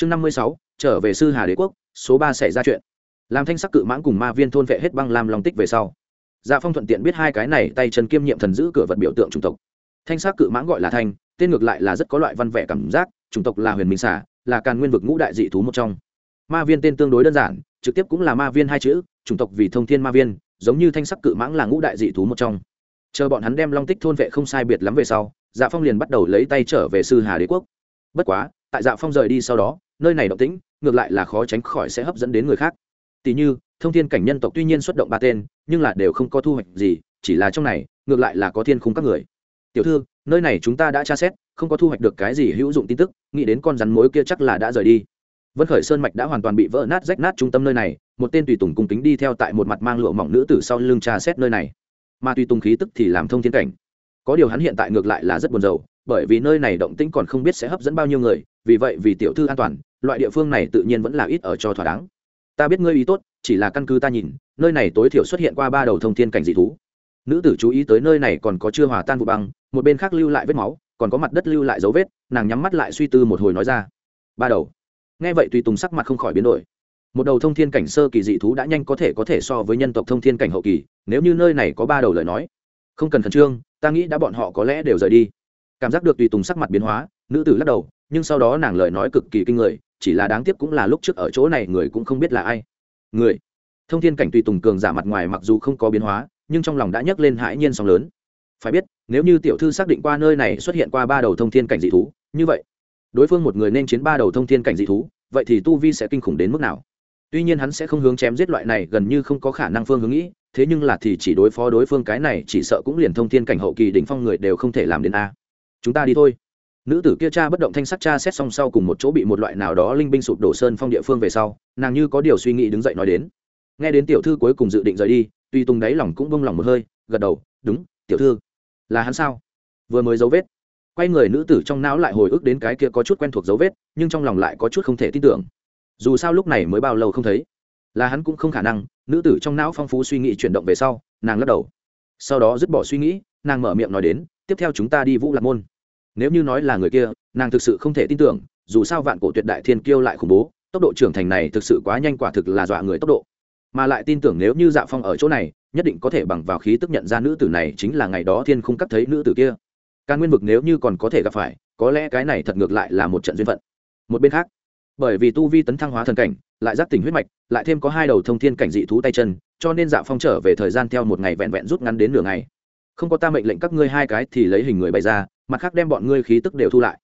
chương năm mươi sáu, trở về sư hà đế quốc, số ba xảy ra chuyện. Làm thanh sắc cự mãng cùng ma viên thôn vệ hết băng làm lòng tích về sau. Dạ phong thuận tiện biết hai cái này tay chân kiêm nhiệm thần giữ cửa vật biểu tượng chủng tộc. Thanh sắc cự mãng gọi là thanh, tên ngược lại là rất có loại văn vẻ cảm giác, chủng tộc là huyền minh xả là càn nguyên vực ngũ đại dị thú một trong. Ma viên tên tương đối đơn giản, trực tiếp cũng là ma viên hai chữ, chủng tộc vì thông thiên ma viên, giống như thanh sắc cự mãng là ngũ đại dị thú một trong. Chờ bọn hắn đem long tích thôn vệ không sai biệt lắm về sau dạ phong liền bắt đầu lấy tay trở về sư hà đế quốc. Bất quá, tại dạ phong rời đi sau đó nơi này động tĩnh, ngược lại là khó tránh khỏi sẽ hấp dẫn đến người khác. Tỷ như, thông thiên cảnh nhân tộc tuy nhiên xuất động ba tên, nhưng là đều không có thu hoạch gì, chỉ là trong này, ngược lại là có thiên khung các người. Tiểu thư, nơi này chúng ta đã tra xét, không có thu hoạch được cái gì hữu dụng tin tức, nghĩ đến con rắn mối kia chắc là đã rời đi. Vân khởi sơn mạch đã hoàn toàn bị vỡ nát rách nát trung tâm nơi này, một tên tùy tùng cung kính đi theo tại một mặt mang lụa mỏng nữ tử sau lưng tra xét nơi này. Mà tùy tùng khí tức thì làm thông thiên cảnh. Có điều hắn hiện tại ngược lại là rất buồn rầu bởi vì nơi này động tĩnh còn không biết sẽ hấp dẫn bao nhiêu người, vì vậy vì tiểu thư an toàn, loại địa phương này tự nhiên vẫn là ít ở cho thỏa đáng. Ta biết ngươi ý tốt, chỉ là căn cứ ta nhìn, nơi này tối thiểu xuất hiện qua ba đầu thông thiên cảnh dị thú. Nữ tử chú ý tới nơi này còn có chưa hòa tan vụ băng, một bên khác lưu lại vết máu, còn có mặt đất lưu lại dấu vết, nàng nhắm mắt lại suy tư một hồi nói ra. Ba đầu. Nghe vậy tùy tùng sắc mặt không khỏi biến đổi. Một đầu thông thiên cảnh sơ kỳ dị thú đã nhanh có thể có thể so với nhân tộc thông thiên cảnh hậu kỳ, nếu như nơi này có ba đầu lời nói. Không cần khẩn trương, ta nghĩ đã bọn họ có lẽ đều rời đi cảm giác được tùy tùng sắc mặt biến hóa, nữ tử lắc đầu, nhưng sau đó nàng lời nói cực kỳ kinh người, chỉ là đáng tiếc cũng là lúc trước ở chỗ này người cũng không biết là ai. Người. Thông thiên cảnh tùy tùng cường giả mặt ngoài mặc dù không có biến hóa, nhưng trong lòng đã nhấc lên hãi nhiên sóng lớn. Phải biết, nếu như tiểu thư xác định qua nơi này xuất hiện qua ba đầu thông thiên cảnh dị thú, như vậy, đối phương một người nên chiến ba đầu thông thiên cảnh dị thú, vậy thì tu vi sẽ kinh khủng đến mức nào? Tuy nhiên hắn sẽ không hướng chém giết loại này gần như không có khả năng phương hướng nghĩ, thế nhưng là thì chỉ đối phó đối phương cái này chỉ sợ cũng liền thông thiên cảnh hậu kỳ đỉnh phong người đều không thể làm đến a chúng ta đi thôi. Nữ tử kia cha bất động thanh sắc cha xét xong sau cùng một chỗ bị một loại nào đó linh binh sụp đổ sơn phong địa phương về sau, nàng như có điều suy nghĩ đứng dậy nói đến. Nghe đến tiểu thư cuối cùng dự định rời đi, tuy tung đáy lòng cũng bông lòng một hơi, gật đầu, đúng, tiểu thư. Là hắn sao? Vừa mới dấu vết. Quay người nữ tử trong não lại hồi ức đến cái kia có chút quen thuộc dấu vết, nhưng trong lòng lại có chút không thể tin tưởng. Dù sao lúc này mới bao lâu không thấy. Là hắn cũng không khả năng, nữ tử trong não phong phú suy nghĩ chuyển động về sau, nàng lắc đầu. Sau đó dứt bỏ suy nghĩ, nàng mở miệng nói đến tiếp theo chúng ta đi vũ lạc môn. Nếu như nói là người kia, nàng thực sự không thể tin tưởng, dù sao vạn cổ tuyệt đại thiên kiêu lại khủng bố, tốc độ trưởng thành này thực sự quá nhanh quả thực là dọa người tốc độ. Mà lại tin tưởng nếu như dạ phong ở chỗ này, nhất định có thể bằng vào khí tức nhận ra nữ tử này chính là ngày đó thiên không cắt thấy nữ tử kia. Ca nguyên vực nếu như còn có thể gặp phải, có lẽ cái này thật ngược lại là một trận duyên phận. Một bên khác, bởi vì tu vi tấn thăng hóa thần cảnh, lại giác tỉnh huyết mạch, lại thêm có hai đầu thông thiên cảnh dị thú tay chân, cho nên dạ phong trở về thời gian theo một ngày vẹn vẹn rút ngắn đến nửa ngày không có ta mệnh lệnh các ngươi hai cái thì lấy hình người bày ra, mặt khác đem bọn ngươi khí tức đều thu lại.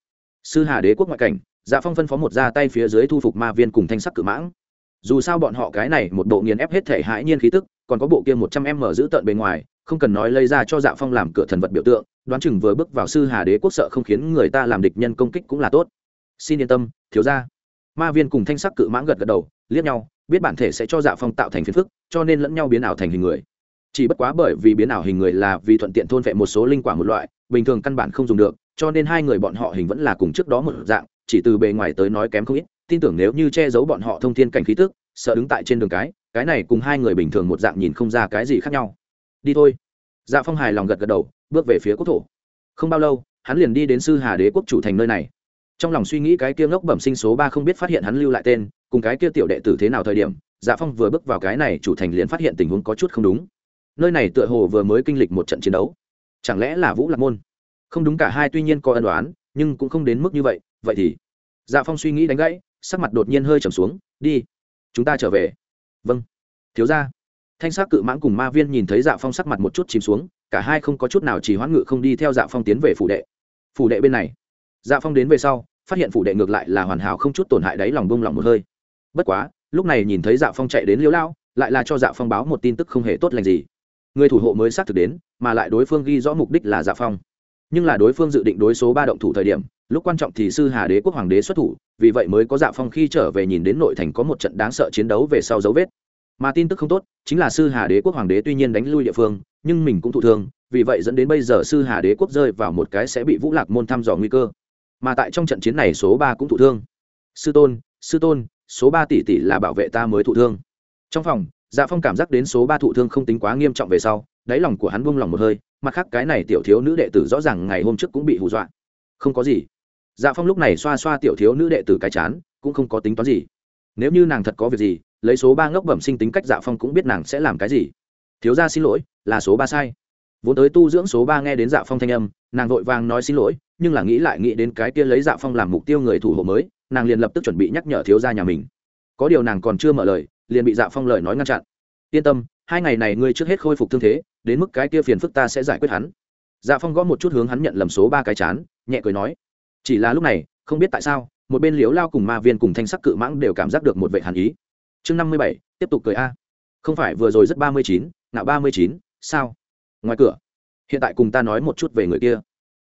Sư hà đế quốc ngoại cảnh dạ phong phân phó một ra tay phía dưới thu phục ma viên cùng thanh sắc cự mãng. Dù sao bọn họ cái này một bộ nghiền ép hết thể hãi nhiên khí tức, còn có bộ kia một trăm em mở giữ tợn bề ngoài, không cần nói lấy ra cho dạ phong làm cửa thần vật biểu tượng, đoán chừng vừa bước vào sư hà đế quốc sợ không khiến người ta làm địch nhân công kích cũng là tốt. Xin yên tâm, thiếu ra ma viên cùng thanh sắc cự mãng gật gật đầu, liếc nhau, biết bản thể sẽ cho dạ phong tạo thành phiền phức, cho nên lẫn nhau biến ảo thành hình người chỉ bất quá bởi vì biến ảo hình người là vì thuận tiện thôn vệ một số linh quả một loại, bình thường căn bản không dùng được, cho nên hai người bọn họ hình vẫn là cùng trước đó một dạng, chỉ từ bề ngoài tới nói kém không ít. Tin tưởng nếu như che giấu bọn họ thông thiên cảnh khí tức, sợ đứng tại trên đường cái cái này cùng hai người bình thường một dạng nhìn không ra cái gì khác nhau. Đi thôi. Dạ phong hài lòng gật gật đầu, bước về phía quốc thổ. Không bao lâu, hắn liền đi đến sư hà đế quốc chủ thành nơi này. Trong lòng suy nghĩ cái kia ngốc bẩm sinh số ba không biết phát hiện hắn lưu lại tên, cùng cái kia tiểu đệ tử thế nào thời điểm dạ phong vừa bước vào cái này chủ thành liền phát hiện tình huống có chút không đúng nơi này tựa hồ vừa mới kinh lịch một trận chiến đấu. Chẳng lẽ là vũ lạc môn? Không đúng cả hai tuy nhiên có ân đoán nhưng cũng không đến mức như vậy. Vậy thì dạ phong suy nghĩ đánh gãy, sắc mặt đột nhiên hơi trầm xuống. Đi, chúng ta trở về. Vâng. Thiếu ra thanh sắc cự mãng cùng ma viên nhìn thấy dạ phong sắc mặt một chút chìm xuống, cả hai không có chút nào chỉ hoãn ngự không đi theo dạ phong tiến về phủ đệ. Phủ đệ bên này. Dạ phong đến về sau, phát hiện phủ đệ ngược lại là hoàn hảo không chút tổn hại đáy lòng bông lòng một hơi. Bất quá, lúc này nhìn thấy dạ phong chạy đến liễu lao, lại là cho dạ phong báo một tin tức không hề tốt lành gì người thủ hộ mới xác thực đến, mà lại đối phương ghi rõ mục đích là dạ phong. Nhưng là đối phương dự định đối số ba động thủ thời điểm, lúc quan trọng thì sư hà đế quốc hoàng đế xuất thủ, vì vậy mới có dạ phong khi trở về nhìn đến nội thành có một trận đáng sợ chiến đấu về sau dấu vết. Mà tin tức không tốt, chính là sư hà đế quốc hoàng đế tuy nhiên đánh lui địa phương, nhưng mình cũng thụ thương, vì vậy dẫn đến bây giờ sư hà đế quốc rơi vào một cái sẽ bị vũ lạc môn thăm dò nguy cơ. Mà tại trong trận chiến này số ba cũng thụ thương. Sư tôn sư tôn, số ba tỷ tỷ là bảo vệ ta mới thụ thương. Trong phòng dạ phong cảm giác đến số ba thụ thương không tính quá nghiêm trọng về sau, đáy lòng của hắn buông lòng một hơi, mặt khác cái này tiểu thiếu nữ đệ tử rõ ràng ngày hôm trước cũng bị hù dọa. Không có gì. Dạ phong lúc này xoa xoa tiểu thiếu nữ đệ tử cái chán, cũng không có tính toán gì. Nếu như nàng thật có việc gì, lấy số ba ngốc bẩm sinh tính cách dạ phong cũng biết nàng sẽ làm cái gì. Thiếu ra xin lỗi, là số ba sai. Vốn tới tu dưỡng số ba nghe đến dạ phong thanh âm, nàng vội vàng nói xin lỗi, nhưng là nghĩ lại nghĩ đến cái kia lấy dạ phong làm mục tiêu người thủ hộ mới, nàng liền lập tức chuẩn bị nhắc nhở thiếu ra nhà mình có điều nàng còn chưa mở lời, liền bị dạ phong lời nói ngăn chặn. Yên tâm, hai ngày này ngươi trước hết khôi phục thương thế, đến mức cái kia phiền phức ta sẽ giải quyết hắn. Dạ phong gõ một chút hướng hắn nhận lầm số ba cái chán, nhẹ cười nói, chỉ là lúc này, không biết tại sao, một bên liếu lao cùng ma viên cùng thanh sắc cự mãng đều cảm giác được một vệ hàn ý. Chương năm mươi bảy, tiếp tục cười a. Không phải, vừa rồi rất ba mươi chín nạo ba mươi chín, sao? Ngoài cửa. Hiện tại cùng ta nói một chút về người kia.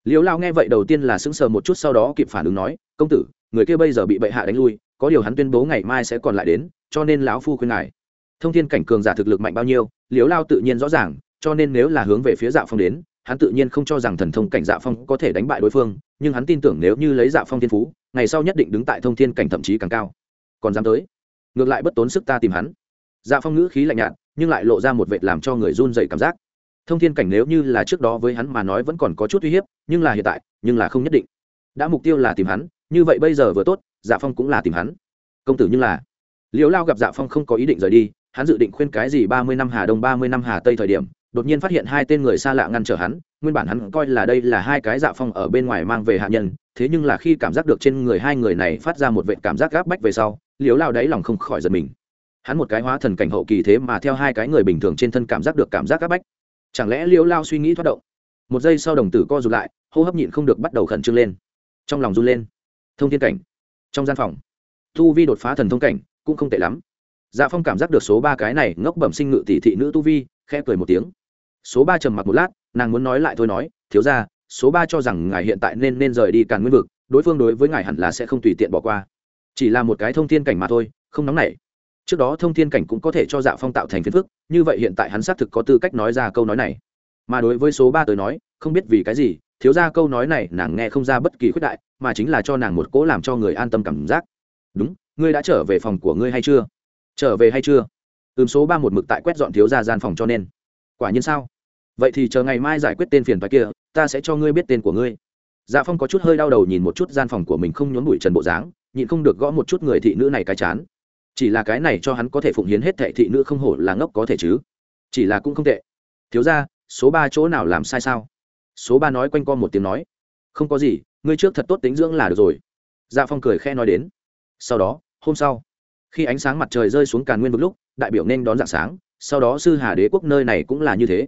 Liếu lao nghe vậy đầu tiên là sững sờ một chút, sau đó kịp phản ứng nói, công tử, người kia bây giờ bị bệ hạ đánh lui có điều hắn tuyên bố ngày mai sẽ còn lại đến, cho nên lão phu khuyên ngài. Thông thiên cảnh cường giả thực lực mạnh bao nhiêu liếu lao tự nhiên rõ ràng, cho nên nếu là hướng về phía dạ phong đến, hắn tự nhiên không cho rằng thần thông cảnh dạ phong có thể đánh bại đối phương, nhưng hắn tin tưởng nếu như lấy dạ phong thiên phú, ngày sau nhất định đứng tại thông thiên cảnh thậm chí càng cao. Còn dám tới, ngược lại bất tốn sức ta tìm hắn. Dạ phong ngữ khí lạnh nhạt, nhưng lại lộ ra một vệt làm cho người run dậy cảm giác. Thông thiên cảnh nếu như là trước đó với hắn mà nói vẫn còn có chút uy hiếp, nhưng là hiện tại, nhưng là không nhất định. Đã mục tiêu là tìm hắn như vậy bây giờ vừa tốt dạ phong cũng là tìm hắn. Công tử nhưng là, liễu lao gặp dạ phong không có ý định rời đi, hắn dự định khuyên cái gì ba mươi năm hà đông, ba mươi năm hà tây thời điểm, đột nhiên phát hiện hai tên người xa lạ ngăn trở hắn, nguyên bản hắn coi là đây là hai cái dạ phong ở bên ngoài mang về hạ nhân, thế nhưng là khi cảm giác được trên người hai người này phát ra một vệ cảm giác gáp bách về sau liếu lao đáy lòng không khỏi giật mình. Hắn một cái hóa thần cảnh hậu kỳ thế mà theo hai cái người bình thường trên thân cảm giác được cảm giác gáp bách. Chẳng lẽ liếu lao suy nghĩ thoát động? Một giây sau đồng tử co rụt lại, hô hấp nhịn không được bắt đầu khẩn trương lên. Trong lòng run lên thông thiên cảnh. Trong gian phòng, tu vi đột phá thần thông cảnh cũng không tệ lắm. Dạ phong cảm giác được số ba cái này ngốc bẩm sinh ngự tỷ thị nữ tu vi, khẽ cười một tiếng. Số ba trầm mặc một lát, nàng muốn nói lại thôi nói, thiếu ra số ba cho rằng ngài hiện tại nên nên rời đi càn nguyên vực, đối phương đối với ngài hẳn là sẽ không tùy tiện bỏ qua. Chỉ là một cái thông thiên cảnh mà thôi, không nóng nảy. Trước đó thông thiên cảnh cũng có thể cho dạ phong tạo thành phiền phức, như vậy hiện tại hắn xác thực có tư cách nói ra câu nói này. Mà đối với số ba tới nói, không biết vì cái gì thiếu ra câu nói này nàng nghe không ra bất kỳ khuyết đại, mà chính là cho nàng một cỗ làm cho người an tâm cảm giác. Đúng, ngươi đã trở về phòng của ngươi hay chưa? Trở về hay chưa? Ừm, số ba một mực tại quét dọn thiếu ra gian phòng cho nên. Quả nhiên sao? Vậy thì chờ ngày mai giải quyết tên phiền phái kia, ta sẽ cho ngươi biết tên của ngươi. Dạ phong có chút hơi đau đầu nhìn một chút gian phòng của mình không nhốn bụi trần bộ dáng, nhịn không được gõ một chút người thị nữ này cái chán. Chỉ là cái này cho hắn có thể phụng hiến hết thệ thị nữ không hổ là ngốc có thể chứ. Chỉ là cũng không tệ. Thiếu ra số ba chỗ nào làm sai sao? Số ba nói quanh co một tiếng nói. Không có gì, ngươi trước thật tốt tính dưỡng là được rồi. Dạ phong cười khe nói đến. Sau đó, hôm sau, khi ánh sáng mặt trời rơi xuống càn nguyên một lúc, đại biểu nên đón dạng sáng, sau đó sư hà đế quốc nơi này cũng là như thế.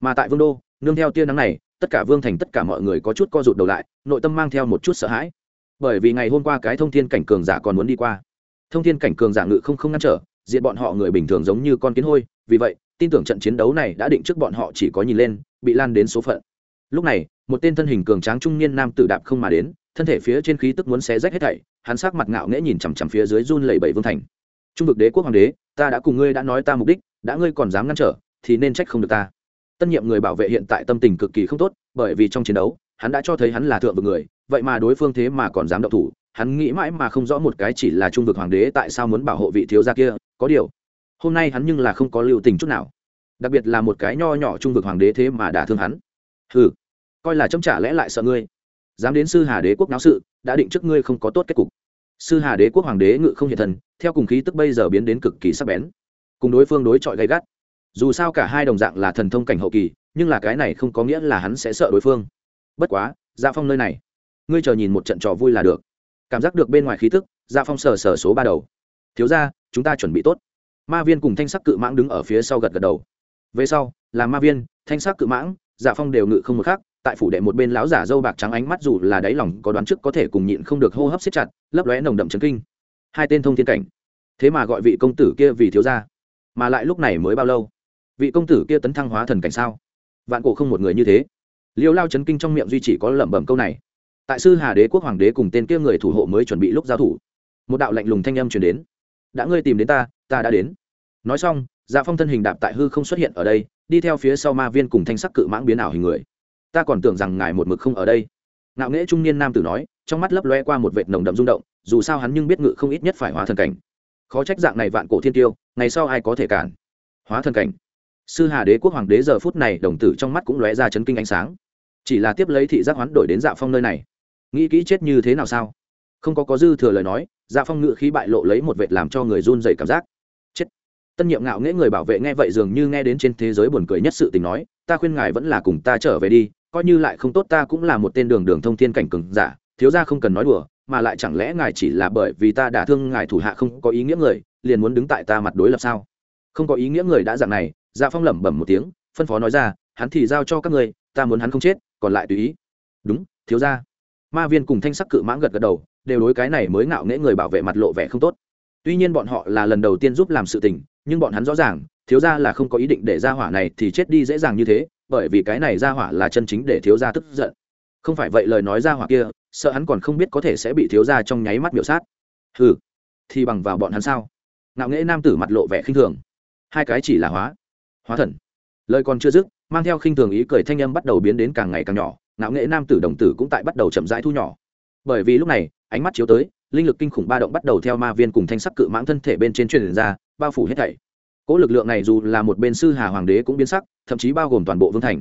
Mà tại vương đô, nương theo tia nắng này, tất cả vương thành, tất cả mọi người có chút co rụt đầu lại, nội tâm mang theo một chút sợ hãi. Bởi vì ngày hôm qua cái thông thiên cảnh cường giả còn muốn đi qua. Thông thiên cảnh cường giả ngự không không ngăn trở diện bọn họ người bình thường giống như con kiến hôi. Vì vậy, tin tưởng trận chiến đấu này đã định trước bọn họ chỉ có nhìn lên, bị lan đến số phận lúc này, một tên thân hình cường tráng trung niên nam tử đạp không mà đến, thân thể phía trên khí tức muốn xé rách hết thảy, hắn sắc mặt ngạo nghễ nhìn chằm chằm phía dưới run lẩy bẩy vương thành. Trung vực đế quốc hoàng đế, ta đã cùng ngươi đã nói ta mục đích, đã ngươi còn dám ngăn trở, thì nên trách không được ta. Tân nhiệm người bảo vệ hiện tại tâm tình cực kỳ không tốt, bởi vì trong chiến đấu, hắn đã cho thấy hắn là thượng vực người, vậy mà đối phương thế mà còn dám động thủ, hắn nghĩ mãi mà không rõ một cái chỉ là trung vực hoàng đế tại sao muốn bảo hộ vị thiếu gia kia, có điều, hôm nay hắn nhưng là không có lưu tình chút nào. Đặc biệt là một cái nho nhỏ trung vực hoàng đế thế mà đả thương hắn hừ, coi là chấm trả lẽ lại sợ ngươi. Dám đến sư hà đế quốc náo sự, đã định trước ngươi không có tốt kết cục. Sư hà đế quốc hoàng đế ngự không hiện thần, theo cùng khí tức bây giờ biến đến cực kỳ sắc bén. Cùng đối phương đối chọi gay gắt. Dù sao cả hai đồng dạng là thần thông cảnh hậu kỳ, nhưng là cái này không có nghĩa là hắn sẽ sợ đối phương. Bất quá gia phong nơi này, ngươi chờ nhìn một trận trò vui là được. Cảm giác được bên ngoài khí tức gia phong sờ sờ số ba đầu. Thiếu ra chúng ta chuẩn bị tốt. Ma viên cùng thanh sắc cự mãng đứng ở phía sau gật gật đầu. Về sau, là ma viên, thanh sắc cự mãng dạ phong đều ngự không một khác, tại phủ đệ một bên lão giả dâu bạc trắng ánh mắt dù là đáy lòng có đoán trước có thể cùng nhịn không được hô hấp xếp chặt, lấp lóe nồng đậm trấn kinh. Hai tên thông thiên cảnh. Thế mà gọi vị công tử kia vì thiếu gia, mà lại lúc này mới bao lâu? Vị công tử kia tấn thăng hóa thần cảnh sao? Vạn cổ không một người như thế. Liêu lao chấn kinh trong miệng duy chỉ có lẩm bẩm câu này. Tại sư hà đế quốc hoàng đế cùng tên kia người thủ hộ mới chuẩn bị lúc giao thủ, một đạo lạnh lùng thanh âm chuyển đến. Đã ngươi tìm đến ta ta đã đến. Nói xong dạ phong thân hình đạp tại hư không xuất hiện ở đây đi theo phía sau ma viên cùng thanh sắc cự mãng biến ảo hình người. Ta còn tưởng rằng ngài một mực không ở đây. Ngạo nghễ trung niên nam tử nói, trong mắt lấp loe qua một vệt nồng đậm rung động, dù sao hắn nhưng biết ngự không ít nhất phải hóa thần cảnh. Khó trách dạng này vạn cổ thiên tiêu, ngày sau ai có thể cản? Hóa thần cảnh. Sư hà đế quốc hoàng đế giờ phút này đồng tử trong mắt cũng lóe ra chấn kinh ánh sáng. Chỉ là tiếp lấy thị giác hoán đổi đến dạ phong nơi này. Nghĩ kỹ chết như thế nào sao? Không có có dư thừa lời nói dạ phong ngự khí bại lộ lấy một vệt làm cho người run dày cảm giác tân nhiệm ngạo nghễ người bảo vệ nghe vậy dường như nghe đến trên thế giới buồn cười nhất sự tình nói, ta khuyên ngài vẫn là cùng ta trở về đi, coi như lại không tốt ta cũng là một tên đường đường thông thiên cảnh cừng giả, thiếu ra không cần nói đùa, mà lại chẳng lẽ ngài chỉ là bởi vì ta đã thương ngài thủ hạ không có ý nghĩa người, liền muốn đứng tại ta mặt đối lập sao? Không có ý nghĩa người đã dạng này dạ phong lẩm bẩm một tiếng, phân phó nói ra, hắn thì giao cho các người ta muốn hắn không chết, còn lại tùy ý. Đúng, thiếu ra ma viên cùng thanh sắc cự mãng gật gật đầu, đều đối cái này mới ngạo nghễ người bảo vệ mặt lộ vẻ không tốt. Tuy nhiên bọn họ là lần đầu tiên giúp làm sự tình nhưng bọn hắn rõ ràng thiếu gia là không có ý định để gia hỏa này thì chết đi dễ dàng như thế bởi vì cái này gia hỏa là chân chính để thiếu gia tức giận. Không phải vậy lời nói gia hỏa kia sợ hắn còn không biết có thể sẽ bị thiếu gia trong nháy mắt biểu sát. Hừ, thì bằng vào bọn hắn sao? Ngạo nghễ nam tử mặt lộ vẻ khinh thường. Hai cái chỉ là hóa hóa thần. Lời còn chưa dứt mang theo khinh thường ý cười thanh âm bắt đầu biến đến càng ngày càng nhỏ ngạo nghệ nam tử đồng tử cũng tại bắt đầu chậm rãi thu nhỏ. Bởi vì lúc này ánh mắt chiếu tới linh lực kinh khủng ba động bắt đầu theo ma viên cùng thanh sắc cự mãng thân thể bên trên truyền ra, bao phủ hết thảy. Cỗ lực lượng này dù là một bên sư hà hoàng đế cũng biến sắc, thậm chí bao gồm toàn bộ vương thành.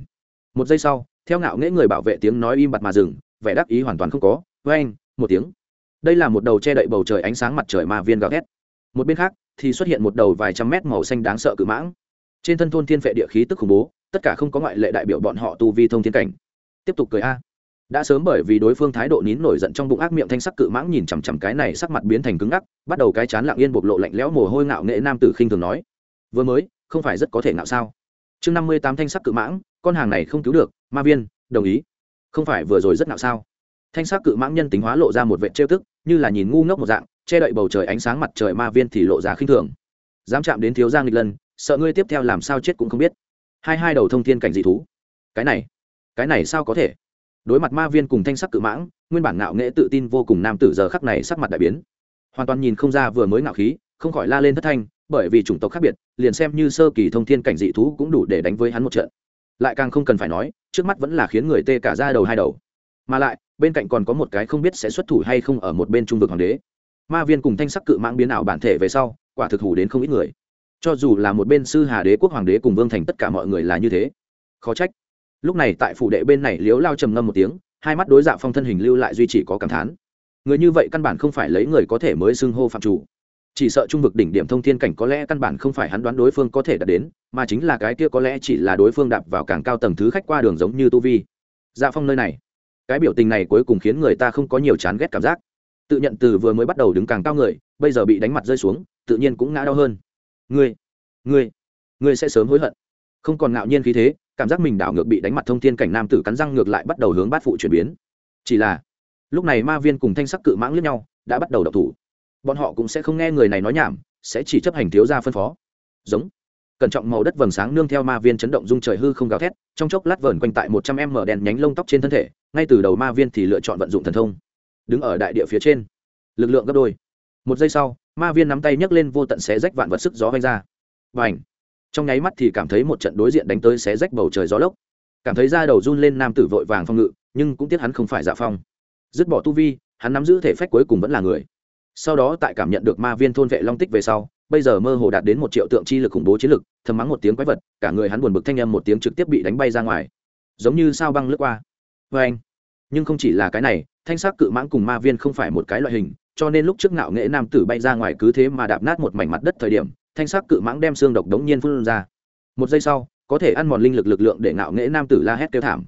Một giây sau, theo ngạo nghễ người bảo vệ tiếng nói im bặt mà dừng, vẻ đắc ý hoàn toàn không có. Với anh một tiếng. Đây là một đầu che đậy bầu trời ánh sáng mặt trời ma viên gào thét. Một bên khác, thì xuất hiện một đầu vài trăm mét màu xanh đáng sợ cự mãng. Trên thân thôn thiên vệ địa khí tức khủng bố, tất cả không có ngoại lệ đại biểu bọn họ tu vi thông thiên cảnh. Tiếp tục cười a đã sớm bởi vì đối phương thái độ nín nổi giận trong bụng ác miệng thanh sắc cự mãng nhìn chằm chằm cái này sắc mặt biến thành cứng ngắc, bắt đầu cái chán lặng yên bộc lộ lạnh lẽo mồ hôi ngạo nghệ nam tử khinh thường nói. Vừa mới, không phải rất có thể ngạo sao? Chương năm mươi tám thanh sắc cự mãng, con hàng này không cứu được, ma viên, đồng ý. Không phải vừa rồi rất ngạo sao? Thanh sắc cự mãng nhân tính hóa lộ ra một vệ trêu tức, như là nhìn ngu ngốc một dạng, che đậy bầu trời ánh sáng mặt trời ma viên thì lộ ra khinh thường. Dám chạm đến thiếu giang nghịch lân, sợ ngươi tiếp theo làm sao chết cũng không biết. Hai hai đầu thông thiên cảnh dị thú. Cái này cái này sao có thể? Đối mặt ma viên cùng thanh sắc cự mãng, nguyên bản ngạo nghệ tự tin vô cùng nam tử giờ khắc này sắc mặt đại biến. Hoàn toàn nhìn không ra vừa mới ngạo khí, không khỏi la lên thất thanh, bởi vì chủng tộc khác biệt, liền xem như sơ kỳ thông thiên cảnh dị thú cũng đủ để đánh với hắn một trận. Lại càng không cần phải nói, trước mắt vẫn là khiến người tê cả ra đầu hai đầu. Mà lại, bên cạnh còn có một cái không biết sẽ xuất thủ hay không ở một bên trung vực hoàng đế. Ma viên cùng thanh sắc cự mãng biến ảo bản thể về sau, quả thực hủ đến không ít người. Cho dù là một bên sư hà đế quốc hoàng đế cùng vương thành tất cả mọi người là như thế. Khó trách lúc này tại phủ đệ bên này liếu lao trầm ngâm một tiếng, hai mắt đối dạ phong thân hình lưu lại duy trì có cảm thán. Người như vậy căn bản không phải lấy người có thể mới xưng hô phạm chủ. Chỉ sợ trung vực đỉnh điểm thông thiên cảnh có lẽ căn bản không phải hắn đoán đối phương có thể đạt đến, mà chính là cái kia có lẽ chỉ là đối phương đạp vào càng cao tầng thứ khách qua đường giống như tu vi. Dạ phong nơi này. Cái biểu tình này cuối cùng khiến người ta không có nhiều chán ghét cảm giác. Tự nhận từ vừa mới bắt đầu đứng càng cao người, bây giờ bị đánh mặt rơi xuống, tự nhiên cũng ngã đau hơn. Ngươi ngươi ngươi sẽ sớm hối hận. Không còn ngạo nhiên khí thế cảm giác mình đảo ngược bị đánh mặt thông thiên cảnh nam tử cắn răng ngược lại bắt đầu hướng bát phụ chuyển biến. Chỉ là, lúc này ma viên cùng thanh sắc cự mãng lướt nhau, đã bắt đầu đập thủ. Bọn họ cũng sẽ không nghe người này nói nhảm, sẽ chỉ chấp hành thiếu gia phân phó. Giống. Cẩn trọng màu đất vầng sáng nương theo ma viên chấn động dung trời hư không gào thét, trong chốc lát vờn quanh tại một trăm em mở đèn nhánh lông tóc trên thân thể, ngay từ đầu ma viên thì lựa chọn vận dụng thần thông. Đứng ở đại địa phía trên. Lực lượng gấp đôi. Một giây sau, ma viên nắm tay nhấc lên vô tận xé rách vạn vật sức gió vanh ra. Và ảnh trong nháy mắt thì cảm thấy một trận đối diện đánh tới xé rách bầu trời gió lốc. Cảm thấy da đầu run lên nam tử vội vàng phong ngự, nhưng cũng tiếc hắn không phải dạ phong. Dứt bỏ tu vi, hắn nắm giữ thể phách cuối cùng vẫn là người. Sau đó tại cảm nhận được ma viên thôn vệ long tích về sau, bây giờ mơ hồ đạt đến một triệu tượng chi lực khủng bố chiến lực, thầm mắng một tiếng quái vật, cả người hắn buồn bực thanh âm một tiếng trực tiếp bị đánh bay ra ngoài. Giống như sao băng lướt qua. Vê anh. Nhưng không chỉ là cái này, thanh sắc cự mãng cùng ma viên không phải một cái loại hình, cho nên lúc trước ngạo nghệ nam tử bay ra ngoài cứ thế mà đạp nát một mảnh mặt đất thời điểm thanh sắc cự mãng đem xương độc đống nhiên phun ra. Một giây sau, có thể ăn mòn linh lực lực lượng để ngạo nghễ nam tử la hét kêu thảm.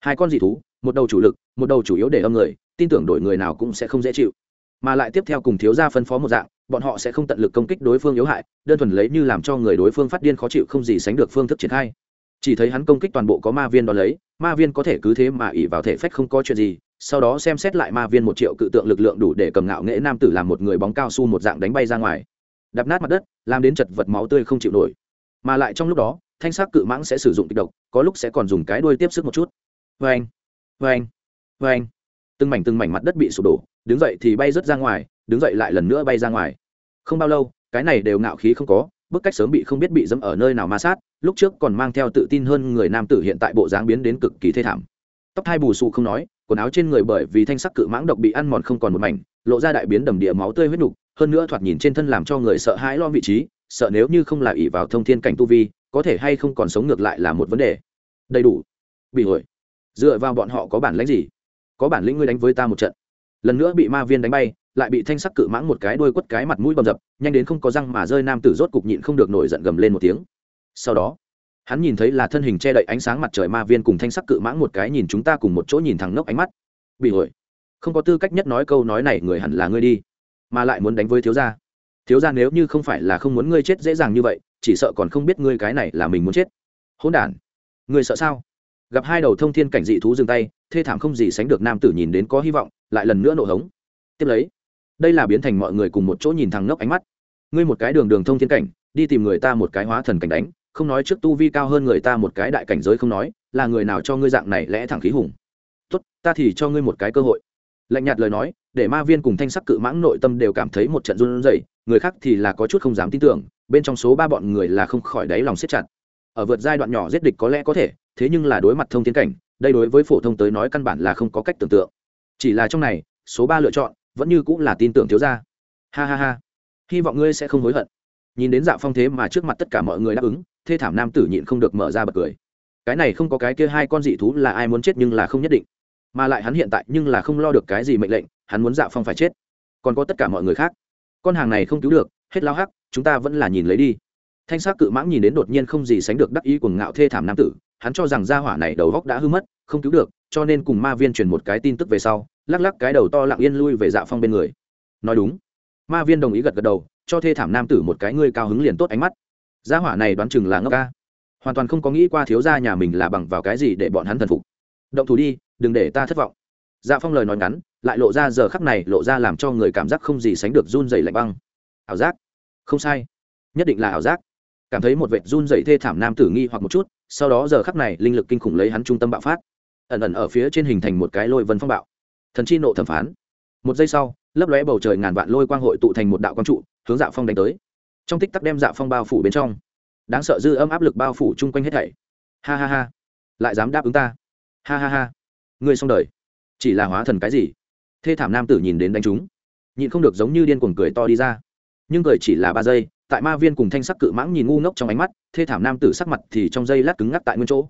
Hai con dị thú, một đầu chủ lực, một đầu chủ yếu để âm người, tin tưởng đổi người nào cũng sẽ không dễ chịu. Mà lại tiếp theo cùng thiếu gia phân phó một dạng, bọn họ sẽ không tận lực công kích đối phương yếu hại, đơn thuần lấy như làm cho người đối phương phát điên khó chịu không gì sánh được phương thức triển khai. Chỉ thấy hắn công kích toàn bộ có ma viên đ ó lấy, ma viên có thể cứ thế mà ỉ vào thể phách không có chuyện gì, sau đó xem xét lại ma viên một triệu cự tượng lực lượng đủ để cầm ngạo nghễ nam tử làm một người bóng cao su một dạng đánh bay ra ngoài đập nát mặt đất, làm đến chật vật máu tươi không chịu nổi. Mà lại trong lúc đó, thanh sắc cự mãng sẽ sử dụng kịch độc, có lúc sẽ còn dùng cái đuôi tiếp sức một chút. Vê anh vê anh vê anh từng mảnh từng mảnh mặt đất bị sụp đổ, đứng dậy thì bay rớt ra ngoài, đứng dậy lại lần nữa bay ra ngoài. Không bao lâu, cái này đều ngạo khí không có, bức cách sớm bị không biết bị dẫm ở nơi nào ma sát, lúc trước còn mang theo tự tin hơn người nam tử hiện tại bộ dáng biến đến cực kỳ thê thảm. Tóc hai bù sụ không nói, quần áo trên người bởi vì thanh sắc cự mãng độc bị ăn mòn không còn một mảnh, lộ ra đại biến đầm địa máu tươi huyết nục hơn nữa thoạt nhìn trên thân làm cho người sợ hãi lo vị trí, sợ nếu như không là ỷ vào thông thiên cảnh tu vi, có thể hay không còn sống ngược lại là một vấn đề. Đầy đủ. Bị hồi dựa vào bọn họ có bản lãnh gì? Có bản lĩnh ngươi đánh với ta một trận. Lần nữa bị ma viên đánh bay, lại bị thanh sắc cự mãng một cái đuôi quất cái mặt mũi bầm dập, nhanh đến không có răng mà rơi nam tử rốt cục nhịn không được nổi giận gầm lên một tiếng. Sau đó, hắn nhìn thấy là thân hình che đậy ánh sáng mặt trời ma viên cùng thanh sắc cự mãng một cái nhìn chúng ta cùng một chỗ nhìn thẳng nốc ánh mắt. Bị hồi không có tư cách nhất nói câu nói này, người hẳn là ngươi đi mà lại muốn đánh với thiếu gia. Thiếu gia nếu như không phải là không muốn ngươi chết dễ dàng như vậy, chỉ sợ còn không biết ngươi cái này là mình muốn chết. Hỗn đản, ngươi sợ sao? Gặp hai đầu thông thiên cảnh dị thú dừng tay, thê thảm không gì sánh được nam tử nhìn đến có hy vọng, lại lần nữa nổ hống. Tiếp lấy, đây là biến thành mọi người cùng một chỗ nhìn thằng ngốc ánh mắt. Ngươi một cái đường đường thông thiên cảnh, đi tìm người ta một cái hóa thần cảnh đánh, không nói trước tu vi cao hơn người ta một cái đại cảnh giới không nói, là người nào cho ngươi dạng này lẽ thẳng khí hùng? Tốt, ta thì cho ngươi một cái cơ hội lạnh nhạt lời nói, để ma viên cùng thanh sắc cự mãng nội tâm đều cảm thấy một trận run rẩy, người khác thì là có chút không dám tin tưởng, bên trong số ba bọn người là không khỏi đáy lòng siết chặt. Ở vượt giai đoạn nhỏ giết địch có lẽ có thể, thế nhưng là đối mặt thông tiến cảnh, đây đối với phổ thông tới nói căn bản là không có cách tưởng tượng. Chỉ là trong này, số ba lựa chọn, vẫn như cũng là tin tưởng thiếu gia. Ha ha ha. Hy vọng ngươi sẽ không hối hận. Nhìn đến dạ phong thế mà trước mặt tất cả mọi người đáp ứng, thê thảm nam tử nhịn không được mở ra bật cười. Cái này không có cái kia hai con dị thú là ai muốn chết nhưng là không nhất định mà lại hắn hiện tại nhưng là không lo được cái gì mệnh lệnh, hắn muốn dạ phong phải chết. Còn có tất cả mọi người khác. Con hàng này không cứu được, hết lao hắc, chúng ta vẫn là nhìn lấy đi. Thanh sắc cự mãng nhìn đến đột nhiên không gì sánh được đắc ý của ngạo thê thảm nam tử, hắn cho rằng gia hỏa này đầu góc đã hư mất, không cứu được, cho nên cùng ma viên truyền một cái tin tức về sau, lắc lắc cái đầu to lặng yên lui về dạ phong bên người. Nói đúng. Ma viên đồng ý gật gật đầu, cho thê thảm nam tử một cái ngươi cao hứng liền tốt ánh mắt. Gia hỏa này đoán chừng là ngốc ca. Hoàn toàn không có nghĩ qua thiếu gia nhà mình là bằng vào cái gì để bọn hắn thần phục. Động thủ đi đừng để ta thất vọng. Dạ phong lời nói ngắn, lại lộ ra giờ khắc này lộ ra làm cho người cảm giác không gì sánh được run dày lạnh băng. Ảo giác? Không sai. Nhất định là ảo giác. Cảm thấy một vệt run dày thê thảm nam tử nghi hoặc một chút, sau đó giờ khắc này linh lực kinh khủng lấy hắn trung tâm bạo phát. Ẩn ẩn ở phía trên hình thành một cái lôi vân phong bạo. Thần chi nộ thẩm phán. Một giây sau, lấp lóe bầu trời ngàn vạn lôi quang hội tụ thành một đạo quang trụ, hướng dạ phong đánh tới. Trong tích tắc đem dạ phong bao phủ bên trong. Đáng sợ dư âm áp lực bao phủ chung quanh hết thảy. Ha ha ha. Lại dám đáp ứng ta. Ha ha ha ngươi xong đời. Chỉ là hóa thần cái gì? Thê thảm nam tử nhìn đến đánh chúng. Nhịn không được giống như điên cuồng cười to đi ra. Nhưng cười chỉ là ba giây, tại ma viên cùng thanh sắc cự mãng nhìn ngu ngốc trong ánh mắt, thê thảm nam tử sắc mặt thì trong giây lát cứng ngắc tại nguyên chỗ.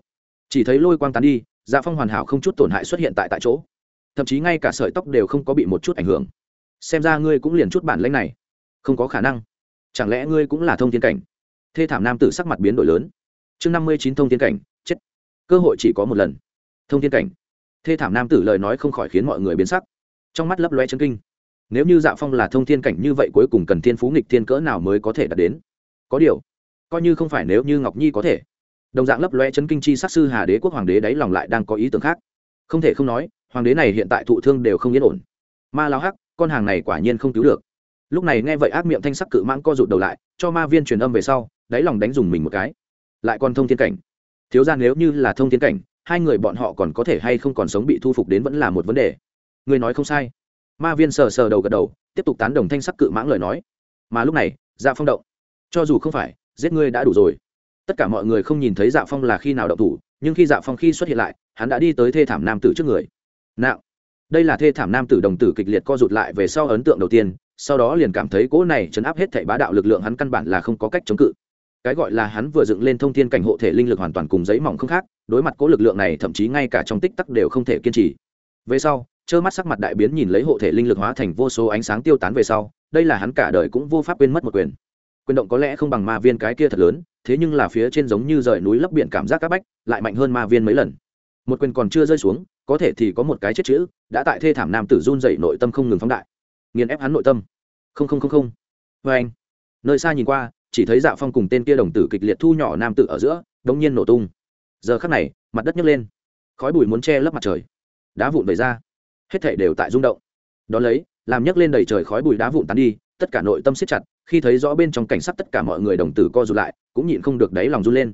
Chỉ thấy lôi quang tán đi dạ phong hoàn hảo không chút tổn hại xuất hiện tại tại chỗ. Thậm chí ngay cả sợi tóc đều không có bị một chút ảnh hưởng. Xem ra ngươi cũng liền chút bản lãnh này. Không có khả năng. Chẳng lẽ ngươi cũng là thông thiên cảnh? Thê thảm nam tử sắc mặt biến đổi lớn. Chương năm mươi chín thông thiên cảnh, chết. Cơ hội chỉ có một lần. Thông thiên cảnh thê thảm nam tử lời nói không khỏi khiến mọi người biến sắc. Trong mắt lấp loe chân kinh. Nếu như dạ phong là thông thiên cảnh như vậy cuối cùng cần thiên phú nghịch thiên cỡ nào mới có thể đạt đến? Có điều, coi như không phải nếu như ngọc nhi có thể. Đồng dạng lấp loe chân kinh chi sát sư hà đế quốc hoàng đế đáy lòng lại đang có ý tưởng khác. Không thể không nói, hoàng đế này hiện tại thụ thương đều không yên ổn. Ma lao hắc, con hàng này quả nhiên không cứu được. Lúc này nghe vậy ác miệng thanh sắc cự mãng co rụt đầu lại, cho ma viên truyền âm về sau, đáy lòng đánh dùng mình một cái. Lại còn thông thiên cảnh. Thiếu ra nếu như là thông thiên cảnh hai người bọn họ còn có thể hay không còn sống bị thu phục đến vẫn là một vấn đề. Người nói không sai. Ma viên sờ sờ đầu gật đầu, tiếp tục tán đồng thanh sắc cự mãng lời nói. Mà lúc này dạ phong động. Cho dù không phải, giết ngươi đã đủ rồi. Tất cả mọi người không nhìn thấy dạ phong là khi nào động thủ, nhưng khi dạ phong khi xuất hiện lại, hắn đã đi tới thê thảm nam tử trước người. Nạo. Đây là thê thảm nam tử đồng tử kịch liệt co rụt lại về sau ấn tượng đầu tiên, sau đó liền cảm thấy cỗ này chấn áp hết thảy bá đạo lực lượng hắn căn bản là không có cách chống cự cái gọi là hắn vừa dựng lên thông thiên cảnh hộ thể linh lực hoàn toàn cùng giấy mỏng không khác, đối mặt cố lực lượng này, thậm chí ngay cả trong tích tắc đều không thể kiên trì. Về sau, trơ mắt sắc mặt đại biến nhìn lấy hộ thể linh lực hóa thành vô số ánh sáng tiêu tán về sau, đây là hắn cả đời cũng vô pháp quên mất một quyền. Quyền động có lẽ không bằng ma viên cái kia thật lớn, thế nhưng là phía trên giống như rời núi lấp biển cảm giác các bách, lại mạnh hơn ma viên mấy lần. Một quyền còn chưa rơi xuống, có thể thì có một cái chết chữ, đã tại thê thảm nam tử run dậy nội tâm không ngừng phóng đại. Nghiền ép hắn nội tâm. Không không không không. Vê anh. Nơi xa nhìn qua chỉ thấy dạ phong cùng tên kia đồng tử kịch liệt thu nhỏ nam tử ở giữa, đống nhiên nổ tung. Giờ khắc này, mặt đất nhấc lên. Khói bụi muốn che lấp mặt trời. Đá vụn vẩy ra. Hết thể đều tại rung động. Đón lấy, làm nhấc lên đầy trời khói bụi đá vụn tán đi, tất cả nội tâm siết chặt, khi thấy rõ bên trong cảnh sắc tất cả mọi người đồng tử co rụt lại, cũng nhịn không được đáy lòng run lên.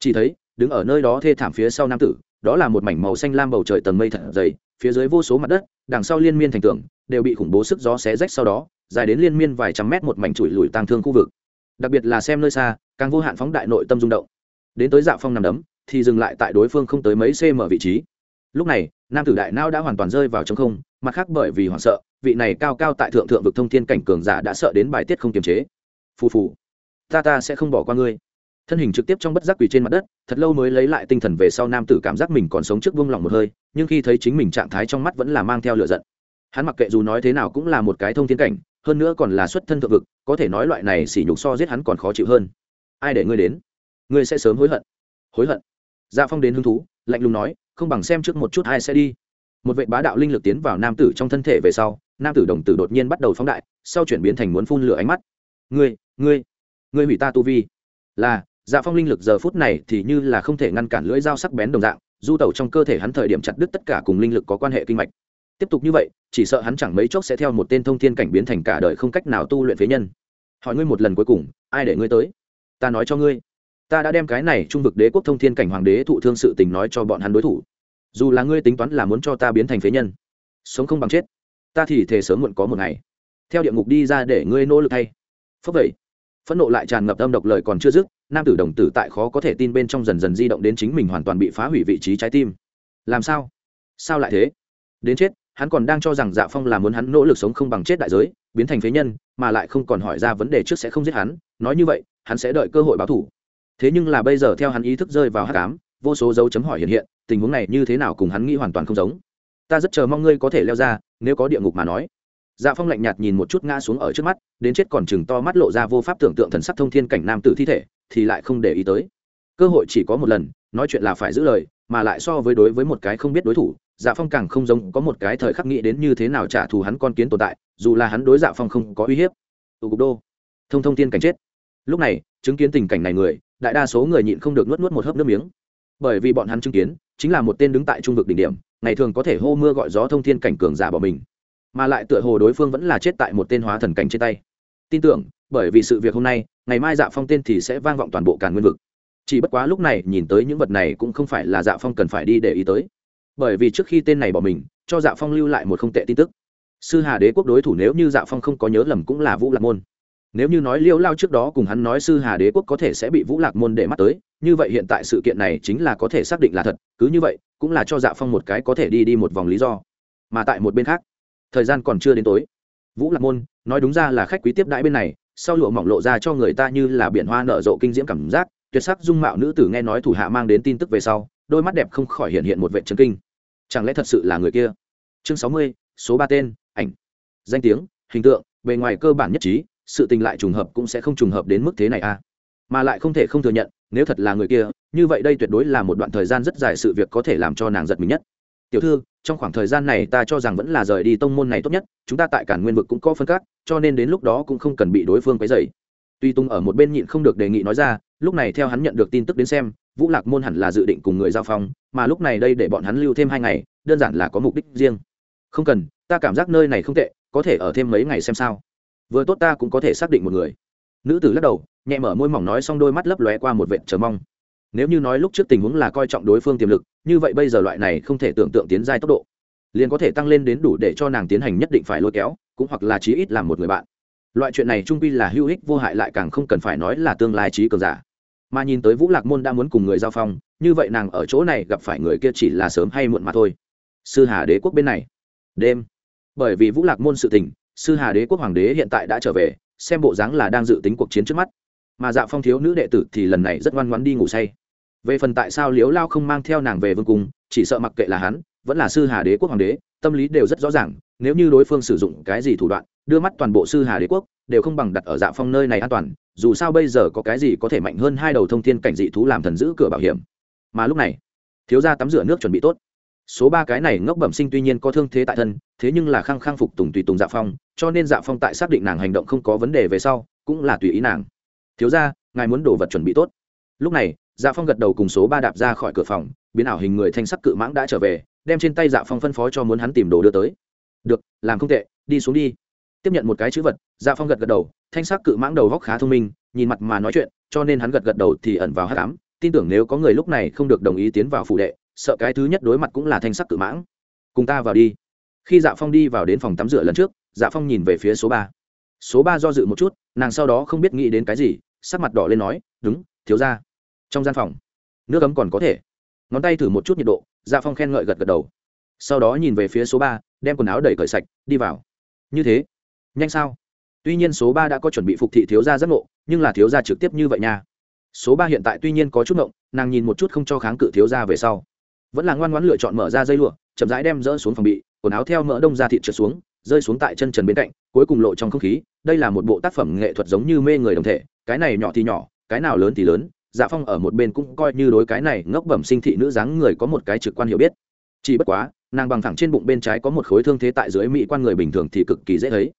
Chỉ thấy, đứng ở nơi đó thê thảm phía sau nam tử, đó là một mảnh màu xanh lam bầu trời tầng mây thật dày, phía dưới vô số mặt đất, đằng sau liên miên thành tường, đều bị khủng bố sức gió xé rách sau đó, dài đến liên miên vài trăm mét một mảnh chùi lùi tang thương khu vực đặc biệt là xem nơi xa, càng vô hạn phóng đại nội tâm rung động. Đến tới dạ phong nằm đấm, thì dừng lại tại đối phương không tới mấy cm vị trí. Lúc này, nam tử đại nao đã hoàn toàn rơi vào trong không, mặt khác bởi vì hoảng sợ, vị này cao cao tại thượng thượng vực thông thiên cảnh cường giả đã sợ đến bài tiết không kiềm chế. Phù phù, ta ta sẽ không bỏ qua ngươi. Thân hình trực tiếp trong bất giác quỳ trên mặt đất, thật lâu mới lấy lại tinh thần về sau nam tử cảm giác mình còn sống trước vung lòng một hơi, nhưng khi thấy chính mình trạng thái trong mắt vẫn là mang theo lửa giận. Hắn mặc kệ dù nói thế nào cũng là một cái thông thiên cảnh hơn nữa còn là xuất thân thượng vực, có thể nói loại này sỉ nhục so giết hắn còn khó chịu hơn. Ai để ngươi đến? Ngươi sẽ sớm hối hận. Hối hận? Dạ phong đến hứng thú, lạnh lùng nói, không bằng xem trước một chút ai sẽ đi. Một vệ bá đạo linh lực tiến vào nam tử trong thân thể về sau, nam tử đồng tử đột nhiên bắt đầu phóng đại, sau chuyển biến thành muốn phun lửa ánh mắt. Ngươi ngươi ngươi hủy ta tu vi. Là dạ phong linh lực giờ phút này thì như là không thể ngăn cản lưỡi dao sắc bén đồng dạng, du tẩu trong cơ thể hắn thời điểm chặt đứt tất cả cùng linh lực có quan hệ kinh mạch tiếp tục như vậy, chỉ sợ hắn chẳng mấy chốc sẽ theo một tên thông thiên cảnh biến thành cả đời không cách nào tu luyện phế nhân. Hỏi ngươi một lần cuối cùng, ai để ngươi tới? Ta nói cho ngươi. Ta đã đem cái này trung vực đế quốc thông thiên cảnh hoàng đế thụ thương sự tình nói cho bọn hắn đối thủ. Dù là ngươi tính toán là muốn cho ta biến thành phế nhân, sống không bằng chết, ta thì thề sớm muộn có một ngày. Theo địa ngục đi ra để ngươi nỗ lực thay. Phấp vậy. Phẫn nộ lại tràn ngập âm độc lời còn chưa dứt, nam tử đồng tử tại khó có thể tin bên trong dần dần di động đến chính mình hoàn toàn bị phá hủy vị trí trái tim. Làm sao? Sao lại thế? Đến chết hắn còn đang cho rằng dạ phong là muốn hắn nỗ lực sống không bằng chết đại giới, biến thành phế nhân, mà lại không còn hỏi ra vấn đề trước sẽ không giết hắn, nói như vậy, hắn sẽ đợi cơ hội báo thủ. Thế nhưng là bây giờ theo hắn ý thức rơi vào hát cám vô số dấu chấm hỏi hiện hiện, tình huống này như thế nào cùng hắn nghĩ hoàn toàn không giống. Ta rất chờ mong ngươi có thể leo ra, nếu có địa ngục mà nói. Dạ phong lạnh nhạt nhìn một chút ngã xuống ở trước mắt, đến chết còn chừng to mắt lộ ra vô pháp tưởng tượng thần sắc thông thiên cảnh nam tử thi thể, thì lại không để ý tới. Cơ hội chỉ có một lần, nói chuyện là phải giữ lời mà lại so với đối với một cái không biết đối thủ dạ phong càng không giống có một cái thời khắc nghĩ đến như thế nào trả thù hắn con kiến tồn tại, dù là hắn đối dạ phong không có uy hiếp. Tù cục đô. Thông thông tiên cảnh chết. Lúc này, chứng kiến tình cảnh này người, đại đa số người nhịn không được nuốt nuốt một hớp nước miếng. Bởi vì bọn hắn chứng kiến, chính là một tên đứng tại trung vực đỉnh điểm, ngày thường có thể hô mưa gọi gió thông thiên cảnh cường giả bỏ mình. Mà lại tựa hồ đối phương vẫn là chết tại một tên hóa thần cảnh trên tay. Tin tưởng, bởi vì sự việc hôm nay, ngày mai dạ phong tên thì sẽ vang vọng toàn bộ càn nguyên vực chỉ bất quá lúc này nhìn tới những vật này cũng không phải là dạ phong cần phải đi để ý tới. Bởi vì trước khi tên này bỏ mình, cho dạ phong lưu lại một không tệ tin tức. Sư hà đế quốc đối thủ nếu như dạ phong không có nhớ lầm cũng là vũ lạc môn. Nếu như nói liêu lao trước đó cùng hắn nói sư hà đế quốc có thể sẽ bị vũ lạc môn để mắt tới, như vậy hiện tại sự kiện này chính là có thể xác định là thật, cứ như vậy, cũng là cho dạ phong một cái có thể đi đi một vòng lý do. Mà tại một bên khác, thời gian còn chưa đến tối. Vũ lạc môn, nói đúng ra là khách quý tiếp đãi bên này, sau lụa mỏng lộ ra cho người ta như là biển hoa nở rộ kinh diễm cảm giác tuyệt sắc dung mạo nữ tử nghe nói thủ hạ mang đến tin tức về sau, đôi mắt đẹp không khỏi hiện hiện một vệ trấn kinh. Chẳng lẽ thật sự là người kia? Chương sáu mươi, số ba tên, ảnh. Danh tiếng, hình tượng, bề ngoài cơ bản nhất trí, sự tình lại trùng hợp cũng sẽ không trùng hợp đến mức thế này a à. mà lại không thể không thừa nhận, nếu thật là người kia, như vậy đây tuyệt đối là một đoạn thời gian rất dài sự việc có thể làm cho nàng giật mình nhất. Tiểu thư, trong khoảng thời gian này ta cho rằng vẫn là rời đi tông môn này tốt nhất, chúng ta tại cản nguyên vực cũng có phân cắt cho nên đến lúc đó cũng không cần bị đối phương quấy dày tuy tung ở một bên nhịn không được đề nghị nói ra, lúc này theo hắn nhận được tin tức đến xem, vũ lạc môn hẳn là dự định cùng người giao phong, mà lúc này đây để bọn hắn lưu thêm hai ngày, đơn giản là có mục đích riêng. Không cần, ta cảm giác nơi này không tệ, có thể ở thêm mấy ngày xem sao. Vừa tốt ta cũng có thể xác định một người. Nữ tử lắc đầu, nhẹ mở môi mỏng nói xong đôi mắt lấp lóe qua một vệt chờ mong. Nếu như nói lúc trước tình huống là coi trọng đối phương tiềm lực, như vậy bây giờ loại này không thể tưởng tượng tiến giai tốc độ, liền có thể tăng lên đến đủ để cho nàng tiến hành nhất định phải lôi kéo, cũng hoặc là chí ít làm một người bạn loại chuyện này trung quy là hữu ích, vô hại lại càng không cần phải nói là tương lai trí cường giả. Mà nhìn tới vũ lạc môn đã muốn cùng người giao phong, như vậy nàng ở chỗ này gặp phải người kia chỉ là sớm hay muộn mà thôi. Sư hà đế quốc bên này. Đêm. Bởi vì vũ lạc môn sự tình, sư hà đế quốc hoàng đế hiện tại đã trở về, xem bộ dáng là đang dự tính cuộc chiến trước mắt. Mà dạ phong thiếu nữ đệ tử thì lần này rất ngoan ngoãn đi ngủ say. Về phần tại sao liễu lao không mang theo nàng về vương cung, chỉ sợ mặc kệ là hắn, vẫn là sư hà đế quốc hoàng đế, tâm lý đều rất rõ ràng, nếu như đối phương sử dụng cái gì thủ đoạn đưa mắt toàn bộ sư hà đế quốc, đều không bằng đặt ở dạ phong nơi này an toàn, dù sao bây giờ có cái gì có thể mạnh hơn hai đầu thông thiên cảnh dị thú làm thần giữ cửa bảo hiểm. Mà lúc này, thiếu gia tắm rửa nước chuẩn bị tốt. Số ba cái này ngốc bẩm sinh tuy nhiên có thương thế tại thân, thế nhưng là khăng khăng phục tùng tùy tùng dạ phong, cho nên dạ phong tại xác định nàng hành động không có vấn đề về sau, cũng là tùy ý nàng. Thiếu ra ngài muốn đồ vật chuẩn bị tốt. Lúc này dạ phong gật đầu cùng số ba đạp ra khỏi cửa phòng, biến ảo hình người thanh sắc cự mãng đã trở về, đem trên tay dạ phong phân phó cho muốn hắn tìm đồ đưa tới. Được, làm không tệ, đi xuống đi tiếp nhận một cái chữ vật dạ phong gật gật đầu, thanh sắc cự mãng đầu góc khá thông minh, nhìn mặt mà nói chuyện, cho nên hắn gật gật đầu thì ẩn vào hát cám tin tưởng nếu có người lúc này không được đồng ý tiến vào phủ đệ, sợ cái thứ nhất đối mặt cũng là thanh sắc cự mãng. Cùng ta vào đi. Khi dạ phong đi vào đến phòng tắm rửa lần trước dạ phong nhìn về phía số ba. Số ba do dự một chút, nàng sau đó không biết nghĩ đến cái gì, sắc mặt đỏ lên nói, đúng, thiếu ra trong gian phòng, nước ấm còn có thể. Ngón tay thử một chút nhiệt độ dạ phong khen ngợi gật gật đầu. Sau đó nhìn về phía số ba, đem quần áo đẩy cởi sạch, đi vào. Như thế nhanh sao? Tuy nhiên số ba đã có chuẩn bị phục thị thiếu gia rất ngộ, nhưng là thiếu gia trực tiếp như vậy nha. Số ba hiện tại tuy nhiên có chút ngộng, nàng nhìn một chút không cho kháng cự thiếu gia về sau. Vẫn là ngoan ngoãn lựa chọn mở ra dây lụa, chậm rãi đem rỡ xuống phòng bị, quần áo theo mỡ đông ra thịt trượt xuống, rơi xuống tại chân trần bên cạnh, cuối cùng lộ trong không khí. Đây là một bộ tác phẩm nghệ thuật giống như mê người đồng thể, cái này nhỏ thì nhỏ, cái nào lớn thì lớn. Dạ phong ở một bên cũng coi như đối cái này ngốc bẩm sinh thị nữ dáng người có một cái trực quan hiểu biết. Chỉ bất quá, nàng bằng thẳng trên bụng bên trái có một khối thương thế tại dưới mỹ quan người bình thường thì cực kỳ dễ thấy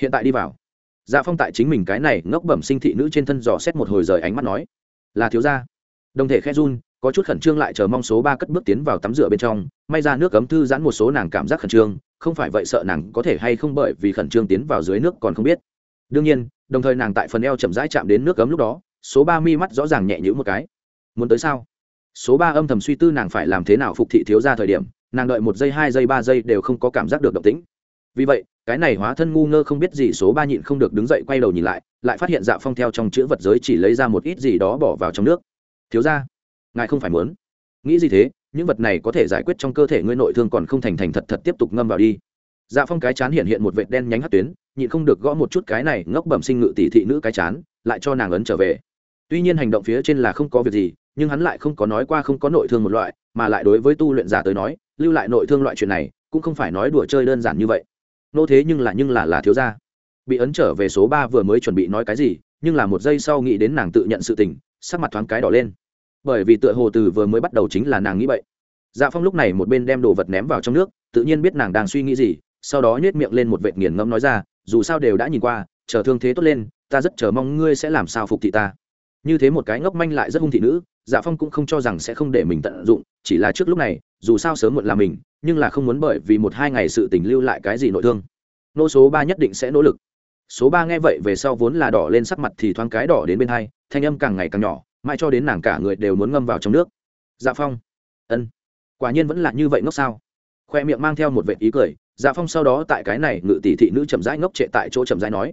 hiện tại đi vào. Dạ phong tại chính mình cái này ngốc bẩm sinh thị nữ trên thân dò xét một hồi rời ánh mắt nói, là thiếu gia. Đồng thể khe run, có chút khẩn trương lại chờ mong số ba cất bước tiến vào tắm rửa bên trong, may ra nước cấm thư giãn một số nàng cảm giác khẩn trương, không phải vậy sợ nàng có thể hay không bởi vì khẩn trương tiến vào dưới nước còn không biết. Đương nhiên, đồng thời nàng tại phần eo chậm rãi chạm đến nước cấm lúc đó, số ba mi mắt rõ ràng nhẹ nhữ một cái. Muốn tới sao? Số ba âm thầm suy tư nàng phải làm thế nào phục thị thiếu ra thời điểm, nàng đợi một giây, hai giây, ba giây đều không có cảm giác được động tĩnh vì vậy, cái này hóa thân ngu ngơ không biết gì số ba nhịn không được đứng dậy quay đầu nhìn lại lại phát hiện dạ phong theo trong chữ vật giới chỉ lấy ra một ít gì đó bỏ vào trong nước. Thiếu ra ngài không phải muốn. Nghĩ gì thế? Những vật này có thể giải quyết trong cơ thể ngươi nội thương còn không thành thành thật thật tiếp tục ngâm vào đi. Dạ phong cái chán hiện hiện một vệt đen nhánh hát tuyến, nhịn không được gõ một chút cái này ngốc bẩm sinh ngự tỷ thị nữ cái chán, lại cho nàng ấn trở về. Tuy nhiên hành động phía trên là không có việc gì, nhưng hắn lại không có nói qua không có nội thương một loại, mà lại đối với tu luyện giả tới nói, lưu lại nội thương loại chuyện này, cũng không phải nói đùa chơi đơn giản như vậy nô thế nhưng là nhưng là là thiếu gia. Bị ấn trở về số ba vừa mới chuẩn bị nói cái gì, nhưng là một giây sau nghĩ đến nàng tự nhận sự tình, sắc mặt thoáng cái đỏ lên. Bởi vì tựa hồ từ vừa mới bắt đầu chính là nàng nghĩ vậy dạ phong lúc này một bên đem đồ vật ném vào trong nước, tự nhiên biết nàng đang suy nghĩ gì, sau đó nhét miệng lên một vệt nghiền ngẫm nói ra, dù sao đều đã nhìn qua, chờ thương thế tốt lên, ta rất chờ mong ngươi sẽ làm sao phục thị ta. Như thế một cái ngốc manh lại rất hung thị nữ dạ phong cũng không cho rằng sẽ không để mình tận dụng, chỉ là trước lúc này, dù sao sớm muộn là mình nhưng là không muốn bởi vì một hai ngày sự tình lưu lại cái gì nội thương. Nô số ba nhất định sẽ nỗ lực. Số ba nghe vậy về sau vốn là đỏ lên sắc mặt thì thoáng cái đỏ đến bên hai, thanh âm càng ngày càng nhỏ, mãi cho đến nàng cả người đều muốn ngâm vào trong nước. Dạ phong. Ân. Quả nhiên vẫn là như vậy ngốc sao? Khoe miệng mang theo một vệ ý cười dạ phong sau đó tại cái này ngự tỷ thị nữ chậm rãi ngốc trệ tại chỗ chậm rãi nói.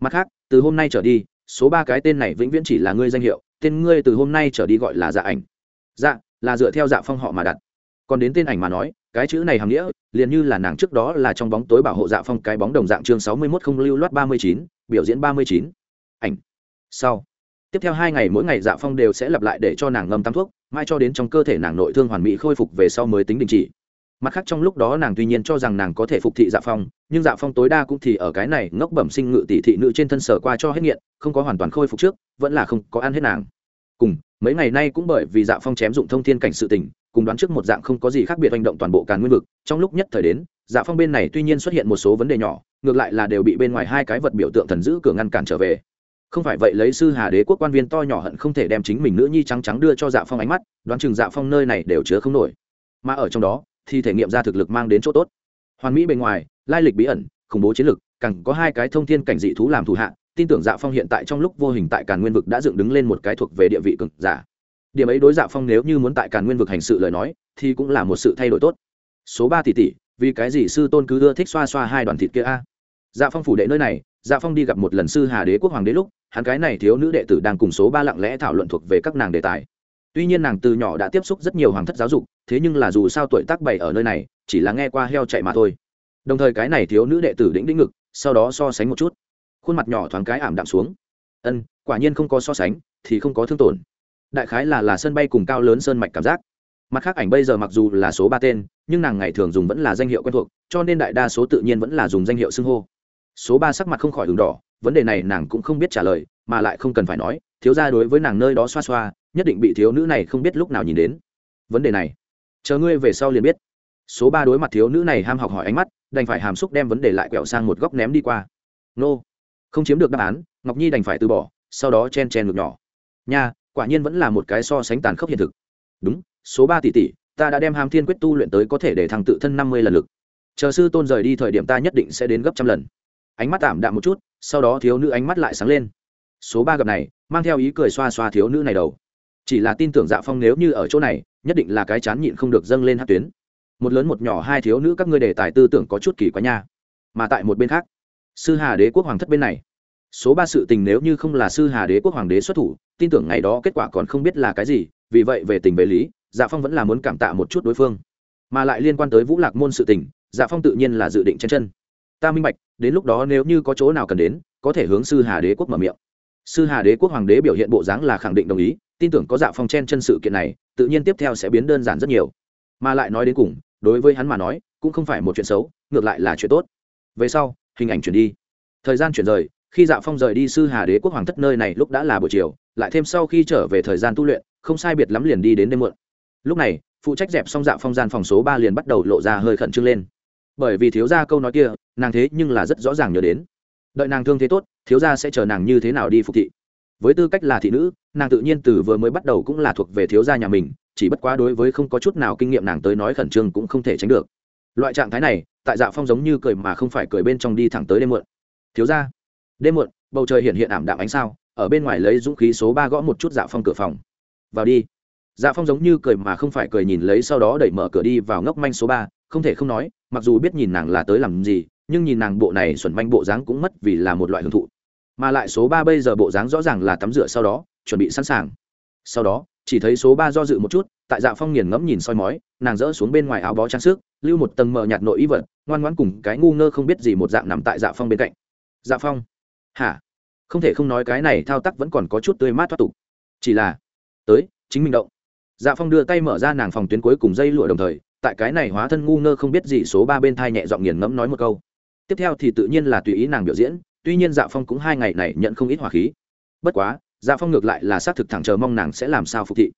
Mặt khác, từ hôm nay trở đi, số ba cái tên này vĩnh viễn chỉ là ngươi danh hiệu, tên ngươi từ hôm nay trở đi gọi là dạ ảnh. Dạ là dựa theo dạ phong họ mà đặt còn đến tên ảnh mà nói, cái chữ này hàm nghĩa, liền như là nàng trước đó là trong bóng tối bảo hộ dạ phong cái bóng đồng dạng chương sáu mươi mốt không lưu loát ba mươi chín, biểu diễn ba mươi chín. Ảnh. Sau. Tiếp theo hai ngày mỗi ngày dạ phong đều sẽ lặp lại để cho nàng ngâm tắm thuốc, mai cho đến trong cơ thể nàng nội thương hoàn mỹ khôi phục về sau mới tính đình chỉ. Mặt khác trong lúc đó nàng tuy nhiên cho rằng nàng có thể phục thị dạ phong, nhưng dạ phong tối đa cũng thì ở cái này ngốc bẩm sinh ngự tỷ thị nữ trên thân sở qua cho hết nghiện, không có hoàn toàn khôi phục trước, vẫn là không có ăn hết nàng. Cùng mấy ngày nay cũng bởi vì dạ phong chém dụng thông thiên cảnh sự tình, cùng đoán trước một dạng không có gì khác biệt hành động toàn bộ càn nguyên vực. Trong lúc nhất thời đến dạ phong bên này tuy nhiên xuất hiện một số vấn đề nhỏ, ngược lại là đều bị bên ngoài hai cái vật biểu tượng thần giữ cửa ngăn cản trở về. Không phải vậy lấy sư hà đế quốc quan viên to nhỏ hận không thể đem chính mình nữ nhi trắng trắng đưa cho dạ phong ánh mắt, đoán chừng dạ phong nơi này đều chứa không nổi. Mà ở trong đó, thì thể nghiệm ra thực lực mang đến chỗ tốt. Hoàn mỹ bề ngoài, lai lịch bí ẩn, khủng bố chiến lực, càng có hai cái thông thiên cảnh dị thú làm thủ hạ tin tưởng dạ phong hiện tại trong lúc vô hình tại càn nguyên vực đã dựng đứng lên một cái thuộc về địa vị cực giả. Điểm ấy đối dạ phong nếu như muốn tại càn nguyên vực hành sự lời nói, thì cũng là một sự thay đổi tốt. Số ba tỷ tỷ, vì cái gì sư tôn cứ ưa thích xoa xoa hai đoàn thịt kia a? Dạ phong phủ đệ nơi này dạ phong đi gặp một lần sư hà đế quốc hoàng đế lúc, hắn cái này thiếu nữ đệ tử đang cùng số ba lặng lẽ thảo luận thuộc về các nàng đề tài. Tuy nhiên nàng từ nhỏ đã tiếp xúc rất nhiều hoàng thất giáo dục, thế nhưng là dù sao tuổi tác bảy ở nơi này, chỉ là nghe qua heo chạy mà thôi. Đồng thời cái này thiếu nữ đệ tử đĩnh đĩnh ngực, sau đó so sánh một chút khuôn mặt nhỏ thoáng cái ảm đạm xuống. Ân, quả nhiên không có so sánh, thì không có thương tổn. Đại khái là là sân bay cùng cao lớn sơn mạch cảm giác. Mặt khác ảnh bây giờ mặc dù là số ba tên, nhưng nàng ngày thường dùng vẫn là danh hiệu quen thuộc, cho nên đại đa số tự nhiên vẫn là dùng danh hiệu xưng hô. Số ba sắc mặt không khỏi đường đỏ, vấn đề này nàng cũng không biết trả lời, mà lại không cần phải nói, thiếu ra đối với nàng nơi đó xoa xoa, nhất định bị thiếu nữ này không biết lúc nào nhìn đến. Vấn đề này, chờ ngươi về sau liền biết. Số ba đối mặt thiếu nữ này ham học hỏi ánh mắt, đành phải hàm xúc đem vấn đề lại quẹo sang một góc ném đi qua. Nô không chiếm được đáp án, ngọc nhi đành phải từ bỏ, sau đó chen chen ngược nhỏ. Nha, quả nhiên vẫn là một cái so sánh tàn khốc hiện thực. Đúng, số ba tỷ tỷ, ta đã đem hàm thiên quyết tu luyện tới có thể để thằng tự thân năm mươi lần lực. Chờ sư tôn rời đi thời điểm ta nhất định sẽ đến gấp trăm lần. Ánh mắt tạm đạm một chút, sau đó thiếu nữ ánh mắt lại sáng lên. Số ba gặp này, mang theo ý cười xoa xoa thiếu nữ này đầu. Chỉ là tin tưởng dạ phong nếu như ở chỗ này, nhất định là cái chán nhịn không được dâng lên hát tuyến. Một lớn một nhỏ hai thiếu nữ các ngươi đề tài tư tưởng có chút kỳ quá nha. Mà tại một bên khác sư hà đế quốc hoàng thất bên này. Số ba sự tình nếu như không là sư hà đế quốc hoàng đế xuất thủ, tin tưởng ngày đó kết quả còn không biết là cái gì, vì vậy về tình về lý dạ phong vẫn là muốn cảm tạ một chút đối phương. Mà lại liên quan tới vũ lạc môn sự tình dạ phong tự nhiên là dự định chen chân. Ta minh bạch, đến lúc đó nếu như có chỗ nào cần đến, có thể hướng sư hà đế quốc mở miệng. Sư hà đế quốc hoàng đế biểu hiện bộ dáng là khẳng định đồng ý, tin tưởng có dạ phong chen chân sự kiện này, tự nhiên tiếp theo sẽ biến đơn giản rất nhiều. Mà lại nói đến cùng, đối với hắn mà nói, cũng không phải một chuyện xấu, ngược lại là chuyện tốt. Về sau hình ảnh chuyển đi. Thời gian chuyển rời, khi dạ phong rời đi sư hà đế quốc hoàng thất nơi này lúc đã là buổi chiều, lại thêm sau khi trở về thời gian tu luyện, không sai biệt lắm liền đi đến đêm muộn. Lúc này, phụ trách dẹp xong dạ phong gian phòng số ba liền bắt đầu lộ ra hơi khẩn trương lên. Bởi vì thiếu gia câu nói kia, nàng thế nhưng là rất rõ ràng nhớ đến. Đợi nàng thương thế tốt, thiếu gia sẽ chờ nàng như thế nào đi phục thị. Với tư cách là thị nữ, nàng tự nhiên từ vừa mới bắt đầu cũng là thuộc về thiếu gia nhà mình, chỉ bất quá đối với không có chút nào kinh nghiệm nàng tới nói khẩn trương cũng không thể tránh được loại trạng thái này, tại dạ phong giống như cười mà không phải cười bên trong đi thẳng tới đêm muộn. Thiếu gia, đêm muộn, bầu trời hiện hiện ảm đạm ánh sao, ở bên ngoài lấy dũng khí số ba gõ một chút dạ phong cửa phòng. Vào đi. Dạ phong giống như cười mà không phải cười nhìn lấy sau đó đẩy mở cửa đi vào ngốc manh số ba, không thể không nói, mặc dù biết nhìn nàng là tới làm gì, nhưng nhìn nàng bộ này xuẩn manh bộ dáng cũng mất vì là một loại hưởng thụ. Mà lại số ba bây giờ bộ dáng rõ ràng là tắm rửa sau đó, chuẩn bị sẵn sàng. Sau đó, chỉ thấy số ba do dự một chút, tại dạ phong nghiền ngẫm nhìn soi mói, nàng dỡ xuống bên ngoài áo bó trang sức lưu một tầng mờ nhạt nội y vật, ngoan ngoãn cùng cái ngu ngơ không biết gì một dạng nằm tại dạ phong bên cạnh. Dạ phong? Hả? Không thể không nói cái này thao tác vẫn còn có chút tươi mát thoát tục. Chỉ là, tới, chính mình động. Dạ phong đưa tay mở ra nàng phòng tuyến cuối cùng dây lụa đồng thời, tại cái này hóa thân ngu ngơ không biết gì số ba bên thai nhẹ giọng nghiền ngẫm nói một câu. Tiếp theo thì tự nhiên là tùy ý nàng biểu diễn, tuy nhiên dạ phong cũng hai ngày này nhận không ít hỏa khí. Bất quá dạ phong ngược lại là xác thực thẳng chờ mong nàng sẽ làm sao phục thị.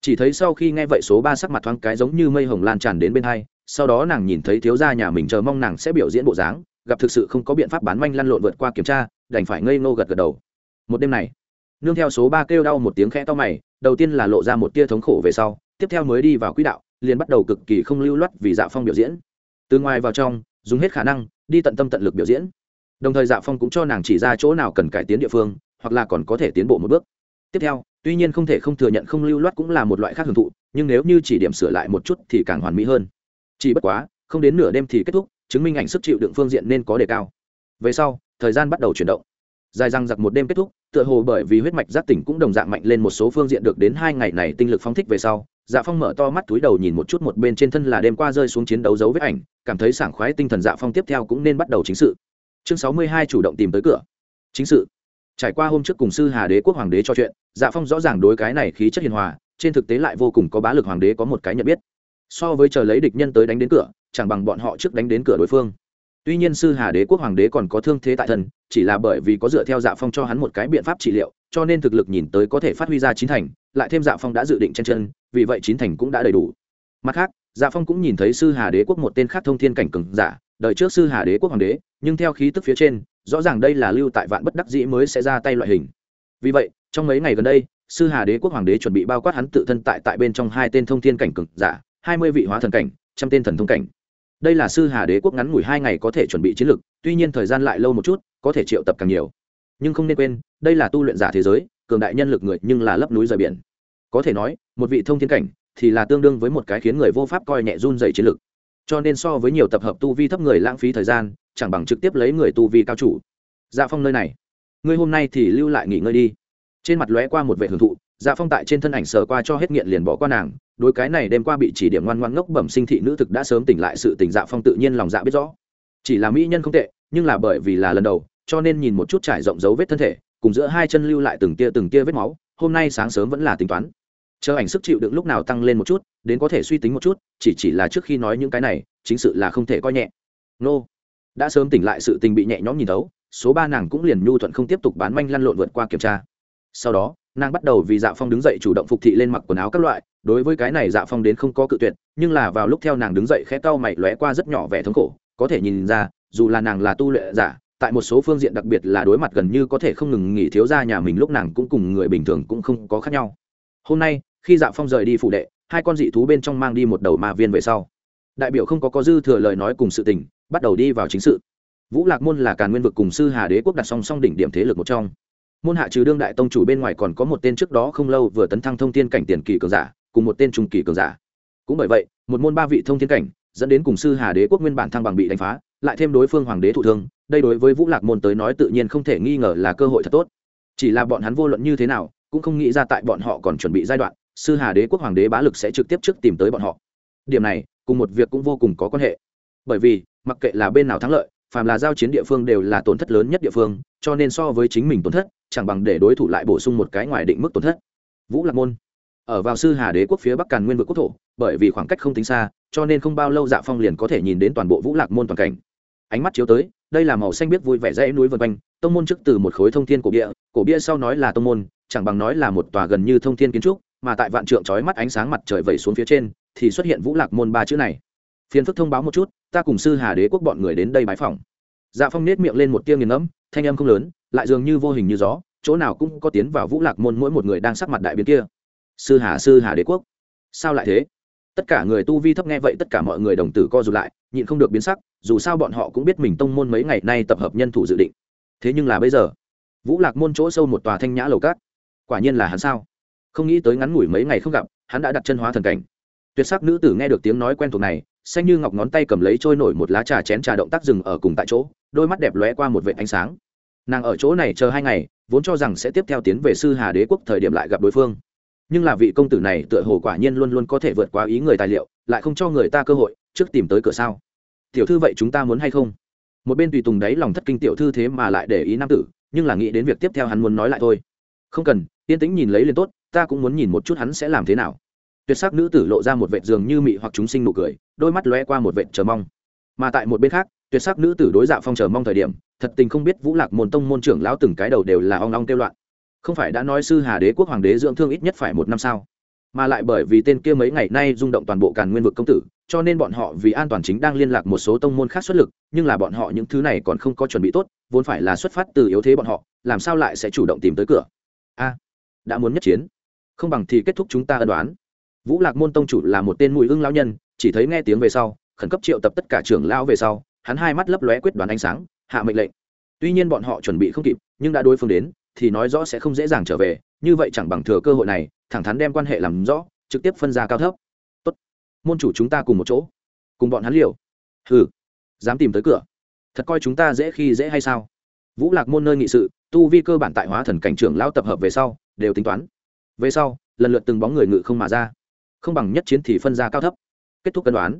Chỉ thấy sau khi nghe vậy số ba sắc mặt thoáng cái giống như mây hồng lan tràn đến bên hai sau đó nàng nhìn thấy thiếu gia nhà mình chờ mong nàng sẽ biểu diễn bộ dáng, gặp thực sự không có biện pháp bán manh lăn lộn vượt qua kiểm tra, đành phải ngây ngô gật gật đầu. Một đêm này, nương theo số ba kêu đau một tiếng khẽ to mày, đầu tiên là lộ ra một tia thống khổ về sau, tiếp theo mới đi vào quỹ đạo, liền bắt đầu cực kỳ không lưu loát vì dạ phong biểu diễn. Từ ngoài vào trong, dùng hết khả năng, đi tận tâm tận lực biểu diễn. Đồng thời dạ phong cũng cho nàng chỉ ra chỗ nào cần cải tiến địa phương, hoặc là còn có thể tiến bộ một bước. Tiếp theo, tuy nhiên không thể không thừa nhận không lưu loát cũng là một loại khác hưởng thụ, nhưng nếu như chỉ điểm sửa lại một chút thì càng hoàn mỹ hơn chỉ bất quá, không đến nửa đêm thì kết thúc, chứng minh ảnh sức chịu đựng phương diện nên có đề cao. Về sau, thời gian bắt đầu chuyển động. Dài răng giặc một đêm kết thúc, tựa hồ bởi vì huyết mạch giác tỉnh cũng đồng dạng mạnh lên một số phương diện được đến hai ngày này tinh lực phóng thích về sau dạ phong mở to mắt túi đầu nhìn một chút một bên trên thân là đêm qua rơi xuống chiến đấu dấu vết ảnh, cảm thấy sảng khoái tinh thần dạ phong tiếp theo cũng nên bắt đầu chính sự. Chương sáu mươi hai chủ động tìm tới cửa. Chính sự. Trải qua hôm trước cùng sư hà đế quốc hoàng đế cho chuyện dạ phong rõ ràng đối cái này khí chất hiền hòa, trên thực tế lại vô cùng có bá lực hoàng đế có một cái nhận biết so với chờ lấy địch nhân tới đánh đến cửa, chẳng bằng bọn họ trước đánh đến cửa đối phương. Tuy nhiên sư hà đế quốc hoàng đế còn có thương thế tại thân, chỉ là bởi vì có dựa theo dạ phong cho hắn một cái biện pháp trị liệu, cho nên thực lực nhìn tới có thể phát huy ra chín thành, lại thêm dạ phong đã dự định chen chân, vì vậy chín thành cũng đã đầy đủ. Mặt khác dạ phong cũng nhìn thấy sư hà đế quốc một tên khác thông thiên cảnh cừng giả, đợi trước sư hà đế quốc hoàng đế, nhưng theo khí tức phía trên, rõ ràng đây là lưu tại vạn bất đắc dĩ mới sẽ ra tay loại hình. Vì vậy, trong mấy ngày gần đây, sư hà đế quốc hoàng đế chuẩn bị bao quát hắn tự thân tại tại bên trong hai tên thông thiên cảnh cực giả hai mươi vị hóa thần cảnh, trăm tên thần thông cảnh. Đây là sư hà đế quốc ngắn ngủi hai ngày có thể chuẩn bị chiến lược, tuy nhiên thời gian lại lâu một chút, có thể triệu tập càng nhiều. Nhưng không nên quên, đây là tu luyện giả thế giới, cường đại nhân lực người nhưng là lấp núi rời biển. Có thể nói, một vị thông thiên cảnh thì là tương đương với một cái khiến người vô pháp coi nhẹ run dày chiến lược. Cho nên so với nhiều tập hợp tu vi thấp người lãng phí thời gian, chẳng bằng trực tiếp lấy người tu vi cao chủ. Dạ phong nơi này, ngươi hôm nay thì lưu lại nghỉ ngơi đi. Trên mặt lóe qua một vệ hưởng thụ dạ phong tại trên thân ảnh sờ qua cho hết nghiện liền bỏ qua nàng, đối cái này đêm qua bị chỉ điểm ngoan ngoan ngốc bẩm sinh thị nữ thực đã sớm tỉnh lại sự tỉnh dạ phong tự nhiên lòng dạ biết rõ. Chỉ là mỹ nhân không tệ, nhưng là bởi vì là lần đầu, cho nên nhìn một chút trải rộng dấu vết thân thể, cùng giữa hai chân lưu lại từng tia từng tia vết máu, hôm nay sáng sớm vẫn là tính toán. Chờ ảnh sức chịu đựng lúc nào tăng lên một chút, đến có thể suy tính một chút, chỉ chỉ là trước khi nói những cái này, chính sự là không thể coi nhẹ. Nô, đã sớm tỉnh lại sự tình bị nhẹ nhõm nhìn thấu, số ba nàng cũng liền nhu thuận không tiếp tục bán manh lăn lộn vượt qua kiểm tra. Sau đó nàng bắt đầu vì dạ phong đứng dậy chủ động phục thị lên mặc quần áo các loại, đối với cái này dạ phong đến không có cự tuyệt, nhưng là vào lúc theo nàng đứng dậy khẽ cau mày lóe qua rất nhỏ vẻ thống khổ, có thể nhìn ra, dù là nàng là tu lệ giả, tại một số phương diện đặc biệt là đối mặt gần như có thể không ngừng nghỉ thiếu ra nhà mình lúc nàng cũng cùng người bình thường cũng không có khác nhau. Hôm nay, khi dạ phong rời đi phụ đệ, hai con dị thú bên trong mang đi một đầu ma viên về sau. Đại biểu không có có dư thừa lời nói cùng sự tình, bắt đầu đi vào chính sự. Vũ lạc môn là càn nguyên vực cùng sư hà đế quốc đặt song song đỉnh điểm thế lực một trong môn hạ trừ đương đại tông chủ bên ngoài còn có một tên trước đó không lâu vừa tấn thăng thông thiên cảnh tiền kỳ cường giả, cùng một tên trung kỳ cường giả. Cũng bởi vậy, một môn ba vị thông thiên cảnh, dẫn đến cùng sư hà đế quốc nguyên bản thăng bằng bị đánh phá, lại thêm đối phương hoàng đế thụ thương, đây đối với vũ lạc môn tới nói tự nhiên không thể nghi ngờ là cơ hội thật tốt. Chỉ là bọn hắn vô luận như thế nào, cũng không nghĩ ra tại bọn họ còn chuẩn bị giai đoạn, sư hà đế quốc hoàng đế bá lực sẽ trực tiếp trước tìm tới bọn họ. Điểm này, cùng một việc cũng vô cùng có quan hệ. Bởi vì, mặc kệ là bên nào thắng lợi, phàm là giao chiến địa phương đều là tổn thất lớn nhất địa phương, cho nên so với chính mình tổn thất chẳng bằng để đối thủ lại bổ sung một cái ngoài định mức tổn thất. Vũ lạc môn. Ở vào sư hà đế quốc phía bắc càn nguyên vực quốc thổ, bởi vì khoảng cách không tính xa, cho nên không bao lâu dạ phong liền có thể nhìn đến toàn bộ vũ lạc môn toàn cảnh. Ánh mắt chiếu tới, đây là màu xanh biết vui vẻ dãy núi vân quanh, tông môn trước từ một khối thông thiên cổ bia cổ bia sau nói là tông môn, chẳng bằng nói là một tòa gần như thông thiên kiến trúc, mà tại vạn trượng trói mắt ánh sáng mặt trời vẩy xuống phía trên, thì xuất hiện vũ lạc môn ba chữ này. Phiền phức thông báo một chút, ta cùng sư hà đế quốc bọn người đến đây bái phòng dạ phong nết miệng lên một tiếng nghiền ngẫm, thanh âm không lớn, lại dường như vô hình như gió, chỗ nào cũng có tiến vào vũ lạc môn mỗi một người đang sắc mặt đại biến kia. Sư hà sư hà đế quốc. Sao lại thế? Tất cả người tu vi thấp nghe vậy tất cả mọi người đồng tử co rụt lại, nhịn không được biến sắc, dù sao bọn họ cũng biết mình tông môn mấy ngày nay tập hợp nhân thủ dự định. Thế nhưng là bây giờ, vũ lạc môn chỗ sâu một tòa thanh nhã lầu cát. Quả nhiên là hắn sao? Không nghĩ tới ngắn ngủi mấy ngày không gặp, hắn đã đặt chân hóa thần cảnh tuyệt sắc nữ tử nghe được tiếng nói quen thuộc này, xanh như ngọc ngón tay cầm lấy trôi nổi một lá trà chén trà động tác dừng ở cùng tại chỗ, đôi mắt đẹp lóe qua một vệ ánh sáng. Nàng ở chỗ này chờ hai ngày, vốn cho rằng sẽ tiếp theo tiến về sư hà đế quốc thời điểm lại gặp đối phương. Nhưng là vị công tử này tựa hồ quả nhiên luôn luôn có thể vượt qua ý người tài liệu, lại không cho người ta cơ hội, trước tìm tới cửa sao? Tiểu thư vậy chúng ta muốn hay không? Một bên tùy tùng đấy lòng thất kinh tiểu thư thế mà lại để ý nam tử, nhưng là nghĩ đến việc tiếp theo hắn muốn nói lại thôi. Không cần, yên tĩnh nhìn lấy liền tốt, ta cũng muốn nhìn một chút hắn sẽ làm thế nào tuyệt sắc nữ tử lộ ra một vệt giường như mị hoặc chúng sinh nụ cười, đôi mắt lóe qua một vệt chờ mong. Mà tại một bên khác, tuyệt sắc nữ tử đối dạ phong chờ mong thời điểm, thật tình không biết vũ lạc môn tông môn trưởng lão từng cái đầu đều là ong ong kêu loạn. Không phải đã nói sư hà đế quốc hoàng đế dưỡng thương ít nhất phải một năm sao? Mà lại bởi vì tên kia mấy ngày nay rung động toàn bộ càn nguyên vực công tử, cho nên bọn họ vì an toàn chính đang liên lạc một số tông môn khác xuất lực, nhưng là bọn họ những thứ này còn không có chuẩn bị tốt, vốn phải là xuất phát từ yếu thế bọn họ, làm sao lại sẽ chủ động tìm tới cửa? A, đã muốn nhất chiến. Không bằng thì kết thúc chúng ta ân đoán vũ lạc môn tông chủ là một tên mùi ưng lão nhân, chỉ thấy nghe tiếng về sau, khẩn cấp triệu tập tất cả trưởng lão về sau, hắn hai mắt lấp lóe quyết đoán ánh sáng, hạ mệnh lệnh. Tuy nhiên bọn họ chuẩn bị không kịp, nhưng đã đối phương đến, thì nói rõ sẽ không dễ dàng trở về, như vậy chẳng bằng thừa cơ hội này, thẳng thắn đem quan hệ làm rõ, trực tiếp phân ra cao thấp. Tốt. Môn chủ chúng ta cùng một chỗ. Cùng bọn hắn liều. Hừ. Dám tìm tới cửa. Thật coi chúng ta dễ khi dễ hay sao? Vũ lạc môn nơi nghị sự, tu vi cơ bản tại hóa thần cảnh trưởng lao tập hợp về sau, đều tính toán. Về sau, lần lượt từng bóng người ngự không mà ra không bằng nhất chiến thì phân ra cao thấp. Kết thúc cân đoán.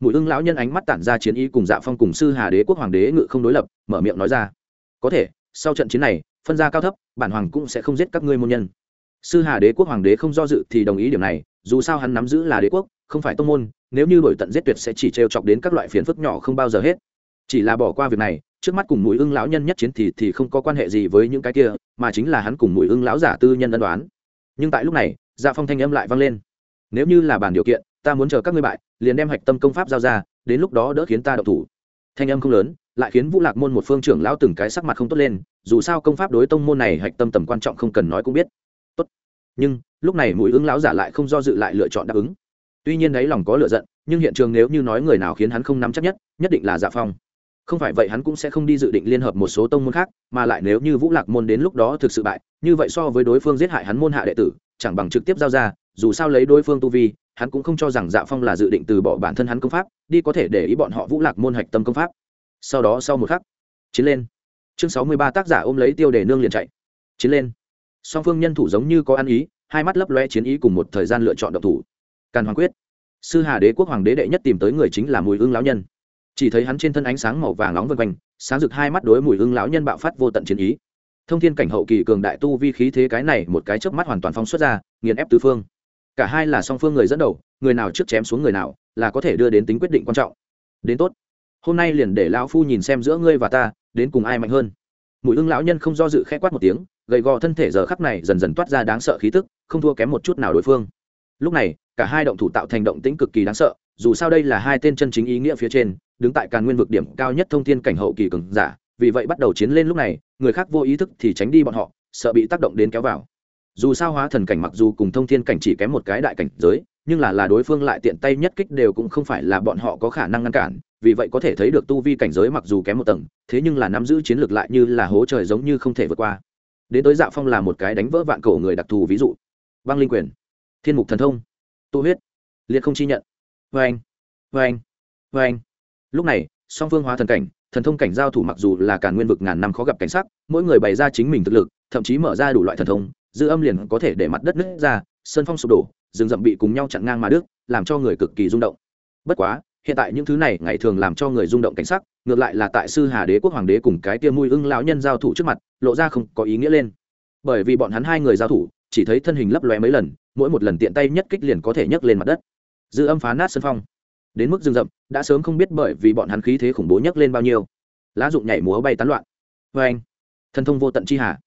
Mùi ưng lão nhân ánh mắt tản ra chiến ý cùng dạ phong cùng sư hà đế quốc hoàng đế ngự không đối lập, mở miệng nói ra. Có thể, sau trận chiến này, phân ra cao thấp, bản hoàng cũng sẽ không giết các ngươi môn nhân. Sư hà đế quốc hoàng đế không do dự thì đồng ý điểm này, dù sao hắn nắm giữ là đế quốc, không phải tông môn, nếu như đổi tận giết tuyệt sẽ chỉ trêu chọc đến các loại phiền phức nhỏ không bao giờ hết. Chỉ là bỏ qua việc này, trước mắt cùng mùi ưng lão nhân nhất chiến thì thì không có quan hệ gì với những cái kia, mà chính là hắn cùng mùi ưng lão giả tư nhân ân đoán. Nhưng tại lúc này dạ phong thanh âm lại vang lên nếu như là bàn điều kiện, ta muốn chờ các ngươi bại, liền đem hạch tâm công pháp giao ra, đến lúc đó đỡ khiến ta đậu thủ. Thanh âm không lớn, lại khiến vũ lạc môn một phương trưởng lão từng cái sắc mặt không tốt lên, dù sao công pháp đối tông môn này hạch tâm tầm quan trọng không cần nói cũng biết. Tốt. Nhưng, lúc này mũi ứng lão giả lại không do dự lại lựa chọn đáp ứng. Tuy nhiên đấy lòng có lựa giận, nhưng hiện trường nếu như nói người nào khiến hắn không nắm chắc nhất nhất định là dạ phong. Không phải vậy hắn cũng sẽ không đi dự định liên hợp một số tông môn khác, mà lại nếu như vũ lạc môn đến lúc đó thực sự bại, như vậy so với đối phương giết hại hắn môn hạ đệ tử, chẳng bằng trực tiếp giao ra dù sao lấy đối phương tu vi, hắn cũng không cho rằng dạ phong là dự định từ bỏ bản thân hắn công pháp, đi có thể để ý bọn họ vũ lạc môn hạch tâm công pháp. Sau đó sau một khắc, chiến lên. Chương sáu mươi ba tác giả ôm lấy tiêu để nương liền chạy. Chiến lên. Song phương nhân thủ giống như có ăn ý, hai mắt lấp loe chiến ý cùng một thời gian lựa chọn độc thủ. Càn hoàng quyết. Sư hà đế quốc hoàng đế đệ nhất tìm tới người chính là mùi ương lão nhân. Chỉ thấy hắn trên thân ánh sáng màu vàng nóng vân quanh, sáng rực hai mắt đối mùi ương lão nhân bạo phát vô tận chiến ý. Thông thiên cảnh hậu kỳ cường đại tu vi khí thế cái này một cái chớp mắt hoàn toàn phóng xuất ra, nghiền ép tứ phương cả hai là song phương người dẫn đầu, người nào trước chém xuống người nào là có thể đưa đến tính quyết định quan trọng. Đến tốt. Hôm nay liền để lão phu nhìn xem giữa ngươi và ta, đến cùng ai mạnh hơn. Mùi ưng lão nhân không do dự k h ẽ quát một tiếng, gầy gò thân thể giờ khắp này dần dần toát ra đáng sợ khí tức, không thua kém một chút nào đối phương. Lúc này, cả hai động thủ tạo thành động tĩnh cực kỳ đáng sợ, dù sao đây là hai tên chân chính ý nghĩa phía trên, đứng tại càn nguyên vực điểm cao nhất thông tin cảnh hậu kỳ cường giả, vì vậy bắt đầu chiến lên lúc này, người khác vô ý thức thì tránh đi bọn họ, sợ bị tác động đến kéo vào dù sao hóa thần cảnh mặc dù cùng thông thiên cảnh chỉ kém một cái đại cảnh giới, nhưng là là đối phương lại tiện tay nhất kích đều cũng không phải là bọn họ có khả năng ngăn cản, vì vậy có thể thấy được tu vi cảnh giới mặc dù kém một tầng, thế nhưng là nắm giữ chiến lược lại như là hố trời giống như không thể vượt qua. Đến tới dạ phong là một cái đánh vỡ vạn cổ người đặc thù ví dụ. Băng linh quyền, thiên mục thần thông tu huyết, liệt không chi nhận vê anh vê anh vê anh lúc này, song phương hóa thần cảnh, thần thông cảnh giao thủ mặc dù là cả nguyên vực ngàn năm khó gặp cảnh sắc, mỗi người bày ra chính mình thực lực, thậm chí mở ra đủ loại thần thông dư âm liền có thể để mặt đất nứt ra, sơn phong sụp đổ, rừng rậm bị cùng nhau chặn ngang mà đức làm cho người cực kỳ rung động. Bất quá, hiện tại những thứ này ngày thường làm cho người rung động cảnh sắc, ngược lại là tại sư hà đế quốc hoàng đế cùng cái tia mùi ưng lão nhân giao thủ trước mặt, lộ ra không có ý nghĩa lên. Bởi vì bọn hắn hai người giao thủ, chỉ thấy thân hình lấp lóe mấy lần, mỗi một lần tiện tay nhất kích liền có thể nhấc lên mặt đất. Dư âm phá nát sân phong. Đến mức rừng rậm, đã sớm không biết bởi vì bọn hắn khí thế khủng bố nhấc lên bao nhiêu. Lá dụng nhảy múa bay tán loạn. Vâng. Vê anh thân thông vô tận chi hà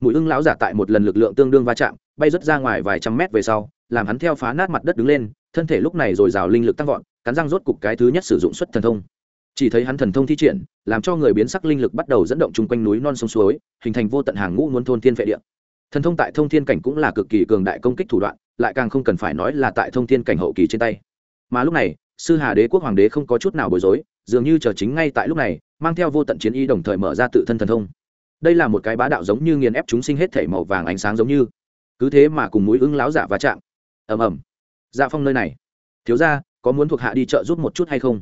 mũi ưng lão giả tại một lần lực lượng tương đương va chạm, bay rớt ra ngoài vài trăm mét về sau, làm hắn theo phá nát mặt đất đứng lên, thân thể lúc này rồi rào linh lực tăng vọt, cắn răng rốt cục cái thứ nhất sử dụng xuất thần thông. Chỉ thấy hắn thần thông thi triển, làm cho người biến sắc linh lực bắt đầu dẫn động chung quanh núi non sông suối, hình thành vô tận hàng ngũ muốn thôn thiên vệ địa. Thần thông tại thông thiên cảnh cũng là cực kỳ cường đại công kích thủ đoạn, lại càng không cần phải nói là tại thông thiên cảnh hậu kỳ trên tay. Mà lúc này, sư hà đế quốc hoàng đế không có chút nào bối rối, dường như chờ chính ngay tại lúc này, mang theo vô tận chiến y đồng thời mở ra tự thân thần thông đây là một cái bá đạo giống như nghiền ép chúng sinh hết thể màu vàng ánh sáng giống như. Cứ thế mà cùng mũi ưng láo giả va chạm. Ầm ầm. Dạ phong nơi này. Thiếu ra có muốn thuộc hạ đi chợ giúp một chút hay không?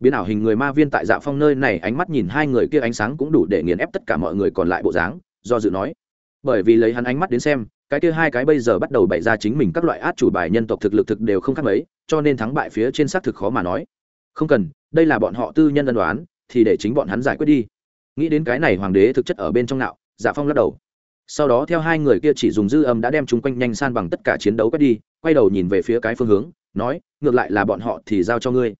Biến ảo hình người ma viên tại dạ phong nơi này ánh mắt nhìn hai người kia ánh sáng cũng đủ để nghiền ép tất cả mọi người còn lại bộ dáng, do dự nói. Bởi vì lấy hắn ánh mắt đến xem, cái kia hai cái bây giờ bắt đầu bày ra chính mình các loại át chủ bài nhân tộc thực lực thực đều không khác mấy, cho nên thắng bại phía trên xác thực khó mà nói. Không cần, đây là bọn họ tư nhân ân đoán thì để chính bọn hắn giải quyết đi nghĩ đến cái này hoàng đế thực chất ở bên trong nạo dạ phong lắc đầu. Sau đó theo hai người kia chỉ dùng dư âm đã đem chúng quanh nhanh san bằng tất cả chiến đấu quét đi, quay đầu nhìn về phía cái phương hướng, nói, ngược lại là bọn họ thì giao cho ngươi.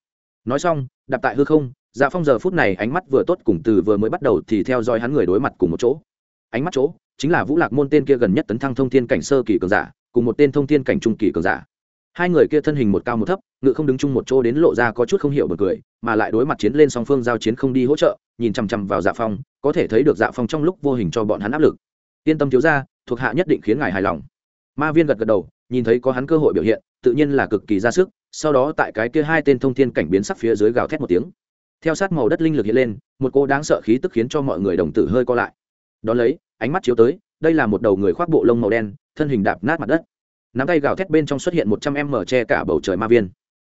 Nói xong, đạp tại hư không dạ phong giờ phút này ánh mắt vừa tốt cùng từ vừa mới bắt đầu thì theo dõi hắn người đối mặt cùng một chỗ. Ánh mắt chỗ chính là vũ lạc môn tên kia gần nhất tấn thăng thông thiên cảnh sơ kỳ cường giả, cùng một tên thông thiên cảnh trung kỳ cường giả. Hai người kia thân hình một cao một thấp ngự không đứng chung một chỗ đến lộ ra có chút không hiểu bật cười, mà lại đối mặt chiến lên song phương giao chiến không đi hỗ trợ nhìn chằm chằm vào dạ phong, có thể thấy được dạ phong trong lúc vô hình cho bọn hắn áp lực. Yên tâm thiếu ra thuộc hạ nhất định khiến ngài hài lòng. Ma viên gật gật đầu, nhìn thấy có hắn cơ hội biểu hiện, tự nhiên là cực kỳ ra sức, sau đó tại cái kia hai tên thông thiên cảnh biến sắc phía dưới gào thét một tiếng. Theo sát màu đất linh lực hiện lên, một cô đáng sợ khí tức khiến cho mọi người đồng tử hơi co lại. Đón lấy, ánh mắt chiếu tới, đây là một đầu người khoác bộ lông màu đen, thân hình đạp nát mặt đất. Nắm tay gào thét bên trong xuất hiện một trăm em mở che cả bầu trời ma viên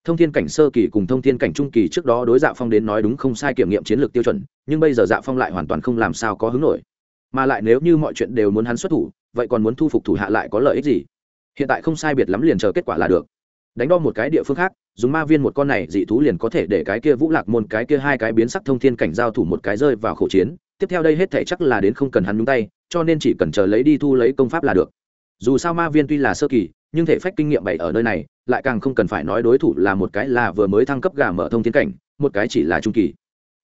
thông thiên cảnh sơ kỳ cùng thông thiên cảnh trung kỳ trước đó đối dạ phong đến nói đúng không sai kiểm nghiệm chiến lược tiêu chuẩn, nhưng bây giờ dạ phong lại hoàn toàn không làm sao có hứng nổi. Mà lại nếu như mọi chuyện đều muốn hắn xuất thủ, vậy còn muốn thu phục thủ hạ lại có lợi ích gì? Hiện tại không sai biệt lắm liền chờ kết quả là được. Đánh đo một cái địa phương khác, dùng ma viên một con này dị thú liền có thể để cái kia vũ lạc môn, cái kia hai cái biến sắc thông thiên cảnh giao thủ một cái rơi vào khẩu chiến. Tiếp theo đây hết thể chắc là đến không cần hắn nhúng tay, cho nên chỉ cần chờ lấy đi thu lấy công pháp là được. Dù sao ma viên tuy là sơ kỳ, nhưng thể phách kinh nghiệm bảy ở nơi này lại càng không cần phải nói đối thủ là một cái là vừa mới thăng cấp gà mở thông thiên cảnh, một cái chỉ là trung kỳ.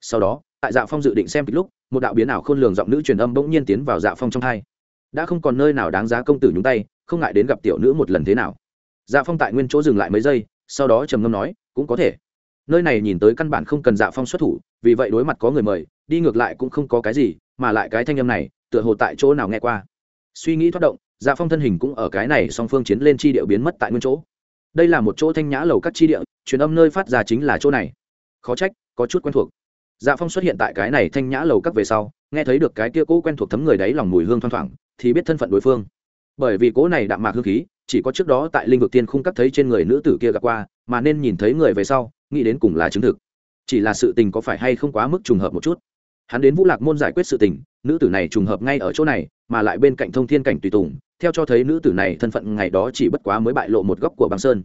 Sau đó, tại dạ phong dự định xem kịch lúc, một đạo biến ảo khôn lường giọng nữ truyền âm bỗng nhiên tiến vào dạ phong trong hai. Đã không còn nơi nào đáng giá công tử nhúng tay, không ngại đến gặp tiểu nữ một lần thế nào. Dạ phong tại nguyên chỗ dừng lại mấy giây, sau đó trầm ngâm nói, cũng có thể. Nơi này nhìn tới căn bản không cần dạ phong xuất thủ, vì vậy đối mặt có người mời, đi ngược lại cũng không có cái gì, mà lại cái thanh âm này, tựa hồ tại chỗ nào nghe qua. Suy nghĩ thoát động dạ phong thân hình cũng ở cái này song phương chiến lên chi điệu biến mất tại nguyên chỗ đây là một chỗ thanh nhã lầu các chi địa, truyền âm nơi phát ra chính là chỗ này. Khó trách, có chút quen thuộc. Dạ phong xuất hiện tại cái này thanh nhã lầu các về sau, nghe thấy được cái kia cũ quen thuộc thấm người đấy lòng mùi hương thoang thoảng, thì biết thân phận đối phương. Bởi vì cỗ này đạm mạc hương khí, chỉ có trước đó tại linh vực tiên không cắt thấy trên người nữ tử kia gặp qua, mà nên nhìn thấy người về sau, nghĩ đến cùng là chứng thực. Chỉ là sự tình có phải hay không quá mức trùng hợp một chút. Hắn đến vũ lạc môn giải quyết sự tình, nữ tử này trùng hợp ngay ở chỗ này, mà lại bên cạnh thông thiên cảnh tùy tùng theo cho thấy nữ tử này thân phận ngày đó chỉ bất quá mới bại lộ một góc của băng sơn.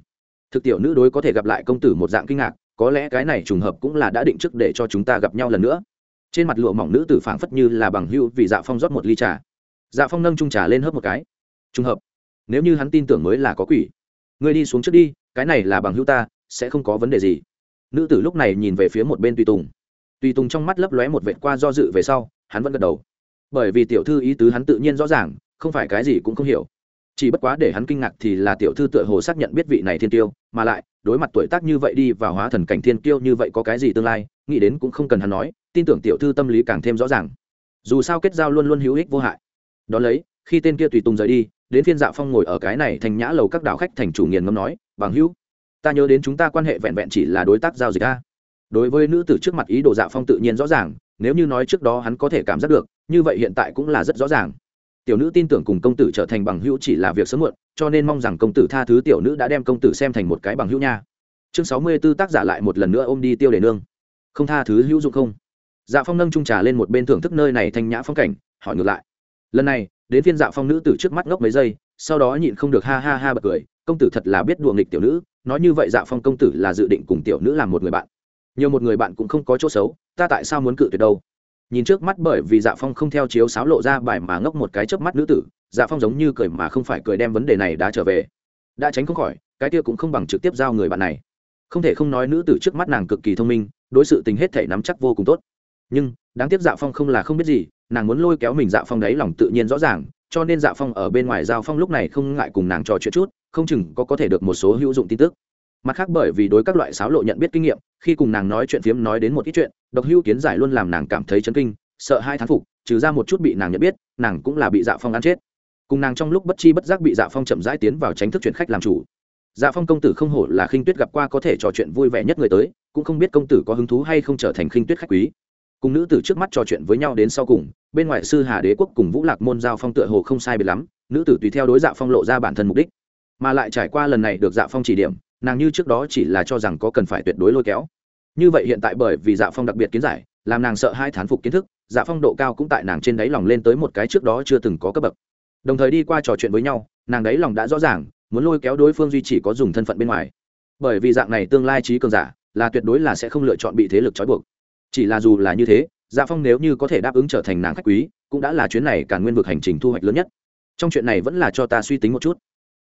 Thực tiểu nữ đối có thể gặp lại công tử một dạng kinh ngạc, có lẽ cái này trùng hợp cũng là đã định trước để cho chúng ta gặp nhau lần nữa. Trên mặt lụa mỏng nữ tử phảng phất như là bằng hữu vì dạ phong rót một ly trà. Dạ phong nâng trung trà lên hớp một cái. Trùng hợp. Nếu như hắn tin tưởng mới là có quỷ. Người đi xuống trước đi, cái này là bằng hữu ta, sẽ không có vấn đề gì. Nữ tử lúc này nhìn về phía một bên tùy tùng. Tùy tùng trong mắt lấp lóe một vệt qua do dự về sau, hắn vẫn gật đầu. Bởi vì tiểu thư ý tứ hắn tự nhiên rõ ràng không phải cái gì cũng không hiểu. Chỉ bất quá để hắn kinh ngạc thì là tiểu thư tựa hồ xác nhận biết vị này thiên tiêu, mà lại, đối mặt tuổi tác như vậy đi và hóa thần cảnh thiên tiêu như vậy có cái gì tương lai, nghĩ đến cũng không cần hắn nói, tin tưởng tiểu thư tâm lý càng thêm rõ ràng. Dù sao kết giao luôn luôn hữu ích vô hại. Đ ó lấy, khi tên kia tùy tùng rời đi, đến phiên dạ phong ngồi ở cái này thành nhã lầu các đảo khách thành chủ nghiền ngâm nói, bằng hữu, ta nhớ đến chúng ta quan hệ vẹn vẹn chỉ là đối tác giao dịch a. Đối với nữ tử trước mặt ý đồ dạ phong tự nhiên rõ ràng, nếu như nói trước đó hắn có thể cảm giác được, như vậy hiện tại cũng là rất rõ ràng tiểu nữ tin tưởng cùng công tử trở thành bằng hữu chỉ là việc sớm muộn, cho nên mong rằng công tử tha thứ tiểu nữ đã đem công tử xem thành một cái bằng hữu nha. Chương sáu mươi b ố tác giả lại một lần nữa ôm đi tiêu đề nương. Không tha thứ hữu dụng không? Dạ phong nâng trung trà lên một bên thưởng thức nơi này thanh nhã phong cảnh, hỏi ngược lại. Lần này, đến phiên dạ phong nữ từ trước mắt ngốc mấy giây, sau đó nhịn không được ha ha ha bật cười, công tử thật là biết đùa nghịch tiểu nữ, nói như vậy dạ phong công tử là dự định cùng tiểu nữ làm một người bạn. Nhiều một người bạn cũng không có chỗ xấu, ta tại sao muốn cự tuyệt đâu? Nhìn trước mắt bởi vì dạ phong không theo chiếu sáo lộ ra bài mà ngốc một cái chớp mắt nữ tử dạ phong giống như cười mà không phải cười đem vấn đề này đã trở về. Đã tránh không khỏi, cái kia cũng không bằng trực tiếp giao người bạn này. Không thể không nói nữ tử trước mắt nàng cực kỳ thông minh, đối sự tình hết thể nắm chắc vô cùng tốt. Nhưng, đáng tiếc dạ phong không là không biết gì, nàng muốn lôi kéo mình dạ phong đấy lòng tự nhiên rõ ràng, cho nên dạ phong ở bên ngoài giao phong lúc này không ngại cùng nàng trò chuyện chút, không chừng có có thể được một số hữu dụng tin tức mặt khác bởi vì đối các loại sáo lộ nhận biết kinh nghiệm, khi cùng nàng nói chuyện phiếm nói đến một ít chuyện, độc hữu kiến giải luôn làm nàng cảm thấy chấn kinh, sợ hai thán phục, trừ ra một chút bị nàng nhận biết, nàng cũng là bị dạ phong ăn chết. Cùng nàng trong lúc bất chi bất giác bị dạ phong chậm rãi tiến vào tránh thức chuyện khách làm chủ. Dạ phong công tử không hổ là khinh tuyết gặp qua có thể trò chuyện vui vẻ nhất người tới, cũng không biết công tử có hứng thú hay không trở thành khinh tuyết khách quý. Cùng nữ tử trước mắt trò chuyện với nhau đến sau cùng, bên ngoài sư hà đế quốc cùng vũ lạc môn giao phong tựa hồ không sai biệt lắm, nữ tử tùy theo đối dạ phong lộ ra bản thân mục đích. Mà lại trải qua lần này được dạ phong chỉ điểm nàng như trước đó chỉ là cho rằng có cần phải tuyệt đối lôi kéo. Như vậy hiện tại bởi vì dạ phong đặc biệt kiến giải, làm nàng sợ hai thán phục kiến thức dạ phong độ cao cũng tại nàng trên đáy lòng lên tới một cái trước đó chưa từng có cấp bậc. Đồng thời đi qua trò chuyện với nhau, nàng đáy lòng đã rõ ràng, muốn lôi kéo đối phương duy chỉ có dùng thân phận bên ngoài. Bởi vì dạng này tương lai trí cường giả, là tuyệt đối là sẽ không lựa chọn bị thế lực trói buộc. Chỉ là dù là như thế dạ phong nếu như có thể đáp ứng trở thành nàng khách quý, cũng đã là chuyến này cả nguyên vực hành trình thu hoạch lớn nhất. Trong chuyện này vẫn là cho ta suy tính một chút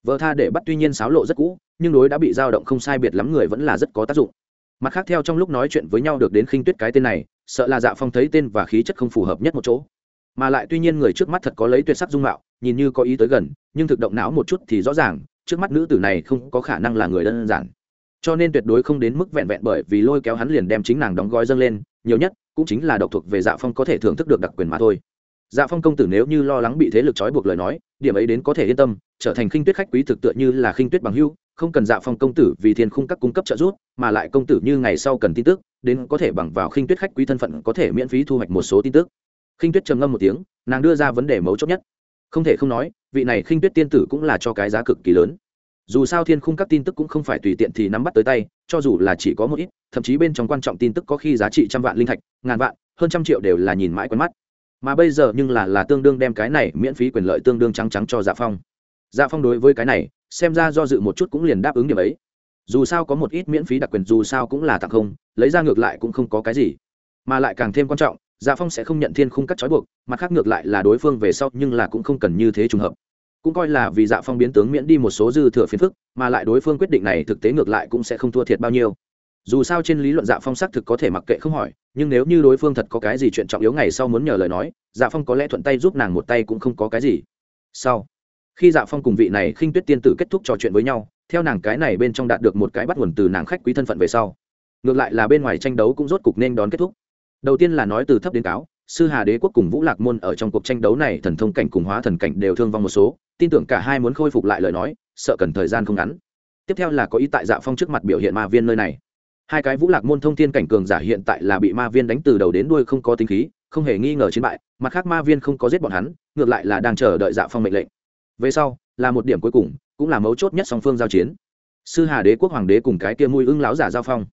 vợ tha để bắt tuy nhiên sáo lộ rất cũ, nhưng đối đã bị dao động không sai biệt lắm người vẫn là rất có tác dụng. Mặt khác theo trong lúc nói chuyện với nhau được đến khinh tuyết cái tên này, sợ là dạ phong thấy tên và khí chất không phù hợp nhất một chỗ. Mà lại tuy nhiên người trước mắt thật có lấy tuyệt sắc dung mạo, nhìn như có ý tới gần, nhưng thực động não một chút thì rõ ràng, trước mắt nữ tử này không có khả năng là người đơn giản. Cho nên tuyệt đối không đến mức vẹn vẹn bởi vì lôi kéo hắn liền đem chính nàng đóng gói dâng lên, nhiều nhất cũng chính là độc thuộc về dạ phong có thể thưởng thức được đặc quyền mà thôi dạ phong công tử nếu như lo lắng bị thế lực trói buộc lời nói, điểm ấy đến có thể yên tâm, trở thành khinh tuyết khách quý thực tựa như là khinh tuyết bằng hưu, không cần dạ phong công tử vì thiên khung các cung cấp trợ giúp, mà lại công tử như ngày sau cần tin tức, đến có thể bằng vào khinh tuyết khách quý thân phận có thể miễn phí thu hoạch một số tin tức. Khinh tuyết trầm ngâm một tiếng, nàng đưa ra vấn đề mấu chốt nhất. Không thể không nói, vị này khinh tuyết tiên tử cũng là cho cái giá cực kỳ lớn. Dù sao thiên khung các tin tức cũng không phải tùy tiện thì nắm bắt tới tay, cho dù là chỉ có một ít, thậm chí bên trong quan trọng tin tức có khi giá trị trăm vạn linh thạch, ngàn vạn, hơn trăm triệu đều là nhìn mãi quen mắt mà bây giờ nhưng là là tương đương đem cái này miễn phí quyền lợi tương đương trắng trắng cho dạ phong. Dạ phong đối với cái này, xem ra do dự một chút cũng liền đáp ứng điểm ấy. Dù sao có một ít miễn phí đặc quyền, dù sao cũng là tặng không, lấy ra ngược lại cũng không có cái gì. Mà lại càng thêm quan trọng dạ phong sẽ không nhận thiên khung cắt trói buộc, mặt khác ngược lại là đối phương về sau nhưng là cũng không cần như thế trùng hợp. Cũng coi là vì dạ phong biến tướng miễn đi một số dư thừa phiền phức, mà lại đối phương quyết định này thực tế ngược lại cũng sẽ không thua thiệt bao nhiêu dù sao trên lý luận dạ phong xác thực có thể mặc kệ không hỏi, nhưng nếu như đối phương thật có cái gì chuyện trọng yếu ngày sau muốn nhờ lời nói dạ phong có lẽ thuận tay giúp nàng một tay cũng không có cái gì. Sau, khi dạ phong cùng vị này khinh tuyết tiên tử kết thúc trò chuyện với nhau, theo nàng cái này bên trong đạt được một cái bắt nguồn từ nàng khách quý thân phận về sau, ngược lại là bên ngoài tranh đấu cũng rốt cục nên đón kết thúc. Đầu tiên là nói từ thấp đến cáo, sư hà đế quốc cùng vũ lạc môn ở trong cuộc tranh đấu này thần thông cảnh cùng hóa thần cảnh đều thương vong một số, tin tưởng cả hai muốn khôi phục lại lời nói, sợ cần thời gian không ngắn. Tiếp theo là có ý tại dạ phong trước mặt biểu hiện ma viên nơi này hai cái vũ lạc môn thông thiên cảnh cường giả hiện tại là bị ma viên đánh từ đầu đến đuôi không có tính khí, không hề nghi ngờ chiến bại, mặt khác ma viên không có giết bọn hắn, ngược lại là đang chờ đợi dạ phong mệnh lệnh. Về sau, là một điểm cuối cùng, cũng là mấu chốt nhất song phương giao chiến. Sư hà đế quốc hoàng đế cùng cái kia mùi ưng láo giả giao phong.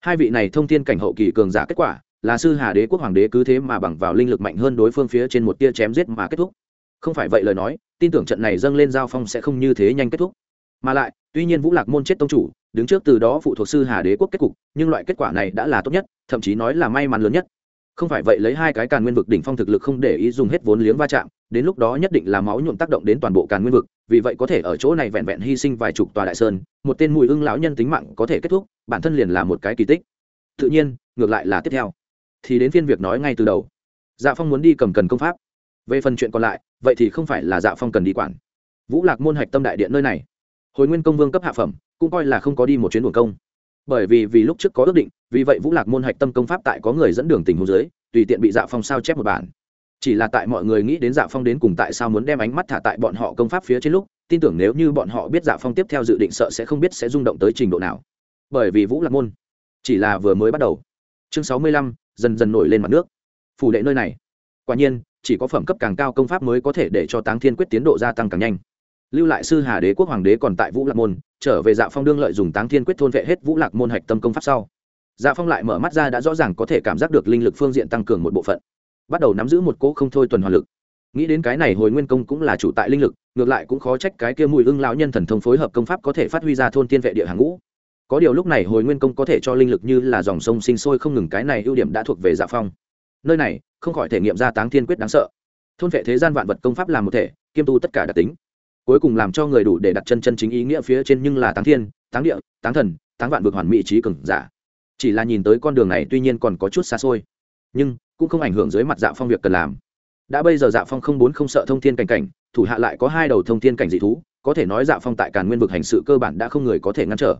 Hai vị này thông thiên cảnh hậu kỳ cường giả kết quả, là sư hà đế quốc hoàng đế cứ thế mà bằng vào linh lực mạnh hơn đối phương phía trên một tia chém giết mà kết thúc. Không phải vậy lời nói, tin tưởng trận này dâng lên giao phong sẽ không như thế nhanh kết thúc. Mà lại tuy nhiên vũ lạc môn chết tông chủ, đứng trước từ đó phụ thuộc sư hà đế quốc kết cục, nhưng loại kết quả này đã là tốt nhất, thậm chí nói là may mắn lớn nhất. Không phải vậy lấy hai cái càn nguyên vực đỉnh phong thực lực không để ý dùng hết vốn liếng va chạm, đến lúc đó nhất định là máu nhuộm tác động đến toàn bộ càn nguyên vực, vì vậy có thể ở chỗ này vẹn vẹn hy sinh vài chục tòa đại sơn, một tên mùi ưng lão nhân tính mạng có thể kết thúc, bản thân liền là một cái kỳ tích. Tự nhiên, ngược lại là tiếp theo. Thì đến phiên việc nói ngay từ đầu. Dạ phong muốn đi cầm cần công pháp. Về phần chuyện còn lại, vậy thì không phải là dạ phong cần đi quản. Vũ lạc môn hạch tâm đại điện nơi này hồi nguyên công vương cấp hạ phẩm, cũng coi là không có đi một chuyến buồng công. Bởi vì vì lúc trước có ước định, vì vậy vũ lạc môn hạch tâm công pháp tại có người dẫn đường tình hồ dưới, tùy tiện bị dạ phong sao chép một bản. Chỉ là tại mọi người nghĩ đến dạ phong đến cùng tại sao muốn đem ánh mắt thả tại bọn họ công pháp phía trên lúc, tin tưởng nếu như bọn họ biết dạ phong tiếp theo dự định sợ sẽ không biết sẽ rung động tới trình độ nào. Bởi vì vũ lạc môn chỉ là vừa mới bắt đầu. Chương sáu mươi lăm, dần dần nổi lên mặt nước. Phủ đệ nơi này. Quả nhiên, chỉ có phẩm cấp càng cao công pháp mới có thể để cho táng thiên quyết tiến độ gia tăng càng nhanh lưu lại sư hà đế quốc hoàng đế còn tại vũ lạc môn, trở về dạ phong đương lợi dùng táng thiên quyết thôn vệ hết vũ lạc môn hạch tâm công pháp sau. Dạ phong lại mở mắt ra đã rõ ràng có thể cảm giác được linh lực phương diện tăng cường một bộ phận. Bắt đầu nắm giữ một cỗ không thôi tuần hoàn lực. Nghĩ đến cái này hồi nguyên công cũng là chủ tại linh lực, ngược lại cũng khó trách cái kia mùi ưng lão nhân thần thông phối hợp công pháp có thể phát huy ra thôn tiên vệ địa hàng ngũ. Có điều lúc này hồi nguyên công có thể cho linh lực như là dòng sông sinh sôi không ngừng cái này ưu điểm đã thuộc về dạ phong. Nơi này, không khỏi thể nghiệm ra táng thiên quyết đáng sợ. Thôn vệ thế gian vạn vật công pháp làm một thể, kiêm tu tất cả đặc tính cuối cùng làm cho người đủ để đặt chân chân chính ý nghĩa phía trên nhưng là táng thiên, táng địa, táng thần, táng vạn vực hoàn mỹ trí cường giả. Chỉ là nhìn tới con đường này tuy nhiên còn có chút xa xôi, nhưng cũng không ảnh hưởng dưới mặt dạ phong việc cần làm. Đã bây giờ dạ phong không muốn không sợ thông thiên cảnh cảnh, thủ hạ lại có hai đầu thông thiên cảnh dị thú, có thể nói dạ phong tại càn nguyên vực hành sự cơ bản đã không người có thể ngăn trở.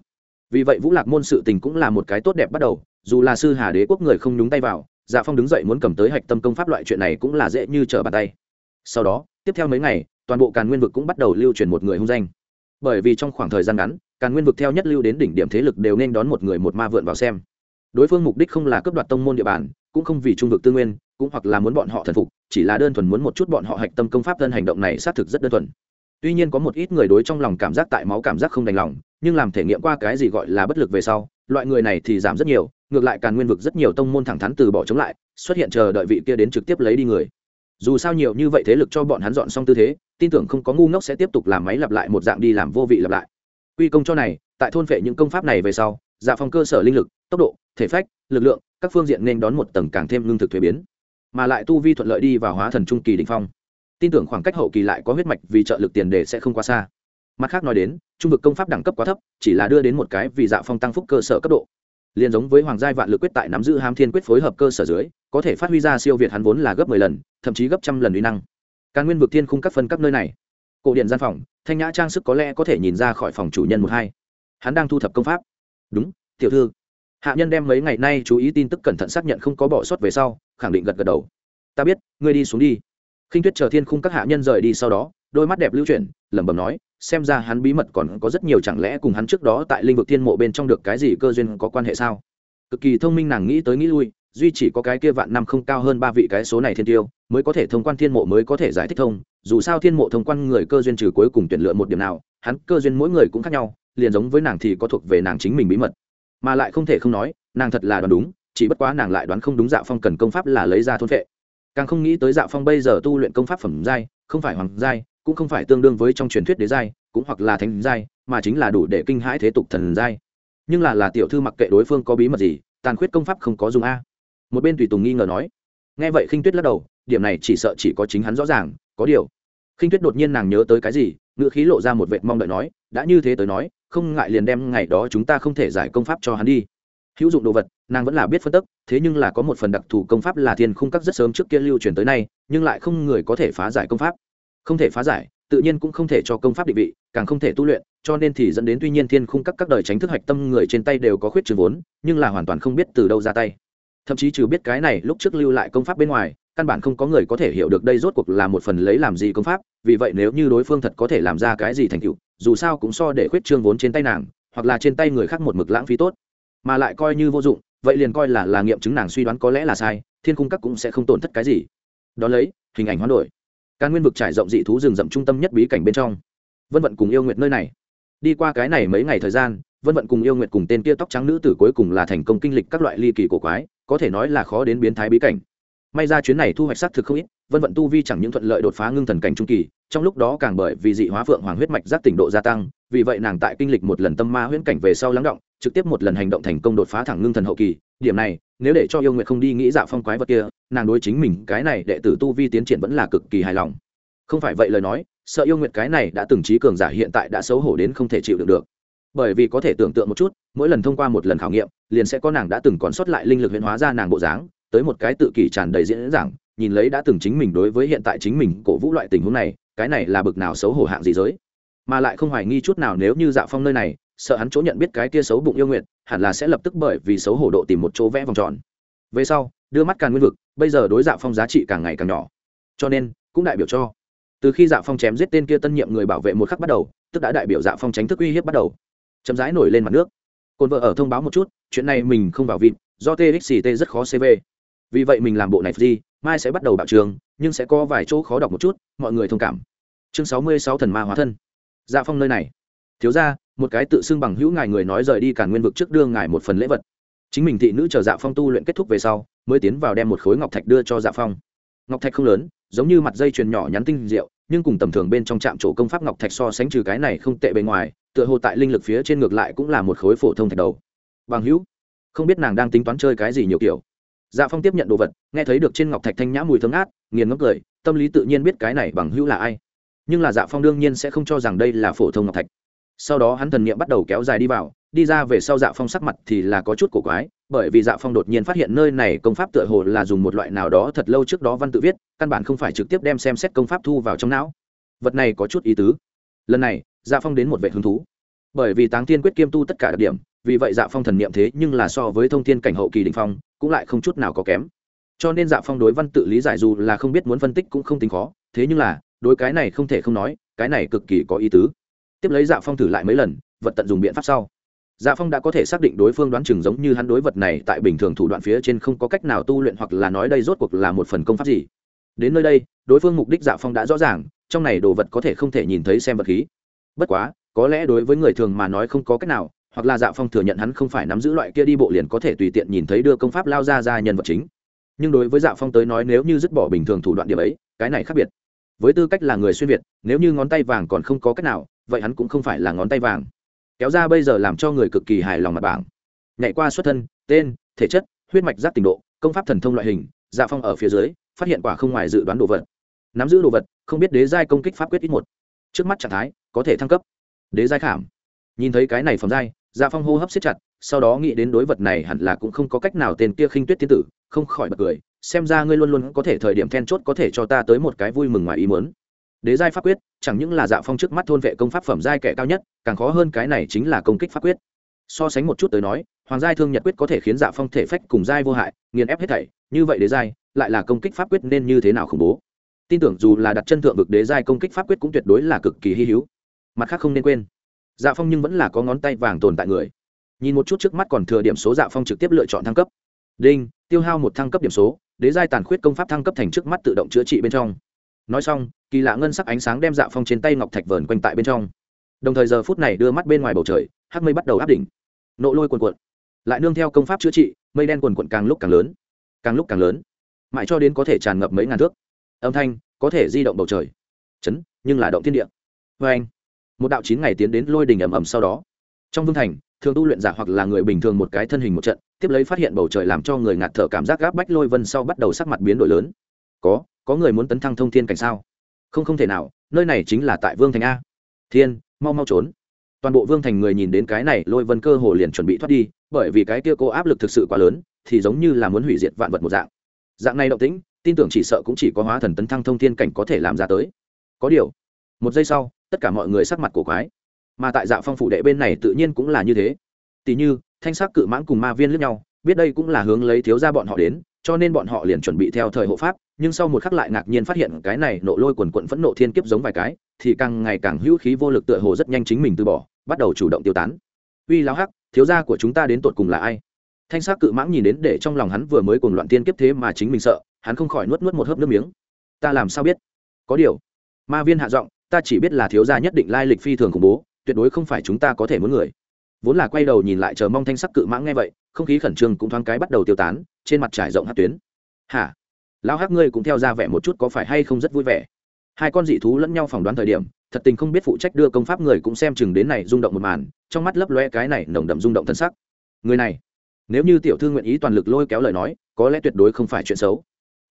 Vì vậy vũ lạc môn sự tình cũng là một cái tốt đẹp bắt đầu, dù là sư hà đế quốc người không nhúng tay vào dạ phong đứng dậy muốn cầm tới hạch tâm công pháp loại chuyện này cũng là dễ như trở bàn tay. Sau đó, tiếp theo mấy ngày toàn bộ càn nguyên vực cũng bắt đầu lưu truyền một người hung danh. Bởi vì trong khoảng thời gian ngắn, càn nguyên vực theo nhất lưu đến đỉnh điểm thế lực đều nên đón một người một ma vượn vào xem. Đối phương mục đích không là cướp đoạt tông môn địa bàn, cũng không vì trung vực tư nguyên, cũng hoặc là muốn bọn họ thần phục, chỉ là đơn thuần muốn một chút bọn họ hạch tâm công pháp thân hành động này xác thực rất đơn thuần. Tuy nhiên có một ít người đối trong lòng cảm giác tại máu cảm giác không đành lòng, nhưng làm thể nghiệm qua cái gì gọi là bất lực về sau, loại người này thì giảm rất nhiều, ngược lại càn nguyên vực rất nhiều tông môn thẳng thắn từ bỏ chống lại, xuất hiện chờ đợi vị kia đến trực tiếp lấy đi người dù sao nhiều như vậy thế lực cho bọn hắn dọn xong tư thế, tin tưởng không có ngu ngốc sẽ tiếp tục làm máy lặp lại một dạng đi làm vô vị lặp lại. Quy công cho này, tại thôn phệ những công pháp này về sau dạ phong cơ sở linh lực, tốc độ, thể phách, lực lượng, các phương diện nên đón một tầng càng thêm lương thực thuế biến. Mà lại tu vi thuận lợi đi vào hóa thần trung kỳ định phong. Tin tưởng khoảng cách hậu kỳ lại có huyết mạch vì trợ lực tiền đề sẽ không quá xa. Mặt khác nói đến, trung vực công pháp đẳng cấp quá thấp, chỉ là đưa đến một cái vì dạ phong tăng phúc cơ sở cấp độ liền giống với hoàng giai vạn lực quyết tại nắm giữ ham thiên quyết phối hợp cơ sở dưới, có thể phát huy ra siêu việt hắn vốn là gấp mười lần, thậm chí gấp trăm lần uy năng. Càng nguyên vực thiên khung các phân các nơi này. Cổ điện gian phòng, thanh nhã trang sức có lẽ có thể nhìn ra khỏi phòng chủ nhân một hai. Hắn đang thu thập công pháp. Đúng, tiểu thư. Hạ nhân đem mấy ngày nay chú ý tin tức cẩn thận xác nhận không có bỏ sót về sau, khẳng định gật gật đầu. Ta biết, ngươi đi xuống đi. Khinh tuyết chờ thiên khung các hạ nhân rời đi sau đó, đôi mắt đẹp lưu chuyển, lẩm bẩm nói xem ra hắn bí mật còn có rất nhiều chẳng lẽ cùng hắn trước đó tại linh vực thiên mộ bên trong được cái gì cơ duyên có quan hệ sao? Cực kỳ thông minh nàng nghĩ tới nghĩ lui, duy chỉ có cái kia vạn năm không cao hơn ba vị cái số này thiên tiêu, mới có thể thông quan thiên mộ mới có thể giải thích thông, dù sao thiên mộ thông quan người cơ duyên trừ cuối cùng tuyển lựa một điểm nào, hắn cơ duyên mỗi người cũng khác nhau, liền giống với nàng thì có thuộc về nàng chính mình bí mật. Mà lại không thể không nói, nàng thật là đoán đúng, chỉ bất quá nàng lại đoán không đúng dạ phong cần công pháp là lấy ra thôn vệ càng không nghĩ tới dạ phong bây giờ tu luyện công pháp phẩm giai, không phải hoàng giai cũng không phải tương đương với trong truyền thuyết đế giai, cũng hoặc là thánh giai, mà chính là đủ để kinh hãi thế tục thần giai. Nhưng là là tiểu thư mặc kệ đối phương có bí mật gì, tàn khuyết công pháp không có dùng a. Một bên tùy tùng nghi ngờ nói. Nghe vậy khinh tuyết lắc đầu, điểm này chỉ sợ chỉ có chính hắn rõ ràng, có điều. Khinh tuyết đột nhiên nàng nhớ tới cái gì, ngữ khí lộ ra một vệt mong đợi nói, đã như thế tới nói, không ngại liền đem ngày đó chúng ta không thể giải công pháp cho hắn đi. Hữu dụng đồ vật, nàng vẫn là biết phân tức, thế nhưng là có một phần đặc thù công pháp là thiên khung các rất sớm trước kia lưu truyền tới nay, nhưng lại không người có thể phá giải công pháp không thể phá giải, tự nhiên cũng không thể cho công pháp định vị, càng không thể tu luyện, cho nên thì dẫn đến tuy nhiên thiên khung các các đời tránh thức hạch tâm người trên tay đều có khuyết trường vốn, nhưng là hoàn toàn không biết từ đâu ra tay. Thậm chí trừ biết cái này lúc trước lưu lại công pháp bên ngoài, căn bản không có người có thể hiểu được đây rốt cuộc là một phần lấy làm gì công pháp, vì vậy nếu như đối phương thật có thể làm ra cái gì thành tựu, dù sao cũng so để khuyết trương vốn trên tay nàng, hoặc là trên tay người khác một mực lãng phí tốt. Mà lại coi như vô dụng, vậy liền coi là là nghiệm chứng nàng suy đoán có lẽ là sai, thiên cung các cũng sẽ không tổn thất cái gì. Đ lấy, hình ảnh hoán đổi càn nguyên vực trải rộng dị thú rừng rậm trung tâm nhất bí cảnh bên trong. Vân vận cùng yêu nguyệt nơi này. Đi qua cái này mấy ngày thời gian, vân vận cùng yêu nguyệt cùng tên kia tóc trắng nữ tử cuối cùng là thành công kinh lịch các loại ly kỳ cổ quái, có thể nói là khó đến biến thái bí cảnh. May ra chuyến này thu hoạch xác thực không ít, vân vận tu vi chẳng những thuận lợi đột phá ngưng thần cảnh trung kỳ, trong lúc đó càng bởi vì dị hóa phượng hoàng huyết mạch giác tỉnh độ gia tăng, vì vậy nàng tại kinh lịch một lần tâm ma huyễn cảnh về sau lắng động trực tiếp một lần hành động thành công đột phá thẳng ngưng thần hậu kỳ, điểm này, nếu để cho yêu nguyệt không đi nghĩ dạ phong quái vật kia, nàng đối chính mình cái này đệ tử tu vi tiến triển vẫn là cực kỳ hài lòng. Không phải vậy lời nói, sợ yêu nguyệt cái này đã từng trí cường giả hiện tại đã xấu hổ đến không thể chịu được được. Bởi vì có thể tưởng tượng một chút, mỗi lần thông qua một lần khảo nghiệm, liền sẽ có nàng đã từng còn sót lại linh lực huyễn hóa ra nàng bộ dáng, tới một cái tự kỷ tràn đầy diễn giảng, nhìn lấy đã từng chính mình đối với hiện tại chính mình cổ vũ loại tình huống này, cái này là bực nào xấu hổ hạng gì giới. Mà lại không hoài nghi chút nào nếu như dạ phong nơi này sợ hắn chỗ nhận biết cái kia xấu bụng yêu nguyện hẳn là sẽ lập tức bởi vì xấu hổ độ tìm một chỗ vẽ vòng tròn. Về sau, đưa mắt càng nguyên vực, bây giờ đối dạ phong giá trị càng ngày càng nhỏ. Cho nên, cũng đại biểu cho, từ khi dạ phong chém giết tên kia tân nhiệm người bảo vệ một khắc bắt đầu, tức đã đại biểu dạ phong tránh thức uy hiếp bắt đầu. Chậm rãi nổi lên mặt nước. Cồn vợ ở thông báo một chút, chuyện này mình không vào vịt, do txt rất khó cv vì vậy mình làm bộ này gì, mai sẽ bắt đầu bạo trường, nhưng sẽ có vài chỗ khó đọc một chút, mọi người thông cảm. Chương sáu mươi sáu thần ma hóa thân. Dạ phong nơi này. Thiếu ra một cái tự xưng bằng hữu ngài người nói rời đi càn nguyên vực trước đưa ngài một phần lễ vật. Chính mình thị nữ chờ dạ phong tu luyện kết thúc về sau, mới tiến vào đem một khối ngọc thạch đưa cho dạ phong. Ngọc thạch không lớn, giống như mặt dây chuyền nhỏ nhắn tinh diệu, nhưng cùng tầm thường bên trong trạm chỗ công pháp ngọc thạch so sánh trừ cái này không tệ bề ngoài, tựa hồ tại linh lực phía trên ngược lại cũng là một khối phổ thông thạch đầu. Bằng hữu, không biết nàng đang tính toán chơi cái gì nhiều kiểu. Dạ phong tiếp nhận đồ vật, nghe thấy được trên ngọc thạch thanh nhã mùi thơm ngát, nghiền ngốc cười, tâm lý tự nhiên biết cái này bằng hữu là ai. Nhưng là dạ phong đương nhiên sẽ không cho rằng đây là phổ thông ngọc thạch sau đó hắn thần niệm bắt đầu kéo dài đi vào, đi ra về sau dạ phong sắc mặt thì là có chút cổ quái, bởi vì dạ phong đột nhiên phát hiện nơi này công pháp tựa hồ là dùng một loại nào đó thật lâu trước đó văn tự viết, căn bản không phải trực tiếp đem xem xét công pháp thu vào trong não. Vật này có chút ý tứ. Lần này dạ phong đến một vệ hứng thú. Bởi vì táng thiên quyết kiêm tu tất cả đặc điểm, vì vậy dạ phong thần niệm thế nhưng là so với thông thiên cảnh hậu kỳ đình phong, cũng lại không chút nào có kém. Cho nên dạ phong đối văn tự lý giải dù là không biết muốn phân tích cũng không tính khó, thế nhưng là, đối cái này không thể không nói, cái này cực kỳ có ý tứ tiếp lấy dạ phong thử lại mấy lần, vật tận dùng biện pháp sau. Dạ phong đã có thể xác định đối phương đoán chừng giống như hắn đối vật này, tại bình thường thủ đoạn phía trên không có cách nào tu luyện hoặc là nói đây rốt cuộc là một phần công pháp gì. Đến nơi đây, đối phương mục đích dạ phong đã rõ ràng, trong này đồ vật có thể không thể nhìn thấy xem vật khí. Bất quá, có lẽ đối với người thường mà nói không có cách nào, hoặc là dạ phong thừa nhận hắn không phải nắm giữ loại kia đi bộ liền có thể tùy tiện nhìn thấy đưa công pháp lao ra ra nhân vật chính. Nhưng đối với dạ phong tới nói nếu như dứt bỏ bình thường thủ đoạn điểm ấy, cái này khác biệt. Với tư cách là người xuyên việt, nếu như ngón tay vàng còn không có cách nào vậy hắn cũng không phải là ngón tay vàng. Kéo ra bây giờ làm cho người cực kỳ hài lòng mặt bảng. Nhảy qua xuất thân, tên, thể chất, huyết mạch giác tình độ, công pháp thần thông loại hình dạ phong ở phía dưới, phát hiện quả không ngoài dự đoán đồ vật. Nắm giữ đồ vật, không biết đế giai công kích pháp quyết ít một. Trước mắt trạng thái, có thể thăng cấp. Đế giai khảm. Nhìn thấy cái này phẩm giai dạ phong hô hấp siết chặt, sau đó nghĩ đến đối vật này hẳn là cũng không có cách nào tên kia khinh tuyết tiên tử, không khỏi bật cười, xem ra ngươi luôn luôn có thể thời điểm then chốt có thể cho ta tới một cái vui mừng ngoài ý muốn đế giai pháp quyết, chẳng những là dạ phong trước mắt thôn vệ công pháp phẩm giai kẻ cao nhất, càng khó hơn cái này chính là công kích pháp quyết. So sánh một chút tới nói, hoàng giai thương nhật quyết có thể khiến dạ phong thể phách cùng giai vô hại, nghiền ép hết thảy, như vậy đế giai, lại là công kích pháp quyết nên như thế nào khủng bố? Tin tưởng dù là đặt chân thượng vực đế giai công kích pháp quyết cũng tuyệt đối là cực kỳ hy hữu. Mặt khác không nên quên dạ phong nhưng vẫn là có ngón tay vàng tồn tại người. Nhìn một chút trước mắt còn thừa điểm số dạ phong trực tiếp lựa chọn thăng cấp. Đinh, tiêu hao một thăng cấp điểm số, đế giai tàn khuyết công pháp thăng cấp thành trước mắt tự động chữa trị bên trong nói xong, kỳ lạ ngân sắc ánh sáng đem dạ phong trên tay ngọc thạch vờn quanh tại bên trong. Đồng thời giờ phút này đưa mắt bên ngoài bầu trời, hắc mây bắt đầu áp đỉnh. Nộ lôi quần quận lại nương theo công pháp chữa trị, mây đen quần quận càng lúc càng lớn. Càng lúc càng lớn. Mãi cho đến có thể tràn ngập mấy ngàn thước. Âm thanh có thể di động bầu trời. Chấn, nhưng là động thiên địa. Vê anh, một đạo chín ngày tiến đến lôi đình ầm ầm sau đó. Trong vương thành, thường tu luyện giả hoặc là người bình thường một cái thân hình một trận, tiếp lấy phát hiện bầu trời làm cho người ngạt thở cảm giác gáp bách lôi vân sau bắt đầu sắc mặt biến đổi lớn. Có có người muốn tấn thăng thông thiên cảnh sao? Không không thể nào, nơi này chính là tại vương thành a. Thiên, mau mau trốn. Toàn bộ vương thành người nhìn đến cái này lôi vân cơ hồ liền chuẩn bị thoát đi, bởi vì cái kia cô áp lực thực sự quá lớn, thì giống như là muốn hủy diệt vạn vật một dạng. Dạng này động tĩnh, tin tưởng chỉ sợ cũng chỉ có hóa thần tấn thăng thông thiên cảnh có thể làm ra tới. Có điều, một giây sau, tất cả mọi người sắc mặt cổ quái. Mà tại dạ phong phủ đệ bên này tự nhiên cũng là như thế. Tỉ như, thanh sắc cự mãng cùng ma viên lướt nhau, biết đây cũng là hướng lấy thiếu ra bọn họ đến, cho nên bọn họ liền chuẩn bị theo thời hộ pháp nhưng sau một khắc lại ngạc nhiên phát hiện cái này nộ lôi quần quận phẫn nộ thiên kiếp giống vài cái, thì càng ngày càng hữu khí vô lực tựa hồ rất nhanh chính mình từ bỏ, bắt đầu chủ động tiêu tán. Uy lao hắc, thiếu gia của chúng ta đến tột cùng là ai? Thanh sắc cự mãng nhìn đến để trong lòng hắn vừa mới cùng loạn tiên kiếp thế mà chính mình sợ, hắn không khỏi nuốt nuốt một hớp nước miếng. Ta làm sao biết? Có điều, ma viên hạ giọng, ta chỉ biết là thiếu gia nhất định lai lịch phi thường khủng bố, tuyệt đối không phải chúng ta có thể muốn người. Vốn là quay đầu nhìn lại chờ mong thanh sắc cự mãng nghe vậy, không khí khẩn trương cũng thoáng cái bắt đầu tiêu tán, trên mặt trải rộng hát tuyến. Hả? Lão hắc ngươi cũng theo ra vẻ một chút có phải hay không rất vui vẻ. Hai con dị thú lẫn nhau phỏng đoán thời điểm, thật tình không biết phụ trách đưa công pháp người cũng xem chừng đến này rung động một màn, trong mắt lấp loe cái này nồng đậm rung động thân sắc. Người này, nếu như tiểu thư nguyện ý toàn lực lôi kéo lời nói, có lẽ tuyệt đối không phải chuyện xấu.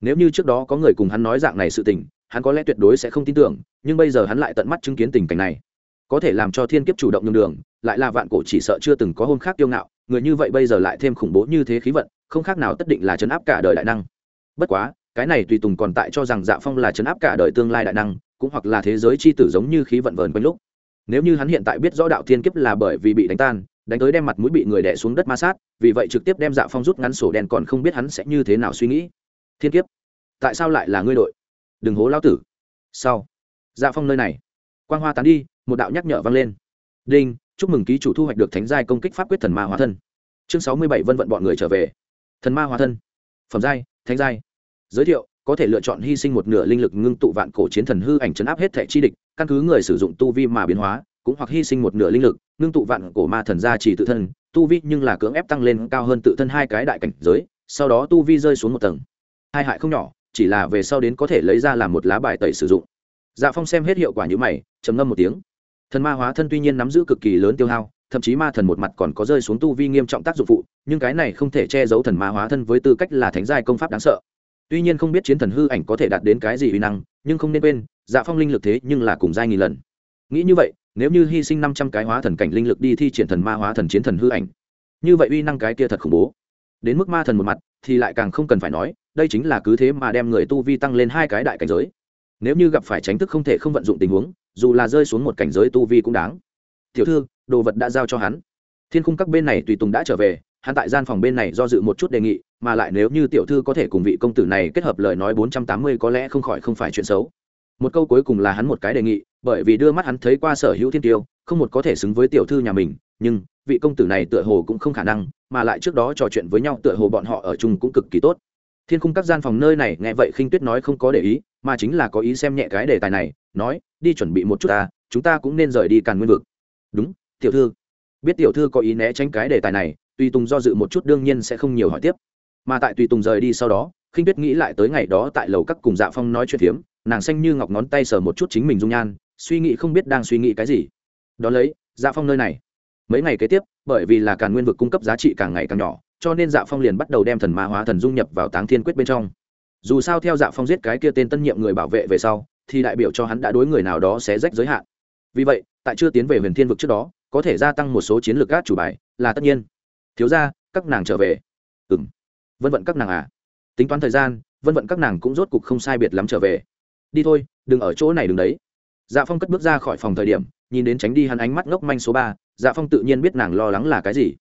Nếu như trước đó có người cùng hắn nói dạng này sự tình, hắn có lẽ tuyệt đối sẽ không tin tưởng, nhưng bây giờ hắn lại tận mắt chứng kiến tình cảnh này. Có thể làm cho thiên kiếp chủ động nhường đường, lại là vạn cổ chỉ sợ chưa từng có hôm khác kiêu ngạo, người như vậy bây giờ lại thêm khủng bố như thế khí vận, không khác nào tất định là chấn áp cả đời đại năng. Bất quá cái này tùy tùng còn tại cho rằng dạ phong là chấn áp cả đời tương lai đại năng, cũng hoặc là thế giới c h i tử giống như khí vận vờn quanh lúc. Nếu như hắn hiện tại biết rõ đạo thiên kiếp là bởi vì bị đánh tan, đánh tới đem mặt mũi bị người đẻ xuống đất ma sát, vì vậy trực tiếp đem dạ phong rút ngắn sổ đen còn không biết hắn sẽ như thế nào suy nghĩ. Thiên kiếp, tại sao lại là ngươi đội? Đừng hố lao tử. Sau dạ phong nơi này. Quang hoa tán đi, một đạo nhắc nhở vang lên. Đinh, chúc mừng ký chủ thu hoạch được thánh giai công kích pháp quyết thần ma hóa thân. Chương sáu mươi bảy vân vận bọn người trở về. Thần ma hóa thân. Phẩm giai, thánh giai giới thiệu, có thể lựa chọn hy sinh một nửa linh lực ngưng tụ vạn cổ chiến thần hư ảnh chấn áp hết thẻ chi địch, căn cứ người sử dụng tu vi mà biến hóa, cũng hoặc hy sinh một nửa linh lực, ngưng tụ vạn cổ ma thần gia chỉ tự thân, tu vi nhưng là cưỡng ép tăng lên cao hơn tự thân hai cái đại cảnh giới, sau đó tu vi rơi xuống một tầng. Hai hại không nhỏ, chỉ là về sau đến có thể lấy ra làm một lá bài tẩy sử dụng. Dạ phong xem hết hiệu quả như mày, trầm ngâm một tiếng. Thần ma hóa thân tuy nhiên nắm giữ cực kỳ lớn tiêu hao, thậm chí ma thần một mặt còn có rơi xuống tu vi nghiêm trọng tác dụng phụ, nhưng cái này không thể che giấu thần ma hóa thân với tư cách là thánh giai công pháp đáng sợ tuy nhiên không biết chiến thần hư ảnh có thể đạt đến cái gì uy năng, nhưng không nên quên dạ phong linh lực thế nhưng là cùng giai nghìn lần. Nghĩ như vậy, nếu như hy sinh năm trăm cái hóa thần cảnh linh lực đi thi triển thần ma hóa thần chiến thần hư ảnh, như vậy uy năng cái kia thật khủng bố. Đến mức ma thần một mặt, thì lại càng không cần phải nói, đây chính là cứ thế mà đem người tu vi tăng lên hai cái đại cảnh giới. Nếu như gặp phải tránh thức không thể không vận dụng tình huống, dù là rơi xuống một cảnh giới tu vi cũng đáng. Tiểu thư, đồ vật đã giao cho hắn. Thiên khung các bên này tùy tùng đã trở về, hắn tại gian phòng bên này do dự một chút đề nghị mà lại nếu như tiểu thư có thể cùng vị công tử này kết hợp lời nói bốn trăm tám mươi có lẽ không khỏi không phải chuyện xấu. Một câu cuối cùng là hắn một cái đề nghị, bởi vì đưa mắt hắn thấy qua sở hữu thiên tiêu, không một có thể xứng với tiểu thư nhà mình, nhưng vị công tử này tựa hồ cũng không khả năng, mà lại trước đó trò chuyện với nhau tựa hồ bọn họ ở chung cũng cực kỳ tốt. Thiên khung các gian phòng nơi này nghe vậy khinh tuyết nói không có để ý, mà chính là có ý xem nhẹ cái đề tài này, nói, đi chuẩn bị một chút ta, chúng ta cũng nên rời đi càn nguyên vực. Đúng, tiểu thư. Biết tiểu thư có ý né tránh cái đề tài này tùy tùng do dự một chút đương nhiên sẽ không nhiều hỏi tiếp mà tại tùy tùng rời đi sau đó, khinh tuyết nghĩ lại tới ngày đó tại lầu các cùng dạ phong nói chuyện phiếm, nàng xanh như ngọc ngón tay sờ một chút chính mình dung nhan, suy nghĩ không biết đang suy nghĩ cái gì. Đón lấy dạ phong nơi này. Mấy ngày kế tiếp, bởi vì là càn nguyên vực cung cấp giá trị càng ngày càng nhỏ, cho nên dạ phong liền bắt đầu đem thần ma hóa thần dung nhập vào táng thiên quyết bên trong. Dù sao theo dạ phong giết cái kia tên tân nhiệm người bảo vệ về sau, thì đại biểu cho hắn đã đối người nào đó sẽ rách giới hạn. Vì vậy, tại chưa tiến về huyền thiên vực trước đó, có thể gia tăng một số chiến lược gác chủ bài, là tất nhiên. Thiếu ra các nàng trở về. Ừng vân vận các nàng à. Tính toán thời gian, vân vận các nàng cũng rốt cục không sai biệt lắm trở về. Đi thôi, đừng ở chỗ này đừng đấy. Dạ phong cất bước ra khỏi phòng thời điểm, nhìn đến tránh đi hắn ánh mắt ngốc manh số ba dạ phong tự nhiên biết nàng lo lắng là cái gì.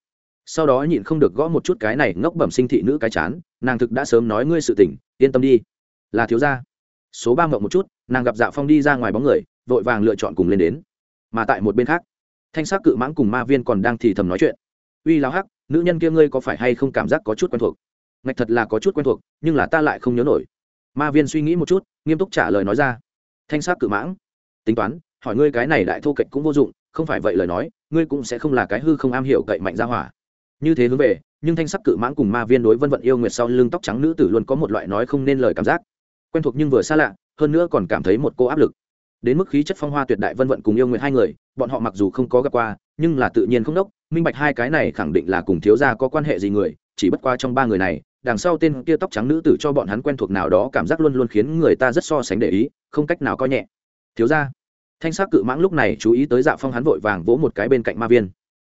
Sau đó nhịn không được gõ một chút cái này ngốc bẩm sinh thị nữ cái chán, nàng thực đã sớm nói ngươi sự tỉnh yên tâm đi. Là thiếu gia. Số ba mộng một chút, nàng gặp dạ phong đi ra ngoài bóng người, vội vàng lựa chọn cùng lên đến. Mà tại một bên khác, thanh sắc cự mãng cùng ma viên còn đang thì thầm nói chuyện. Uy lao hắc, nữ nhân kia ngươi có phải hay không cảm giác có chút quen thuộc? Ngạch thật là có chút quen thuộc, nhưng là ta lại không nhớ nổi. Ma viên suy nghĩ một chút, nghiêm túc trả lời nói ra. Thanh sắc cự mãng. Tính toán, hỏi ngươi cái này đại thô kệch cũng vô dụng, không phải vậy lời nói, ngươi cũng sẽ không là cái hư không am hiểu cậy mạnh ra hỏa. Như thế hướng về, nhưng thanh sắc cự mãng cùng ma viên đối vân vận yêu nguyệt sau lưng tóc trắng nữ tử luôn có một loại nói không nên lời cảm giác. Quen thuộc nhưng vừa xa lạ, hơn nữa còn cảm thấy một cô áp lực. Đến mức khí chất phong hoa tuyệt đại vân vận cùng yêu nguyệt hai người, bọn họ mặc dù không có gặp qua, nhưng là tự nhiên không đốc, minh bạch hai cái này khẳng định là cùng thiếu gia có quan hệ gì người chỉ bất qua trong ba người này, đằng sau tên kia tóc trắng nữ tử cho bọn hắn quen thuộc nào đó cảm giác luôn luôn khiến người ta rất so sánh để ý, không cách nào coi nhẹ. Thiếu gia. Thanh sắc cự mãng lúc này chú ý tới dạ phong hắn vội vàng vỗ một cái bên cạnh ma viên.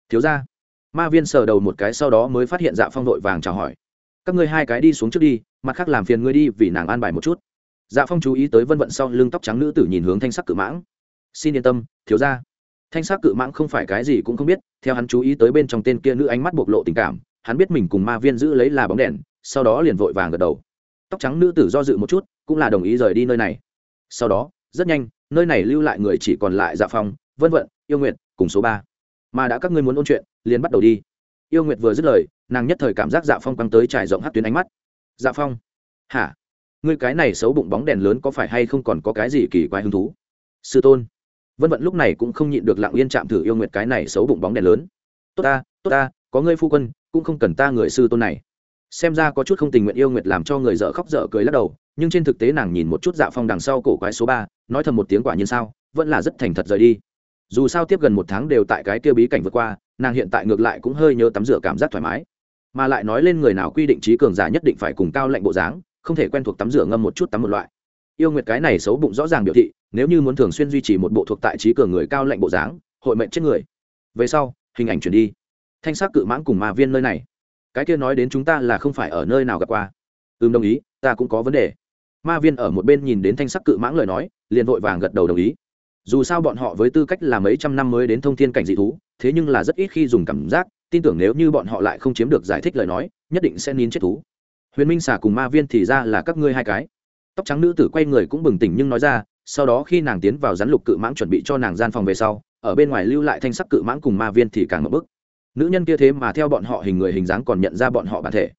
Thiếu gia. Ma viên sờ đầu một cái sau đó mới phát hiện dạ phong vội vàng chào hỏi. Các ngươi hai cái đi xuống trước đi, mặt khác làm phiền ngươi đi vì nàng an bài một chút. Dạ phong chú ý tới vân vận sau lưng tóc trắng nữ tử nhìn hướng thanh sắc cự mãng. Xin yên tâm, thiếu gia. Thanh sắc cự mãng không phải cái gì cũng không biết, theo hắn chú ý tới bên trong tên kia nữ ánh mắt bộc lộ tình cảm hắn biết mình cùng ma viên giữ lấy là bóng đèn, sau đó liền vội vàng gật đầu. Tóc trắng nữ tử do dự một chút, cũng là đồng ý rời đi nơi này. Sau đó, rất nhanh, nơi này lưu lại người chỉ còn lại dạ phong, vân vận, yêu nguyện cùng số ba. Mà đã các ngươi muốn ôn chuyện, liền bắt đầu đi. Yêu nguyệt vừa dứt lời, nàng nhất thời cảm giác dạ phong căng tới trải rộng hát tuyến ánh mắt. Dạ phong, hả? Ngươi cái này xấu bụng bóng đèn lớn có phải hay không còn có cái gì kỳ quái hứng thú? Sư tôn. Vân vận lúc này cũng không nhịn được lặng yên chạm thử yêu nguyệt cái này xấu bụng bóng đèn lớn. Tốt ta tốt ta, có ngươi phu quân cũng không cần ta người sư tôn này. Xem ra có chút không tình nguyện yêu nguyệt làm cho người dở khóc dở cười lắc đầu, nhưng trên thực tế nàng nhìn một chút dạ phong đằng sau cổ quái số ba, nói thầm một tiếng quả nhiên sao, vẫn là rất thành thật rời đi. Dù sao tiếp gần một tháng đều tại cái kia bí cảnh vượt qua, nàng hiện tại ngược lại cũng hơi nhớ tắm rửa cảm giác thoải mái. Mà lại nói lên người nào quy định trí cường giả nhất định phải cùng cao lệnh bộ dáng, không thể quen thuộc tắm rửa ngâm một chút tắm một loại. Yêu nguyệt cái này xấu bụng rõ ràng biểu thị, nếu như muốn thường xuyên duy trì một bộ thuộc tại trí cường người cao lệnh bộ dáng, hội mệnh chết người. Về sau, hình ảnh chuyển đi thanh sắc cự mãng cùng ma viên nơi này. Cái kia nói đến chúng ta là không phải ở nơi nào gặp qua. Ừm, đồng ý, ta cũng có vấn đề. Ma viên ở một bên nhìn đến thanh sắc cự mãng lời nói, liền vội vàng gật đầu đồng ý. Dù sao bọn họ với tư cách là mấy trăm năm mới đến thông thiên cảnh dị thú, thế nhưng là rất ít khi dùng cảm giác, tin tưởng nếu như bọn họ lại không chiếm được giải thích lời nói, nhất định sẽ nín chết thú. Huyền minh xả cùng ma viên thì ra là các ngươi hai cái. Tóc trắng nữ tử quay người cũng bừng tỉnh nhưng nói ra, sau đó khi nàng tiến vào rắn lục cự mãng chuẩn bị cho nàng gian phòng về sau, ở bên ngoài lưu lại thanh sắc cự mãng cùng ma viên thì càng ngập bức nữ nhân kia thế mà theo bọn họ hình người hình dáng còn nhận ra bọn họ bản thể.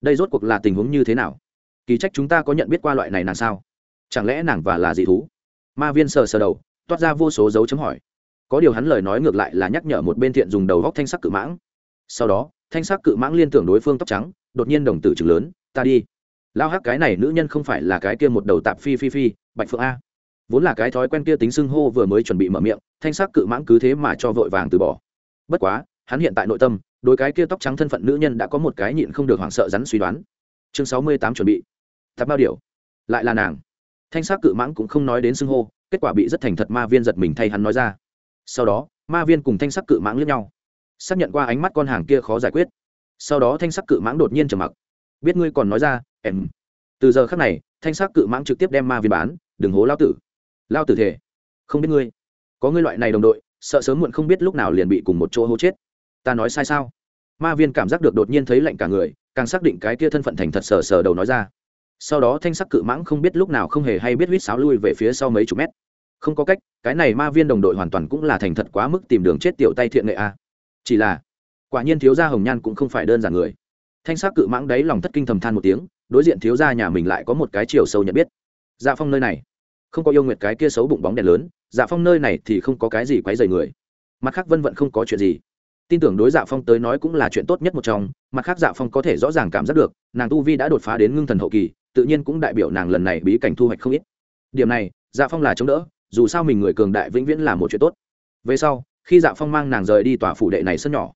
Đây rốt cuộc là tình huống như thế nào? Kỳ trách chúng ta có nhận biết qua loại này nàng sao? Chẳng lẽ nàng và là dị thú? Ma viên sờ sờ đầu, toát ra vô số dấu chấm hỏi. Có điều hắn lời nói ngược lại là nhắc nhở một bên thiện dùng đầu góc thanh sắc cự mãng. Sau đó, thanh sắc cự mãng liên tưởng đối phương tóc trắng, đột nhiên đồng tử chừng lớn, ta đi. Lao hắc, cái này nữ nhân không phải là cái kia một đầu tạp phi phi phi, bạch phượng a. Vốn là cái thói quen kia tính xưng hô vừa mới chuẩn bị mở miệng, thanh sắc cự mãng cứ thế mà cho vội vàng từ bỏ. Bất quá hắn hiện tại nội tâm, đối cái kia tóc trắng thân phận nữ nhân đã có một cái nhịn không được hoảng sợ rắn suy đoán. Chương sáu mươi tám chuẩn bị. Tạp bao điều. Lại là nàng. Thanh sắc cự mãng cũng không nói đến xưng hô, kết quả bị rất thành thật ma viên giật mình thay hắn nói ra. Sau đó, ma viên cùng thanh sắc cự mãng lướt nhau. Xác nhận qua ánh mắt con hàng kia khó giải quyết. Sau đó thanh sắc cự mãng đột nhiên trầm mặc. Biết ngươi còn nói ra, em. Từ giờ khác này, thanh sắc cự mãng trực tiếp đem ma viên bán, đừng hố lao tử. Lao tử thể không biết ngươi. Có ngươi loại này đồng đội, sợ sớm muộn không biết lúc nào liền bị cùng một chỗ hố chết ta nói sai sao? Ma viên cảm giác được đột nhiên thấy lạnh cả người, càng xác định cái kia thân phận thành thật sờ sờ đầu nói ra. Sau đó thanh sắc cự mãng không biết lúc nào không hề hay biết huýt sáo lui về phía sau mấy chục mét. Không có cách, cái này ma viên đồng đội hoàn toàn cũng là thành thật quá mức tìm đường chết tiểu tay thiện nghệ a. Chỉ là, quả nhiên thiếu gia hồng nhan cũng không phải đơn giản người. Thanh sắc cự mãng đấy lòng thất kinh thầm than một tiếng, đối diện thiếu gia nhà mình lại có một cái chiều sâu nhận biết. Dạ phong nơi này, không có yêu nguyệt cái kia xấu bụng bóng đèn lớn dạ phong nơi này thì không có cái gì quấy dày người. Mặt khác vân vận không có chuyện gì tin tưởng đối dạ phong tới nói cũng là chuyện tốt nhất một trong, mặt khác dạ phong có thể rõ ràng cảm giác được, nàng tu vi đã đột phá đến ngưng thần hậu kỳ, tự nhiên cũng đại biểu nàng lần này bí cảnh thu hoạch không ít. Điểm này dạ phong là chống đỡ, dù sao mình người cường đại vĩnh viễn là một chuyện tốt. Về sau, khi dạ phong mang nàng rời đi tòa phủ đệ này sân nhỏ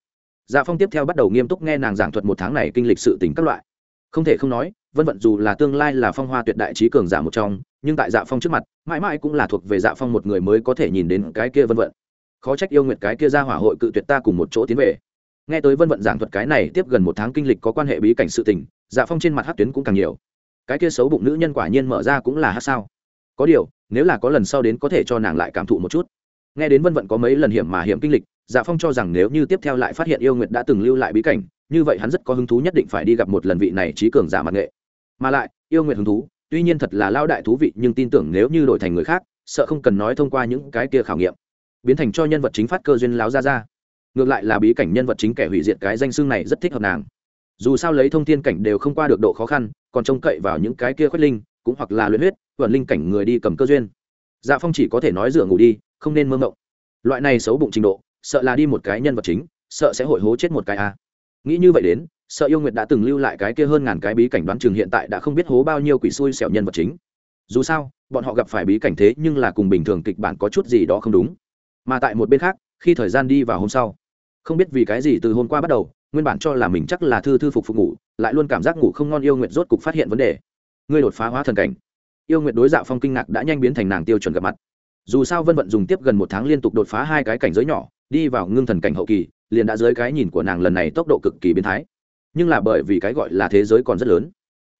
dạ phong tiếp theo bắt đầu nghiêm túc nghe nàng giảng thuật một tháng này kinh lịch sự tình các loại. Không thể không nói, vân vận dù là tương lai là phong hoa tuyệt đại trí cường giả một trong, nhưng tại dạ phong trước mặt, mãi mãi cũng là thuộc về dạ phong một người mới có thể nhìn đến cái kia vân vận khó trách yêu nguyệt cái kia ra hỏa hội cự tuyệt ta cùng một chỗ tiến về. Nghe tới vân vận giảng thuật cái này, tiếp gần một tháng kinh lịch có quan hệ bí cảnh sự tình dạ phong trên mặt hát tuyến cũng càng nhiều. Cái kia xấu bụng nữ nhân quả nhiên mở ra cũng là hát sao. Có điều, nếu là có lần sau đến có thể cho nàng lại cảm thụ một chút. Nghe đến vân vận có mấy lần hiểm mà hiểm kinh lịch dạ phong cho rằng nếu như tiếp theo lại phát hiện yêu nguyệt đã từng lưu lại bí cảnh, như vậy hắn rất có hứng thú nhất định phải đi gặp một lần vị này trí cường giả mặt nghệ. Mà lại, yêu nguyệt hứng thú, tuy nhiên thật là lao đại thú vị, nhưng tin tưởng nếu như đổi thành người khác, sợ không cần nói thông qua những cái kia khảo nghiệm biến thành cho nhân vật chính phát cơ duyên láo ra ra. Ngược lại là bí cảnh nhân vật chính kẻ hủy diệt cái danh xương này rất thích hợp nàng. Dù sao lấy thông thiên cảnh đều không qua được độ khó khăn, còn trông cậy vào những cái kia khuyết linh, cũng hoặc là luyện huyết, vận linh cảnh người đi cầm cơ duyên. Dạ phong chỉ có thể nói dựa ngủ đi, không nên mơ mộng. Loại này xấu bụng trình độ, sợ là đi một cái nhân vật chính, sợ sẽ hội hố chết một cái a. Nghĩ như vậy đến, sợ yêu nguyệt đã từng lưu lại cái kia hơn ngàn cái bí cảnh đoán chừng hiện tại đã không biết hố bao nhiêu quỷ xui xẻo nhân vật chính. Dù sao, bọn họ gặp phải bí cảnh thế nhưng là cùng bình thường kịch bản có chút gì đó không đúng mà tại một bên khác, khi thời gian đi vào hôm sau, không biết vì cái gì từ hôm qua bắt đầu, nguyên bản cho là mình chắc là thư thư phục phục ngủ, lại luôn cảm giác ngủ không ngon, yêu nguyệt rốt cục phát hiện vấn đề. Ngươi đột phá hóa thần cảnh. Yêu nguyệt đối dạo phong kinh ngạc đã nhanh biến thành nàng tiêu chuẩn gặp mặt. Dù sao vân vận dùng tiếp gần một tháng liên tục đột phá hai cái cảnh giới nhỏ, đi vào ngưng thần cảnh hậu kỳ, liền đã dưới cái nhìn của nàng lần này tốc độ cực kỳ biến thái. Nhưng là bởi vì cái gọi là thế giới còn rất lớn.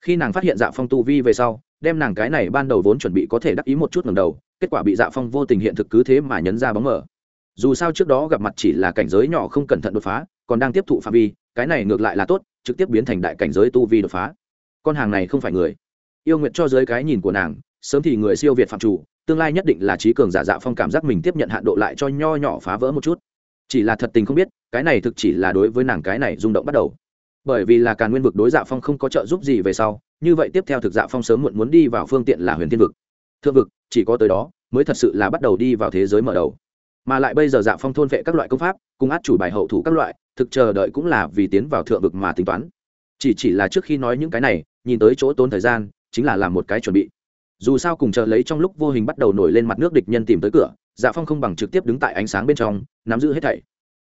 Khi nàng phát hiện dạ phong tu vi về sau, đem nàng cái này ban đầu vốn chuẩn bị có thể đắc ý một chút ngầm đầu kết quả bị dạ phong vô tình hiện thực cứ thế mà nhấn ra bóng mở dù sao trước đó gặp mặt chỉ là cảnh giới nhỏ không cẩn thận đột phá, còn đang tiếp thụ phạm vi, cái này ngược lại là tốt, trực tiếp biến thành đại cảnh giới tu vi đột phá. Con hàng này không phải người. Yêu nguyện cho dưới cái nhìn của nàng, sớm thì người siêu việt phạm chủ, tương lai nhất định là trí cường giả dạ phong cảm giác mình tiếp nhận hạn độ lại cho nho nhỏ phá vỡ một chút. Chỉ là thật tình không biết, cái này thực chỉ là đối với nàng cái này rung động bắt đầu. Bởi vì là càn nguyên vực đối dạ phong không có trợ giúp gì về sau, như vậy tiếp theo thực dạ phong sớm muộn muốn đi vào phương tiện là huyền thiên vực. Thượng vực chỉ có tới đó mới thật sự là bắt đầu đi vào thế giới mở đầu. Mà lại bây giờ dạ phong thôn vệ các loại công pháp, cùng át chủ bài hậu thủ các loại, thực chờ đợi cũng là vì tiến vào thượng vực mà tính toán. Chỉ chỉ là trước khi nói những cái này, nhìn tới chỗ tốn thời gian, chính là làm một cái chuẩn bị. Dù sao cùng chờ lấy trong lúc vô hình bắt đầu nổi lên mặt nước địch nhân tìm tới cửa dạ phong không bằng trực tiếp đứng tại ánh sáng bên trong, nắm giữ hết thảy.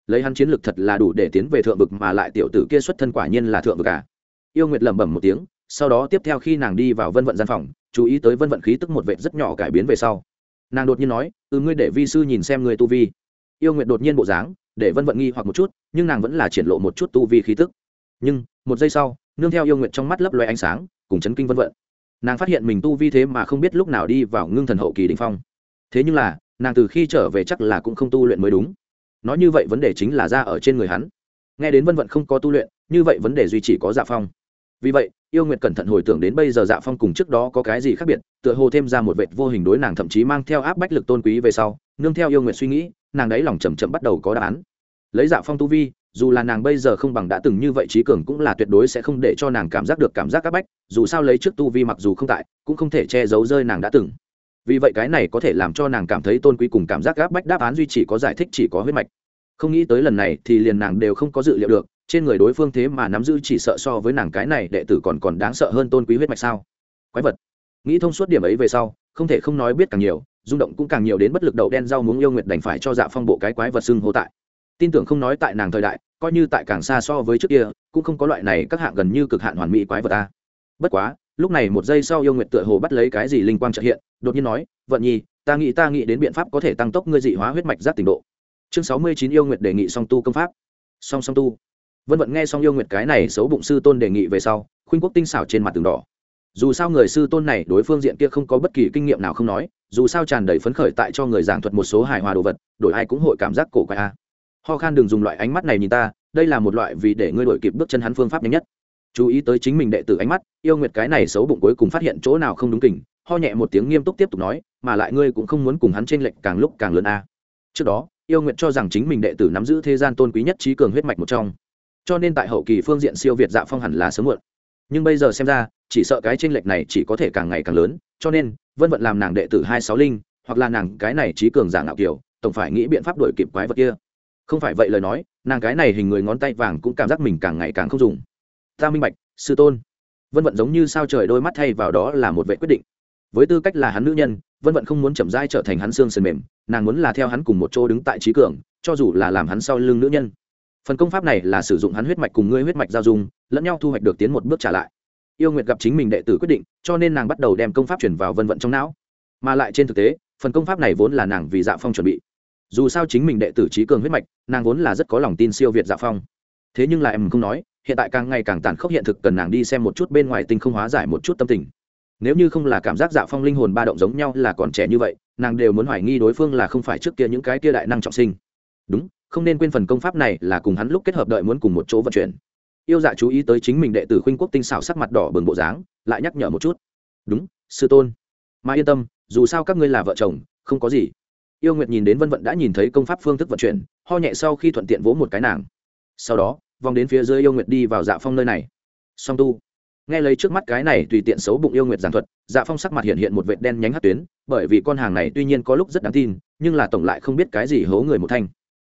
Lấy hắn chiến lược thật là đủ để tiến về thượng vực mà lại tiểu tử kia xuất thân quả nhiên là thượng vực cả yêu nguyệt lẩm bẩm một tiếng sau đó tiếp theo khi nàng đi vào vân vận gian phòng, chú ý tới vân vận khí tức một vệ rất nhỏ cải biến về sau. Nàng đột nhiên nói ừ ngươi để vi sư nhìn xem người tu vi. Yêu nguyện đột nhiên bộ dáng, để vân vận nghi hoặc một chút, nhưng nàng vẫn là triển lộ một chút tu vi khí tức. Nhưng, một giây sau, nương theo yêu nguyện trong mắt lấp loe ánh sáng, cùng chấn kinh vân vận. Nàng phát hiện mình tu vi thế mà không biết lúc nào đi vào ngưng thần hậu kỳ đình phong. Thế nhưng là, nàng từ khi trở về chắc là cũng không tu luyện mới đúng. Nói như vậy vấn đề chính là ra ở trên người hắn. Nghe đến vân vận không có tu luyện, như vậy vấn đề duy chỉ có dạ phong. Vì vậy yêu nguyệt cẩn thận hồi tưởng đến bây giờ dạ phong cùng trước đó có cái gì khác biệt, tựa hồ thêm ra một vệt vô hình đối nàng thậm chí mang theo áp bách lực tôn quý về sau, nương theo yêu nguyệt suy nghĩ, nàng đấy lòng chầm chậm bắt đầu có đáp án. Lấy dạ phong tu vi, dù là nàng bây giờ không bằng đã từng như vậy trí cường cũng là tuyệt đối sẽ không để cho nàng cảm giác được cảm giác áp bách, dù sao lấy trước tu vi mặc dù không tại, cũng không thể che giấu rơi nàng đã từng. Vì vậy cái này có thể làm cho nàng cảm thấy tôn quý cùng cảm giác áp bách đáp án duy chỉ có giải thích chỉ có huyết mạch. Không nghĩ tới lần này thì liền nàng đều không có dự liệu được trên người đối phương thế mà nắm giữ chỉ sợ so với nàng cái này đệ tử còn còn đáng sợ hơn tôn quý huyết mạch sao? Quái vật. Nghĩ thông suốt điểm ấy về sau, không thể không nói biết càng nhiều, rung động cũng càng nhiều đến bất lực đậu đen rau muống yêu nguyệt đành phải cho dạ phong bộ cái quái vật xưng hô tại. Tin tưởng không nói tại nàng thời đại, coi như tại càng xa so với trước kia, cũng không có loại này các hạng gần như cực hạn hoàn mỹ quái vật ta bất quá, lúc này một giây sau yêu nguyệt tựa hồ bắt lấy cái gì linh quang trợ hiện, đột nhiên nói, vận nhi, ta nghĩ ta nghĩ đến biện pháp có thể tăng tốc ngươi dị hóa huyết mạch giác tình độ. Chương sáu mươi chín yêu nguyệt đề nghị song tu công pháp. Song song tu vân vận nghe xong yêu nguyệt cái này xấu bụng sư tôn đề nghị về sau, khuynh quốc tinh xảo trên mặt tường đỏ. Dù sao người sư tôn này đối phương diện kia không có bất kỳ kinh nghiệm nào không nói, dù sao tràn đầy phấn khởi tại cho người giảng thuật một số hài hòa đồ vật, đổi ai cũng hội cảm giác cổ quái a. Ho khan đừng dùng loại ánh mắt này nhìn ta, đây là một loại vì để ngươi đổi kịp bước chân hắn phương pháp nhanh nhất. Chú ý tới chính mình đệ tử ánh mắt, yêu nguyệt cái này xấu bụng cuối cùng phát hiện chỗ nào không đúng kình, ho nhẹ một tiếng nghiêm túc tiếp tục nói, mà lại ngươi cũng không muốn cùng hắn trên lệnh càng lúc càng lớn a. Trước đó, yêu nguyệt cho rằng chính mình đệ tử nắm giữ thế gian tôn quý nhất trí cường huyết mạch một trong cho nên tại hậu kỳ phương diện siêu việt dạ phong hẳn là sớm muộn. Nhưng bây giờ xem ra, chỉ sợ cái tranh lệch này chỉ có thể càng ngày càng lớn, cho nên, vân vận làm nàng đệ tử hai sáu linh, hoặc là nàng cái này trí cường giả ngạo kiểu, tổng phải nghĩ biện pháp đổi kịp quái vật kia. Không phải vậy lời nói, nàng cái này hình người ngón tay vàng cũng cảm giác mình càng ngày càng không dùng. Ta minh bạch, sư tôn. Vân vận giống như sao trời đôi mắt thay vào đó là một vệ quyết định. Với tư cách là hắn nữ nhân, vân vận không muốn chậm dai trở thành hắn xương sườn mềm, nàng muốn là theo hắn cùng một chỗ đứng tại trí cường, cho dù là làm hắn sau lưng nữ nhân phần công pháp này là sử dụng hắn huyết mạch cùng ngươi huyết mạch giao dung, lẫn nhau thu hoạch được tiến một bước trả lại. Yêu nguyệt gặp chính mình đệ tử quyết định, cho nên nàng bắt đầu đem công pháp chuyển vào vân vận trong não. Mà lại trên thực tế, phần công pháp này vốn là nàng vì dạ phong chuẩn bị. Dù sao chính mình đệ tử trí cường huyết mạch, nàng vốn là rất có lòng tin siêu việt dạ phong. Thế nhưng là em không nói, hiện tại càng ngày càng tàn khốc hiện thực cần nàng đi xem một chút bên ngoài tinh không hóa giải một chút tâm tình. Nếu như không là cảm giác dạ phong linh hồn ba động giống nhau là còn trẻ như vậy, nàng đều muốn hoài nghi đối phương là không phải trước kia những cái kia đại năng trọng sinh. Đúng không nên quên phần công pháp này là cùng hắn lúc kết hợp đợi muốn cùng một chỗ vận chuyển. Yêu dạ chú ý tới chính mình đệ tử khuynh quốc tinh xảo sắc mặt đỏ bừng bộ dáng, lại nhắc nhở một chút. Đúng, sư tôn. Mà yên tâm, dù sao các ngươi là vợ chồng, không có gì. Yêu nguyệt nhìn đến vân vận đã nhìn thấy công pháp phương thức vận chuyển, ho nhẹ sau khi thuận tiện vỗ một cái nàng. Sau đó, vòng đến phía dưới yêu nguyệt đi vào dạ phong nơi này. Song tu. Nghe lấy trước mắt cái này tùy tiện xấu bụng yêu nguyệt giảng thuật dạ phong sắc mặt hiện hiện một vệt đen nhánh hát tuyến, bởi vì con hàng này tuy nhiên có lúc rất đáng tin, nhưng là tổng lại không biết cái gì hố người một thanh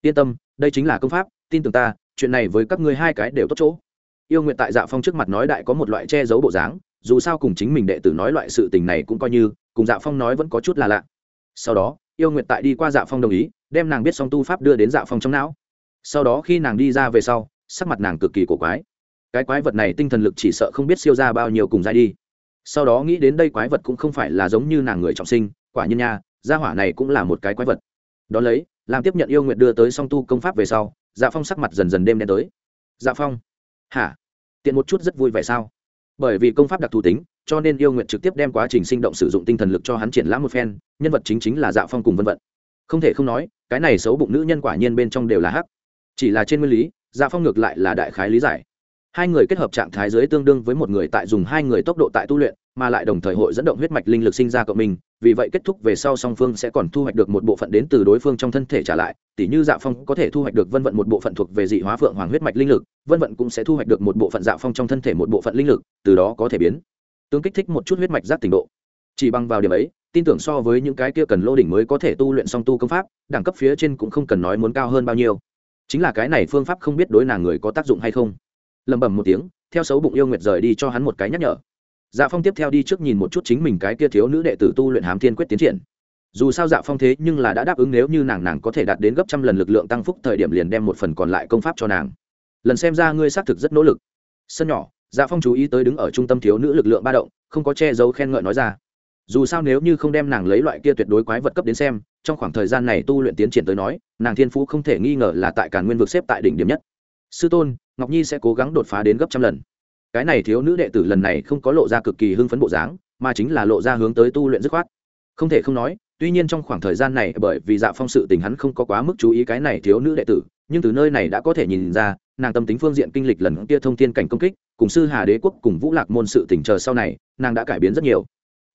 yên tâm, đây chính là công pháp, tin tưởng ta, chuyện này với các ngươi hai cái đều tốt chỗ. Yêu nguyện tại dạ phong trước mặt nói đại có một loại che giấu bộ dáng, dù sao cùng chính mình đệ tử nói loại sự tình này cũng coi như, cùng dạ phong nói vẫn có chút là lạ. Sau đó, yêu nguyện tại đi qua dạ phong đồng ý, đem nàng biết xong tu pháp đưa đến dạ phong trong não. Sau đó khi nàng đi ra về sau, sắc mặt nàng cực kỳ cổ quái. Cái quái vật này tinh thần lực chỉ sợ không biết siêu ra bao nhiêu cùng dai đi. Sau đó nghĩ đến đây quái vật cũng không phải là giống như nàng người trọng sinh, quả nhiên nha, gia hỏa này cũng là một cái quái vật. Đ ó lấy làm tiếp nhận yêu nguyện đưa tới song tu công pháp về sau dạ phong sắc mặt dần dần đêm đen tới. Dạ phong, hả? Tiện một chút rất vui vẻ sao? Bởi vì công pháp đặc thù tính, cho nên yêu nguyện trực tiếp đem quá trình sinh động sử dụng tinh thần lực cho hắn triển lãm một phen, nhân vật chính chính là dạ phong cùng vân vận. Không thể không nói, cái này xấu bụng nữ nhân quả nhiên bên trong đều là hắc. Chỉ là trên nguyên lý dạ phong ngược lại là đại khái lý giải. Hai người kết hợp trạng thái dưới tương đương với một người tại dùng hai người tốc độ tại tu luyện, mà lại đồng thời hội dẫn động huyết mạch linh lực sinh ra cộng mình vì vậy kết thúc về sau song phương sẽ còn thu hoạch được một bộ phận đến từ đối phương trong thân thể trả lại tỷ như dạ phong có thể thu hoạch được vân vận một bộ phận thuộc về dị hóa phượng hoàng huyết mạch linh lực, vân vận cũng sẽ thu hoạch được một bộ phận dạ phong trong thân thể một bộ phận linh lực, từ đó có thể biến. Tương kích thích một chút huyết mạch giác tỉnh độ. Chỉ bằng vào điểm ấy, tin tưởng so với những cái kia cần lô đỉnh mới có thể tu luyện song tu công pháp, đẳng cấp phía trên cũng không cần nói muốn cao hơn bao nhiêu. Chính là cái này phương pháp không biết đối nàng người có tác dụng hay không. Lẩm bẩm một tiếng, theo xấu bụng yêu nguyệt rời đi cho hắn một cái nhắc nhở dạ phong tiếp theo đi trước nhìn một chút chính mình cái kia thiếu nữ đệ tử tu luyện hám thiên quyết tiến triển. Dù sao dạ phong thế nhưng là đã đáp ứng nếu như nàng nàng có thể đạt đến gấp trăm lần lực lượng tăng phúc thời điểm liền đem một phần còn lại công pháp cho nàng. Lần xem ra ngươi xác thực rất nỗ lực. Sân nhỏ dạ phong chú ý tới đứng ở trung tâm thiếu nữ lực lượng ba động, không có che giấu khen ngợi nói ra. Dù sao nếu như không đem nàng lấy loại kia tuyệt đối quái vật cấp đến xem, trong khoảng thời gian này tu luyện tiến triển tới nói, nàng thiên phú không thể nghi ngờ là tại càn nguyên vực xếp tại đỉnh điểm nhất. Sư tôn, ngọc nhi sẽ cố gắng đột phá đến gấp trăm lần cái này thiếu nữ đệ tử lần này không có lộ ra cực kỳ hưng phấn bộ dáng, mà chính là lộ ra hướng tới tu luyện dứt khoát. Không thể không nói, tuy nhiên trong khoảng thời gian này, bởi vì dạ phong sự tình hắn không có quá mức chú ý cái này thiếu nữ đệ tử, nhưng từ nơi này đã có thể nhìn ra, nàng tâm tính phương diện kinh lịch lần kia thông thiên cảnh công kích, cùng sư hà đế quốc cùng vũ lạc môn sự tình chờ sau này, nàng đã cải biến rất nhiều.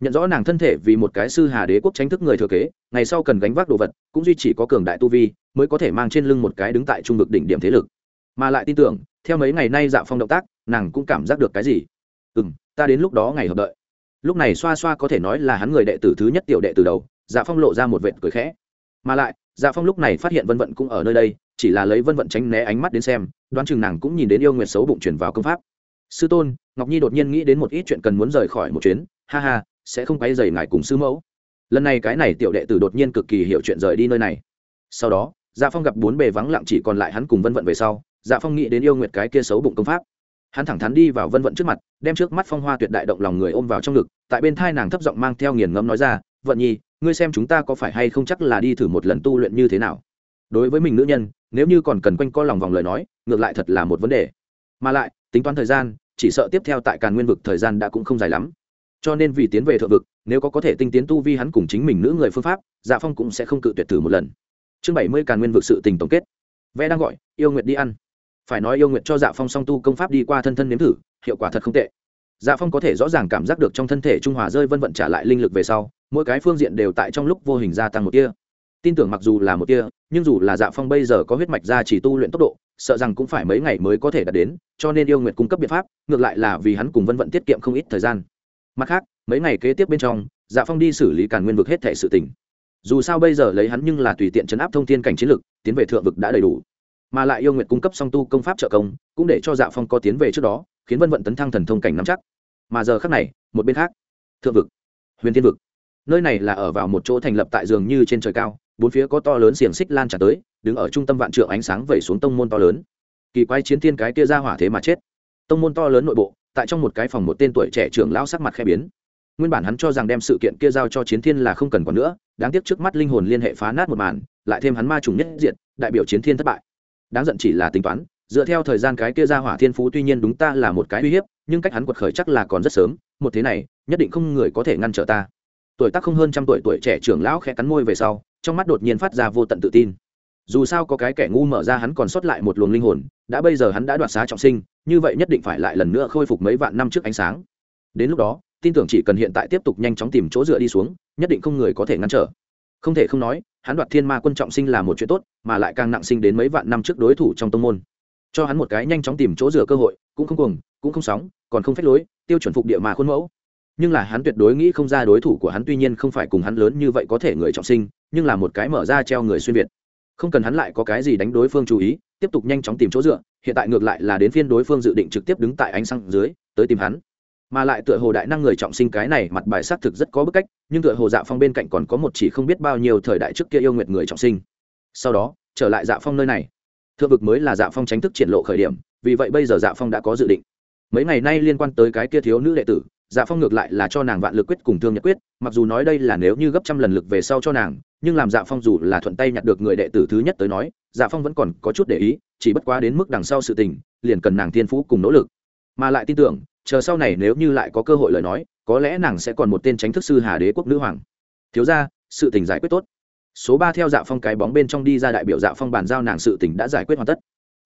Nhận rõ nàng thân thể vì một cái sư hà đế quốc tránh thức người thừa kế, ngày sau cần gánh vác đồ vật, cũng duy chỉ có cường đại tu vi, mới có thể mang trên lưng một cái đứng tại trung vực đỉnh điểm thế lực. Mà lại tin tưởng, theo mấy ngày nay dạ phong động tác nàng cũng cảm giác được cái gì? Ừ m ta đến lúc đó ngày hợp đợi. Lúc này xoa xoa có thể nói là hắn người đệ tử thứ nhất tiểu đệ từ đầu dạ phong lộ ra một vệt cười khẽ. Mà lại dạ phong lúc này phát hiện vân vận cũng ở nơi đây, chỉ là lấy vân vận tránh né ánh mắt đến xem, đoán chừng nàng cũng nhìn đến yêu nguyệt xấu bụng chuyển vào công pháp. Sư tôn, ngọc nhi đột nhiên nghĩ đến một ít chuyện cần muốn rời khỏi một chuyến, ha ha, sẽ không quay dày ngài cùng sư mẫu. Lần này cái này tiểu đệ tử đột nhiên cực kỳ hiểu chuyện rời đi nơi này. Sau đó dạ phong gặp bốn bề vắng lặng chỉ còn lại hắn cùng vân vận về sau dạ phong nghĩ đến yêu nguyệt cái kia xấu bụng công pháp hắn thẳng thắn đi vào vân vận trước mặt, đem trước mắt phong hoa tuyệt đại động lòng người ôm vào trong ngực, tại bên thai nàng thấp giọng mang theo nghiền ngẫm nói ra, vận nhi, ngươi xem chúng ta có phải hay không chắc là đi thử một lần tu luyện như thế nào? Đối với mình nữ nhân, nếu như còn cần quanh co lòng vòng lời nói, ngược lại thật là một vấn đề. Mà lại, tính toán thời gian, chỉ sợ tiếp theo tại càn nguyên vực thời gian đã cũng không dài lắm. Cho nên vì tiến về thượng vực, nếu có có thể tinh tiến tu vi hắn cùng chính mình nữ người phương pháp dạ phong cũng sẽ không cự tuyệt thử một lần. Chương bảy mươi càn nguyên vực sự tình tổng kết. Vẽ đang gọi, yêu nguyệt đi ăn phải nói yêu nguyện cho dạ phong song tu công pháp đi qua thân thân nếm thử, hiệu quả thật không tệ. Dạ phong có thể rõ ràng cảm giác được trong thân thể trung hòa rơi vân vận trả lại linh lực về sau, mỗi cái phương diện đều tại trong lúc vô hình gia tăng một tia. Tin tưởng mặc dù là một tia, nhưng dù là dạ phong bây giờ có huyết mạch ra chỉ tu luyện tốc độ, sợ rằng cũng phải mấy ngày mới có thể đạt đến, cho nên yêu nguyệt cung cấp biện pháp, ngược lại là vì hắn cùng vân vận tiết kiệm không ít thời gian. Mặt khác, mấy ngày kế tiếp bên trong dạ phong đi xử lý càn nguyên vực hết thể sự tình. Dù sao bây giờ lấy hắn nhưng là tùy tiện chấn áp thông thiên cảnh chiến lực, tiến về thượng vực đã đầy đủ mà lại yêu nguyện cung cấp song tu công pháp trợ công, cũng để cho dạ phong có tiến về trước đó, khiến vân vận tấn thăng thần thông cảnh nắm chắc. Mà giờ khác này, một bên khác, thượng vực, huyền thiên vực. Nơi này là ở vào một chỗ thành lập tại giường như trên trời cao, bốn phía có to lớn xiềng xích lan trả tới, đứng ở trung tâm vạn trượng ánh sáng vẩy xuống tông môn to lớn. Kỳ quái chiến thiên cái kia ra hỏa thế mà chết. Tông môn to lớn nội bộ, tại trong một cái phòng một tên tuổi trẻ trưởng lão sắc mặt khẽ biến. Nguyên bản hắn cho rằng đem sự kiện kia giao cho chiến thiên là không cần còn nữa, đáng tiếc trước mắt linh hồn liên hệ phá nát một màn, lại thêm hắn ma trùng nhất diện đại biểu chiến thiên thất bại đáng giận chỉ là tính toán, dựa theo thời gian cái kia ra hỏa thiên phú tuy nhiên đúng ta là một cái uy hiếp, nhưng cách hắn quật khởi chắc là còn rất sớm, một thế này, nhất định không người có thể ngăn trở ta. Tuổi tác không hơn trăm tuổi tuổi trẻ trưởng lão khẽ cắn môi về sau, trong mắt đột nhiên phát ra vô tận tự tin. Dù sao có cái kẻ ngu mở ra hắn còn sót lại một luồng linh hồn, đã bây giờ hắn đã đoạt xá trọng sinh, như vậy nhất định phải lại lần nữa khôi phục mấy vạn năm trước ánh sáng. Đến lúc đó, tin tưởng chỉ cần hiện tại tiếp tục nhanh chóng tìm chỗ dựa đi xuống, nhất định không người có thể ngăn trở. Không thể không nói hắn đoạt thiên ma quân trọng sinh là một chuyện tốt, mà lại càng nặng sinh đến mấy vạn năm trước đối thủ trong tông môn. Cho hắn một cái nhanh chóng tìm chỗ dựa cơ hội, cũng không cuồng, cũng không sóng, còn không phép lối, tiêu chuẩn phục địa mà khuôn mẫu. Nhưng là hắn tuyệt đối nghĩ không ra đối thủ của hắn tuy nhiên không phải cùng hắn lớn như vậy có thể người trọng sinh, nhưng là một cái mở ra treo người xuyên việt. Không cần hắn lại có cái gì đánh đối phương chú ý, tiếp tục nhanh chóng tìm chỗ dựa, hiện tại ngược lại là đến phiên đối phương dự định trực tiếp đứng tại ánh sáng dưới, tới tìm hắn mà lại tựa hồ đại năng người trọng sinh cái này mặt bài xác thực rất có bức cách, nhưng tựa hồ dạ phong bên cạnh còn có một chỉ không biết bao nhiêu thời đại trước kia yêu nguyệt người trọng sinh. Sau đó, trở lại dạ phong nơi này. Thượng vực mới là dạ phong tránh thức triển lộ khởi điểm, vì vậy bây giờ dạ phong đã có dự định. Mấy ngày nay liên quan tới cái kia thiếu nữ đệ tử dạ phong ngược lại là cho nàng vạn lực quyết cùng thương nhật quyết, mặc dù nói đây là nếu như gấp trăm lần lực về sau cho nàng, nhưng làm dạ phong dù là thuận tay nhặt được người đệ tử thứ nhất tới nói dạ phong vẫn còn có chút để ý, chỉ bất quá đến mức đằng sau sự tình, liền cần nàng thiên phú cùng nỗ lực. Mà lại tin tưởng chờ sau này nếu như lại có cơ hội lời nói, có lẽ nàng sẽ còn một tên tránh thức sư hà đế quốc nữ hoàng. Thiếu ra sự tình giải quyết tốt. Số ba theo dạ phong cái bóng bên trong đi ra đại biểu dạ phong bàn giao nàng sự tình đã giải quyết hoàn tất.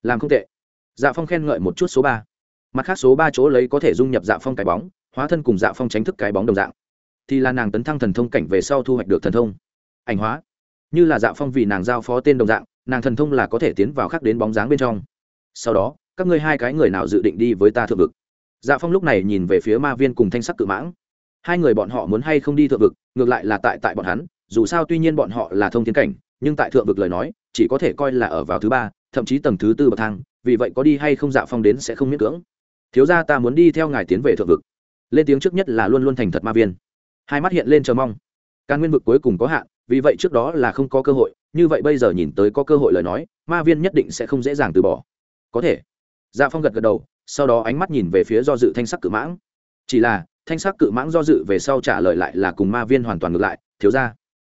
Làm không tệ. Dạ phong khen ngợi một chút số ba. Mặt khác số ba chỗ lấy có thể dung nhập dạ phong cái bóng, hóa thân cùng dạ phong tránh thức cái bóng đồng dạng. Thì là nàng tấn thăng thần thông cảnh về sau thu hoạch được thần thông. Ảnh hóa. Như là dạ phong vì nàng giao phó tên đồng dạng, nàng thần thông là có thể tiến vào khắc đến bóng dáng bên trong. Sau đó, các ngươi hai cái người nào dự định đi với ta thượng vực? Dạ phong lúc này nhìn về phía ma viên cùng thanh sắc cự mãng. Hai người bọn họ muốn hay không đi thượng vực, ngược lại là tại tại bọn hắn, dù sao tuy nhiên bọn họ là thông tiến cảnh, nhưng tại thượng vực lời nói, chỉ có thể coi là ở vào thứ ba, thậm chí tầng thứ tư bậc thang, vì vậy có đi hay không dạ phong đến sẽ không miễn cưỡng. Thiếu ra ta muốn đi theo ngài tiến về thượng vực. Lên tiếng trước nhất là luôn luôn thành thật ma viên. Hai mắt hiện lên chờ mong. Càn nguyên vực cuối cùng có hạn, vì vậy trước đó là không có cơ hội, như vậy bây giờ nhìn tới có cơ hội lời nói, ma viên nhất định sẽ không dễ dàng từ bỏ. Có thể. Dạ phong gật gật đầu sau đó ánh mắt nhìn về phía do dự thanh sắc cự mãng. Chỉ là, thanh sắc cự mãng do dự về sau trả lời lại là cùng ma viên hoàn toàn ngược lại, thiếu ra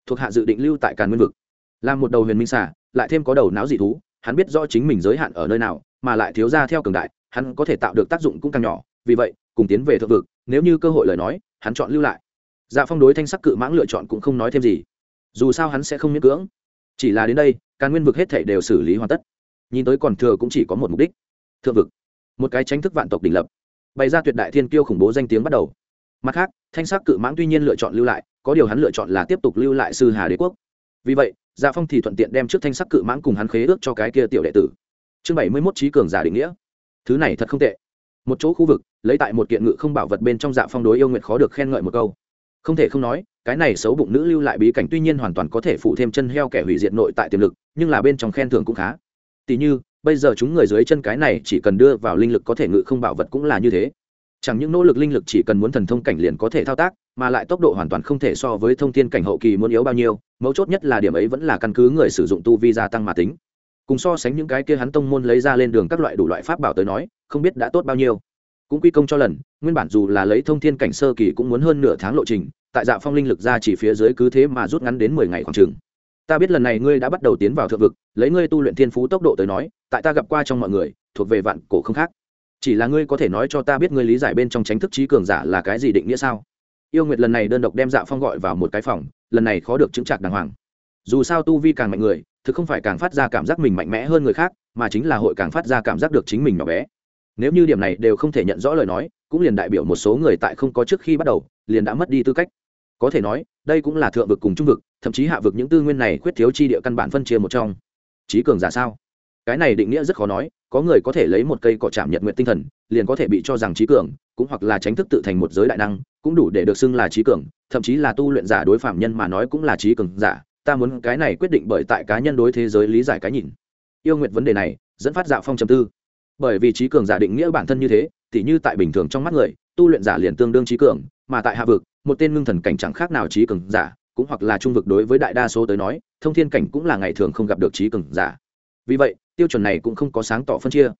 thuộc hạ dự định lưu tại càn nguyên vực. Là một đầu huyền minh xả lại thêm có đầu não dị thú, hắn biết rõ chính mình giới hạn ở nơi nào, mà lại thiếu ra theo cường đại, hắn có thể tạo được tác dụng cũng càng nhỏ, vì vậy, cùng tiến về thượng vực, nếu như cơ hội lời nói, hắn chọn lưu lại. Dạ phong đối thanh sắc cự mãng lựa chọn cũng không nói thêm gì. Dù sao hắn sẽ không miễn cưỡng. Chỉ là đến đây, càn nguyên vực hết thể đều xử lý hoàn tất. Nhìn tới còn thừa cũng chỉ có một mục đích. Thượng vực một cái tranh thức vạn tộc đỉnh lập. Bày ra tuyệt đại thiên kiêu khủng bố danh tiếng bắt đầu. Mặt khác, thanh sắc cự mãng tuy nhiên lựa chọn lưu lại, có điều hắn lựa chọn là tiếp tục lưu lại sư hà đế quốc. Vì vậy dạ phong thì thuận tiện đem trước thanh sắc cự mãng cùng hắn khế ước cho cái kia tiểu đệ tử. Chương bảy mươi mốt trí cường giả định nghĩa. Thứ này thật không tệ. Một chỗ khu vực, lấy tại một kiện ngự không bảo vật bên trong dạ phong đối yêu nguyện khó được khen ngợi một câu. Không thể không nói, cái này xấu bụng nữ lưu lại bí cảnh tuy nhiên hoàn toàn có thể phụ thêm chân heo kẻ hủy diệt nội tại tiềm lực, nhưng là bên trong khen thưởng cũng khá. Tỷ như bây giờ chúng người dưới chân cái này chỉ cần đưa vào linh lực có thể ngự không bảo vật cũng là như thế. Chẳng những nỗ lực linh lực chỉ cần muốn thần thông cảnh liền có thể thao tác, mà lại tốc độ hoàn toàn không thể so với thông thiên cảnh hậu kỳ muốn yếu bao nhiêu, mấu chốt nhất là điểm ấy vẫn là căn cứ người sử dụng tu vi gia tăng mà tính. Cùng so sánh những cái kia hắn tông môn lấy ra lên đường các loại đủ loại pháp bảo tới nói, không biết đã tốt bao nhiêu. Cũng quy công cho lần, nguyên bản dù là lấy thông thiên cảnh sơ kỳ cũng muốn hơn nửa tháng lộ trình, tại dạ phong linh lực ra chỉ phía dưới cứ thế mà rút ngắn đến mười ngày khoảng trường. ta biết lần này ngươi đã bắt đầu tiến vào thượng vực, lấy ngươi tu luyện thiên phú tốc độ tới nói tại ta gặp qua trong mọi người, thuộc về vạn cổ không khác. Chỉ là ngươi có thể nói cho ta biết ngươi lý giải bên trong tránh thức trí cường giả là cái gì định nghĩa sao? Yêu nguyệt lần này đơn độc đem dạ phong gọi vào một cái phòng, lần này khó được chứng trạc đàng hoàng. Dù sao tu vi càng mạnh người, thực không phải càng phát ra cảm giác mình mạnh mẽ hơn người khác, mà chính là hội càng phát ra cảm giác được chính mình nhỏ bé. Nếu như điểm này đều không thể nhận rõ lời nói, cũng liền đại biểu một số người tại không có trước khi bắt đầu, liền đã mất đi tư cách. Có thể nói, đây cũng là thượng vực cùng trung vực, thậm chí hạ vực những tư nguyên này khuyết thiếu chi địa căn bản phân chia một trong. Trí cường giả sao? Cái này định nghĩa rất khó nói, có người có thể lấy một cây cọ chạm nhật nguyện tinh thần, liền có thể bị cho rằng trí cường, cũng hoặc là tránh thức tự thành một giới đại năng, cũng đủ để được xưng là trí cường, thậm chí là tu luyện giả đối phạm nhân mà nói cũng là trí cường giả. Ta muốn cái này quyết định bởi tại cá nhân đối thế giới lý giải cái nhìn. Yêu nguyện vấn đề này dẫn phát dạo phong trầm tư. Bởi vì trí cường giả định nghĩa bản thân như thế, tỉ như tại bình thường trong mắt người, tu luyện giả liền tương đương trí cường, mà tại hạ vực, một tên ngưng thần cảnh chẳng khác nào trí cường giả, cũng hoặc là trung vực đối với đại đa số tới nói, thông thiên cảnh cũng là ngày thường không gặp được trí cường giả vì vậy, tiêu chuẩn này cũng không có sáng tỏ phân chia.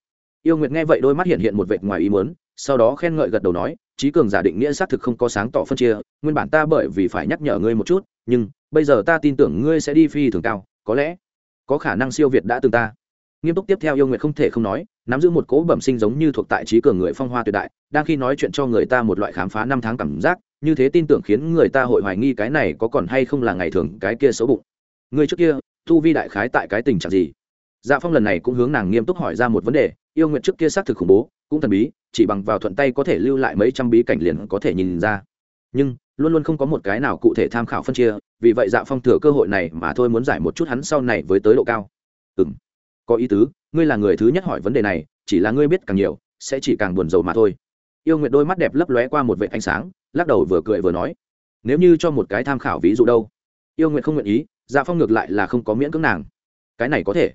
Yêu nguyệt nghe vậy đôi mắt hiện hiện một vệt ngoài ý muốn, sau đó khen ngợi gật đầu nói trí cường giả định nghĩa xác thực không có sáng tỏ phân chia, nguyên bản ta bởi vì phải nhắc nhở ngươi một chút, nhưng bây giờ ta tin tưởng ngươi sẽ đi phi thường cao, có lẽ có khả năng siêu việt đã từng ta. Nghiêm túc tiếp theo yêu nguyệt không thể không nói, nắm giữ một cỗ bẩm sinh giống như thuộc tại trí cường người phong hoa tuyệt đại, đang khi nói chuyện cho người ta một loại khám phá năm tháng cảm giác, như thế tin tưởng khiến người ta hội hoài nghi cái này có còn hay không là ngày thường cái kia xấu bụng. Người trước kia thu vi đại khái tại cái tình trạng gì? Dạ phong lần này cũng hướng nàng nghiêm túc hỏi ra một vấn đề, yêu nguyện trước kia xác thực khủng bố, cũng thần bí, chỉ bằng vào thuận tay có thể lưu lại mấy trăm bí cảnh liền có thể nhìn ra. Nhưng, luôn luôn không có một cái nào cụ thể tham khảo phân chia, vì vậy dạ phong thừa cơ hội này mà thôi muốn giải một chút hắn sau này với tới độ cao. Ừ m có ý tứ, ngươi là người thứ nhất hỏi vấn đề này, chỉ là ngươi biết càng nhiều, sẽ chỉ càng buồn rầu mà thôi. Yêu nguyện đôi mắt đẹp lấp lóe qua một vệ ánh sáng, lắc đầu vừa cười vừa nói, nếu như cho một cái tham khảo ví dụ đâu? Yêu nguyện không nguyện ý dạ phong ngược lại là không có miễn cưỡng nàng. Cái này có thể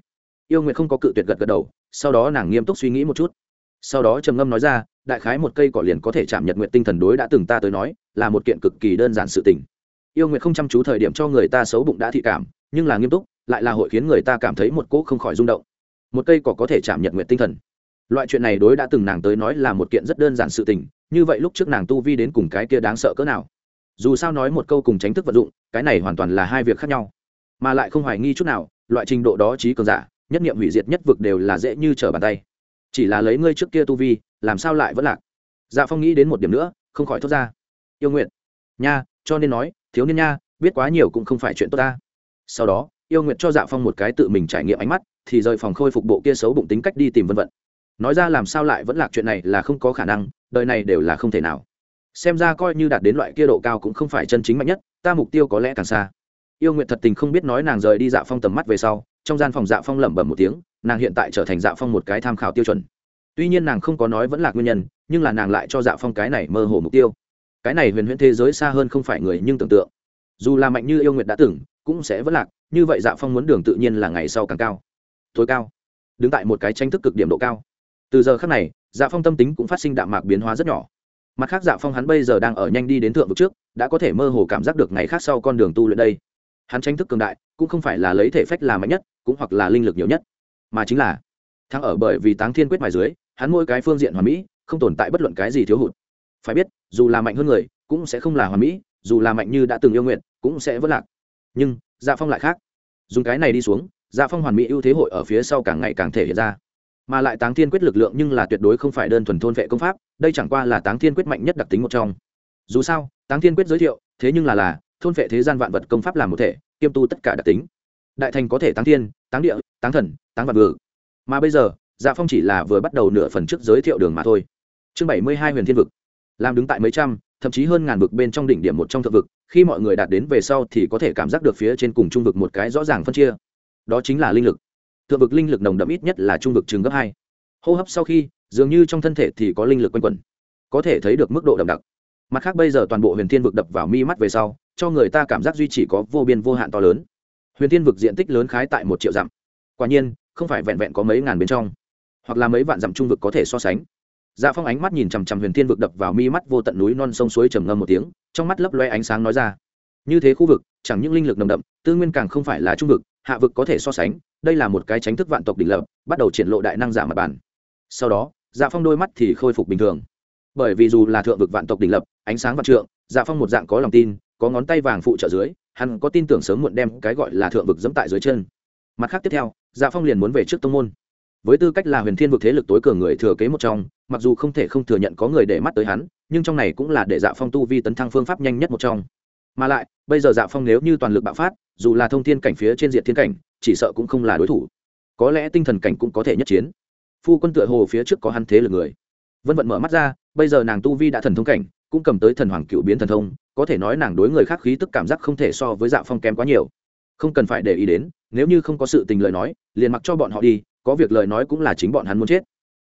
yêu nguyện không có cự tuyệt gật gật đầu, sau đó nàng nghiêm túc suy nghĩ một chút. Sau đó trầm ngâm nói ra, đại khái một cây cỏ liền có thể chạm nhật nguyện tinh thần đối đã từng ta tới nói, là một kiện cực kỳ đơn giản sự tình. Yêu nguyện không chăm chú thời điểm cho người ta xấu bụng đã thị cảm, nhưng là nghiêm túc, lại là hội khiến người ta cảm thấy một cỗ không khỏi rung động. Một cây cỏ có thể chạm nhật nguyện tinh thần. Loại chuyện này đối đã từng nàng tới nói là một kiện rất đơn giản sự tình, như vậy lúc trước nàng tu vi đến cùng cái kia đáng sợ cỡ nào? Dù sao nói một câu cùng tránh thức vận dụng, cái này hoàn toàn là hai việc khác nhau. Mà lại không hoài nghi chút nào, loại trình độ đó trí cường giả nhất nghiệm hủy diệt nhất vực đều là dễ như trở bàn tay. Chỉ là lấy ngươi trước kia tu vi, làm sao lại vẫn lạc? Dạ phong nghĩ đến một điểm nữa, không khỏi thốt ra. Yêu nguyện nha, cho nên nói, thiếu niên nha, biết quá nhiều cũng không phải chuyện tốt ta. Sau đó, yêu nguyện cho dạ phong một cái tự mình trải nghiệm ánh mắt, thì rời phòng khôi phục bộ kia xấu bụng tính cách đi tìm vân vận. Nói ra làm sao lại vẫn lạc chuyện này là không có khả năng, đời này đều là không thể nào. Xem ra coi như đạt đến loại kia độ cao cũng không phải chân chính mạnh nhất, ta mục tiêu có lẽ càng xa. Yêu nguyện thật tình không biết nói nàng rời đi dạ phong tầm mắt về sau trong gian phòng dạ phong lẩm bẩm một tiếng, nàng hiện tại trở thành dạ phong một cái tham khảo tiêu chuẩn. Tuy nhiên nàng không có nói vẫn là nguyên nhân, nhưng là nàng lại cho dạ phong cái này mơ hồ mục tiêu. Cái này huyền huyễn thế giới xa hơn không phải người nhưng tưởng tượng. Dù là mạnh như yêu nguyện đã từng, cũng sẽ vẫn lạc, như vậy dạ phong muốn đường tự nhiên là ngày sau càng cao. Tối cao. Đứng tại một cái tranh thức cực điểm độ cao. Từ giờ khác này dạ phong tâm tính cũng phát sinh đạm mạc biến hóa rất nhỏ. Mặt khác dạ phong hắn bây giờ đang ở nhanh đi đến thượng vực trước, đã có thể mơ hồ cảm giác được ngày khác sau con đường tu luyện đây hắn tranh thức cường đại, cũng không phải là lấy thể phách là mạnh nhất, cũng hoặc là linh lực nhiều nhất, mà chính là thắng ở bởi vì táng thiên quyết mài dưới, hắn mỗi cái phương diện hoàn mỹ, không tồn tại bất luận cái gì thiếu hụt. Phải biết, dù là mạnh hơn người, cũng sẽ không là hoàn mỹ, dù là mạnh như đã từng yêu nguyện, cũng sẽ vất lạc. Nhưng dạ phong lại khác. Dùng cái này đi xuống dạ phong hoàn mỹ ưu thế hội ở phía sau càng ngày càng thể hiện ra. Mà lại táng thiên quyết lực lượng nhưng là tuyệt đối không phải đơn thuần thôn vệ công pháp, đây chẳng qua là táng thiên quyết mạnh nhất đặc tính một trong. Dù sao, táng thiên quyết giới thiệu, thế nhưng là là thôn phệ thế gian vạn vật công pháp làm một thể, kiêm tu tất cả đặc tính. Đại thành có thể táng thiên, táng địa, táng thần, táng vật vừa mà bây giờ dạ phong chỉ là vừa bắt đầu nửa phần trước giới thiệu đường mà thôi. Chương bảy mươi hai huyền thiên vực. Làm đứng tại mấy trăm, thậm chí hơn ngàn vực bên trong đỉnh điểm một trong thượng vực, khi mọi người đạt đến về sau thì có thể cảm giác được phía trên cùng trung vực một cái rõ ràng phân chia. Đó chính là linh lực. Thượng vực linh lực nồng đậm ít nhất là trung vực chừng gấp hai. Hô hấp sau khi, dường như trong thân thể thì có linh lực quanh quẩn. Có thể thấy được mức độ đậm đặc. Mặt khác bây giờ toàn bộ huyền thiên vực đập vào mi mắt về sau cho người ta cảm giác duy chỉ có vô biên vô hạn to lớn. Huyền thiên vực diện tích lớn khái tại một triệu dặm. Quả nhiên, không phải vẹn vẹn có mấy ngàn bên trong, hoặc là mấy vạn dặm trung vực có thể so sánh. Dạ phong ánh mắt nhìn chằm chằm huyền thiên vực đập vào mi mắt vô tận núi non sông suối trầm ngâm một tiếng, trong mắt lấp loe ánh sáng nói ra. Như thế khu vực, chẳng những linh lực nồng đậm, tư nguyên càng không phải là trung vực, hạ vực có thể so sánh, đây là một cái tránh thức vạn tộc đỉnh lập, bắt đầu triển lộ đại năng giả mặt bản sau đó dạ phong đôi mắt thì khôi phục bình thường. Bởi vì dù là thượng vực vạn tộc đỉnh lập, ánh sáng vạn trượng dạ phong một dạng có lòng tin có ngón tay vàng phụ trợ dưới, hắn có tin tưởng sớm muộn đem cái gọi là thượng vực dẫm tại dưới chân. Mặt khác tiếp theo dạ phong liền muốn về trước tông môn. Với tư cách là huyền thiên vực thế lực tối cường người thừa kế một trong, mặc dù không thể không thừa nhận có người để mắt tới hắn, nhưng trong này cũng là để dạ phong tu vi tấn thăng phương pháp nhanh nhất một trong. Mà lại, bây giờ dạ phong nếu như toàn lực bạo phát, dù là thông thiên cảnh phía trên diện thiên cảnh, chỉ sợ cũng không là đối thủ. Có lẽ tinh thần cảnh cũng có thể nhất chiến. Phu quân tựa hồ phía trước có hắn thế lực người. Vân vận mở mắt ra, bây giờ nàng tu vi đã thần thông cảnh, cũng cầm tới thần hoàng cựu biến thần thông có thể nói nàng đối người khác khí tức cảm giác không thể so với dạ phong kém quá nhiều. Không cần phải để ý đến, nếu như không có sự tình lời nói, liền mặc cho bọn họ đi, có việc lời nói cũng là chính bọn hắn muốn chết.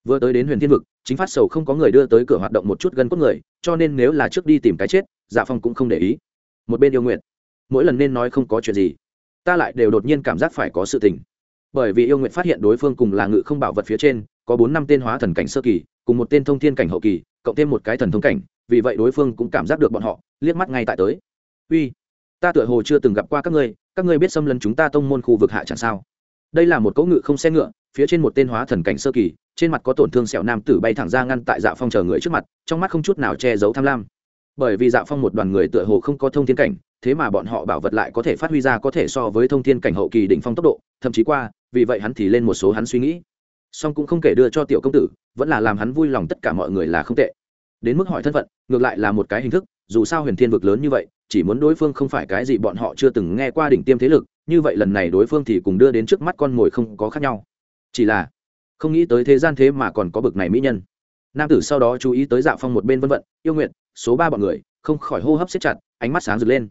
Vừa tới đến huyền thiên vực, chính phát sầu không có người đưa tới cửa hoạt động một chút gần cốt người, cho nên nếu là trước đi tìm cái chết dạ phong cũng không để ý. Một bên yêu nguyện, mỗi lần nên nói không có chuyện gì, ta lại đều đột nhiên cảm giác phải có sự tình. Bởi vì yêu nguyện phát hiện đối phương cùng là ngự không bảo vật phía trên, có bốn năm tên hóa thần cảnh sơ kỳ, cùng một tên thông thiên cảnh hậu kỳ, cộng thêm một cái thần thông cảnh vì vậy đối phương cũng cảm giác được bọn họ, liếc mắt ngay tại tới. Uy, ta tựa hồ chưa từng gặp qua các ngươi các ngươi biết xâm lấn chúng ta tông môn khu vực hạ chẳng sao? Đây là một cỗ ngự không xe ngựa, phía trên một tên hóa thần cảnh sơ kỳ, trên mặt có tổn thương sẹo nam tử bay thẳng ra ngăn tại dạ phong chờ người trước mặt, trong mắt không chút nào che giấu tham lam. Bởi vì dạ phong một đoàn người tựa hồ không có thông thiên cảnh, thế mà bọn họ bảo vật lại có thể phát huy ra có thể so với thông thiên cảnh hậu kỳ đỉnh phong tốc độ, thậm chí qua, vì vậy hắn thì lên một số hắn suy nghĩ. Song cũng không kể đưa cho tiểu công tử, vẫn là làm hắn vui lòng tất cả mọi người là không tệ đến mức hỏi thân phận, ngược lại là một cái hình thức, dù sao huyền thiên vực lớn như vậy, chỉ muốn đối phương không phải cái gì bọn họ chưa từng nghe qua đỉnh tiêm thế lực, như vậy lần này đối phương thì cùng đưa đến trước mắt con mồi không có khác nhau. Chỉ là, không nghĩ tới thế gian thế mà còn có bực này mỹ nhân. Nam tử sau đó chú ý tới dạ phong một bên vân vận yêu nguyện, số ba bọn người, không khỏi hô hấp xếp chặt, ánh mắt sáng rực lên.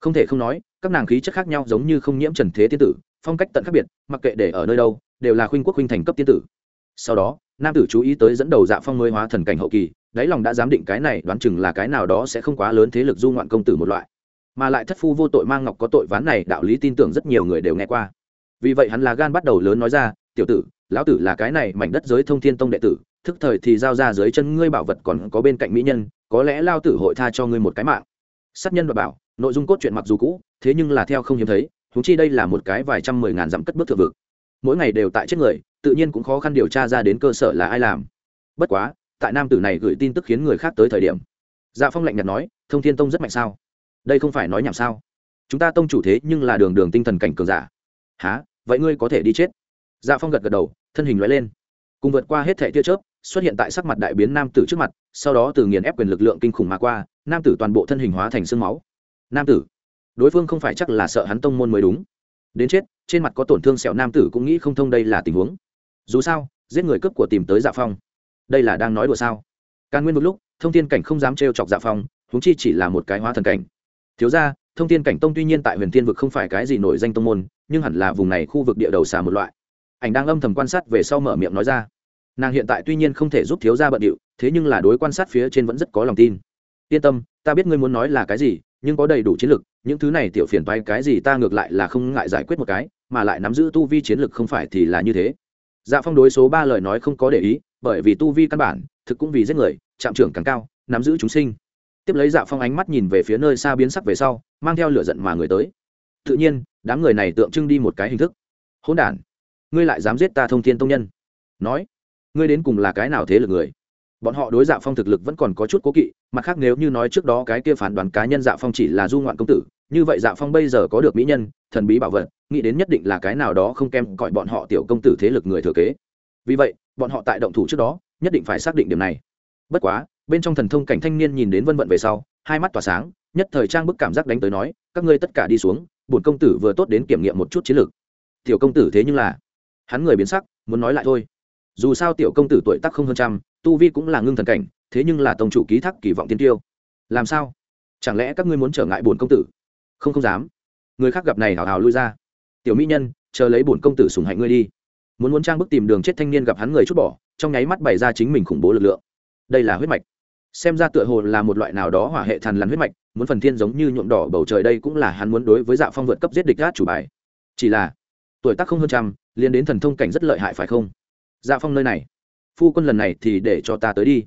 Không thể không nói, các nàng khí chất khác nhau giống như không nhiễm trần thế tiên tử, phong cách tận khác biệt, mặc kệ để ở nơi đâu, đều là khuynh quốc khuynh thành cấp tiên tử. Sau đó nam tử chú ý tới dẫn đầu dạ phong mới hóa thần cảnh hậu kỳ, đáy lòng đã giám định cái này, đoán chừng là cái nào đó sẽ không quá lớn thế lực du ngoạn công tử một loại. Mà lại thất phu vô tội mang ngọc có tội ván này, đạo lý tin tưởng rất nhiều người đều nghe qua. Vì vậy hắn là gan bắt đầu lớn nói ra, tiểu tử, lão tử là cái này mảnh đất giới thông thiên tông đệ tử, thức thời thì giao ra dưới chân ngươi bảo vật còn có bên cạnh mỹ nhân, có lẽ lao tử hội tha cho ngươi một cái mạng. Sát nhân và bảo, nội dung cốt truyện mặc dù cũ, thế nhưng là theo không hiếm thấy thúng chi đây là một cái vài trăm mười ngàn dặm cất bước thượng vực mỗi ngày đều tại chết người, tự nhiên cũng khó khăn điều tra ra đến cơ sở là ai làm. Bất quá, tại nam tử này gửi tin tức khiến người khác tới thời điểm. Dạ phong lạnh nhạt nói, thông thiên tông rất mạnh sao? Đây không phải nói nhảm sao? Chúng ta tông chủ thế nhưng là đường đường tinh thần cảnh cường giả. Há vậy ngươi có thể đi chết? Dạ phong gật gật đầu, thân hình loại lên. Cùng vượt qua hết thẻ tia chớp, xuất hiện tại sắc mặt đại biến nam tử trước mặt, sau đó từ nghiền ép quyền lực lượng kinh khủng mà qua, nam tử toàn bộ thân hình hóa thành sương máu. Nam tử, đối phương không phải chắc là sợ hắn tông môn mới đúng đến chết, trên mặt có tổn thương sẹo nam tử cũng nghĩ không thông đây là tình huống. Dù sao, giết người cướp của tìm tới dạ phong. Đây là đang nói đùa sao? Càng nguyên một lúc, thông tin cảnh không dám trêu chọc dạ phong húng chi chỉ là một cái hóa thần cảnh. Thiếu ra thông tin cảnh tông tuy nhiên tại huyền thiên vực không phải cái gì nổi danh tông môn, nhưng hẳn là vùng này khu vực địa đầu xà một loại. Ảnh đang âm thầm quan sát về sau mở miệng nói ra. Nàng hiện tại tuy nhiên không thể giúp thiếu gia bận điệu, thế nhưng là đối quan sát phía trên vẫn rất có lòng tin. Yên tâm, ta biết ngươi muốn nói là cái gì, nhưng có đầy đủ chiến lược những thứ này tiểu phiền toái cái gì ta ngược lại là không ngại giải quyết một cái, mà lại nắm giữ tu vi chiến lược không phải thì là như thế. Dạ phong đối số ba lời nói không có để ý, bởi vì tu vi căn bản, thực cũng vì giết người, trạm trưởng càng cao, nắm giữ chúng sinh. Tiếp lấy dạ phong ánh mắt nhìn về phía nơi xa biến sắc về sau, mang theo lửa giận mà người tới. Tự nhiên, đám người này tượng trưng đi một cái hình thức. Hỗn đản, ngươi lại dám giết ta thông thiên tông nhân. Nói, ngươi đến cùng là cái nào thế lực người? Bọn họ đối dạ phong thực lực vẫn còn có chút cố kỵ, mặt khác nếu như nói trước đó cái kia phán đoán cá nhân dạ phong chỉ là du ngoạn công tử, như vậy dạ phong bây giờ có được mỹ nhân, thần bí bảo vật, nghĩ đến nhất định là cái nào đó không kém cõi bọn họ tiểu công tử thế lực người thừa kế. Vì vậy, bọn họ tại động thủ trước đó, nhất định phải xác định điểm này. Bất quá, bên trong thần thông cảnh thanh niên nhìn đến vân vận về sau, hai mắt tỏa sáng, nhất thời trang bức cảm giác đánh tới nói, các ngươi tất cả đi xuống, bổn công tử vừa tốt đến kiểm nghiệm một chút chiến lược. Tiểu công tử thế nhưng là, hắn người biến sắc, muốn nói lại thôi. Dù sao tiểu công tử tuổi tác không hơn trăm tu vi cũng là ngưng thần cảnh, thế nhưng là tông chủ ký thác kỳ vọng tiên tiêu. Làm sao? Chẳng lẽ các ngươi muốn trở ngại bổn công tử? Không không dám. Người khác gặp này hào hào lui ra. Tiểu mỹ nhân, chờ lấy bổn công tử sùng hạnh ngươi đi. Muốn muốn trang bức tìm đường chết thanh niên gặp hắn người chút bỏ, trong nháy mắt bày ra chính mình khủng bố lực lượng. Đây là huyết mạch. Xem ra tựa hồ là một loại nào đó hỏa hệ thần lằn huyết mạch, muốn phần thiên giống như nhuộm đỏ bầu trời đây cũng là hắn muốn đối với dạ phong vượt cấp giết địch gác chủ bài. Chỉ là, tuổi tác không hơn trăm liên đến thần thông cảnh rất lợi hại phải không? Dạ phong nơi này phu quân lần này thì để cho ta tới đi.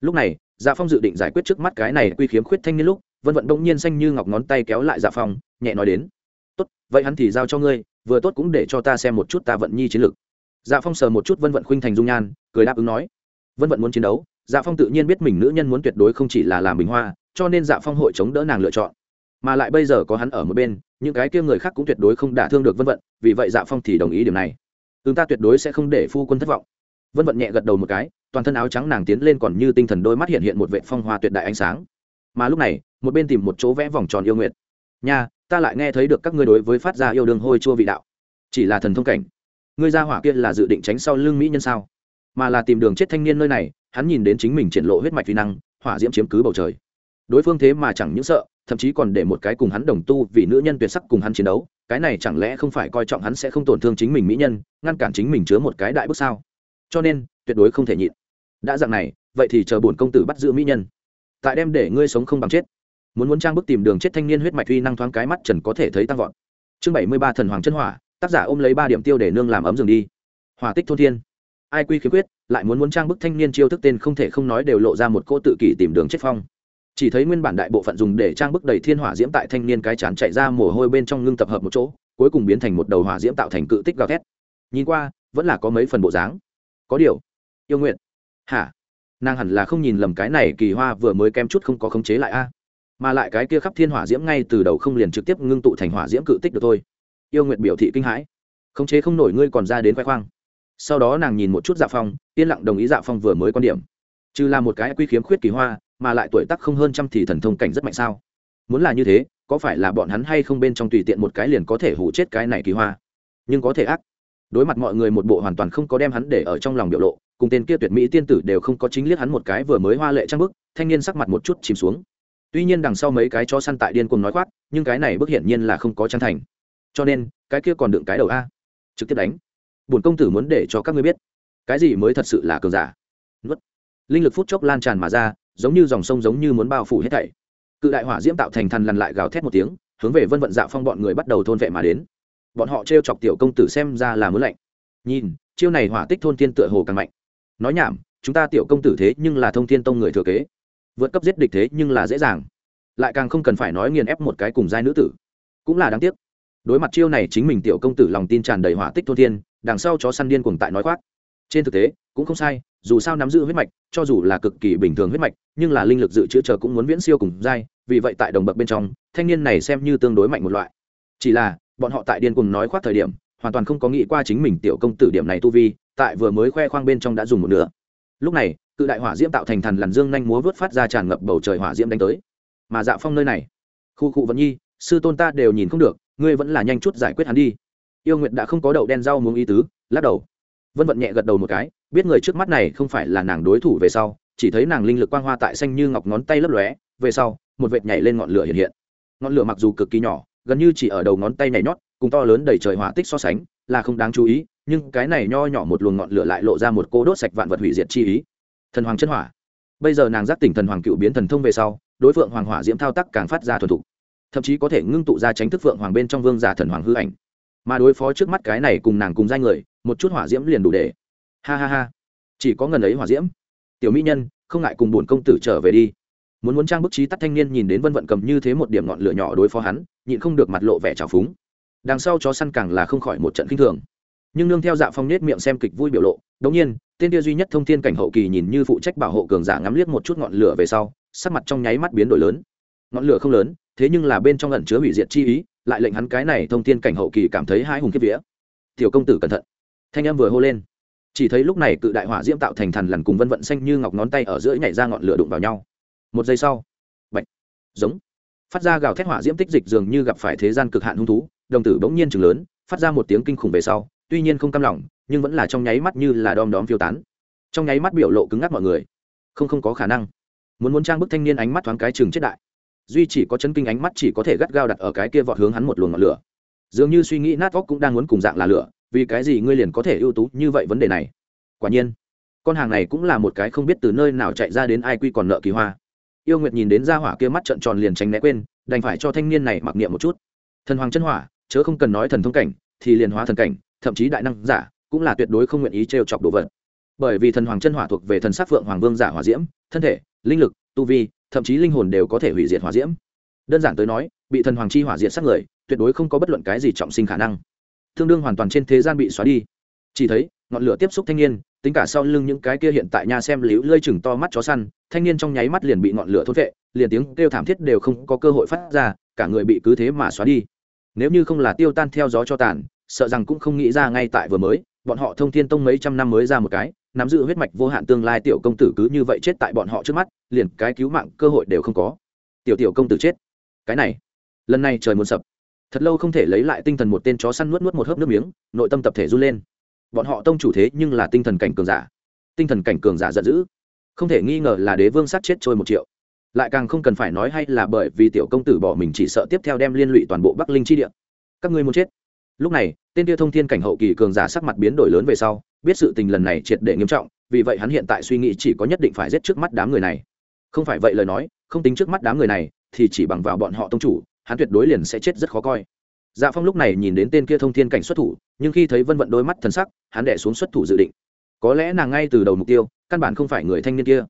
Lúc này dạ phong dự định giải quyết trước mắt cái này quy khiếm khuyết thanh niên lúc, vân vận đông nhiên xanh như ngọc ngón tay kéo lại dạ phong, nhẹ nói đến, tốt, vậy hắn thì giao cho ngươi, vừa tốt cũng để cho ta xem một chút ta vận nhi chiến lực. Dạ phong sờ một chút vân vận khuynh thành dung nhan, cười đáp ứng nói. Vân vận muốn chiến đấu dạ phong tự nhiên biết mình nữ nhân muốn tuyệt đối không chỉ là làm bình hoa, cho nên dạ phong hội chống đỡ nàng lựa chọn. Mà lại bây giờ có hắn ở một bên, những cái kia người khác cũng tuyệt đối không đả thương được vân vận, vì vậy dạ phong thì đồng ý điểm này. Chúng ta tuyệt đối sẽ không để phu quân thất vọng vân vận nhẹ gật đầu một cái, toàn thân áo trắng nàng tiến lên còn như tinh thần đôi mắt hiện hiện một vệ phong hoa tuyệt đại ánh sáng. Mà lúc này, một bên tìm một chỗ vẽ vòng tròn yêu nguyệt. Nha, ta lại nghe thấy được các ngươi đối với phát ra yêu đương hôi chua vị đạo. Chỉ là thần thông cảnh. Ngươi ra hỏa kia là dự định tránh sau lưng mỹ nhân sao? Mà là tìm đường chết thanh niên nơi này, hắn nhìn đến chính mình triển lộ huyết mạch vi năng, hỏa diễm chiếm cứ bầu trời. Đối phương thế mà chẳng những sợ, thậm chí còn để một cái cùng hắn đồng tu vì nữ nhân tuyệt sắc cùng hắn chiến đấu, cái này chẳng lẽ không phải coi trọng hắn sẽ không tổn thương chính mình mỹ nhân, ngăn cản chính mình chứa một cái đại bước sao? Cho nên, tuyệt đối không thể nhịn. Đã dạng này, vậy thì chờ bổn công tử bắt giữ mỹ nhân. Tại đem để ngươi sống không bằng chết. Muốn muốn trang bức tìm đường chết thanh niên huyết mạch uy năng thoáng cái mắt trần có thể thấy tăng vọt. Chương bảy mươi ba thần hoàng chân hỏa, tác giả ôm lấy ba điểm tiêu để nương làm ấm giường đi. Hỏa tích thôn thiên. Ai quy khiếm quyết, lại muốn muốn trang bức thanh niên chiêu thức tên không thể không nói đều lộ ra một cô tự kỷ tìm đường chết phong. Chỉ thấy nguyên bản đại bộ phận dùng để trang bức đầy thiên hỏa diễm tại thanh niên cái chán chạy ra mồ hôi bên trong ngưng tập hợp một chỗ, cuối cùng biến thành một đầu hỏa diễm tạo thành cự tích gào thét. Nhìn qua, vẫn là có mấy phần bộ dáng có điều. Yêu nguyện hả? Nàng hẳn là không nhìn lầm cái này kỳ hoa vừa mới kem chút không có khống chế lại a. Mà lại cái kia khắp thiên hỏa diễm ngay từ đầu không liền trực tiếp ngưng tụ thành hỏa diễm cự tích được thôi. Yêu nguyện biểu thị kinh hãi. Khống chế không nổi ngươi còn ra đến khoe khoang. Sau đó nàng nhìn một chút dạ phong, yên lặng đồng ý dạ phong vừa mới quan điểm. Chứ là một cái quy khiếm khuyết kỳ hoa, mà lại tuổi tác không hơn trăm thì thần thông cảnh rất mạnh sao? Muốn là như thế, có phải là bọn hắn hay không bên trong tùy tiện một cái liền có thể hủ chết cái này kỳ hoa? Nhưng có thể ác đối mặt mọi người một bộ hoàn toàn không có đem hắn để ở trong lòng biểu lộ, cùng tên kia tuyệt mỹ tiên tử đều không có chính liếc hắn một cái vừa mới hoa lệ trang bức, thanh niên sắc mặt một chút chìm xuống. Tuy nhiên đằng sau mấy cái cho săn tại điên cùng nói khoác, nhưng cái này bức hiển nhiên là không có chân thành. Cho nên, cái kia còn đựng cái đầu a. Trực tiếp đánh. Bổn công tử muốn để cho các ngươi biết, cái gì mới thật sự là cường giả. Nuốt. Linh lực phút chốc lan tràn mà ra, giống như dòng sông giống như muốn bao phủ hết thảy. Cự đại hỏa diễm tạo thành thần lằn lại gào thét một tiếng, hướng về vân vận dạ phong bọn người bắt đầu thôn vệ mà đến bọn họ t chọc tiểu công tử xem ra là muốn lạnh. Nhìn, chiêu này hỏa tích thôn tiên tựa hồ càng mạnh. Nói nhảm, chúng ta tiểu công tử thế nhưng là thông thiên tông người thừa kế. Vượt cấp giết địch thế nhưng là dễ dàng. Lại càng không cần phải nói nghiền ép một cái cùng giai nữ tử. Cũng là đáng tiếc. Đối mặt chiêu này chính mình tiểu công tử lòng tin tràn đầy hỏa tích thôn thiên, đằng sau chó săn điên cuồng tại nói khoác. Trên thực tế, cũng không sai, dù sao nắm giữ huyết mạch, cho dù là cực kỳ bình thường huyết mạch, nhưng là linh lực dự trữ chờ cũng muốn viễn siêu cùng giai, vì vậy tại đồng bậc bên trong, thanh niên này xem như tương đối mạnh một loại. Chỉ là bọn họ tại điên cuồng nói khoác thời điểm, hoàn toàn không có nghĩ qua chính mình tiểu công tử điểm này tu vi, tại vừa mới khoe khoang bên trong đã dùng một nửa. Lúc này, cự đại hỏa diễm tạo thành thần lằn dương nhanh múa vớt phát ra tràn ngập bầu trời hỏa diễm đánh tới. Mà dạ phong nơi này, khu cụ vẫn nhi, sư tôn ta đều nhìn không được, ngươi vẫn là nhanh chút giải quyết hắn đi. Yêu nguyệt đã không có đậu đen rau muống ý tứ, lắc đầu. Vân vận nhẹ gật đầu một cái, biết người trước mắt này không phải là nàng đối thủ về sau, chỉ thấy nàng linh lực quang hoa tại xanh như ngọc ngón tay lấp lóe, về sau, một vệt nhảy lên ngọn lửa hiện hiện. Ngọn lửa mặc dù cực kỳ nhỏ gần như chỉ ở đầu ngón tay nhảy nhót, cùng to lớn đầy trời hỏa tích so sánh, là không đáng chú ý, nhưng cái này nho nhỏ một luồng ngọn lửa lại lộ ra một cô đốt sạch vạn vật hủy diệt chi ý. Thần hoàng chân hỏa. Bây giờ nàng giác tỉnh thần hoàng cựu biến thần thông về sau, đối phượng hoàng hỏa diễm thao tác càng phát ra thuần thục. Thậm chí có thể ngưng tụ ra tránh thức phượng hoàng bên trong vương giả thần hoàng hư ảnh. Mà đối phó trước mắt cái này cùng nàng cùng giai người, một chút hỏa diễm liền đủ để. Ha ha ha. Chỉ có ngần ấy hỏa diễm. Tiểu mỹ nhân, không ngại cùng bổn công tử trở về đi muốn muốn trang bức trí tắt thanh niên nhìn đến vân vận cầm như thế một điểm ngọn lửa nhỏ đối phó hắn, nhịn không được mặt lộ vẻ trào phúng. Đằng sau chó săn càng là không khỏi một trận kinh thường. Nhưng nương theo dạ phong nết miệng xem kịch vui biểu lộ, đống nhiên, tên tia duy nhất thông thiên cảnh hậu kỳ nhìn như phụ trách bảo hộ cường giả ngắm liếc một chút ngọn lửa về sau, sắc mặt trong nháy mắt biến đổi lớn. Ngọn lửa không lớn, thế nhưng là bên trong ẩn chứa hủy diệt chi ý, lại lệnh hắn cái này thông thiên cảnh hậu kỳ cảm thấy hai hùng kiếp vía. Tiểu công tử cẩn thận. Thanh em vừa hô lên. Chỉ thấy lúc này cự đại hỏa diễm tạo thành thần lần cùng vân vận xanh như ngọc ngón tay ở giữa nhảy ra ngọn lửa đụng vào nhau một giây sau bệnh giống, phát ra gào thét hỏa diễm tích dịch dường như gặp phải thế gian cực hạn hung thú, đồng tử bỗng nhiên chừng lớn, phát ra một tiếng kinh khủng về sau, tuy nhiên không cam lòng, nhưng vẫn là trong nháy mắt như là đom đóm phiêu tán. Trong nháy mắt biểu lộ cứng ngắc mọi người, không không có khả năng. Muốn muốn trang bức thanh niên ánh mắt thoáng cái chừng chết đại. Duy chỉ có chân kinh ánh mắt chỉ có thể gắt gao đặt ở cái kia vọt hướng hắn một luồng ngọn lửa. Dường như suy nghĩ nát óc cũng đang muốn cùng dạng là lửa, vì cái gì ngươi liền có thể ưu tú như vậy vấn đề này? Quả nhiên, con hàng này cũng là một cái không biết từ nơi nào chạy ra đến ai quy còn nợ kỳ hoa yêu nguyệt nhìn đến ra hỏa kia mắt trợn tròn liền tránh né quên, đành phải cho thanh niên này mặc niệm một chút. Thần hoàng chân hỏa, chớ không cần nói thần thông cảnh, thì liền hóa thần cảnh, thậm chí đại năng giả, cũng là tuyệt đối không nguyện ý trêu chọc đồ vật. Bởi vì thần hoàng chân hỏa thuộc về thần sắc phượng hoàng vương giả hỏa diễm, thân thể, linh lực, tu vi, thậm chí linh hồn đều có thể hủy diệt hỏa diễm. Đơn giản tới nói, bị thần hoàng chi hỏa diệt sát người, tuyệt đối không có bất luận cái gì trọng sinh khả năng. Tương đương hoàn toàn trên thế gian bị xóa đi. Chỉ thấy, ngọn lửa tiếp xúc thanh niên tính cả sau lưng những cái kia hiện tại nha xem liễu lơi chừng to mắt chó săn, thanh niên trong nháy mắt liền bị ngọn lửa thốt vệ liền tiếng kêu thảm thiết đều không có cơ hội phát ra, cả người bị cứ thế mà xóa đi. Nếu như không là tiêu tan theo gió cho tàn, sợ rằng cũng không nghĩ ra ngay tại vừa mới, bọn họ thông thiên tông mấy trăm năm mới ra một cái, nắm giữ huyết mạch vô hạn tương lai tiểu công tử cứ như vậy chết tại bọn họ trước mắt, liền cái cứu mạng cơ hội đều không có. Tiểu tiểu công tử chết. Cái này, lần này trời muốn sập. Thật lâu không thể lấy lại tinh thần một tên chó săn nuốt nuốt một hớp nước miếng, nội tâm tập thể run lên bọn họ tông chủ thế nhưng là tinh thần cảnh cường giả. Tinh thần cảnh cường giả giận dữ. Không thể nghi ngờ là đế vương sát chết trôi một triệu. Lại càng không cần phải nói hay là bởi vì tiểu công tử bỏ mình chỉ sợ tiếp theo đem liên lụy toàn bộ bắc linh chi địa. Các ngươi muốn chết. Lúc này, tên tiêu thông thiên cảnh hậu kỳ cường giả sắc mặt biến đổi lớn về sau, biết sự tình lần này triệt để nghiêm trọng, vì vậy hắn hiện tại suy nghĩ chỉ có nhất định phải giết trước mắt đám người này. Không phải vậy lời nói, không tính trước mắt đám người này, thì chỉ bằng vào bọn họ tông chủ, hắn tuyệt đối liền sẽ chết rất khó coi dạ phong lúc này nhìn đến tên kia thông thiên cảnh xuất thủ, nhưng khi thấy vân vận đôi mắt thần sắc, hắn đẻ xuống xuất thủ dự định. Có lẽ nàng ngay từ đầu mục tiêu, căn bản không phải người thanh niên kia,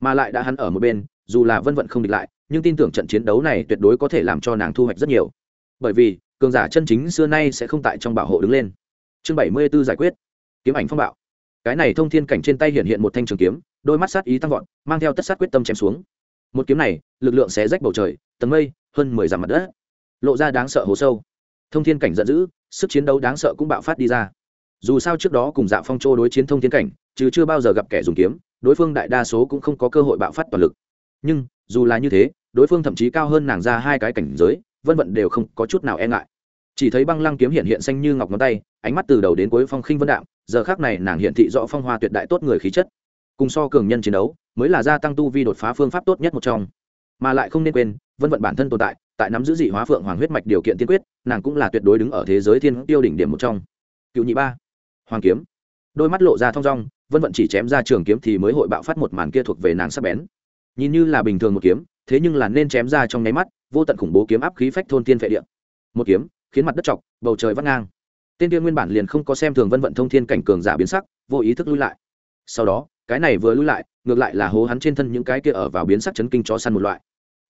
mà lại đã hắn ở một bên, dù là vân vận không địch lại, nhưng tin tưởng trận chiến đấu này tuyệt đối có thể làm cho nàng thu hoạch rất nhiều. Bởi vì, cường giả chân chính xưa nay sẽ không tại trong bảo hộ đứng lên. Chương bảy mươi b ố giải quyết. Kiếm ảnh phong bạo. Cái này thông thiên cảnh trên tay hiện hiện một thanh trường kiếm, đôi mắt sát ý tăng vọt, mang theo tất sát quyết tâm chém xuống. Một kiếm này, lực lượng xé rách bầu trời, tầng mây, hơn mười dặm mặt đất, lộ ra đáng sợ hồ sâu thông thiên cảnh giận dữ, sức chiến đấu đáng sợ cũng bạo phát đi ra. Dù sao trước đó cùng dạ phong châu đối chiến thông thiên cảnh, chứ chưa bao giờ gặp kẻ dùng kiếm, đối phương đại đa số cũng không có cơ hội bạo phát toàn lực. Nhưng, dù là như thế, đối phương thậm chí cao hơn nàng ra hai cái cảnh giới, vân vận đều không có chút nào e ngại. Chỉ thấy băng lăng kiếm hiện hiện xanh như ngọc ngón tay, ánh mắt từ đầu đến cuối phong khinh vân đạm, giờ khác này nàng hiện thị rõ phong hoa tuyệt đại tốt người khí chất. Cùng so cường nhân chiến đấu, mới là gia tăng tu vi đột phá phương pháp tốt nhất một trong. Mà lại không nên quên, vân vận bản thân tồn tại tại nắm giữ dị hóa phượng hoàng huyết mạch điều kiện tiên quyết nàng cũng là tuyệt đối đứng ở thế giới thiên tiêu đỉnh điểm một trong. Cựu nhị ba, hoàng kiếm. Đôi mắt lộ ra thong dong, vân vận chỉ chém ra trường kiếm thì mới hội bạo phát một màn kia thuộc về nàng sắp bén. Nhìn như là bình thường một kiếm, thế nhưng là nên chém ra trong nháy mắt, vô tận khủng bố kiếm áp khí phách thôn tiên vệ địa. Một kiếm, khiến mặt đất chọc, bầu trời vắt ngang. Tên kia nguyên bản liền không có xem thường vân vận thông thiên cảnh cường giả biến sắc, vô ý thức lui lại. Sau đó, cái này vừa lui lại, ngược lại là hố hắn trên thân những cái kia ở vào biến sắc chấn kinh chó săn một loại.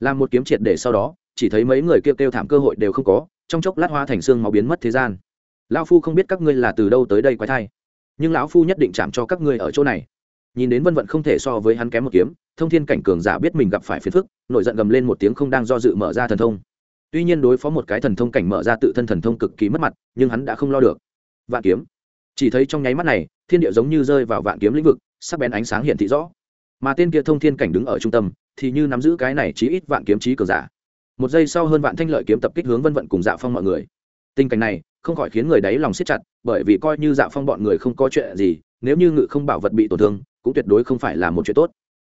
Làm một kiếm triệt để sau đó, chỉ thấy mấy người kia kêu thảm cơ hội đều không có trong chốc lát hoa thành xương máu biến mất thế gian. Lão phu không biết các ngươi là từ đâu tới đây quái thai. Nhưng lão phu nhất định chạm cho các ngươi ở chỗ này. Nhìn đến vân vận không thể so với hắn kém một kiếm, thông thiên cảnh cường giả biết mình gặp phải phiền phức, nổi giận gầm lên một tiếng không đang do dự mở ra thần thông. Tuy nhiên đối phó một cái thần thông cảnh mở ra tự thân thần thông cực kỳ mất mặt, nhưng hắn đã không lo được. Vạn kiếm. Chỉ thấy trong nháy mắt này, thiên địa giống như rơi vào vạn kiếm lĩnh vực, sắc bén ánh sáng hiện thị rõ. Mà tên kia thông thiên cảnh đứng ở trung tâm, thì như nắm giữ cái này chí ít vạn kiếm trí cường giả một giây sau hơn vạn thanh lợi kiếm tập kích hướng vân vận cùng dạ phong mọi người. Tình cảnh này, không khỏi khiến người đấy lòng siết chặt, bởi vì coi như dạ phong bọn người không có chuyện gì, nếu như ngự không bảo vật bị tổn thương, cũng tuyệt đối không phải là một chuyện tốt.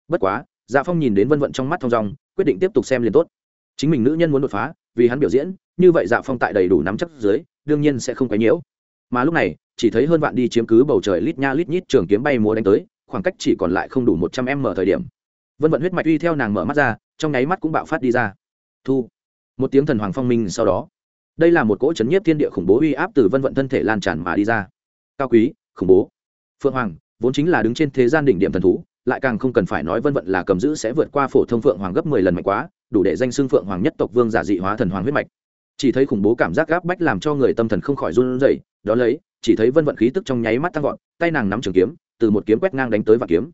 Bất quá dạ phong nhìn đến vân vận trong mắt thong dong, quyết định tiếp tục xem liền tốt. Chính mình nữ nhân muốn đột phá, vì hắn biểu diễn, như vậy dạ phong tại đầy đủ nắm chắc dưới, đương nhiên sẽ không quấy nhiễu. Mà lúc này, chỉ thấy hơn vạn đi chiếm cứ bầu trời lít nha lít nhít trường kiếm bay múa đánh tới, khoảng cách chỉ còn lại không đủ một trăm m thời điểm. Vân vận huyết mạch uy theo nàng mở mắt ra, trong nháy mắt cũng bạo phát đi ra thu. Một tiếng thần hoàng phong minh sau đó. Đây là một cỗ chấn nhiếp thiên địa khủng bố uy áp từ vân vận thân thể lan tràn mà đi ra. Cao quý, khủng bố. Phượng hoàng, vốn chính là đứng trên thế gian đỉnh điểm thần thú, lại càng không cần phải nói vân vận là cầm giữ sẽ vượt qua phổ thông phượng hoàng gấp mười lần mạnh quá, đủ để danh xưng phượng hoàng nhất tộc vương giả dị hóa thần hoàng huyết mạch. Chỉ thấy khủng bố cảm giác gáp bách làm cho người tâm thần không khỏi run rẩy, đó lấy, chỉ thấy vân vận khí tức trong nháy mắt tăng vọt, tay nàng nắm trường kiếm, từ một kiếm quét ngang đánh tới và kiếm.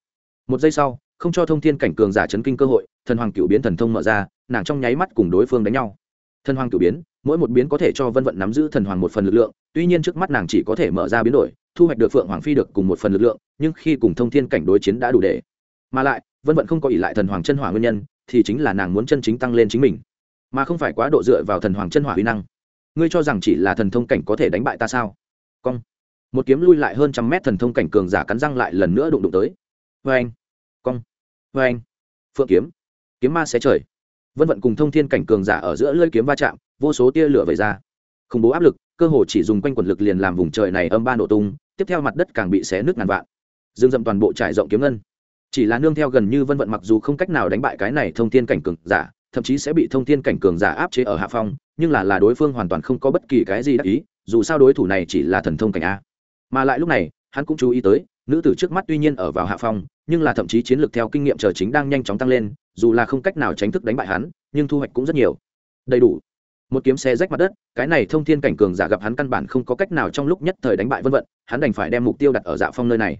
Một giây sau không cho thông thiên cảnh cường giả chấn kinh cơ hội, thần hoàng cựu biến thần thông mở ra, nàng trong nháy mắt cùng đối phương đánh nhau. Thần hoàng cựu biến, mỗi một biến có thể cho vân vận nắm giữ thần hoàng một phần lực lượng, tuy nhiên trước mắt nàng chỉ có thể mở ra biến đổi, thu hoạch được phượng hoàng phi được cùng một phần lực lượng, nhưng khi cùng thông thiên cảnh đối chiến đã đủ để. Mà lại, vân vận không có ỷ lại thần hoàng chân hỏa nguyên nhân, thì chính là nàng muốn chân chính tăng lên chính mình. Mà không phải quá độ dựa vào thần hoàng chân hỏa huy năng. Ngươi cho rằng chỉ là thần thông cảnh có thể đánh bại ta sao? Cong. Một kiếm lui lại hơn trăm mét thần thông cảnh cường giả cắn răng lại lần nữa đụng đụng tới. Vê anh cong vê anh. Phượng kiếm. Kiếm ma xé trời. Vân vận cùng thông thiên cảnh cường giả ở giữa lơi kiếm va chạm, vô số tia lửa vẩy ra. Khủng bố áp lực, cơ hồ chỉ dùng quanh quần lực liền làm vùng trời này âm ba nổ tung, tiếp theo mặt đất càng bị xé nước ngàn vạn. Dương dậm toàn bộ trải rộng kiếm ngân. Chỉ là nương theo gần như vân vận mặc dù không cách nào đánh bại cái này thông thiên cảnh cường giả, thậm chí sẽ bị thông thiên cảnh cường giả áp chế ở hạ phong, nhưng là là đối phương hoàn toàn không có bất kỳ cái gì đắc ý, dù sao đối thủ này chỉ là thần thông cảnh a. Mà lại lúc này, hắn cũng chú ý tới nữ tử trước mắt tuy nhiên ở vào hạ phong, nhưng là thậm chí chiến lược theo kinh nghiệm chờ chính đang nhanh chóng tăng lên, dù là không cách nào tránh thức đánh bại hắn, nhưng thu hoạch cũng rất nhiều. Đầy đủ. Một kiếm xe rách mặt đất, cái này thông thiên cảnh cường giả gặp hắn căn bản không có cách nào trong lúc nhất thời đánh bại vân vận, hắn đành phải đem mục tiêu đặt ở dạ phong nơi này.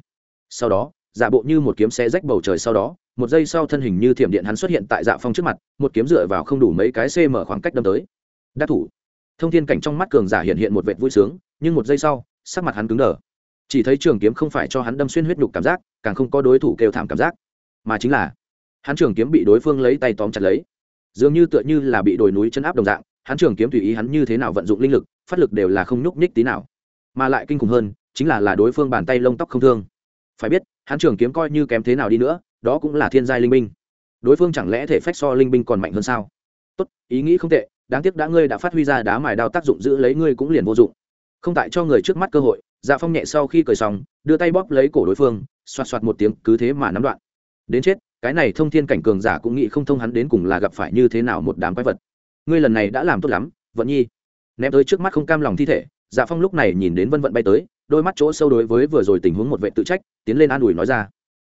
Sau đó giả bộ như một kiếm xe rách bầu trời sau đó, một giây sau thân hình như thiểm điện hắn xuất hiện tại dạ phong trước mặt, một kiếm dựa vào không đủ mấy cái cm khoảng cách đâm tới. Đắc thủ. Thông thiên cảnh trong mắt cường giả hiện hiện một vệt vui sướng, nhưng một giây sau, sắc mặt hắn cứng đờ chỉ thấy trường kiếm không phải cho hắn đâm xuyên huyết nhục cảm giác, càng không có đối thủ kêu thảm cảm giác. Mà chính là, hắn trường kiếm bị đối phương lấy tay tóm chặt lấy. Dường như tựa như là bị đồi núi chân áp đồng dạng, hắn trường kiếm tùy ý hắn như thế nào vận dụng linh lực, phát lực đều là không nhúc nhích tí nào. Mà lại kinh khủng hơn, chính là là đối phương bàn tay lông tóc không thương. Phải biết, hắn trường kiếm coi như kém thế nào đi nữa, đó cũng là thiên giai linh binh. Đối phương chẳng lẽ thể phách so linh binh còn mạnh hơn sao? Tốt, ý nghĩ không tệ, đáng tiếc đã ngươi đã phát huy ra đá mài đao tác dụng giữ lấy ngươi cũng liền vô dụng. Không tại cho người trước mắt cơ hội dạ phong nhẹ sau khi cười xong, đưa tay bóp lấy cổ đối phương, xoạt xoạt một tiếng, cứ thế mà nắm đoạn. Đến chết, cái này thông thiên cảnh cường giả cũng nghĩ không thông hắn đến cùng là gặp phải như thế nào một đám quái vật. Ngươi lần này đã làm tốt lắm, vận nhi. Ném tới trước mắt không cam lòng thi thể dạ phong lúc này nhìn đến vân vận bay tới, đôi mắt chỗ sâu đối với vừa rồi tình huống một vệ tự trách, tiến lên an ủi nói ra.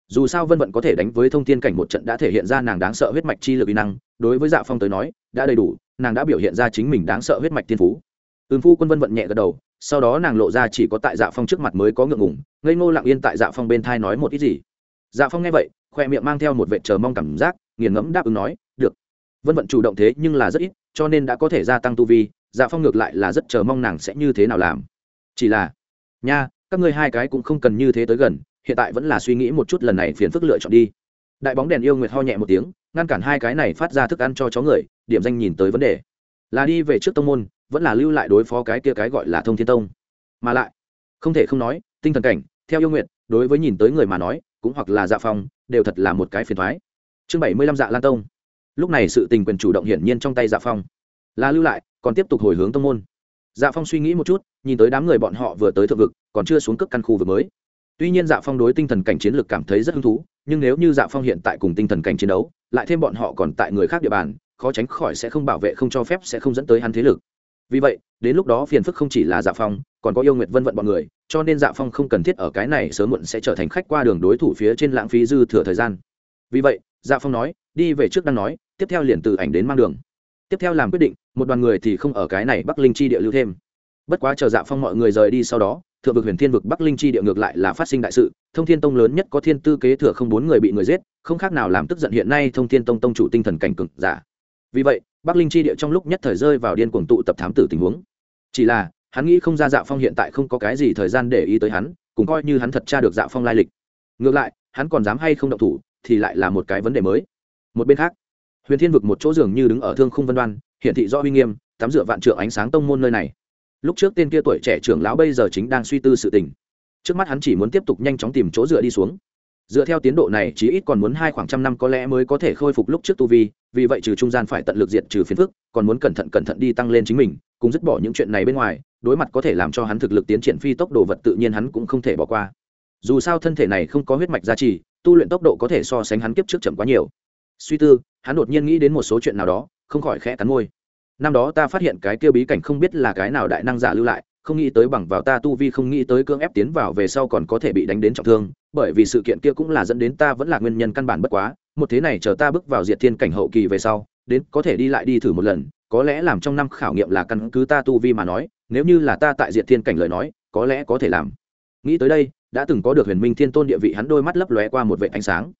Dù sao vân vận có thể đánh với thông thiên cảnh một trận đã thể hiện ra nàng đáng sợ huyết mạch chi lực uy năng, đối với dạ phong tới nói, đã đầy đủ, nàng đã biểu hiện ra chính mình đáng sợ huyết mạch tiên phú. Ưm phu quân vân vận nhẹ gật đầu sau đó nàng lộ ra chỉ có tại dạ phong trước mặt mới có ngượng ngùng, ngây ngô lặng yên tại dạ phong bên thai nói một ít gì. Dạ phong nghe vậy, khoe miệng mang theo một vệ chờ mong cảm giác, nghiền ngẫm đáp ứng nói, được. Vân vận chủ động thế nhưng là rất ít, cho nên đã có thể gia tăng tu vi dạ phong ngược lại là rất chờ mong nàng sẽ như thế nào làm. Chỉ là, nha, các ngươi hai cái cũng không cần như thế tới gần, hiện tại vẫn là suy nghĩ một chút lần này phiền phức lựa chọn đi. Đại bóng đèn yêu nguyệt ho nhẹ một tiếng, ngăn cản hai cái này phát ra thức ăn cho chó người, điểm danh nhìn tới vấn đề. Là đi về trước tông môn vẫn là lưu lại đối phó cái kia cái gọi là thông thiên tông. Mà lại, không thể không nói, tinh thần cảnh, theo yêu nguyện, đối với nhìn tới người mà nói, cũng hoặc là dạ phong, đều thật là một cái phiền thoái chương bảy mươi lăm dạ lan tông. Lúc này sự tình quyền chủ động hiển nhiên trong tay dạ phong. Là lưu lại, còn tiếp tục hồi hướng tông môn. Dạ phong suy nghĩ một chút, nhìn tới đám người bọn họ vừa tới thượng vực, còn chưa xuống cước căn khu vực mới. Tuy nhiên dạ phong đối tinh thần cảnh chiến lược cảm thấy rất hứng thú, nhưng nếu như dạ phong hiện tại cùng tinh thần cảnh chiến đấu, lại thêm bọn họ còn tại người khác địa bàn, khó tránh khỏi sẽ không bảo vệ, không cho phép sẽ không dẫn tới hắn thế lực vì vậy, đến lúc đó phiền phức không chỉ là dạ phong, còn có yêu nguyệt vân vận bọn người, cho nên dạ phong không cần thiết ở cái này sớm muộn sẽ trở thành khách qua đường đối thủ phía trên lãng phí dư thừa thời gian. Vì vậy dạ phong nói, đi về trước đang nói, tiếp theo liền từ ảnh đến mang đường. Tiếp theo làm quyết định, một đoàn người thì không ở cái này bắc linh chi địa lưu thêm. Bất quá chờ dạ phong mọi người rời đi sau đó, thượng vực huyền thiên vực bắc linh chi địa ngược lại là phát sinh đại sự, thông thiên tông lớn nhất có thiên tư kế thừa không bốn người bị người giết, không khác nào làm tức giận hiện nay thông thiên tông tông chủ tinh thần cảnh cực giả. Vì vậy bắc linh chi địa trong lúc nhất thời rơi vào điên cuồng tụ tập thám tử tình huống. Chỉ là, hắn nghĩ không ra dạ phong hiện tại không có cái gì thời gian để ý tới hắn, cũng coi như hắn thật tra được dạ phong lai lịch. Ngược lại, hắn còn dám hay không động thủ, thì lại là một cái vấn đề mới. Một bên khác, huyền thiên vực một chỗ giường như đứng ở thương khung vân đoan hiện thị do uy nghiêm, tắm rửa vạn trượng ánh sáng tông môn nơi này. Lúc trước tên kia tuổi trẻ trưởng lão bây giờ chính đang suy tư sự tình. Trước mắt hắn chỉ muốn tiếp tục nhanh chóng tìm chỗ dựa đi xuống dựa theo tiến độ này chí ít còn muốn hai khoảng trăm năm có lẽ mới có thể khôi phục lúc trước tu vi, vì vậy trừ trung gian phải tận lực diệt trừ phiền phức, còn muốn cẩn thận cẩn thận đi tăng lên chính mình, cùng dứt bỏ những chuyện này bên ngoài, đối mặt có thể làm cho hắn thực lực tiến triển phi tốc độ vật tự nhiên hắn cũng không thể bỏ qua. Dù sao thân thể này không có huyết mạch gia trì, tu luyện tốc độ có thể so sánh hắn kiếp trước chậm quá nhiều. Suy tư, hắn đột nhiên nghĩ đến một số chuyện nào đó, không khỏi khẽ cắn môi. Năm đó ta phát hiện cái kia bí cảnh không biết là cái nào đại năng giả lưu lại, không nghĩ tới bằng vào ta tu vi không nghĩ tới cưỡng ép tiến vào về sau còn có thể bị đánh đến trọng thương bởi vì sự kiện kia cũng là dẫn đến ta vẫn là nguyên nhân căn bản bất quá, một thế này chờ ta bước vào diệt thiên cảnh hậu kỳ về sau, đến có thể đi lại đi thử một lần, có lẽ làm trong năm khảo nghiệm là căn cứ ta tu vi mà nói, nếu như là ta tại diệt thiên cảnh lời nói, có lẽ có thể làm. Nghĩ tới đây, đã từng có được huyền minh thiên tôn địa vị hắn đôi mắt lấp lóe qua một vệ ánh sáng.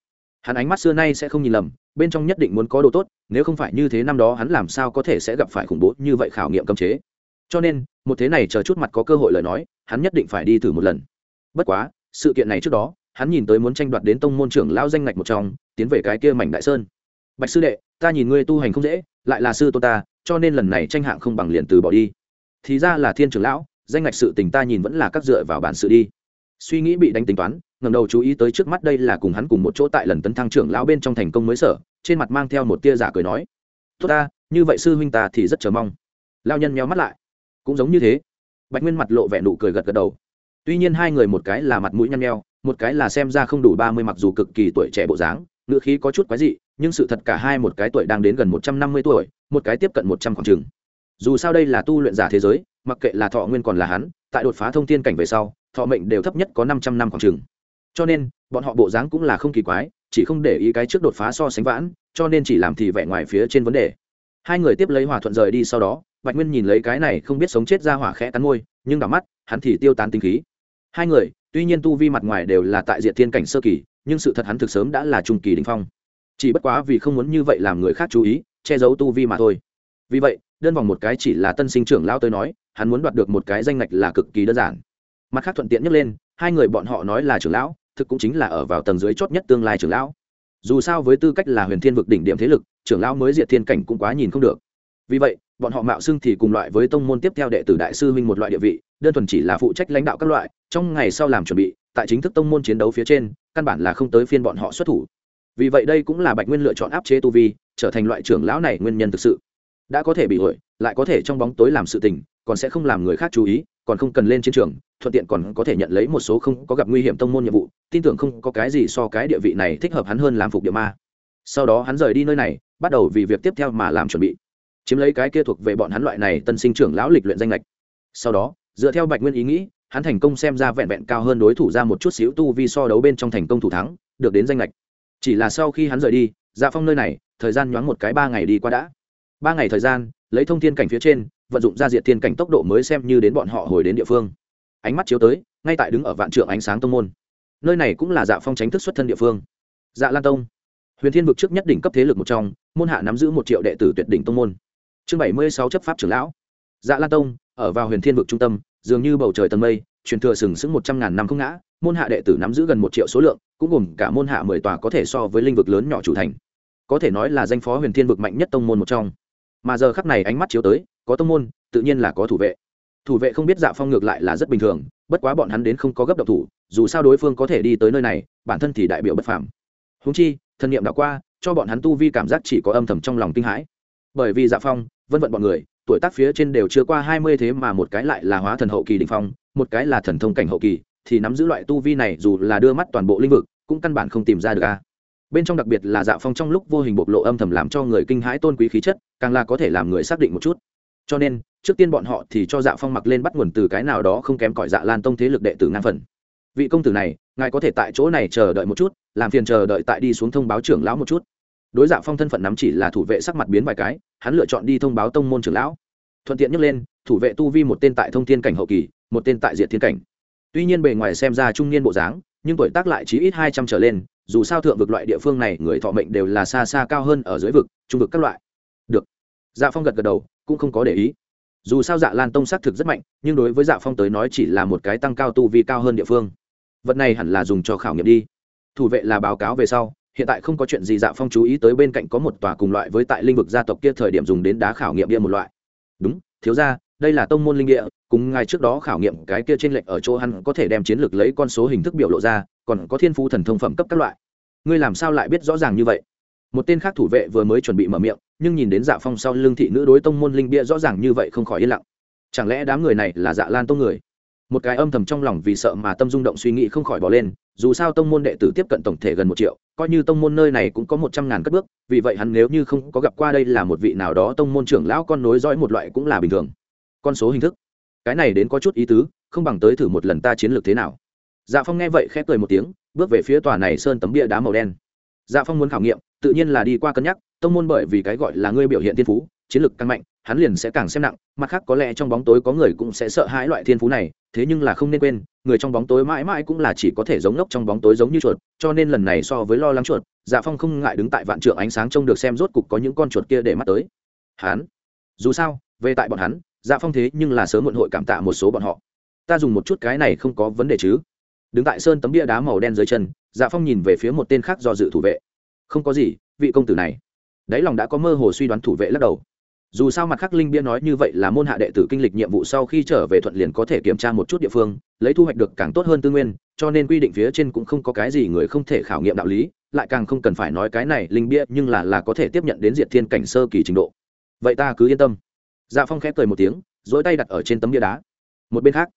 Hắn ánh mắt xưa nay sẽ không nhìn lầm, bên trong nhất định muốn có đồ tốt, nếu không phải như thế năm đó hắn làm sao có thể sẽ gặp phải khủng bố như vậy khảo nghiệm cấm chế. Cho nên, một thế này chờ chút mặt có cơ hội lời nói, hắn nhất định phải đi thử một lần. Bất quá, sự kiện này trước đó hắn nhìn tới muốn tranh đoạt đến tông môn trưởng lao danh ngạch một trong, tiến về cái kia mảnh đại sơn. Bạch sư đệ, ta nhìn ngươi tu hành không dễ, lại là sư tôn ta, cho nên lần này tranh hạng không bằng liền từ bỏ đi. Thì ra là thiên trưởng lão, danh ngạch sự tình ta nhìn vẫn là các dựa vào bản sự đi. Suy nghĩ bị đánh tính toán ngầm đầu chú ý tới trước mắt đây là cùng hắn cùng một chỗ tại lần tấn thăng trưởng lão bên trong thành công mới sở, trên mặt mang theo một tia giả cười nói. Tốt ta, như vậy sư huynh ta thì rất chờ mong. Lao nhân nheo mắt lại. Cũng giống như thế. Bạch nguyên mặt lộ vẻ nụ cười gật gật đầu. Tuy nhiên hai người một cái là mặt mũi nhăn nheo một cái là xem ra không đủ ba mươi mặc dù cực kỳ tuổi trẻ bộ dáng, ngữ khí có chút quái dị, nhưng sự thật cả hai một cái tuổi đang đến gần một trăm năm mươi tuổi, một cái tiếp cận một trăm khoảng chừng. Dù sao đây là tu luyện giả thế giới, mặc kệ là thọ nguyên còn là hắn, tại đột phá thông thiên cảnh về sau, thọ mệnh đều thấp nhất có năm trăm năm khoảng chừng. Cho nên, bọn họ bộ dáng cũng là không kỳ quái, chỉ không để ý cái trước đột phá so sánh vãn, cho nên chỉ làm thì vẻ ngoài phía trên vấn đề. Hai người tiếp lấy hòa thuận rời đi sau đó, bạch nguyên nhìn lấy cái này không biết sống chết ra hỏa khẽ cắn môi, nhưng đỏ mắt, hắn thì tiêu tán tinh khí. Hai người tuy nhiên tu vi mặt ngoài đều là tại diện thiên cảnh sơ kỳ, nhưng sự thật hắn thực sớm đã là trung kỳ đình phong. Chỉ bất quá vì không muốn như vậy làm người khác chú ý, che giấu tu vi mà thôi. Vì vậy, đơn vòng một cái chỉ là tân sinh trưởng lao tới nói, hắn muốn đoạt được một cái danh ngạch là cực kỳ đơn giản. Mặt khác thuận tiện nhắc lên, hai người bọn họ nói là trưởng lão, thực cũng chính là ở vào tầng dưới chót nhất tương lai trưởng lão. Dù sao với tư cách là huyền thiên vực đỉnh điểm thế lực, trưởng lão mới diệt thiên cảnh cũng quá nhìn không được. Vì vậy bọn họ mạo xưng thì cùng loại với tông môn tiếp theo đệ tử đại sư huynh một loại địa vị, đơn thuần chỉ là phụ trách lãnh đạo các loại, trong ngày sau làm chuẩn bị, tại chính thức tông môn chiến đấu phía trên, căn bản là không tới phiên bọn họ xuất thủ. Vì vậy đây cũng là bạch nguyên lựa chọn áp chế tu vi, trở thành loại trưởng lão này nguyên nhân thực sự. Đã có thể bị hội lại có thể trong bóng tối làm sự tình, còn sẽ không làm người khác chú ý, còn không cần lên chiến trường, thuận tiện còn có thể nhận lấy một số không có gặp nguy hiểm tông môn nhiệm vụ, tin tưởng không có cái gì so cái địa vị này thích hợp hắn hơn làm phục địa ma. Sau đó hắn rời đi nơi này, bắt đầu vì việc tiếp theo mà làm chuẩn bị chiếm lấy cái kia thuộc về bọn hắn loại này tân sinh trưởng lão lịch luyện danh lệch sau đó, dựa theo bạch nguyên ý nghĩ, hắn thành công xem ra vẹn vẹn cao hơn đối thủ ra một chút xíu tu vi so đấu bên trong thành công thủ thắng, được đến danh lệch chỉ là sau khi hắn rời đi dạ phong nơi này, thời gian nhoáng một cái ba ngày đi qua đã. Ba ngày thời gian, lấy thông thiên cảnh phía trên, vận dụng ra diện thiên cảnh tốc độ mới xem như đến bọn họ hồi đến địa phương. Ánh mắt chiếu tới, ngay tại đứng ở vạn trượng ánh sáng tông môn. Nơi này cũng là dạ phong tránh thức xuất thân địa phương. Dạ lan tông. Huyền thiên vực trước nhất đỉnh cấp thế lực một trong, môn hạ nắm giữ một triệu đệ tử tuyệt đỉnh tông môn chương bảy mươi sáu chấp pháp trưởng lão. Dạ lan tông, ở vào huyền thiên vực trung tâm, dường như bầu trời tầng mây, truyền thừa sừng sững một trăm ngàn năm không ngã, môn hạ đệ tử nắm giữ gần một triệu số lượng, cũng gồm cả môn hạ mười tòa có thể so với linh vực lớn nhỏ chủ thành. Có thể nói là danh phó huyền thiên vực mạnh nhất tông môn một trong. Mà giờ khắp này ánh mắt chiếu tới, có tông môn, tự nhiên là có thủ vệ. Thủ vệ không biết dạ phong ngược lại là rất bình thường, bất quá bọn hắn đến không có gấp độc thủ, dù sao đối phương có thể đi tới nơi này, bản thân thì đại biểu bất phàm. Húng chi thân nhiệm đã qua, cho bọn hắn tu vi cảm giác chỉ có âm thầm trong lòng kinh hãi. Bởi vì dạ phong vân vận bọn người, tuổi tác phía trên đều chưa qua hai mươi thế mà một cái lại là hóa thần hậu kỳ đ ỉ n h phong, một cái là thần thông cảnh hậu kỳ, thì nắm giữ loại tu vi này dù là đưa mắt toàn bộ lĩnh vực, cũng căn bản không tìm ra được a. Bên trong đặc biệt là dạ phong trong lúc vô hình bộc lộ âm thầm làm cho người kinh hãi tôn quý khí chất, càng là có thể làm người xác định một chút. Cho nên, trước tiên bọn họ thì cho dạ phong mặc lên bắt nguồn từ cái nào đó không kém cỏi dạ lan tông thế lực đệ tử ngang phần. Vị công tử này, ngài có thể tại chỗ này chờ đợi một chút, làm phiền chờ đợi tại đi xuống thông báo trưởng lão một chút đối dạ phong thân phận nắm chỉ là thủ vệ sắc mặt biến vài cái, hắn lựa chọn đi thông báo tông môn trưởng lão. Thuận tiện nhắc lên, thủ vệ tu vi một tên tại thông thiên cảnh hậu kỳ, một tên tại diện thiên cảnh. Tuy nhiên bề ngoài xem ra trung niên bộ dáng, nhưng tuổi tác lại chỉ ít hai trăm trở lên, dù sao thượng vực loại địa phương này, người thọ mệnh đều là xa xa cao hơn ở dưới vực, trung vực các loại. Được. Dạ phong gật gật đầu, cũng không có để ý. Dù sao dạ lan tông xác thực rất mạnh, nhưng đối với dạ phong tới nói chỉ là một cái tăng cao tu vi cao hơn địa phương. Vật này hẳn là dùng cho khảo nghiệm đi. Thủ vệ là báo cáo về sau hiện tại không có chuyện gì dạ phong chú ý tới bên cạnh có một tòa cùng loại với tại linh vực gia tộc kia thời điểm dùng đến đá khảo nghiệm địa một loại. Đúng, thiếu ra đây là tông môn linh địa, cùng ngay trước đó khảo nghiệm cái kia trên lệnh ở chỗ hắn có thể đem chiến lược lấy con số hình thức biểu lộ ra, còn có thiên phú thần thông phẩm cấp các loại. Ngươi làm sao lại biết rõ ràng như vậy? Một tên khác thủ vệ vừa mới chuẩn bị mở miệng, nhưng nhìn đến dạ phong sau lưng thị nữ đối tông môn linh bia rõ ràng như vậy không khỏi yên lặng. Chẳng lẽ đám người này là dạ lan tông người? Một cái âm thầm trong lòng vì sợ mà tâm rung động suy nghĩ không khỏi bỏ lên, dù sao tông môn đệ tử tiếp cận tổng thể gần một triệu, coi như tông môn nơi này cũng có một trăm ngàn cất bước, vì vậy hắn nếu như không có gặp qua đây là một vị nào đó tông môn trưởng lão con nối dõi một loại cũng là bình thường. Con số hình thức. Cái này đến có chút ý tứ, không bằng tới thử một lần ta chiến lược thế nào. Dạ phong nghe vậy khép cười một tiếng, bước về phía tòa này sơn tấm bia đá màu đen. Dạ phong muốn khảo nghiệm, tự nhiên là đi qua cân nhắc, tông môn bởi vì cái gọi là ngươi biểu hiện thiên phú, chiến lược càng mạnh hắn liền sẽ càng xem nặng, mặt khác có lẽ trong bóng tối có người cũng sẽ sợ hãi loại thiên phú này, thế nhưng là không nên quên, người trong bóng tối mãi mãi cũng là chỉ có thể giống ngốc trong bóng tối giống như chuột, cho nên lần này so với lo lắng chuột dạ phong không ngại đứng tại vạn trượng ánh sáng trông được xem rốt cục có những con chuột kia để mắt tới. Hắn? Dù sao, về tại bọn hắn dạ phong thế nhưng là sớm muộn hội cảm tạ một số bọn họ. Ta dùng một chút cái này không có vấn đề chứ. Đứng tại sơn tấm bia đá màu đen dưới chân dạ phong nhìn về phía một tên khác do dự thủ vệ. Không có gì, vị công tử này. Đáy lòng đã có mơ hồ suy đoán thủ vệ lắc đầu dù sao mặt khắc linh bia nói như vậy là môn hạ đệ tử kinh lịch nhiệm vụ sau khi trở về thuận liền có thể kiểm tra một chút địa phương, lấy thu hoạch được càng tốt hơn tư nguyên, cho nên quy định phía trên cũng không có cái gì người không thể khảo nghiệm đạo lý, lại càng không cần phải nói cái này linh bia nhưng là là có thể tiếp nhận đến diệt thiên cảnh sơ kỳ trình độ. Vậy ta cứ yên tâm. Dạ phong khẽ cười một tiếng dỗi tay đặt ở trên tấm bia đá. Một bên khác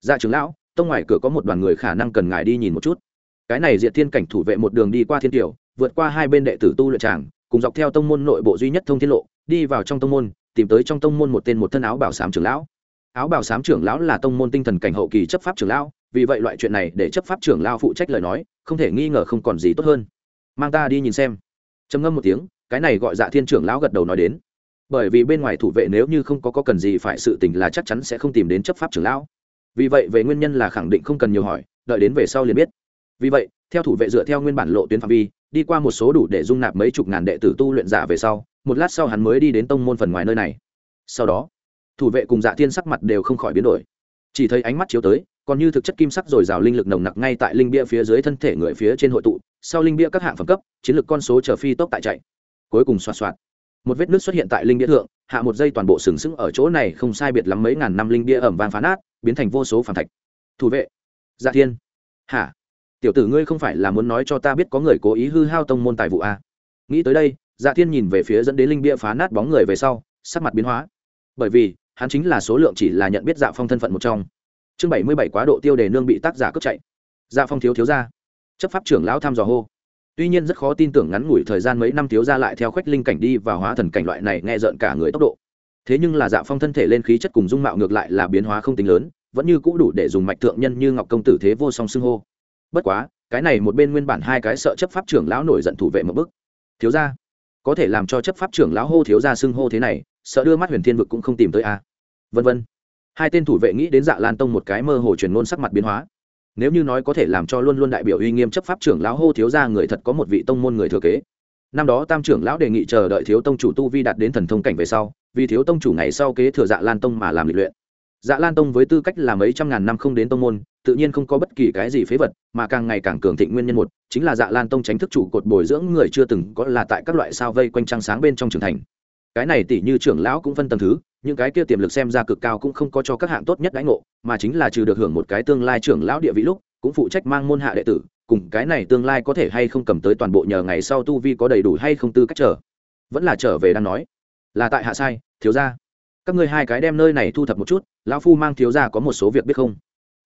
dạ trưởng lão, tông ngoài cửa có một đoàn người khả năng cần ngài đi nhìn một chút. Cái này diệt thiên cảnh thủ vệ một đường đi qua thiên tiểu, vượt qua hai bên đệ tử tu luyện tràng, cùng dọc theo tông môn nội bộ duy nhất thông thiên lộ đi vào trong tông môn tìm tới trong tông môn một tên một thân áo bảo sám trưởng lão. Áo bảo sám trưởng lão là tông môn tinh thần cảnh hậu kỳ chấp pháp trưởng lão vì vậy loại chuyện này để chấp pháp trưởng lão phụ trách lời nói không thể nghi ngờ không còn gì tốt hơn. Mang ta đi nhìn xem. Trầm ngâm một tiếng cái này gọi dạ thiên trưởng lão gật đầu nói đến. Bởi vì bên ngoài thủ vệ nếu như không có, có cần gì phải sự tình là chắc chắn sẽ không tìm đến chấp pháp trưởng lão. Vì vậy về nguyên nhân là khẳng định không cần nhiều hỏi đợi đến về sau liền biết. Vì vậy theo thủ vệ dựa theo nguyên bản lộ tuyến phạm vi đi qua một số đủ để dung nạp mấy chục ngàn đệ tử tu luyện giả về sau, một lát sau hắn mới đi đến tông môn phần ngoài nơi này. Sau đó, thủ vệ cùng dạ thiên sắc mặt đều không khỏi biến đổi. Chỉ thấy ánh mắt chiếu tới, còn như thực chất kim sắc rồi rào linh lực nồng nặc ngay tại linh bia phía dưới thân thể người phía trên hội tụ, sau linh bia các hạng phẩm cấp, chiến lược con số chờ phi tốc tại chạy. Cuối cùng xoạt xoạt, một vết nước xuất hiện tại linh bia thượng, hạ một giây toàn bộ sừng sững ở chỗ này không sai biệt lắm mấy ngàn năm linh bia ẩm vàng phá nát, biến thành vô số phản thạch. Thủ vệ dạ thiên. Hả? Tiểu tử ngươi không phải là muốn nói cho ta biết có người cố ý hư hao tông môn tài vụ a à? nghĩ tới đây dạ thiên nhìn về phía dẫn đến linh bia phá nát bóng người về sau, sắc mặt biến hóa. Bởi vì, hắn chính là số lượng chỉ là nhận biết dạ phong thân phận một trong. Chương bảy mươi bảy quá độ tiêu đề nương bị tác giả cướp chạy. Dạ phong thiếu thiếu ra. Chấp pháp trưởng lão thăm dò hô. Tuy nhiên rất khó tin tưởng ngắn ngủi thời gian mấy năm thiếu ra lại theo khoách linh cảnh đi và hóa thần cảnh loại này nghe rợn cả người tốc độ. Thế nhưng là dạ phong thân thể lên khí chất cùng dung mạo ngược lại là biến hóa không tính lớn, vẫn như cũ đủ để dùng mạch thượng nhân như ngọc công tử thế vô song xưng hô bất quá, cái này một bên nguyên bản hai cái sợ chấp pháp trưởng lão nổi giận thủ vệ một bức. Thiếu ra có thể làm cho chấp pháp trưởng lão hô thiếu ra xưng hô thế này, sợ đưa mắt huyền thiên vực cũng không tìm tới a. À. vân vân. Hai tên thủ vệ nghĩ đến dạ lan tông một cái mơ hồ truyền ngôn sắc mặt biến hóa. Nếu như nói có thể làm cho luôn luôn đại biểu uy nghiêm chấp pháp trưởng lão hô thiếu ra người thật có một vị tông môn người thừa kế. Năm đó tam trưởng lão đề nghị chờ đợi thiếu tông chủ tu vi đạt đến thần thông cảnh về sau, vì thiếu tông chủ ngày sau kế thừa dạ lan tông mà làm lịch luyện. Dạ lan tông với tư cách là mấy trăm ngàn năm không đến tông môn tự nhiên không có bất kỳ cái gì phế vật, mà càng ngày càng cường thịnh nguyên nhân một, chính là dạ lan tông tránh thức chủ cột bồi dưỡng người chưa từng có là tại các loại sao vây quanh trăng sáng bên trong trưởng thành. Cái này tỷ như trưởng lão cũng phân tầng thứ, những cái kia tiềm lực xem ra cực cao cũng không có cho các hạng tốt nhất đãi ngộ, mà chính là trừ được hưởng một cái tương lai trưởng lão địa vị lúc, cũng phụ trách mang môn hạ đệ tử, cùng cái này tương lai có thể hay không cầm tới toàn bộ nhờ ngày sau tu vi có đầy đủ hay không tư cách trở vẫn là trở về đang nói. Là tại hạ sai, thiếu gia. Các ngươi hai cái đem nơi này thu thập một chút, lão phu mang thiếu gia có một số việc biết không?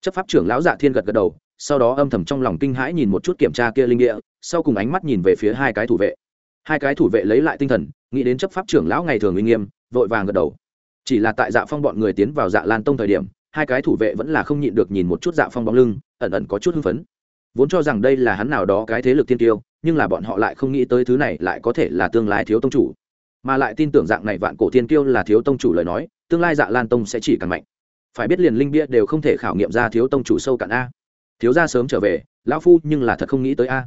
Chấp pháp trưởng lão dạ thiên gật gật đầu, sau đó âm thầm trong lòng kinh hãi nhìn một chút kiểm tra kia linh địa, sau cùng ánh mắt nhìn về phía hai cái thủ vệ. Hai cái thủ vệ lấy lại tinh thần, nghĩ đến chấp pháp trưởng lão ngày thường uy nghiêm, vội vàng gật đầu. Chỉ là tại dạ phong bọn người tiến vào dạ lan tông thời điểm, hai cái thủ vệ vẫn là không nhịn được nhìn một chút dạ phong bóng lưng, ẩn ẩn có chút hưng phấn. Vốn cho rằng đây là hắn nào đó cái thế lực tiên tiêu, nhưng là bọn họ lại không nghĩ tới thứ này lại có thể là tương lai thiếu tông chủ. Mà lại tin tưởng dạng này vạn cổ thiên tiêu là thiếu tông chủ lời nói, tương lai dạ lan tông sẽ chỉ càng mạnh phải biết liền linh bia đều không thể khảo nghiệm ra thiếu tông chủ sâu cạn a. Thiếu ra sớm trở về, lão phu nhưng là thật không nghĩ tới a.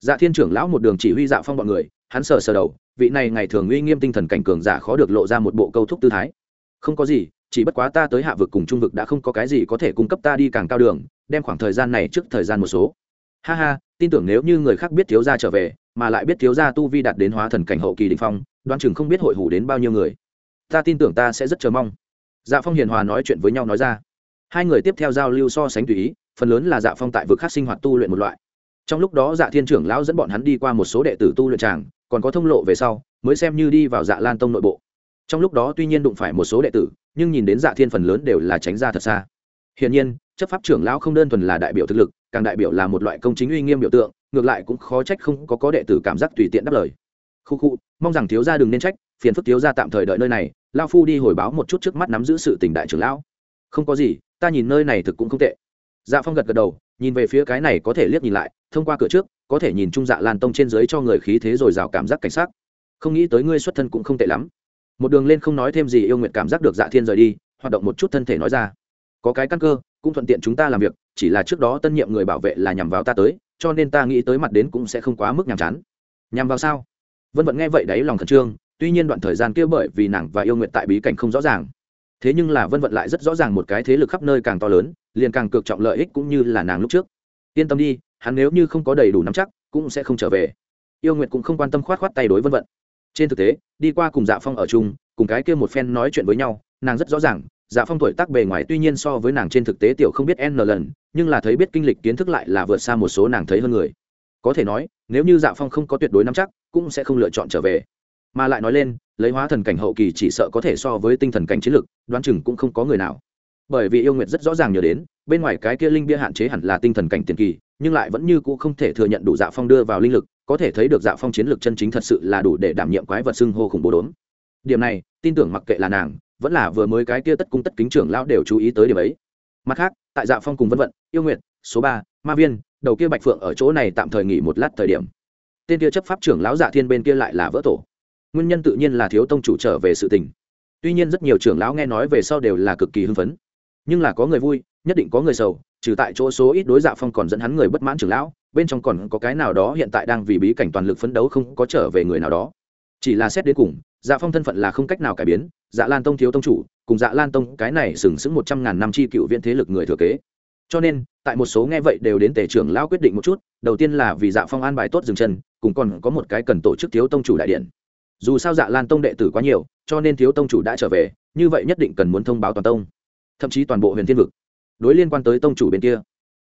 Dạ thiên trưởng lão một đường chỉ huy dạ phong bọn người, hắn sờ sờ đầu, vị này ngày thường uy nghiêm tinh thần cảnh cường giả khó được lộ ra một bộ câu thúc tư thái. Không có gì, chỉ bất quá ta tới hạ vực cùng trung vực đã không có cái gì có thể cung cấp ta đi càng cao đường, đem khoảng thời gian này trước thời gian một số. Ha ha, tin tưởng nếu như người khác biết thiếu gia trở về, mà lại biết thiếu gia tu vi đạt đến hóa thần cảnh hậu kỳ đình phong đoan chừng không biết hội hủ đến bao nhiêu người. Ta tin tưởng ta sẽ rất chờ mong dạ phong hiền hòa nói chuyện với nhau nói ra. Hai người tiếp theo giao lưu so sánh tùy ý, phần lớn là dạ phong tại vực khác sinh hoạt tu luyện một loại. Trong lúc đó dạ thiên trưởng lão dẫn bọn hắn đi qua một số đệ tử tu luyện tràng, còn có thông lộ về sau, mới xem như đi vào dạ lan tông nội bộ. Trong lúc đó tuy nhiên đụng phải một số đệ tử, nhưng nhìn đến dạ thiên phần lớn đều là tránh ra thật xa. Hiển nhiên, chấp pháp trưởng lão không đơn thuần là đại biểu thực lực, càng đại biểu là một loại công chính uy nghiêm biểu tượng, ngược lại cũng khó trách không có có đệ tử cảm giác tùy tiện đáp lời. Khu khu, mong rằng thiếu gia đừng nên trách phiền phức thiếu gia tạm thời đợi nơi này, lao phu đi hồi báo một chút trước mắt nắm giữ sự tình đại trưởng lão. Không có gì, ta nhìn nơi này thực cũng không tệ. Dạ phong gật gật đầu, nhìn về phía cái này có thể liếc nhìn lại, thông qua cửa trước, có thể nhìn trung dạ lan tông trên dưới cho người khí thế rồi rào cảm giác cảnh sát không nghĩ tới ngươi xuất thân cũng không tệ lắm. Một đường lên không nói thêm gì yêu nguyện cảm giác được dạ thiên rời đi, hoạt động một chút thân thể nói ra. Có cái căn cơ, cũng thuận tiện chúng ta làm việc, chỉ là trước đó tân nhiệm người bảo vệ là nhằm vào ta tới, cho nên ta nghĩ tới mặt đến cũng sẽ không quá mức nhàm chán. Nhằm vào sao? Vân vận nghe vậy đấy lòng khẩn trương tuy nhiên đoạn thời gian kia bởi vì nàng và yêu nguyện tại bí cảnh không rõ ràng. Thế nhưng là vân vận lại rất rõ ràng một cái thế lực khắp nơi càng to lớn, liền càng cực trọng lợi ích cũng như là nàng lúc trước. Yên tâm đi, hắn nếu như không có đầy đủ nắm chắc, cũng sẽ không trở về. Yêu nguyện cũng không quan tâm khoát khoát tay đối vân vận. Trên thực tế, đi qua cùng dạ phong ở chung, cùng cái kia một phen nói chuyện với nhau, nàng rất rõ ràng dạ phong tuổi tác bề ngoài tuy nhiên so với nàng trên thực tế tiểu không biết n lần, nhưng là thấy biết kinh lịch kiến thức lại là vượt xa một số nàng thấy hơn người. Có thể nói, nếu như dạ phong không có tuyệt đối nắm chắc, cũng sẽ không lựa chọn trở về mà lại nói lên, lấy hóa thần cảnh hậu kỳ chỉ sợ có thể so với tinh thần cảnh chiến lực đoán chừng cũng không có người nào. Bởi vì yêu nguyệt rất rõ ràng nhớ đến, bên ngoài cái kia linh bia hạn chế hẳn là tinh thần cảnh tiền kỳ, nhưng lại vẫn như cũ không thể thừa nhận đủ dạ phong đưa vào linh lực, có thể thấy được dạ phong chiến lược chân chính thật sự là đủ để đảm nhiệm quái vật xưng hô khủng bố đốn. Điểm này, tin tưởng mặc kệ là nàng, vẫn là vừa mới cái kia tất cung tất kính trưởng lão đều chú ý tới điểm ấy. Mặt khác, tại dạ phong cùng vân vận, yêu nguyện số ba, ma viên, đầu kia bạch phượng ở chỗ này tạm thời nghỉ một lát thời điểm. Tên kia chấp pháp trưởng lão dạ thiên bên kia lại là vỡ tổ nguyên nhân tự nhiên là thiếu tông chủ trở về sự tình. Tuy nhiên rất nhiều trưởng lão nghe nói về sau đều là cực kỳ hưng phấn. Nhưng là có người vui, nhất định có người sầu, trừ tại chỗ số ít đối dạ phong còn dẫn hắn người bất mãn trưởng lão, bên trong còn có cái nào đó hiện tại đang vì bí cảnh toàn lực phấn đấu không có trở về người nào đó. Chỉ là xét đến cùng dạ phong thân phận là không cách nào cải biến dạ lan tông thiếu tông chủ, cùng dạ lan tông cái này sừng sững một trăm ngàn năm chi cựu viên thế lực người thừa kế. Cho nên, tại một số nghe vậy đều đến tể trưởng lão quyết định một chút, đầu tiên là vì dạ phong an bài tốt dừng chân, cùng còn có một cái cần tổ chức thiếu tông chủ đại điện dù sao dạ lan tông đệ tử quá nhiều, cho nên thiếu tông chủ đã trở về, như vậy nhất định cần muốn thông báo toàn tông, thậm chí toàn bộ huyền thiên vực. Đối liên quan tới tông chủ bên kia,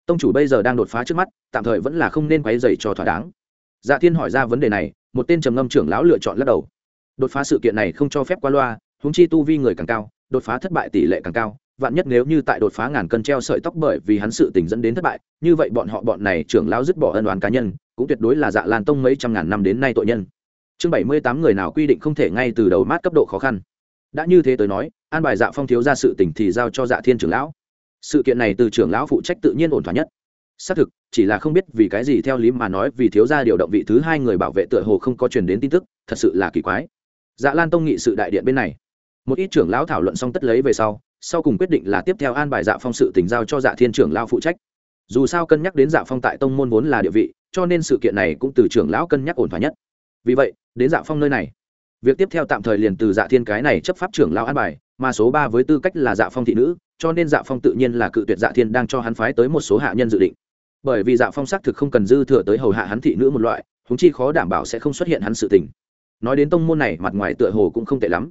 tông chủ bây giờ đang đột phá trước mắt, tạm thời vẫn là không nên quấy dày cho thỏa đáng. Dạ thiên hỏi ra vấn đề này, một tên trầm ngâm trưởng lão lựa chọn lắc đầu. Đột phá sự kiện này không cho phép qua loa húng chi tu vi người càng cao, đột phá thất bại tỷ lệ càng cao, vạn nhất nếu như tại đột phá ngàn cân treo sợi tóc bởi vì hắn sự tình dẫn đến thất bại, như vậy bọn họ bọn này trưởng lão dứt bỏ ân oán cá nhân, cũng tuyệt đối là dạ lan tông mấy trăm ngàn năm đến nay tội nhân chương bảy mươi tám người nào quy định không thể ngay từ đầu mát cấp độ khó khăn. Đã như thế tới nói, an bài dạ phong thiếu ra sự tình thì giao cho dạ thiên trưởng lão. Sự kiện này từ trưởng lão phụ trách tự nhiên ổn thỏa nhất. Xác thực, chỉ là không biết vì cái gì theo lý mà nói vì thiếu gia điều động vị thứ hai người bảo vệ tựa hồ không có truyền đến tin tức, thật sự là kỳ quái. Dạ lan tông nghị sự đại điện bên này. Một ít trưởng lão thảo luận xong tất lấy về sau sau cùng quyết định là tiếp theo an bài dạ phong sự tình giao cho dạ thiên trưởng lão phụ trách. Dù sao cân nhắc đến dạ phong tại tông môn vốn là địa vị, cho nên sự kiện này cũng từ trưởng lão cân nhắc ổn thỏa nhất vì vậy, đến dạ phong nơi này. Việc tiếp theo tạm thời liền từ dạ thiên cái này chấp pháp trưởng lão an bài, mà số ba với tư cách là dạ phong thị nữ, cho nên dạ phong tự nhiên là cự tuyệt dạ thiên đang cho hắn phái tới một số hạ nhân dự định. Bởi vì dạ phong xác thực không cần dư thừa tới hầu hạ hắn thị nữ một loại húng chi khó đảm bảo sẽ không xuất hiện hắn sự tình. Nói đến tông môn này, mặt ngoài tựa hồ cũng không tệ lắm.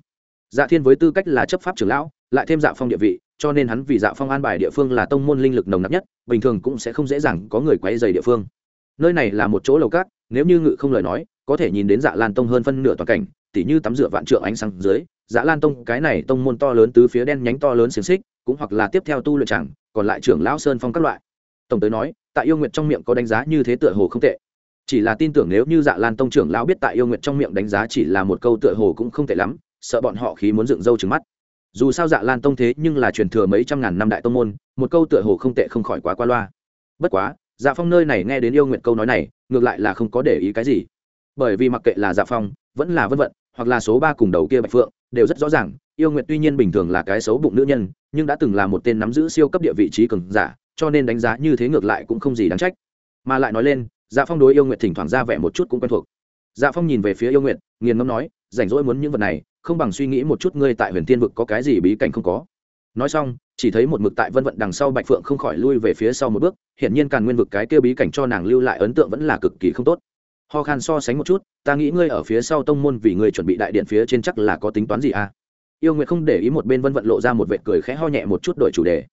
Dạ thiên với tư cách là chấp pháp trưởng lão, lại thêm dạ phong địa vị, cho nên hắn vì dạ phong an bài địa phương là tông môn linh lực nồng nặc nhất, bình thường cũng sẽ không dễ dàng có người quay dày địa phương. Nơi này là một chỗ lầu cát, nếu như ngự không lời nói có thể nhìn đến dạ lan tông hơn phân nửa toàn cảnh, tỉ như tắm rửa vạn trượng ánh sáng dưới dạ lan tông, cái này tông môn to lớn tứ phía đen nhánh to lớn xiềng xích, cũng hoặc là tiếp theo tu luyện chẳng, còn lại trưởng lão sơn phong các loại. Tổng tới nói, tại yêu nguyện trong miệng có đánh giá như thế tựa hồ không tệ. Chỉ là tin tưởng nếu như dạ lan tông trưởng lão biết tại yêu nguyện trong miệng đánh giá chỉ là một câu tựa hồ cũng không tệ lắm, sợ bọn họ khí muốn dựng râu trứng mắt. Dù sao dạ lan tông thế nhưng là truyền thừa mấy trăm ngàn năm đại tông môn, một câu tựa hồ không tệ không khỏi quá qua loa. Bất quá dạ phong nơi này nghe đến yêu nguyện câu nói này, ngược lại là không có để ý cái gì bởi vì mặc kệ là dạ phong, vẫn là vân vận, hoặc là số ba cùng đầu kia bạch phượng, đều rất rõ ràng, yêu nguyện tuy nhiên bình thường là cái xấu bụng nữ nhân, nhưng đã từng là một tên nắm giữ siêu cấp địa vị trí cường giả, cho nên đánh giá như thế ngược lại cũng không gì đáng trách. Mà lại nói lên dạ phong đối yêu nguyện thỉnh thoảng ra vẻ một chút cũng quen thuộc. Dạ phong nhìn về phía yêu nguyện nghiền ngâm nói, rảnh rỗi muốn những vật này, không bằng suy nghĩ một chút ngươi tại huyền tiên vực có cái gì bí cảnh không có. Nói xong, chỉ thấy một mực tại vân vận đằng sau bạch phượng không khỏi lui về phía sau một bước, hiển nhiên càn nguyên vực cái kia bí cảnh cho nàng lưu lại ấn tượng vẫn là cực kỳ không tốt ho khan so sánh một chút, ta nghĩ ngươi ở phía sau tông môn vì ngươi chuẩn bị đại điện phía trên chắc là có tính toán gì à? Yêu nguyệt không để ý một bên vân vận lộ ra một vệt cười khẽ ho nhẹ một chút đổi chủ đề.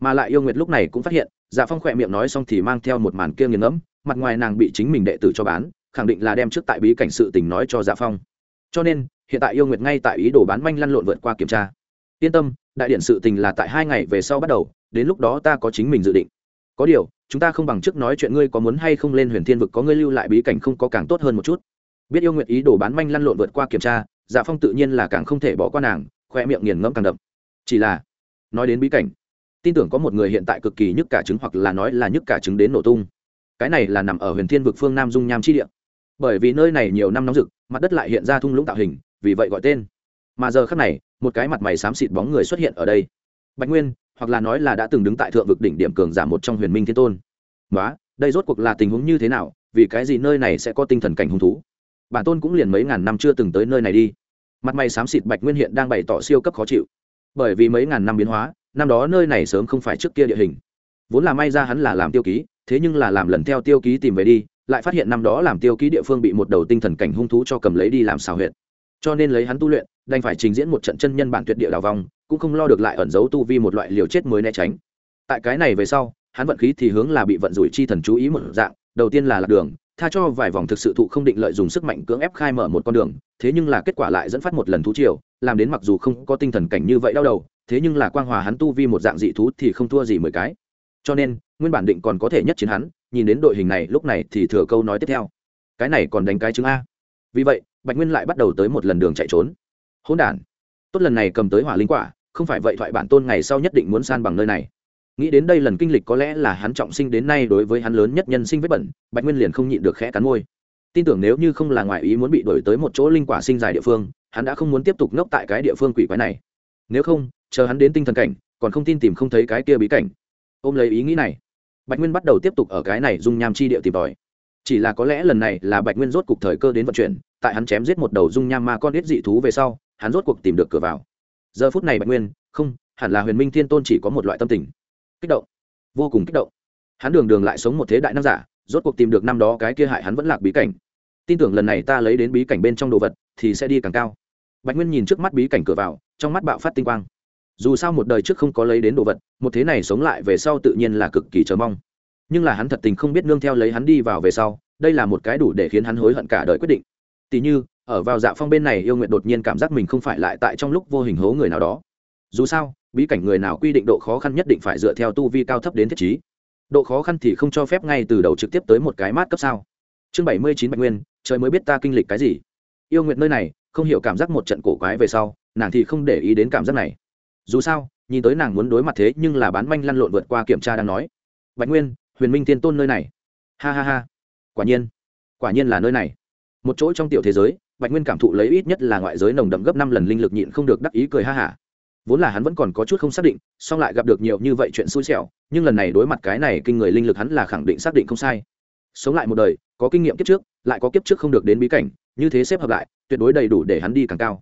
Mà lại yêu nguyệt lúc này cũng phát hiện dạ phong khỏe miệng nói xong thì mang theo một màn kia nghiền ngẫm, mặt ngoài nàng bị chính mình đệ tử cho bán, khẳng định là đem trước tại bí cảnh sự tình nói cho dạ phong. Cho nên, hiện tại yêu nguyệt ngay tại ý đồ bán manh lăn lộn vượt qua kiểm tra. Yên tâm, đại điện sự tình là tại hai ngày về sau bắt đầu, đến lúc đó ta có chính mình dự định có điều, chúng ta không bằng trước nói chuyện ngươi có muốn hay không lên huyền thiên vực có ngươi lưu lại bí cảnh không có càng tốt hơn một chút. Biết yêu nguyện ý đồ bán manh lăn lộn vượt qua kiểm tra dạ phong tự nhiên là càng không thể bỏ qua nàng, khoe miệng nghiền ngẫm càng đậm. Chỉ là, nói đến bí cảnh, tin tưởng có một người hiện tại cực kỳ nhức cả trứng hoặc là nói là nhức cả trứng đến nổ tung. Cái này là nằm ở huyền thiên vực phương nam dung nham chi địa. Bởi vì nơi này nhiều năm nóng rực, mặt đất lại hiện ra thung lũng tạo hình, vì vậy gọi tên. Mà giờ khác này, một cái mặt mày xám xịt bóng người xuất hiện ở đây. Bạch nguyên hoặc là nói là đã từng đứng tại thượng vực đỉnh điểm cường giả một trong huyền minh thiên tôn. Đó đây rốt cuộc là tình huống như thế nào? Vì cái gì nơi này sẽ có tinh thần cảnh hung thú? Bản tôn cũng liền mấy ngàn năm chưa từng tới nơi này đi. Mặt mày xám xịt bạch nguyên hiện đang bày tỏ siêu cấp khó chịu. Bởi vì mấy ngàn năm biến hóa, năm đó nơi này sớm không phải trước kia địa hình. Vốn là may ra hắn là làm tiêu ký, thế nhưng là làm lần theo tiêu ký tìm về đi, lại phát hiện năm đó làm tiêu ký địa phương bị một đầu tinh thần cảnh hung thú cho cầm lấy đi làm xào huyệt. Cho nên lấy hắn tu luyện đành phải trình diễn một trận chân nhân bản tuyệt địa đào vòng cũng không lo được lại ẩn giấu tu vi một loại liều chết mới né tránh. Tại cái này về sau, hắn vận khí thì hướng là bị vận rủi chi thần chú ý một dạng, đầu tiên là lạc đường, tha cho vài vòng thực sự thụ không định lợi dùng sức mạnh cưỡng ép khai mở một con đường, thế nhưng là kết quả lại dẫn phát một lần thú triều, làm đến mặc dù không có tinh thần cảnh như vậy đau đầu, thế nhưng là quang hòa hắn tu vi một dạng dị thú thì không thua gì mười cái. Cho nên, nguyên bản định còn có thể nhất chiến hắn, nhìn đến đội hình này, lúc này thì thừa câu nói tiếp theo. Cái này còn đánh cái chứng a. Vì vậy, bạch nguyên lại bắt đầu tới một lần đường chạy trốn hỗn đản. Tốt lần này cầm tới hỏa linh quả, không phải vậy thoại bản tôn ngày sau nhất định muốn san bằng nơi này. Nghĩ đến đây lần kinh lịch có lẽ là hắn trọng sinh đến nay đối với hắn lớn nhất nhân sinh vết bẩn, bạch nguyên liền không nhịn được khẽ cắn môi. Tin tưởng nếu như không là ngoại ý muốn bị đổi tới một chỗ linh quả sinh dài địa phương, hắn đã không muốn tiếp tục ngốc tại cái địa phương quỷ quái này. Nếu không, chờ hắn đến tinh thần cảnh, còn không tin tìm không thấy cái kia bí cảnh. Ôm lấy ý nghĩ này, bạch nguyên bắt đầu tiếp tục ở cái này dung nham chi địa tìm tòi. Chỉ là có lẽ lần này là bạch nguyên rốt cục thời cơ đến vận chuyển, tại hắn chém giết một đầu dung nham ma con ít dị thú về sau hắn rốt cuộc tìm được cửa vào. Giờ phút này bạch nguyên, không, hẳn là huyền minh thiên tôn chỉ có một loại tâm tình. Kích động. Vô cùng kích động. Hắn đường đường lại sống một thế đại nam giả, rốt cuộc tìm được năm đó cái kia hại hắn vẫn lạc bí cảnh. Tin tưởng lần này ta lấy đến bí cảnh bên trong đồ vật, thì sẽ đi càng cao. Bạch nguyên nhìn trước mắt bí cảnh cửa vào, trong mắt bạo phát tinh quang. Dù sao một đời trước không có lấy đến đồ vật, một thế này sống lại về sau tự nhiên là cực kỳ chờ mong. Nhưng là hắn thật tình không biết nương theo lấy hắn đi vào về sau, đây là một cái đủ để khiến hắn hối hận cả đời quyết định. Tỉ như ở vào dạ phong bên này yêu nguyện đột nhiên cảm giác mình không phải lại tại trong lúc vô hình hố người nào đó. Dù sao, bí cảnh người nào quy định độ khó khăn nhất định phải dựa theo tu vi cao thấp đến thiết chí độ khó khăn thì không cho phép ngay từ đầu trực tiếp tới một cái mát cấp sao? Chương bảy mươi chín bạch nguyên, trời mới biết ta kinh lịch cái gì. Yêu nguyện nơi này, không hiểu cảm giác một trận cổ quái về sau, nàng thì không để ý đến cảm giác này. Dù sao, nhìn tới nàng muốn đối mặt thế nhưng là bán manh lăn lộn vượt qua kiểm tra đang nói. Bạch nguyên, huyền minh tiên tôn nơi này. Ha ha ha. Quả nhiên quả nhiên là nơi này. Một chỗ trong tiểu thế giới bạch nguyên cảm thụ lấy ít nhất là ngoại giới nồng đậm gấp năm lần linh lực nhịn không được đắc ý cười ha hả. Vốn là hắn vẫn còn có chút không xác định, song lại gặp được nhiều như vậy chuyện xui xẻo, nhưng lần này đối mặt cái này kinh người linh lực hắn là khẳng định xác định không sai. Sống lại một đời, có kinh nghiệm kiếp trước, lại có kiếp trước không được đến bí cảnh, như thế xếp hợp lại, tuyệt đối đầy đủ để hắn đi càng cao.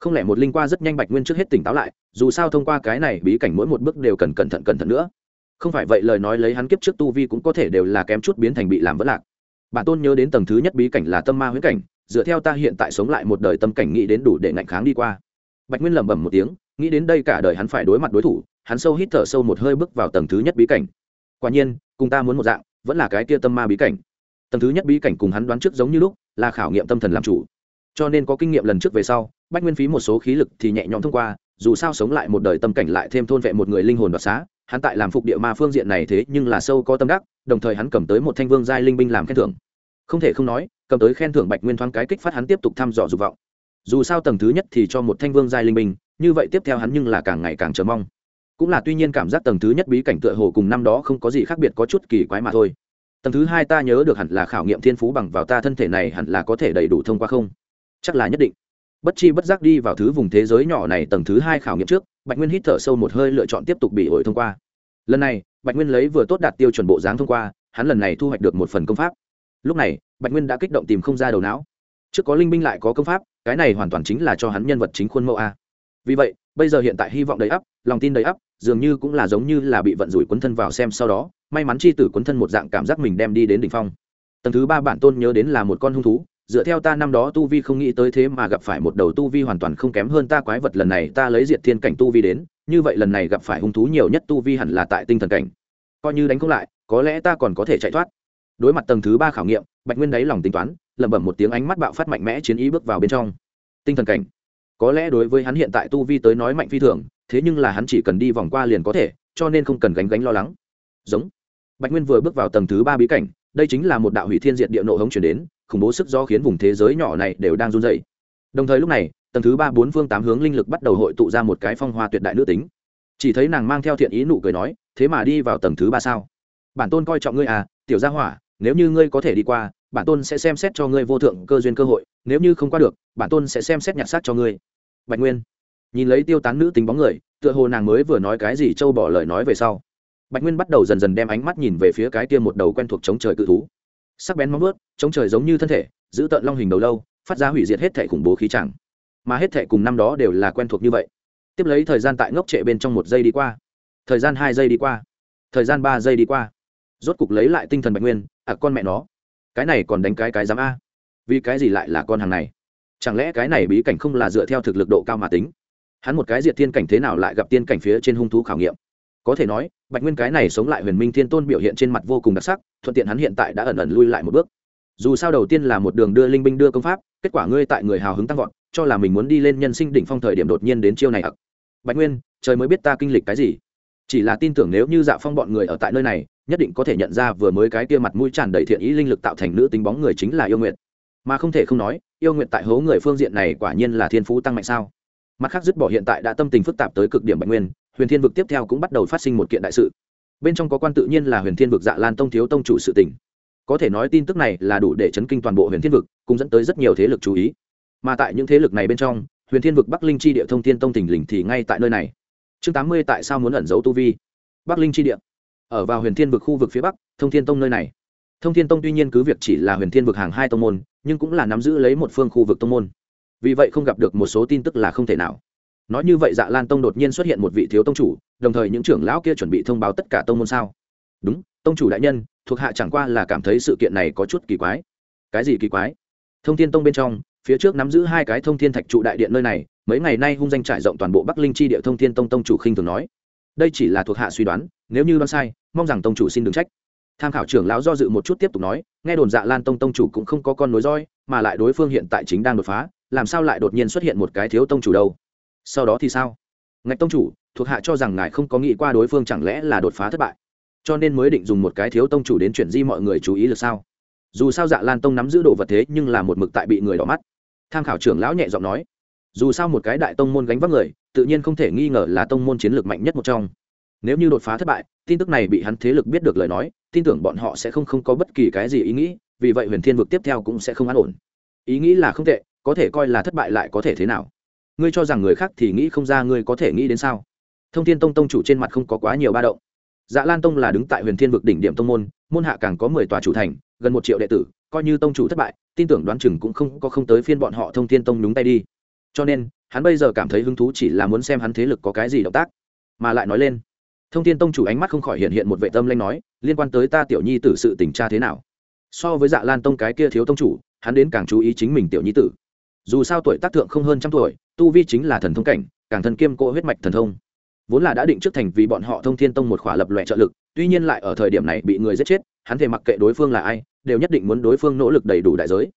Không lẽ một linh qua rất nhanh bạch nguyên trước hết tỉnh táo lại, dù sao thông qua cái này bí cảnh mỗi một bước đều cần cẩn thận cẩn thận nữa. Không phải vậy lời nói lấy hắn kiếp trước tu vi cũng có thể đều là kém chút biến thành bị làm vỡ lạc. Bản tôn nhớ đến tầng thứ nhất bí cảnh là tâm ma huyễn cảnh dựa theo ta hiện tại sống lại một đời tâm cảnh nghĩ đến đủ để ngạnh kháng đi qua. Bạch nguyên lẩm bẩm một tiếng, nghĩ đến đây cả đời hắn phải đối mặt đối thủ, hắn sâu hít thở sâu một hơi bước vào tầng thứ nhất bí cảnh. Quả nhiên, cùng ta muốn một dạng, vẫn là cái kia tâm ma bí cảnh. Tầng thứ nhất bí cảnh cùng hắn đoán trước giống như lúc, là khảo nghiệm tâm thần làm chủ. Cho nên có kinh nghiệm lần trước về sau bách nguyên phí một số khí lực thì nhẹ nhõm thông qua, dù sao sống lại một đời tâm cảnh lại thêm thôn vệ một người linh hồn đoạt xá, hắn tại làm phục địa ma phương diện này thế nhưng là sâu có tâm đắc, đồng thời hắn cầm tới một thanh vương giai linh binh làm khen thưởng. Không thể không nói cầm tới khen thưởng bạch nguyên thoáng cái kích phát hắn tiếp tục thăm dò dục vọng. Dù sao tầng thứ nhất thì cho một thanh vương giai linh minh như vậy tiếp theo hắn nhưng là càng ngày càng chờ mong. Cũng là tuy nhiên cảm giác tầng thứ nhất bí cảnh tựa hồ cùng năm đó không có gì khác biệt có chút kỳ quái mà thôi. Tầng thứ hai ta nhớ được hẳn là khảo nghiệm thiên phú bằng vào ta thân thể này hẳn là có thể đầy đủ thông qua không? Chắc là nhất định. Bất chi bất giác đi vào thứ vùng thế giới nhỏ này tầng thứ hai khảo nghiệm trước, bạch nguyên hít thở sâu một hơi lựa chọn tiếp tục bị ổi thông qua. Lần này, bạch nguyên lấy vừa tốt đạt tiêu chuẩn bộ dáng thông qua, hắn lần này thu hoạch được một phần công pháp. Lúc này bạch nguyên đã kích động tìm không ra đầu não. Trước có linh binh lại có công pháp, cái này hoàn toàn chính là cho hắn nhân vật chính khuôn mẫu a. Vì vậy, bây giờ hiện tại hy vọng đầy ắp, lòng tin đầy ắp, dường như cũng là giống như là bị vận rủi quấn thân vào xem sau đó, may mắn chi tử quấn thân một dạng cảm giác mình đem đi đến đỉnh phong. Tầng thứ ba bản tôn nhớ đến là một con hung thú, dựa theo ta năm đó tu vi không nghĩ tới thế mà gặp phải một đầu tu vi hoàn toàn không kém hơn ta quái vật lần này ta lấy diệt thiên cảnh tu vi đến, như vậy lần này gặp phải hung thú nhiều nhất tu vi hẳn là tại tinh thần cảnh. Coi như đánh không lại, có lẽ ta còn có thể chạy thoát. Đối mặt tầng thứ ba khảo nghiệm bạch nguyên đáy lòng tính toán, lẩm bẩm một tiếng ánh mắt bạo phát mạnh mẽ chiến ý bước vào bên trong. Tinh thần cảnh. Có lẽ đối với hắn hiện tại tu vi tới nói mạnh phi thường, thế nhưng là hắn chỉ cần đi vòng qua liền có thể, cho nên không cần gánh gánh lo lắng. Giống. Bạch nguyên vừa bước vào tầng thứ ba bí cảnh, đây chính là một đạo hủy thiên diện địa nộ hống chuyển đến, khủng bố sức do khiến vùng thế giới nhỏ này đều đang run dày đồng thời lúc này, tầng thứ ba bốn phương tám hướng linh lực bắt đầu hội tụ ra một cái phong hoa tuyệt đại nữ tính. Chỉ thấy nàng mang theo thiện ý nụ cười nói, thế mà đi vào tầng thứ ba sao? Bản tôn coi trọng ngươi à tiểu gia hỏa, nếu như ngươi có thể đi qua bản tôn sẽ xem xét cho ngươi vô thượng cơ duyên cơ hội, nếu như không qua được, bản tôn sẽ xem xét nhặt xác cho ngươi. Bạch nguyên nhìn lấy tiêu tán nữ tính bóng người, tựa hồ nàng mới vừa nói cái gì châu bỏ lời nói về sau. Bạch nguyên bắt đầu dần dần đem ánh mắt nhìn về phía cái kia một đầu quen thuộc chống trời cự thú. Sắc bén móng ướt chống trời giống như thân thể, giữ tận long hình đầu lâu, phát ra hủy diệt hết thẻ khủng bố khí chẳng. Mà hết thẻ cùng năm đó đều là quen thuộc như vậy. Tiếp lấy thời gian tại ngốc trệ bên trong một giây đi qua. Thời gian hai giây đi qua. Thời gian ba giây đi qua. Rốt cục lấy lại tinh thần bạch nguyên à con mẹ nó cái này còn đánh cái cái dám a. Vì cái gì lại là con hàng này? Chẳng lẽ cái này bí cảnh không là dựa theo thực lực độ cao mà tính? Hắn một cái diệt thiên cảnh thế nào lại gặp tiên cảnh phía trên hung thú khảo nghiệm? Có thể nói, bạch nguyên cái này sống lại huyền minh thiên tôn biểu hiện trên mặt vô cùng đặc sắc, thuận tiện hắn hiện tại đã ẩn ẩn lui lại một bước. Dù sao đầu tiên là một đường đưa linh binh đưa công pháp, kết quả ngươi tại người hào hứng tăng vọt, cho là mình muốn đi lên nhân sinh đỉnh phong thời điểm đột nhiên đến chiêu này ặc bạch nguyên, trời mới biết ta kinh lịch cái gì? Chỉ là tin tưởng nếu như dạ phong bọn người ở tại nơi này, nhất định có thể nhận ra vừa mới cái kia mặt mũi tràn đầy thiện ý linh lực tạo thành nữ tính bóng người chính là yêu nguyện mà không thể không nói, yêu nguyện tại hố người phương diện này quả nhiên là thiên phú tăng mạnh sao. Mặt khác dứt bỏ hiện tại đã tâm tình phức tạp tới cực điểm bạch nguyên, huyền thiên vực tiếp theo cũng bắt đầu phát sinh một kiện đại sự. Bên trong có quan tự nhiên là huyền thiên vực dạ lan tông thiếu tông chủ sự tỉnh có thể nói tin tức này là đủ để chấn kinh toàn bộ huyền thiên vực, cũng dẫn tới rất nhiều thế lực chú ý. Mà tại những thế lực này bên trong, huyền thiên vực bắc linh chi địa thông thiên tông tỉnh lình thì ngay tại nơi này chương tám mươi tại sao muốn ẩn giấu tu vi? Bắc linh chi địa. Ở vào huyền thiên vực khu vực phía bắc, thông thiên tông nơi này. Thông thiên tông tuy nhiên cứ việc chỉ là huyền thiên vực hàng hai tông môn, nhưng cũng là nắm giữ lấy một phương khu vực tông môn. Vì vậy không gặp được một số tin tức là không thể nào. Nói như vậy dạ lan tông đột nhiên xuất hiện một vị thiếu tông chủ, đồng thời những trưởng lão kia chuẩn bị thông báo tất cả tông môn sao? Đúng, tông chủ đại nhân, thuộc hạ chẳng qua là cảm thấy sự kiện này có chút kỳ quái. Cái gì kỳ quái? Thông thiên tông bên trong, phía trước nắm giữ hai cái thông thiên thạch trụ đại điện nơi này mấy ngày nay hung danh trải rộng toàn bộ bắc linh chi địa thông thiên tông tông chủ khinh thường nói. Đây chỉ là thuộc hạ suy đoán, nếu như đoán sai, mong rằng tông chủ xin đừng trách. Tham khảo trưởng lão do dự một chút tiếp tục nói, nghe đồn dạ lan tông tông chủ cũng không có con nối roi, mà lại đối phương hiện tại chính đang đột phá, làm sao lại đột nhiên xuất hiện một cái thiếu tông chủ đâu? Sau đó thì sao? Ngạch tông chủ, thuộc hạ cho rằng ngài không có nghĩ qua đối phương chẳng lẽ là đột phá thất bại, cho nên mới định dùng một cái thiếu tông chủ đến chuyển di mọi người chú ý được sao? Dù sao dạ lan tông nắm giữ đồ vật thế nhưng là một mực tại bị người đỏ mắt. Tham khảo trưởng lão nhẹ giọng nói dù sao một cái đại tông môn gánh vác người, tự nhiên không thể nghi ngờ là tông môn chiến lược mạnh nhất một trong. Nếu như đột phá thất bại, tin tức này bị hắn thế lực biết được lời nói, tin tưởng bọn họ sẽ không không có bất kỳ cái gì ý nghĩ, vì vậy huyền thiên vực tiếp theo cũng sẽ không an ổn. Ý nghĩ là không tệ, có thể coi là thất bại lại có thể thế nào? Ngươi cho rằng người khác thì nghĩ không ra ngươi có thể nghĩ đến sao? Thông thiên tông tông chủ trên mặt không có quá nhiều ba động. Dạ lan tông là đứng tại huyền thiên vực đỉnh điểm tông môn môn hạ càng có mười tòa chủ thành, gần một triệu đệ tử, coi như tông chủ thất bại, tin tưởng đoán chừng cũng không có không tới phiên bọn họ thông thiên tông nhúng tay đi cho nên, hắn bây giờ cảm thấy hứng thú chỉ là muốn xem hắn thế lực có cái gì động tác. Mà lại nói lên, thông thiên tông chủ ánh mắt không khỏi hiện hiện một vệ tâm lanh nói, liên quan tới ta tiểu nhi tử sự tình tra thế nào? So với dạ lan tông cái kia thiếu tông chủ, hắn đến càng chú ý chính mình tiểu nhi tử. Dù sao tuổi tác thượng không hơn trăm tuổi, tu vi chính là thần thông cảnh, càng thần kiêm cỗ huyết mạch thần thông. Vốn là đã định trước thành vì bọn họ thông thiên tông một khỏa lập loại trợ lực, tuy nhiên lại ở thời điểm này bị người giết chết, hắn thể mặc kệ đối phương là ai, đều nhất định muốn đối phương nỗ lực đầy đủ đại giới.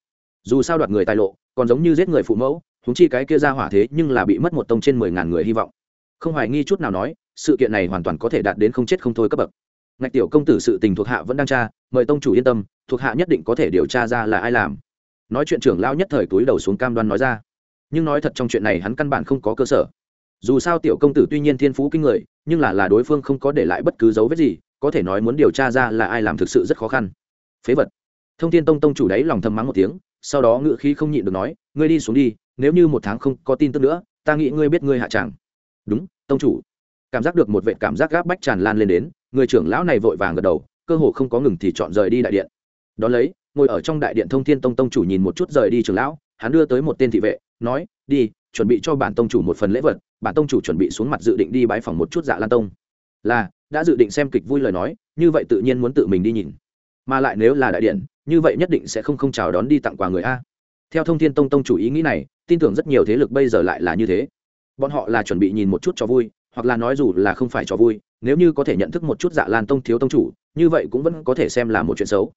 Dù sao đoạt người tài lộ, còn giống như giết người phụ mẫu huống chi cái kia ra hỏa thế nhưng là bị mất một tông trên mười ngàn người hy vọng. Không hoài nghi chút nào nói, sự kiện này hoàn toàn có thể đạt đến không chết không thôi cấp bậc. Ngạch tiểu công tử sự tình thuộc hạ vẫn đang tra, mời tông chủ yên tâm, thuộc hạ nhất định có thể điều tra ra là ai làm. Nói chuyện trưởng lao nhất thời túi đầu xuống cam đoan nói ra. Nhưng nói thật trong chuyện này hắn căn bản không có cơ sở. Dù sao tiểu công tử tuy nhiên thiên phú kinh người, nhưng là là đối phương không có để lại bất cứ dấu vết gì, có thể nói muốn điều tra ra là ai làm thực sự rất khó khăn. Phế vật. Thông tin tông tông chủ đấy lòng thầm mắng một tiếng, sau đó ngự khí không nhịn được nói ngươi đi xuống đi, nếu như một tháng không có tin tức nữa, ta nghĩ ngươi biết ngươi hạ tràng đúng, tông chủ. Cảm giác được một vệ cảm giác gáp bách tràn lan lên đến, người trưởng lão này vội vàng gật đầu, cơ hồ không có ngừng thì chọn rời đi đại điện. Đón lấy, ngồi ở trong đại điện thông thiên tông tông chủ nhìn một chút rời đi trưởng lão, hắn đưa tới một tên thị vệ, nói, đi, chuẩn bị cho bản tông chủ một phần lễ vật. Bản tông chủ chuẩn bị xuống mặt dự định đi bái phòng một chút dạ lan tông. Là, đã dự định xem kịch vui lời nói, như vậy tự nhiên muốn tự mình đi nhìn. Mà lại nếu là đại điện, như vậy nhất định sẽ không không chào đón đi tặng quà người a theo thông thiên tông tông chủ ý nghĩ này, tin tưởng rất nhiều thế lực bây giờ lại là như thế. Bọn họ là chuẩn bị nhìn một chút cho vui, hoặc là nói dù là không phải cho vui, nếu như có thể nhận thức một chút dạ lan tông thiếu tông chủ, như vậy cũng vẫn có thể xem là một chuyện xấu.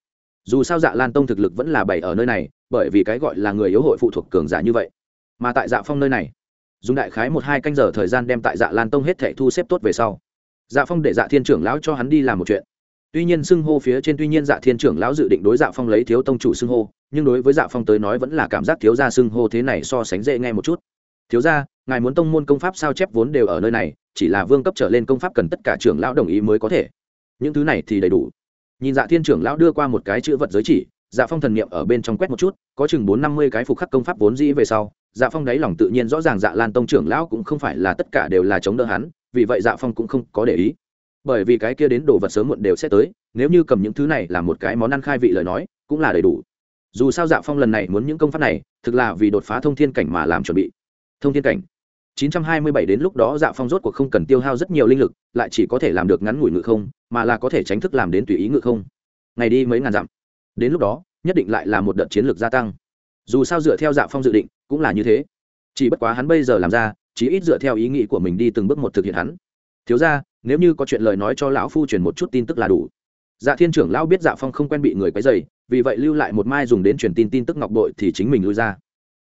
Dù sao dạ lan tông thực lực vẫn là bảy ở nơi này, bởi vì cái gọi là người yếu hội phụ thuộc cường giả như vậy. Mà tại dạ phong nơi này, dùng đại khái một hai canh giờ thời gian đem tại dạ lan tông hết thẻ thu xếp tốt về sau. Dạ phong để dạ thiên trưởng lão cho hắn đi làm một chuyện tuy nhiên xưng hô phía trên tuy nhiên dạ thiên trưởng lão dự định đối dạ phong lấy thiếu tông chủ xưng hô, nhưng đối với dạ phong tới nói vẫn là cảm giác thiếu gia xưng hô thế này so sánh dễ nghe một chút. Thiếu gia, ngài muốn tông môn công pháp sao chép vốn đều ở nơi này, chỉ là vương cấp trở lên công pháp cần tất cả trưởng lão đồng ý mới có thể. Những thứ này thì đầy đủ. Nhìn dạ thiên trưởng lão đưa qua một cái chữ vật giới chỉ dạ phong thần niệm ở bên trong quét một chút, có chừng bốn năm mươi cái phục khắc công pháp vốn dĩ về sau dạ phong đáy lòng tự nhiên rõ ràng dạ lan tông trưởng lão cũng không phải là tất cả đều là chống đỡ hắn, vì vậy dạ phong cũng không có để ý bởi vì cái kia đến đồ vật sớm muộn đều sẽ tới, nếu như cầm những thứ này là một cái món ăn khai vị lời nói, cũng là đầy đủ. Dù sao dạ phong lần này muốn những công pháp này, thực là vì đột phá thông thiên cảnh mà làm chuẩn bị. Thông thiên cảnh. 927 đến lúc đó dạ phong rốt cuộc không cần tiêu hao rất nhiều linh lực, lại chỉ có thể làm được ngắn ngủi ngự không, mà là có thể tránh thức làm đến tùy ý ngự không. Ngày đi mấy ngàn dặm. Đến lúc đó, nhất định lại là một đợt chiến lược gia tăng. Dù sao dựa theo dạ phong dự định, cũng là như thế. Chỉ bất quá hắn bây giờ làm ra, chỉ ít dựa theo ý nghĩ của mình đi từng bước một thực hiện hắn thiếu ra, nếu như có chuyện lời nói cho lão phu truyền một chút tin tức là đủ. Dạ thiên trưởng lão biết dạ phong không quen bị người quấy dày vì vậy lưu lại một mai dùng đến truyền tin tin tức ngọc bội thì chính mình lui ra.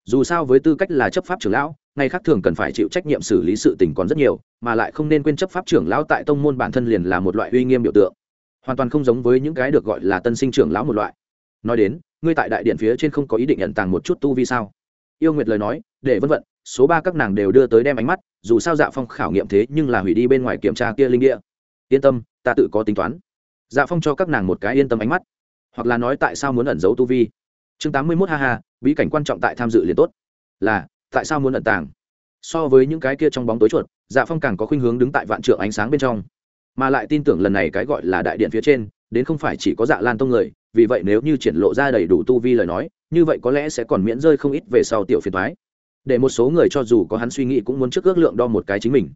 Dù sao với tư cách là chấp pháp trưởng lão, ngày khác thường cần phải chịu trách nhiệm xử lý sự tình còn rất nhiều, mà lại không nên quên chấp pháp trưởng lão tại tông môn bản thân liền là một loại uy nghiêm biểu tượng. Hoàn toàn không giống với những cái được gọi là tân sinh trưởng lão một loại. Nói đến, ngươi tại đại điện phía trên không có ý định nhận tàng một chút tu vi sao? Yêu nguyệt lời nói để vân vận, số ba các nàng đều đưa tới đem ánh mắt, dù sao dạ phong khảo nghiệm thế nhưng là hủy đi bên ngoài kiểm tra kia linh địa. Yên tâm, ta tự có tính toán. Dạ phong cho các nàng một cái yên tâm ánh mắt. Hoặc là nói tại sao muốn ẩn giấu tu vi. Chương tám mươi mốt, ha ha, bí cảnh quan trọng tại tham dự liền tốt. Là, tại sao muốn ẩn tàng? So với những cái kia trong bóng tối chuột dạ phong càng có khuynh hướng đứng tại vạn trượng ánh sáng bên trong. Mà lại tin tưởng lần này cái gọi là đại điện phía trên, đến không phải chỉ có dạ lan tông người, vì vậy nếu như triển lộ ra đầy đủ tu vi lời nói, như vậy có lẽ sẽ còn miễn rơi không ít về sau tiểu phiền thoái để một số người cho dù có hắn suy nghĩ cũng muốn trước ước lượng đo một cái chính mình.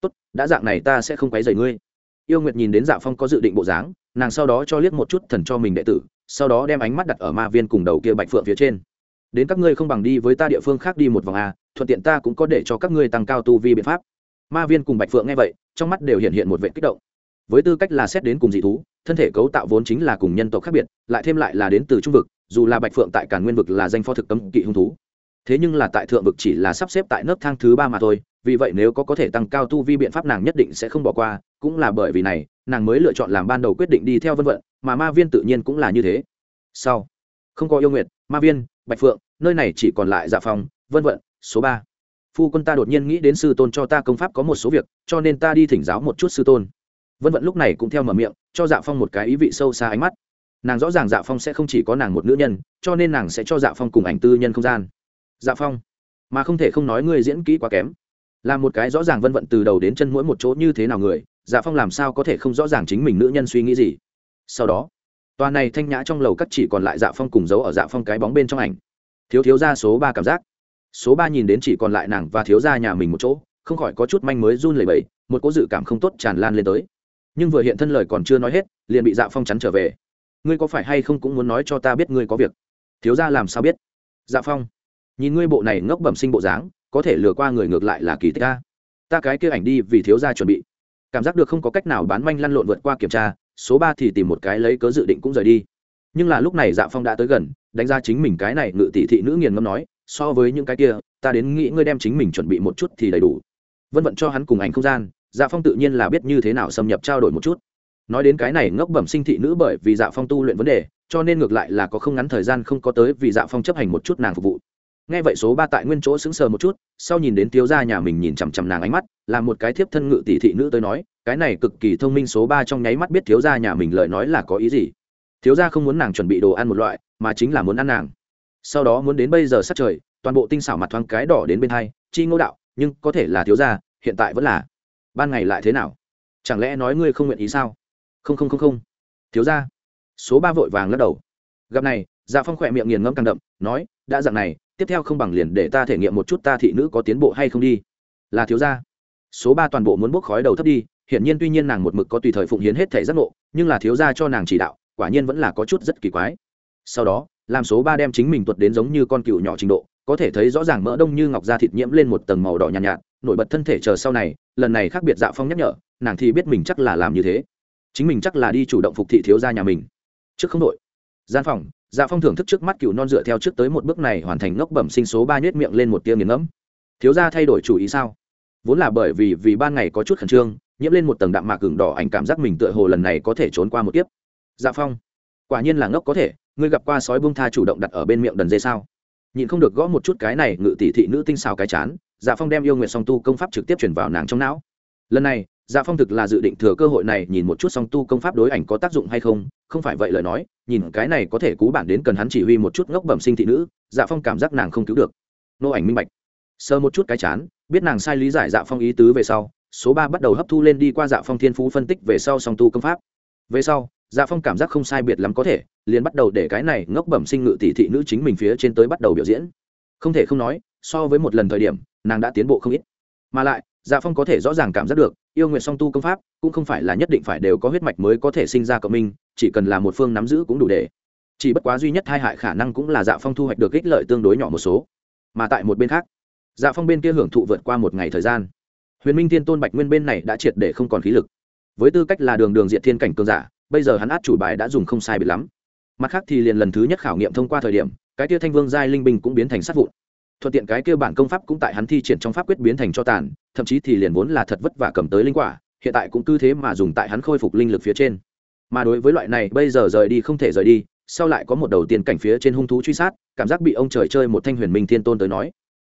Tốt, đã dạng này ta sẽ không quấy rầy ngươi. Yêu nguyệt nhìn đến dạ phong có dự định bộ dáng, nàng sau đó cho liếc một chút thần cho mình đệ tử, sau đó đem ánh mắt đặt ở ma viên cùng đầu kia bạch phượng phía trên. Đến các ngươi không bằng đi với ta địa phương khác đi một vòng a thuận tiện ta cũng có để cho các ngươi tăng cao tu vi biện pháp. Ma viên cùng bạch phượng nghe vậy, trong mắt đều hiện hiện một vệ kích động. Với tư cách là xét đến cùng dị thú, thân thể cấu tạo vốn chính là cùng nhân tộc khác biệt, lại thêm lại là đến từ trung vực, dù là bạch phượng tại cả nguyên vực là danh pho thực cấm kỵ hung thú thế nhưng là tại thượng vực chỉ là sắp xếp tại nấc thang thứ ba mà thôi, vì vậy nếu có có thể tăng cao tu vi biện pháp nàng nhất định sẽ không bỏ qua, cũng là bởi vì này, nàng mới lựa chọn làm ban đầu quyết định đi theo vân vận, mà ma viên tự nhiên cũng là như thế. Sau, không có yêu nguyệt, ma viên, bạch phượng, nơi này chỉ còn lại dạ phòng vân vận, số ba. Phu quân ta đột nhiên nghĩ đến sư tôn cho ta công pháp có một số việc, cho nên ta đi thỉnh giáo một chút sư tôn. Vân vận lúc này cũng theo mở miệng, cho dạ phong một cái ý vị sâu xa ánh mắt. Nàng rõ ràng dạ phong sẽ không chỉ có nàng một nữ nhân, cho nên nàng sẽ cho dạ phong cùng ảnh tư nhân không gian dạ phong, mà không thể không nói ngươi diễn kỹ quá kém. Là một cái rõ ràng vân vận từ đầu đến chân mỗi một chỗ như thế nào người dạ phong làm sao có thể không rõ ràng chính mình nữ nhân suy nghĩ gì? Sau đó, tòa này thanh nhã trong lầu cắt chỉ còn lại dạ phong cùng giấu ở dạ phong cái bóng bên trong ảnh. Thiếu thiếu ra số ba cảm giác. Số ba nhìn đến chỉ còn lại nàng và thiếu ra nhà mình một chỗ, không khỏi có chút manh mới run lẩy bẩy, một cỗ dự cảm không tốt tràn lan lên tới. Nhưng vừa hiện thân lời còn chưa nói hết, liền bị dạ phong chắn trở về. Ngươi có phải hay không cũng muốn nói cho ta biết ngươi có việc? Thiếu ra làm sao biết? Dạ phong nhìn ngươi bộ này ngốc bẩm sinh bộ dáng, có thể lừa qua người ngược lại là kỳ tích ta. Ta cái kia ảnh đi vì thiếu gia chuẩn bị. Cảm giác được không có cách nào bán manh lăn lộn vượt qua kiểm tra, số ba thì tìm một cái lấy cớ dự định cũng rời đi. Nhưng là lúc này dạ phong đã tới gần, đánh ra chính mình cái này ngự tỷ thị nữ nghiền ngâm nói, so với những cái kia, ta đến nghĩ ngươi đem chính mình chuẩn bị một chút thì đầy đủ. Vân vận cho hắn cùng ảnh không gian dạ phong tự nhiên là biết như thế nào xâm nhập trao đổi một chút. Nói đến cái này ngốc bẩm sinh thị nữ bởi vì dạ phong tu luyện vấn đề, cho nên ngược lại là có không ngắn thời gian không có tới vì dạ phong chấp hành một chút nàng phục vụ nghe vậy số ba tại nguyên chỗ sững sờ một chút, sau nhìn đến thiếu gia nhà mình nhìn chằm chằm nàng ánh mắt, là một cái thiếp thân ngự tỷ thị nữ tới nói, cái này cực kỳ thông minh số ba trong nháy mắt biết thiếu gia nhà mình lời nói là có ý gì. Thiếu gia không muốn nàng chuẩn bị đồ ăn một loại, mà chính là muốn ăn nàng. Sau đó muốn đến bây giờ sát trời, toàn bộ tinh xảo mặt thoáng cái đỏ đến bên hai, chi ngô đạo, nhưng có thể là thiếu gia, hiện tại vẫn là. Ban ngày lại thế nào? Chẳng lẽ nói ngươi không nguyện ý sao? Không không không không. Thiếu gia. Số ba vội vàng lắc đầu. Gặp này dạ phong khỏe miệng nghiền ngẫm càng đậm, nói, đã dặn này tiếp theo không bằng liền để ta thể nghiệm một chút ta thị nữ có tiến bộ hay không đi. Là thiếu gia. Số ba toàn bộ muốn bốc khói đầu thấp đi hiển nhiên tuy nhiên nàng một mực có tùy thời phụng hiến hết thể giác ngộ nhưng là thiếu gia cho nàng chỉ đạo quả nhiên vẫn là có chút rất kỳ quái. Sau đó làm số ba đem chính mình tuột đến giống như con cừu nhỏ trình độ có thể thấy rõ ràng mỡ đông như ngọc da thịt nhiễm lên một tầng màu đỏ nhàn nhạt, nhạt nổi bật thân thể chờ sau này lần này khác biệt dạ phong nhắc nhở nàng thì biết mình chắc là làm như thế. Chính mình chắc là đi chủ động phục thị thiếu gia nhà mình. Trước không đội. Gian phòng dạ phong thưởng thức trước mắt cựu non dựa theo trước tới một bước này hoàn thành ngốc bẩm sinh số ba nhét miệng lên một tia nghiền ngẫm. Thiếu gia thay đổi chủ ý sao? Vốn là bởi vì vì ban ngày có chút khẩn trương, nhiễm lên một tầng đạm mạc gừng đỏ ảnh cảm giác mình tựa hồ lần này có thể trốn qua một tiếp dạ phong, quả nhiên là ngốc có thể, ngươi gặp qua sói bông tha chủ động đặt ở bên miệng đần dê sao? Nhìn không được gõ một chút cái này ngự tỷ thị nữ tinh xào cái chán dạ phong đem yêu nguyện song tu công pháp trực tiếp chuyển vào nàng trong não. Lần này dạ phong thực là dự định thừa cơ hội này nhìn một chút song tu công pháp đối ảnh có tác dụng hay không không phải vậy lời nói, nhìn cái này có thể cú bản đến cần hắn chỉ huy một chút ngốc bẩm sinh thị nữ dạ phong cảm giác nàng không cứu được. Nô ảnh minh bạch. Sơ một chút cái chán, biết nàng sai lý giải dạ phong ý tứ về sau, số ba bắt đầu hấp thu lên đi qua dạ phong thiên phú phân tích về sau song tu công pháp. Về sau dạ phong cảm giác không sai biệt lắm có thể, liền bắt đầu để cái này ngốc bẩm sinh ngự tỷ thị nữ chính mình phía trên tới bắt đầu biểu diễn. Không thể không nói, so với một lần thời điểm, nàng đã tiến bộ không ít. Mà lại dạ phong có thể rõ ràng cảm giác được, yêu nguyện song tu công pháp, cũng không phải là nhất định phải đều có huyết mạch mới có thể sinh ra cộng minh, chỉ cần là một phương nắm giữ cũng đủ để. Chỉ bất quá duy nhất hai hại khả năng cũng là dạ phong thu hoạch được ích lợi tương đối nhỏ một số. Mà tại một bên khác dạ phong bên kia hưởng thụ vượt qua một ngày thời gian. Huyền minh thiên tôn bạch nguyên bên này đã triệt để không còn khí lực. Với tư cách là đường đường diện thiên cảnh cường giả, bây giờ hắn át chủ bài đã dùng không sai biệt lắm. Mặt khác thì liền lần thứ nhất khảo nghiệm thông qua thời điểm, cái kia thanh vương giai linh binh cũng biến thành sát vụn. Thuận tiện cái kia bản công pháp cũng tại hắn thi triển trong pháp quyết biến thành cho tàn thậm chí thì liền vốn là thật vất vả cầm tới linh quả, hiện tại cũng cứ thế mà dùng tại hắn khôi phục linh lực phía trên. Mà đối với loại này, bây giờ rời đi không thể rời đi, sau lại có một đầu tiên cảnh phía trên hung thú truy sát, cảm giác bị ông trời chơi một thanh huyền minh thiên tôn tới nói.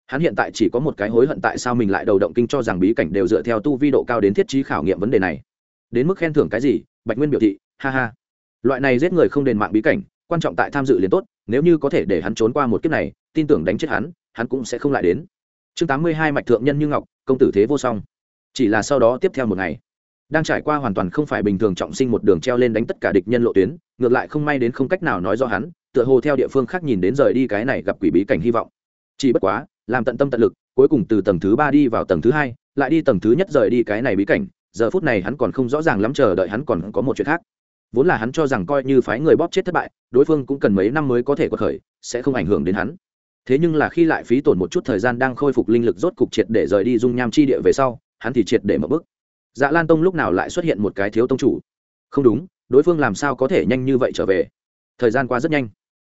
Hắn hiện tại chỉ có một cái hối hận tại sao mình lại đầu động kinh cho rằng bí cảnh đều dựa theo tu vi độ cao đến thiết trí khảo nghiệm vấn đề này. Đến mức khen thưởng cái gì, bạch nguyên biểu thị, ha ha. Loại này giết người không đền mạng bí cảnh, quan trọng tại tham dự liền tốt, nếu như có thể để hắn trốn qua một kiếp này, tin tưởng đánh chết hắn hắn cũng sẽ không lại đến chương tám mươi hai mạch thượng nhân như ngọc, công tử thế vô song. Chỉ là sau đó tiếp theo một ngày, đang trải qua hoàn toàn không phải bình thường trọng sinh một đường treo lên đánh tất cả địch nhân lộ tuyến, ngược lại không may đến không cách nào nói rõ hắn, tựa hồ theo địa phương khác nhìn đến rời đi cái này gặp quỷ bí cảnh hy vọng. Chỉ bất quá, làm tận tâm tận lực, cuối cùng từ tầng thứ ba đi vào tầng thứ hai, lại đi tầng thứ nhất rời đi cái này bí cảnh, giờ phút này hắn còn không rõ ràng lắm chờ đợi hắn còn có một chuyện khác. Vốn là hắn cho rằng coi như phái người bóp chết thất bại, đối phương cũng cần mấy năm mới có thể có khởi, sẽ không ảnh hưởng đến hắn thế nhưng là khi lại phí tổn một chút thời gian đang khôi phục linh lực rốt cục triệt để rời đi dung nham chi địa về sau, hắn thì triệt để mở bức dạ lan tông lúc nào lại xuất hiện một cái thiếu tông chủ? Không đúng, đối phương làm sao có thể nhanh như vậy trở về? Thời gian qua rất nhanh.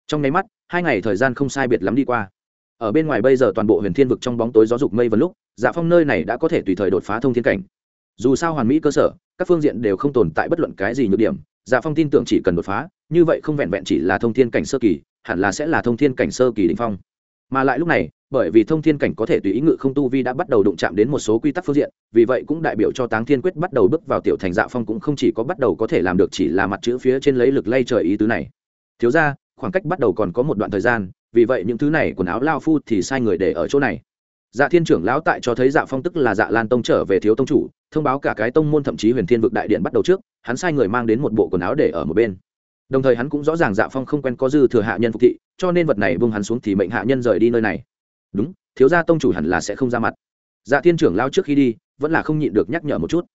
Trong nháy mắt, hai ngày thời gian không sai biệt lắm đi qua. Ở bên ngoài bây giờ toàn bộ huyền thiên vực trong bóng tối gió dục mây vào lúc dạ phong nơi này đã có thể tùy thời đột phá thông thiên cảnh. Dù sao hoàn mỹ cơ sở, các phương diện đều không tồn tại bất luận cái gì nhược điểm dạ phong tin tưởng chỉ cần đột phá, như vậy không vẹn vẹn chỉ là thông thiên cảnh sơ kỳ, hẳn là sẽ là thông thiên cảnh sơ kỳ đình phong mà lại lúc này, bởi vì thông thiên cảnh có thể tùy ý ngự không tu vi đã bắt đầu đụng chạm đến một số quy tắc phương diện, vì vậy cũng đại biểu cho táng thiên quyết bắt đầu bước vào tiểu thành dạ phong cũng không chỉ có bắt đầu có thể làm được chỉ là mặt chữ phía trên lấy lực lay trời ý tứ này. Thiếu ra khoảng cách bắt đầu còn có một đoạn thời gian, vì vậy những thứ này quần áo lao phu thì sai người để ở chỗ này. Dạ thiên trưởng lão tại cho thấy dạ phong tức là dạ lan tông trở về thiếu tông chủ, thông báo cả cái tông môn thậm chí huyền thiên vực đại điện bắt đầu trước, hắn sai người mang đến một bộ quần áo để ở một bên đồng thời hắn cũng rõ ràng dạ phong không quen có dư thừa hạ nhân phục thị, cho nên vật này bung hắn xuống thì mệnh hạ nhân rời đi nơi này. Đúng, thiếu gia tông chủ hẳn là sẽ không ra mặt. Dạ thiên trưởng lao trước khi đi, vẫn là không nhịn được nhắc nhở một chút.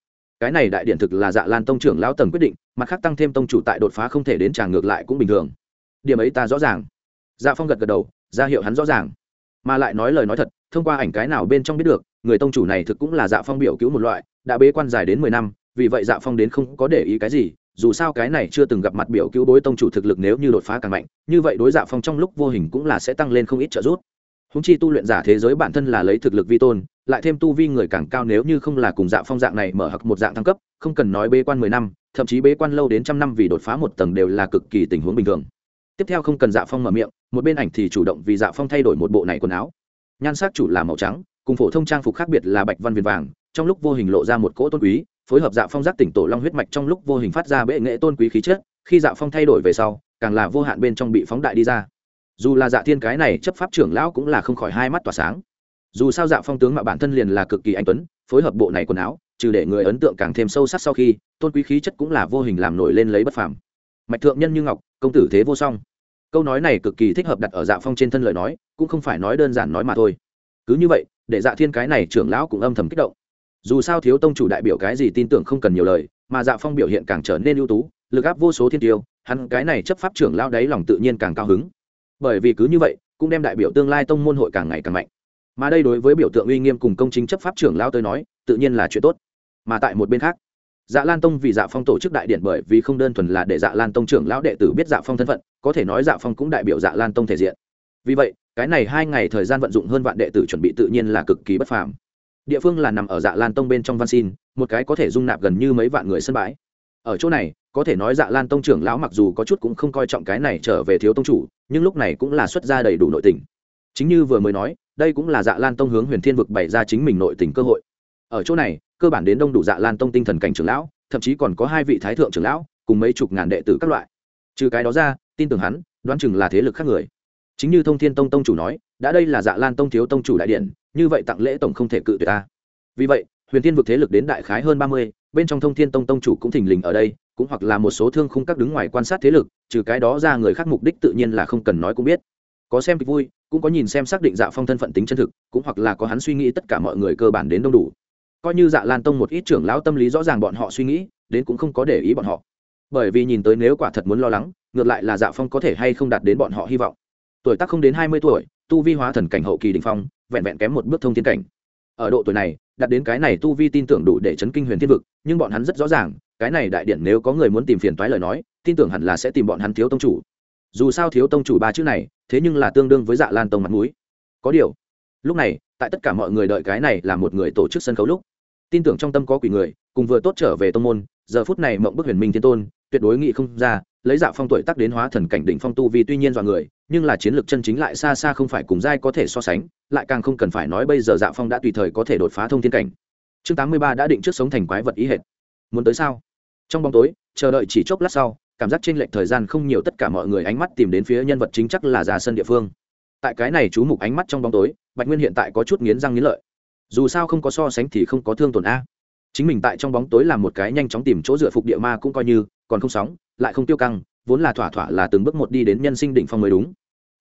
Cái này đại điện thực là dạ lan tông trưởng lao tầng quyết định, mặt khác tăng thêm tông chủ tại đột phá không thể đến tràng ngược lại cũng bình thường. Điểm ấy ta rõ ràng. Dạ phong gật gật đầu, ra hiệu hắn rõ ràng. Mà lại nói lời nói thật, thông qua ảnh cái nào bên trong biết được, người tông chủ này thực cũng là dạ phong biểu cứu một loại, đã bế quan dài đến mười năm, vì vậy dạ phong đến không có để ý cái gì dù sao cái này chưa từng gặp mặt biểu cứu bối tông chủ thực lực nếu như đột phá càng mạnh, như vậy đối dạ phong trong lúc vô hình cũng là sẽ tăng lên không ít trợ giúp. Húng chi tu luyện giả thế giới bản thân là lấy thực lực vi tôn, lại thêm tu vi người càng cao nếu như không là cùng dạ phong dạng này mở hặc một dạng thăng cấp, không cần nói bế quan mười năm, thậm chí bế quan lâu đến trăm năm vì đột phá một tầng đều là cực kỳ tình huống bình thường. Tiếp theo không cần dạ phong mở miệng, một bên ảnh thì chủ động vì dạ phong thay đổi một bộ này quần áo. Nhan sắc chủ là màu trắng, cùng phổ thông trang phục khác biệt là bạch văn viền vàng, trong lúc vô hình lộ ra một cỗ tôn quý phối hợp dạ phong giác tỉnh tổ long huyết mạch trong lúc vô hình phát ra bệ nghệ tôn quý khí chất, khi dạ phong thay đổi về sau, càng là vô hạn bên trong bị phóng đại đi ra. Dù là dạ thiên cái này chấp pháp trưởng lão cũng là không khỏi hai mắt tỏa sáng. Dù sao dạ phong tướng mà bản thân liền là cực kỳ anh tuấn, phối hợp bộ này quần áo, trừ để người ấn tượng càng thêm sâu sắc sau khi, tôn quý khí chất cũng là vô hình làm nổi lên lấy bất phàm. Mạch thượng nhân như ngọc, công tử thế vô song. Câu nói này cực kỳ thích hợp đặt ở dạ phong trên thân lời nói, cũng không phải nói đơn giản nói mà thôi. Cứ như vậy, để dạ thiên cái này trưởng lão cũng âm thầm kích động dù sao thiếu tông chủ đại biểu cái gì tin tưởng không cần nhiều lời, mà dạ phong biểu hiện càng trở nên ưu tú, lực áp vô số thiên tiêu, hắn cái này chấp pháp trưởng lão đấy lòng tự nhiên càng cao hứng. Bởi vì cứ như vậy, cũng đem đại biểu tương lai tông môn hội càng ngày càng mạnh. Mà đây đối với biểu tượng uy nghiêm cùng công chính chấp pháp trưởng lão tới nói, tự nhiên là chuyện tốt. Mà tại một bên khác dạ lan tông vì dạ phong tổ chức đại điện bởi vì không đơn thuần là để dạ lan tông trưởng lão đệ tử biết dạ phong thân phận, có thể nói dạ phong cũng đại biểu dạ lan tông thể diện. Vì vậy, cái này hai ngày thời gian vận dụng hơn vạn đệ tử chuẩn bị tự nhiên là cực kỳ bất phàm địa phương là nằm ở dạ lan tông bên trong văn xin, một cái có thể dung nạp gần như mấy vạn người sân bãi. Ở chỗ này, có thể nói dạ lan tông trưởng lão mặc dù có chút cũng không coi trọng cái này trở về thiếu tông chủ, nhưng lúc này cũng là xuất ra đầy đủ nội tình. Chính như vừa mới nói, đây cũng là dạ lan tông hướng huyền thiên vực bày ra chính mình nội tình cơ hội. Ở chỗ này, cơ bản đến đông đủ dạ lan tông tinh thần cảnh trưởng lão, thậm chí còn có hai vị thái thượng trưởng lão, cùng mấy chục ngàn đệ tử các loại. Trừ cái đó ra, tin tưởng hắn, đoán chừng là thế lực khác người. Chính như thông thiên tông tông chủ nói, đã đây là dạ lan tông thiếu tông chủ đại điện như vậy tặng lễ tổng không thể cự tuyệt ta. Vì vậy, huyền thiên vực thế lực đến đại khái hơn ba mươi, bên trong thông thiên tông tông chủ cũng thình lình ở đây, cũng hoặc là một số thương khung các đứng ngoài quan sát thế lực, trừ cái đó ra người khác mục đích tự nhiên là không cần nói cũng biết. Có xem kịch vui, cũng có nhìn xem xác định dạ phong thân phận tính chân thực, cũng hoặc là có hắn suy nghĩ tất cả mọi người cơ bản đến đông đủ. Coi như dạ lan tông một ít trưởng lão tâm lý rõ ràng bọn họ suy nghĩ, đến cũng không có để ý bọn họ. Bởi vì nhìn tới nếu quả thật muốn lo lắng, ngược lại là dạ phong có thể hay không đạt đến bọn họ hy vọng tuổi tác không đến hai mươi tuổi, tu vi hóa thần cảnh hậu kỳ đình phong, vẹn vẹn kém một bước thông thiên cảnh. Ở độ tuổi này, đạt đến cái này tu vi tin tưởng đủ để chấn kinh huyền thiên vực, nhưng bọn hắn rất rõ ràng, cái này đại điện nếu có người muốn tìm phiền toái lời nói, tin tưởng hẳn là sẽ tìm bọn hắn thiếu tông chủ. Dù sao thiếu tông chủ ba chữ này, thế nhưng là tương đương với dạ lan tông mặt mũi. Có điều, lúc này, tại tất cả mọi người đợi cái này là một người tổ chức sân khấu lúc, tin tưởng trong tâm có quỷ người, cùng vừa tốt trở về tông môn, giờ phút này mộng bức huyền minh thiên tôn tuyệt đối nghị không ra, lấy dạ phong tuổi tác đến hóa thần cảnh đỉnh phong tu vì tuy nhiên dọa người, nhưng là chiến lược chân chính lại xa xa không phải cùng giai có thể so sánh, lại càng không cần phải nói bây giờ dạ phong đã tùy thời có thể đột phá thông thiên cảnh. Chương tám mươi ba đã định trước sống thành quái vật ý hệt. Muốn tới sao? Trong bóng tối, chờ đợi chỉ chốc lát sau, cảm giác t r ê n lệch thời gian không nhiều tất cả mọi người ánh mắt tìm đến phía nhân vật chính chắc là ra sân địa phương. Tại cái này chú mục ánh mắt trong bóng tối, bạch nguyên hiện tại có chút nghiến răng nghiến lợi. Dù sao không có so sánh thì không có thương tổn a. Chính mình tại trong bóng tối làm một cái nhanh chóng tìm chỗ dựa phục địa ma cũng coi như còn không sóng lại không tiêu căng vốn là thỏa thỏa là từng bước một đi đến nhân sinh đỉnh phong mới đúng.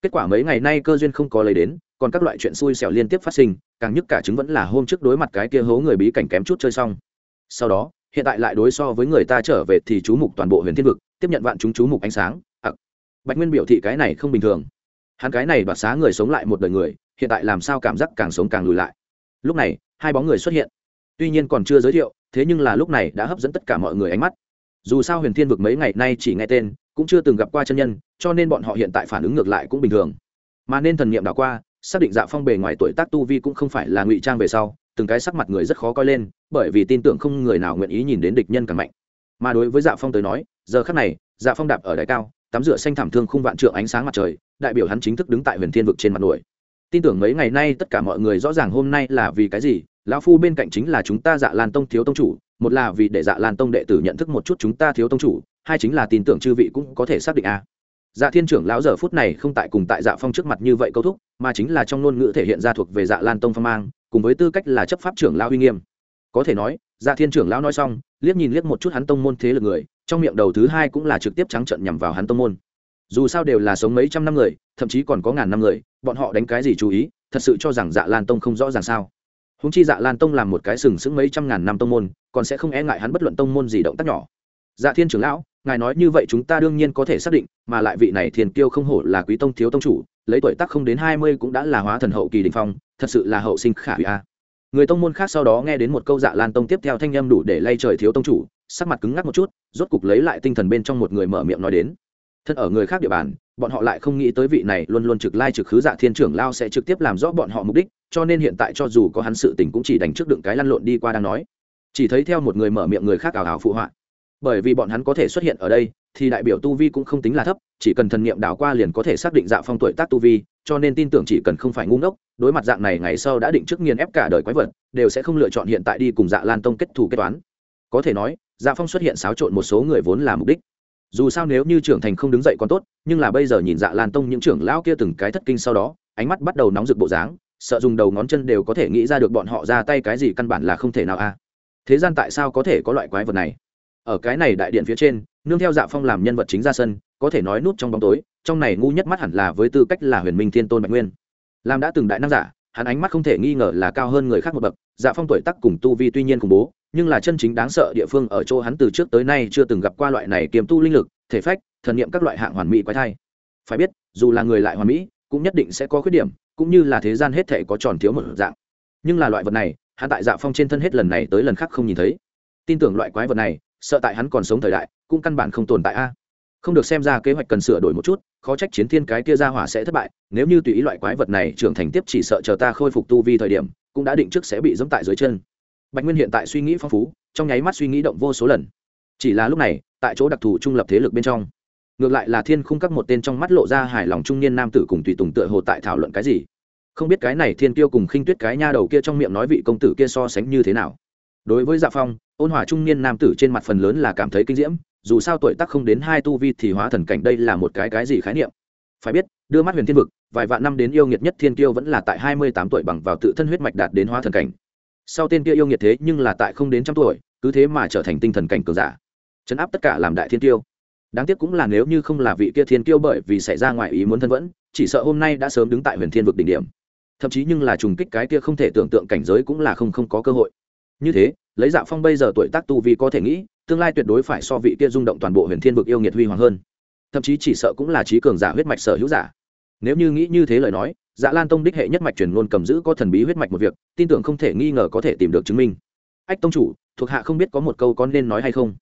Kết quả mấy ngày nay cơ duyên không có lấy đến còn các loại chuyện xui xẻo liên tiếp phát sinh càng nhất cả chứng vẫn là hôm trước đối mặt cái kia hố người bí cảnh kém chút chơi xong. Sau đó hiện tại lại đối so với người ta trở về thì chú mục toàn bộ huyền thiên vực tiếp nhận vạn chúng chú mục ánh sáng À, bạch nguyên biểu thị cái này không bình thường. Hắn cái này đoạt xá người sống lại một đời người hiện tại làm sao cảm giác càng sống càng lùi lại. Lúc này hai bóng người xuất hiện. Tuy nhiên còn chưa giới thiệu thế nhưng là lúc này đã hấp dẫn tất cả mọi người ánh mắt dù sao huyền thiên vực mấy ngày nay chỉ nghe tên, cũng chưa từng gặp qua chân nhân, cho nên bọn họ hiện tại phản ứng ngược lại cũng bình thường. Mà nên thần nghiệm đảo qua, xác định dạ phong bề ngoài tuổi tác tu vi cũng không phải là ngụy trang về sau, từng cái sắc mặt người rất khó coi lên, bởi vì tin tưởng không người nào nguyện ý nhìn đến địch nhân càng mạnh. Mà đối với dạ phong tới nói, giờ khác này dạ phong đạp ở đại cao, tắm rửa xanh thảm thương khung vạn trượng ánh sáng mặt trời, đại biểu hắn chính thức đứng tại huyền thiên vực trên mặt nổi. Tin tưởng mấy ngày nay tất cả mọi người rõ ràng hôm nay là vì cái gì, lão phu bên cạnh chính là chúng ta dạ lan tông thiếu tông chủ một là vì để dạ lan tông đệ tử nhận thức một chút chúng ta thiếu tông chủ, hai chính là tin tưởng chư vị cũng có thể xác định a. Dạ thiên trưởng lão giờ phút này không tại cùng tại dạ phong trước mặt như vậy câu thúc, mà chính là trong ngôn ngữ thể hiện ra thuộc về dạ lan tông phong mang, cùng với tư cách là chấp pháp trưởng lão uy nghiêm. Có thể nói dạ thiên trưởng lão nói xong, liếc nhìn liếc một chút hắn tông môn thế lực người, trong miệng đầu thứ hai cũng là trực tiếp trắng trận nhằm vào hắn tông môn. Dù sao đều là sống mấy trăm năm người, thậm chí còn có ngàn năm người, bọn họ đánh cái gì chú ý, thật sự cho rằng dạ lan tông không rõ ràng sao húng chi dạ lan tông làm một cái sừng sững mấy trăm ngàn năm tông môn, còn sẽ không e ngại hắn bất luận tông môn gì động tác nhỏ. Dạ thiên trưởng lão, ngài nói như vậy chúng ta đương nhiên có thể xác định, mà lại vị này thiền kiêu không hổ là quý tông thiếu tông chủ, lấy tuổi tác không đến hai mươi cũng đã là hóa thần hậu kỳ đình phong, thật sự là hậu sinh khả hủy a. Người tông môn khác sau đó nghe đến một câu dạ lan tông tiếp theo thanh â m đủ để lay trời thiếu tông chủ, sắc mặt cứng ngắc một chút, rốt cục lấy lại tinh thần bên trong một người mở miệng nói đến. Thân ở người khác địa bàn, bọn họ lại không nghĩ tới vị này luôn luôn trực lai trực khứ dạ thiên trưởng lao sẽ trực tiếp làm rõ bọn họ mục đích cho nên hiện tại cho dù có hắn sự tình cũng chỉ đánh trước đựng cái lăn lộn đi qua đang nói. Chỉ thấy theo một người mở miệng người khác ảo ảo phụ họa. Bởi vì bọn hắn có thể xuất hiện ở đây, thì đại biểu tu vi cũng không tính là thấp, chỉ cần thần niệm đảo qua liền có thể xác định dạ phong tuổi tác tu vi, cho nên tin tưởng chỉ cần không phải ngu ngốc, đối mặt dạng này ngày sau đã định trước nghiền ép cả đời quái vật, đều sẽ không lựa chọn hiện tại đi cùng dạ lan tông kết thù kết toán. Có thể nói dạ phong xuất hiện xáo trộn một số người vốn là mục đích. Dù sao nếu như trưởng thành không đứng dậy còn tốt, nhưng là bây giờ nhìn dạ lan tông những trưởng lão kia từng cái thất kinh sau đó, ánh mắt bắt đầu nóng rực bộ dáng sợ dùng đầu ngón chân đều có thể nghĩ ra được bọn họ ra tay cái gì căn bản là không thể nào a thế gian tại sao có thể có loại quái vật này? Ở cái này đại điện phía trên, nương theo dạ phong làm nhân vật chính ra sân, có thể nói nút trong bóng tối, trong này ngu nhất mắt hẳn là với tư cách là huyền minh thiên tôn bạch nguyên. Làm đã từng đại năng giả, hắn ánh mắt không thể nghi ngờ là cao hơn người khác một bậc dạ phong tuổi tắc cùng tu vi tuy nhiên khủng bố, nhưng là chân chính đáng sợ địa phương ở chỗ hắn từ trước tới nay chưa từng gặp qua loại này kiềm tu linh lực, thể phách, thần niệm các loại hạng hoàn mỹ quái thai. Phải biết, dù là người lại hoàn mỹ cũng nhất định sẽ có khuyết điểm, cũng như là thế gian hết thể có tròn thiếu một dạng. Nhưng là loại vật này, hắn tại dạ phong trên thân hết lần này tới lần khác không nhìn thấy. Tin tưởng loại quái vật này, sợ tại hắn còn sống thời đại, cũng căn bản không tồn tại a. Không được xem ra kế hoạch cần sửa đổi một chút, khó trách chiến thiên cái kia ra hỏa sẽ thất bại, nếu như tùy ý loại quái vật này trưởng thành tiếp chỉ sợ chờ ta khôi phục tu vi thời điểm, cũng đã định trước sẽ bị dẫm tại dưới chân. Bạch nguyên hiện tại suy nghĩ phong phú, trong nháy mắt suy nghĩ động vô số lần. Chỉ là lúc này, tại chỗ đặc thù trung lập thế lực bên trong ngược lại là thiên khung các một tên trong mắt lộ ra hài lòng trung niên nam tử cùng tùy tùng tựa hồ tại thảo luận cái gì. Không biết cái này thiên tiêu cùng khinh tuyết cái nha đầu kia trong miệng nói vị công tử kia so sánh như thế nào. Đối với dạ phong, ôn hòa trung niên nam tử trên mặt phần lớn là cảm thấy kinh diễm, dù sao tuổi tác không đến hai tu vi thì hóa thần cảnh đây là một cái cái gì khái niệm? Phải biết, đưa mắt huyền thiên vực, vài vạn năm đến yêu nghiệt nhất thiên kiêu vẫn là tại hai mươi tám tuổi bằng vào tự thân huyết mạch đạt đến hóa thần cảnh. Sau tên kia yêu nghiệt thế nhưng là tại không đến trăm tuổi, cứ thế mà trở thành tinh thần cảnh cường giả. Chấn áp tất cả làm đại thiên tiêu đáng tiếc cũng là nếu như không là vị kia thiên kiêu bởi vì xảy ra ngoài ý muốn thân vẫn, chỉ sợ hôm nay đã sớm đứng tại huyền thiên vực đỉnh điểm. Thậm chí nhưng là trùng kích cái kia không thể tưởng tượng cảnh giới cũng là không không có cơ hội. Như thế, lấy dạ phong bây giờ tuổi tác tu vi có thể nghĩ, tương lai tuyệt đối phải so vị kia rung động toàn bộ huyền thiên vực yêu nghiệt huy hoàng hơn. Thậm chí chỉ sợ cũng là trí cường giả huyết mạch sở hữu giả. Nếu như nghĩ như thế lời nói dạ lan tông đích hệ nhất mạch truyền ngôn cầm giữ có thần bí huyết mạch một việc, tin tưởng không thể nghi ngờ có thể tìm được chứng minh. Ách tông chủ, thuộc hạ không biết có một câu con nên nói hay không?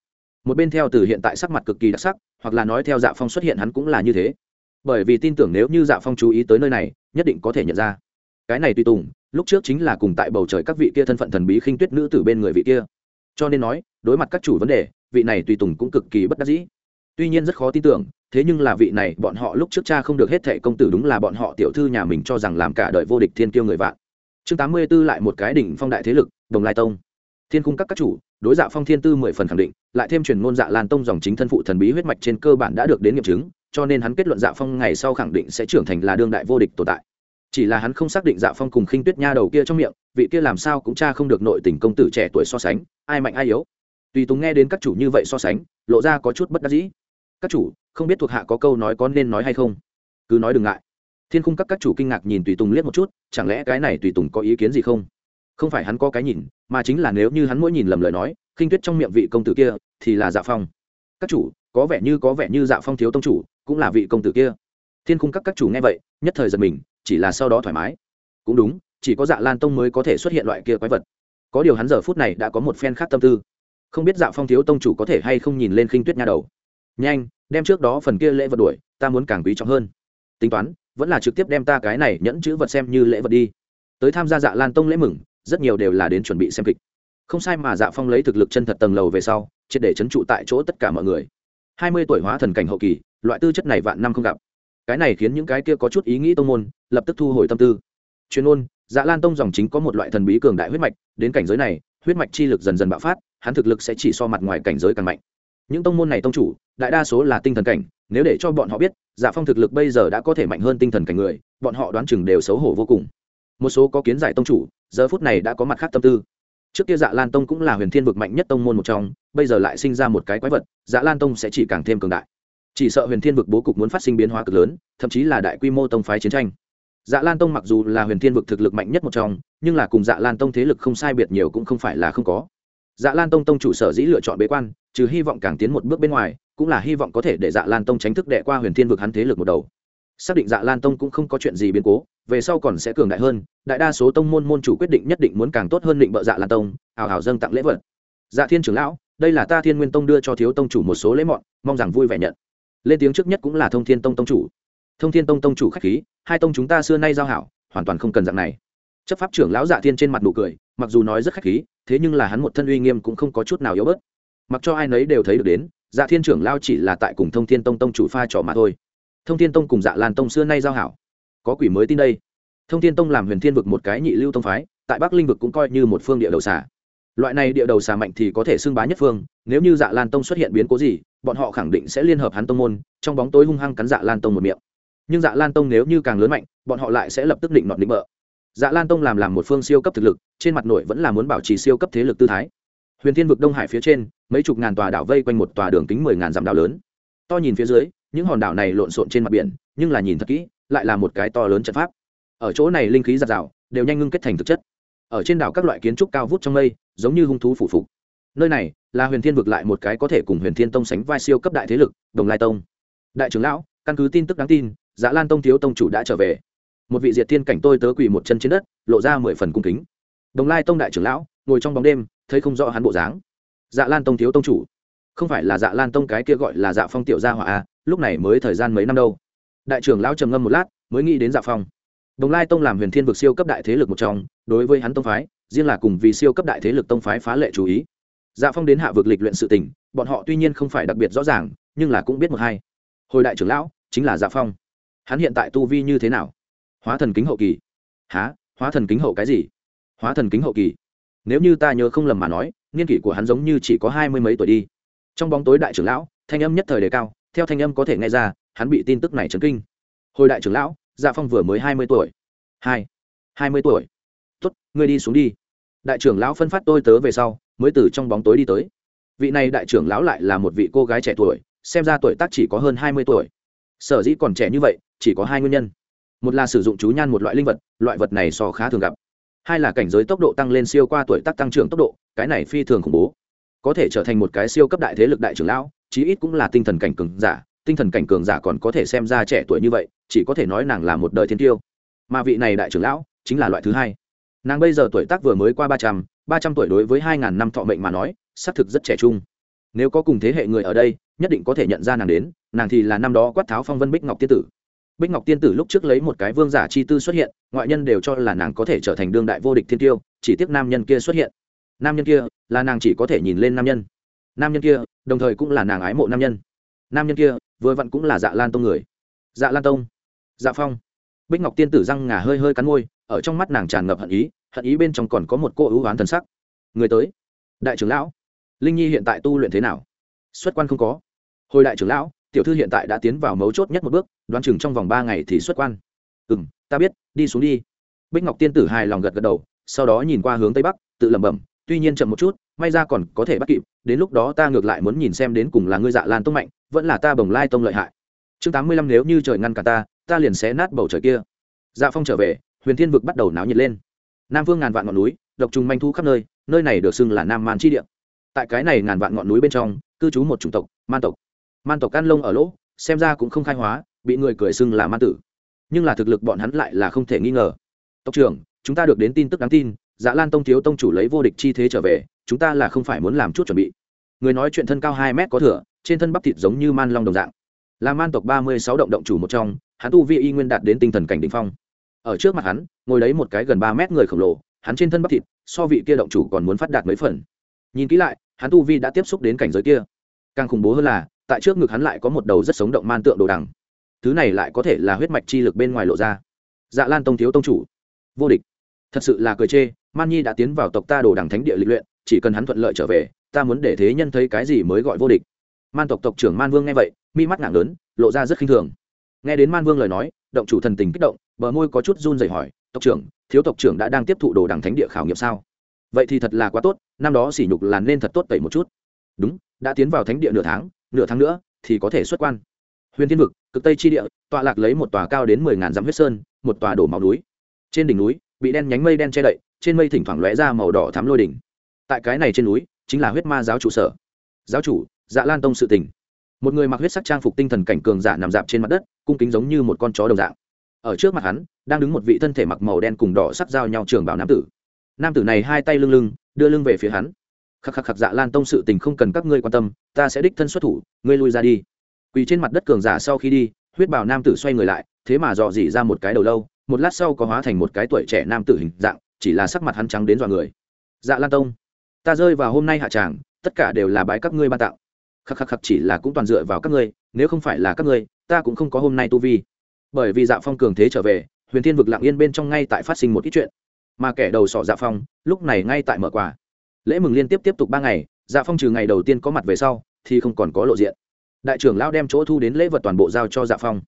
Một bên theo từ hiện tại sắc mặt cực kỳ đặc sắc, hoặc là nói theo dạ phong xuất hiện hắn cũng là như thế. Bởi vì tin tưởng nếu như dạ phong chú ý tới nơi này, nhất định có thể nhận ra. Cái này tùy tùng, lúc trước chính là cùng tại bầu trời các vị kia thân phận thần bí khinh tuyết nữ từ bên người vị kia. Cho nên nói, đối mặt các chủ vấn đề, vị này tùy tùng cũng cực kỳ bất đắc dĩ. Tuy nhiên rất khó tin tưởng, thế nhưng là vị này, bọn họ lúc trước cha không được hết thệ công tử đúng là bọn họ tiểu thư nhà mình cho rằng làm cả đời vô địch thiên kiêu người vạn. Chương tám mươi b ố lại một cái đỉnh phong đại thế lực, đồng lai tông thiên cung các các chủ, đối dạ phong thiên tư mười phần khẳng định, lại thêm truyền ngôn dạ lan tông dòng chính thân phụ thần bí huyết mạch trên cơ bản đã được đến nghiệm chứng, cho nên hắn kết luận dạ phong ngày sau khẳng định sẽ trưởng thành là đương đại vô địch tồn tại. Chỉ là hắn không xác định dạ phong cùng khinh tuyết nha đầu kia trong miệng, vị kia làm sao cũng cha không được nội tình công tử trẻ tuổi so sánh, ai mạnh ai yếu. Tùy tùng nghe đến các chủ như vậy so sánh, lộ ra có chút bất đắc dĩ. Các chủ, không biết thuộc hạ có câu nói có nên nói hay không? Cứ nói đừng ngại. Thiên khung các các chủ kinh ngạc nhìn tùy tùng liếc một chút, chẳng lẽ cái này tùy tùng có ý kiến gì không? Không phải hắn có cái nhìn, mà chính là nếu như hắn mỗi nhìn lầm lời nói, khinh tuyết trong miệng vị công tử kia thì là dạ phong. Các chủ, có vẻ như, có vẻ như dạ phong thiếu tông chủ, cũng là vị công tử kia. Thiên khung các các chủ nghe vậy, nhất thời giật mình, chỉ là sau đó thoải mái. Cũng đúng, chỉ có dạ lan tông mới có thể xuất hiện loại kia quái vật. Có điều hắn giờ phút này đã có một phen khác tâm tư. Không biết dạ phong thiếu tông chủ có thể hay không nhìn lên khinh tuyết nha đầu. Nhanh, đem trước đó phần kia lễ vật đuổi, ta muốn càng quý trọng hơn. Tính toán, vẫn là trực tiếp đem ta cái này nhẫn chữ vật xem như lễ vật đi. Tới tham gia dạ lan tông lễ mừng rất nhiều đều là đến chuẩn bị xem kịch. Không sai mà dạ phong lấy thực lực chân thật tầng lầu về sau, triệt để trấn trụ tại chỗ tất cả mọi người. Hai mươi tuổi hóa thần cảnh hậu kỳ, loại tư chất này vạn năm không gặp. Cái này khiến những cái kia có chút ý nghĩ tông môn, lập tức thu hồi tâm tư. Chuyên ôn dạ lan tông dòng chính có một loại thần bí cường đại huyết mạch, đến cảnh giới này, huyết mạch chi lực dần dần bạo phát, hắn thực lực sẽ chỉ so mặt ngoài cảnh giới càng mạnh. Những tông môn này tông chủ, đại đa số là tinh thần cảnh, nếu để cho bọn họ biết dạ phong thực lực bây giờ đã có thể mạnh hơn tinh thần cảnh người, bọn họ đoán chừng đều xấu hổ vô cùng một số có kiến giải tông chủ, giờ phút này đã có mặt khác tâm tư. Trước kia dạ lan tông cũng là huyền thiên vực mạnh nhất tông môn một trong, bây giờ lại sinh ra một cái quái vật dạ lan tông sẽ chỉ càng thêm cường đại. Chỉ sợ huyền thiên vực bố cục muốn phát sinh biến hóa cực lớn, thậm chí là đại quy mô tông phái chiến tranh. Dạ lan tông mặc dù là huyền thiên vực thực lực mạnh nhất một trong, nhưng là cùng dạ lan tông thế lực không sai biệt nhiều cũng không phải là không có. Dạ lan tông tông chủ sở dĩ lựa chọn bế quan, trừ hy vọng càng tiến một bước bên ngoài, cũng là hy vọng có thể để dạ lan tông tránh thức đệ qua huyền thiên vực hắn thế lực một đầu xác định dạ lan tông cũng không có chuyện gì biến cố, về sau còn sẽ cường đại hơn, đại đa số tông môn môn chủ quyết định nhất định muốn càng tốt hơn định bợ dạ lan tông ảo ảo dâng tặng lễ vật. Dạ thiên trưởng lão, đây là ta thiên nguyên tông đưa cho thiếu tông chủ một số lễ mọn, mong rằng vui vẻ nhận. Lên tiếng trước nhất cũng là thông thiên tông tông chủ. Thông thiên tông tông chủ khách khí, hai tông chúng ta xưa nay giao hảo, hoàn toàn không cần dạng này. Chấp pháp trưởng lão dạ thiên trên mặt nụ cười, mặc dù nói rất khách khí, thế nhưng là hắn một thân uy nghiêm cũng không có chút nào yếu bớt. Mặc cho ai nấy đều thấy được đến dạ thiên trưởng lao chỉ là tại cùng thông thiên tông tông chủ pha trò mà thôi thông thiên tông cùng dạ lan tông xưa nay giao hảo. Có quỷ mới tin đây. Thông thiên tông làm huyền thiên vực một cái nhị lưu tông phái, tại bắc linh vực cũng coi như một phương địa đầu xà. Loại này địa đầu xà mạnh thì có thể xưng bá nhất phương, nếu như dạ lan tông xuất hiện biến cố gì, bọn họ khẳng định sẽ liên hợp hắn tông môn, trong bóng tối hung hăng cắn dạ lan tông một miệng. Nhưng dạ lan tông nếu như càng lớn mạnh, bọn họ lại sẽ lập tức định nọt định bợ. Dạ lan tông làm làm một phương siêu cấp thực lực, trên mặt nội vẫn là muốn bảo trì siêu cấp thế lực tư thái. Huyền thiên vực đông hải phía trên, mấy chục ngàn tòa đảo vây quanh một tòa đường kính mười ngàn dặm đảo lớn. To nhìn phía dưới những hòn đảo này lộn xộn trên mặt biển, nhưng là nhìn thật kỹ, lại là một cái to lớn trận pháp. Ở chỗ này linh khí giạt rào, đều nhanh ngưng kết thành thực chất. Ở trên đảo các loại kiến trúc cao vút trong mây, giống như hung thú phủ phục. Nơi này là huyền thiên vực lại một cái có thể cùng huyền thiên tông sánh vai siêu cấp đại thế lực, đồng lai tông. Đại trưởng lão, căn cứ tin tức đáng tin dạ lan tông thiếu tông chủ đã trở về. Một vị diệt thiên cảnh tôi tớ quỳ một chân trên đất, lộ ra mười phần cung kính. Đồng lai tông đại trưởng lão, ngồi trong bóng đêm, thấy không rõ hắn bộ dáng. Dạ lan tông thiếu tông chủ. Không phải là dạ lan tông cái kia gọi là dạ phong tiểu gia hỏa a lúc này mới thời gian mấy năm đâu. Đại trưởng lão trầm ngâm một lát, mới nghĩ đến dạ phong. Đồng lai tông làm huyền thiên vực siêu cấp đại thế lực một trong, đối với hắn tông phái, riêng là cùng vì siêu cấp đại thế lực tông phái phá lệ chú ý. Dạ phong đến hạ vực lịch luyện sự tình, bọn họ tuy nhiên không phải đặc biệt rõ ràng, nhưng là cũng biết một hai. Hồi đại trưởng lão, chính là dạ phong. Hắn hiện tại tu vi như thế nào? Hóa thần kính hậu kỳ. Há hóa thần kính hậu cái gì? Hóa thần kính hậu kỳ. Nếu như ta nhớ không lầm mà nói, niên kỷ của hắn giống như chỉ có hai mươi mấy tuổi đi. Trong bóng tối đại trưởng lão, thanh âm nhất thời đề cao theo thanh âm có thể nghe ra, hắn bị tin tức này chấn kinh. Hồi đại trưởng lão dạ phong vừa mới hai mươi tuổi. Hai. Hai mươi tuổi. Tuất ngươi đi xuống đi. Đại trưởng lão phân phát tôi tớ về sau, mới từ trong bóng tối đi tới. Vị này đại trưởng lão lại là một vị cô gái trẻ tuổi, xem ra tuổi tác chỉ có hơn hai mươi tuổi. Sở dĩ còn trẻ như vậy, chỉ có hai nguyên nhân. Một là sử dụng chú nhan một loại linh vật, loại vật này so khá thường gặp. Hai là cảnh giới tốc độ tăng lên siêu qua tuổi tác tăng trưởng tốc độ, cái này phi thường khủng bố. Có thể trở thành một cái siêu cấp đại thế lực đại trưởng lão chí ít cũng là tinh thần cảnh cường giả, tinh thần cảnh cường giả còn có thể xem ra trẻ tuổi như vậy, chỉ có thể nói nàng là một đời thiên tiêu. Mà vị này đại trưởng lão chính là loại thứ hai. Nàng bây giờ tuổi tác vừa mới qua ba trăm ba trăm tuổi đối với hai ngàn năm thọ mệnh mà nói, xác thực rất trẻ trung. Nếu có cùng thế hệ người ở đây, nhất định có thể nhận ra nàng đến, nàng thì là năm đó quát tháo phong vân bích ngọc tiên tử. Bích ngọc tiên tử lúc trước lấy một cái vương giả chi tư xuất hiện, ngoại nhân đều cho là nàng có thể trở thành đương đại vô địch thiên tiêu, chỉ tiếc nam nhân kia xuất hiện. Nam nhân kia là nàng chỉ có thể nhìn lên nam nhân nam nhân kia, đồng thời cũng là nàng ái mộ nam nhân. Nam nhân kia, vừa vặn cũng là dạ lan tông người. Dạ lan tông. Dạ phong. Bích ngọc tiên tử răng ngà hơi hơi cắn môi, ở trong mắt nàng tràn ngập hận ý hận ý bên trong còn có một cô ưu oán thần sắc. Người tới. Đại trưởng lão. Linh nhi hiện tại tu luyện thế nào? Xuất quan không có. Hồi đại trưởng lão, tiểu thư hiện tại đã tiến vào mấu chốt nhất một bước, đoán chừng trong vòng ba ngày thì xuất quan. Ừ m ta biết, đi xuống đi. Bích ngọc tiên tử hài lòng gật gật đầu, sau đó nhìn qua hướng tây bắc, tự lẩm bẩm tuy nhiên chậm một chút, may ra còn có thể bắt kịp, đến lúc đó ta ngược lại muốn nhìn xem đến cùng là ngươi dạ lan tông mạnh, vẫn là ta bồng lai tông lợi hại. Chương tám mươi lăm nếu như trời ngăn cả ta ta liền xé nát bầu trời kia. Dạ phong trở về, huyền thiên vực bắt đầu náo nhiệt lên. Nam vương ngàn vạn ngọn núi, độc trùng manh thu khắp nơi nơi này được xưng là nam man chi địa. Tại cái này ngàn vạn ngọn núi bên trong, cư trú một chủng tộc, man tộc. Man tộc can lông ở lỗ, xem ra cũng không khai hóa, bị người cười xưng là man tử. Nhưng là thực lực bọn hắn lại là không thể nghi ngờ. Tộc trưởng, chúng ta được đến tin tức đáng tin dạ lan tông thiếu tông chủ lấy vô địch chi thế trở về, chúng ta là không phải muốn làm chút chuẩn bị. Người nói chuyện thân cao hai mét có thửa trên thân bắp thịt giống như man long đồng dạng. Là man tộc ba mươi sáu động động chủ một trong, hắn tu vi y nguyên đạt đến tinh thần cảnh đ ỉ n h phong. Ở trước mặt hắn, ngồi đấy một cái gần ba mét người khổng lồ, hắn trên thân bắp thịt, so vị kia động chủ còn muốn phát đạt mấy phần. Nhìn kỹ lại, hắn tu vi đã tiếp xúc đến cảnh giới kia. Càng khủng bố hơn là, tại trước ngực hắn lại có một đầu rất sống động man tượng đồ đằng. Thứ này lại có thể là huyết mạch chi lực bên ngoài lộ ra. Dạ lan tông thiếu tông chủ. Vô địch. Thật sự là cười chê man nhi đã tiến vào tộc ta đồ đằng thánh địa lịch luyện, chỉ cần hắn thuận lợi trở về, ta muốn để thế nhân thấy cái gì mới gọi vô địch. Man tộc tộc trưởng man vương nghe vậy, mi mắt nặng lớn, lộ ra rất khinh thường. Nghe đến man vương lời nói, động chủ thần tình kích động, bờ môi có chút run rẩy hỏi, tộc trưởng, thiếu tộc trưởng đã đang tiếp thụ đồ đằng thánh địa khảo nghiệm sao? Vậy thì thật là quá tốt, năm đó sỉ nhục là nên thật tốt tẩy một chút. Đúng, đã tiến vào thánh địa nửa tháng nửa tháng nữa thì có thể xuất quan. Huyền thiên vực, cực tây chi địa, tọa lạc lấy một tòa cao đến mười ngàn dặm huyết sơn, một tòa đổ máu núi. Trên đỉnh núi, bị đen nhánh mây đen che đậy trên mây thỉnh thoảng lóe ra màu đỏ thắm lôi đỉnh. Tại cái này trên núi, chính là huyết ma giáo trụ sở. Giáo chủ dạ lan tông sự tình. Một người mặc huyết sắc trang phục tinh thần cảnh cường giả nằm dạp trên mặt đất, cung kính giống như một con chó đồng dạng. Ở trước mặt hắn, đang đứng một vị thân thể mặc màu đen cùng đỏ sắc giao nhau trường bảo nam tử. Nam tử này hai tay lưng lưng, đưa lưng về phía hắn. Khắc khắc khắc dạ lan tông sự tình không cần các ngươi quan tâm, ta sẽ đích thân xuất thủ, ngươi lui ra đi. Quỳ trên mặt đất cường giả sau khi đi, huyết bảo nam tử xoay người lại, thế mà dò dỉ ra một cái đầu lâu, một lát sau có hóa thành một cái tuổi trẻ nam tử hình dạng chỉ là sắc mặt hắn trắng đến dọa người. Dạ lan tông, ta rơi vào hôm nay hạ tràng, tất cả đều là bái các ngươi ban tạo khắc khắc khắc, chỉ là cũng toàn dựa vào các ngươi, nếu không phải là các ngươi, ta cũng không có hôm nay tu vi. Bởi vì dạ phong cường thế trở về, huyền thiên vực lặng yên bên trong ngay tại phát sinh một ít chuyện. Mà kẻ đầu sọ dạ phong, lúc này ngay tại mở quà. Lễ mừng liên tiếp tiếp tục ba ngày dạ phong trừ ngày đầu tiên có mặt về sau, thì không còn có lộ diện. Đại trưởng lão đem chỗ thu đến lễ vật toàn bộ giao cho dạ phong.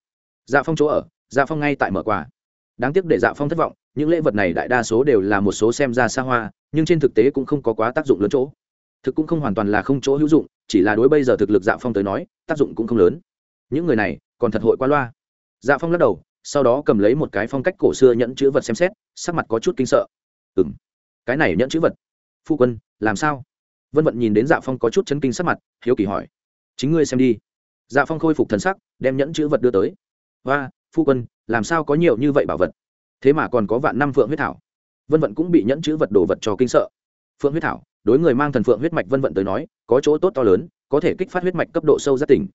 Dạ phong chỗ ở dạ phong ngay tại mở quà đáng tiếc để dạ phong thất vọng, những lễ vật này đại đa số đều là một số xem ra xa hoa, nhưng trên thực tế cũng không có quá tác dụng lớn chỗ. Thực cũng không hoàn toàn là không chỗ hữu dụng, chỉ là đối bây giờ thực lực dạ phong tới nói, tác dụng cũng không lớn. Những người này, còn thật hội qua loa. Dạ phong lắc đầu, sau đó cầm lấy một cái phong cách cổ xưa nhẫn chữ vật xem xét, sắc mặt có chút kinh sợ. Ừ m cái này nhẫn chữ vật. Phu quân, làm sao? Vân vận nhìn đến dạ phong có chút chấn kinh sắc mặt, hiếu kỳ hỏi. Chính ngươi xem đi. Dạ phong khôi phục thần sắc, đem nhẫn chữ vật đưa tới. Và phu quân, làm sao có nhiều như vậy bảo vật? Thế mà còn có vạn năm phượng huyết thảo. Vân vận cũng bị nhẫn chữ vật đồ vật cho kinh sợ. Phượng huyết thảo, đối người mang thần phượng huyết mạch vân vận tới nói, có chỗ tốt to lớn, có thể kích phát huyết mạch cấp độ sâu rất tỉnh.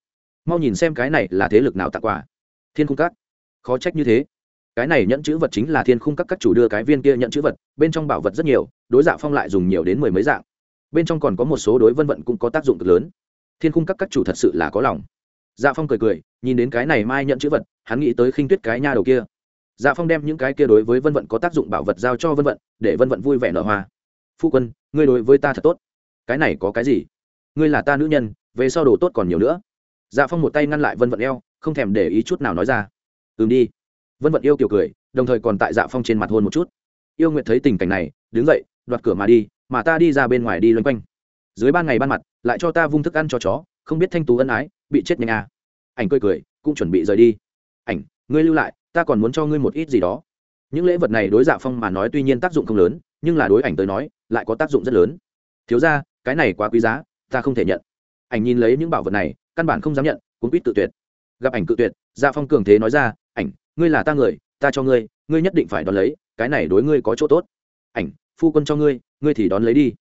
Mau nhìn xem cái này là thế lực nào tặng quà. Thiên khung các. Khó trách như thế. Cái này nhẫn chữ vật chính là thiên khung các các chủ đưa cái viên kia nhận chữ vật, bên trong bảo vật rất nhiều, đối dạ phong lại dùng nhiều đến mười mấy dạng. Bên trong còn có một số đối vân vận cũng có tác dụng cực lớn. Thiên khung các các chủ thật sự là có lòng dạ phong cười cười, nhìn đến cái này mai nhận chữ vật, hắn nghĩ tới khinh tuyết cái nha đầu kia. Dạ phong đem những cái kia đối với vân vận có tác dụng bảo vật giao cho vân vận, để vân vận vui vẻ nở hoa. Phu quân, ngươi đối với ta thật tốt. Cái này có cái gì? Ngươi là ta nữ nhân, về sau đồ tốt còn nhiều nữa. Dạ phong một tay ngăn lại vân vận eo, không thèm để ý chút nào nói ra. Ừm đi. Vân vận yêu kiểu cười, đồng thời còn tại dạ phong trên mặt hôn một chút. Yêu nguyện thấy tình cảnh này, đứng dậy, đoạt cửa mà đi, mà ta đi ra bên ngoài đi loanh quanh. Dưới ban ngày ban mặt, lại cho ta vung thức ăn cho chó, không biết thanh tú ân ái bị chết nhanh à. ảnh cười cười, cũng chuẩn bị rời đi. Ảnh, ngươi lưu lại, ta còn muốn cho ngươi một ít gì đó. Những lễ vật này đối dạ phong mà nói tuy nhiên tác dụng không lớn, nhưng là đối ảnh tới nói, lại có tác dụng rất lớn. Thiếu ra cái này quá quý giá, ta không thể nhận. Ảnh nhìn lấy những bảo vật này, căn bản không dám nhận cũng quýt tự tuyệt. Gặp ảnh cự tuyệt dạ phong cường thế nói ra, ảnh, ngươi là ta người, ta cho ngươi ngươi nhất định phải đón lấy, cái này đối ngươi có chỗ tốt. Ảnh, phu quân cho ngươi ngươi thì đón lấy đi.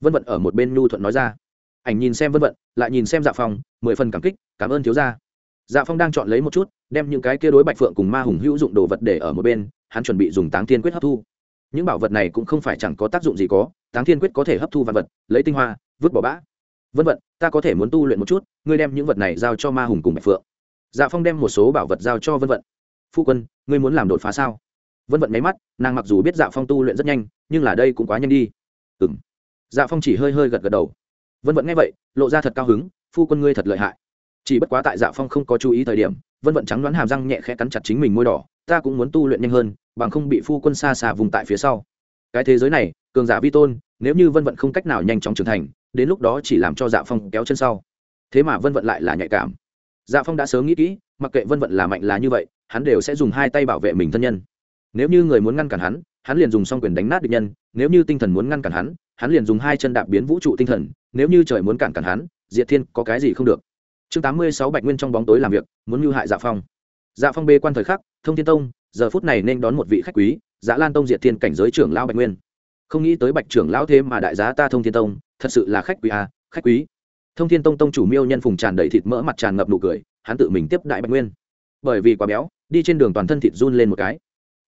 Vân vận ở một bên nhu thuận nói ra. Ảnh nhìn xem vân vận lại nhìn xem dạ phong, mười phần cảm kích, cảm ơn thiếu gia. Dạ phong đang chọn lấy một chút, đem những cái kia đối bạch phượng cùng ma hùng hữu dụng đồ vật để ở một bên, hắn chuẩn bị dùng táng thiên quyết hấp thu. Những bảo vật này cũng không phải chẳng có tác dụng gì có, táng thiên quyết có thể hấp thu vật vật, lấy tinh hoa, vứt bỏ bã. Vân vận, ta có thể muốn tu luyện một chút, ngươi đem những vật này giao cho ma hùng cùng bạch phượng. Dạ phong đem một số bảo vật giao cho vân vận. Phu quân, ngươi muốn làm đột phá sao? Vân vận máy mắt, nàng mặc dù biết dạ phong tu luyện rất nhanh, nhưng là đây cũng quá nhanh đi. Ừng dạ phong chỉ hơi hơi gật gật đầu vân vận nghe vậy lộ ra thật cao hứng phu quân ngươi thật lợi hại chỉ bất quá tại dạ phong không có chú ý thời điểm vân vận trắng đoán hàm răng nhẹ khẽ cắn chặt chính mình môi đỏ ta cũng muốn tu luyện nhanh hơn bằng không bị phu quân xa xa vùng tại phía sau cái thế giới này cường giả vi tôn nếu như vân vận không cách nào nhanh chóng trưởng thành đến lúc đó chỉ làm cho dạ phong kéo chân sau thế mà vân vận lại là nhạy cảm dạ phong đã sớm nghĩ kỹ mặc kệ vân vận là mạnh là như vậy hắn đều sẽ dùng hai tay bảo vệ mình thân nhân nếu như người muốn ngăn cản hắn hắn liền dùng song quyền đánh nát địch nhân nếu như tinh thần muốn ngăn cản hắn hắn liền dùng hai chân đạp biến vũ trụ tinh thần, nếu như trời muốn cản cản hắn, diệt thiên có cái gì không được. Chương tám mươi sáu bạch nguyên trong bóng tối làm việc, muốn mưu hại dạ phong. Dạ phong bê quan thời khắc, thông thiên tông, giờ phút này nên đón một vị khách quý dạ lan tông diệt thiên cảnh giới trưởng lão bạch nguyên. Không nghĩ tới bạch trưởng lão thế mà đại giá ta thông thiên tông, thật sự là khách quý à khách quý. Thông thiên tông tông chủ miêu nhân phùng tràn đầy thịt mỡ mặt tràn ngập nụ cười, hắn tự mình tiếp đại bạch nguyên. Bởi vì quá béo, đi trên đường toàn thân thịt run lên một cái.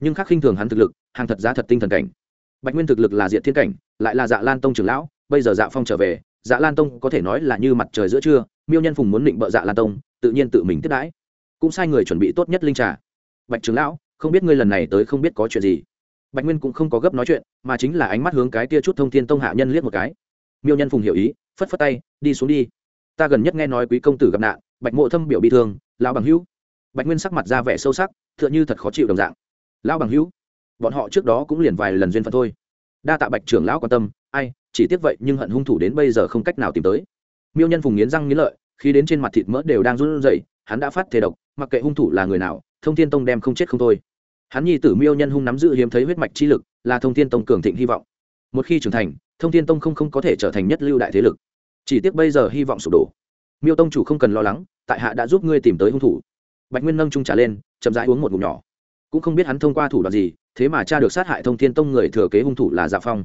Nhưng khác khinh thường hắn thực lực, hàng thật giá thật tinh thần cảnh. Bạch nguyên thực lực là diệt thiên cảnh lại là dạ lan tông trưởng lão, bây giờ dạ phong trở về dạ lan tông có thể nói là như mặt trời giữa trưa, miêu nhân phùng muốn định bợ dạ lan tông, tự nhiên tự mình tiếp đãi. Cũng sai người chuẩn bị tốt nhất linh trà. Bạch trưởng lão, không biết ngươi lần này tới không biết có chuyện gì. Bạch nguyên cũng không có gấp nói chuyện, mà chính là ánh mắt hướng cái tia chút thông thiên tông hạ nhân liếc một cái. Miêu nhân phùng hiểu ý, phất phất tay, đi xuống đi. Ta gần nhất nghe nói quý công tử gặp nạn, bạch mộ thâm biểu bị thương, lão bằng hữu. Bạch nguyên sắc mặt ra vẻ sâu sắc t h ư ợ n h ư thật khó chịu đồng dạng. Lão bằng hữu, bọn họ trước đó cũng liền vài lần duyên phận thôi đa tạ bạch trưởng lão quan tâm, ai, chỉ tiếc vậy nhưng hận hung thủ đến bây giờ không cách nào tìm tới. Miêu nhân phùng nghiến răng nghiến lợi, khi đến trên mặt thịt mỡ đều đang run rẩy, hắn đã phát thể độc, mặc kệ hung thủ là người nào, thông thiên tông đem không chết không thôi. Hắn nhi tử miêu nhân hung nắm giữ hiếm thấy huyết mạch chi lực, là thông thiên tông cường thịnh hy vọng. Một khi trưởng thành, thông thiên tông không không có thể trở thành nhất lưu đại thế lực. Chỉ tiếc bây giờ hy vọng sụp đổ. Miêu tông chủ không cần lo lắng, tại hạ đã giúp ngươi tìm tới hung thủ. Bạch nguyên nâng trung trả lên, chậm rãi uống một ngụm nhỏ cũng không biết hắn thông qua thủ đoạn gì, thế mà cha được sát hại thông thiên tông người thừa kế hung thủ là dạ phong.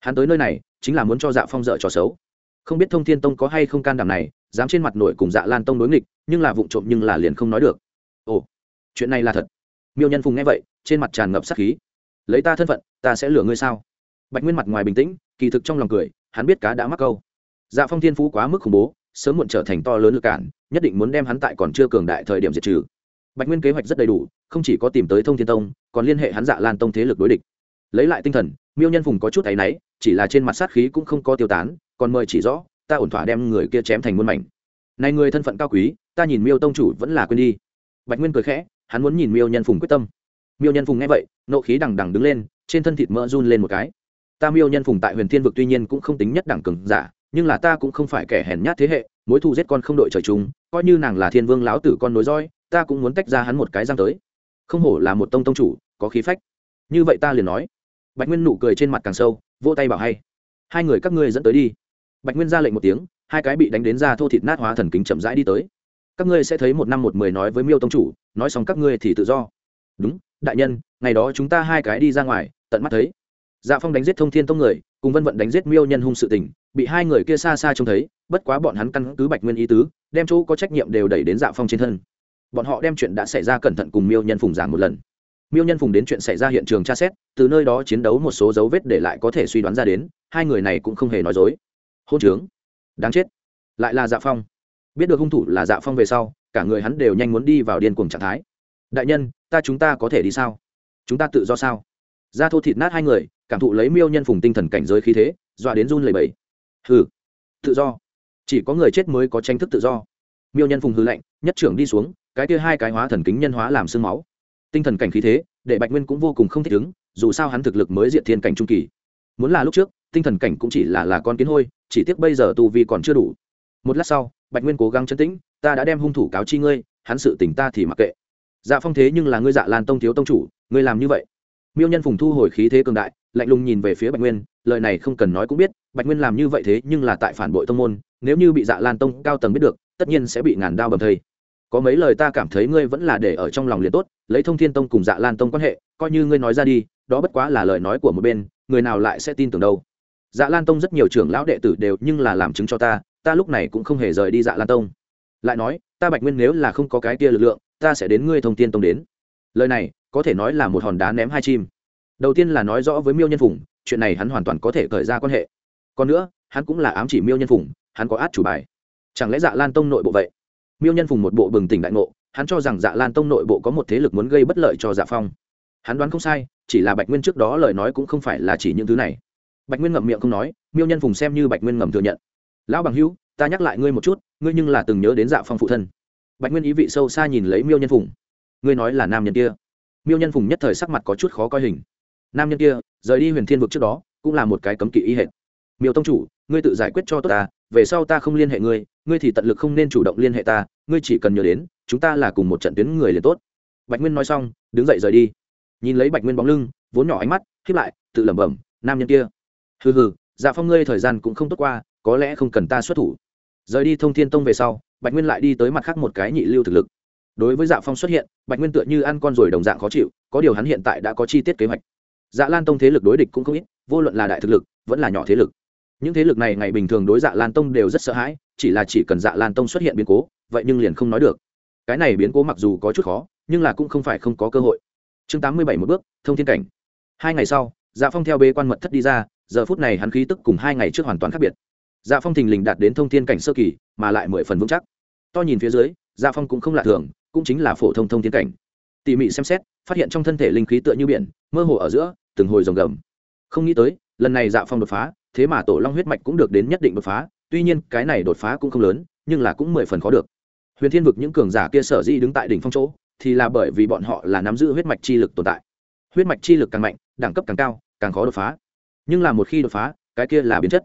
Hắn tới nơi này, chính là muốn cho dạ phong dợ trò xấu. Không biết thông thiên tông có hay không can đảm này, dám trên mặt nổi cùng dạ lan tông đối nghịch, nhưng là vụ trộm nhưng là liền không nói được. Ồ, chuyện này là thật. Miêu nhân phùng nghe vậy, trên mặt tràn ngập sát khí. Lấy ta thân phận, ta sẽ lừa ngươi sao? Bạch nguyên mặt ngoài bình tĩnh, kỳ thực trong lòng cười, hắn biết cá đã mắc câu. Dạ phong thiên phú quá mức khủng bố, sớm muộn trở thành to lớn lực cản, nhất định muốn đem hắn tại còn chưa cường đại thời điểm diệt trừ bạch nguyên kế hoạch rất đầy đủ, không chỉ có tìm tới thông thiên tông, còn liên hệ hắn dạ lan tông thế lực đối địch. Lấy lại tinh thần, miêu nhân phùng có chút áy náy, chỉ là trên mặt sát khí cũng không có tiêu tán, còn mời chỉ rõ, ta ổn thỏa đem người kia chém thành muôn mảnh. Này người thân phận cao quý, ta nhìn miêu tông chủ vẫn là quên đi. Bạch nguyên cười khẽ, hắn muốn nhìn miêu nhân phùng quyết tâm. Miêu nhân phùng nghe vậy, nộ khí đằng đằng đứng lên, trên thân thịt mỡ run lên một cái. Ta miêu nhân phùng tại huyền thiên vực tuy nhiên cũng không tính nhất đẳng cường giả, nhưng là ta cũng không phải kẻ hèn nhát thế hệ, mối thù giết con không đội trời chung, coi như nàng là thiên vương lão tử con nối roi ta cũng muốn tách ra hắn một cái răng tới. Không hổ là một tông tông chủ, có khí phách. Như vậy ta liền nói. Bạch nguyên nụ cười trên mặt càng sâu, vỗ tay bảo hay. Hai người các ngươi dẫn tới đi. Bạch nguyên ra lệnh một tiếng, hai cái bị đánh đến ra thô thịt nát hóa thần kính chậm rãi đi tới. Các ngươi sẽ thấy một năm một mười nói với miêu tông chủ, nói xong các ngươi thì tự do. Đúng, đại nhân, ngày đó chúng ta hai cái đi ra ngoài, tận mắt thấy. Dạ phong đánh giết thông thiên tông người, cùng vân vận đánh giết miêu nhân hung sự tình, bị hai người kia xa xa trông thấy, bất quá bọn hắn căn cứ bạch nguyên ý tứ, đem chỗ có trách nhiệm đều đẩy đến dạ phong trên thân bọn họ đem chuyện đã xảy ra cẩn thận cùng miêu nhân phùng giảng một lần. Miêu nhân phùng đến chuyện xảy ra hiện trường tra xét, từ nơi đó chiến đấu một số dấu vết để lại có thể suy đoán ra đến, hai người này cũng không hề nói dối. Hôn trướng. Đáng chết. Lại là dạ phong. Biết được hung thủ là dạ phong về sau, cả người hắn đều nhanh muốn đi vào điên cuồng trạng thái. Đại nhân, ta chúng ta có thể đi sao? Chúng ta tự do sao? Ra thô thịt nát hai người, cảm thụ lấy miêu nhân phùng tinh thần cảnh giới khí thế, dọa đến run lầy bầy hừ. Tự do. Chỉ có người chết mới có tranh thức tự do. Miêu nhân phùng hư lạnh, nhất trưởng đi xuống cái kia hai cái hóa thần kính nhân hóa làm sương máu. Tinh thần cảnh khí thế, để bạch nguyên cũng vô cùng không thích ứng, dù sao hắn thực lực mới diện thiên cảnh trung kỳ. Muốn là lúc trước, tinh thần cảnh cũng chỉ là là con kiến hôi, chỉ tiếc bây giờ tu vi còn chưa đủ. Một lát sau, bạch nguyên cố gắng chấn tĩnh, ta đã đem hung thủ cáo chi ngươi, hắn sự tỉnh ta thì mặc kệ. Dạ phong thế nhưng là ngươi dạ lan tông thiếu tông chủ, ngươi làm như vậy. Miêu nhân phùng thu hồi khí thế cường đại, lạnh lùng nhìn về phía bạch nguyên, lời này không cần nói cũng biết, bạch nguyên làm như vậy thế nhưng là tại phản bội tông môn, nếu như bị dạ lan tông cao tầng biết được, tất nhiên sẽ bị ngàn đao bầm thây có mấy lời ta cảm thấy ngươi vẫn là để ở trong lòng liền tốt, lấy thông thiên tông cùng dạ lan tông quan hệ, coi như ngươi nói ra đi, đó bất quá là lời nói của một bên, người nào lại sẽ tin tưởng đâu. Dạ lan tông rất nhiều trưởng lão đệ tử đều nhưng là làm chứng cho ta ta lúc này cũng không hề rời đi dạ lan tông. Lại nói, ta bạch nguyên nếu là không có cái kia lực lượng, ta sẽ đến ngươi thông thiên tông đến. Lời này, có thể nói là một hòn đá ném hai chim. Đầu tiên là nói rõ với miêu nhân phùng, chuyện này hắn hoàn toàn có thể khởi ra quan hệ. Còn nữa, hắn cũng là ám chỉ miêu nhân phùng, hắn có át chủ bài. Chẳng lẽ dạ lan tông nội bộ vậy? Miêu nhân phùng một bộ bừng tỉnh đại ngộ, hắn cho rằng dạ lan tông nội bộ có một thế lực muốn gây bất lợi cho dạ phong. Hắn đoán không sai, chỉ là bạch nguyên trước đó lời nói cũng không phải là chỉ những thứ này. Bạch nguyên ngậm miệng không nói, miêu nhân phùng xem như bạch nguyên ngầm thừa nhận. Lão bằng hữu, ta nhắc lại ngươi một chút, ngươi nhưng là từng nhớ đến dạ phong phụ thân. Bạch nguyên ý vị sâu xa nhìn lấy miêu nhân phùng. Ngươi nói là nam nhân kia? Miêu nhân phùng nhất thời sắc mặt có chút khó coi hình. Nam nhân kia, rời đi huyền thiên vực trước đó, cũng là một cái cấm kỵ y hệt. Miêu tông chủ, ngươi tự giải quyết cho tốt ta về sau ta không liên hệ ngươi ngươi thì tận lực không nên chủ động liên hệ ta, ngươi chỉ cần nhớ đến, chúng ta là cùng một trận tuyến người liền tốt. Bạch nguyên nói xong, đứng dậy rời đi. Nhìn lấy bạch nguyên bóng lưng, vốn nhỏ ánh mắt, khiếp lại, tự lẩm bẩm, nam nhân kia. Hừ hừ dạ phong ngươi thời gian cũng không tốt qua, có lẽ không cần ta xuất thủ. Rời đi thông thiên tông về sau, bạch nguyên lại đi tới mặt khác một cái nhị lưu thực lực. Đối với dạ phong xuất hiện, bạch nguyên tựa như ăn con rồi đồng dạng khó chịu, có điều hắn hiện tại đã có chi tiết kế hoạch. Dạ lan tông thế lực đối địch cũng không ít, vô luận là đại thực lực, vẫn là nhỏ thế lực những thế lực này ngày bình thường đối dạ lan tông đều rất sợ hãi, chỉ là chỉ cần dạ lan tông xuất hiện biến cố, vậy nhưng liền không nói được. Cái này biến cố mặc dù có chút khó, nhưng là cũng không phải không có cơ hội. Chương tám mươi bảy một bước, thông thiên cảnh. Hai ngày sau dạ phong theo bê quan mật thất đi ra, giờ phút này hắn khí tức cùng hai ngày trước hoàn toàn khác biệt. Dạ phong thình lình đạt đến thông thiên cảnh sơ kỳ, mà lại mười phần vững chắc. To nhìn phía dưới dạ phong cũng không lạ thường, cũng chính là phổ thông thông thiên cảnh. Tỉ mỉ xem xét, phát hiện trong thân thể linh khí tựa như biển, mơ hồ ở giữa, từng hồi rồng gầm. Không nghĩ tới, lần này dạ phong đột phá thế mà tổ long huyết mạch cũng được đến nhất định đột phá, tuy nhiên cái này đột phá cũng không lớn, nhưng là cũng mười phần khó được. Huyền thiên vực những cường giả kia sở di đứng tại đỉnh phong chỗ, thì là bởi vì bọn họ là nắm giữ huyết mạch chi lực tồn tại. Huyết mạch chi lực càng mạnh, đẳng cấp càng cao, càng khó đột phá. Nhưng là một khi đột phá, cái kia là biến chất.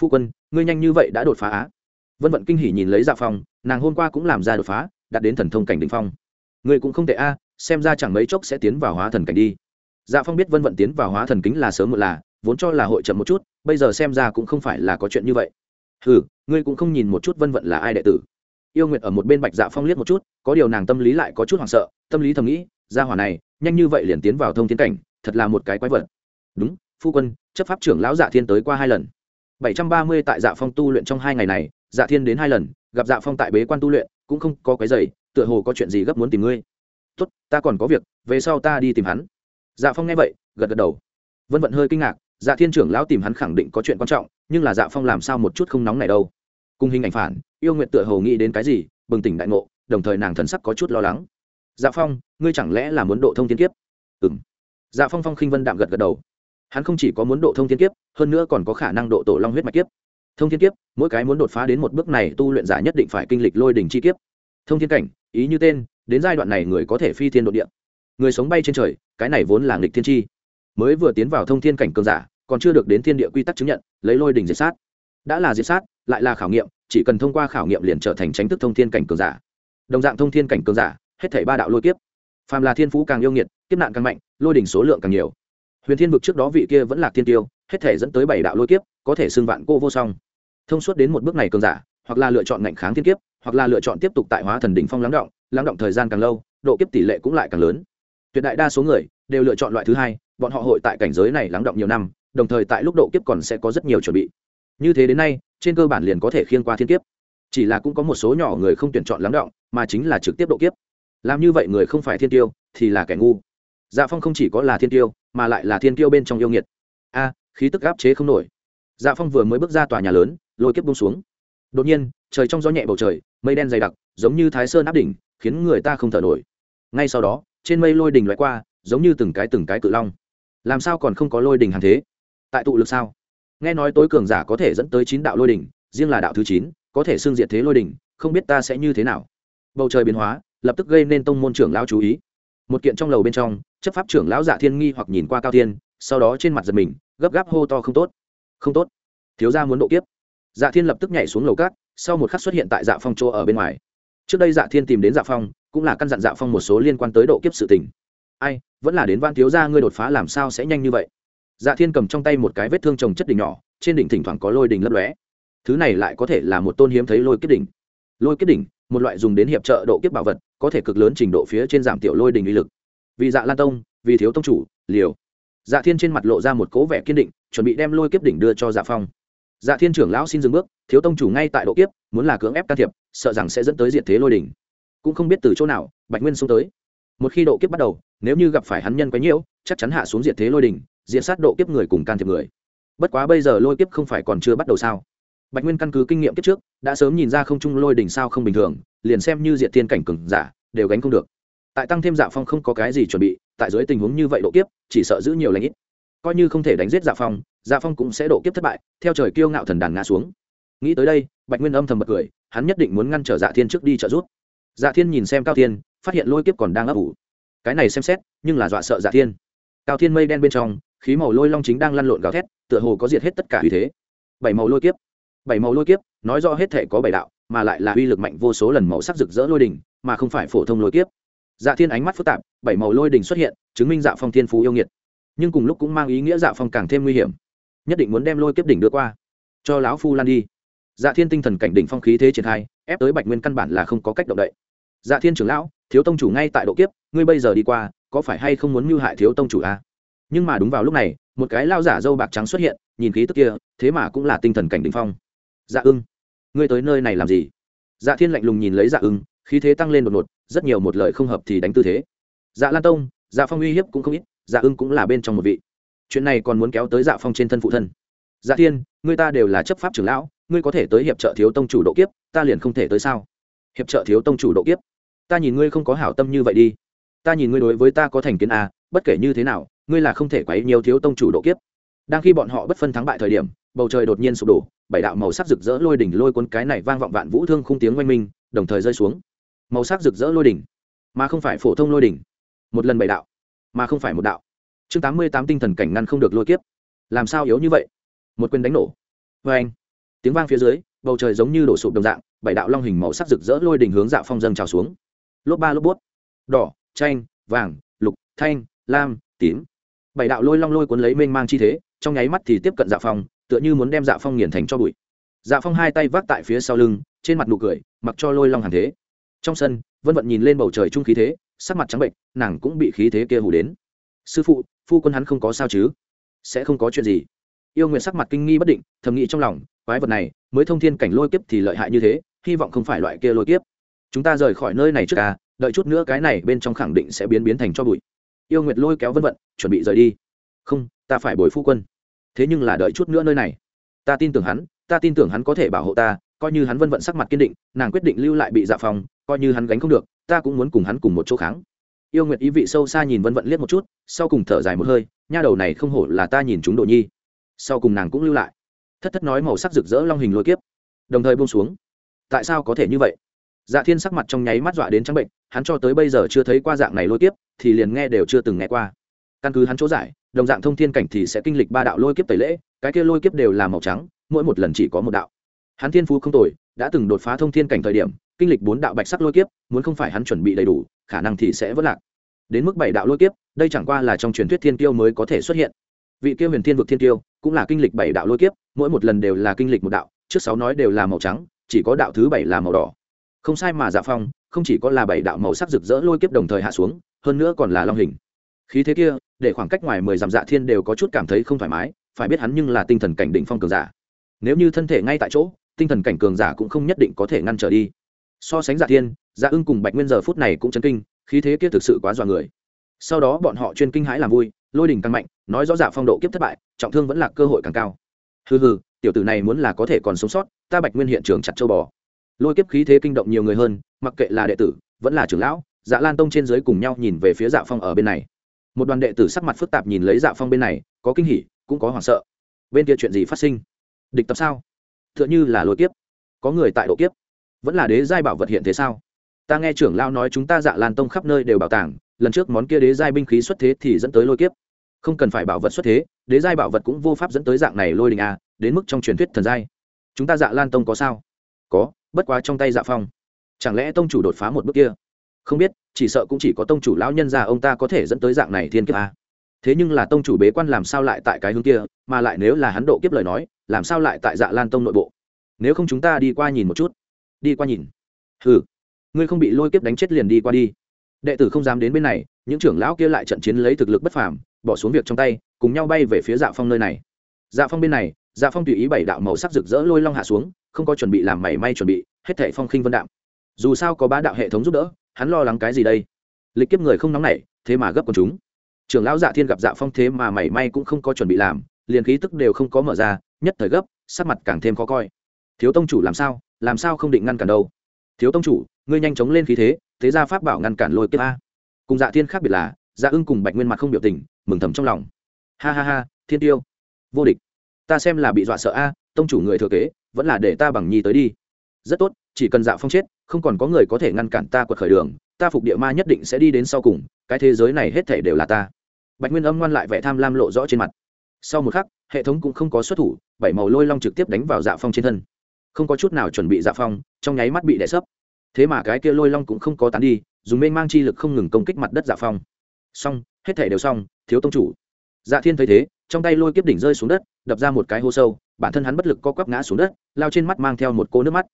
Phu quân, ngươi nhanh như vậy đã đột phá á? Vân vận kinh hỉ nhìn lấy dạ phong, nàng hôm qua cũng làm ra đột phá, đạt đến thần thông cảnh đ ỉ n h phong. Ngươi cũng không tệ a, xem ra chẳng mấy chốc sẽ tiến vào hóa thần cảnh đi. Dạ phong biết vân vận tiến vào hóa thần kính là sớm một là vốn cho là hội chậm một chút, bây giờ xem ra cũng không phải là có chuyện như vậy. Ừ ngươi cũng không nhìn một chút vân vận là ai đệ tử. Yêu nguyệt ở một bên bạch dạ phong liếc một chút, có điều nàng tâm lý lại có chút hoảng sợ, tâm lý thầm nghĩ ra hỏa này, nhanh như vậy liền tiến vào thông tiến cảnh, thật là một cái quái vật. Đúng, phu quân, chấp pháp trưởng lão dạ thiên tới qua hai lần. Bảy trăm ba mươi tại dạ phong tu luyện trong hai ngày này dạ thiên đến hai lần, gặp dạ phong tại bế quan tu luyện, cũng không có cái giày tựa hồ có chuyện gì gấp muốn tìm ngươi. Tốt, ta còn có việc, về sau ta đi tìm hắn. Dạ phong nghe vậy, gật gật đầu. Vân vận hơi kinh ngạc dạ thiên trưởng lão tìm hắn khẳng định có chuyện quan trọng, nhưng là dạ phong làm sao một chút không nóng này đâu? Cùng hình ảnh phản, yêu nguyện tựa hồ nghĩ đến cái gì, bừng tỉnh đại ngộ, đồng thời nàng thần sắc có chút lo lắng. Dạ phong, ngươi chẳng lẽ là muốn độ thông thiên kiếp? Ừ m dạ phong phong khinh vân đạm gật gật đầu. Hắn không chỉ có muốn độ thông thiên kiếp, hơn nữa còn có khả năng độ tổ long huyết mạch kiếp. Thông thiên kiếp, mỗi cái muốn đột phá đến một bước này tu luyện giả nhất định phải kinh lịch lôi đỉnh chi kiếp. Thông thiên cảnh, ý như tên, đến giai đoạn này người có thể phi thiên độ địa. Người sống bay trên trời, cái này vốn là nghịch thiên chi mới vừa tiến vào thông thiên cảnh cường giả, còn chưa được đến thiên địa quy tắc chứng nhận, lấy lôi đỉnh diệt sát. Đã là diệt sát, lại là khảo nghiệm, chỉ cần thông qua khảo nghiệm liền trở thành tránh thức thông thiên cảnh cường giả. Đồng dạng thông thiên cảnh cường giả, hết thảy ba đạo lôi kiếp. Phàm là thiên phú càng yêu nghiệt, kiếp nạn càng mạnh, lôi đỉnh số lượng càng nhiều. Huyền thiên vực trước đó vị kia vẫn là thiên tiêu, hết thể dẫn tới bảy đạo lôi kiếp, có thể xưng vạn cô vô song. Thông suốt đến một bước này cường giả, hoặc là lựa chọn ngạnh kháng thiên kiếp, hoặc là lựa chọn tiếp tục tại hóa thần đỉnh phong lắng động lắng động thời gian càng lâu, độ kiếp tỷ lệ cũng lại càng lớn. Tuyệt đại đa số người đều lựa chọn loại thứ hai bọn họ hội tại cảnh giới này lắng động nhiều năm, đồng thời tại lúc độ kiếp còn sẽ có rất nhiều chuẩn bị. Như thế đến nay, trên cơ bản liền có thể khiên qua thiên kiếp. Chỉ là cũng có một số nhỏ người không tuyển chọn lắng động, mà chính là trực tiếp độ kiếp. Làm như vậy người không phải thiên tiêu, thì là kẻ ngu. Dạ phong không chỉ có là thiên tiêu, mà lại là thiên tiêu bên trong yêu nghiệt. A, khí tức áp chế không nổi. Dạ phong vừa mới bước ra tòa nhà lớn, lôi kiếp bung xuống. Đột nhiên, trời trong gió nhẹ bầu trời, mây đen dày đặc, giống như thái sơn áp đỉnh, khiến người ta không thở nổi. Ngay sau đó, trên mây lôi đỉnh loại qua, giống như từng cái từng cái cự long làm sao còn không có lôi đỉnh hàng thế? Tại tụ lực sao? Nghe nói tối cường giả có thể dẫn tới chín đạo lôi đỉnh riêng là đạo thứ chín, có thể xương diệt thế lôi đỉnh không biết ta sẽ như thế nào? Bầu trời biến hóa, lập tức gây nên tông môn trưởng lão chú ý. Một kiện trong lầu bên trong, chấp pháp trưởng lão giả thiên nghi hoặc nhìn qua cao thiên, sau đó trên mặt giật mình, gấp gáp hô to không tốt. Không tốt. Thiếu gia muốn độ kiếp. Dạ thiên lập tức nhảy xuống lầu cát, sau một khắc xuất hiện tại dạ phong chỗ ở bên ngoài. Trước đây dạ thiên tìm đến dạ phong, cũng là căn dặn dạ phong một số liên quan tới độ kiếp sự tình ai, vẫn là đến van thiếu gia ngươi đột phá làm sao sẽ nhanh như vậy? Dạ thiên cầm trong tay một cái vết thương trồng chất đỉnh nhỏ, trên đỉnh thỉnh thoảng có lôi đỉnh lấp lóe. Thứ này lại có thể là một tôn hiếm thấy lôi kiếp đỉnh. Lôi kiếp đỉnh, một loại dùng đến hiệp trợ độ kiếp bảo vật, có thể cực lớn trình độ phía trên giảm tiểu lôi đỉnh uy lực. Vì dạ lan tông, vì thiếu tông chủ, liều. Dạ thiên trên mặt lộ ra một cố vẻ kiên định, chuẩn bị đem lôi kiếp đỉnh đưa cho dạ phong. Dạ thiên trưởng lão xin dừng bước, thiếu tông chủ ngay tại độ kiếp, muốn là cưỡng ép can thiệp, sợ rằng sẽ dẫn tới diện thế lôi đỉnh. Cũng không biết từ chỗ nào, bạch nguyên xuống tới một khi độ kiếp bắt đầu, nếu như gặp phải hắn nhân quấy nhiễu, chắc chắn hạ xuống diệt thế lôi đỉnh, diệt sát độ kiếp người cùng can thiệp người. Bất quá bây giờ lôi kiếp không phải còn chưa bắt đầu sao? Bạch nguyên căn cứ kinh nghiệm kiếp trước, đã sớm nhìn ra không trung lôi đỉnh sao không bình thường, liền xem như diệt thiên cảnh cừng giả, đều gánh không được. Tại tăng thêm dạ phong không có cái gì chuẩn bị, tại dưới tình huống như vậy độ kiếp, chỉ sợ giữ nhiều lãnh ít. Coi như không thể đánh giết dạ phong dạ phong cũng sẽ độ kiếp thất bại, theo trời kiêu ngạo thần đàn ngã xuống. Nghĩ tới đây, bạch nguyên âm thầm bật cười, hắn nhất định muốn ngăn trở dạ thiên trước đi trợ giúp. Dạ thiên nhìn xem cao thiên phát hiện lôi kiếp còn đang ấp ủ. Cái này xem xét, nhưng là dọa sợ giả thiên. Cao thiên mây đen bên trong, khí màu lôi long chính đang lăn lộn gào thét, tựa hồ có diệt hết tất cả uy thế. Bảy màu lôi kiếp. Bảy màu lôi kiếp, nói rõ hết thể có bảy đạo, mà lại là uy lực mạnh vô số lần màu sắc rực rỡ lôi đỉnh, mà không phải phổ thông lôi kiếp. Dạ thiên ánh mắt phức tạp, bảy màu lôi đỉnh xuất hiện, chứng minh dạ phong thiên phú yêu nghiệt. Nhưng cùng lúc cũng mang ý nghĩa dạ phong càng thêm nguy hiểm. Nhất định muốn đem lôi kiếp đỉnh đưa qua. Cho lão phu lan đi. Dạ thiên tinh thần cảnh đỉnh phong khí thế triển khai, ép tới bạch nguyên căn bản là không có cách động đậy. Dạ thiên trưởng lão thiếu tông chủ ngay tại độ kiếp, ngươi bây giờ đi qua, có phải hay không muốn mưu hại thiếu tông chủ a à? nhưng mà đúng vào lúc này, một cái lao giả dâu bạc trắng xuất hiện, nhìn khí tức kia, thế mà cũng là tinh thần cảnh đ ỉ n h phong. Dạ ưng, ngươi tới nơi này làm gì? Dạ thiên lạnh lùng nhìn lấy dạ ưng, khí thế tăng lên đột ngột, rất nhiều một lời không hợp thì đánh tư thế. Dạ lan tông dạ phong uy hiếp cũng không ít dạ ưng cũng là bên trong một vị. Chuyện này còn muốn kéo tới dạ phong trên thân phụ thân. Dạ thiên, ngươi ta đều là chấp pháp trưởng lão, ngươi có thể tới hiệp trợ thiếu tông chủ độ kiếp, ta liền không thể tới sao? Hiệp trợ thiếu tông chủ độ kiếp ta nhìn ngươi không có hảo tâm như vậy đi. Ta nhìn ngươi đối với ta có thành kiến à, bất kể như thế nào ngươi là không thể quấy nhiều thiếu tông chủ độ kiếp. Đang khi bọn họ bất phân thắng bại thời điểm bầu trời đột nhiên sụp đổ bảy đạo màu sắc rực rỡ lôi đỉnh lôi cuốn cái này vang vọng vạn vũ thương khung tiếng oanh minh đồng thời rơi xuống. Màu sắc rực rỡ lôi đỉnh mà không phải phổ thông lôi đỉnh một lần bảy đạo mà không phải một đạo. Chương tám mươi tám tinh thần cảnh ngăn không được lôi kiếp. Làm sao yếu như vậy? Một quyền đánh nổ. Vê anh tiếng vang phía dưới bầu trời giống như đổ sụp đồng dạng bảy đạo long hình màu sắc rực rỡ lôi đỉnh hướng dạ phong dâng trào xuống lốp ba lốp bút đỏ, chanh, vàng, lục, thanh, lam, tím. Bảy đạo lôi long lôi cuốn lấy mênh mang chi thế, trong nháy mắt thì tiếp cận dạ phong, tựa như muốn đem dạ phong nghiền thành cho bụi. Dạ phong hai tay vác tại phía sau lưng, trên mặt nụ cười, mặc cho lôi long hàng thế. Trong sân, vân vận nhìn lên bầu trời trung khí thế, sắc mặt trắng bệnh nàng cũng bị khí thế kia hủ đến. Sư phụ, phu quân hắn không có sao chứ? Sẽ không có chuyện gì. Yêu nguyện sắc mặt kinh nghi bất định, thầm nghĩ trong lòng, quái vật này, mới thông thiên cảnh lôi kiếp thì lợi hại như thế, hy vọng không phải loại kia lôi kiếp chúng ta rời khỏi nơi này trước à đợi chút nữa cái này bên trong khẳng định sẽ biến biến thành cho bụi. Yêu nguyệt lôi kéo vân vận, chuẩn bị rời đi. Không, ta phải bồi phu quân. Thế nhưng là đợi chút nữa nơi này. Ta tin tưởng hắn, ta tin tưởng hắn có thể bảo hộ ta, coi như hắn vân vận sắc mặt kiên định, nàng quyết định lưu lại bị dạ phòng, coi như hắn gánh không được, ta cũng muốn cùng hắn cùng một chỗ kháng. Yêu nguyệt ý vị sâu xa nhìn vân vận liếc một chút, sau cùng thở dài một hơi, nha đầu này không hổ là ta nhìn chúng độ nhi. Sau cùng nàng cũng lưu lại. Thất thất nói màu sắc rực rỡ long hình lôi kiếp. Đồng thời buông xuống. Tại sao có thể như vậy? Dạ thiên sắc mặt trong nháy mắt dọa đến trắng bệnh, hắn cho tới bây giờ chưa thấy qua dạng này lôi kiếp, thì liền nghe đều chưa từng nghe qua. Căn cứ hắn chỗ giải, đồng dạng thông thiên cảnh thì sẽ kinh lịch ba đạo lôi kiếp tẩy lễ, cái kia lôi kiếp đều là màu trắng, mỗi một lần chỉ có một đạo. Hắn thiên phú không tồi, đã từng đột phá thông thiên cảnh thời điểm, kinh lịch bốn đạo bạch sắc lôi kiếp, muốn không phải hắn chuẩn bị đầy đủ, khả năng thì sẽ vất lạc. Đến mức bảy đạo lôi kiếp, đây chẳng qua là trong truyền thuyết thiên tiêu mới có thể xuất hiện. Vị kia huyền thiên vực thiên tiêu cũng là kinh lịch bảy đạo lôi kiếp, mỗi một lần đều là kinh lịch một đạo, trước sáu nói đều là màu trắng, chỉ có đạo thứ bảy là màu đỏ không sai mà dạ phong, không chỉ có là bảy đạo màu sắc rực rỡ lôi kiếp đồng thời hạ xuống, hơn nữa còn là long hình. Khí thế kia, để khoảng cách ngoài mười dặm dạ thiên đều có chút cảm thấy không thoải mái, phải biết hắn nhưng là tinh thần cảnh đỉnh phong cường giả. Nếu như thân thể ngay tại chỗ, tinh thần cảnh cường giả cũng không nhất định có thể ngăn trở đi. So sánh dạ thiên dạ ưng cùng bạch nguyên giờ phút này cũng chấn kinh, khí thế kia thực sự quá dọa người. Sau đó bọn họ chuyên kinh hãi làm vui, lôi đình càng mạnh, nói rõ dạ phong độ kiếp thất bại, trọng thương vẫn là cơ hội càng cao. Hừ hừ, tiểu tử này muốn là có thể còn sống sót, ta bạch nguyên hiện trường chặt châu bò lôi kiếp khí thế kinh động nhiều người hơn, mặc kệ là đệ tử, vẫn là trưởng lão dạ lan tông trên dưới cùng nhau nhìn về phía dạ phong ở bên này. Một đoàn đệ tử sắc mặt phức tạp nhìn lấy dạ phong bên này, có kinh hỉ, cũng có hoảng sợ. Bên kia chuyện gì phát sinh? Địch tập sao? T h ư ợ n h ư là lôi kiếp. Có người tại độ kiếp. Vẫn là đế giai bảo vật hiện thế sao? Ta nghe trưởng lão nói chúng ta dạ lan tông khắp nơi đều bảo tàng, lần trước món kia đế giai binh khí xuất thế thì dẫn tới lôi kiếp. Không cần phải bảo vật xuất thế, đế giai bảo vật cũng vô pháp dẫn tới dạng này lôi đình a đến mức trong truyền thuyết thần giai. Chúng ta dạ lan tông có sao? Có bất quá trong tay dạ phong. Chẳng lẽ tông chủ đột phá một bước kia? Không biết, chỉ sợ cũng chỉ có tông chủ lão nhân già ông ta có thể dẫn tới dạng này thiên kiếp a. Thế nhưng là tông chủ bế quan làm sao lại tại cái hướng kia, mà lại nếu là hắn độ kiếp lời nói, làm sao lại tại dạ lan tông nội bộ? Nếu không chúng ta đi qua nhìn một chút. Đi qua nhìn. Ừ ngươi không bị lôi kiếp đánh chết liền đi qua đi. Đệ tử không dám đến bên này, những trưởng lão kia lại trận chiến lấy thực lực bất phàm, bỏ xuống việc trong tay, cùng nhau bay về phía dạ phong nơi này. Dạ phong bên này dạ phong tùy ý bảy đạo màu sắc rực rỡ lôi long hạ xuống, không có chuẩn bị làm mảy may chuẩn bị, hết thảy phong khinh vân đạm. Dù sao có bá đạo hệ thống giúp đỡ, hắn lo lắng cái gì đây? Lịch kiếp người không nóng nảy, thế mà gấp con chúng. Trưởng lão dạ thiên gặp dạ phong thế mà mảy may cũng không có chuẩn bị làm, liền khí tức đều không có mở ra, nhất thời gấp, sắc mặt càng thêm khó coi. Thiếu tông chủ làm sao làm sao không định ngăn cản đâu? Thiếu tông chủ, ngươi nhanh chóng lên khí thế thế ra pháp bảo ngăn cản lôi kiếp a. Cùng dạ thiên khác biệt là dạ ưng cùng bạch nguyên mặt không biểu tình, mừng thầm trong lòng. Ha ha ha, thiên tiêu. Vô địch ta xem là bị dọa sợ a, tông chủ người thừa kế, vẫn là để ta bằng nhi tới đi. Rất tốt, chỉ cần dạ phong chết, không còn có người có thể ngăn cản ta quật khởi đường, ta phục địa ma nhất định sẽ đi đến sau cùng, cái thế giới này hết thể đều là ta. Bạch nguyên âm ngoan lại vẻ tham lam lộ rõ trên mặt. Sau một khắc, hệ thống cũng không có xuất thủ, bảy màu lôi long trực tiếp đánh vào dạ phong trên thân. Không có chút nào chuẩn bị dạ phong, trong nháy mắt bị đè sấp. Thế mà cái kia lôi long cũng không có tán đi, dùng mênh mang chi lực không ngừng công kích mặt đất dạ phong. Xong, hết thể đều xong, thiếu tông chủ. Dạ thiên thấy thế, trong tay lôi kiếp đỉnh rơi xuống đất đập ra một cái hô sâu, bản thân hắn bất lực co quắp ngã xuống đất, lao trên mắt mang theo một cô nước mắt.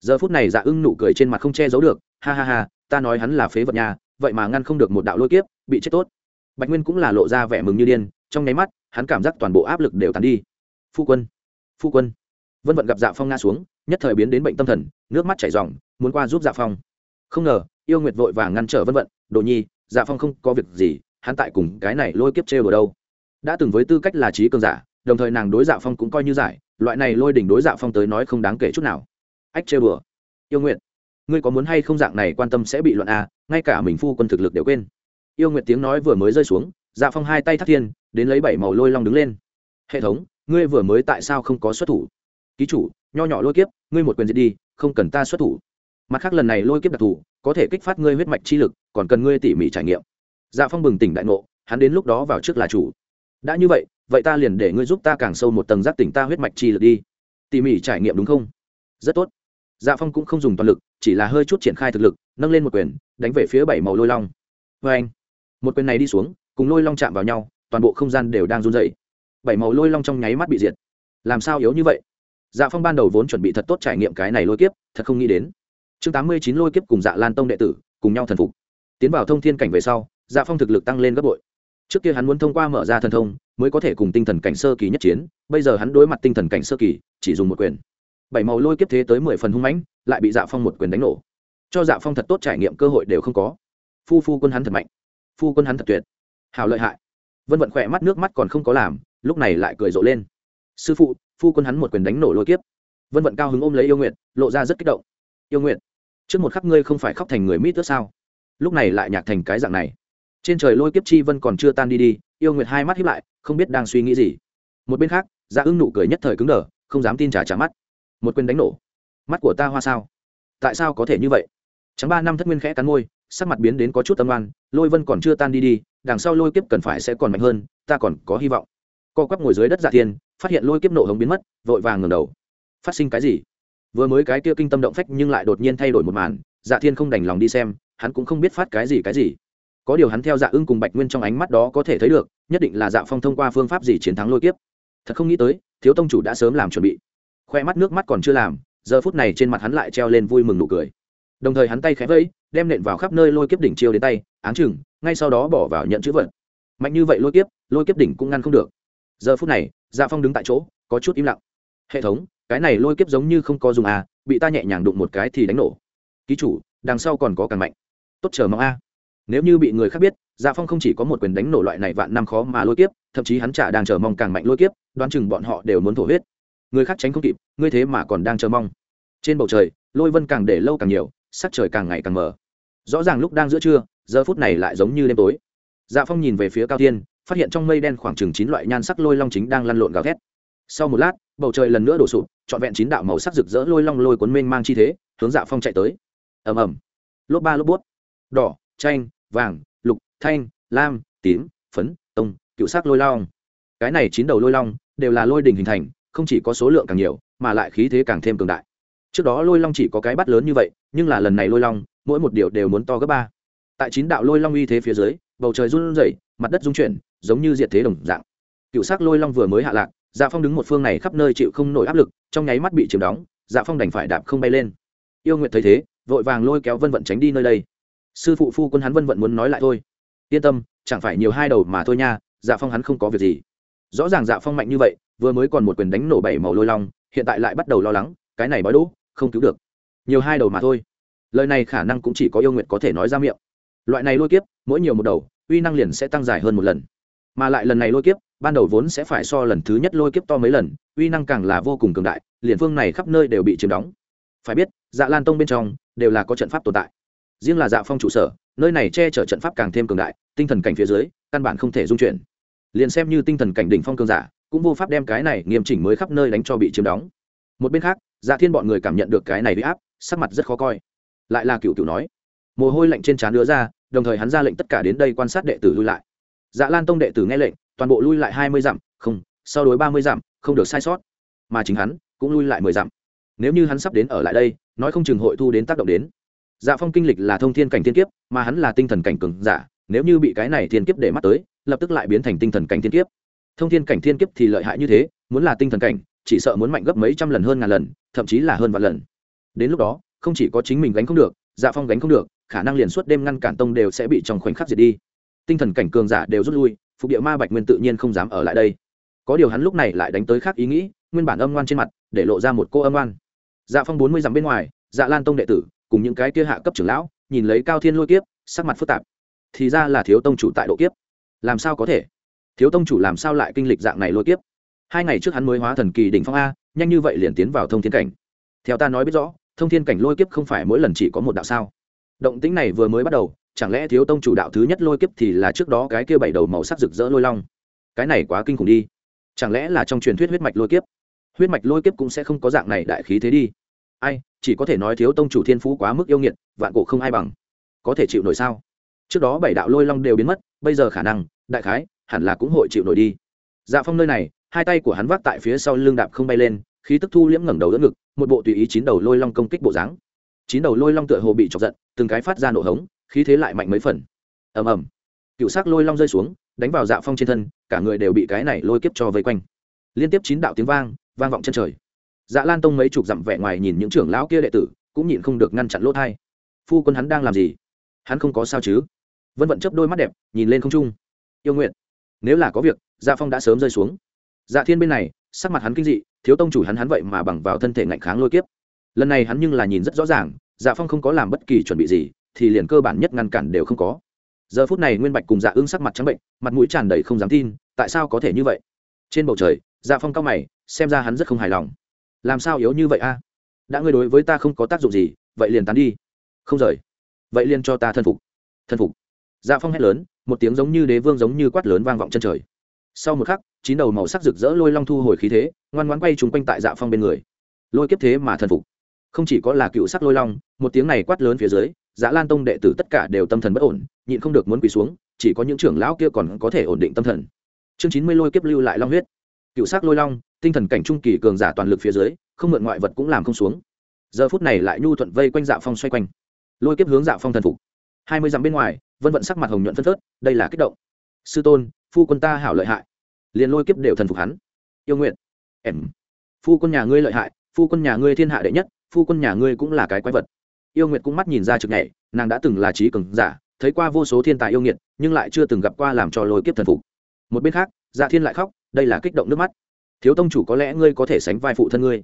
Giờ phút này dạ ưng nụ cười trên mặt không che giấu được, ha ha ha, ta nói hắn là phế vật nhà, vậy mà ngăn không được một đạo lôi kiếp, bị chết tốt. Bạch nguyên cũng là lộ ra vẻ mừng như điên, trong nháy mắt, hắn cảm giác toàn bộ áp lực đều tàn đi. Phu quân phu quân. Vân vận gặp dạ phong ngã xuống, nhất thời biến đến bệnh tâm thần, nước mắt chảy r muốn qua giúp dạ phong. Không ngờ, yêu nguyệt vội vàng ngăn trở vân vận, đồ nhi dạ phong không có việc gì, hắn tại cùng cái này lôi kiếp trêu ở đâu. Đã từng với tư cách là trí cường giả đồng thời nàng đối dạ phong cũng coi như giải, loại này lôi đỉnh đối dạ phong tới nói không đáng kể chút nào. Ách trêu bừa. Yêu nguyện ngươi có muốn hay không dạng này quan tâm sẽ bị luận à ngay cả mình phu quân thực lực đều quên. Yêu nguyện tiếng nói vừa mới rơi xuống dạ phong hai tay thắt thiên, đến lấy bảy màu lôi long đứng lên. Hệ thống, ngươi vừa mới tại sao không có xuất thủ? Ký chủ, nho nhỏ lôi kiếp, ngươi một quyền diệt đi, không cần ta xuất thủ. Mặt khác lần này lôi kiếp đặc thù, có thể kích phát ngươi huyết mạch chi lực, còn cần ngươi tỉ mỉ trải nghiệm. Dạ phong bừng tỉnh đại ngộ, hắn đến lúc đó vào trước là chủ. Đã như vậy vậy ta liền để ngươi giúp ta càng sâu một tầng giác tỉnh ta huyết mạch chi lực đi. Tỉ mỉ trải nghiệm đúng không? Rất tốt. Dạ phong cũng không dùng toàn lực, chỉ là hơi chút triển khai thực lực, nâng lên một quyền, đánh về phía bảy màu lôi long. Vê anh, một quyền này đi xuống, cùng lôi long chạm vào nhau, toàn bộ không gian đều đang run dày bảy màu lôi long trong nháy mắt bị diệt. Làm sao yếu như vậy? Dạ phong ban đầu vốn chuẩn bị thật tốt trải nghiệm cái này lôi kiếp, thật không nghĩ đến. Chương tám mươi chín lôi kiếp cùng dạ lan tông đệ tử, cùng nhau thần phục. Tiến vào thông thiên cảnh về sau dạ phong thực lực tăng lên gấp bội trước kia hắn muốn thông qua mở ra thần thông, mới có thể cùng tinh thần cảnh sơ kỳ nhất chiến, bây giờ hắn đối mặt tinh thần cảnh sơ kỳ, chỉ dùng một quyền. Bảy màu lôi kiếp thế tới mười phần hung mãnh, lại bị dạ phong một quyền đánh nổ. Cho dạ phong thật tốt trải nghiệm cơ hội đều không có. Phu phu quân hắn thật mạnh. Phu quân hắn thật tuyệt. Hào lợi hại. Vân vận khỏe mắt, nước mắt còn không có làm, lúc này lại cười rộ lên. Sư phụ, phu quân hắn một quyền đánh nổ lôi kiếp. Vân vận cao hứng ôm lấy yêu nguyện lộ ra rất kích động. Yêu nguyện trước một khắc ngươi không phải khóc thành người mít tước sao? Lúc này lại nhạc thành cái dạng này trên trời lôi kiếp chi vân còn chưa tan đi đi, yêu nguyệt hai mắt hiếp lại, không biết đang suy nghĩ gì. Một bên khác dạ ưng nụ cười nhất thời cứng đờ, không dám tin trả trả mắt. Một quyền đánh nổ. Mắt của ta hoa sao? Tại sao có thể như vậy? Chẳng ba năm thất nguyên khẽ cắn môi, sắc mặt biến đến có chút tâm oan lôi vân còn chưa tan đi đi, đằng sau lôi kiếp cần phải sẽ còn mạnh hơn, ta còn có hy vọng. Co quắp ngồi dưới đất dạ thiên, phát hiện lôi kiếp nổ hống biến mất, vội vàng ngầm đầu. Phát sinh cái gì? Vừa mới cái kia kinh tâm động phách nhưng lại đột nhiên thay đổi một màn dạ thiên không đành lòng đi xem, hắn cũng không biết phát cái gì cái gì có điều hắn theo dạ ưng cùng bạch nguyên trong ánh mắt đó có thể thấy được, nhất định là dạ phong thông qua phương pháp gì chiến thắng lôi kiếp. Thật không nghĩ tới, thiếu tông chủ đã sớm làm chuẩn bị. Khoe mắt nước mắt còn chưa làm, giờ phút này trên mặt hắn lại treo lên vui mừng nụ cười. Đồng thời hắn tay khẽ vẫy, đem nện vào khắp nơi lôi kiếp đỉnh chiêu đến tay, áng chừng, ngay sau đó bỏ vào nhận chữ vật. Mạnh như vậy lôi kiếp lôi kiếp đỉnh cũng ngăn không được. Giờ phút này dạ phong đứng tại chỗ, có chút im lặng. Hệ thống, cái này lôi kiếp giống như không có dùng à bị ta nhẹ nhàng đụng một cái thì đánh nổ. Ký chủ, đằng sau còn có càng mạnh. Tốt, chờ mong a nếu như bị người khác biết dạ phong không chỉ có một quyền đánh nổ loại này vạn năm khó mà lôi kiếp, thậm chí hắn chả đang chờ mong càng mạnh lôi kiếp, đoán chừng bọn họ đều muốn thổ huyết. Người khác tránh không kịp, ngươi thế mà còn đang chờ mong. Trên bầu trời, lôi vân càng để lâu càng nhiều, sắc trời càng ngày càng mờ. Rõ ràng lúc đang giữa trưa, giờ phút này lại giống như đêm tối. Dạ phong nhìn về phía cao thiên, phát hiện trong mây đen khoảng chừng chín loại nhan sắc lôi long chính đang lăn lộn gào thét. Sau một lát, bầu trời lần nữa đổ sụp, trọn vẹn chín đạo màu sắc rực rỡ lôi long lôi cuốn mênh mang chi thế, hướng dạ phong chạy tới. Ầm ầm. Lốp ba lốp bút. Đỏ chanh, vàng, lục, thanh, lam, tím, phấn, tông, cựu sắc lôi long. Cái này chín đầu lôi long đều là lôi đình hình thành, không chỉ có số lượng càng nhiều, mà lại khí thế càng thêm cường đại. Trước đó lôi long chỉ có cái bắt lớn như vậy, nhưng là lần này lôi long, mỗi một điều đều muốn to gấp ba. Tại chín đạo lôi long uy thế phía dưới, bầu trời run rẩy, mặt đất rung chuyển, giống như diệt thế đồng dạng. Cựu sắc lôi long vừa mới hạ lạc dạ phong đứng một phương này khắp nơi chịu không nổi áp lực, trong nháy mắt bị chiếm đóng dạ phong đành phải đạp không bay lên. Yêu nguyệt thấy thế, vội vàng lôi kéo vân vận tránh đi nơi đây sư phụ phu quân hắn vân vận muốn nói lại thôi. Yên tâm, chẳng phải nhiều hai đầu mà thôi nha dạ phong hắn không có việc gì. Rõ ràng dạ phong mạnh như vậy, vừa mới còn một quyền đánh nổ bảy màu lôi long, hiện tại lại bắt đầu lo lắng, cái này bói đỗ, không cứu được. Nhiều hai đầu mà thôi. Lời này khả năng cũng chỉ có yêu nguyệt có thể nói ra miệng. Loại này lôi kiếp, mỗi nhiều một đầu, uy năng liền sẽ tăng dài hơn một lần. Mà lại lần này lôi kiếp, ban đầu vốn sẽ phải so lần thứ nhất lôi kiếp to mấy lần, uy năng càng là vô cùng cường đại, liền phương này khắp nơi đều bị chiếm đóng. Phải biết dạ lan tông bên trong, đều là có trận pháp tồn tại riêng là dạ phong trụ sở, nơi này che chở trận pháp càng thêm cường đại, tinh thần cảnh phía dưới, căn bản không thể dung chuyển. Liền xem như tinh thần cảnh đỉnh phong cường giả, cũng vô pháp đem cái này nghiêm chỉnh mới khắp nơi đánh cho bị chiếm đóng. Một bên khác dạ thiên bọn người cảm nhận được cái này bị áp, sắc mặt rất khó coi. Lại là cựu cựu nói, mồ hôi lạnh trên trán đưa ra, đồng thời hắn ra lệnh tất cả đến đây quan sát đệ tử lui lại. Dạ lan tông đệ tử nghe lệnh, toàn bộ lui lại hai mươi dặm, không, sau đối ba mươi dặm, không được sai sót. Mà chính hắn cũng lui lại mười dặm. Nếu như hắn sắp đến ở lại đây, nói không chừng hội thu đến tác động đến dạ phong kinh lịch là thông thiên cảnh thiên kiếp, mà hắn là tinh thần cảnh cường giả, nếu như bị cái này thiên kiếp để mắt tới, lập tức lại biến thành tinh thần cảnh thiên kiếp. Thông thiên cảnh thiên kiếp thì lợi hại như thế, muốn là tinh thần cảnh, chỉ sợ muốn mạnh gấp mấy trăm lần hơn ngàn lần, thậm chí là hơn vạn lần. Đến lúc đó, không chỉ có chính mình gánh không được dạ phong gánh không được, khả năng liền suốt đêm ngăn cản tông đều sẽ bị trong khoảnh khắc diệt đi. Tinh thần cảnh cường giả đều rút lui, phục địa ma bạch nguyên tự nhiên không dám ở lại đây. Có điều hắn lúc này lại đánh tới khác ý nghĩ, nguyên bản âm ngoan trên mặt, để lộ ra một cô âm ngoan. Dạ phong bốn mươi dặm bên ngoài dạ lan tông đệ tử cùng những cái kia hạ cấp trưởng lão, nhìn lấy cao thiên lôi kiếp, sắc mặt phức tạp. Thì ra là thiếu tông chủ tại độ kiếp. Làm sao có thể? Thiếu tông chủ làm sao lại kinh lịch dạng này lôi kiếp? Hai ngày trước hắn mới hóa thần kỳ đỉnh phong a, nhanh như vậy liền tiến vào thông thiên cảnh. Theo ta nói biết rõ, thông thiên cảnh lôi kiếp không phải mỗi lần chỉ có một đạo sao. Động tĩnh này vừa mới bắt đầu, chẳng lẽ thiếu tông chủ đạo thứ nhất lôi kiếp thì là trước đó cái kia bảy đầu màu sắc rực rỡ lôi long? Cái này quá kinh khủng đi. Chẳng lẽ là trong truyền thuyết huyết mạch lôi kiếp? Huyết mạch lôi kiếp cũng sẽ không có dạng này đại khí thế đi. Ai chỉ có thể nói thiếu tông chủ thiên phú quá mức yêu nghiệt, vạn cổ không ai bằng. Có thể chịu nổi sao? Trước đó bảy đạo lôi long đều biến mất, bây giờ khả năng, đại khái, hẳn là cũng hội chịu nổi đi. Dạ phong nơi này, hai tay của hắn vác tại phía sau lưng đạp không bay lên, khí tức thu liễm ngẩng đầu đỡ ngực, một bộ tùy ý chín đầu lôi long công kích bộ dáng. Chín đầu lôi long tựa hồ bị chọc giận, từng cái phát ra nổ hống, khí thế lại mạnh mấy phần. Ầm ầm. Cựu sắc lôi long rơi xuống, đánh vào dạ phong trên thân, cả người đều bị cái này lôi kiếp cho vây quanh. Liên tiếp chín đạo tiếng vang vang vọng chân trời dạ lan tông mấy chục dặm vẻ ngoài nhìn những trưởng lão kia đệ tử, cũng nhịn không được ngăn chặn lỗ thai. Phu quân hắn đang làm gì? Hắn không có sao chứ? Vân vận chấp đôi mắt đẹp, nhìn lên không trung. Yêu nguyện nếu là có việc dạ phong đã sớm rơi xuống. Dạ thiên bên này, sắc mặt hắn kinh dị, thiếu tông chủ hắn hắn vậy mà bằng vào thân thể ngạnh kháng lôi kiếp. Lần này hắn nhưng là nhìn rất rõ ràng dạ phong không có làm bất kỳ chuẩn bị gì, thì liền cơ bản nhất ngăn cản đều không có. Giờ phút này nguyên bạch cùng dạ ưng sắc mặt trắng bệnh, mặt mũi tràn đầy không dám tin, tại sao có thể như vậy? Trên bầu trời dạ phong cao mày, xem ra hắn rất không hài lòng làm sao yếu như vậy a? Đã ngươi đối với ta không có tác dụng gì, vậy liền tán đi. Không rời. Vậy liền cho ta thân phục. Thân phục. Dạ phong hét lớn, một tiếng giống như đế vương giống như quát lớn vang vọng chân trời. Sau một khắc, chín đầu màu sắc rực rỡ lôi long thu hồi khí thế, ngoan ngoan quay trúng quanh tại dạ phong bên người. Lôi kiếp thế mà thần phục. Không chỉ có là cựu sắc lôi long, một tiếng này quát lớn phía dưới dạ lan tông đệ tử tất cả đều tâm thần bất ổn, nhịn không được muốn quỳ xuống, chỉ có những trưởng lão kia còn có thể ổn định tâm thần. Chương chín mươi lôi kiếp lưu lại long huyết. Cựu sắc lôi long tinh thần cảnh trung kỳ cường giả toàn lực phía dưới, không mượn ngoại vật cũng làm không xuống. Giờ phút này lại nhu thuận vây quanh dạ phong xoay quanh. Lôi kiếp hướng dạ phong thần phục. Hai mươi dặm bên ngoài, vân vận sắc mặt hồng nhuận phân phớt, đây là kích động. Sư tôn, phu quân ta hảo lợi hại. Liền lôi kiếp đều thần phục hắn. Yêu nguyện. Em. Phu quân nhà ngươi lợi hại, phu quân nhà ngươi thiên hạ đệ nhất, phu quân nhà ngươi cũng là cái quái vật. Yêu nguyệt cũng mắt nhìn ra trực nhảy, nàng đã từng là trí cường giả, thấy qua vô số thiên tài yêu nghiệt, nhưng lại chưa từng gặp qua làm cho lôi kiếp thần phục. Một bên khác dạ thiên lại khóc, đây là kích động nước mắt thiếu tông chủ có lẽ ngươi có thể sánh vai phụ thân ngươi.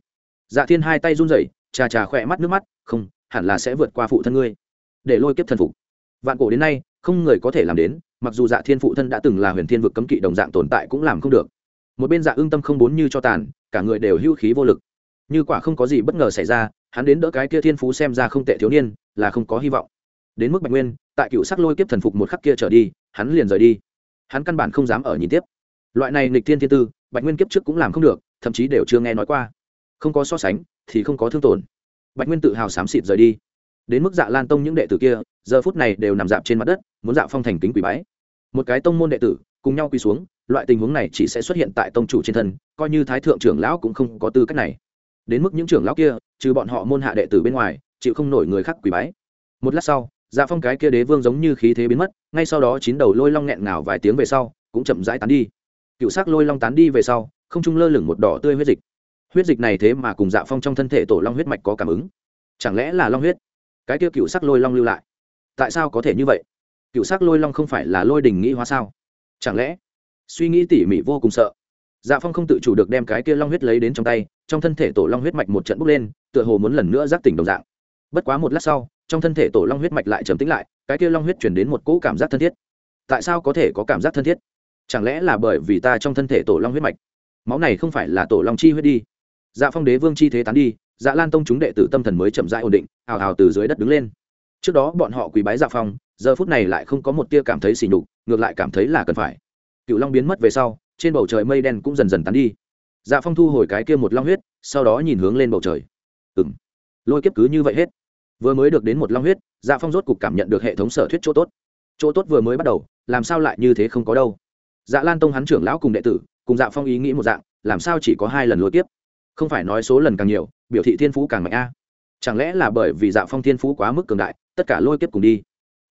Dạ thiên hai tay run rẩy, trà trà khỏe mắt nước mắt, không, hẳn là sẽ vượt qua phụ thân ngươi. Để lôi kiếp thần phục. Vạn cổ đến nay, không người có thể làm đến, mặc dù dạ thiên phụ thân đã từng là huyền thiên vực cấm kỵ đồng dạng tồn tại cũng làm không được. Một bên dạ ương tâm không bốn như cho tàn, cả người đều hưu khí vô lực. Như quả không có gì bất ngờ xảy ra, hắn đến đỡ cái kia thiên phú xem ra không tệ thiếu niên, là không có hy vọng. Đến mức bạch nguyên, tại cựu sắc lôi kiếp thần phục một khắc kia trở đi, hắn liền rời đi. Hắn căn bản không dám ở nhìn tiếp. Loại này nịch thiên thiên tư bạch nguyên kiếp trước cũng làm không được, thậm chí đều chưa nghe nói qua. Không có so sánh, thì không có thương tổn. Bạch nguyên tự hào xám xịt rời đi. Đến mức dạ lan tông những đệ tử kia, giờ phút này đều nằm dạp trên mặt đất, muốn dạ phong thành kính quỷ bái. Một cái tông môn đệ tử, cùng nhau quỳ xuống, loại tình huống này chỉ sẽ xuất hiện tại tông chủ trên thân, coi như thái thượng trưởng lão cũng không có tư cách này. Đến mức những trưởng lão kia, trừ bọn họ môn hạ đệ tử bên ngoài, chịu không nổi người khác quỳ bái. Một lát sau dạ phong cái kia đế vương giống như khí thế biến mất, ngay sau đó chín đầu lôi long nghẹn ngào vài tiếng về sau, cũng chậm rãi tán đi cựu s ắ c lôi long tán đi về sau, không trung lơ lửng một đỏ tươi huyết dịch. Huyết dịch này thế mà cùng dạ phong trong thân thể tổ long huyết mạch có cảm ứng. Chẳng lẽ là long huyết? Cái kia cựu sắc lôi long lưu lại. Tại sao có thể như vậy? Cựu sắc lôi long không phải là lôi đình nghĩ hóa sao? Chẳng lẽ? Suy nghĩ tỉ mỉ vô cùng sợ. Dạ phong không tự chủ được đem cái kia long huyết lấy đến trong tay, trong thân thể tổ long huyết mạch một trận bốc lên, tựa hồ muốn lần nữa giác tỉnh đồng dạng. Bất quá một lát sau, trong thân thể tổ long huyết mạch lại trầm tĩnh lại, cái kia long huyết chuyển đến một cỗ cảm giác thân thiết. Tại sao có thể có cảm giác thân thiết? Chẳng lẽ là bởi vì ta trong thân thể tổ long huyết mạch? Máu này không phải là tổ long chi huyết đi. Dạ phong đế vương chi thế tán đi dạ lan tông chúng đệ tử tâm thần mới chậm rãi ổn định, hào hào từ dưới đất đứng lên. Trước đó bọn họ quý bái dạ phong, giờ phút này lại không có một tia cảm thấy xỉ nhục, ngược lại cảm thấy là cần phải. Cựu long biến mất về sau, trên bầu trời mây đen cũng dần dần tán đi. Dạ phong thu hồi cái kia một long huyết, sau đó nhìn hướng lên bầu trời. Ừng lôi kiếp cứ như vậy hết. Vừa mới được đến một long huyết dạ phong rốt cục cảm nhận được hệ thống sở thuyết chỗ tốt. Chỗ tốt vừa mới bắt đầu, làm sao lại như thế không có đâu? Dạ lan tông hắn trưởng lão cùng đệ tử, cùng dạ phong ý nghĩ một dạng, làm sao chỉ có hai lần lôi tiếp không phải nói số lần càng nhiều, biểu thị thiên phú càng mạnh a. Chẳng lẽ là bởi vì dạ phong thiên phú quá mức cường đại, tất cả lôi kiếp cùng đi?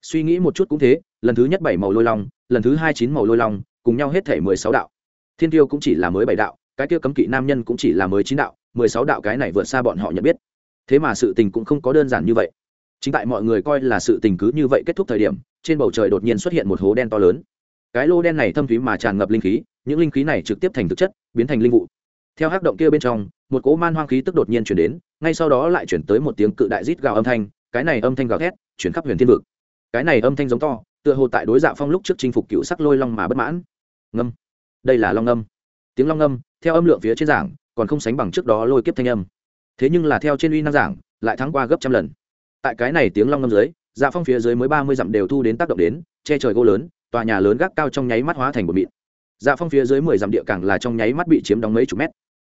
Suy nghĩ một chút cũng thế, lần thứ nhất bảy màu lôi long, lần thứ hai chín màu lôi long, cùng nhau hết thể mười sáu đạo. Thiên tiêu cũng chỉ là mới bảy đạo, cái tiêu cấm kỵ nam nhân cũng chỉ là mới chín đạo, mười sáu đạo cái này vượt xa bọn họ nhận biết. Thế mà sự tình cũng không có đơn giản như vậy. Chính tại mọi người coi là sự tình cứ như vậy kết thúc thời điểm, trên bầu trời đột nhiên xuất hiện một hố đen to lớn cái lô đen này thâm thúy mà tràn ngập linh khí những linh khí này trực tiếp thành thực chất biến thành linh vụ. Theo hắc động kia bên trong một cỗ man hoang khí tức đột nhiên chuyển đến ngay sau đó lại chuyển tới một tiếng cự đại rít gào âm thanh cái này âm thanh gào thét chuyển khắp huyền thiên vực. Cái này âm thanh giống to tựa hồ tại đối dạ phong lúc trước chinh phục cựu sắc lôi long mà bất mãn. Ngâm. Đây là long âm. tiếng long âm, theo âm lượng phía trên giảng còn không sánh bằng trước đó lôi kiếp thanh âm. Thế nhưng là theo trên uy năng giảng lại thắng qua gấp trăm lần. Tại cái này tiếng long ngâm dưới dạ phong phía dưới mới ba mươi dặm đều thu đến tác động đến che trời gỗ lớn tòa nhà lớn gác cao trong nháy mắt hóa thành một mịn. Dạ phong phía dưới mười dặm địa càng là trong nháy mắt bị chiếm đóng mấy chục mét.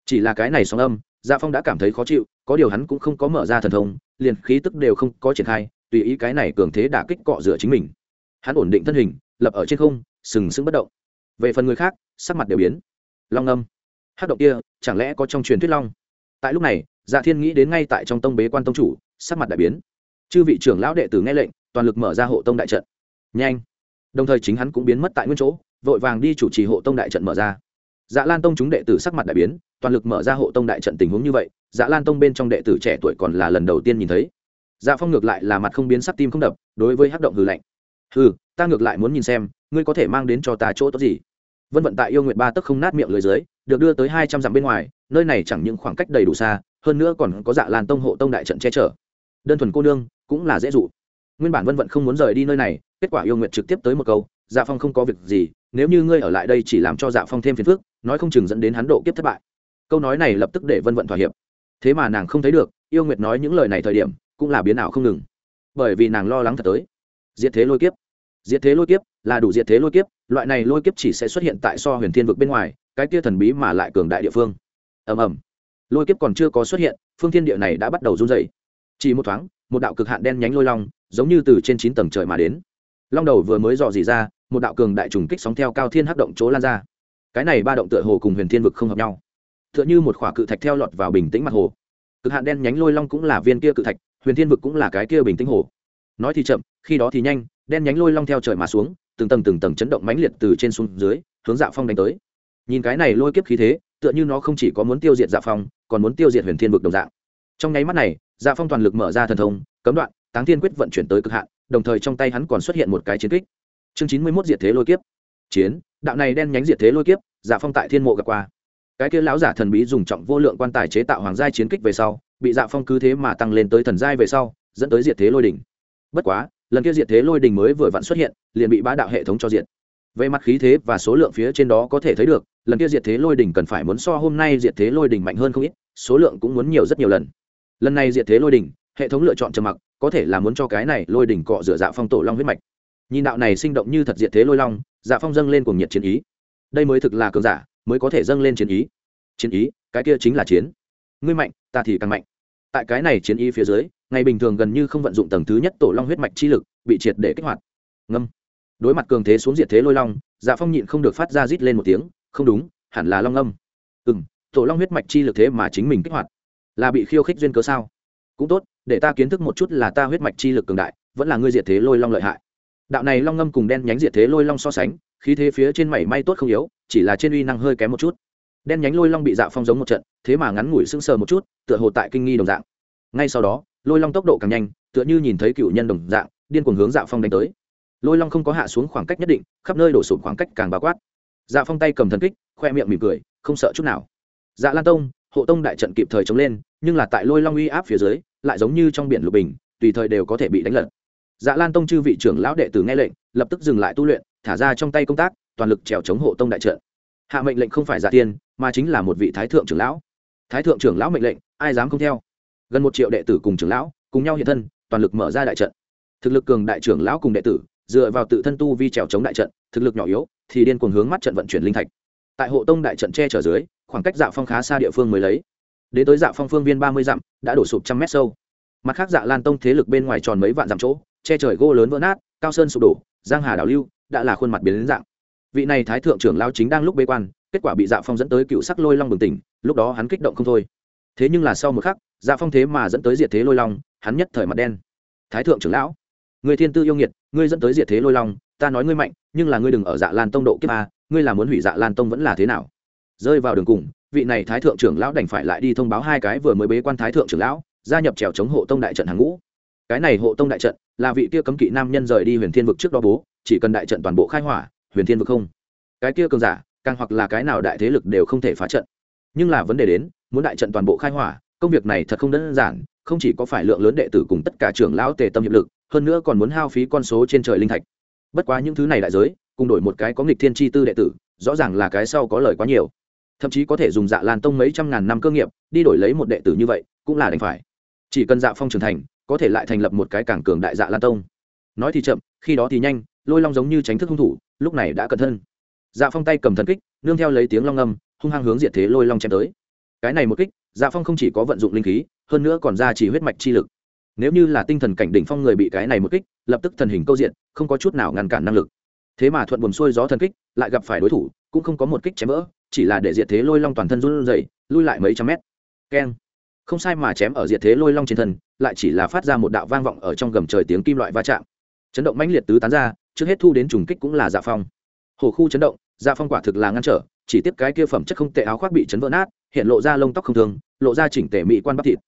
Chỉ là cái này sóng âm dạ phong đã cảm thấy khó chịu, có điều hắn cũng không có mở ra thần thông, liền khí tức đều không có triển khai, tùy ý cái này cường thế đả kích cọ rửa chính mình. Hắn ổn định thân hình, lập ở trên không, sừng sững bất động. Về phần người khác, sắc mặt đều biến. Long âm. Hát động kia, chẳng lẽ có trong truyền thuyết long? Tại lúc này dạ thiên nghĩ đến ngay tại trong tông bế quan tông chủ, sắc mặt đại biến. Chư vị trưởng lão đệ tử nghe lệnh, toàn lực mở ra hộ tông đại trận. Nhanh đồng thời chính hắn cũng biến mất tại nguyên chỗ, vội vàng đi chủ trì hộ tông đại trận mở ra. Dạ lan tông chúng đệ tử sắc mặt đại biến, toàn lực mở ra hộ tông đại trận tình huống như vậy dạ lan tông bên trong đệ tử trẻ tuổi còn là lần đầu tiên nhìn thấy. Dạ phong ngược lại là mặt không biến sắc tim không đập, đối với hắc động hư lạnh. Hư ta ngược lại muốn nhìn xem, ngươi có thể mang đến cho ta chỗ tốt gì? Vân vận tại yêu nguyện ba tức không nát miệng lưới dưới, được đưa tới hai trăm dặm bên ngoài, nơi này chẳng những khoảng cách đầy đủ xa, hơn nữa còn có dạ lan tông hộ tông đại trận che chở. Đơn thuần cô nương cũng là dễ dụ nguyên bản vân vận không muốn rời đi nơi này, kết quả yêu nguyện trực tiếp tới một câu dạ phong không có việc gì, nếu như ngươi ở lại đây chỉ làm cho dạ phong thêm phiền phức, nói không chừng dẫn đến hắn độ kiếp thất bại. Câu nói này lập tức để vân vận thỏa hiệp. Thế mà nàng không thấy được, yêu nguyệt nói những lời này thời điểm, cũng là biến ảo không ngừng. Bởi vì nàng lo lắng thật tới. Diệt thế lôi kiếp. Diệt thế lôi kiếp là đủ diệt thế lôi kiếp, loại này lôi kiếp chỉ sẽ xuất hiện tại so huyền thiên vực bên ngoài, cái kia thần bí mà lại cường đại địa phương. Ầm ầm. Lôi kiếp còn chưa có xuất hiện, phương thiên địa này đã bắt đầu run dày chỉ một thoáng, một đạo cực hạn đen nhánh lôi long giống như từ trên chín tầng trời mà đến. Long đầu vừa mới dò dỉ ra, một đạo cường đại trùng kích sóng theo cao thiên hắc động chỗ lan ra. Cái này ba động tựa hồ cùng huyền thiên vực không hợp nhau. Tựa như một khỏa cự thạch theo lọt vào bình tĩnh mặt hồ. Cực hạn đen nhánh lôi long cũng là viên kia cự thạch, huyền thiên vực cũng là cái kia bình tĩnh hồ. Nói thì chậm, khi đó thì nhanh, đen nhánh lôi long theo trời mà xuống, từng tầng từng tầng chấn động mãnh liệt từ trên xuống dưới, hướng dạ phong đánh tới. Nhìn cái này lôi kiếp khí thế, tựa như nó không chỉ có muốn tiêu diệt dạ phong, còn muốn tiêu diệt huyền thiên vực đồng dạng. Trong nháy mắt này dạ phong toàn lực mở ra thần thông, cấm đoạn táng thiên quyết vận chuyển tới cực hạn, đồng thời trong tay hắn còn xuất hiện một cái chiến kích. Chương chín mươi mốt diệt thế lôi kiếp. Chiến, đạo này đen nhánh diệt thế lôi kiếp dạ phong tại thiên mộ gặp qua. Cái kia lão giả thần bí dùng trọng vô lượng quan tài chế tạo hoàng giai chiến kích về sau, bị dạ phong cứ thế mà tăng lên tới thần giai về sau, dẫn tới diệt thế lôi đỉnh. Bất quá, lần kia diệt thế lôi đỉnh mới vừa vặn xuất hiện, liền bị bá đạo hệ thống cho diệt. Về mặt khí thế và số lượng phía trên đó có thể thấy được, lần kia diệt thế lôi đỉnh cần phải muốn so hôm nay diệt thế lôi đỉnh mạnh hơn không ít, số lượng cũng muốn nhiều rất nhiều lần. Lần này diệt thế lôi đỉnh, hệ thống lựa chọn trầm mặc có thể là muốn cho cái này lôi đỉnh cọ rửa dạ phong tổ long huyết mạch. Nhìn đạo này sinh động như thật diệt thế lôi long dạ phong dâng lên cuồng nhiệt chiến ý. Đây mới thực là cường giả, mới có thể dâng lên chiến ý. Chiến ý, cái kia chính là chiến. Ngươi mạnh, ta thì càng mạnh. Tại cái này chiến ý phía dưới, ngày bình thường gần như không vận dụng tầng thứ nhất tổ long huyết mạch chi lực, bị triệt để kích hoạt. Ngâm. Đối mặt cường thế xuống diệt thế lôi long dạ phong nhịn không được phát ra rít lên một tiếng, không đúng, hẳn là long âm ừ m tổ long huyết mạch chi lực thế mà chính mình kích hoạt. Là bị khiêu khích duyên cớ sao? Cũng tốt để ta kiến thức một chút là ta huyết mạch chi lực cường đại, vẫn là ngươi diệt thế lôi long lợi hại. Đạo này long ngâm cùng đen nhánh diệt thế lôi long so sánh, khí thế phía trên mảy may tốt không yếu, chỉ là trên uy năng hơi kém một chút. Đen nhánh lôi long bị dạ phong giống một trận, thế mà ngắn ngủi sưng sờ một chút, tựa hồ tại kinh nghi đồng dạng. Ngay sau đó, lôi long tốc độ càng nhanh, tựa như nhìn thấy cựu nhân đồng dạng, điên cuồng hướng dạ phong đánh tới. Lôi long không có hạ xuống khoảng cách nhất định, khắp nơi đổ sụp khoảng cách càng bao quát. Dạ phong tay cầm thần kích, khoe miệng mỉm cười, không sợ chút nào. Dạ lan tông, hộ tông đại trận kịp thời chống lên, nhưng là tại lôi long uy áp phía dưới lại giống như trong biển lục bình, tùy thời đều có thể bị đánh lật. Dạ lan tông chư vị trưởng lão đệ tử nghe lệnh, lập tức dừng lại tu luyện, thả ra trong tay công tác, toàn lực trèo chống hộ tông đại trận. Hạ mệnh lệnh không phải giả tiên, mà chính là một vị thái thượng trưởng lão. Thái thượng trưởng lão mệnh lệnh, ai dám không theo? Gần một triệu đệ tử cùng trưởng lão, cùng nhau hiện thân, toàn lực mở ra đại trận. Thực lực cường đại trưởng lão cùng đệ tử, dựa vào tự thân tu vi trèo chống đại trận, thực lực nhỏ yếu, thì điên cuồng hướng mắt trận vận chuyển linh thạch. Tại hộ tông đại trận che chở dưới, khoảng cách dạo phong khá xa địa phương mới lấy đến tới dạ phong phương viên ba mươi dặm, đã đổ sụp trăm mét sâu. Mặt khác dạ lan tông thế lực bên ngoài tròn mấy vạn dặm chỗ, che trời gỗ lớn vỡ nát, cao sơn sụp đổ, giang hà đảo lưu, đã là khuôn mặt biến đến dạng. Vị này thái thượng trưởng lao chính đang lúc bế quan, kết quả bị dạ phong dẫn tới cựu sắc lôi long bừng tỉnh, lúc đó hắn kích động không thôi. Thế nhưng là sau một khắc dạ phong thế mà dẫn tới diệt thế lôi long, hắn nhất thời mặt đen. Thái thượng trưởng lão, người thiên tư yêu nghiệt, ngươi dẫn tới diệt thế lôi long, ta nói ngươi mạnh, nhưng là ngươi đừng ở dạ lan tông độ kiếp a, ngươi là muốn hủy dạ lan tông vẫn là thế nào? Rơi vào đường cùng, vị này thái thượng trưởng lão đành phải lại đi thông báo hai cái vừa mới bế quan thái thượng trưởng lão, gia nhập trèo chống hộ tông đại trận hàng ngũ. Cái này hộ tông đại trận là vị kia cấm kỵ nam nhân rời đi huyền thiên vực trước đó bố, chỉ cần đại trận toàn bộ khai hỏa, huyền thiên vực không. Cái kia cường giả, càng hoặc là cái nào đại thế lực đều không thể phá trận. Nhưng là vấn đề đến, muốn đại trận toàn bộ khai hỏa, công việc này thật không đơn giản, không chỉ có phải lượng lớn đệ tử cùng tất cả trưởng lão tề tâm hiệp lực, hơn nữa còn muốn hao phí con số trên trời linh thạch. Bất quá những thứ này đại giới, cùng đổi một cái có nghịch thiên tri tư đệ tử, rõ ràng là cái sau có lời quá nhiều thậm chí có thể dùng dạ lan tông mấy trăm ngàn năm cơ nghiệp, đi đổi lấy một đệ tử như vậy, cũng là đành phải. Chỉ cần dạ phong trưởng thành, có thể lại thành lập một cái cảng cường đại dạ lan tông. Nói thì chậm, khi đó thì nhanh, lôi long giống như tránh thức hung thủ, lúc này đã cẩn thân dạ phong tay cầm thần kích, nương theo lấy tiếng long âm, hung hăng hướng diệt thế lôi long chém tới. Cái này một kích dạ phong không chỉ có vận dụng linh khí, hơn nữa còn ra chỉ huyết mạch chi lực. Nếu như là tinh thần cảnh đỉnh phong người bị cái này một kích, lập tức thần hình câu diện, không có chút nào ngăn cản năng lực. Thế mà thuận buồm xuôi gió thần kích, lại gặp phải đối thủ, cũng không có một kích chém vỡ chỉ là để diệt thế lôi long toàn thân run rẩy, lui lại mấy trăm mét. Keng. Không sai mà chém ở diệt thế lôi long trên thân, lại chỉ là phát ra một đạo vang vọng ở trong gầm trời tiếng kim loại va chạm. Chấn động mãnh liệt tứ tán ra, trước hết thu đến trùng kích cũng là dạ phong. Hồ khu chấn động dạ phong quả thực là ngăn trở, chỉ tiếp cái kia phẩm chất không tệ áo khoác bị chấn vỡ nát, hiện lộ ra lông tóc không thường, lộ ra chỉnh tề mỹ quan bắp thịt.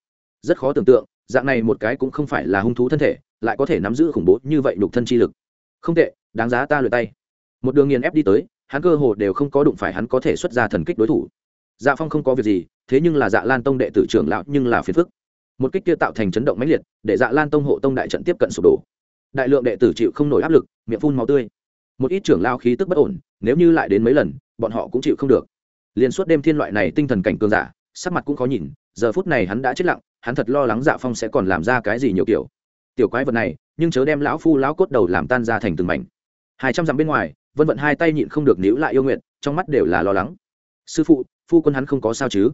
Rất khó tưởng tượng, dạng này một cái cũng không phải là hung thú thân thể, lại có thể nắm giữ khủng bố như vậy nhục thân chi lực. Không tệ, đáng giá ta luyện tay. Một đường nghiền ép đi tới hắn cơ hồ đều không có đụng phải hắn có thể xuất ra thần kích đối thủ. Dạ phong không có việc gì, thế nhưng là dạ lan tông đệ tử trưởng lão nhưng là phiền phức. Một kích kia tạo thành chấn động mãnh liệt, để dạ lan tông hộ tông đại trận tiếp cận sụp đổ. Đại lượng đệ tử chịu không nổi áp lực, miệng phun máu tươi. Một ít trưởng lao khí tức bất ổn, nếu như lại đến mấy lần, bọn họ cũng chịu không được. Liền suốt đêm thiên loại này tinh thần cảnh cường giả, sắc mặt cũng khó nhìn, giờ phút này hắn đã chết lặng, hắn thật lo lắng dạ phong sẽ còn làm ra cái gì nhiều kiểu. Tiểu quái vật này, nhưng chớ đem lão phu lão cốt đầu làm tan ra thành từng mảnh. Hai trăm dặm bên ngoài vân vận hai tay nhịn không được níu lại yêu nguyện trong mắt đều là lo lắng. Sư phụ, phu quân hắn không có sao chứ?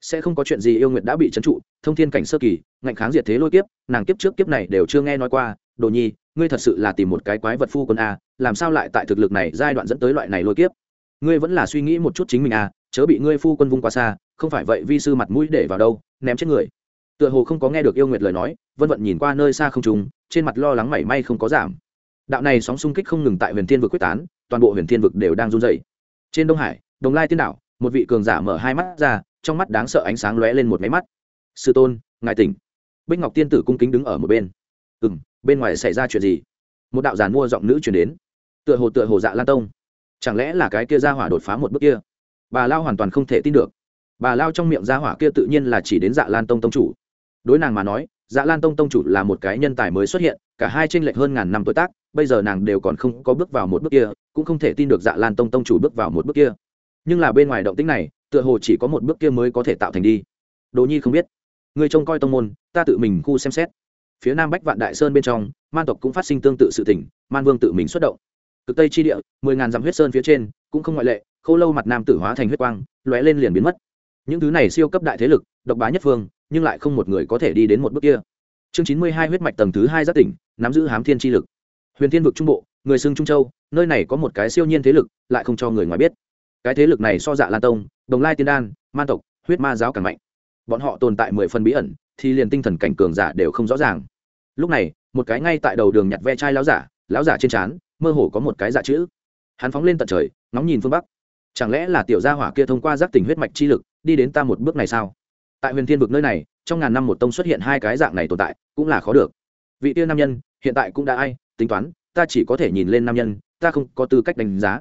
Sẽ không có chuyện gì yêu nguyện đã bị trấn trụ, thông thiên cảnh sơ kỳ, ngạnh kháng diệt thế lôi kiếp, nàng kiếp trước kiếp này đều chưa nghe nói qua. Đồ nhi, ngươi thật sự là tìm một cái quái vật phu quân a, làm sao lại tại thực lực này giai đoạn dẫn tới loại này lôi kiếp? Ngươi vẫn là suy nghĩ một chút chính mình a, chớ bị ngươi phu quân vung qua xa, không phải vậy vi sư mặt mũi để vào đâu, ném chết người. Tựa hồ không có nghe được yêu nguyệt lời nói, vân vận nhìn qua nơi xa không trùng trên mặt lo lắng mảy may không có giảm. Đạo này sóng xung kích không ngừng tại huyền thiên vực quyết tán toàn bộ huyền thiên vực đều đang run dày trên đông hải, đồng lai tiên đảo, một vị cường giả mở hai mắt ra, trong mắt đáng sợ ánh sáng lóe lên một máy mắt. Sư tôn, ngài tỉnh. Bích ngọc tiên tử cung kính đứng ở một bên. Ừ m bên ngoài xảy ra chuyện gì? Một đạo giàn mua giọng nữ chuyển đến. Tựa hồ tựa hồ dạ lan tông. Chẳng lẽ là cái kia ra hỏa đột phá một bước kia? Bà lao hoàn toàn không thể tin được. Bà lao trong miệng ra hỏa kia tự nhiên là chỉ đến dạ lan tông tông chủ. Đối nàng mà nói dạ lan tông tông chủ là một cái nhân tài mới xuất hiện, cả hai tranh lệch hơn ngàn năm tuổi tác bây giờ nàng đều còn không có bước vào một bước kia, cũng không thể tin được dạ lan tông tông chủ bước vào một bước kia. Nhưng là bên ngoài động tính này, tựa hồ chỉ có một bước kia mới có thể tạo thành đi. Đỗ nhi không biết. Người trông coi tông môn, ta tự mình khu xem xét. Phía nam bách vạn đại sơn bên trong, man tộc cũng phát sinh tương tự sự tỉnh man vương tự mình xuất động. Cực tây chi địa, mười ngàn dặm huyết sơn phía trên, cũng không ngoại lệ, khô lâu mặt nam tử hóa thành huyết quang, lóe lên liền biến mất. Những thứ này siêu cấp đại thế lực, độc bá nhất phương, nhưng lại không một người có thể đi đến một bước kia. Chương chín mươi hai huyết mạch tầng thứ hai giác tỉnh, nắm giữ hám thiên chi lực huyền thiên vực trung bộ, người xưng trung châu, nơi này có một cái siêu nhiên thế lực, lại không cho người ngoài biết. Cái thế lực này so dạ lan tông, đồng lai tiên đan, man tộc, huyết ma giáo càng mạnh. Bọn họ tồn tại mười phần bí ẩn, thì liền tinh thần cảnh cường giả đều không rõ ràng. Lúc này, một cái ngay tại đầu đường nhặt ve chai láo giả láo giả trên trán, mơ hồ có một cái dạ chữ. Hắn phóng lên tận trời, ngóng nhìn phương bắc. Chẳng lẽ là tiểu gia hỏa kia thông qua giác tình huyết mạch chi lực, đi đến ta một bước này sao? Tại huyền thiên vực nơi này, trong ngàn năm một tông xuất hiện hai cái dạng này tồn tại, cũng là khó được. Vị tiên nam nhân, hiện tại cũng đã ai tính toán ta chỉ có thể nhìn lên nam nhân ta không có tư cách đánh giá.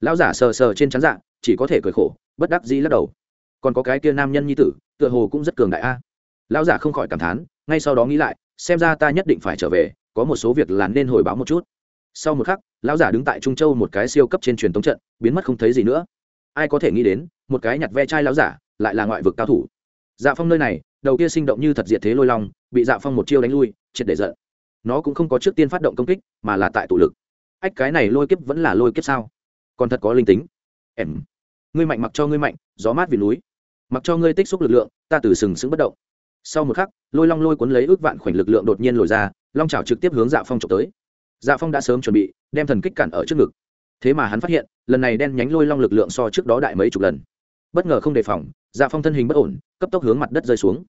Lão giả sờ sờ trên chắn dạ, chỉ có thể cười khổ bất đắc dĩ lắc đầu. Còn có cái kia nam nhân nhi tử tựa hồ cũng rất cường đại a. Lão giả không khỏi cảm thán ngay sau đó nghĩ lại xem ra ta nhất định phải trở về có một số việc là nên hồi báo một chút. Sau một khắc lão giả đứng tại trung châu một cái siêu cấp trên truyền thống trận biến mất không thấy gì nữa. Ai có thể nghĩ đến một cái nhặt ve chai lão giả lại là ngoại vực cao thủ. Dạ phong nơi này đầu kia sinh động như thật diệt thế lôi long bị dạ phong một chiêu đánh lui triệt để giận nó cũng không có trước tiên phát động công kích, mà là tại tụ lực. Ách, cái này lôi kiếp vẫn là lôi kiếp sao? Còn thật có linh tính. Em, ngươi mạnh mặc cho ngươi mạnh, gió mát vì núi. Mặc cho ngươi tích xúc lực lượng, ta từ sừng sững bất động. Sau một khắc, lôi long lôi cuốn lấy ước vạn khoảnh lực lượng đột nhiên lồi ra, long trào trực tiếp hướng dạ phong trộm tới. Dạ phong đã sớm chuẩn bị, đem thần kích cản ở trước ngực. Thế mà hắn phát hiện, lần này đen nhánh lôi long lực lượng so trước đó đại mấy chục lần. Bất ngờ không đề phòng dạ phong thân hình bất ổn, cấp tốc hướng mặt đất rơi xuống.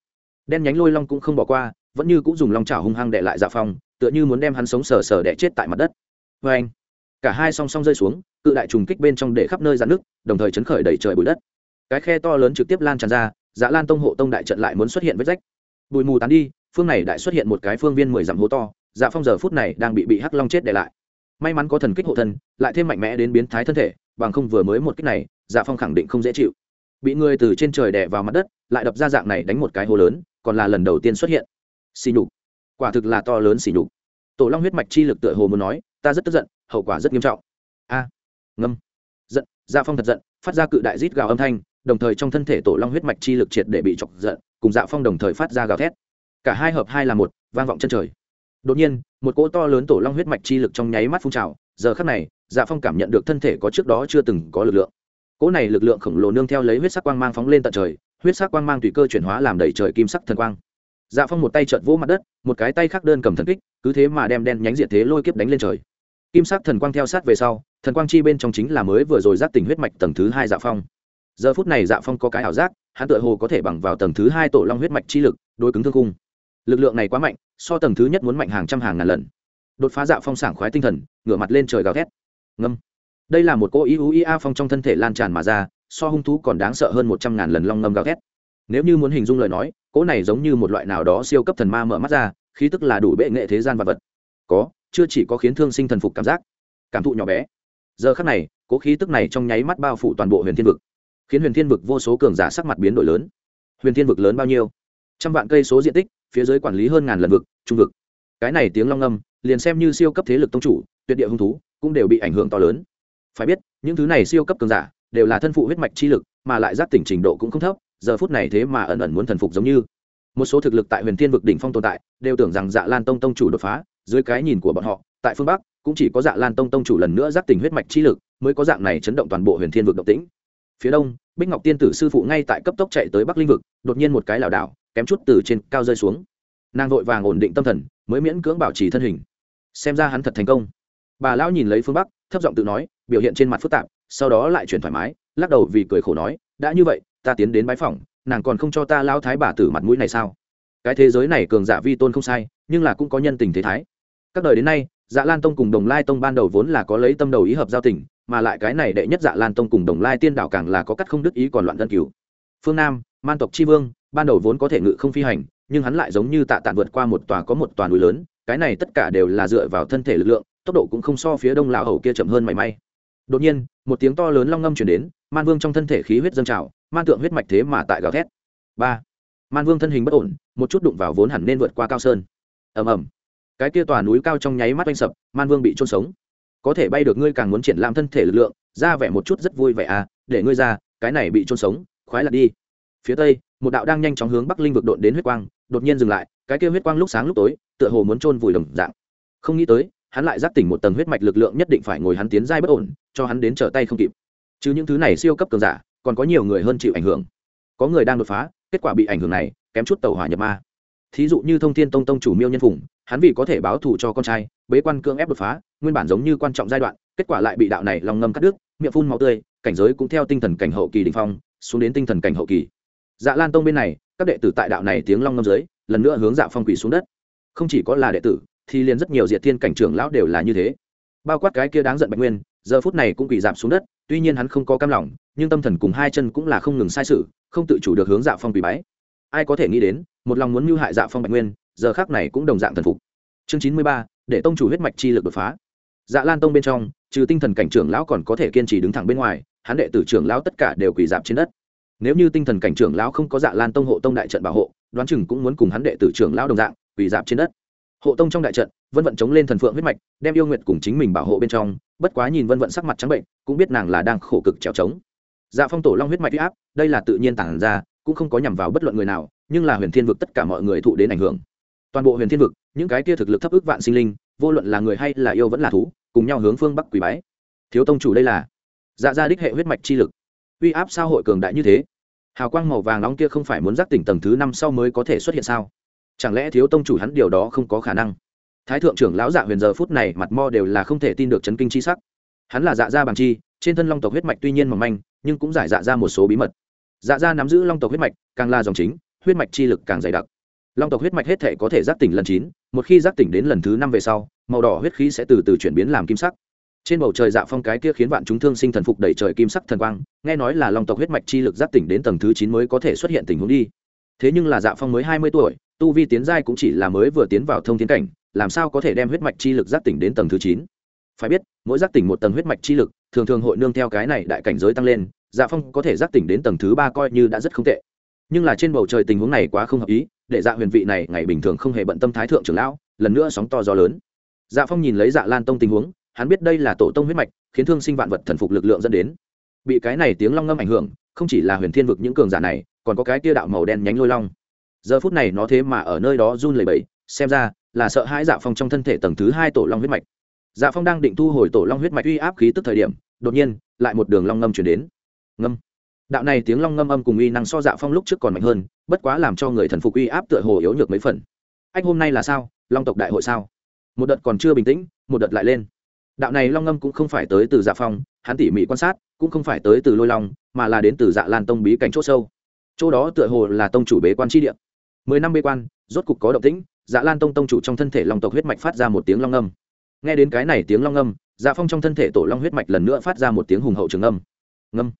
Đen nhánh lôi long cũng không bỏ qua vẫn như cũng dùng long chảo hung hăng đệ lại dạ phong, tựa như muốn đem hắn sống sờ sờ đẻ chết tại mặt đất. Vê anh, cả hai song song rơi xuống, cự đại trùng kích bên trong để khắp nơi dạn nước, đồng thời chấn khởi đẩy trời bụi đất. Cái khe to lớn trực tiếp lan tràn ra dạ lan tông hộ tông đại trận lại muốn xuất hiện vết rách. Bụi mù tán đi, phương này đại xuất hiện một cái phương viên mười dặm hố to dạ phong giờ phút này đang bị bị hắc long chết để lại. May mắn có thần kích hộ thân, lại thêm mạnh mẽ đến biến thái thân thể, bằng không vừa mới một kích này dạ phong khẳng định không dễ chịu. Bị người từ trên trời đè vào mặt đất, lại đập ra dạng này đánh một cái hố lớn, còn là lần đầu tiên xuất hiện xì nhục. Quả thực là to lớn xì nhục. Tổ long huyết mạch chi lực tựa hồ muốn nói, ta rất tức giận, hậu quả rất nghiêm trọng. A. À. Ngâm. Giận. Dạ phong thật giận, phát ra cự đại rít gào âm thanh, đồng thời trong thân thể tổ long huyết mạch chi lực triệt để bị chọc giận, cùng dạ phong đồng thời phát ra gào thét. Cả hai hợp hai là một, vang vọng chân trời. Đột nhiên, một cỗ to lớn tổ long huyết mạch chi lực trong nháy mắt phun trào, giờ khắc này dạ phong cảm nhận được thân thể có trước đó chưa từng có lực lượng. Cỗ này lực lượng khổng lồ nương theo lấy huyết sắc quang mang phóng lên tận trời, huyết sắc quang mang tùy cơ chuyển hóa làm đầy trời kim sắc thần quang dạ phong một tay trợt vỗ mặt đất, một cái tay khác đơn cầm thần kích, cứ thế mà đem đen nhánh diệt thế lôi kiếp đánh lên trời. Kim sắc thần quang theo sát về sau, thần quang chi bên trong chính là mới vừa rồi giác tỉnh huyết mạch tầng thứ hai dạ phong. Giờ phút này dạ phong có cái ảo giác, hắn tựa hồ có thể bằng vào tầng thứ hai tổ long huyết mạch chi lực, đối cứng thương cung. Lực lượng này quá mạnh, so tầng thứ nhất muốn mạnh hàng trăm hàng ngàn lần. Đột phá dạ phong sảng khoái tinh thần, ngửa mặt lên trời gào thét. Ngâm. Đây là một cô ý ú ý a phong trong thân thể lan tràn mà ra, so hung thú còn đáng sợ hơn một trăm ngàn lần long ngâm gào thét. Nếu như muốn hình dung lời nói cỗ này giống như một loại nào đó siêu cấp thần ma mở mắt ra, khí tức là đủ bệ nghệ thế gian vật vật. Có, chưa chỉ có khiến thương sinh thần phục cảm giác, cảm thụ nhỏ bé. Giờ khắc này cố khí tức này trong nháy mắt bao phủ toàn bộ huyền thiên vực, khiến huyền thiên vực vô số cường giả sắc mặt biến đổi lớn. Huyền thiên vực lớn bao nhiêu? Trăm vạn cây số diện tích, phía dưới quản lý hơn ngàn lần vực, trung vực. Cái này tiếng long âm, liền xem như siêu cấp thế lực tông chủ, tuyệt địa hung thú, cũng đều bị ảnh hưởng to lớn. Phải biết, những thứ này siêu cấp cường giả, đều là thân phụ huyết mạch chi lực, mà lại giác tỉnh trình độ cũng không thấp giờ phút này thế mà ẩn ẩn muốn thần phục giống như. Một số thực lực tại huyền thiên vực đỉnh phong tồn tại, đều tưởng rằng dạ lan tông tông chủ đột phá, dưới cái nhìn của bọn họ, tại phương bắc, cũng chỉ có dạ lan tông tông chủ lần nữa giác tình huyết mạch chi lực, mới có dạng này chấn động toàn bộ huyền thiên vực động tĩnh. Phía đông, bích ngọc tiên tử sư phụ ngay tại cấp tốc chạy tới bắc linh vực, đột nhiên một cái lảo đảo, kém chút từ trên cao rơi xuống. Nàng vội vàng ổn định tâm thần, mới miễn cưỡng bảo trì thân hình. Xem ra hắn thật thành công. Bà lão nhìn lấy phương bắc, thấp giọng tự nói, biểu hiện trên mặt phức tạp, sau đó lại chuyển thoải mái, lắc đầu vì cười khổ nói đã như vậy, ta tiến đến bái phỏng, nàng còn không cho ta lao thái bà tử mặt mũi này sao? Cái thế giới này cường giả vi tôn không sai, nhưng là cũng có nhân tình thế thái. Các đời đến nay dạ lan tông cùng đồng lai tông ban đầu vốn là có lấy tâm đầu ý hợp giao tình, mà lại cái này đệ nhất dạ lan tông cùng đồng lai tiên đảo càng là có cắt không đứt ý còn loạn tân cứu phương nam, man tộc tri vương, ban đầu vốn có thể ngự không phi hành, nhưng hắn lại giống như tạ tạn vượt qua một tòa có một tòa núi lớn, cái này tất cả đều là dựa vào thân thể lực lượng, tốc độ cũng không so phía đông lão hầu kia chậm hơn mảy may. Đột nhiên, một tiếng to lớn long ngâm chuyển đến man vương trong thân thể khí huyết dâng trào, man tượng huyết mạch thế mà tại gào thét. Ba, man vương thân hình bất ổn, một chút đụng vào vốn hẳn nên vượt qua cao sơn. Ầm ầm. Cái kia tòa núi cao trong nháy mắt oanh sập, man vương bị trôn sống. Có thể bay được ngươi càng muốn triển lãm thân thể lực lượng, ra vẻ một chút rất vui vẻ à để ngươi ra, cái này bị trôn sống, khoái lật đi. Phía tây, một đạo đang nhanh chóng hướng bắc linh vực đột đến huyết quang, đột nhiên dừng lại, cái kia huyết quang lúc sáng lúc tối, tựa hồ muốn trôn vùi đồng dạng. Không nghĩ tới, hắn lại giáp tỉnh một tầng huyết mạch lực lượng nhất định phải ngồi hắn tiến giai bất ổn, cho hắn đến trở tay không kịp chứ những thứ này siêu cấp cường giả, còn có nhiều người hơn chịu ảnh hưởng. Có người đang đột phá, kết quả bị ảnh hưởng này, kém chút tàu hỏa nhập ma. Thí dụ như thông thiên tông tông chủ miêu nhân phùng, hắn vì có thể báo thù cho con trai, bế quan cưỡng ép đột phá, nguyên bản giống như quan trọng giai đoạn, kết quả lại bị đạo này lòng ngâm cắt đứt, miệng phun máu tươi, cảnh giới cũng theo tinh thần cảnh hậu kỳ đình phong, xuống đến tinh thần cảnh hậu kỳ. Dạ lan tông bên này, các đệ tử tại đạo này tiếng long ngâm dưới, lần nữa hướng dạ phong quỷ xuống đất. Không chỉ có là đệ tử, thì liền rất nhiều diệt thiên cảnh trưởng lão đều là như thế. Bao quát cái kia đáng giận bạch nguyên giờ phút này cũng bị giảm xuống đất, tuy nhiên hắn không có cam lòng, nhưng tâm thần cùng hai chân cũng là không ngừng sai sự, không tự chủ được hướng dạ phong quỷ bái. Ai có thể nghĩ đến, một lòng muốn mưu hại dạ phong bạch nguyên, giờ khác này cũng đồng dạng thần phục. Chương chín mươi ba, để tông chủ huyết mạch chi lực đột phá. Dạ lan tông bên trong, trừ tinh thần cảnh trưởng lão còn có thể kiên trì đứng thẳng bên ngoài, hắn đệ tử trưởng lão tất cả đều quỳ dạp trên đất. Nếu như tinh thần cảnh trưởng lão không có dạ lan tông hộ tông đại trận bảo hộ, đoán chừng cũng muốn cùng hắn đệ tử trưởng lão đồng dạng, quỳ dạp trên đất hộ tông trong đại trận, vân vận chống lên thần phượng huyết mạch, đem yêu nguyệt cùng chính mình bảo hộ bên trong, bất quá nhìn vân vận sắc mặt trắng bệnh, cũng biết nàng là đang khổ cực trèo trống. Dạ phong tổ long huyết mạch huy áp, đây là tự nhiên tản ra, cũng không có nhằm vào bất luận người nào, nhưng là huyền thiên vực tất cả mọi người thụ đến ảnh hưởng. Toàn bộ huyền thiên vực, những cái kia thực lực thấp ước vạn sinh linh, vô luận là người hay là yêu vẫn là thú, cùng nhau hướng phương bắc quỳ bái. Thiếu tông chủ đây là dạ gia đích hệ huyết mạch chi lực. Uy áp sao hội cường đại như thế? Hào quang màu vàng nóng kia không phải muốn giác tỉnh tầng thứ năm sau mới có thể xuất hiện sao? Chẳng lẽ thiếu tông chủ hắn điều đó không có khả năng? Thái thượng trưởng lão dạ huyền giờ phút này mặt mo đều là không thể tin được chấn kinh chi sắc. Hắn là dạ gia bằng chi, trên thân long tộc huyết mạch tuy nhiên mỏng manh, nhưng cũng giải dạ ra một số bí mật. Dạ gia nắm giữ long tộc huyết mạch, càng là dòng chính, huyết mạch chi lực càng dày đặc. Long tộc huyết mạch hết thể có thể giác tỉnh lần chín, một khi giác tỉnh đến lần thứ năm về sau, màu đỏ huyết khí sẽ từ từ chuyển biến làm kim sắc. Trên bầu trời dạ phong cái kia khiến vạn chúng thương sinh thần phục đẩy trời kim sắc thần quang, nghe nói là long tộc huyết mạch chi lực giác tỉnh đến tầng thứ chín mới có thể xuất hiện tình huống đi. Thế nhưng là dạ phong mới hai mươi tuổi tu vi tiến giai cũng chỉ là mới vừa tiến vào thông tiến cảnh, làm sao có thể đem huyết mạch chi lực giác tỉnh đến tầng thứ chín? Phải biết, mỗi giác tỉnh một tầng huyết mạch chi lực, thường thường hội nương theo cái này đại cảnh giới tăng lên dạ phong có thể giác tỉnh đến tầng thứ ba coi như đã rất không tệ. Nhưng là trên bầu trời tình huống này quá không hợp ý, để dạ huyền vị này ngày bình thường không hề bận tâm thái thượng trưởng lão, lần nữa sóng to gió lớn. Dạ phong nhìn lấy dạ lan tông tình huống, hắn biết đây là tổ tông huyết mạch, khiến thương sinh vạn vật thần phục lực lượng dẫn đến. Bị cái này tiếng long ngâm ảnh hưởng, không chỉ là huyền thiên vực những cường giả này, còn có cái tia đạo màu đen nhánh lôi long giờ phút này nó thế mà ở nơi đó run lẩy bẩy, xem ra là sợ hãi dạ phong trong thân thể tầng thứ hai tổ long huyết mạch. Dạ phong đang định thu hồi tổ long huyết mạch uy áp khí tức thời điểm, đột nhiên, lại một đường long ngâm chuyển đến. Ngâm. Đạo này tiếng long ngâm âm cùng uy năng so dạ phong lúc trước còn mạnh hơn, bất quá làm cho người thần phục uy áp tựa hồ yếu nhược mấy phần. Anh hôm nay là sao? Long tộc đại hội sao? Một đợt còn chưa bình tĩnh, một đợt lại lên. Đạo này long ngâm cũng không phải tới từ dạ phong, hắn tỉ mỉ quan sát, cũng không phải tới từ lôi long, mà là đến từ dạ lan tông bí cảnh c h ỗ sâu. Chỗ đó tựa hồ là tông chủ bế quan tri địa mười năm bế quan rốt cục có động tĩnh dạ lan tông tông chủ trong thân thể long tộc huyết mạch phát ra một tiếng long âm. nghe đến cái này tiếng long âm, dạ phong trong thân thể tổ long huyết mạch lần nữa phát ra một tiếng hùng hậu trường âm. ngâm.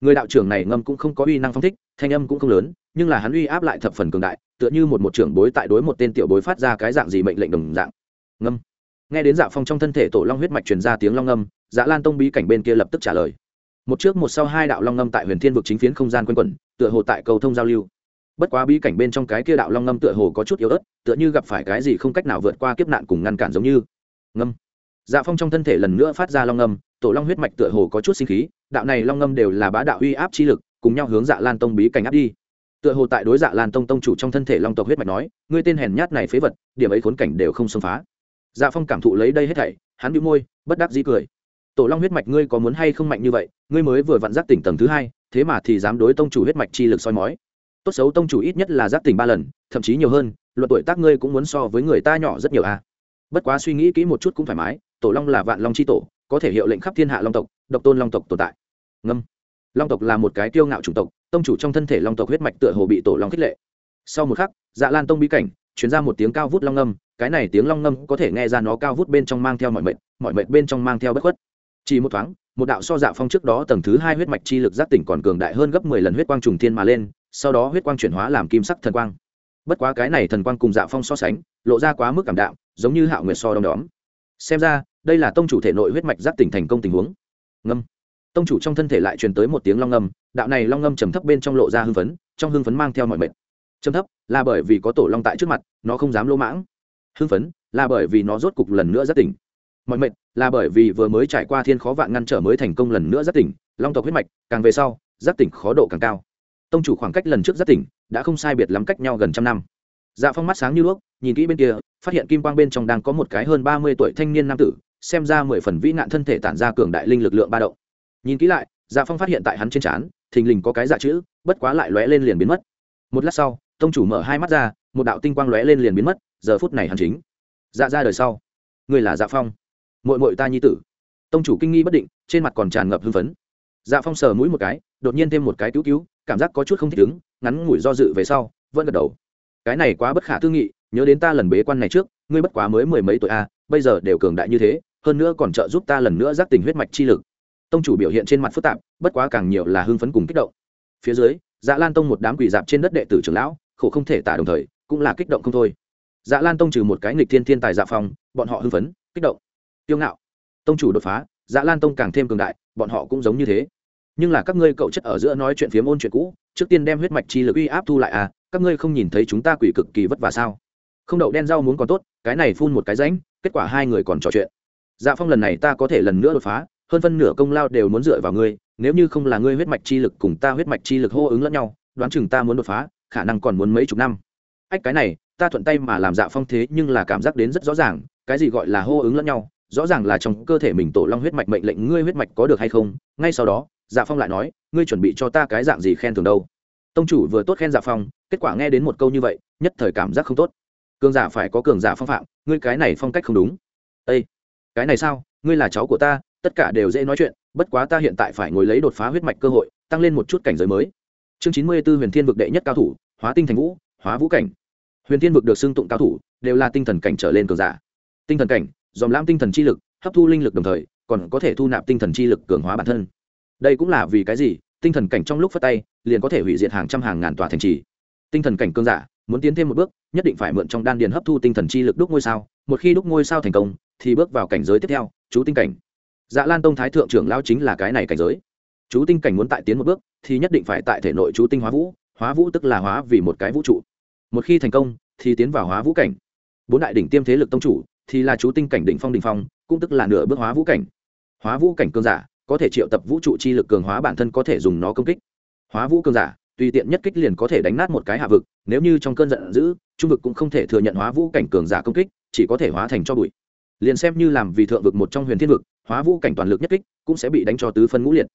Người đạo trưởng này ngâm cũng không có uy năng phong thích thanh âm cũng không lớn nhưng là hắn uy áp lại thập phần cường đại tựa như một một trưởng bối tại đối một tên tiểu bối phát ra cái dạng gì mệnh lệnh đồng dạng. Ngâm. Nghe đến dạ phong trong thân thể tổ long huyết mạch truyền ra tiếng long âm, dạ lan tông bí cảnh bên kia lập tức trả lời. Một trước một sau hai đạo long âm tại huyền thiên vực chính phiến không gian quanh quẩn tựa hồ tại cầu thông giao lưu bất quá bí cảnh bên trong cái kia đạo long ngâm tựa hồ có chút yếu ớt, tựa như gặp phải cái gì không cách nào vượt qua kiếp nạn cùng ngăn cản giống như. Ngâm. Dạ phong trong thân thể lần nữa phát ra long ngâm, tổ long huyết mạch tựa hồ có chút sinh khí, đạo này long ngâm đều là bá đạo uy áp chi lực, cùng nhau hướng dạ lan tông bí cảnh áp đi. Tựa hồ tại đối dạ lan tông tông chủ trong thân thể long tộc huyết mạch nói, ngươi tên hèn nhát này phế vật, điểm ấy khốn cảnh đều không xâm phá. Dạ phong cảm thụ lấy đây hết thảy, hắn bị môi, bất đắc dĩ cười. Tổ long huyết mạch ngươi có muốn hay không mạnh như vậy, ngươi mới vừa vặn giác tỉnh tầng thứ hai, thế mà thì dám đối tông chủ huyết mạch chi lực soi mói tốt xấu tông chủ ít nhất là giác tỉnh ba lần, thậm chí nhiều hơn, luận tuổi tác ngươi cũng muốn so với người ta nhỏ rất nhiều a à. bất quá suy nghĩ kỹ một chút cũng thoải mái, tổ long là vạn long c h i tổ, có thể hiệu lệnh khắp thiên hạ long tộc, độc tôn long tộc tồn tại. Ngâm. Long tộc là một cái kiêu ngạo chủng tộc, tông chủ trong thân thể long tộc huyết mạch tựa hồ bị tổ long khích lệ. Sau một khắc dạ lan tông bí cảnh chuyển ra một tiếng cao vút long ngâm, cái này tiếng long ngâm có thể nghe ra nó cao vút bên trong mang theo mọi mệnh mọi mệnh bên trong mang theo bất khuất. Chỉ một thoáng, một đạo so dạ phong trước đó tầng thứ hai huyết mạch chi lực giác tỉnh còn cường đại hơn gấp mười lần huyết quang trùng thiên mà lên sau đó huyết quang chuyển hóa làm kim sắc thần quang. Bất quá cái này thần quang cùng dạ phong so sánh, lộ ra quá mức cảm đạm, giống như hạo nguyệt so đom đóm. Xem ra, đây là tông chủ thể nội huyết mạch giác tỉnh thành công tình huống. Ngâm. Tông chủ trong thân thể lại truyền tới một tiếng long ngâm, đạo này long ngâm trầm thấp bên trong lộ ra hưng phấn, trong hưng phấn mang theo mọi mệt. Trầm thấp, là bởi vì có tổ long tại trước mặt, nó không dám lỗ mãng. Hưng phấn, là bởi vì nó rốt cục lần nữa giác tỉnh. Mọi mệt, là bởi vì vừa mới trải qua thiên khó vạn ngăn trở mới thành công lần nữa giác tỉnh, long tộc huyết mạch, càng về sau, giác tỉnh khó độ càng cao tông chủ khoảng cách lần trước rất tỉnh, đã không sai biệt lắm cách nhau gần trăm năm. Dạ phong mắt sáng như đuốc, nhìn kỹ bên kia, phát hiện kim quang bên trong đang có một cái hơn ba mươi tuổi thanh niên nam tử, xem ra mười phần vĩ nạn thân thể tản ra cường đại linh lực lượng ba động. Nhìn kỹ lại dạ phong phát hiện tại hắn trên trán, thình lình có cái dạ chữ, bất quá lại lóe lên liền biến mất. Một lát sau, tông chủ mở hai mắt ra, một đạo tinh quang lóe lên liền biến mất, giờ phút này hắn chính. Dạ ra đời sau. Người là dạ phong. Mội mội ta nhi tử. Tông chủ kinh nghi bất định, trên mặt còn tràn ngập hưng phấn. Dạ phong sờ mũi một cái, đột nhiên thêm một cái cứu cứu cảm giác có chút không thích ứng, ngắn ngủi do dự về sau, vẫn gật đầu. Cái này quá bất khả tư nghị, nhớ đến ta lần bế quan này trước, ngươi bất quá mới mười mấy tuổi a bây giờ đều cường đại như thế, hơn nữa còn trợ giúp ta lần nữa giác tình huyết mạch chi lực. Tông chủ biểu hiện trên mặt phức tạp, bất quá càng nhiều là hưng phấn cùng kích động. Phía dưới dạ lan tông một đám quỷ dạp trên đất đệ tử trưởng lão, khổ không thể tả đồng thời, cũng là kích động không thôi. Dạ lan tông trừ một cái nghịch thiên thiên tài dạ phong, bọn họ hưng phấn, kích động tiêu ngạo. Tông chủ đột phá dạ lan tông càng thêm cường đại, bọn họ cũng giống như thế nhưng là các ngươi cậu chất ở giữa nói chuyện phía môn chuyện cũ, trước tiên đem huyết mạch chi lực uy áp thu lại à các ngươi không nhìn thấy chúng ta quỷ cực kỳ vất vả sao? Không đậu đen rau muốn còn tốt, cái này phun một cái ránh kết quả hai người còn trò chuyện. Dạ phong lần này ta có thể lần nữa đột phá, hơn phân nửa công lao đều muốn dựa vào ngươi, nếu như không là ngươi huyết mạch chi lực cùng ta huyết mạch chi lực hô ứng lẫn nhau, đoán chừng ta muốn đột phá, khả năng còn muốn mấy chục năm. Ách, cái này, ta thuận tay mà làm dạ phong thế nhưng là cảm giác đến rất rõ ràng, cái gì gọi là hô ứng lẫn nhau, rõ ràng là trong cơ thể mình tổ long huyết mạch mệnh lệnh ngươi huyết mạch có được hay không, ngay sau đó dạ phong lại nói, ngươi chuẩn bị cho ta cái dạng gì khen thường đâu? Tông chủ vừa tốt khen dạ phong, kết quả nghe đến một câu như vậy, nhất thời cảm giác không tốt. Cường giả phải có cường giả phong phạm, ngươi cái này phong cách không đúng. Ây cái này sao? Ngươi là cháu của ta, tất cả đều dễ nói chuyện, bất quá ta hiện tại phải ngồi lấy đột phá huyết mạch cơ hội, tăng lên một chút cảnh giới mới. Chương chín mươi b ố huyền thiên vực đệ nhất cao thủ, hóa tinh thành vũ, hóa vũ cảnh. Huyền thiên vực được xưng tụng cao thủ, đều là tinh thần cảnh trở lên cường giả. Tinh thần cảnh, dòm lam tinh thần chi lực, hấp thu linh lực đồng thời, còn có thể thu nạp tinh thần chi lực cường hóa bản thân đây cũng là vì cái gì? Tinh thần cảnh trong lúc phát tay, liền có thể hủy diệt hàng trăm hàng ngàn tòa thành trì. Tinh thần cảnh cường giả, muốn tiến thêm một bước, nhất định phải mượn trong đan điền hấp thu tinh thần chi lực đúc ngôi sao. Một khi đúc ngôi sao thành công, thì bước vào cảnh giới tiếp theo, chú tinh cảnh. Dạ lan tông thái thượng trưởng lao chính là cái này cảnh giới. Chú tinh cảnh muốn tại tiến một bước, thì nhất định phải tại thể nội chú tinh hóa vũ. Hóa vũ tức là hóa vì một cái vũ trụ. Một khi thành công, thì tiến vào hóa vũ cảnh. Bốn đại đỉnh tiêm thế lực tông chủ, thì là chú tinh cảnh đỉnh phong đỉnh phong, cũng tức là nửa bước hóa vũ cảnh. Hóa vũ cảnh cường giả có thể triệu tập vũ trụ chi lực cường hóa bản thân có thể dùng nó công kích. Hóa vũ cường giả, tùy tiện nhất kích liền có thể đánh nát một cái hạ vực, nếu như trong cơn giận dữ, trung vực cũng không thể thừa nhận hóa vũ cảnh cường giả công kích, chỉ có thể hóa thành cho bụi. Liền xem như làm vì thượng vực một trong huyền thiên vực, hóa vũ cảnh toàn lực nhất kích cũng sẽ bị đánh cho tứ phân ngũ liệt.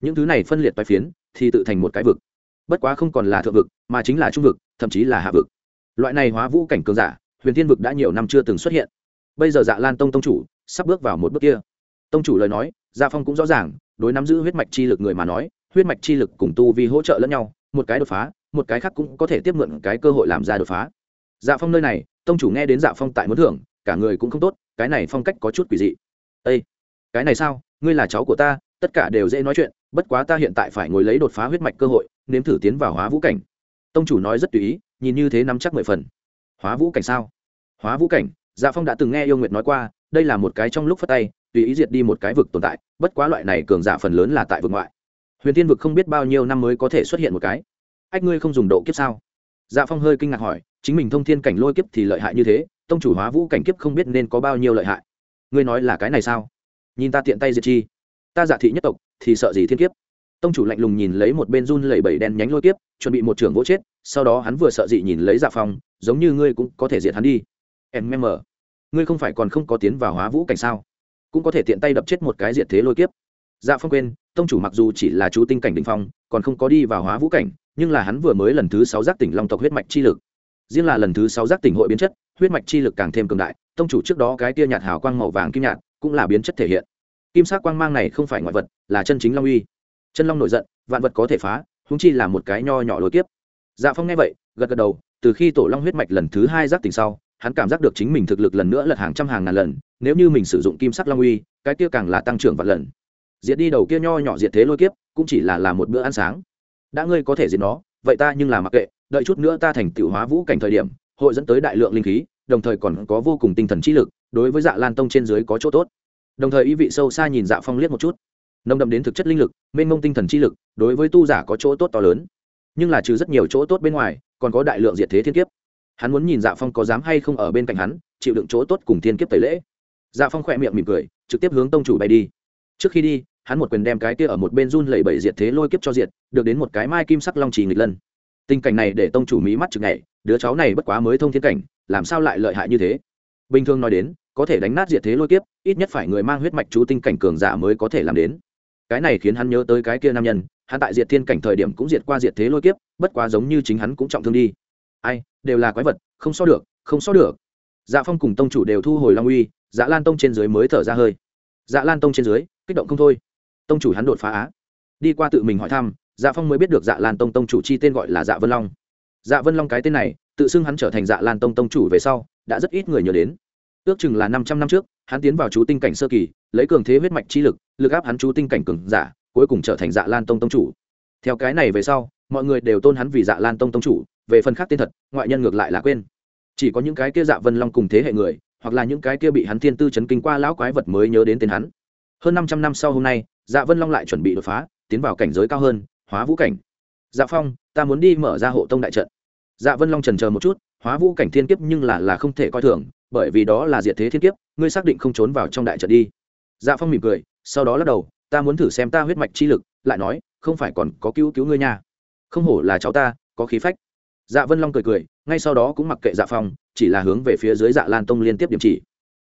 Những thứ này phân liệt bài phiến thì tự thành một cái vực. Bất quá không còn là thượng vực, mà chính là trung vực, thậm chí là hạ vực. Loại này hóa vũ cảnh cường giả, huyền thiên vực đã nhiều năm chưa từng xuất hiện. Bây giờ dạ lan tông tông chủ sắp bước vào một bước kia. Tông chủ lời nói gia dạ phong cũng rõ ràng, đối nắm giữ huyết mạch chi lực người mà nói, huyết mạch chi lực cùng tu vi hỗ trợ lẫn nhau, một cái đột phá, một cái khác cũng có thể tiếp mượn cái cơ hội làm ra đột phá. Dạ phong nơi này, tông chủ nghe đến dạ phong tại muốn thưởng, cả người cũng không tốt, cái này phong cách có chút quỷ dị. Ây cái này sao? Ngươi là cháu của ta, tất cả đều dễ nói chuyện, bất quá ta hiện tại phải ngồi lấy đột phá huyết mạch cơ hội, nếm thử tiến vào hóa vũ cảnh. Tông chủ nói rất tùy ý, nhìn như thế nắm chắc mười phần. Hóa vũ cảnh sao? Hóa vũ cảnh dạ phong đã từng nghe yêu nguyệt nói qua, đây là một cái trong lúc phát tay tùy ý diệt đi một cái vực tồn tại, bất quá loại này cường giả phần lớn là tại vực ngoại. Huyền thiên vực không biết bao nhiêu năm mới có thể xuất hiện một cái. Ách, ngươi không dùng độ kiếp sao? Dạ phong hơi kinh ngạc hỏi, chính mình thông thiên cảnh lôi kiếp thì lợi hại như thế, tông chủ hóa vũ cảnh kiếp không biết nên có bao nhiêu lợi hại. Ngươi nói là cái này sao? Nhìn ta tiện tay diệt chi. Ta giả thị nhất tộc, thì sợ gì thiên kiếp? Tông chủ lạnh lùng nhìn lấy một bên run lẩy bẩy đen nhánh lôi kiếp, chuẩn bị một trường vỗ chết, sau đó hắn vừa sợ dị nhìn lấy dạ phong, giống như ngươi cũng có thể diệt hắn đi. Em ngươi không phải còn không có tiến vào hóa vũ cảnh sao? Cũng có thể tiện tay đập chết một cái diệt thế lôi kiếp. Dạ phong quên, tông chủ mặc dù chỉ là chú tinh cảnh đỉnh phong, còn không có đi vào hóa vũ cảnh, nhưng là hắn vừa mới lần thứ sáu giác tỉnh long tộc huyết mạch chi lực. Riêng là lần thứ sáu giác tỉnh hội biến chất, huyết mạch chi lực càng thêm cường đại, tông chủ trước đó cái tia nhạt hào quang màu vàng kim nhạt, cũng là biến chất thể hiện. Kim sắc quang mang này không phải ngoại vật, là chân chính long uy. Chân long nổi giận, vạn vật có thể phá húng chi là một cái nho nhỏ lối kiếp. Dạ phong nghe vậy, gật gật đầu, từ khi tổ long huyết mạch lần thứ hai giác tỉnh sau hắn cảm giác được chính mình thực lực lần nữa lật hàng trăm hàng ngàn lần, nếu như mình sử dụng kim sắc long uy, cái kia càng là tăng trưởng vạn lần. Diệt đi đầu kia nho nhỏ diệt thế lôi kiếp, cũng chỉ là làm một bữa ăn sáng. Đã ngươi có thể diệt nó, vậy ta nhưng là mặc kệ, đợi chút nữa ta thành tựu hóa vũ cảnh thời điểm, hội dẫn tới đại lượng linh khí, đồng thời còn có vô cùng tinh thần trí lực, đối với dạ lan tông trên dưới có chỗ tốt. Đồng thời ý vị sâu xa nhìn dạ phong liếc một chút. Nông đậm đến thực chất linh lực, mênh mông tinh thần chi lực, đối với tu giả có chỗ tốt to lớn. Nhưng là trừ rất nhiều chỗ tốt bên ngoài, còn có đại lượng diệt thế thiên kiếp hắn muốn nhìn dạ phong có dám hay không ở bên cạnh hắn, chịu đựng chỗ tốt cùng thiên kiếp tẩy lễ. Dạ phong khỏe miệng mỉm cười, trực tiếp hướng tông chủ bay đi. Trước khi đi, hắn một quyền đem cái kia ở một bên run lẩy bẩy diệt thế lôi kiếp cho diệt, được đến một cái mai kim sắc long trì nghịch lân. Tình cảnh này để tông chủ mỹ mắt chực nhảy, đứa cháu này bất quá mới thông thiên cảnh, làm sao lại lợi hại như thế? Bình thường nói đến, có thể đánh nát diệt thế lôi kiếp, ít nhất phải người mang huyết mạch chú tinh cảnh cường giả mới có thể làm đến. Cái này khiến hắn nhớ tới cái kia nam nhân, hắn tại diệt thiên cảnh thời điểm cũng diệt qua diệt thế lôi kiếp, bất quá giống như chính hắn cũng trọng thương đi. Ai đều là quái vật, không so được, không so được. Dạ phong cùng tông chủ đều thu hồi long uy dạ lan tông trên dưới mới thở ra hơi. Dạ lan tông trên dưới, kích động không thôi. Tông chủ hắn đột phá á. Đi qua tự mình hỏi thăm dạ phong mới biết được dạ lan tông tông chủ chi tên gọi là dạ vân long. Dạ vân long cái tên này, tự xưng hắn trở thành dạ lan tông tông chủ về sau, đã rất ít người nhớ đến. Ước chừng là năm trăm năm trước, hắn tiến vào chú tinh cảnh sơ kỳ, lấy cường thế huyết mạch chi lực lực áp hắn chú tinh cảnh cường giả, cuối cùng trở thành dạ lan tông tông chủ. Theo cái này về sau, mọi người đều tôn hắn vì dạ lan tông tông chủ về phần khác tên thật, ngoại nhân ngược lại là quên. Chỉ có những cái kia dạ vân long cùng thế hệ người, hoặc là những cái kia bị hắn thiên tư chấn kinh qua lão quái vật mới nhớ đến tên hắn. Hơn năm trăm năm sau hôm nay dạ vân long lại chuẩn bị đột phá, tiến vào cảnh giới cao hơn, hóa vũ cảnh. Dạ phong, ta muốn đi mở ra hộ tông đại trận. Dạ vân long trần chờ một chút, hóa vũ cảnh thiên kiếp nhưng là là không thể coi thường, bởi vì đó là diệt thế thiên kiếp, ngươi xác định không trốn vào trong đại trận đi. Dạ phong mỉm cười, sau đó lắc đầu, ta muốn thử xem ta huyết mạch chi lực, lại nói, không phải còn có cứu cứu ngươi nha. Không hổ là cháu ta, có khí phách dạ vân long cười cười, ngay sau đó cũng mặc kệ dạ phong, chỉ là hướng về phía dưới dạ lan tông liên tiếp điểm chỉ.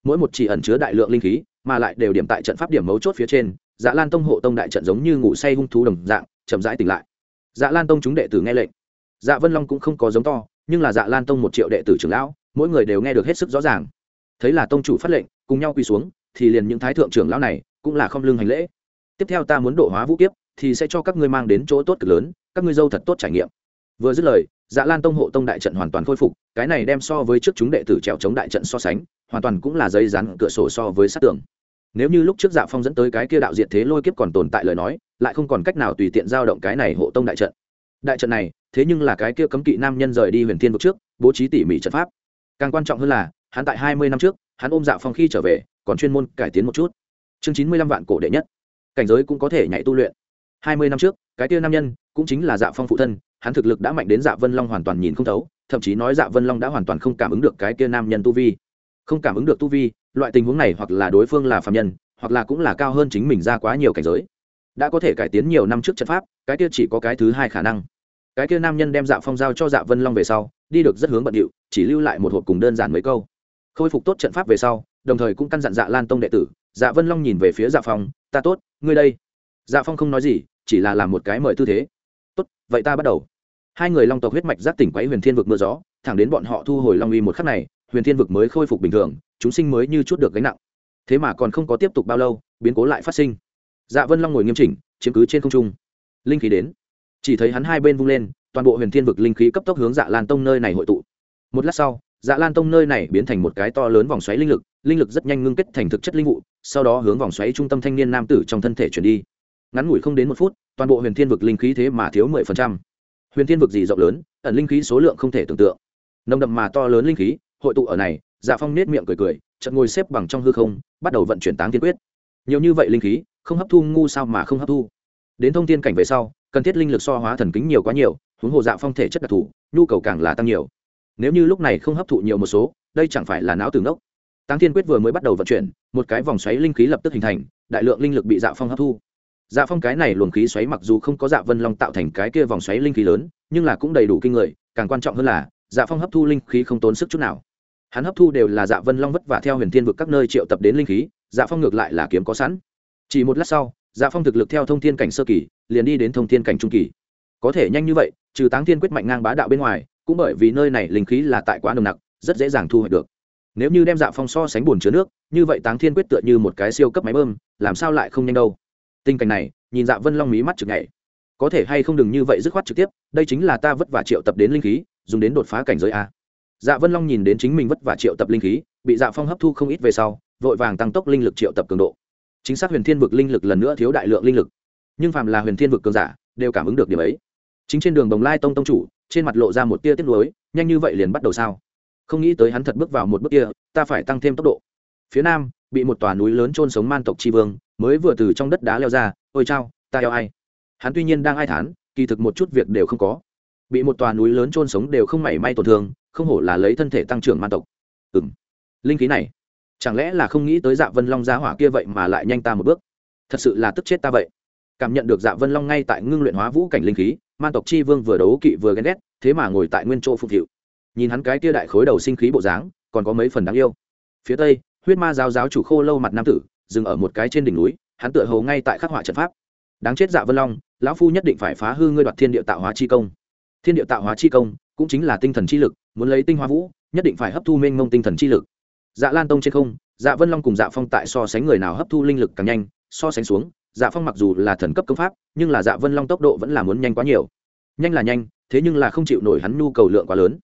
Mỗi một chỉ ẩn chứa đại lượng linh khí, mà lại đều điểm tại trận pháp điểm mấu chốt phía trên dạ lan tông hộ tông đại trận giống như ngủ say hung thú đồng dạng, chậm rãi tỉnh lại. Dạ lan tông chúng đệ tử nghe lệnh. Dạ vân long cũng không có giống to, nhưng là dạ lan tông một triệu đệ tử trưởng lão, mỗi người đều nghe được hết sức rõ ràng. Thấy là tông chủ phát lệnh, cùng nhau quỳ xuống, thì liền những thái thượng trưởng lão này cũng là không lương hành lễ. Tiếp theo ta muốn độ hóa vũ kiếp, thì sẽ cho các ngươi mang đến chỗ tốt cực lớn, các ngươi dâu thật tốt trải nghiệm. Vừa dứt lời dạ lan tông hộ tông đại trận hoàn toàn khôi phục, cái này đem so với trước chúng đệ tử trèo chống đại trận so sánh, hoàn toàn cũng là dây rắn cửa sổ so với sát tường. Nếu như lúc trước dạ phong dẫn tới cái kia đạo diện thế lôi kiếp còn tồn tại lời nói, lại không còn cách nào tùy tiện giao động cái này hộ tông đại trận. Đại trận này, thế nhưng là cái kia cấm kỵ nam nhân rời đi huyền thiên vực trước, bố trí tỉ mỉ trận pháp. Càng quan trọng hơn là, hắn tại hai mươi năm trước, hắn ôm dạ phong khi trở về, còn chuyên môn cải tiến một chút. Chương chín mươi lăm vạn cổ đệ nhất. Cảnh giới cũng có thể nhảy tu luyện. Hai mươi năm trước, cái kia nam nhân cũng chính là dạ phong phụ thân hắn thực lực đã mạnh đến dạ vân long hoàn toàn nhìn không thấu, thậm chí nói dạ vân long đã hoàn toàn không cảm ứng được cái kia nam nhân tu vi. Không cảm ứng được tu vi, loại tình huống này hoặc là đối phương là phạm nhân, hoặc là cũng là cao hơn chính mình ra quá nhiều cảnh giới. Đã có thể cải tiến nhiều năm trước trận pháp, cái kia chỉ có cái thứ hai khả năng. Cái kia nam nhân đem dạ phong giao cho dạ vân long về sau, đi được rất hướng bận điệu, chỉ lưu lại một hộp cùng đơn giản mấy câu. Khôi phục tốt trận pháp về sau, đồng thời cũng căn dặn dạ lan tông đệ tử dạ vân long nhìn về phía dạ phong, ta tốt, ngươi đây. Dạ phong không nói gì, chỉ là làm một cái mời tư thế tốt, vậy ta bắt đầu. Hai người long tộc huyết mạch giác tỉnh quấy huyền thiên vực mưa gió, thẳng đến bọn họ thu hồi long uy một khắc này, huyền thiên vực mới khôi phục bình thường, chúng sinh mới như chút được gánh nặng. Thế mà còn không có tiếp tục bao lâu, biến cố lại phát sinh. Dạ vân long ngồi nghiêm chỉnh, chiếm cứ trên không trung. Linh khí đến. Chỉ thấy hắn hai bên vung lên, toàn bộ huyền thiên vực linh khí cấp tốc hướng dạ lan tông nơi này hội tụ. Một lát sau dạ lan tông nơi này biến thành một cái to lớn vòng xoáy linh lực linh lực rất nhanh ngưng kết thành thực chất linh vụ, sau đó hướng vòng xoáy trung tâm thanh niên nam tử trong thân thể chuyển đi. Ngắn ngủi không đến một phút toàn bộ huyền thiên vực linh khí thế mà thiếu mười phần trăm. Huyền thiên vực gì rộng lớn, ẩn linh khí số lượng không thể tưởng tượng. Nồng đậm mà to lớn linh khí, hội tụ ở này dạ phong nết miệng cười cười, chợt ngồi xếp bằng trong hư không, bắt đầu vận chuyển táng thiên quyết. Nhiều như vậy linh khí, không hấp thu ngu sao mà không hấp thu. Đến thông thiên cảnh về sau, cần thiết linh lực so hóa thần kính nhiều quá nhiều, huống hồ dạ phong thể chất đặc thù, nhu cầu càng là tăng nhiều. Nếu như lúc này không hấp thụ nhiều một số, đây chẳng phải là não từ ngốc. Táng thiên quyết vừa mới bắt đầu vận chuyển, một cái vòng xoáy linh khí lập tức hình thành, đại lượng linh lực bị dạ phong hấp thu dạ phong cái này luồng khí xoáy mặc dù không có dạ vân long tạo thành cái kia vòng xoáy linh khí lớn, nhưng là cũng đầy đủ kinh người, càng quan trọng hơn là dạ phong hấp thu linh khí không tốn sức chút nào. Hắn hấp thu đều là dạ vân long vất vả theo huyền thiên vực các nơi triệu tập đến linh khí dạ phong ngược lại là kiếm có sẵn. Chỉ một lát sau dạ phong thực lực theo thông thiên cảnh sơ kỳ, liền đi đến thông thiên cảnh trung kỳ. Có thể nhanh như vậy, trừ táng thiên quyết mạnh ngang bá đạo bên ngoài, cũng bởi vì nơi này linh khí là tại quá nồng nặc, rất dễ dàng thu hoạch được. Nếu như đem dạ phong so sánh bùn chứa nước, như vậy táng thiên quyết tựa như một cái siêu cấp máy bơm, làm sao lại không nhanh đâu? Tình cảnh này, nhìn dạ vân long mí mắt chực nhảy. Có thể hay không đừng như vậy dứt khoát trực tiếp, đây chính là ta vất vả triệu tập đến linh khí, dùng đến đột phá cảnh giới a. Dạ vân long nhìn đến chính mình vất vả triệu tập linh khí, bị dạ phong hấp thu không ít về sau, vội vàng tăng tốc linh lực triệu tập cường độ. Chính xác huyền thiên vực linh lực lần nữa thiếu đại lượng linh lực. Nhưng phàm là huyền thiên vực cường giả, đều cảm ứng được điểm ấy. Chính trên đường đồng lai tông tông chủ, trên mặt lộ ra một tia tiếc nuối, nhanh như vậy liền bắt đầu sao? Không nghĩ tới hắn thật bước vào một bước kia, ta phải tăng thêm tốc độ. Phía nam, bị một tòa núi lớn trôn sống man tộc tri vương mới vừa từ trong đất đá leo ra, ôi chao, ta eo ai? Hắn tuy nhiên đang ai thán, kỳ thực một chút việc đều không có. Bị một tòa núi lớn trôn sống đều không mảy may tổn thương, không hổ là lấy thân thể tăng trưởng man tộc. Ừ m linh khí này, chẳng lẽ là không nghĩ tới dạ vân long giá hỏa kia vậy mà lại nhanh ta một bước? Thật sự là tức chết ta vậy. Cảm nhận được dạ vân long ngay tại ngưng luyện hóa vũ cảnh linh khí man tộc chi vương vừa đấu kỵ vừa ghen ghét, thế mà ngồi tại nguyên chỗ phục hiệu nhìn hắn cái tia đại khối đầu sinh khí bộ dáng, còn có mấy phần đáng yêu. Phía tây, huyết ma giáo giáo chủ khô lâu mặt nam tử dừng ở một cái trên đỉnh núi, hắn tựa hầu ngay tại khắc họa trận pháp. Đáng chết dạ vân long, lão phu nhất định phải phá hư ngươi đoạt thiên địa tạo hóa chi công. Thiên địa tạo hóa chi công cũng chính là tinh thần chi lực, muốn lấy tinh hoa vũ, nhất định phải hấp thu mênh mông tinh thần chi lực. Dạ lan tông trên không dạ vân long cùng dạ phong tại so sánh người nào hấp thu linh lực càng nhanh, so sánh xuống dạ phong mặc dù là thần cấp công pháp, nhưng là dạ vân long tốc độ vẫn là muốn nhanh quá nhiều. Nhanh là nhanh, thế nhưng là không chịu nổi hắn nhu cầu lượng quá lớn.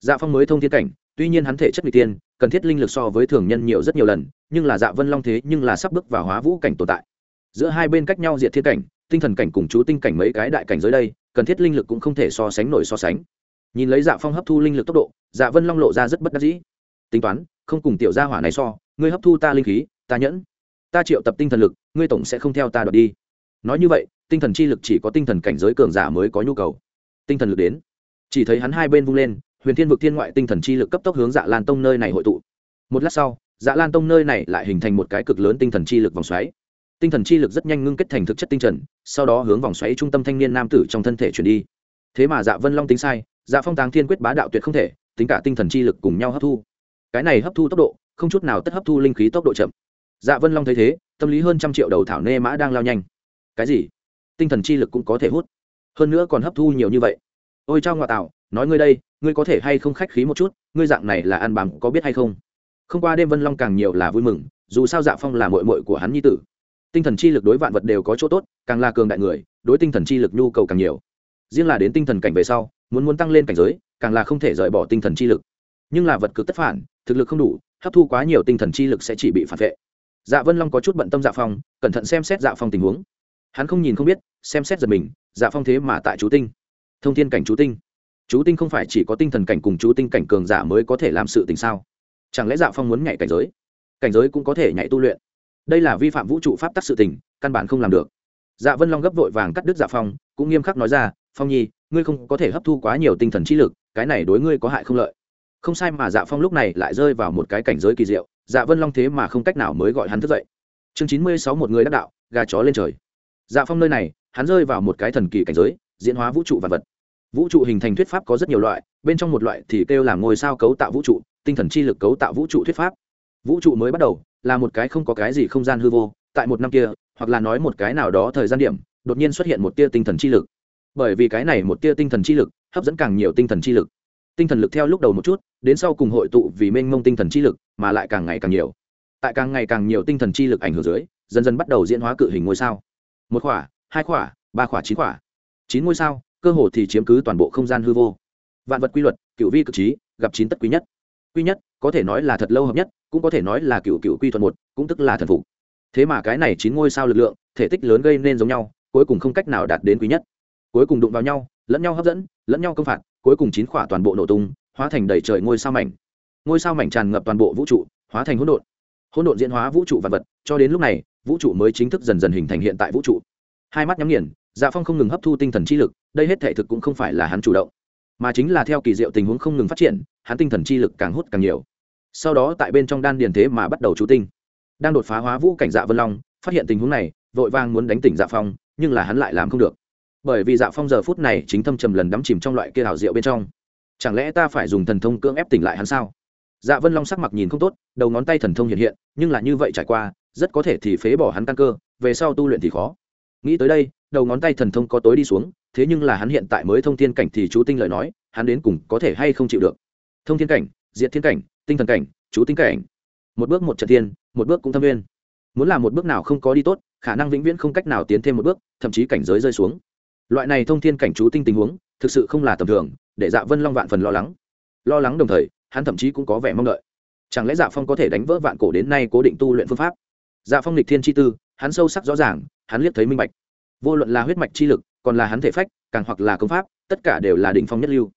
Dạ phong mới thông thiên cảnh tuy nhiên hắn thể chất nguy tiên cần thiết linh lực so với thường nhân nhiều rất nhiều lần, nhưng là dạ vân long thế nhưng là sắp bước vào hóa vũ cảnh tồn tại. Giữa hai bên cách nhau diệt thiên cảnh, tinh thần cảnh cùng chú tinh cảnh mấy cái đại cảnh dưới đây, cần thiết linh lực cũng không thể so sánh nổi so sánh. Nhìn lấy dạ phong hấp thu linh lực tốc độ dạ vân long lộ ra rất bất đắc dĩ. Tính toán, không cùng tiểu gia hỏa này so, ngươi hấp thu ta linh khí, ta nhẫn. Ta triệu tập tinh thần lực, ngươi tổng sẽ không theo ta đoạt đi. Nói như vậy, tinh thần chi lực chỉ có tinh thần cảnh giới cường giả mới có nhu cầu. Tinh thần lực đến. Chỉ thấy hắn hai bên vung lên huyền thiên vực thiên ngoại tinh thần chi lực cấp tốc hướng dạ lan tông nơi này hội tụ. Một lát sau dạ lan tông nơi này lại hình thành một cái cực lớn tinh thần chi lực vòng xoáy. Tinh thần chi lực rất nhanh ngưng kết thành thực chất tinh trần, sau đó hướng vòng xoáy trung tâm thanh niên nam tử trong thân thể chuyển đi. Thế mà dạ vân long tính sai dạ phong táng thiên quyết bá đạo tuyệt không thể, tính cả tinh thần chi lực cùng nhau hấp thu. Cái này hấp thu tốc độ, không chút nào tất hấp thu linh khí tốc độ chậm. Dạ vân long thấy thế, tâm lý hơn trăm triệu đầu thảo nê mã đang lao nhanh. Cái gì? Tinh thần chi lực cũng có thể hút. Hơn nữa còn hấp thu nhiều như vậy. Ôi trao ngoại tạo nói ngươi đây, ngươi có thể hay không khách khí một chút, ngươi dạng này là ăn bằng có biết hay không? Không qua đêm vân long càng nhiều là vui mừng, dù sao dạ phong là mội mội của hắn nhi tử. Tinh thần chi lực đối vạn vật đều có chỗ tốt, càng là cường đại người, đối tinh thần chi lực nhu cầu càng nhiều. Riêng là đến tinh thần cảnh về sau, muốn muốn tăng lên cảnh giới, càng là không thể rời bỏ tinh thần chi lực. Nhưng là vật cực tất phản, thực lực không đủ, hấp thu quá nhiều tinh thần chi lực sẽ chỉ bị phản vệ. Dạ vân long có chút bận tâm dạ phong, cẩn thận xem xét dạ phong tình huống. Hắn không nhìn không biết, xem xét giật mình dạ phong thế mà tại chú tinh. Thông thiên cảnh chú tinh chú tinh không phải chỉ có tinh thần cảnh cùng chú tinh cảnh cường giả mới có thể làm sự tình sao? Chẳng lẽ dạ phong muốn nhảy cảnh giới? Cảnh giới cũng có thể nhảy tu luyện. Đây là vi phạm vũ trụ pháp tắc sự tình, căn bản không làm được. Dạ vân long gấp vội vàng cắt đứt dạ phong, cũng nghiêm khắc nói ra, phong nhi, ngươi không có thể hấp thu quá nhiều tinh thần trí lực, cái này đối ngươi có hại không lợi. Không sai mà dạ phong lúc này lại rơi vào một cái cảnh giới kỳ diệu dạ vân long thế mà không cách nào mới gọi hắn thức dậy. Chương chín mươi sáu một người đắc đạo, gà chó lên trời. Dạ phong nơi này, hắn rơi vào một cái thần kỳ cảnh giới, diễn hóa vũ trụ vật vật vũ trụ hình thành thuyết pháp có rất nhiều loại, bên trong một loại thì kêu là ngôi sao cấu tạo vũ trụ, tinh thần chi lực cấu tạo vũ trụ thuyết pháp. Vũ trụ mới bắt đầu, là một cái không có cái gì không gian hư vô, tại một năm kia, hoặc là nói một cái nào đó thời gian điểm, đột nhiên xuất hiện một tia tinh thần chi lực. Bởi vì cái này một tia tinh thần chi lực, hấp dẫn càng nhiều tinh thần chi lực. Tinh thần lực theo lúc đầu một chút, đến sau cùng hội tụ vì mênh mông tinh thần chi lực, mà lại càng ngày càng nhiều. Tại càng ngày càng nhiều tinh thần chi lực ảnh hưởng dưới, dần dần bắt đầu diễn hóa cự hình ngôi sao. Một khỏa, hai khỏa, ba khỏa, chín khỏa. Chín ngôi sao cơ hồ thì chiếm cứ toàn bộ không gian hư vô. Vạn vật quy luật cựu vi cực trí, gặp chín tất quý nhất. Quý nhất, có thể nói là thật lâu hợp nhất, cũng có thể nói là cựu cựu quy thuần một, cũng tức là thần phục. Thế mà cái này chín ngôi sao lực lượng, thể tích lớn gây nên giống nhau, cuối cùng không cách nào đạt đến quý nhất. Cuối cùng đụng vào nhau, lẫn nhau hấp dẫn, lẫn nhau công phạt, cuối cùng chín khỏa toàn bộ nổ tung, hóa thành đầy trời ngôi sao mảnh. Ngôi sao mảnh tràn ngập toàn bộ vũ trụ, hóa thành hỗn độn. Hỗn độn diễn hóa vũ trụ vật vật, cho đến lúc này, vũ trụ mới chính thức dần dần hình thành hiện tại vũ trụ. Hai mắt nhắm nghiền dạ phong không ngừng hấp thu tinh thần chi lực đây hết thể thực cũng không phải là hắn chủ động, mà chính là theo kỳ diệu tình huống không ngừng phát triển, hắn tinh thần chi lực càng hút càng nhiều. Sau đó tại bên trong đan điền thế mà bắt đầu chú tinh. Đang đột phá hóa vũ cảnh dạ vân long, phát hiện tình huống này, vội vang muốn đánh tỉnh dạ phong, nhưng là hắn lại làm không được. Bởi vì dạ phong giờ phút này chính thâm trầm lần đắm chìm trong loại kia hào rượu bên trong. Chẳng lẽ ta phải dùng thần thông cưỡng ép tỉnh lại hắn sao? Dạ vân long sắc mặt nhìn không tốt, đầu ngón tay thần thông hiện hiện, nhưng là như vậy trải qua, rất có thể thì phế bỏ hắn căn cơ, về sau tu luyện thì khó. Nghĩ tới đây, đầu ngón tay thần thông có tối đi xuống thế nhưng là hắn hiện tại mới thông thiên cảnh thì chú tinh lời nói, hắn đến cùng có thể hay không chịu được. Thông thiên cảnh diện thiên cảnh, tinh thần cảnh, chú tinh cảnh. Một bước một trận thiên, một bước cũng thâm viên. Muốn làm một bước nào không có đi tốt, khả năng vĩnh viễn không cách nào tiến thêm một bước, thậm chí cảnh giới rơi xuống. Loại này thông thiên cảnh chú tinh tình huống, thực sự không là tầm thường, để dạ vân long vạn phần lo lắng. Lo lắng đồng thời, hắn thậm chí cũng có vẻ mong đợi. Chẳng lẽ dạ phong có thể đánh vỡ vạn cổ đến nay cố định tu luyện phương pháp? Dạ phong lịch thiên chi tư, hắn sâu sắc rõ ràng, hắn liếc thấy minh bạch. Vô luận là huyết mạch chi lực còn là hắn thể phách, càng hoặc là công pháp, tất cả đều là đỉnh phong nhất lưu.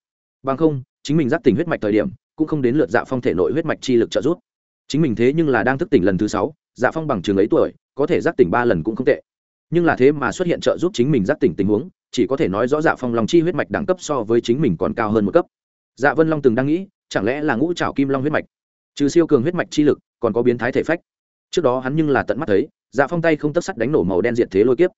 Bằng không, chính mình giác tỉnh huyết mạch thời điểm, cũng không đến lượt dạ phong thể nội huyết mạch chi lực trợ giúp. Chính mình thế nhưng là đang thức tỉnh lần thứ sáu dạ phong bằng trường ấy tuổi, có thể giác tỉnh ba lần cũng không tệ. Nhưng là thế mà xuất hiện trợ giúp chính mình giác tỉnh tình huống, chỉ có thể nói rõ dạ phong long chi huyết mạch đẳng cấp so với chính mình còn cao hơn một cấp. Dạ vân long từng đang nghĩ, chẳng lẽ là ngũ trào kim long huyết mạch? Trừ siêu cường huyết mạch chi lực, còn có biến thái thể phách. Trước đó hắn nhưng là tận mắt thấy dạ phong tay không tất sắt đánh nổ màu đen diệt thế lôi kiếp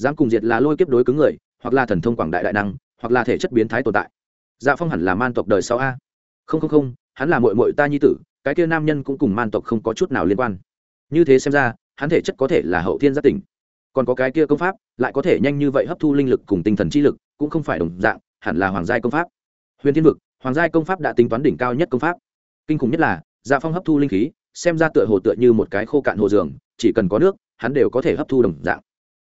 dám cùng diệt là lôi kiếp đối cứng người, hoặc là thần thông quảng đại đại năng, hoặc là thể chất biến thái tồn tại. Dạ phong hẳn là man tộc đời sau a. Không không không, hắn là mội mội ta nhi tử, cái kia nam nhân cũng cùng man tộc không có chút nào liên quan. Như thế xem ra, hắn thể chất có thể là hậu thiên gia tỉnh. Còn có cái kia công pháp, lại có thể nhanh như vậy hấp thu linh lực cùng tinh thần chi lực, cũng không phải đồng dạng, hẳn là hoàng giai công pháp. Huyền thiên vực, hoàng giai công pháp đã tính toán đỉnh cao nhất công pháp. Kinh khủng nhất là dạ phong hấp thu linh khí, xem ra tựa hồ tựa như một cái khô cạn hồ giường, chỉ cần có nước, hắn đều có thể hấp thu đồng dạng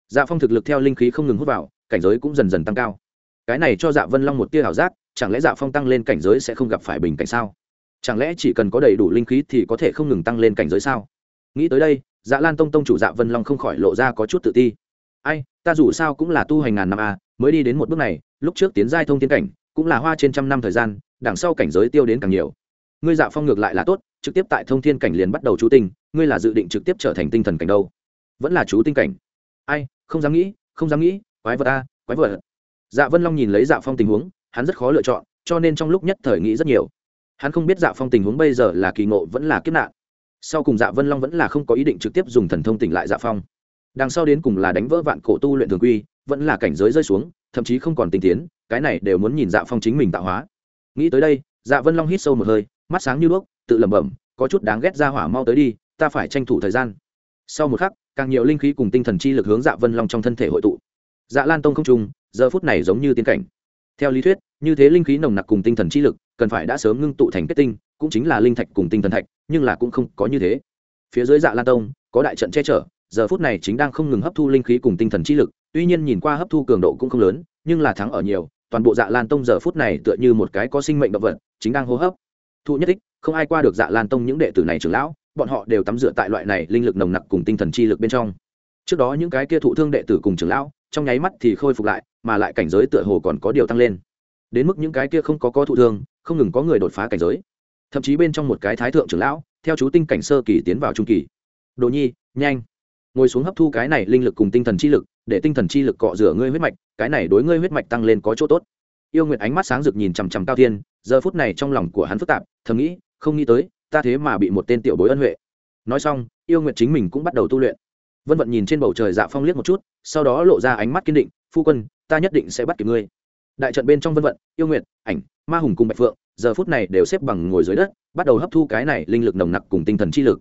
dạ phong thực lực theo linh khí không ngừng hút vào cảnh giới cũng dần dần tăng cao. Cái này cho dạ vân long một tia ảo giác chẳng lẽ dạ phong tăng lên cảnh giới sẽ không gặp phải bình cảnh sao? Chẳng lẽ chỉ cần có đầy đủ linh khí thì có thể không ngừng tăng lên cảnh giới sao? Nghĩ tới đây dạ lan tông tông chủ dạ vân long không khỏi lộ ra có chút tự ti. Ai ta dù sao cũng là tu hành ngàn năm a à, mới đi đến một bước này lúc trước tiến giai thông tiến cảnh cũng là hoa trên trăm năm thời gian đằng sau cảnh giới tiêu đến càng nhiều. Ngươi dạ phong ngược lại là tốt trực tiếp tại thông thiên cảnh liền bắt đầu chú tinh ngươi là dự định trực tiếp trở thành tinh thần cảnh đâu? Vẫn là chú tinh cảnh. Ai không dám nghĩ, không dám nghĩ, quái vật a, quái vật. Dạ vân long nhìn lấy dạ phong tình huống, hắn rất khó lựa chọn, cho nên trong lúc nhất thời nghĩ rất nhiều. Hắn không biết dạ phong tình huống bây giờ là kỳ ngộ vẫn là kiếp nạn. Sau cùng dạ vân long vẫn là không có ý định trực tiếp dùng thần thông tỉnh lại dạ phong. Đằng sau đến cùng là đánh vỡ vạn cổ tu luyện thường quy, vẫn là cảnh giới rơi xuống, thậm chí không còn tinh tiến, cái này đều muốn nhìn dạ phong chính mình tạo hóa. Nghĩ tới đây dạ vân long hít sâu một hơi, mắt sáng như đuốc, tự lẩm bẩm, có chút đáng ghét ra hỏa mau tới đi, ta phải tranh thủ thời gian. Sau một khắc càng nhiều linh khí cùng tinh thần chi lực hướng dạ vân long trong thân thể hội tụ. Dạ lan tông không trung, giờ phút này giống như tiến cảnh. Theo lý thuyết, như thế linh khí nồng nặc cùng tinh thần chi lực, cần phải đã sớm ngưng tụ thành kết tinh, cũng chính là linh thạch cùng tinh thần thạch, nhưng là cũng không có như thế. Phía dưới dạ lan tông, có đại trận che chở, giờ phút này chính đang không ngừng hấp thu linh khí cùng tinh thần chi lực, tuy nhiên nhìn qua hấp thu cường độ cũng không lớn, nhưng là thắng ở nhiều, toàn bộ dạ lan tông giờ phút này tựa như một cái có sinh mệnh động vật, chính đang hô hấp. Thụ nhất ích không ai qua được dạ lan tông những đệ tử này trưởng lão bọn họ đều tắm rửa tại loại này linh lực nồng nặc cùng tinh thần chi lực bên trong. Trước đó những cái kia thụ thương đệ tử cùng trưởng lão, trong nháy mắt thì khôi phục lại, mà lại cảnh giới tựa hồ còn có điều tăng lên. Đến mức những cái kia không có có thụ thương, không ngừng có người đột phá cảnh giới. Thậm chí bên trong một cái thái thượng trưởng lão, theo chú tinh cảnh sơ kỳ tiến vào trung kỳ. Đồ nhi, nhanh. Ngồi xuống hấp thu cái này linh lực cùng tinh thần chi lực, để tinh thần chi lực cọ rửa ngươi huyết mạch, cái này đối ngươi huyết mạch tăng lên có chỗ tốt. Yêu nguyệt ánh mắt sáng rực nhìn chằm chằm cao thiên, giờ phút này trong lòng của hắn phức tạp, thầm nghĩ, không nghĩ tới ta thế mà bị một tên tiểu bối ân huệ. Nói xong, yêu nguyệt chính mình cũng bắt đầu tu luyện. Vân vận nhìn trên bầu trời dạ phong liếc một chút, sau đó lộ ra ánh mắt kiên định, phu quân, ta nhất định sẽ bắt kịp ngươi. Đại trận bên trong vân vận, yêu nguyệt, ảnh, ma hùng cùng bạch phượng, giờ phút này đều xếp bằng ngồi dưới đất, bắt đầu hấp thu cái này linh lực nồng nặc cùng tinh thần chi lực.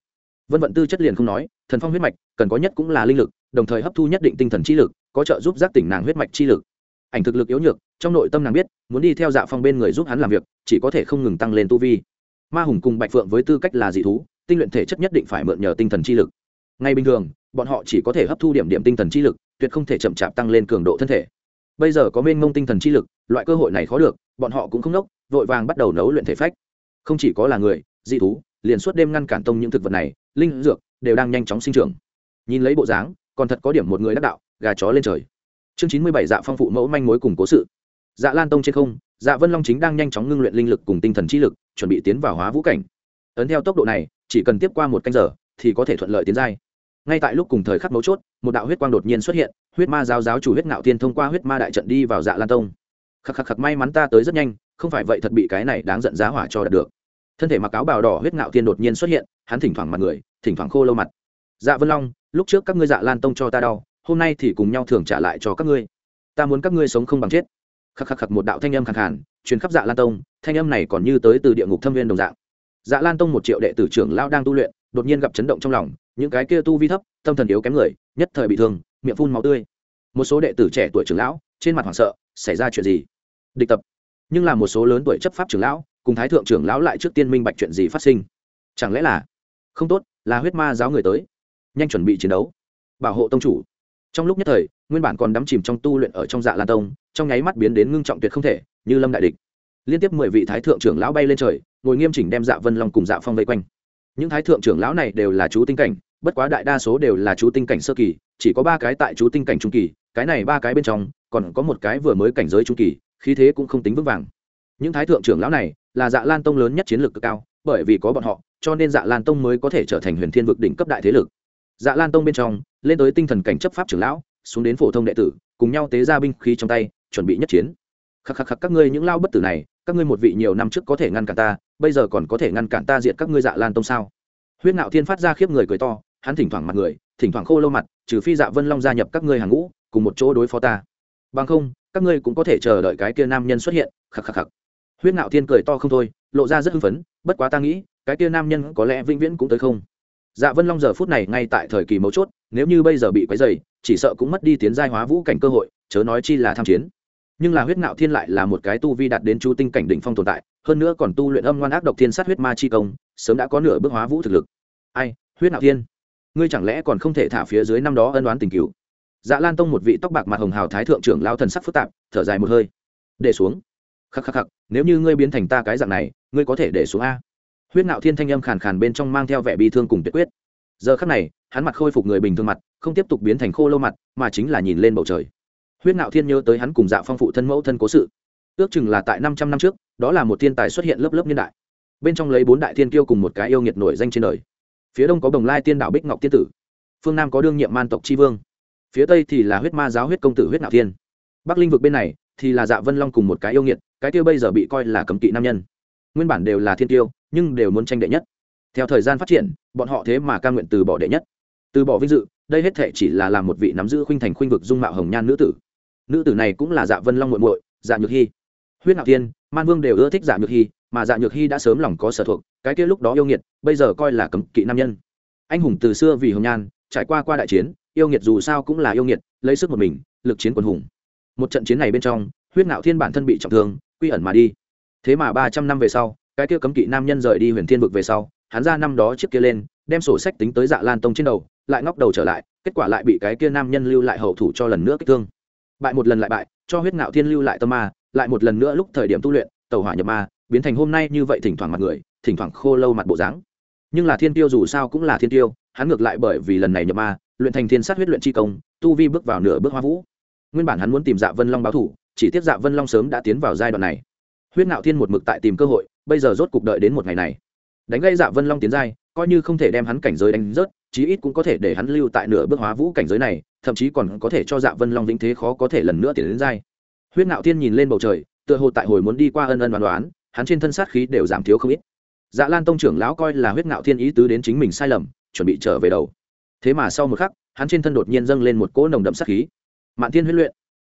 Vân vận tư chất liền không nói, thần phong huyết mạch, cần có nhất cũng là linh lực, đồng thời hấp thu nhất định tinh thần chi lực, có trợ giúp giác tỉnh nàng huyết mạch chi lực. Ảnh thực lực yếu nhược, trong nội tâm nàng biết, muốn đi theo dạ phong bên người giúp hắn làm việc, chỉ có thể không ngừng tăng lên tu vi ma hùng cùng bạch phượng với tư cách là dị thú, tinh luyện thể chất nhất định phải mượn nhờ tinh thần chi lực. Ngay bình thường, bọn họ chỉ có thể hấp thu điểm điểm tinh thần chi lực, tuyệt không thể chậm chạp tăng lên cường độ thân thể. Bây giờ có mênh mông tinh thần chi lực, loại cơ hội này khó được, bọn họ cũng không nốc, vội vàng bắt đầu nấu luyện thể phách. Không chỉ có là người, dị thú, liền suốt đêm ngăn cản tông những thực vật này, linh, dược, đều đang nhanh chóng sinh trưởng. Nhìn lấy bộ dáng, còn thật có điểm một người đắc đạo, gà chó lên trời. Chương chín mươi bảy dạ phong phụ mẫu manh mối cùng cố sự. Dạ lan tông trên không dạ vân long chính đang nhanh chóng ngưng luyện linh lực cùng tinh thần chi lực, chuẩn bị tiến vào hóa vũ cảnh. Ấn theo tốc độ này, chỉ cần tiếp qua một canh giờ, thì có thể thuận lợi tiến giai. Ngay tại lúc cùng thời khắc mấu chốt, một đạo huyết quang đột nhiên xuất hiện, huyết ma giáo giáo chủ huyết ngạo tiên thông qua huyết ma đại trận đi vào dạ lan tông. Khắc khắc khắc, may mắn ta tới rất nhanh, không phải vậy thật bị cái này đáng giận giá hỏa cho đạt được. Thân thể mặc áo bào đỏ huyết ngạo tiên đột nhiên xuất hiện, hắn thỉnh thoảng mặt người, thỉnh thoảng khô lâu mặt. Dạ vân long, lúc trước các ngươi dạ lan tông cho ta đau, hôm nay thì cùng nhau thường trả lại cho các ngươi. Ta muốn các ngươi sống không bằng chết khắc khắc khắc một đạo thanh âm khẳng hẳn truyền khắp dạ lan tông, thanh âm này còn như tới từ địa ngục thâm viên đồng dạng. Dạ lan tông một triệu đệ tử trưởng lao đang tu luyện, đột nhiên gặp chấn động trong lòng, những cái kia tu vi thấp, tâm thần yếu kém người, nhất thời bị thương, miệng phun máu tươi. Một số đệ tử trẻ tuổi trưởng lão, trên mặt hoảng sợ, xảy ra chuyện gì? Địch tập. Nhưng là một số lớn tuổi chấp pháp trưởng lão, cùng thái thượng trưởng lão lại trước tiên minh bạch chuyện gì phát sinh. Chẳng lẽ là không tốt, là huyết ma giáo người tới, nhanh chuẩn bị chiến đấu, bảo hộ tông chủ. Trong lúc nhất thời nguyên bản còn đắm chìm trong tu luyện ở trong dạ lan tông, trong nháy mắt biến đến ngưng trọng tuyệt không thể, như lâm đại địch. Liên tiếp mười vị thái thượng trưởng lão bay lên trời, ngồi nghiêm chỉnh đem dạ vân long cùng dạ phong vây quanh. Những thái thượng trưởng lão này đều là chú tinh cảnh, bất quá đại đa số đều là chú tinh cảnh sơ kỳ, chỉ có ba cái tại chú tinh cảnh trung kỳ, cái này ba cái bên trong, còn có một cái vừa mới cảnh giới trung kỳ, khí thế cũng không tính vững vàng. Những thái thượng trưởng lão này là dạ lan tông lớn nhất chiến lược cực cao, bởi vì có bọn họ, cho nên dạ lan tông mới có thể trở thành huyền thiên vực đỉnh cấp đại thế lực. Dạ lan tông bên trong, lên tới tinh thần cảnh chấp pháp trưởng lão xuống đến phổ thông đệ tử, cùng nhau tế ra binh khí trong tay, chuẩn bị nhất chiến. Khắc khắc khắc, các ngươi những lao bất tử này, các ngươi một vị nhiều năm trước có thể ngăn cản ta, bây giờ còn có thể ngăn cản ta diệt các ngươi dạ lan tông sao? Huyết nạo thiên phát ra khiếp người cười to, hắn thỉnh thoảng mặt người, thỉnh thoảng khô lâu mặt, trừ phi dạ vân long gia nhập các ngươi hàng ngũ, cùng một chỗ đối phó ta. Bằng không, các ngươi cũng có thể chờ đợi cái kia nam nhân xuất hiện. Khắc khắc khắc. Huyết nạo thiên cười to không thôi, lộ ra rất hưng phấn, bất quá ta nghĩ, cái kia nam nhân có lẽ vĩnh viễn cũng tới không. Dạ vân long giờ phút này ngay tại thời kỳ mấu chốt nếu như bây giờ bị quấy dày chỉ sợ cũng mất đi tiến giai hóa vũ cảnh cơ hội, chớ nói chi là tham chiến. Nhưng là huyết ngạo thiên lại là một cái tu vi đạt đến chú tinh cảnh đỉnh phong tồn tại, hơn nữa còn tu luyện âm ngoan ác độc thiên sát huyết ma chi công, sớm đã có nửa bước hóa vũ thực lực. Ai, huyết ngạo thiên? Ngươi chẳng lẽ còn không thể thả phía dưới năm đó ân đoán tình cứu dạ lan tông một vị tóc bạc mặt hồng hào thái thượng trưởng lao thần sắc phức tạp, thở dài một hơi. Để xuống. Khắc khắc khắc, nếu như ngươi biến thành ta cái dạng này, ngươi có thể để xuống a. Huyết ngạo thiên thanh âm khàn khàn bên trong mang theo vẻ bi thương cùng tuyệt quyết giờ khắc này, hắn mặt khôi phục người bình thường mặt, không tiếp tục biến thành khô lâu mặt, mà chính là nhìn lên bầu trời. Huyết ngạo thiên nhớ tới hắn cùng dạ phong phụ thân mẫu thân cố sự. Ước chừng là tại năm trăm năm trước, đó là một thiên tài xuất hiện lớp lớp niên đại. Bên trong lấy bốn đại thiên kiêu cùng một cái yêu nghiệt nổi danh trên đời. Phía đông có bồng lai tiên đạo bích ngọc tiên tử, phương nam có đương nhiệm man tộc tri vương, phía tây thì là huyết ma giáo huyết công tử huyết ngạo thiên. Bắc linh vực bên này thì là dạ vân long cùng một cái yêu nghiệt, cái tiêu bây giờ bị coi là cấm kỵ nam nhân. Nguyên bản đều là thiên tiêu nhưng đều muốn tranh đệ nhất theo thời gian phát triển, bọn họ thế mà ca nguyện từ bỏ đệ nhất. Từ bỏ vinh dự, đây hết thể chỉ là làm một vị nắm giữ khuynh thành khuynh vực dung mạo hồng nhan nữ tử. Nữ tử này cũng là dạ vân long muội muội dạ nhược hy huyết ngạo tiên man vương đều ưa thích dạ nhược hy mà dạ nhược hy đã sớm lòng có sở thuộc, cái kia lúc đó yêu nghiệt, bây giờ coi là cấm kỵ nam nhân. Anh hùng từ xưa vì hồng nhan, trải qua qua đại chiến, yêu nghiệt dù sao cũng là yêu nghiệt, lấy sức một mình, lực chiến quần hùng. Một trận chiến này bên trong, huyết ngạo thiên bản thân bị trọng thương, quy ẩn mà đi. Thế mà ba trăm năm về sau cái kia cấm kỵ nam nhân rời đi huyền thiên vực về sau, hắn ra năm đó chiếc kia lên, đem sổ sách tính tới dạ lan tông trên đầu, lại ngóc đầu trở lại, kết quả lại bị cái kia nam nhân lưu lại hậu thủ cho lần nữa kích thương. Bại một lần lại bại, cho huyết ngạo thiên lưu lại tâm ma, lại một lần nữa lúc thời điểm tu luyện tàu hỏa nhập ma, biến thành hôm nay như vậy thỉnh thoảng mặt người, thỉnh thoảng khô lâu mặt bộ dáng. Nhưng là thiên tiêu dù sao cũng là thiên tiêu, hắn ngược lại bởi vì lần này nhập ma, luyện thành thiên sát huyết luyện chi công, tu vi bước vào nửa bước hoa vũ. Nguyên bản hắn muốn tìm dạ vân long báo thủ, chỉ tiếp dạ vân long sớm đã tiến vào giai đoạn này. Huyết ngạo thiên một mực tại tìm cơ hội bây giờ rốt cục đợi đến một ngày này. Đánh gây dạ vân long tiến giai, coi như không thể đem hắn cảnh giới đánh rớt, chí ít cũng có thể để hắn lưu tại nửa bước hóa vũ cảnh giới này, thậm chí còn có thể cho dạ vân long vĩnh thế khó có thể lần nữa tiến đến giai. Huyết ngạo thiên nhìn lên bầu trời, tựa hồ tại hồi muốn đi qua ân ân đoán đoán, hắn trên thân sát khí đều giảm thiếu không ít. Dạ lan tông trưởng lão coi là huyết ngạo thiên ý tứ đến chính mình sai lầm, chuẩn bị trở về đầu. Thế mà sau một khắc, hắn trên thân đột nhiên dâng lên một cỗ nồng đậm sát khí. Mạn thiên huyết luyện.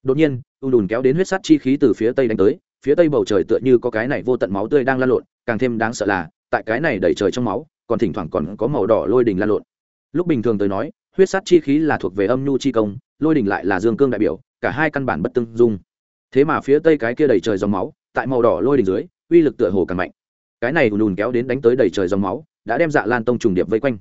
Đột nhiên u đùn kéo đến huyết sát chi khí từ phía tây đánh tới phía tây bầu trời tựa như có cái này vô tận máu tươi đang lan lộn, càng thêm đáng sợ là, tại cái này đẩy trời trong máu, còn thỉnh thoảng còn có màu đỏ lôi đình lan lộn. Lúc bình thường tới nói, huyết sát chi khí là thuộc về âm nhu chi công, lôi đình lại là dương cương đại biểu, cả hai căn bản bất tương dung. Thế mà phía tây cái kia đầy trời dòng máu, tại màu đỏ lôi đình dưới, uy lực tựa hồ càng mạnh. Cái này ùn ùn kéo đến đánh tới đầy trời dòng máu, đã đem dạ lan tông trùng điệp vây quanh.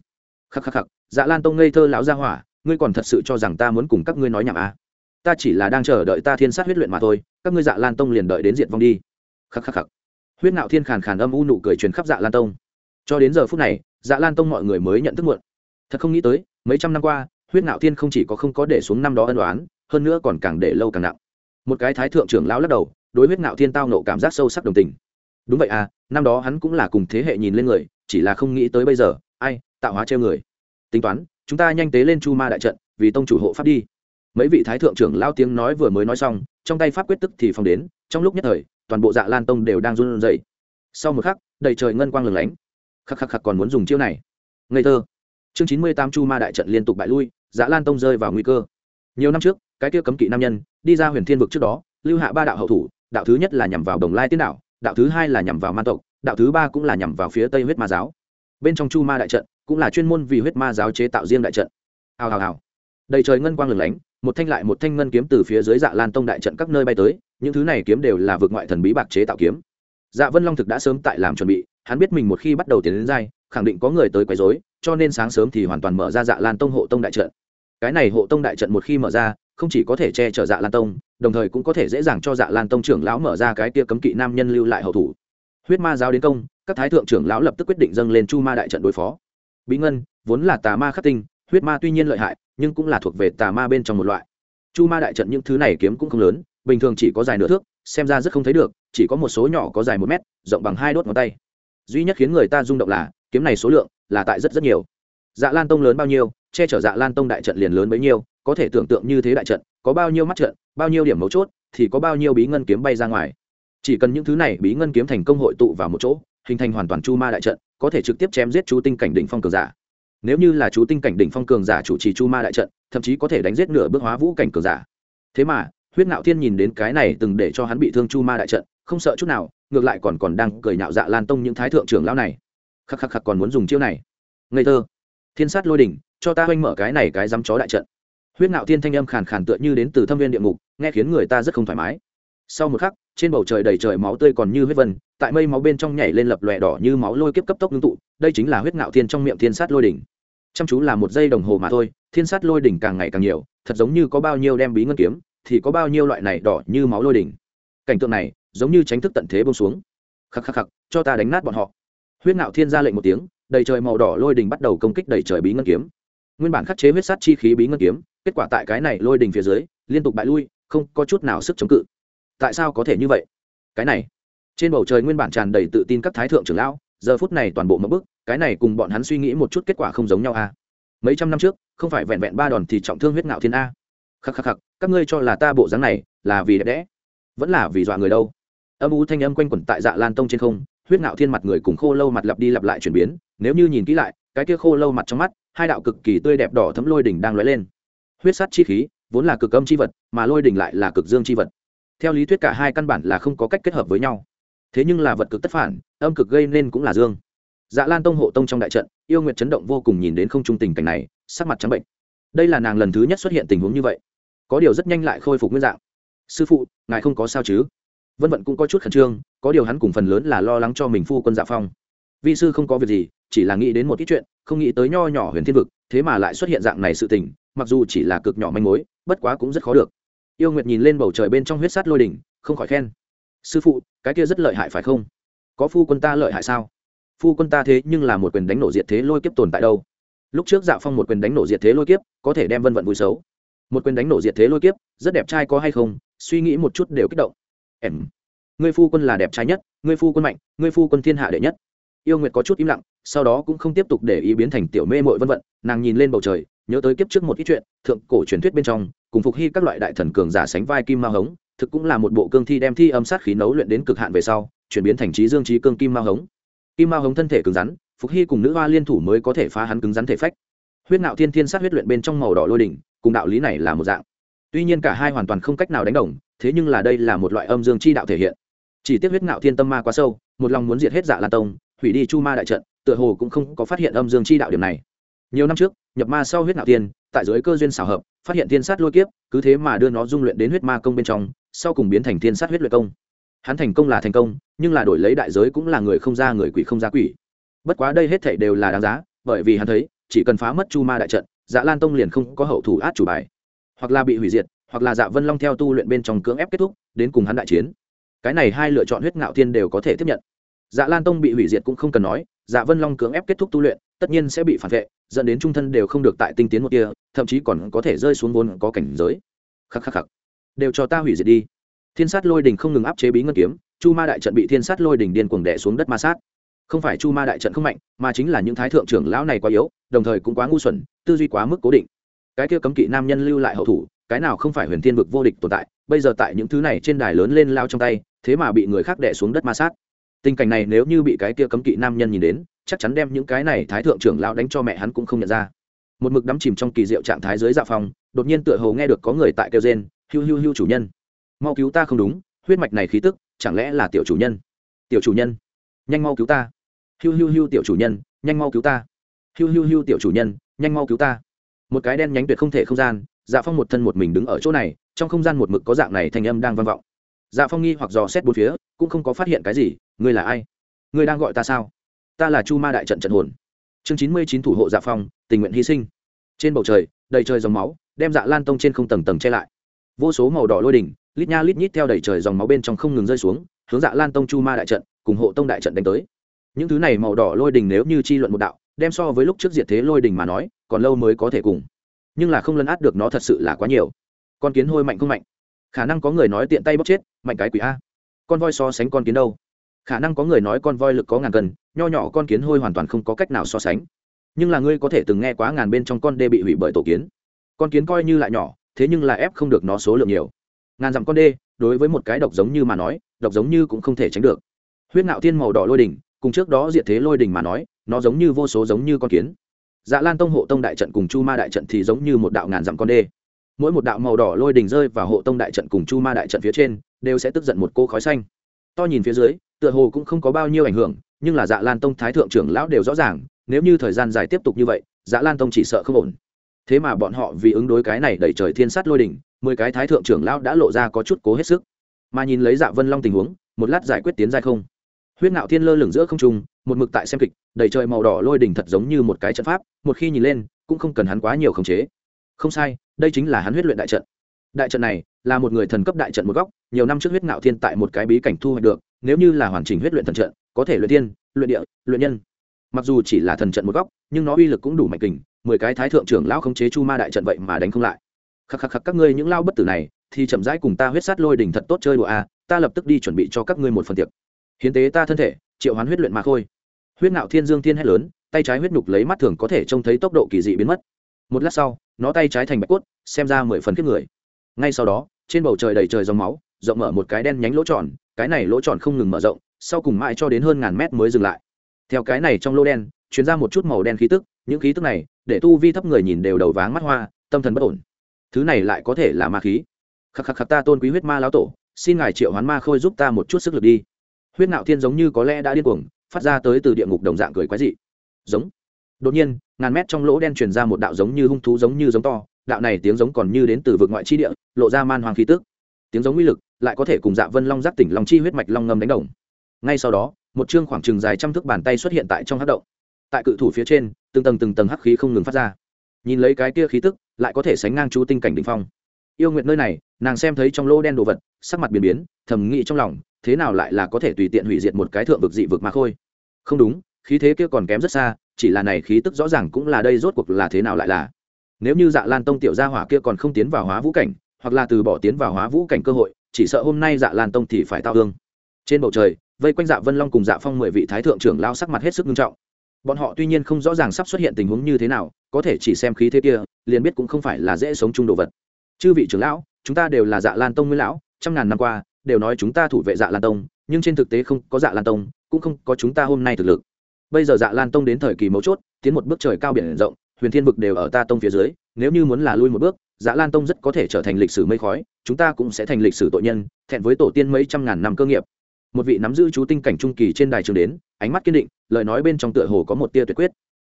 Khắc khắc khắc dạ lan tông ngây thơ lão gia hỏa, ngươi còn thật sự cho rằng ta muốn cùng các ngươi nói nhảm à ta chỉ là đang chờ đợi ta thiên sát huyết luyện mà thôi, các ngươi dạ lan tông liền đợi đến diệt vong đi. Khắc khắc khắc. Huyết nạo thiên khàn khàn âm u nụ cười truyền khắp dạ lan tông. Cho đến giờ phút này dạ lan tông mọi người mới nhận thức muộn. Thật không nghĩ tới, mấy trăm năm qua, huyết nạo thiên không chỉ có không có để xuống năm đó ân đoán hơn nữa còn càng để lâu càng nặng. Một cái thái thượng trưởng lão lắc đầu, đối huyết nạo thiên tao nộ cảm giác sâu sắc đồng tình. Đúng vậy à năm đó hắn cũng là cùng thế hệ nhìn lên người, chỉ là không nghĩ tới bây giờ, ai, tạo hóa treo người. Tính toán, chúng ta nhanh tế lên chu ma đại trận, vì tông chủ hộ pháp đi mấy vị thái thượng trưởng lao tiếng nói vừa mới nói xong, trong tay pháp quyết tức thì phong đến, trong lúc nhất thời, toàn bộ dạ lan tông đều đang run rẩy. Sau một khắc, đầy trời ngân quang lừng lánh. Khắc khắc khắc còn muốn dùng chiêu này. Ngây thơ. Chương chín mươi tám chu ma đại trận liên tục bại lui dạ lan tông rơi vào nguy cơ. Nhiều năm trước, cái kia cấm kỵ nam nhân, đi ra huyền thiên vực trước đó, lưu hạ ba đạo hậu thủ, đạo thứ nhất là nhằm vào đồng lai tiên đạo đạo thứ hai là nhằm vào man tộc, đạo thứ ba cũng là nhằm vào phía tây huyết ma giáo. Bên trong chu ma đại trận cũng là chuyên môn vì huyết ma giáo chế tạo riêng đại trận. Hào hào hào đầy trời ngân quang lửng lánh, một thanh lại một thanh ngân kiếm từ phía dưới dạ lan tông đại trận các nơi bay tới, những thứ này kiếm đều là vượt ngoại thần bí bạc chế tạo kiếm. Dạ vân long thực đã sớm tại làm chuẩn bị, hắn biết mình một khi bắt đầu tiến đến giai, khẳng định có người tới quấy rối, cho nên sáng sớm thì hoàn toàn mở ra dạ lan tông hộ tông đại trận. Cái này hộ tông đại trận một khi mở ra, không chỉ có thể che chở dạ lan tông, đồng thời cũng có thể dễ dàng cho dạ lan tông trưởng lão mở ra cái kia cấm kỵ nam nhân lưu lại hậu thủ. Huyết ma giáo đến công, các thái thượng trưởng lão lập tức quyết định dâng lên chu ma đại trận đối phó. Bí ngân, vốn là tà ma khắc tinh huyết ma tuy nhiên lợi hại, nhưng cũng là thuộc về tà ma bên trong một loại. Chu ma đại trận những thứ này kiếm cũng không lớn, bình thường chỉ có dài nửa thước, xem ra rất không thấy được, chỉ có một số nhỏ có dài một mét, rộng bằng hai đốt ngón tay. Duy nhất khiến người ta rung động là, kiếm này số lượng là tại rất rất nhiều. Dạ lan tông lớn bao nhiêu, che chở dạ lan tông đại trận liền lớn bấy nhiêu, có thể tưởng tượng như thế đại trận, có bao nhiêu mắt trận, bao nhiêu điểm mấu chốt, thì có bao nhiêu bí ngân kiếm bay ra ngoài. Chỉ cần những thứ này bí ngân kiếm thành công hội tụ vào một chỗ, hình thành hoàn toàn chu ma đại trận, có thể trực tiếp chém giết chú tinh cảnh đỉnh phong cường giả nếu như là chú tinh cảnh đỉnh phong cường giả chủ trì chu ma đại trận, thậm chí có thể đánh giết nửa bước hóa vũ cảnh cường giả. Thế mà, huyết ngạo thiên nhìn đến cái này từng để cho hắn bị thương chu ma đại trận, không sợ chút nào, ngược lại còn còn đang cười nhạo dạ lan tông những thái thượng trưởng lão này. Khắc khắc khắc còn muốn dùng chiêu này. Ngây thơ. Thiên sát lôi đỉnh, cho ta oanh mở cái này cái dám chó đại trận. Huyết ngạo thiên thanh âm khàn khàn tựa như đến từ thâm viên địa ngục, nghe khiến người ta rất không thoải mái sau một khắc, trên bầu trời đầy trời máu tươi còn như huyết vân, tại mây máu bên trong nhảy lên lập lòe đỏ như máu lôi kiếp cấp tốc ngưng tụ, đây chính là huyết ngạo thiên trong miệng thiên sát lôi đỉnh. Chăm chú là một giây đồng hồ mà thôi, thiên sát lôi đỉnh càng ngày càng nhiều, thật giống như có bao nhiêu đem bí ngân kiếm, thì có bao nhiêu loại này đỏ như máu lôi đỉnh. Cảnh tượng này, giống như tránh thức tận thế bông xuống. Khắc khắc khắc, cho ta đánh nát bọn họ. Huyết ngạo thiên ra lệnh một tiếng, đầy trời màu đỏ lôi đỉnh bắt đầu công kích đầy trời bí ngân kiếm. Nguyên bản khắc chế huyết sát chi khí bí ngân kiếm, kết quả tại cái này lôi đỉnh phía dưới, liên tục bại lui, không có chút nào sức chống cự tại sao có thể như vậy? Cái này, trên bầu trời nguyên bản tràn đầy tự tin các thái thượng trưởng lão, giờ phút này toàn bộ mất bức, cái này cùng bọn hắn suy nghĩ một chút kết quả không giống nhau a à? mấy trăm năm trước, không phải vẹn vẹn ba đòn thì trọng thương huyết ngạo thiên a. Khắc khắc khắc, các ngươi cho là ta bộ dáng này là vì đẹp đẽ, vẫn là vì dọa người đâu? Âm u thanh âm quanh quẩn tại dạ lan tông trên không, huyết ngạo thiên mặt người cùng khô lâu mặt lặp đi lặp lại chuyển biến, nếu như nhìn kỹ lại, cái kia khô lâu mặt trong mắt, hai đạo cực kỳ tươi đẹp đỏ thấm lôi đỉnh đang lóe lên. Huyết sắt chi khí, vốn là cực âm chi vật, mà lôi đỉnh lại là cực dương chi vật theo lý thuyết cả hai căn bản là không có cách kết hợp với nhau. Thế nhưng là vật cực tất phản, âm cực gây nên cũng là dương. Dạ lan tông hộ tông trong đại trận, yêu nguyệt chấn động vô cùng nhìn đến không trung tình cảnh này, sắc mặt trắng bệnh. Đây là nàng lần thứ nhất xuất hiện tình huống như vậy. Có điều rất nhanh lại khôi phục nguyên dạng. Sư phụ, ngài không có sao chứ? Vân vận cũng có chút khẩn trương, có điều hắn cùng phần lớn là lo lắng cho mình phu quân dạ phong. Vi sư không có việc gì, chỉ là nghĩ đến một ít chuyện, không nghĩ tới nho nhỏ huyền thiên vực, thế mà lại xuất hiện dạng này sự tình, mặc dù chỉ là cực nhỏ manh mối, bất quá cũng rất khó được yêu nguyệt nhìn lên bầu trời bên trong huyết sát lôi đỉnh, không khỏi khen. Sư phụ, cái kia rất lợi hại phải không? Có phu quân ta lợi hại sao? Phu quân ta thế nhưng là một quyền đánh nổ diệt thế lôi kiếp tồn tại đâu. Lúc trước Dạo phong một quyền đánh nổ diệt thế lôi kiếp, có thể đem vân vận vui xấu. Một quyền đánh nổ diệt thế lôi kiếp, rất đẹp trai có hay không? Suy nghĩ một chút đều kích động. Em, ngươi phu quân là đẹp trai nhất, ngươi phu quân mạnh, ngươi phu quân thiên hạ đệ nhất. Yêu nguyệt có chút im lặng, sau đó cũng không tiếp tục để ý biến thành tiểu mê mội vân vận, nàng nhìn lên bầu trời nhớ tới kiếp trước một ít chuyện, thượng cổ truyền thuyết bên trong, cùng phục hy các loại đại thần cường giả sánh vai kim ma hống, thực cũng là một bộ cương thi đem thi âm sát khí nấu luyện đến cực hạn về sau, chuyển biến thành trí dương trí cương kim ma hống. Kim ma hống thân thể cứng rắn, phục hy cùng nữ hoa liên thủ mới có thể phá hắn cứng rắn thể phách. Huyết nạo thiên thiên sát huyết luyện bên trong màu đỏ lôi đỉnh, cùng đạo lý này là một dạng. Tuy nhiên cả hai hoàn toàn không cách nào đánh đồng, thế nhưng là đây là một loại âm dương chi đạo thể hiện. Chỉ tiếc huyết nạo thiên tâm ma quá sâu, một lòng muốn diệt hết dạ lan tông, hủy đi chu ma đại trận, tựa hồ cũng không có phát hiện âm dương chi đạo điểm này nhiều năm trước, nhập ma sau huyết nạo tiên, tại dưới cơ duyên xảo hợp, phát hiện thiên sát lôi kiếp, cứ thế mà đưa nó dung luyện đến huyết ma công bên trong, sau cùng biến thành thiên sát huyết luyện công. Hắn thành công là thành công, nhưng là đổi lấy đại giới cũng là người không ra người quỷ không ra quỷ. Bất quá đây hết thảy đều là đáng giá, bởi vì hắn thấy, chỉ cần phá mất chu ma đại trận dạ lan tông liền không có hậu thủ át chủ bài. Hoặc là bị hủy diệt, hoặc là dạ vân long theo tu luyện bên trong cưỡng ép kết thúc, đến cùng hắn đại chiến. Cái này hai lựa chọn huyết ngạo thiên đều có thể tiếp nhận. Dạ lan tông bị hủy diệt cũng không cần nói dạ vân long cưỡng ép kết thúc tu luyện tất nhiên sẽ bị phản vệ, dẫn đến trung thân đều không được tại tinh tiến một kia, thậm chí còn có thể rơi xuống vốn có cảnh giới. Khắc khắc khắc. Đều cho ta hủy diệt đi. Thiên sát lôi đình không ngừng áp chế bí ngân kiếm, chu ma đại trận bị thiên sát lôi đình điên cuồng đẻ xuống đất ma sát. Không phải chu ma đại trận không mạnh, mà chính là những thái thượng trưởng lão này quá yếu, đồng thời cũng quá ngu xuẩn, tư duy quá mức cố định. Cái kia cấm kỵ nam nhân lưu lại hậu thủ, cái nào không phải huyền thiên vực vô địch tồn tại, bây giờ tại những thứ này trên đài lớn lên lao trong tay, thế mà bị người khác đẻ xuống đất ma sát. Tình cảnh này nếu như bị cái kia cấm kỵ nam nhân nhìn đến chắc chắn đem những cái này thái thượng trưởng lão đánh cho mẹ hắn cũng không nhận ra. Một mực đắm chìm trong kỳ diệu trạng thái dưới dạ phòng, đột nhiên tựa hồ nghe được có người tại kêu gen hiu hiu hiu chủ nhân, mau cứu ta không đúng, huyết mạch này khí tức, chẳng lẽ là tiểu chủ nhân? Tiểu chủ nhân, nhanh mau cứu ta. Hiu hiu hiu tiểu chủ nhân, nhanh mau cứu ta. Hiu hiu hiu tiểu chủ nhân, nhanh mau cứu ta. Một cái đen nhánh tuyệt không thể không gian dạ phong một thân một mình đứng ở chỗ này, trong không gian một mực có dạng này thành âm đang vang vọng. Dạ phong nghi hoặc dò xét bốn phía, cũng không có phát hiện cái gì, ngươi là ai? Ngươi đang gọi ta sao? Ta là chu ma đại trận trận hồn. Chương chín mươi chín thủ hộ dạ phong, tình nguyện hy sinh. Trên bầu trời, đầy trời dòng máu, đem dạ lan tông trên không tầng tầng che lại. Vô số màu đỏ lôi đỉnh, lít nha lít nhít theo đầy trời dòng máu bên trong không ngừng rơi xuống, hướng dạ lan tông chu ma đại trận, cùng hộ tông đại trận đánh tới. Những thứ này màu đỏ lôi đỉnh nếu như chi luận một đạo, đem so với lúc trước diệt thế lôi đỉnh mà nói, còn lâu mới có thể cùng. Nhưng là không lấn át được nó thật sự là quá nhiều. Con kiến hôi mạnh không mạnh? Khả năng có người nói tiện tay bóc chết, mạnh cái quỷ a. Con voi so sánh con kiến đâu? Khả năng có người nói con voi lực có ngàn cân, nho nhỏ con kiến hôi hoàn toàn không có cách nào so sánh. Nhưng là ngươi có thể từng nghe quá ngàn bên trong con đê bị hủy bởi tổ kiến. Con kiến coi như lại nhỏ, thế nhưng là ép không được nó số lượng nhiều. Ngàn dặm con đê, đối với một cái độc giống như mà nói, độc giống như cũng không thể tránh được. Huyết ngạo thiên màu đỏ lôi đỉnh, cùng trước đó diệt thế lôi đỉnh mà nói, nó giống như vô số giống như con kiến. Dạ lan tông hộ tông đại trận cùng chu ma đại trận thì giống như một đạo ngàn dặm con đê. Mỗi một đạo màu đỏ lôi đỉnh rơi vào hộ tông đại trận cùng chu ma đại trận phía trên, đều sẽ tức giận một cô khói xanh. To nhìn phía dưới tựa hồ cũng không có bao nhiêu ảnh hưởng, nhưng là dạ lan tông thái thượng trưởng lão đều rõ ràng, nếu như thời gian dài tiếp tục như vậy dạ lan tông chỉ sợ không ổn. Thế mà bọn họ vì ứng đối cái này đẩy trời thiên sát lôi đỉnh, mười cái thái thượng trưởng lão đã lộ ra có chút cố hết sức. Mà nhìn lấy dạ vân long tình huống, một lát giải quyết tiến dài không. Huyết ngạo thiên lơ lửng giữa không trung, một mực tại xem kịch đầy trời màu đỏ lôi đỉnh thật giống như một cái trận pháp, một khi nhìn lên, cũng không cần hắn quá nhiều khống chế. Không sai, đây chính là hắn huyết luyện đại trận. Đại trận này là một người thần cấp đại trận một góc, nhiều năm trước huyết ngạo thiên tại một cái bí cảnh thu hoạch được nếu như là hoàn chỉnh huyết luyện thần trận có thể luyện tiên luyện địa luyện nhân. Mặc dù chỉ là thần trận một góc nhưng nó uy lực cũng đủ mạnh kình mười cái thái thượng trưởng lão khống chế chu ma đại trận vậy mà đánh không lại. Khắc khắc khắc các ngươi những lao bất tử này thì chậm rãi cùng ta huyết sát lôi đỉnh thật tốt chơi đùa a à, ta lập tức đi chuẩn bị cho các ngươi một phần tiệc. Hiến tế ta thân thể triệu hoán huyết luyện mà khôi. Huyết ngạo thiên dương thiên hét lớn tay trái huyết nhục lấy mắt thường có thể trông thấy tốc độ kỳ dị biến mất. Một lát sau nó tay trái thành bạch cốt xem ra mười phần kiếp người. Ngay sau đó trên bầu trời đầy trời dòng máu rộng mở một cái đen nhánh lỗ tròn cái này lỗ tròn không ngừng mở rộng, sau cùng mãi cho đến hơn ngàn mét mới dừng lại. Theo cái này trong lỗ đen chuyển ra một chút màu đen khí tức, những khí tức này, để tu vi thấp người nhìn đều đầu váng mắt hoa, tâm thần bất ổn. Thứ này lại có thể là ma khí. Khắc khắc khắc ta tôn quý huyết ma lão tổ, xin ngài triệu hoán ma khôi giúp ta một chút sức lực đi. Huyết nạo thiên giống như có lẽ đã điên cuồng, phát ra tới từ địa ngục đồng dạng cười quái dị. Giống. Đột nhiên, ngàn mét trong lỗ đen truyền ra một đạo giống như hung thú giống như giống to, đạo này tiếng giống còn như đến từ vực ngoại chi địa, lộ ra man hoàng khí tức tiếng giống uy lực lại có thể cùng dạ vân long giác tỉnh long chi huyết mạch long ngâm đánh đồng ngay sau đó một chương khoảng chừng dài trăm thước bàn tay xuất hiện tại trong hát động tại cự thủ phía trên từng tầng từng tầng hắc khí không ngừng phát ra nhìn lấy cái kia khí tức lại có thể sánh ngang chú tinh cảnh đ ỉ n h phong yêu nguyện nơi này nàng xem thấy trong lô đen đồ vật sắc mặt biến biến thầm nghĩ trong lòng thế nào lại là có thể tùy tiện hủy diệt một cái thượng vực dị vực mà khôi không đúng khí thế kia còn kém rất xa chỉ là này khí tức rõ ràng cũng là đây rốt cuộc là thế nào lại là nếu như dạ lan tông tiểu gia hỏa kia còn không tiến vào hóa vũ cảnh hoặc là từ bỏ tiến vào hóa vũ cảnh cơ hội, chỉ sợ hôm nay dạ lan tông thì phải tao hương trên bầu trời, vây quanh dạ vân long cùng dạ phong mười vị thái thượng trưởng lao sắc mặt hết sức nghiêm trọng. Bọn họ tuy nhiên không rõ ràng sắp xuất hiện tình huống như thế nào, có thể chỉ xem khí thế kia, liền biết cũng không phải là dễ sống chung đồ vật. Chư vị trưởng lão, chúng ta đều là dạ lan tông nguyên lão, trăm ngàn năm qua, đều nói chúng ta thủ vệ dạ lan tông, nhưng trên thực tế không có dạ lan tông, cũng không có chúng ta hôm nay thực lực. Bây giờ dạ lan tông đến thời kỳ mấu chốt, tiến một bước trời cao biển rộng, huyền thiên vực đều ở ta tông phía dưới, nếu như muốn là lui một bước dạ lan tông rất có thể trở thành lịch sử mây khói, chúng ta cũng sẽ thành lịch sử tội nhân, thẹn với tổ tiên mấy trăm ngàn năm cơ nghiệp. Một vị nắm giữ chú tinh cảnh trung kỳ trên đài trường đến, ánh mắt kiên định, lời nói bên trong tựa hồ có một tia tuyệt quyết.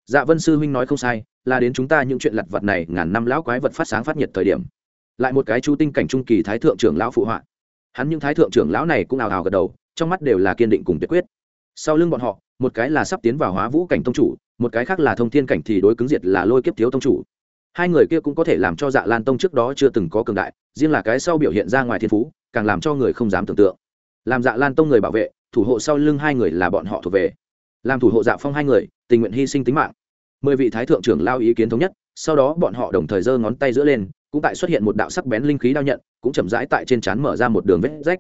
Dạ vân sư huynh nói không sai, là đến chúng ta những chuyện lặt vặt này ngàn năm lão quái vật phát sáng phát nhiệt thời điểm. Lại một cái chú tinh cảnh trung kỳ thái thượng trưởng lão phụ họa. Hắn những thái thượng trưởng lão này cũng ào ào gật đầu, trong mắt đều là kiên định cùng tuyệt quyết. Sau lưng bọn họ, một cái là sắp tiến vào hóa vũ cảnh tông chủ, một cái khác là thông thiên cảnh thì đối cứng diệt là lôi kiếp thiếu tông chủ hai người kia cũng có thể làm cho dạ lan tông trước đó chưa từng có cường đại, riêng là cái sau biểu hiện ra ngoài thiên phú, càng làm cho người không dám tưởng tượng. Làm dạ lan tông người bảo vệ, thủ hộ sau lưng hai người là bọn họ thuộc về. Làm thủ hộ dạ phong hai người, tình nguyện hy sinh tính mạng. Mười vị thái thượng trưởng lao ý kiến thống nhất, sau đó bọn họ đồng thời giơ ngón tay giữa lên, cũng tại xuất hiện một đạo sắc bén linh khí đao nhận, cũng chậm rãi tại trên trán mở ra một đường vết rách.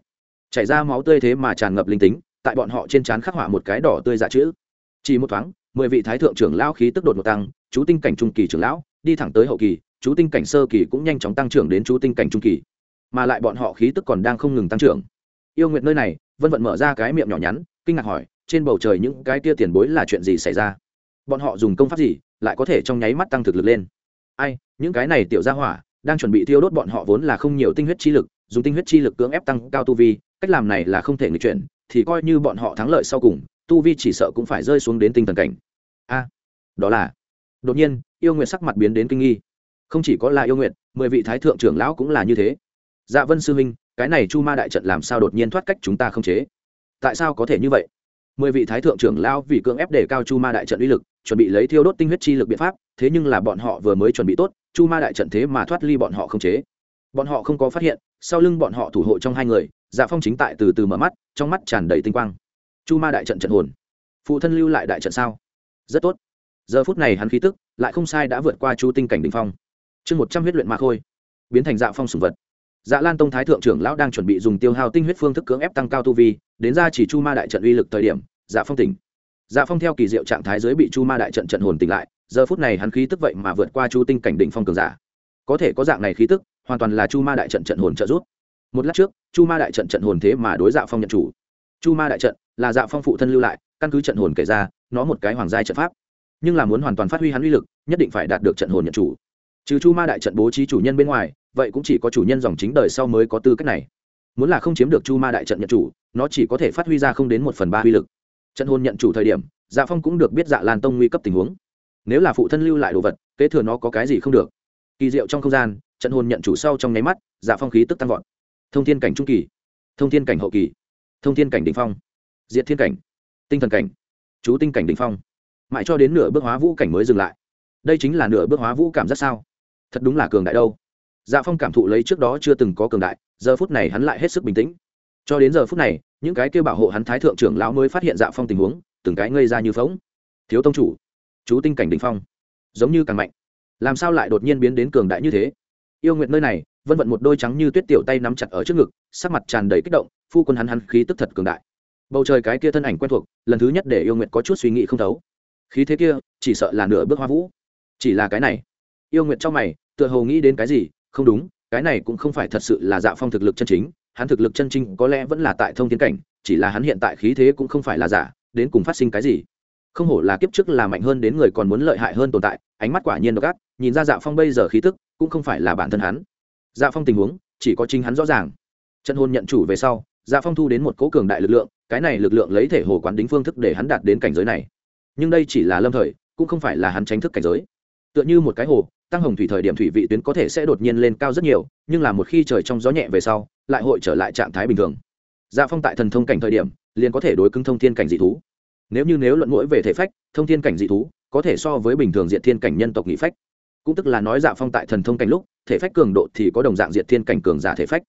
Chảy ra máu tươi thế mà tràn ngập linh tính, tại bọn họ trên trán khắc họa một cái đỏ tươi dạ chữ. Chỉ một thoáng, mười vị thái thượng trưởng lao khí tức đột một tăng, chú tinh cảnh trung kỳ trưởng lão đi thẳng tới hậu kỳ, chú tinh cảnh sơ kỳ cũng nhanh chóng tăng trưởng đến chú tinh cảnh trung kỳ. Mà lại bọn họ khí tức còn đang không ngừng tăng trưởng. Yêu nguyện nơi này, vân vận mở ra cái miệng nhỏ nhắn, kinh ngạc hỏi, trên bầu trời những cái kia tiền bối là chuyện gì xảy ra? Bọn họ dùng công pháp gì, lại có thể trong nháy mắt tăng thực lực lên? Ai, những cái này tiểu ra hỏa, đang chuẩn bị thiêu đốt bọn họ vốn là không nhiều tinh huyết chi lực, dùng tinh huyết chi lực cưỡng ép tăng cao tu vi, cách làm này là không thể nghịch chuyển, thì coi như bọn họ thắng lợi sau cùng, tu vi chỉ sợ cũng phải rơi xuống đến tinh thần cảnh. A, đó là, đột nhiên yêu nguyện sắc mặt biến đến kinh nghi. Không chỉ có là yêu nguyện mười vị thái thượng trưởng lão cũng là như thế. Dạ vân sư huynh, cái này chu ma đại trận làm sao đột nhiên thoát cách chúng ta không chế? Tại sao có thể như vậy? Mười vị thái thượng trưởng lão vì cưỡng ép để cao chu ma đại trận uy lực, chuẩn bị lấy thiêu đốt tinh huyết chi lực biện pháp, thế nhưng là bọn họ vừa mới chuẩn bị tốt, chu ma đại trận thế mà thoát ly bọn họ không chế. Bọn họ không có phát hiện, sau lưng bọn họ thủ hộ trong hai người dạ phong chính tại từ từ mở mắt, trong mắt tràn đầy tinh quang. Chu ma đại trận trận hồn. Phụ thân lưu lại đại trận sao? Rất tốt. Giờ phút này hắn khí tức lại không sai đã vượt qua chu tinh cảnh đình phong. Chương một trăm huyết luyện ma khôi biến thành dạ phong sùng vật. Dạ lan tông thái thượng trưởng lão đang chuẩn bị dùng tiêu hao tinh huyết phương thức cưỡng ép tăng cao tu vi, đến ra chỉ chu ma đại trận uy lực thời điểm dạ phong tỉnh. Dạ phong theo kỳ diệu trạng thái dưới bị chu ma đại trận trận hồn tỉnh lại, giờ phút này hắn khí tức vậy mà vượt qua chu tinh cảnh đỉnh phong cường giả. Có thể có dạng này khí tức, hoàn toàn là chu ma đại trận trận hồn trợ giúp. Một lát trước, chu ma đại trận trận hồn thế mà đối dạ phong nhận chủ. Chu ma đại trận là dạ phong phụ thân lưu lại, căn cứ trận hồn kể ra, nó một cái hoàng giai trận pháp nhưng là muốn hoàn toàn phát huy hắn uy lực, nhất định phải đạt được trận hồn nhận chủ. Trừ chu ma đại trận bố trí chủ nhân bên ngoài, vậy cũng chỉ có chủ nhân dòng chính đời sau mới có tư cách này. Muốn là không chiếm được chu ma đại trận nhận chủ, nó chỉ có thể phát huy ra không đến một phần ba uy lực. Trận hồn nhận chủ thời điểm dạ phong cũng được biết dạ lan tông nguy cấp tình huống. Nếu là phụ thân lưu lại đồ vật, kế thừa nó có cái gì không được. Kỳ diệu trong không gian, trận hồn nhận chủ sau trong nháy mắt dạ phong khí tức tăng vọt. Thông thiên cảnh trung kỳ, thông thiên cảnh hậu kỳ, thông thiên cảnh đ ỉ n h phong, diệt thiên cảnh, tinh thần cảnh, chú tinh cảnh đ ỉ n h phong mãi cho đến nửa bước hóa vũ cảnh mới dừng lại. Đây chính là nửa bước hóa vũ cảm giác sao? Thật đúng là cường đại đâu. Dạ phong cảm thụ lấy trước đó chưa từng có cường đại, giờ phút này hắn lại hết sức bình tĩnh. Cho đến giờ phút này, những cái kêu bảo hộ hắn thái thượng trưởng lão mới phát hiện dạ phong tình huống, từng cái ngây ra như phóng thiếu tông chủ, chú tinh cảnh đ ỉ n h phong, giống như càng mạnh. Làm sao lại đột nhiên biến đến cường đại như thế? Yêu nguyện nơi này, vân vận một đôi trắng như tuyết tiểu tay nắm chặt ở trước ngực, sắc mặt tràn đầy kích động, phu quân hắn hắn khí tức thật cường đại. Bầu trời cái kia thân ảnh quen thuộc, lần thứ nhất để yêu nguyện có chút suy nghĩ không thấu khí thế kia, chỉ sợ là nửa bước hoa vũ. Chỉ là cái này. Yêu nguyện trong mày, tựa hồ nghĩ đến cái gì, không đúng, cái này cũng không phải thật sự là dạ phong thực lực chân chính, hắn thực lực chân chính có lẽ vẫn là tại thông tiến cảnh, chỉ là hắn hiện tại khí thế cũng không phải là giả, đến cùng phát sinh cái gì. Không hổ là kiếp trước là mạnh hơn đến người còn muốn lợi hại hơn tồn tại, ánh mắt quả nhiên độc ác, nhìn ra dạ phong bây giờ khí tức, cũng không phải là bản thân hắn. Dạ phong tình huống, chỉ có chính hắn rõ ràng. Trận hôn nhận chủ về sau dạ phong thu đến một cố cường đại lực lượng, cái này lực lượng lấy thể hồ quán đính phương thức để hắn đạt đến cảnh giới này nhưng đây chỉ là lâm thời, cũng không phải là hắn tránh thức cảnh giới. Tựa như một cái hồ, tăng hồng thủy thời điểm thủy vị tuyến có thể sẽ đột nhiên lên cao rất nhiều, nhưng là một khi trời trong gió nhẹ về sau, lại hội trở lại trạng thái bình thường. Dạ phong tại thần thông cảnh thời điểm, liền có thể đối cứng thông thiên cảnh dị thú. Nếu như nếu luận mũi về thể phách, thông thiên cảnh dị thú có thể so với bình thường diện thiên cảnh nhân tộc nghị phách. Cũng tức là nói dạ phong tại thần thông cảnh lúc, thể phách cường độ thì có đồng dạng diện thiên cảnh cường giả thể phách.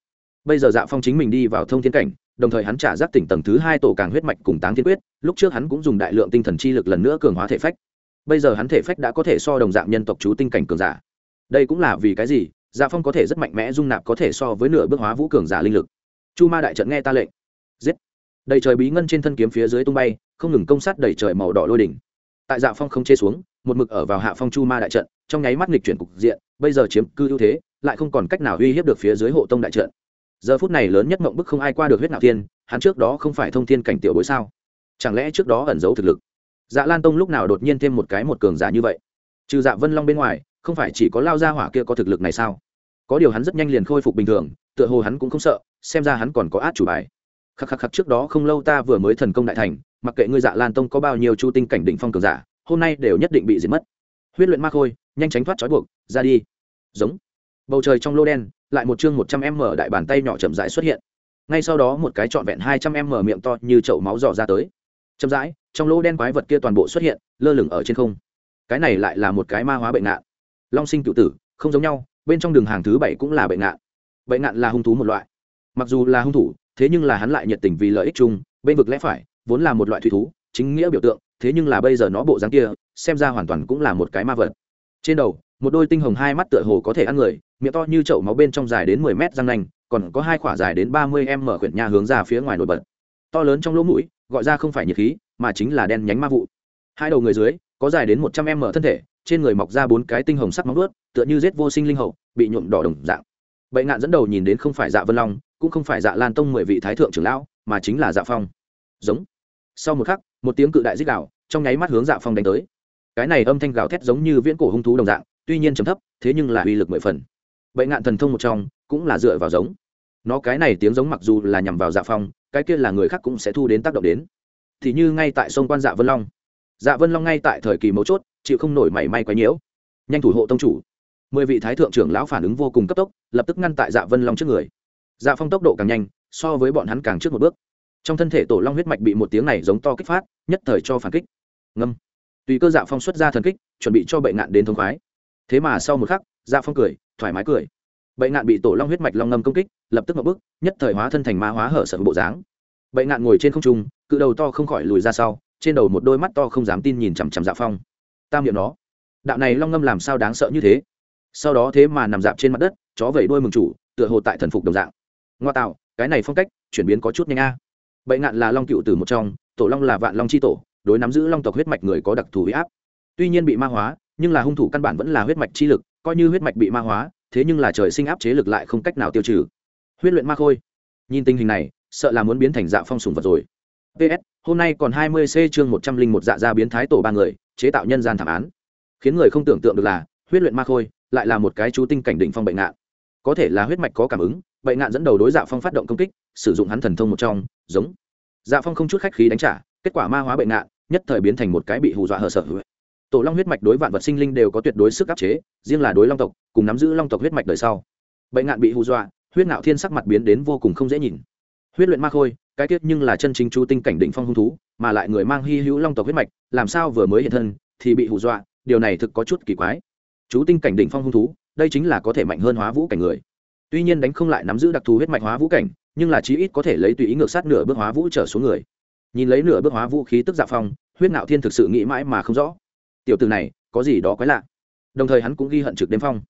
Bây giờ dạ phong chính mình đi vào thông thiên cảnh đồng thời hắn trả giác tỉnh tầng thứ hai tổ càng huyết mạch cùng táng thiên quyết, lúc trước hắn cũng dùng đại lượng tinh thần chi lực lần nữa cường hóa thể phách. Bây giờ hắn thể phách đã có thể so đồng dạng nhân tộc chú tinh cảnh cường giả. Đây cũng là vì cái gì? Dạ phong có thể rất mạnh mẽ dung nạp có thể so với nửa bước hóa vũ cường giả linh lực. Chu ma đại trận nghe ta lệnh. Giết. Đầy trời bí ngân trên thân kiếm phía dưới tung bay, không ngừng công sát đầy trời màu đỏ lôi đỉnh. Tại dạ phong không chê xuống, một mực ở vào hạ phong chu ma đại trận, trong nháy mắt nghịch chuyển cục diện, bây giờ chiếm cư ưu thế, lại không còn cách nào uy hiếp được phía dưới hộ tông đại trận giờ phút này lớn nhất mộng bức không ai qua được huyết nạo thiên, hắn trước đó không phải thông thiên cảnh tiểu bối sao? Chẳng lẽ trước đó ẩn giấu thực lực? Dạ lan tông lúc nào đột nhiên thêm một cái một cường giả như vậy? Trừ dạ vân long bên ngoài, không phải chỉ có lao ra hỏa kia có thực lực này sao? Có điều hắn rất nhanh liền khôi phục bình thường, tựa hồ hắn cũng không sợ, xem ra hắn còn có át chủ bài. Khắc khắc khắc, trước đó không lâu ta vừa mới thần công đại thành, mặc kệ ngươi dạ lan tông có bao nhiêu chu tinh cảnh đỉnh phong cường giả, hôm nay đều nhất định bị diệt mất. Huyết luyện ma khôi, nhanh tránh thoát trói buộc, ra đi. Giống bầu trời trong lô đen, lại một chương một trăm m đại bàn tay nhỏ chậm rãi xuất hiện. Ngay sau đó một cái trọn vẹn hai trăm m miệng to như chậu máu dò ra tới. Chậm rãi, trong lô đen quái vật kia toàn bộ xuất hiện, lơ lửng ở trên không. Cái này lại là một cái ma hóa bệnh nạn long sinh cựu tử, không giống nhau, bên trong đường hàng thứ bảy cũng là bệnh nạn bệnh nạn là hung thú một loại. Mặc dù là hung thủ, thế nhưng là hắn lại nhiệt tình vì lợi ích chung, bên vực lẽ phải, vốn là một loại thủy thú, chính nghĩa biểu tượng, thế nhưng là bây giờ nó bộ dáng kia, xem ra hoàn toàn cũng là một cái ma vật. Trên đầu một đôi tinh hồng hai mắt tựa hồ có thể ăn người, miệng to như chậu máu bên trong dài đến mười mét răng nanh, còn có hai khỏa dài đến ba mươi em mở quyển nha hướng ra phía ngoài nổi bật. To lớn trong lỗ mũi, gọi ra không phải nhiệt khí, mà chính là đen nhánh ma vụ. Hai đầu người dưới, có dài đến một trăm em mở thân thể, trên người mọc ra bốn cái tinh hồng sắc móng ướt tựa như rết vô sinh linh hậu, bị nhuộm đỏ đồng dạng. Bệ ngạn dẫn đầu nhìn đến không phải dạ vân long, cũng không phải dạ lan tông mười vị thái thượng trưởng lão, mà chính là dạ phong. Giống. Sau một khắc, một tiếng cự đại dích đạo trong nháy mắt hướng dạ phong đánh tới. Cái này âm thanh gào thét giống như viễn cổ hung thú đồng dạng tuy nhiên chấm thấp, thế nhưng là uy lực mười phần. Bệnh ngạn thần thông một trong, cũng là dựa vào giống. Nó cái này tiếng giống mặc dù là nhằm vào dạ phong, cái kia là người khác cũng sẽ thu đến tác động đến. Thì như ngay tại sông quan dạ vân long. Dạ vân long ngay tại thời kỳ mấu chốt, chịu không nổi mảy may quấy nhiễu. Nhanh thủ hộ tông chủ. Mười vị thái thượng trưởng lão phản ứng vô cùng cấp tốc, lập tức ngăn tại dạ vân long trước người. Dạ phong tốc độ càng nhanh, so với bọn hắn càng trước một bước. Trong thân thể tổ long huyết mạch bị một tiếng này giống to kích phát, nhất thời cho phản kích. Ngâm. Tùy cơ dạ phong xuất ra thần kích, chuẩn bị cho bệnh ngạn đến thông khoái thế mà sau một khắc dạ phong cười, thoải mái cười. Bệnh nạn bị tổ long huyết mạch long ngâm công kích, lập tức một bước, nhất thời hóa thân thành ma hóa hở sợ bộ dáng. Bệnh nạn ngồi trên không trung, cự đầu to không khỏi lùi ra sau, trên đầu một đôi mắt to không dám tin nhìn chằm chằm dạ phong. Tam niệm nó, đạo này long ngâm làm sao đáng sợ như thế? Sau đó thế mà nằm dạp trên mặt đất, chó vẩy đôi mừng chủ, tựa hồ tại thần phục đồng dạng. Ngoa tạo, cái này phong cách, chuyển biến có chút nhanh a. Bệnh nạn là long cựu từ một trong, tổ long là vạn long c h i tổ, đối nắm giữ long tộc huyết mạch người có đặc thù huy áp. Tuy nhiên bị ma hóa nhưng là hung thủ căn bản vẫn là huyết mạch chi lực, coi như huyết mạch bị ma hóa, thế nhưng là trời sinh áp chế lực lại không cách nào tiêu trừ. Huyết luyện ma khôi. Nhìn tình hình này, sợ là muốn biến thành dạ phong sùng vật rồi. Ps hôm nay còn hai mươi c chương một trăm linh một dạ gia biến thái tổ ba người, chế tạo nhân gian thảm án. Khiến người không tưởng tượng được là, huyết luyện ma khôi lại là một cái chú tinh cảnh đỉnh phong bệnh nạn có thể là huyết mạch có cảm ứng, bệnh nạn dẫn đầu đối dạ phong phát động công kích, sử dụng hắn thần thông một trong, giống. Dạ phong không chút khách khí đánh trả, kết quả ma hóa bệnh nạn nhất thời biến thành một cái bị hù dọa hờ sợ tổ long huyết mạch đối vạn vật sinh linh đều có tuyệt đối sức áp chế, riêng là đối long tộc, cùng nắm giữ long tộc huyết mạch đời sau. Bệnh ngạn bị hù dọa, huyết ngạo thiên sắc mặt biến đến vô cùng không dễ nhìn. Huyết luyện ma khôi, cái tiết nhưng là chân chính chú tinh cảnh định phong hung thú, mà lại người mang hy hữu long tộc huyết mạch, làm sao vừa mới hiện thân, thì bị hù dọa, điều này thực có chút kỳ quái. Chú tinh cảnh đỉnh phong hung thú, đây chính là có thể mạnh hơn hóa vũ cảnh người. Tuy nhiên đánh không lại nắm giữ đặc thù huyết mạch hóa vũ cảnh, nhưng là chí ít có thể lấy tùy ý ngược sát nửa bước hóa vũ trở xuống người. Nhìn lấy nửa bước hóa vũ khí tức dạ phong, huyết nạo thiên thực sự nghĩ mãi mà không rõ tiểu từ này, có gì đó quái lạ. Đồng thời hắn cũng ghi hận trực đêm phong.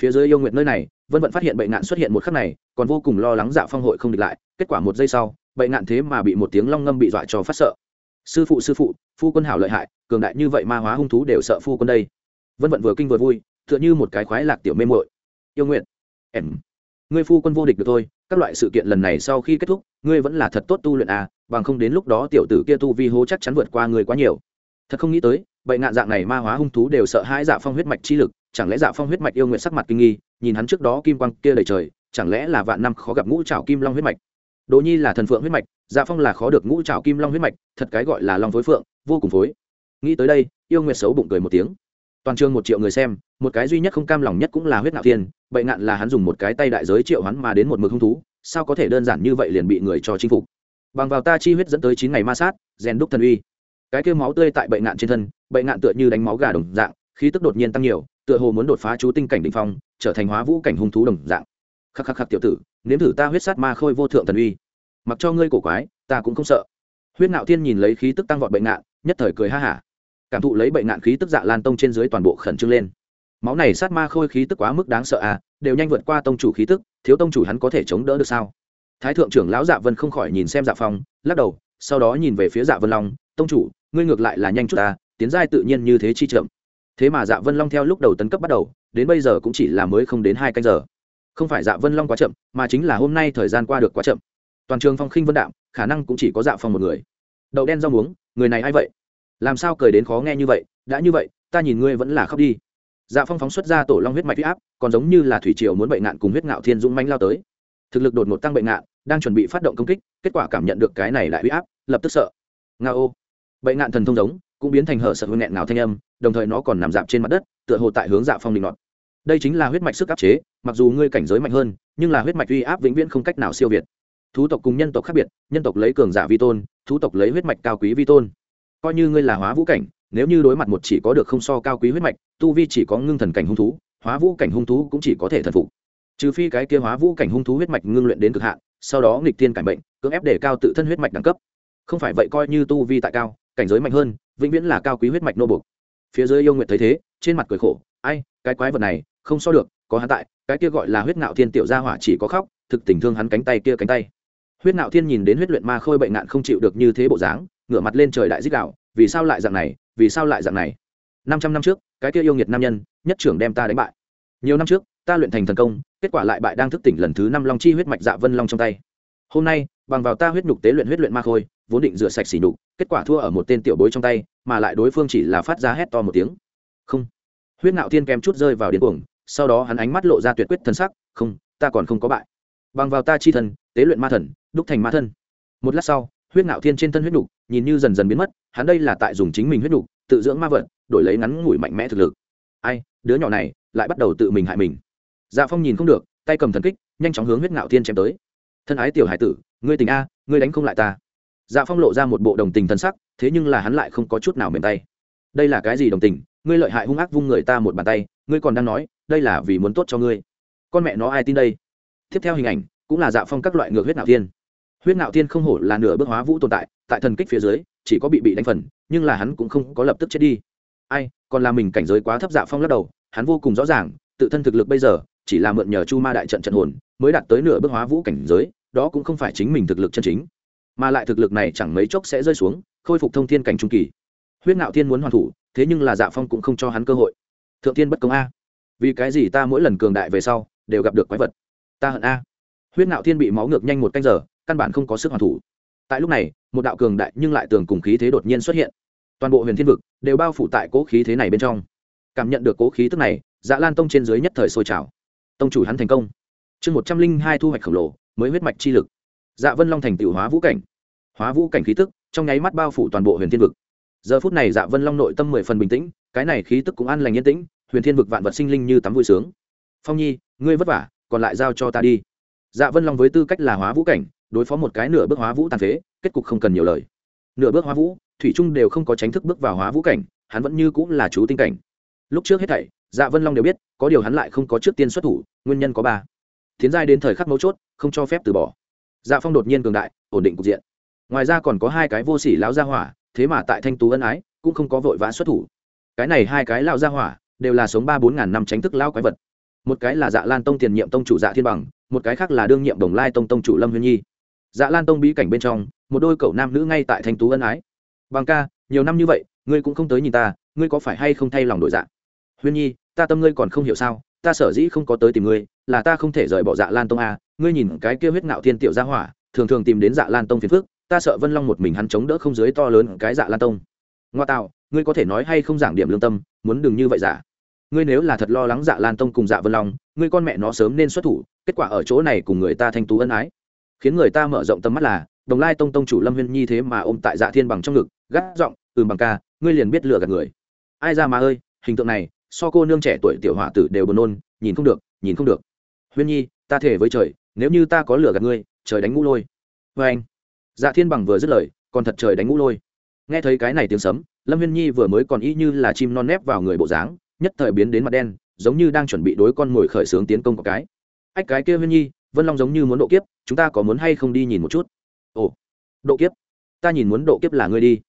Phía dưới yêu nguyện nơi này, vân vận phát hiện bệnh nạn xuất hiện một khắc này, còn vô cùng lo lắng dạ phong hội không địch lại, kết quả một giây sau bệnh nạn thế mà bị một tiếng long ngâm bị dọa cho phát sợ. Sư phụ sư phụ, phu quân hảo lợi hại, cường đại như vậy ma hóa hung thú đều sợ phu quân đây. Vân vận vừa kinh vừa vui, tựa như một cái khoái lạc tiểu mê mội yêu nguyện em, ngươi phu quân vô địch được thôi, các loại sự kiện lần này sau khi kết thúc, ngươi vẫn là thật tốt tu luyện à bằng không đến lúc đó tiểu tử kia tu vi hố chắc chắn vượt qua ngươi quá nhiều. Thật không nghĩ tới bệnh ngạn dạng này ma hóa hung thú đều sợ hãi dạ phong huyết mạch chi lực, chẳng lẽ dạ phong huyết mạch yêu nguyện sắc mặt kinh nghi, nhìn hắn trước đó kim quang kia đầy trời, chẳng lẽ là vạn năm khó gặp ngũ trào kim long huyết mạch? Đỗ nhi là thần phượng huyết mạch dạ phong là khó được ngũ trào kim long huyết mạch, thật cái gọi là long phối phượng, vô cùng phối. Nghĩ tới đây, yêu nguyệt xấu bụng cười một tiếng. Toàn trường một triệu người xem, một cái duy nhất không cam lòng nhất cũng là huyết ngạo thiên, bậy ngạn là hắn dùng một cái tay đại giới triệu hắn mà đến một mực hung thú, sao có thể đơn giản như vậy liền bị người cho chinh phục? Bằng vào ta chi huyết dẫn tới chín ngày ma sát, rèn đúc thần uy cái kêu máu tươi tại bệnh nạn trên thân bệnh nạn tựa như đánh máu gà đồng dạng khí tức đột nhiên tăng nhiều tựa hồ muốn đột phá chú tinh cảnh đ ỉ n h phong trở thành hóa vũ cảnh hung thú đồng dạng. Khắc khắc khắc tiểu tử nếm thử ta huyết sát ma khôi vô thượng thần uy. Mặc cho ngươi cổ quái ta cũng không sợ. Huyết nạo thiên nhìn lấy khí tức tăng vọt bệnh nạn, nhất thời cười ha hả. Cảm thụ lấy bệnh nạn khí tức dạ lan tông trên dưới toàn bộ khẩn trương lên. Máu này sát ma khôi khí tức quá mức đáng sợ à đều nhanh vượt qua tông chủ khí tức thiếu tông chủ hắn có thể chống đỡ được sao? Thái thượng trưởng lão dạ vân không khỏi nhìn xem dạ phong lắc đầu sau đó nhìn về phía dạ vân long tông chủ, ngươi ngược lại là nhanh chút ta, tiến giai tự nhiên như thế chi chậm. Thế mà dạ vân long theo lúc đầu tấn cấp bắt đầu, đến bây giờ cũng chỉ là mới không đến hai canh giờ. Không phải dạ vân long quá chậm, mà chính là hôm nay thời gian qua được quá chậm. Toàn trường phong khinh vân đạm, khả năng cũng chỉ có dạ phong một người. Đậu đen rau muống, người này a i vậy? Làm sao cười đến khó nghe như vậy, đã như vậy, ta nhìn ngươi vẫn là khóc đi. Dạ phong phóng xuất ra tổ long huyết mạch huy áp, còn giống như là thủy triều muốn bệnh nạn cùng huyết ngạo thiên dũng manh lao tới. Thực lực đột ngột tăng bệnh nạn đang chuẩn bị phát động công kích, kết quả cảm nhận được cái này lại huy áp, lập tức sợ. Nga ô bệnh nạn thần thông giống, cũng biến thành hở sợ hương nghẹn ngào thanh âm, đồng thời nó còn nằm dạp trên mặt đất, tựa hồ tại hướng dạ phong định nọt. Đây chính là huyết mạch sức áp chế, mặc dù ngươi cảnh giới mạnh hơn, nhưng là huyết mạch uy áp vĩnh viễn không cách nào siêu việt. Thú tộc cùng nhân tộc khác biệt, nhân tộc lấy cường giả vi tôn, thú tộc lấy huyết mạch cao quý vi tôn. Coi như ngươi là hóa vũ cảnh, nếu như đối mặt một chỉ có được không so cao quý huyết mạch, tu vi chỉ có ngưng thần cảnh hung thú, hóa vũ cảnh hung thú cũng chỉ có thể thần phục. Trừ phi cái kia hóa vũ cảnh hung thú huyết mạch ngưng luyện đến cực hạn, sau đó nghịch tiên cảnh bệnh, cưỡng ép để cao tự thân huyết mạch đẳng cấp. Không phải vậy coi như tu vi tại cao cảnh giới mạnh hơn, vĩnh viễn là cao quý huyết mạch nô bục phía dưới yêu nguyện thấy thế, trên mặt cười khổ, ai, cái quái vật này, không so được, có hắn tại, cái kia gọi là huyết ngạo thiên tiểu gia hỏa chỉ có khóc, thực tình thương hắn cánh tay kia cánh tay. Huyết ngạo thiên nhìn đến huyết luyện ma khôi bệnh nạn không chịu được như thế bộ dáng, ngửa mặt lên trời đại dích đạo, vì sao lại dạng này, vì sao lại dạng này? Năm trăm năm trước, cái kia yêu nghiệt nam nhân, nhất trưởng đem ta đánh bại. Nhiều năm trước, ta luyện thành thần công, kết quả lại bại đang thức tỉnh lần thứ năm long chi huyết mạch dạ vân long trong tay. Hôm nay, bằng vào ta huyết nhục tế luyện huyết luyện ma khôi vốn định rửa sạch xỉ nhục, kết quả thua ở một tên tiểu bối trong tay, mà lại đối phương chỉ là phát ra hét to một tiếng. Không. Huyết nạo thiên kém chút rơi vào điên cuồng, sau đó hắn ánh mắt lộ ra tuyệt quyết thân sắc, không, ta còn không có bại. Bằng vào ta chi thần, tế luyện ma thần, đúc thành ma thân. Một lát sau, huyết nạo thiên trên thân huyết nhục nhìn như dần dần biến mất, hắn đây là tại dùng chính mình huyết nhục, tự dưỡng ma vật, đổi lấy ngắn ngủi mạnh mẽ thực lực. Ai, đứa nhỏ này, lại bắt đầu tự mình hại mình. Dạ phong nhìn không được, tay cầm thần kích, nhanh chóng hướng huyết ngạo thiên chém tới. Thân ái tiểu hải tử, ngươi tình a, ngươi đánh không lại ta dạ phong lộ ra một bộ đồng tình thân sắc, thế nhưng là hắn lại không có chút nào mềm tay. Đây là cái gì đồng tình? Ngươi lợi hại hung ác vung người ta một bàn tay, ngươi còn đang nói, đây là vì muốn tốt cho ngươi. Con mẹ nó ai tin đây? Tiếp theo hình ảnh, cũng là dạ phong các loại ngược huyết nạo thiên. Huyết nạo thiên không hổ là nửa bước hóa vũ tồn tại tại thần kích phía dưới, chỉ có bị bị đánh phần, nhưng là hắn cũng không có lập tức chết đi. Ai, còn là mình cảnh giới quá thấp dạ phong lắc đầu, hắn vô cùng rõ ràng, tự thân thực lực bây giờ, chỉ là mượn nhờ chu ma đại trận trận hồn, mới đạt tới nửa bước hóa vũ cảnh giới, đó cũng không phải chính mình thực lực chân chính mà lại thực lực này chẳng mấy chốc sẽ rơi xuống, khôi phục thông thiên cảnh trung kỳ. Huyết ngạo thiên muốn hoàn thủ, thế nhưng là dạ phong cũng không cho hắn cơ hội. Thượng thiên bất công a. Vì cái gì ta mỗi lần cường đại về sau, đều gặp được quái vật? Ta hận a. Huyết ngạo thiên bị máu ngược nhanh một canh giờ, căn bản không có sức hoàn thủ. Tại lúc này, một đạo cường đại nhưng lại tường cùng khí thế đột nhiên xuất hiện. Toàn bộ huyền thiên vực đều bao phủ tại cố khí thế này bên trong. Cảm nhận được cố khí tức này dạ lan tông trên dưới nhất thời sôi trào. Tông chủ hắn thành công. Chương một trăm linh hai thu hoạch khổng lồ, mới huyết mạch chi lực dạ vân long thành tựu hóa vũ cảnh. Hóa vũ cảnh khí tức, trong nháy mắt bao phủ toàn bộ huyền thiên vực. Giờ phút này dạ vân long nội tâm mười phần bình tĩnh, cái này khí tức cũng an lành yên tĩnh, huyền thiên vực vạn vật sinh linh như tắm vui sướng. Phong nhi, ngươi vất vả, còn lại giao cho ta đi. Dạ vân long với tư cách là hóa vũ cảnh, đối phó một cái nửa bước hóa vũ tàn phế, kết cục không cần nhiều lời. Nửa bước hóa vũ, thủy trung đều không có tránh thức bước vào hóa vũ cảnh, hắn vẫn như cũng là chú tinh cảnh. Lúc trước hết thảy dạ vân long đều biết, có điều hắn lại không có trước tiên xuất thủ, nguyên nhân có ba. Tiến giai đến thời khắc mấu chốt, không cho phép từ bỏ dạ phong đột nhiên cường đại, ổn định cục diện. Ngoài ra còn có hai cái vô sỉ lão gia hỏa, thế mà tại thanh tú ân ái, cũng không có vội vã xuất thủ. Cái này hai cái lão gia hỏa, đều là sống ba bốn ngàn năm tránh thức lao quái vật. Một cái là dạ lan tông tiền nhiệm tông chủ dạ thiên bằng, một cái khác là đương nhiệm đồng lai tông tông chủ lâm huyên nhi. Dạ lan tông bí cảnh bên trong, một đôi cậu nam nữ ngay tại thanh tú ân ái. Bằng ca, nhiều năm như vậy, ngươi cũng không tới nhìn ta, ngươi có phải hay không thay lòng đổi dạ? Huyên nhi, ta tâm ngươi còn không hiểu sao, ta sở dĩ không có tới tìm ngươi, là ta không thể rời bỏ dạ lan tông a ngươi nhìn cái kia huyết ngạo thiên tiểu gia hỏa, thường thường tìm đến dạ lan tông phiền phước ta sợ vân long một mình hắn chống đỡ không dưới to lớn cái dạ lan tông. Ngoa tạo, ngươi có thể nói hay không giảng điểm lương tâm, muốn đừng như vậy giả ngươi nếu là thật lo lắng dạ lan tông cùng dạ vân long, ngươi con mẹ nó sớm nên xuất thủ, kết quả ở chỗ này cùng người ta thanh tú ân ái. Khiến người ta mở rộng tầm mắt là, đồng lai tông tông chủ lâm huyên nhi thế mà ôm tại dạ thiên bằng trong ngực, gắt giọng ừm bằng ca, ngươi liền biết lừa gạt người. Ai ra mà ơi, hình tượng này, so cô nương trẻ tuổi tiểu hỏa tử đều buồn nôn, nhìn không được, nhìn không được. Huyên nhi, ta thể với trời nếu như ta có lửa gạt ngươi, trời đánh ngũ lôi. Vê anh dạ thiên bằng vừa dứt lời, còn thật trời đánh ngũ lôi. Nghe thấy cái này tiếng sấm, lâm huyên nhi vừa mới còn y như là chim non nép vào người bộ dáng, nhất thời biến đến mặt đen, giống như đang chuẩn bị đối con mồi khởi xướng tiến công có cái. Ách, cái kia huyên nhi, vân long giống như muốn độ kiếp, chúng ta có muốn hay không đi nhìn một chút? Ồ, độ kiếp? Ta nhìn muốn độ kiếp là ngươi đi.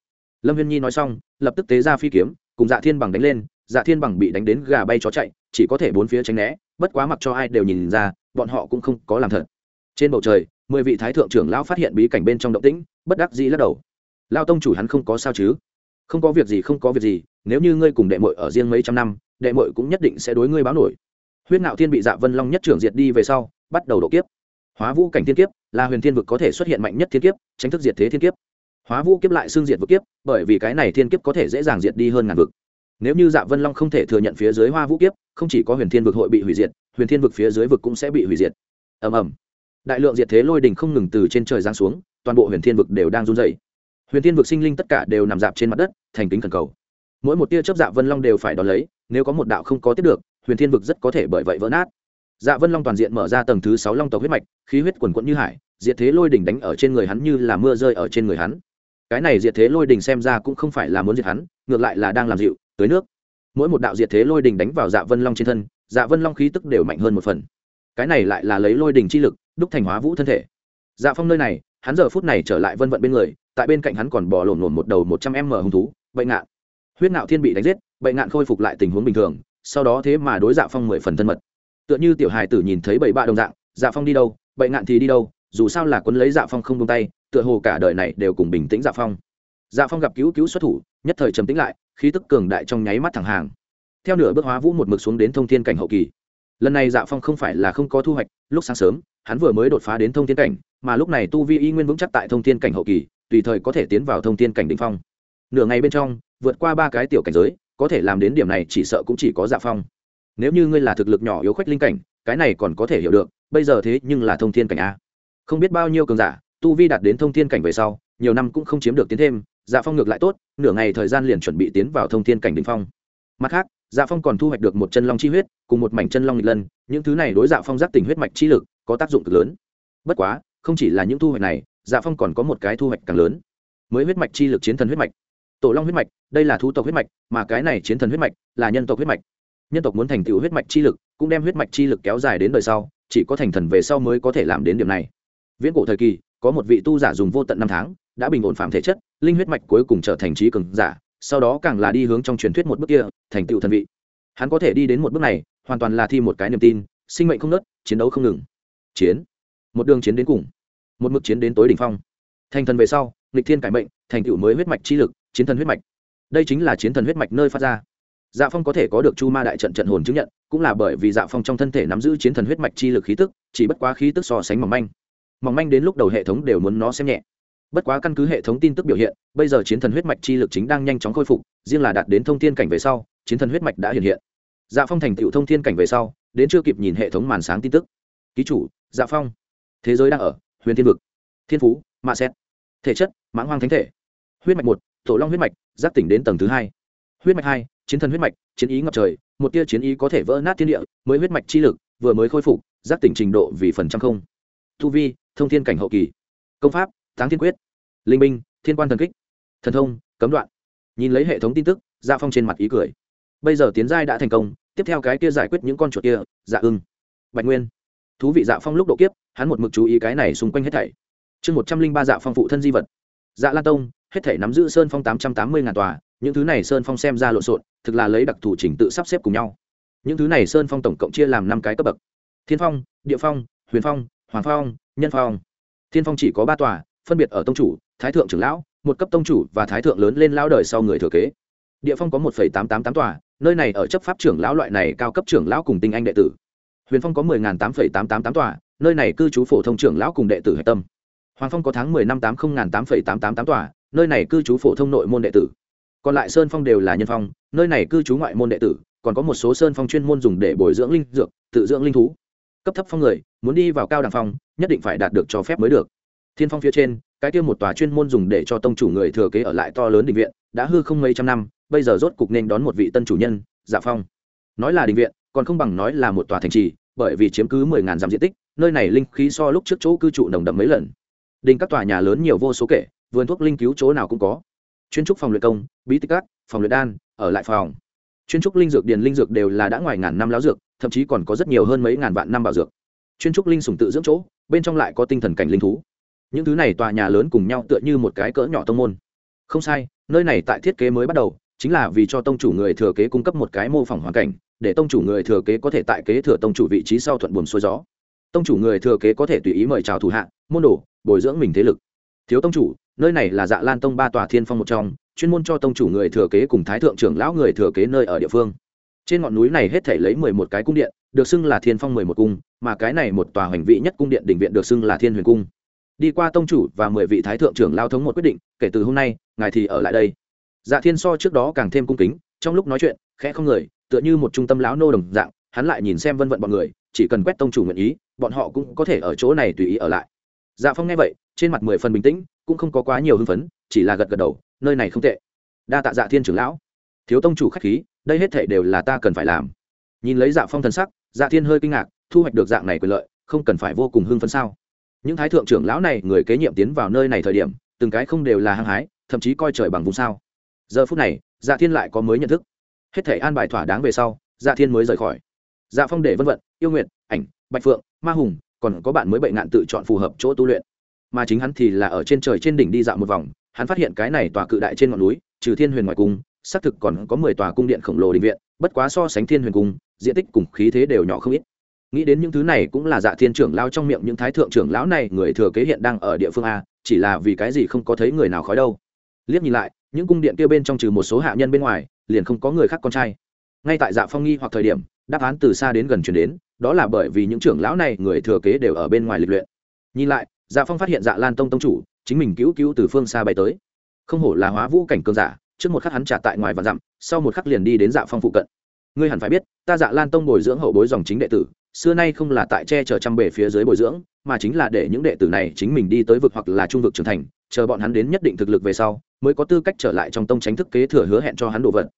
Lâm huyên nhi nói xong, lập tức tế ra phi kiếm, cùng dạ thiên bằng đánh lên. Dạ thiên bằng bị đánh đến gà bay chó chạy, chỉ có thể bốn phía tránh né, bất quá mặc cho ai đều nhìn ra bọn họ cũng không có làm thật. Trên bầu trời, mười vị thái thượng trưởng lão phát hiện bí cảnh bên trong động tĩnh, bất đắc dĩ lắc đầu. Lao tông chủ hắn không có sao chứ? Không có việc gì, không có việc gì, nếu như ngươi cùng đệ mội ở riêng mấy trăm năm, đệ mội cũng nhất định sẽ đối ngươi báo nổi. Huyết nạo thiên bị dạ vân long nhất trưởng diệt đi về sau, bắt đầu độ kiếp. Hóa vũ cảnh thiên kiếp là huyền thiên vực có thể xuất hiện mạnh nhất thiên kiếp, tránh thức diệt thế thiên kiếp. Hóa vũ kiếp lại xương diệt vực kiếp, bởi vì cái này thiên kiếp có thể dễ dàng diệt đi hơn ngàn vực. Nếu như dạ vân long không thể thừa nhận phía dưới hoa vũ kiếp, không chỉ có huyền thiên vực hội bị hủy diệt huyền thiên vực phía dưới vực cũng sẽ bị hủy diệt. Ầm ầm. Đại lượng diệt thế lôi đình không ngừng từ trên trời giáng xuống, toàn bộ huyền thiên vực đều đang run dày huyền thiên vực sinh linh tất cả đều nằm dạp trên mặt đất, thành kính thần cầu. Mỗi một tia chớp dạ vân long đều phải đón lấy, nếu có một đạo không có tiếp được, huyền thiên vực rất có thể bởi vậy vỡ nát. Dạ vân long toàn diện mở ra tầng thứ sáu long tộc huyết mạch, khí huyết quần quẫn như hải, diệt thế lôi đỉnh đánh ở trên người hắn như là mưa rơi ở trên người hắn. Cái này diệt thế lôi đỉnh xem ra cũng không phải là muốn diệt hắn, ngược lại là đang làm dịu tới nước. Mỗi một đạo diệt thế lôi đỉnh đánh vào dạ vân long trên thân dạ vân long khí tức đều mạnh hơn một phần. Cái này lại là lấy lôi đỉnh chi lực, đúc thành hóa vũ thân thể. Dạ phong nơi này, hắn giờ phút này trở lại vân vận bên người, tại bên cạnh hắn còn bỏ lổn lổn một đầu một trăm m hung thú bệnh ngạn. Huyết ngạo thiên bị đánh giết bệnh ngạn khôi phục lại tình huống bình thường, sau đó thế mà đối dạ phong mười phần thân mật. Tựa như tiểu hài tử nhìn thấy bảy ba đồng dạng dạ phong đi đâu bệnh ngạn thì đi đâu, dù sao là quấn lấy dạ phong không tung tay, tựa hồ cả đời này đều cùng bình tĩnh dạ phong. Dạ phong gặp cứu cứu xuất thủ, nhất thời trầm tĩnh lại, khí tức cường đại trong nháy mắt thẳng hàng theo nửa bước hóa vũ một mực xuống đến thông thiên cảnh hậu kỳ. Lần này dạ phong không phải là không có thu hoạch, lúc sáng sớm, hắn vừa mới đột phá đến thông thiên cảnh, mà lúc này tu vi y nguyên vững chắc tại thông thiên cảnh hậu kỳ, tùy thời có thể tiến vào thông thiên cảnh đ ỉ n h phong. Nửa ngày bên trong, vượt qua ba cái tiểu cảnh giới, có thể làm đến điểm này chỉ sợ cũng chỉ có dạ phong. Nếu như ngươi là thực lực nhỏ yếu khoách linh cảnh, cái này còn có thể hiểu được, bây giờ thế nhưng là thông thiên cảnh a. Không biết bao nhiêu cường giả, tu vi đạt đến thông thiên cảnh về sau, nhiều năm cũng không chiếm được tiến thêm dạ phong ngược lại tốt, nửa ngày thời gian liền chuẩn bị tiến vào thông thiên cảnh đ ỉ n h phong. Mặt khác dạ phong còn thu hoạch được một chân long chi huyết, cùng một mảnh chân long nghịch lân, những thứ này đối dạ phong giác tình huyết mạch chi lực có tác dụng cực lớn. Bất quá, không chỉ là những thu hoạch này dạ phong còn có một cái thu hoạch càng lớn. Mới huyết mạch chi lực chiến thần huyết mạch. Tổ long huyết mạch, đây là thu tộc huyết mạch, mà cái này chiến thần huyết mạch là nhân tộc huyết mạch. Nhân tộc muốn thành tựu huyết mạch chi lực, cũng đem huyết mạch chi lực kéo dài đến đời sau, chỉ có thành thần về sau mới có thể làm đến điểm này. Viễn cổ thời kỳ, có một vị tu giả dùng vô tận năm tháng, đã bình ổn phạm thể chất, linh huyết mạch cuối cùng trở thành trí cường giả sau đó càng là đi hướng trong truyền thuyết một bước kia, thành tựu thần vị. Hắn có thể đi đến một bước này, hoàn toàn là thi một cái niềm tin, sinh mệnh không nớt chiến đấu không ngừng. Chiến. Một đường chiến đến cùng. Một mực chiến đến tối đỉnh phong. Thành thần về sau, nghịch thiên cải mệnh, thành tựu mới huyết mạch chi lực, chiến thần huyết mạch. Đây chính là chiến thần huyết mạch nơi phát ra. Dạ phong có thể có được chu ma đại trận trận hồn chứng nhận, cũng là bởi vì dạ phong trong thân thể nắm giữ chiến thần huyết mạch chi lực khí tức, chỉ bất quá khí tức so sánh mỏng manh. Mỏng manh đến lúc đầu hệ thống đều muốn nó xem nhẹ bất quá căn cứ hệ thống tin tức biểu hiện, bây giờ chiến thần huyết mạch chi lực chính đang nhanh chóng khôi phục, riêng là đạt đến thông thiên cảnh về sau, chiến thần huyết mạch đã hiện hiện. Dạ phong thành tựu thông thiên cảnh về sau, đến chưa kịp nhìn hệ thống màn sáng tin tức. Ký chủ dạ phong. Thế giới đang ở, huyền thiên vực. Thiên phú, mạ xét thể chất, mãng hoang thánh thể. Huyết mạch một, tổ long huyết mạch, giác tỉnh đến tầng thứ hai. Huyết mạch hai, chiến thần huyết mạch, chiến ý ngập trời, một tia chiến ý có thể vỡ nát thiên địa, mới huyết mạch chi lực, vừa mới khôi phục, giác tỉnh trình độ vì phần trăm không. Thu vi, thông thiên cảnh hậu kỳ. Công pháp táng thiên quyết, linh binh thiên quan thần kích, thần thông, cấm đoạn. Nhìn lấy hệ thống tin tức dạ phong trên mặt ý cười. Bây giờ tiến giai đã thành công, tiếp theo cái kia giải quyết những con chuột kia dạ ưng, bạch nguyên. Thú vị dạ phong lúc độ kiếp, hắn một mực chú ý cái này xung quanh hết thảy. Chương một trăm linh ba dạ phong phụ thân di vật. Dạ lan tông, hết thảy nắm giữ sơn phong tám trăm tám mươi ngàn tòa, những thứ này sơn phong xem ra lộn xộn, thực là lấy đặc thù trình tự sắp xếp cùng nhau. Những thứ này sơn phong tổng cộng chia làm năm cái cấp bậc. Thiên phong, địa phong, huyền phong, hoàng phong, nhân phong. Thiên phong chỉ có ba tòa phân biệt ở tông chủ, thái thượng trưởng lão, một cấp tông chủ và thái thượng lớn lên lão đời sau người thừa kế. Địa phong có một tám tám tám tòa, nơi này ở chấp pháp trưởng lão loại này cao cấp trưởng lão cùng tinh anh đệ tử. Huyền phong có mười tám tám tám tám tòa, nơi này cư trú phổ thông trưởng lão cùng đệ tử hạch tâm. Hoàng phong có tháng mười năm tám không tám tám tám tám tòa, nơi này cư trú phổ thông nội môn đệ tử. Còn lại sơn phong đều là nhân phong, nơi này cư trú ngoại môn đệ tử, còn có một số sơn phong chuyên môn dùng để bồi dưỡng linh dược, tự dưỡng linh thú. Cấp thấp phong người, muốn đi vào cao đẳng phong, nhất định phải đạt được cho phép mới được thiên phong phía trên, cái kia một tòa chuyên môn dùng để cho tông chủ người thừa kế ở lại to lớn định viện, đã hư không mấy trăm năm, bây giờ rốt cục nên đón một vị tân chủ nhân dạ phong. Nói là đình viện, còn không bằng nói là một tòa thành trì, bởi vì chiếm cứ mười ngàn dặm diện tích, nơi này linh khí so lúc trước chỗ cư trụ nồng đậm mấy lần. Đình các tòa nhà lớn nhiều vô số kể, vườn thuốc linh cứu chỗ nào cũng có. Chuyên trúc phòng luyện công, bí tích cát phòng luyện đan, ở lại phòng. Chuyên trúc linh dược điền linh dược đều là đã ngoài ngàn năm láo dược, thậm chí còn có rất nhiều hơn mấy ngàn vạn năm bảo dược. Chuyên trúc linh sùng tự dưỡng chỗ, bên trong lại có tinh thần cảnh linh thú những thứ này tòa nhà lớn cùng nhau tựa như một cái cỡ nhỏ tông môn. Không sai, nơi này tại thiết kế mới bắt đầu, chính là vì cho tông chủ người thừa kế cung cấp một cái mô phỏng hoàn cảnh, để tông chủ người thừa kế có thể tại kế thừa tông chủ vị trí sau thuận buồm xuôi gió. Tông chủ người thừa kế có thể tùy ý mời chào thủ hạ, môn đồ, bồi dưỡng mình thế lực. Thiếu tông chủ, nơi này là dạ lan tông ba tòa thiên phong một trong, chuyên môn cho tông chủ người thừa kế cùng thái thượng trưởng lão người thừa kế nơi ở địa phương. Trên ngọn núi này hết thể lấy mười một cái cung điện, được xưng là thiên phong mười một cung, mà cái này một tòa hoành vị nhất cung điện đỉnh viện được xưng là thiên huyền cung đi qua tông chủ và mười vị thái thượng trưởng lao thống một quyết định, kể từ hôm nay, ngài thì ở lại đây. Dạ thiên so trước đó càng thêm cung kính, trong lúc nói chuyện, khẽ không người, tựa như một trung tâm lão nô đồng dạng, hắn lại nhìn xem vân vận bọn người, chỉ cần quét tông chủ nguyện ý, bọn họ cũng có thể ở chỗ này tùy ý ở lại. Dạ phong nghe vậy, trên mặt mười phần bình tĩnh, cũng không có quá nhiều hưng phấn, chỉ là gật gật đầu, nơi này không tệ. Đa tạ dạ thiên trưởng lão. Thiếu tông chủ khách khí, đây hết thể đều là ta cần phải làm. Nhìn lấy dạ phong thần sắc dạ thiên hơi kinh ngạc, thu hoạch được dạng này quyền lợi, không cần phải vô cùng hưng phấn sao? Những thái thượng trưởng lão này người kế nhiệm tiến vào nơi này thời điểm, từng cái không đều là hăng hái, thậm chí coi trời bằng vùng sao. Giờ phút này dạ thiên lại có mới nhận thức. Hết thể an bài thỏa đáng về sau dạ thiên mới rời khỏi. Dạ phong để vân vận, yêu nguyện ảnh, bạch phượng, ma hùng, còn có bạn mới bệnh nạn tự chọn phù hợp chỗ tu luyện. Mà chính hắn thì là ở trên trời trên đỉnh đi dạo một vòng, hắn phát hiện cái này tòa cự đại trên ngọn núi, trừ thiên huyền ngoài cung, xác thực còn có mười tòa cung điện khổng lồ định viện, bất quá so sánh thiên huyền cung, diện tích cùng khí thế đều nhỏ không ít nghĩ đến những thứ này cũng là dạ thiên trưởng lao trong miệng những thái thượng trưởng lão này người thừa kế hiện đang ở địa phương a, chỉ là vì cái gì không có thấy người nào khói đâu. Liếc nhìn lại, những cung điện kia bên trong trừ một số hạ nhân bên ngoài, liền không có người khác con trai. Ngay tại dạ phong nghi hoặc thời điểm, đáp án từ xa đến gần chuyển đến, đó là bởi vì những trưởng lão này người thừa kế đều ở bên ngoài lịch luyện. Nhìn lại dạ phong phát hiện dạ lan tông tông chủ, chính mình cứu cứu từ phương xa bay tới. Không hổ là hóa vũ cảnh cơn giả, trước một khắc hắn trả tại ngoài và dặm, sau một khắc liền đi đến dạ phong phụ cận. Ngươi hẳn phải biết, ta dạ lan tông bồi dưỡng hậu bối dòng chính đệ tử xưa nay không là tại che chở trăm bể phía dưới bồi dưỡng, mà chính là để những đệ tử này chính mình đi tới vực hoặc là trung vực trưởng thành, chờ bọn hắn đến nhất định thực lực về sau, mới có tư cách trở lại trong tông tránh thức kế thừa hứa hẹn cho hắn đồ vật.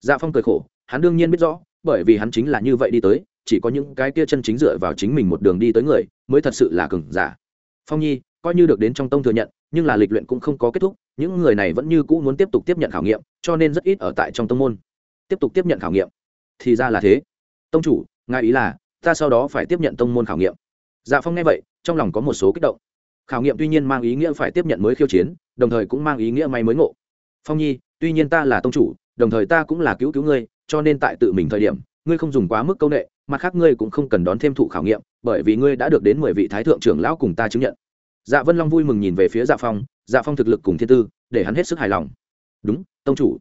Dạ phong cười khổ, hắn đương nhiên biết rõ, bởi vì hắn chính là như vậy đi tới, chỉ có những cái kia chân chính dựa vào chính mình một đường đi tới người, mới thật sự là cừng giả. Phong nhi, coi như được đến trong tông thừa nhận, nhưng là lịch luyện cũng không có kết thúc, những người này vẫn như cũ muốn tiếp tục tiếp nhận khảo nghiệm, cho nên rất ít ở tại trong tông môn. Tiếp tục tiếp nhận khảo nghiệm. Thì ra là thế. Tông chủ, ngài ý là ta sau đó phải tiếp nhận tông môn khảo nghiệm. Dạ phong nghe vậy, trong lòng có một số kích động. Khảo nghiệm tuy nhiên mang ý nghĩa phải tiếp nhận mới khiêu chiến, đồng thời cũng mang ý nghĩa may mới ngộ. Phong nhi, tuy nhiên ta là tông chủ, đồng thời ta cũng là cứu cứu ngươi, cho nên tại tự mình thời điểm, ngươi không dùng quá mức công nghệ, mặt khác ngươi cũng không cần đón thêm thụ khảo nghiệm, bởi vì ngươi đã được đến mười vị thái thượng trưởng lão cùng ta chứng nhận. Dạ vân long vui mừng nhìn về phía dạ phong dạ phong thực lực cùng thiên tư, để hắn hết sức hài lòng. Đúng, tông chủ.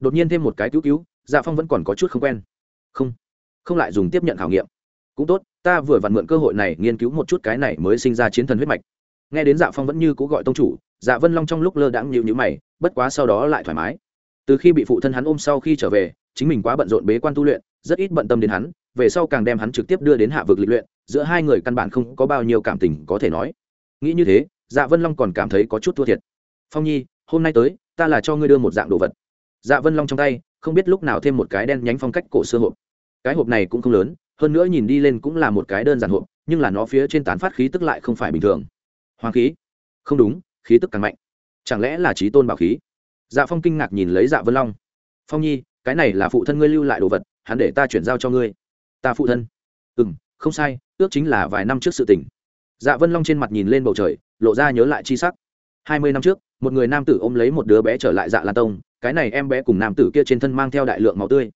Đột nhiên thêm một cái cứu cứu dạ phong vẫn còn có chút không quen. Không không lại dùng tiếp nhận khảo nghiệm cũng tốt, ta vừa vặn mượn cơ hội này nghiên cứu một chút cái này mới sinh ra chiến thần huyết mạch. Nghe đến dạ phong vẫn như cũ gọi tông chủ dạ vân long trong lúc lơ đãng nhịu nhữ mày, bất quá sau đó lại thoải mái. Từ khi bị phụ thân hắn ôm sau khi trở về, chính mình quá bận rộn bế quan tu luyện, rất ít bận tâm đến hắn, về sau càng đem hắn trực tiếp đưa đến hạ vực lịch luyện, giữa hai người căn bản không có bao nhiêu cảm tình có thể nói. Nghĩ như thế dạ vân long còn cảm thấy có chút thua thiệt. Phong nhi, hôm nay tới, ta là cho ngươi đưa một dạng đồ vật. Dạ vân long trong tay, không biết lúc nào thêm một cái đen nhánh phong cách cổ xưa hộp. Cái hộp này cũng không lớn hơn nữa nhìn đi lên cũng là một cái đơn giản hộp, nhưng là nó phía trên tán phát khí tức lại không phải bình thường. Hoàng khí? Không đúng, khí tức càng mạnh. Chẳng lẽ là trí tôn bảo khí? Dạ phong kinh ngạc nhìn lấy dạ vân long. Phong nhi, cái này là phụ thân ngươi lưu lại đồ vật, hắn để ta chuyển giao cho ngươi. Ta phụ thân. Ừ m không sai, ước chính là vài năm trước sự tình. Dạ vân long trên mặt nhìn lên bầu trời, lộ ra nhớ lại chi sắc. Hai mươi năm trước, một người nam tử ôm lấy một đứa bé trở lại dạ lan tông, cái này em bé cùng nam tử kia trên thân mang theo đại lượng máu tươi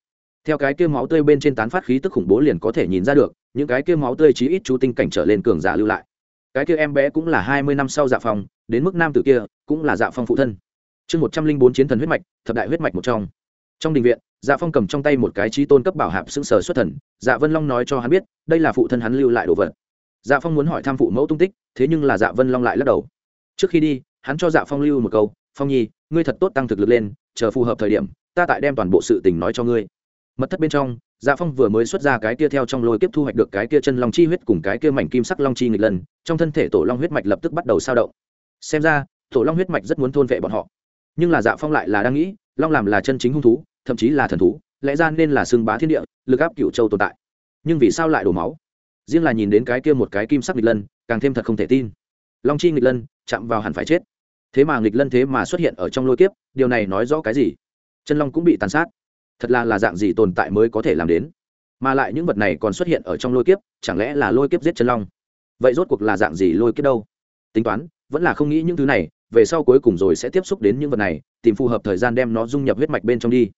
theo cái kia máu tươi bên trên tán phát khí tức khủng bố liền có thể nhìn ra được, những cái kia máu tươi chí ít chú tinh cảnh trở lên cường giả lưu lại. Cái kia em bé cũng là hai mươi năm sau dạ phong, đến mức nam tử kia cũng là dạ phong phụ thân. Chương một trăm linh bốn chiến thần huyết mạch, thập đại huyết mạch một trong. Trong đình viện dạ phong cầm trong tay một cái trí tôn cấp bảo hạp xưng sờ xuất thần dạ vân long nói cho hắn biết, đây là phụ thân hắn lưu lại đồ vật. Dạ phong muốn hỏi tham phụ mẫu tung tích, thế nhưng là dạ vân long lại lắc đầu. Trước khi đi, hắn cho dạ phong lưu một câu, phong nhi, ngươi thật tốt tăng thực lực lên, chờ phù hợp thời điểm, ta tại đem toàn bộ sự tình nói cho ngươi mật thất bên trong dạ phong vừa mới xuất ra cái kia theo trong lôi kiếp thu hoạch được cái kia chân long chi huyết cùng cái kia mảnh kim sắc long chi nghịch lần, trong thân thể tổ long huyết mạch lập tức bắt đầu sao động. Xem ra, tổ long huyết mạch rất muốn thôn vệ bọn họ. Nhưng là dạ phong lại là đang nghĩ, long làm là chân chính hung thú, thậm chí là thần thú, lẽ ra nên là xương bá thiên địa, lực áp cựu châu tồn tại. Nhưng vì sao lại đổ máu? Riêng là nhìn đến cái kia một cái kim sắc nghịch lân càng thêm thật không thể tin. Long chi nghịch lân chạm vào hẳn phải chết. Thế mà nghịch lân thế mà xuất hiện ở trong lôi kiếp, điều này nói rõ cái gì? Chân long cũng bị tàn sát thật là là dạng gì tồn tại mới có thể làm đến? Mà lại những vật này còn xuất hiện ở trong lôi kiếp, chẳng lẽ là lôi kiếp giết chân long? Vậy rốt cuộc là dạng gì lôi kiếp đâu? Tính toán, vẫn là không nghĩ những thứ này, về sau cuối cùng rồi sẽ tiếp xúc đến những vật này, tìm phù hợp thời gian đem nó dung nhập huyết mạch bên trong đi.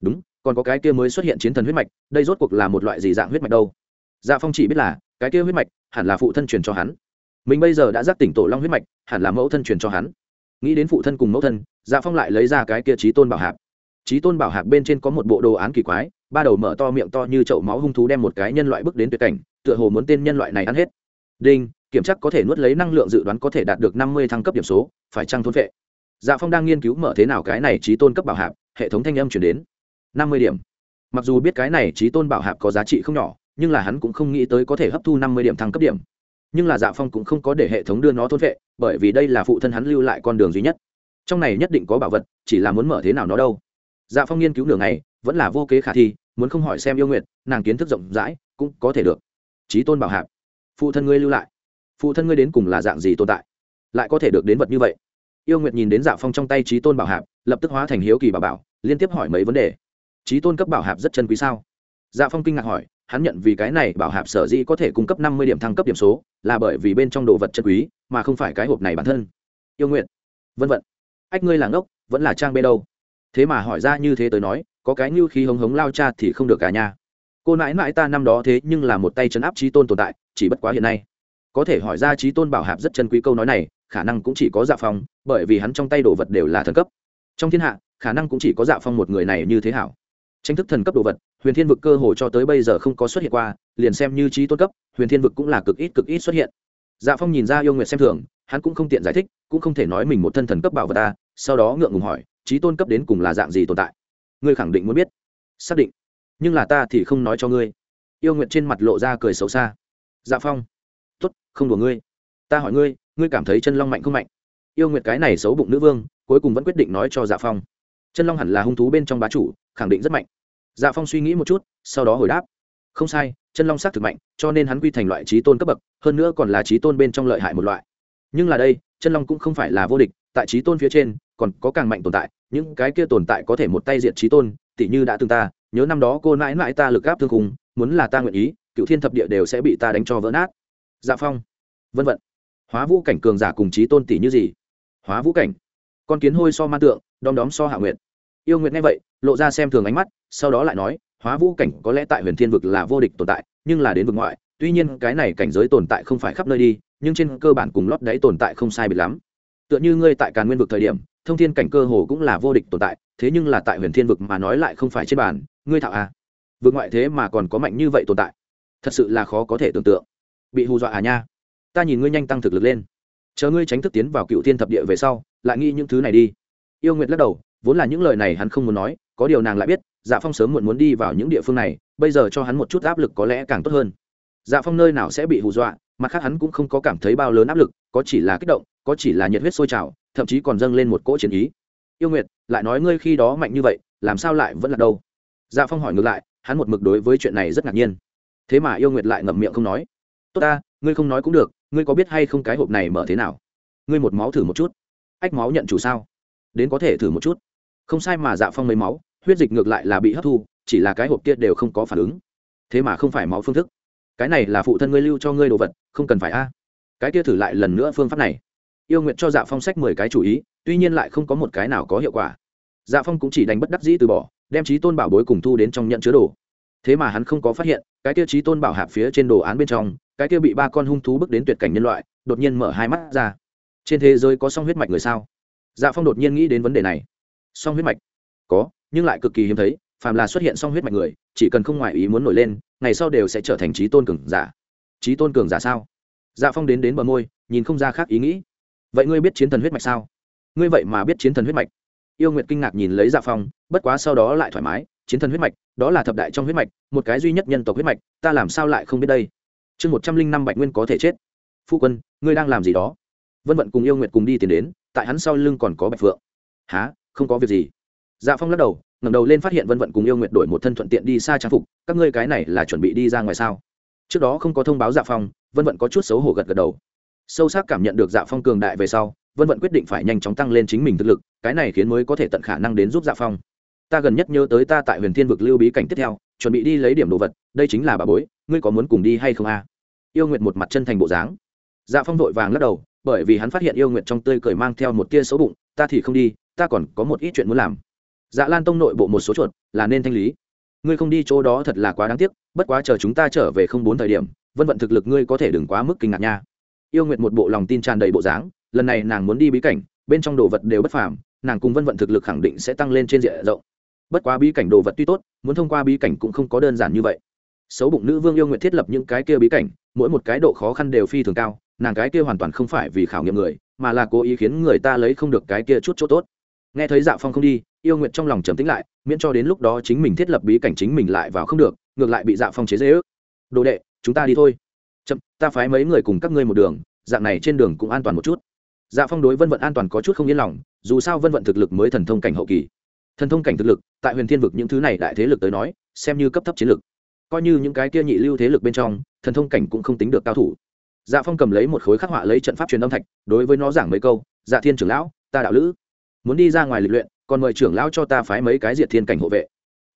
Đúng, còn có cái kia mới xuất hiện chiến thần huyết mạch, đây rốt cuộc là một loại gì dạng huyết mạch đâu? Dạ phong chỉ biết là, cái kia huyết mạch hẳn là phụ thân truyền cho hắn. Mình bây giờ đã giác tỉnh tổ long huyết mạch, hẳn là mẫu thân truyền cho hắn. Nghĩ đến phụ thân cùng mẫu thân dạ phong lại lấy ra cái kia trí tôn bảo hạp trí tôn bảo hạp bên trên có một bộ đồ án kỳ quái, ba đầu mở to miệng to như chậu máu hung thú đem một cái nhân loại bước đến tuyệt cảnh, tựa hồ muốn tên nhân loại này ăn hết. Đinh, kiểm tra có thể nuốt lấy năng lượng dự đoán có thể đạt được năm mươi thăng cấp điểm số, phải trăng thôn vệ dạ phong đang nghiên cứu mở thế nào cái này trí tôn cấp bảo hạp hệ thống thanh âm chuyển đến. năm mươi điểm. Mặc dù biết cái này trí tôn bảo hạp có giá trị không nhỏ, nhưng là hắn cũng không nghĩ tới có thể hấp thu năm mươi điểm thăng cấp điểm. Nhưng là dạ phong cũng không có để hệ thống đưa nó thôn vệ bởi vì đây là phụ thân hắn lưu lại con đường duy nhất. Trong này nhất định có bảo vật, chỉ là muốn mở thế nào nó đâu dạ phong nghiên cứu nửa ngày, vẫn là vô kế khả thi, muốn không hỏi xem yêu nguyệt, nàng kiến thức rộng rãi, cũng có thể được. Trí tôn bảo hạp. Phụ thân ngươi lưu lại. Phụ thân ngươi đến cùng là dạng gì tồn tại? Lại có thể được đến vật như vậy? Yêu nguyệt nhìn đến dạ phong trong tay trí tôn bảo hạp, lập tức hóa thành hiếu kỳ bảo bảo, liên tiếp hỏi mấy vấn đề. Trí tôn cấp bảo hạp rất chân quý sao? Dạ phong kinh ngạc hỏi, hắn nhận vì cái này bảo hạp sở dĩ có thể cung cấp năm mươi điểm thăng cấp điểm số, là bởi vì bên trong đồ vật chân quý, mà không phải cái hộp này bản thân. Yêu nguyện vân vận ách ngươi là ngốc, vẫn là trang bê đâu? Thế mà hỏi ra như thế tới nói, có cái như khí hống hống lao cha thì không được cả nhà. Cô nãi nãi ta năm đó thế nhưng là một tay chấn áp trí tôn tồn tại, chỉ bất quá hiện nay. Có thể hỏi ra trí tôn bảo hạp rất chân quý câu nói này, khả năng cũng chỉ có dạ phong, bởi vì hắn trong tay đồ vật đều là thần cấp. Trong thiên hạ, khả năng cũng chỉ có dạ phong một người này như thế hảo. Tranh thức thần cấp đồ vật, huyền thiên vực cơ hồ cho tới bây giờ không có xuất hiện qua, liền xem như trí tôn cấp, huyền thiên vực cũng là cực ít cực ít xuất hiện. Dạ phong nhìn ra yêu nguyện xem thường, hắn cũng không tiện giải thích, cũng không thể nói mình một thân thần cấp bảo vật ta, sau đó ngượng ngùng hỏi trí tôn cấp đến cùng là dạng gì tồn tại? Ngươi khẳng định muốn biết. Xác định. Nhưng là ta thì không nói cho ngươi. Yêu nguyện trên mặt lộ ra cười xấu xa. Dạ phong. Tốt, không đùa ngươi. Ta hỏi ngươi ngươi cảm thấy chân long mạnh không mạnh? Yêu nguyện cái này xấu bụng nữ vương, cuối cùng vẫn quyết định nói cho dạ phong. Chân long hẳn là hung thú bên trong bá chủ, khẳng định rất mạnh. Dạ phong suy nghĩ một chút, sau đó hồi đáp. Không sai, chân long s á c thực mạnh, cho nên hắn quy thành loại trí tôn cấp bậc, hơn nữa còn là trí tôn bên trong lợi hại một loại. Nhưng là đây, chân long cũng không phải là vô địch, tại trí tôn phía trên còn có càng mạnh tồn tại, những cái kia tồn tại có thể một tay diện trí tôn, tỉ như đã từng ta, nhớ năm đó cô mãi mãi ta lực gáp thương khùng muốn là ta nguyện ý, cựu thiên thập địa đều sẽ bị ta đánh cho vỡ nát. Dạ phong, vân vận hóa vũ cảnh cường giả cùng trí tôn tỷ như gì? Hóa vũ cảnh. Con kiến hôi so ma tượng, đom đóm so hạ nguyện yêu nguyện nghe vậy, lộ ra xem thường ánh mắt, sau đó lại nói, hóa vũ cảnh có lẽ tại huyền thiên vực là vô địch tồn tại, nhưng là đến vực ngoại, tuy nhiên cái này cảnh giới tồn tại không phải khắp nơi đi, nhưng trên cơ bản cùng lót đáy tồn tại không sai biệt lắm. Tựa như ngươi tại càn nguyên vực thời điểm thông thiên cảnh cơ hồ cũng là vô địch tồn tại thế nhưng là tại huyền thiên vực mà nói lại không phải trên bàn, ngươi thạo à? Vượt ngoại thế mà còn có mạnh như vậy tồn tại. Thật sự là khó có thể tưởng tượng. Bị hù dọa à nha? Ta nhìn ngươi nhanh tăng thực lực lên. Chờ ngươi tránh thức tiến vào cựu thiên thập địa về sau lại nghĩ những thứ này đi. Yêu nguyệt lắc đầu vốn là những lời này hắn không muốn nói có điều nàng lại biết dạ phong sớm muộn muốn đi vào những địa phương này bây giờ cho hắn một chút áp lực có lẽ càng tốt hơn. Dạ phong nơi nào sẽ bị hù dọa mặt khác hắn cũng không có cảm thấy bao lớn áp lực có chỉ là kích động có chỉ là nhiệt huyết sôi trào thậm chí còn dâng lên một cỗ chiến ý. Yêu nguyệt, lại nói ngươi khi đó mạnh như vậy, làm sao lại vẫn là đâu? Dạ phong hỏi ngược lại, hắn một mực đối với chuyện này rất ngạc nhiên. Thế mà yêu nguyệt lại ngậm miệng không nói. Tốt ta, ngươi không nói cũng được, ngươi có biết hay không cái hộp này mở thế nào? Ngươi một máu thử một chút. Ách máu nhận chủ sao? Đến có thể thử một chút. Không sai mà dạ phong mấy máu, huyết dịch ngược lại là bị hấp thu, chỉ là cái hộp kia đều không có phản ứng. Thế mà không phải máu phương thức. Cái này là phụ thân ngươi lưu cho ngươi đồ vật, không cần phải a. Cái kia thử lại lần nữa phương pháp này yêu nguyện cho dạ phong sách mười cái chủ ý, tuy nhiên lại không có một cái nào có hiệu quả. Dạ phong cũng chỉ đánh bất đắc dĩ từ bỏ, đem trí tôn bảo bối cùng thu đến trong nhận chứa đồ. Thế mà hắn không có phát hiện, cái tiêu trí tôn bảo hạp phía trên đồ án bên trong, cái kia bị ba con hung thú bước đến tuyệt cảnh nhân loại, đột nhiên mở hai mắt ra. Trên thế giới có song huyết mạch người sao? Dạ phong đột nhiên nghĩ đến vấn đề này. Song huyết mạch? Có, nhưng lại cực kỳ hiếm thấy, phàm là xuất hiện song huyết mạch người, chỉ cần không ngoại ý muốn nổi lên, ngày sau đều sẽ trở thành trí tôn cường giả. Trí tôn cường giả sao? Dạ phong đến đến bờ môi, nhìn không ra khác ý nghĩ vậy ngươi biết chiến thần huyết mạch sao? Ngươi vậy mà biết chiến thần huyết mạch. Yêu nguyệt kinh ngạc nhìn lấy dạ phong, bất quá sau đó lại thoải mái, chiến thần huyết mạch, đó là thập đại trong huyết mạch, một cái duy nhất nhân tộc huyết mạch, ta làm sao lại không biết đây? Chương một trăm linh năm bạch nguyên có thể chết. Phu quân, ngươi đang làm gì đó? Vân vận cùng yêu nguyệt cùng đi tiến đến, tại hắn sau lưng còn có bạch phượng. Há không có việc gì. Dạ phong lắc đầu, ngẩng đầu lên phát hiện vân vận cùng yêu nguyệt đổi một thân thuận tiện đi xa trang phục, các ngươi cái này là chuẩn bị đi ra ngoài sao? Trước đó không có thông báo dạ phong, vân vận có chút xấu hổ gật gật đầu sâu sắc cảm nhận được dạ phong cường đại về sau, vân vận quyết định phải nhanh chóng tăng lên chính mình thực lực, cái này khiến mới có thể tận khả năng đến giúp dạ phong. Ta gần nhất nhớ tới ta tại huyền thiên vực lưu bí cảnh tiếp theo, chuẩn bị đi lấy điểm đồ vật, đây chính là bà bối, ngươi có muốn cùng đi hay không a? Yêu nguyệt một mặt chân thành bộ dáng. Dạ phong vội vàng lắc đầu, bởi vì hắn phát hiện yêu nguyệt trong tươi cười mang theo một tia xấu bụng, ta thì không đi, ta còn có một ít chuyện muốn làm. Dạ lan tông nội bộ một số chuột, là nên thanh lý. Ngươi không đi chỗ đó thật là quá đáng tiếc, bất quá chờ chúng ta trở về không bốn thời điểm, vân vận thực lực ngươi có thể đừng quá mức kinh ngạc nha yêu nguyệt một bộ lòng tin tràn đầy bộ dáng, lần này nàng muốn đi bí cảnh, bên trong đồ vật đều bất phàm, nàng cùng vân vận thực lực khẳng định sẽ tăng lên trên diện rộng. Bất quá bí cảnh đồ vật tuy tốt, muốn thông qua bí cảnh cũng không có đơn giản như vậy. Xấu bụng nữ vương yêu nguyện thiết lập những cái kia bí cảnh, mỗi một cái độ khó khăn đều phi thường cao, nàng cái kia hoàn toàn không phải vì khảo nghiệm người, mà là cố ý khiến người ta lấy không được cái kia chút chỗ tốt. Nghe thấy dạ phong không đi, yêu nguyện trong lòng trầm tính lại, miễn cho đến lúc đó chính mình thiết lập bí cảnh chính mình lại vào không được, ngược lại bị dạ phong chế dễ ước đồ đệ, chúng ta đi thôi chậm, ta phái mấy người cùng các ngươi một đường, dạng này trên đường cũng an toàn một chút. Dạ phong đối vân vận an toàn có chút không yên lòng, dù sao vân vận thực lực mới thần thông cảnh hậu kỳ. Thần thông cảnh thực lực, tại huyền thiên vực những thứ này đại thế lực tới nói, xem như cấp thấp chiến lực. Coi như những cái kia nhị lưu thế lực bên trong, thần thông cảnh cũng không tính được cao thủ. Dạ phong cầm lấy một khối khắc họa lấy trận pháp truyền âm thạch, đối với nó giảng mấy câu dạ thiên trưởng lão, ta đạo lữ. Muốn đi ra ngoài lịch luyện, còn mời trưởng lão cho ta phái mấy cái diệt thiên cảnh hộ vệ.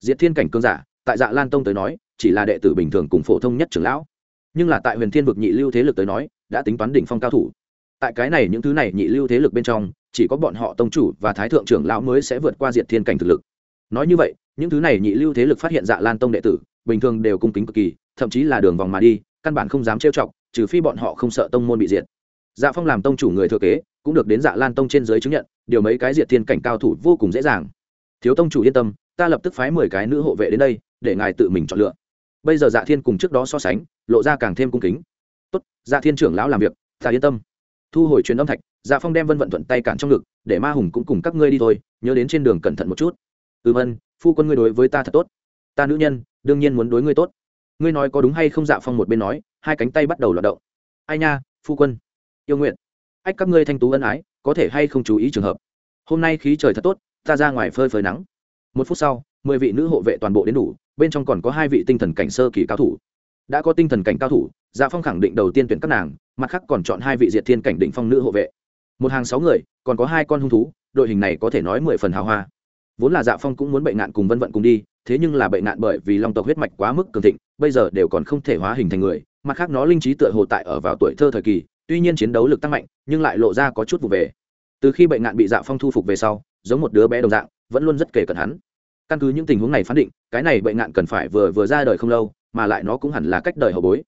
Diệt thiên cảnh cương giả, tại dạ lan tông tới nói, chỉ là đệ tử bình thường cùng phổ thông nhất trưởng lão nhưng là tại huyền thiên vực nhị lưu thế lực tới nói, đã tính toán đỉnh phong cao thủ. Tại cái này những thứ này nhị lưu thế lực bên trong, chỉ có bọn họ tông chủ và thái thượng trưởng lão mới sẽ vượt qua diệt thiên cảnh thực lực. Nói như vậy, những thứ này nhị lưu thế lực phát hiện dạ lan tông đệ tử, bình thường đều cung kính cực kỳ, thậm chí là đường vòng mà đi, căn bản không dám trêu chọc, trừ phi bọn họ không sợ tông môn bị diệt. Dạ phong làm tông chủ người thừa kế, cũng được đến dạ lan tông trên giới chứng nhận, điều mấy cái diệt thiên cảnh cao thủ vô cùng dễ dàng. Thiếu tông chủ yên tâm, ta lập tức phái mười cái nữ hộ vệ đến đây, để ngài tự mình chọn lựa bây giờ dạ thiên cùng trước đó so sánh, lộ ra càng thêm cung kính. Tốt dạ thiên trưởng lão làm việc, ta yên tâm. Thu hồi truyền âm thạch dạ phong đem vân vận thuận tay cản trong ngực, để ma hùng cũng cùng các ngươi đi thôi, nhớ đến trên đường cẩn thận một chút. Ừm ân, phu quân ngươi đối với ta thật tốt. Ta nữ nhân, đương nhiên muốn đối ngươi tốt. Ngươi nói có đúng hay không? Dạ phong một bên nói, hai cánh tay bắt đầu loạt động. Ai nha, phu quân, yêu nguyện. Ách các ngươi thanh tú ân ái, có thể hay không chú ý trường hợp? Hôm nay khí trời thật tốt, ta ra ngoài phơi phơi nắng. Một phút sau, mười vị nữ hộ vệ toàn bộ đến đủ bên trong còn có hai vị tinh thần cảnh sơ kỳ cao thủ. Đã có tinh thần cảnh cao thủ dạ phong khẳng định đầu tiên tuyển các nàng, mặt khác còn chọn hai vị diệt thiên cảnh định phong nữ hộ vệ. Một hàng sáu người, còn có hai con hung thú, đội hình này có thể nói mười phần hào hoa. Vốn là dạ phong cũng muốn bệnh nạn cùng vân vận cùng đi, thế nhưng là bệnh nạn bởi vì long tộc huyết mạch quá mức cường thịnh, bây giờ đều còn không thể hóa hình thành người, mặt khác nó linh trí tựa hồ tại ở vào tuổi thơ thời kỳ, tuy nhiên chiến đấu lực tăng mạnh, nhưng lại lộ ra có chút vụ về. Từ khi bệnh nạn bị dạ phong thu phục về sau, giống một đứa bé đồng dạng, vẫn luôn rất kể cận hắn căn cứ những tình huống này phán định, cái này bệnh nạn cần phải vừa vừa ra đời không lâu, mà lại nó cũng hẳn là cách đời hậu bối.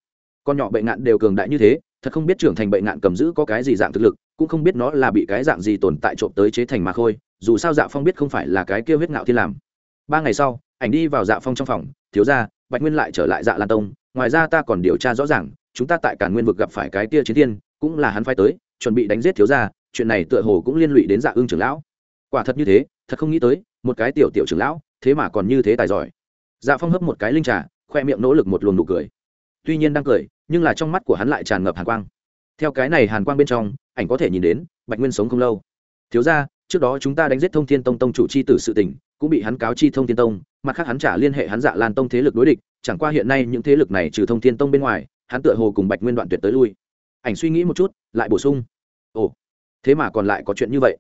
Con nhỏ bệnh nạn đều cường đại như thế, thật không biết trưởng thành bệnh nạn cầm giữ có cái gì dạng thực lực, cũng không biết nó là bị cái dạng gì tồn tại trộm tới chế thành mà khôi, dù sao dạ phong biết không phải là cái kêu huyết ngạo thiên làm. Ba ngày sau, ảnh đi vào dạ phong trong phòng, thiếu ra bạch nguyên lại trở lại dạ lan tông, ngoài ra ta còn điều tra rõ ràng, chúng ta tại cả nguyên vực gặp phải cái kia chiến thiên, cũng là hắn phái tới, chuẩn bị đánh giết thiếu ra chuyện này tựa hồ cũng liên lụy đến dạ ương trưởng lão. Quả thật như thế, thật không nghĩ tới, một cái tiểu tiểu trưởng lão thế mà còn như thế tài giỏi. Dạ phong hấp một cái linh trà, khoe miệng nỗ lực một luồng nụ cười. Tuy nhiên đang cười, nhưng là trong mắt của hắn lại tràn ngập hàn quang. Theo cái này hàn quang bên trong, ảnh có thể nhìn đến, bạch nguyên sống không lâu. Thiếu ra trước đó chúng ta đánh giết thông thiên tông tông chủ c h i tử sự tỉnh cũng bị hắn cáo chi thông thiên tông, mặt khác hắn trả liên hệ hắn dạ lan tông thế lực đối địch, chẳng qua hiện nay những thế lực này trừ thông thiên tông bên ngoài, hắn tựa hồ cùng bạch nguyên đoạn tuyệt tới lui. Ảnh suy nghĩ một chút, lại bổ sung. Ồ, thế mà còn lại có chuyện như vậy.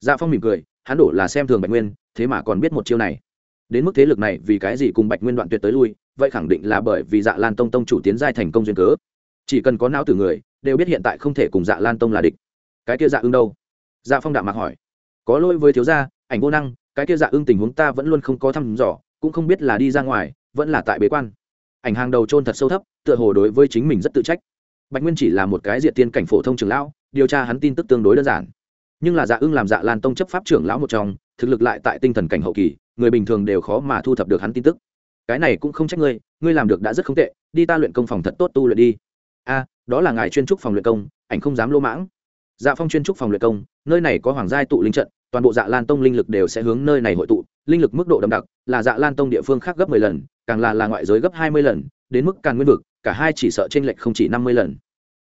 Dạ phong mỉm cười, hắn đổ là xem thường bạch nguyên, thế mà còn biết một chiêu này đến mức thế lực này vì cái gì cùng bạch nguyên đoạn tuyệt tới lui, vậy khẳng định là bởi vì dạ lan tông tông chủ tiến giai thành công duyên cớ. Chỉ cần có não từ người, đều biết hiện tại không thể cùng dạ lan tông là địch. Cái kia dạ ưng đâu? Dạ phong đạm mạc hỏi. Có lỗi với thiếu gia, ảnh vô năng, cái kia dạ ưng tình huống ta vẫn luôn không có thăm dò, cũng không biết là đi ra ngoài, vẫn là tại bế quan. Ảnh hàng đầu trôn thật sâu thấp, tựa hồ đối với chính mình rất tự trách. Bạch nguyên chỉ là một cái diện tiên cảnh phổ thông trường lão, điều tra hắn tin tức tương đối đơn giản. Nhưng là dạ ưng làm dạ lan tông chấp pháp trưởng lão một trong, thực lực lại tại tinh thần cảnh hậu kỳ người bình thường đều khó mà thu thập được hắn tin tức. Cái này cũng không trách ngươi ngươi làm được đã rất không tệ, đi ta luyện công phòng thật tốt tu luyện đi. A, đó là ngài chuyên trúc phòng luyện công, ảnh không dám lô mãng. Dạ phong chuyên trúc phòng luyện công, nơi này có hoàng giai tụ linh trận, toàn bộ dạ lan tông linh lực đều sẽ hướng nơi này hội tụ, linh lực mức độ đậm đặc là dạ lan tông địa phương khác gấp mười lần, càng là là ngoại giới gấp hai mươi lần, đến mức càng nguyên vực, cả hai chỉ sợ t r ê n lệch không chỉ năm mươi lần.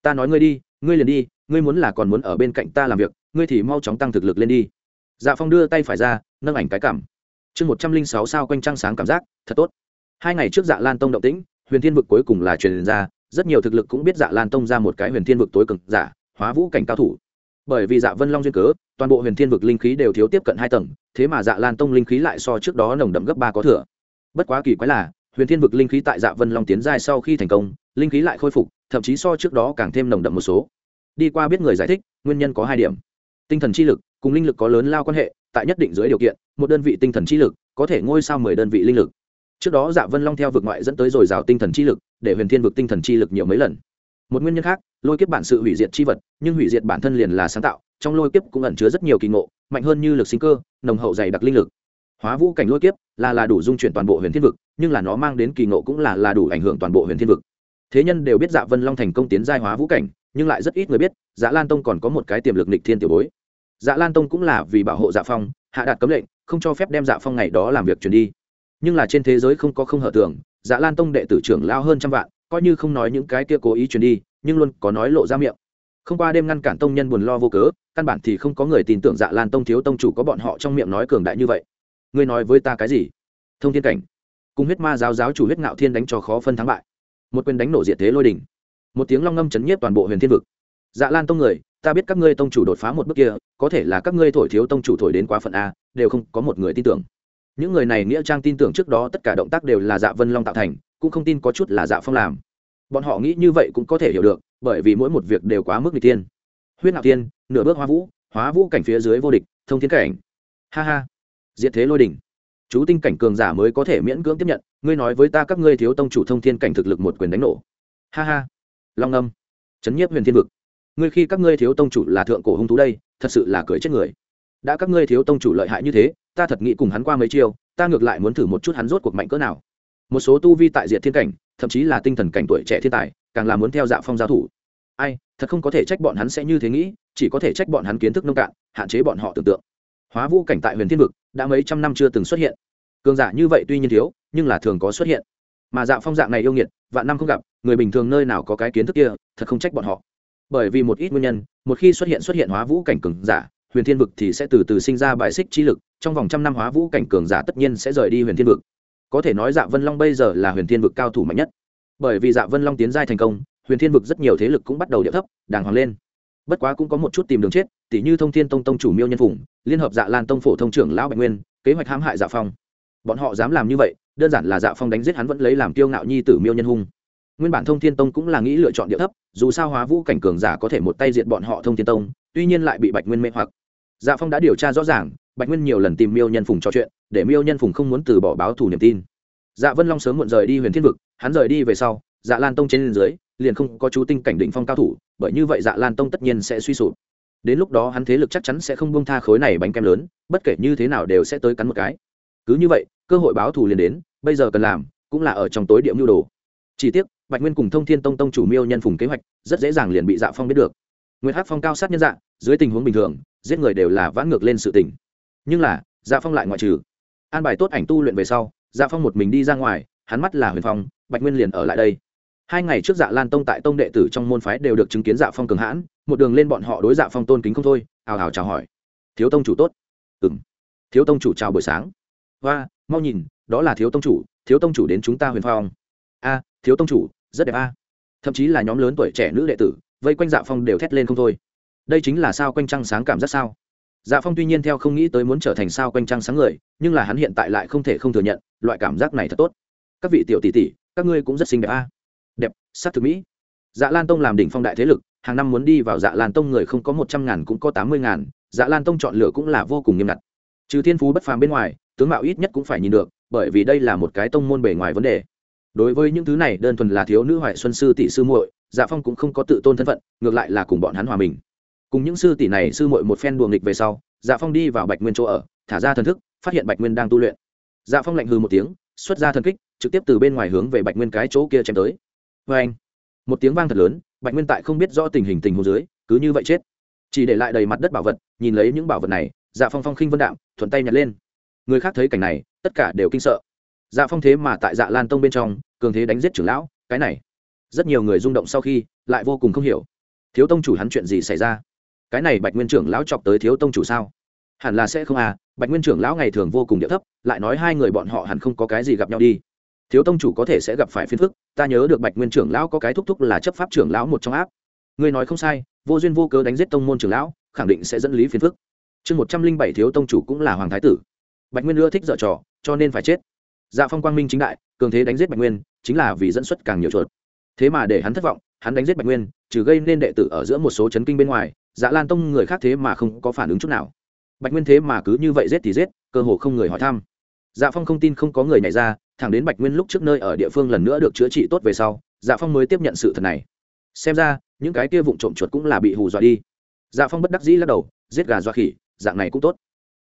Ta nói ngươi đi, ngươi liền đi, ngươi muốn là còn muốn ở bên cạnh ta làm việc, ngươi thì mau chóng tăng thực lực lên đi. Dạ phong đưa tay phải ra, nâng ảnh cái cảm chương một trăm linh sáu sao quanh trăng sáng cảm giác, thật tốt. Hai ngày trước dạ lan tông động tĩnh, huyền thiên vực cuối cùng là truyền ra, rất nhiều thực lực cũng biết dạ lan tông ra một cái huyền thiên vực tối cực giả, hóa vũ cảnh cao thủ. Bởi vì dạ vân long duyên cớ, toàn bộ huyền thiên vực linh khí đều thiếu tiếp cận hai tầng, thế mà dạ lan tông linh khí lại so trước đó nồng đậm gấp ba có thừa. Bất quá kỳ quái là, huyền thiên vực linh khí tại dạ vân long tiến giai sau khi thành công, linh khí lại khôi phục, thậm chí so trước đó càng thêm nồng đậm một số. Đi qua biết người giải thích, nguyên nhân có hai điểm. Tinh thần chi lực cùng linh lực có lớn lao quan hệ, tại nhất định dưới điều kiện một đơn vị tinh thần chi lực, có thể ngôi sao mười đơn vị linh lực. Trước đó dạ vân long theo vực ngoại dẫn tới dồi dào tinh thần chi lực, để huyền thiên vực tinh thần chi lực nhiều mấy lần. Một nguyên nhân khác, lôi kiếp bản sự hủy diệt chi vật, nhưng hủy diệt bản thân liền là sáng tạo, trong lôi kiếp cũng ẩn chứa rất nhiều kỳ ngộ, mạnh hơn như lực sinh cơ, nồng hậu dày đặc linh lực. Hóa vũ cảnh lôi kiếp, là là đủ dung chuyển toàn bộ huyền thiên vực, nhưng là nó mang đến kỳ ngộ cũng là là đủ ảnh hưởng toàn bộ huyền thiên vực. Thế nhân đều biết dạ vân long thành công tiến giai hóa vũ cảnh, nhưng lại rất ít người biết dạ lan tông còn có một cái tiềm lực nịch thiên tiểu bối. Dạ lan tông cũng là vì bảo hộ dạ phong hạ đạt cấm lệnh, không cho phép đem dạ phong ngày đó làm việc chuyển đi. Nhưng là trên thế giới không có không hở tưởng dạ lan tông đệ tử trưởng lao hơn trăm vạn, coi như không nói những cái kia cố ý chuyển đi, nhưng luôn có nói lộ ra miệng. Không qua đêm ngăn cản tông nhân buồn lo vô cớ, căn bản thì không có người tin tưởng dạ lan tông thiếu tông chủ có bọn họ trong miệng nói cường đại như vậy. Ngươi nói với ta cái gì? Thông thiên cảnh. Cùng huyết ma giáo giáo chủ huyết ngạo thiên đánh cho khó phân thắng bại. Một quyền đánh nổ diện thế lôi đỉnh. Một tiếng long ngâm chấn nhiếp toàn bộ huyền thiên vực. Dạ lan tông người ta biết các ngươi tông chủ đột phá một bước kia, có thể là các ngươi thổi thiếu tông chủ thổi đến quá phận a, đều không có một người tin tưởng. Những người này nghĩa trang tin tưởng trước đó tất cả động tác đều là dạ vân long tạo thành, cũng không tin có chút là dạ phong làm. Bọn họ nghĩ như vậy cũng có thể hiểu được, bởi vì mỗi một việc đều quá mức n g tiên huyết ngạo tiên nửa bước hóa vũ hóa vũ cảnh phía dưới vô địch, thông thiên cảnh. Ha ha. Diệt thế lôi đỉnh. Chú tinh cảnh cường giả mới có thể miễn cưỡng tiếp nhận, ngươi nói với ta các ngươi thiếu tông chủ thông thiên cảnh thực lực một quyền đánh nổ. Ha ha. Long âm. Chấn nhiếp huyền thiên vực ngươi khi các ngươi thiếu tông chủ là thượng cổ hung thú đây, thật sự là cười chết người. Đã các ngươi thiếu tông chủ lợi hại như thế, ta thật nghĩ cùng hắn qua mấy chiêu, ta ngược lại muốn thử một chút hắn rốt cuộc mạnh cỡ nào. Một số tu vi tại diện thiên cảnh, thậm chí là tinh thần cảnh tuổi trẻ thiên tài, càng là muốn theo dạ phong giao thủ. Ai, thật không có thể trách bọn hắn sẽ như thế nghĩ, chỉ có thể trách bọn hắn kiến thức nông cạn, hạn chế bọn họ tưởng tượng. Hóa vũ cảnh tại huyền thiên vực, đã mấy trăm năm chưa từng xuất hiện. Cường giả như vậy tuy nhiên thiếu, nhưng là thường có xuất hiện. Mà dạ phong dạng này yêu nghiệt, vạn năm không gặp, người bình thường nơi nào có cái kiến thức kia, thật không trách bọn họ bởi vì một ít nguyên nhân, một khi xuất hiện xuất hiện hóa vũ cảnh cường giả, huyền thiên vực thì sẽ từ từ sinh ra bài xích chi lực, trong vòng trăm năm hóa vũ cảnh cường giả tất nhiên sẽ rời đi huyền thiên vực. Có thể nói dạ vân long bây giờ là huyền thiên vực cao thủ mạnh nhất. Bởi vì dạ vân long tiến giai thành công, huyền thiên vực rất nhiều thế lực cũng bắt đầu điệu thấp, đàng hoàng lên. Bất quá cũng có một chút tìm đường chết, tỉ như thông thiên tông tông chủ miêu nhân phủng liên hợp dạ lan tông phổ thông trưởng lão bạch nguyên, kế hoạch hãm hại dạ phong. Bọn họ dám làm như vậy, đơn giản là dạ phong đánh giết hắn vẫn lấy làm kiêu ngạo nhi tử miêu nhân hung nguyên bản thông thiên tông cũng là nghĩ lựa chọn địa thấp, dù sao hóa vũ cảnh cường giả có thể một tay diện bọn họ thông thiên tông, tuy nhiên lại bị bạch nguyên mê hoặc. Dạ phong đã điều tra rõ ràng, bạch nguyên nhiều lần tìm miêu nhân phùng trò chuyện, để miêu nhân phùng không muốn từ bỏ báo thù niềm tin. Dạ vân long sớm muộn rời đi huyền thiên vực, hắn rời đi về sau dạ lan tông trên dưới, liền không có chú tinh cảnh định phong cao thủ, bởi như vậy dạ lan tông tất nhiên sẽ suy sụp. Đến lúc đó hắn thế lực chắc chắn sẽ không bông tha khối này bánh kem lớn, bất kể như thế nào đều sẽ tới cắn một cái. Cứ như vậy, cơ hội báo thù liền đến, bây giờ cần làm cũng là ở trong tối điểm nhu đồ. Chỉ tiếc bạch nguyên cùng thông thiên tông tông chủ miêu nhân phùng kế hoạch, rất dễ dàng liền bị dạ phong biết được. Nguyễn hắc phong cao sát nhân dạ dưới tình huống bình thường, giết người đều là vãn ngược lên sự tình. Nhưng là dạ phong lại ngoại trừ. An bài tốt ảnh tu luyện về sau dạ phong một mình đi ra ngoài, hắn mắt là huyền phong, bạch nguyên liền ở lại đây. Hai ngày trước dạ lan tông tại tông đệ tử trong môn phái đều được chứng kiến dạ phong cường hãn, một đường lên bọn họ đối dạ phong tôn kính không thôi, ào ào chào hỏi. Thiếu tông chủ tốt. Ừ m thiếu tông chủ chào buổi sáng. Và mau nhìn, đó là thiếu tông chủ, thiếu tông chủ đến chúng ta huyền phong. A, thiếu tông chủ rất đẹp a. Thậm chí là nhóm lớn tuổi trẻ nữ đệ tử, vây quanh dạ phong đều thét lên không thôi. Đây chính là sao quanh trăng sáng cảm giác sao? Dạ phong tuy nhiên theo không nghĩ tới muốn trở thành sao quanh trăng sáng người, nhưng là hắn hiện tại lại không thể không thừa nhận, loại cảm giác này thật tốt. Các vị tiểu tỷ tỷ, các ngươi cũng rất xinh đẹp a. Đẹp, sắc thực mỹ. Dạ lan tông làm đỉnh phong đại thế lực, hàng năm muốn đi vào dạ lan tông người không có một trăm ngàn cũng có tám mươi ngàn dạ lan tông chọn lựa cũng là vô cùng nghiêm ngặt. Trừ thiên phú bất phàm bên ngoài, tướng mạo ít nhất cũng phải nhìn được, bởi vì đây là một cái tông môn bề ngoài vấn đề đối với những thứ này, đơn thuần là thiếu nữ hoài xuân sư tỷ sư muội dạ phong cũng không có tự tôn thân phận, ngược lại là cùng bọn hắn hòa mình. Cùng những sư tỷ này, sư muội một phen đùa nghịch về sau dạ phong đi vào bạch nguyên chỗ ở, thả ra thần thức, phát hiện bạch nguyên đang tu luyện. Dạ phong lạnh hư một tiếng, xuất ra thần kích, trực tiếp từ bên ngoài hướng về bạch nguyên cái chỗ kia chém tới. Vê anh, một tiếng vang thật lớn, bạch nguyên tại không biết rõ tình hình tình hồ dưới, cứ như vậy chết. Chỉ để lại đầy mặt đất bảo vật, nhìn lấy những bảo vật này dạ phong phong khinh vân đạm thuận tay nhặt lên. Người khác thấy cảnh này, tất cả đều kinh sợ dạ phong thế mà tại dạ lan tông bên trong, cường thế đánh giết trưởng lão, cái này, rất nhiều người rung động sau khi, lại vô cùng không hiểu. Thiếu tông chủ hắn chuyện gì xảy ra? Cái này bạch nguyên trưởng lão chọc tới thiếu tông chủ sao? Hẳn là sẽ không à bạch nguyên trưởng lão ngày thường vô cùng địa thấp, lại nói hai người bọn họ hẳn không có cái gì gặp nhau đi. Thiếu tông chủ có thể sẽ gặp phải phiền phức, ta nhớ được bạch nguyên trưởng lão có cái thúc thúc là chấp pháp trưởng lão một trong áp. Ngươi nói không sai, vô duyên vô cớ đánh giết tông môn trưởng lão, khẳng định sẽ dẫn lý phiền phức. Chương một trăm linh bảy thiếu tông chủ cũng là hoàng thái tử. Bạch nguyên ưa thích dở trò, cho nên phải chết dạ phong quang minh chính đại, cường thế đánh giết bạch nguyên, chính là vì dẫn xuất càng nhiều chuột. Thế mà để hắn thất vọng, hắn đánh giết bạch nguyên, trừ gây nên đệ tử ở giữa một số chấn kinh bên ngoài dạ lan tông người khác thế mà không có phản ứng chút nào. Bạch nguyên thế mà cứ như vậy giết thì giết, cơ hồ không người hỏi thăm. Dạ phong không tin không có người nhảy ra, thẳng đến bạch nguyên lúc trước nơi ở địa phương lần nữa được chữa trị tốt về sau dạ phong mới tiếp nhận sự thật này. Xem ra, những cái kia vụn trộm chuột cũng là bị hù dọa đi. Dạ phong bất đắc dĩ lắc đầu, giết gà dọa khỉ, dạng này cũng tốt.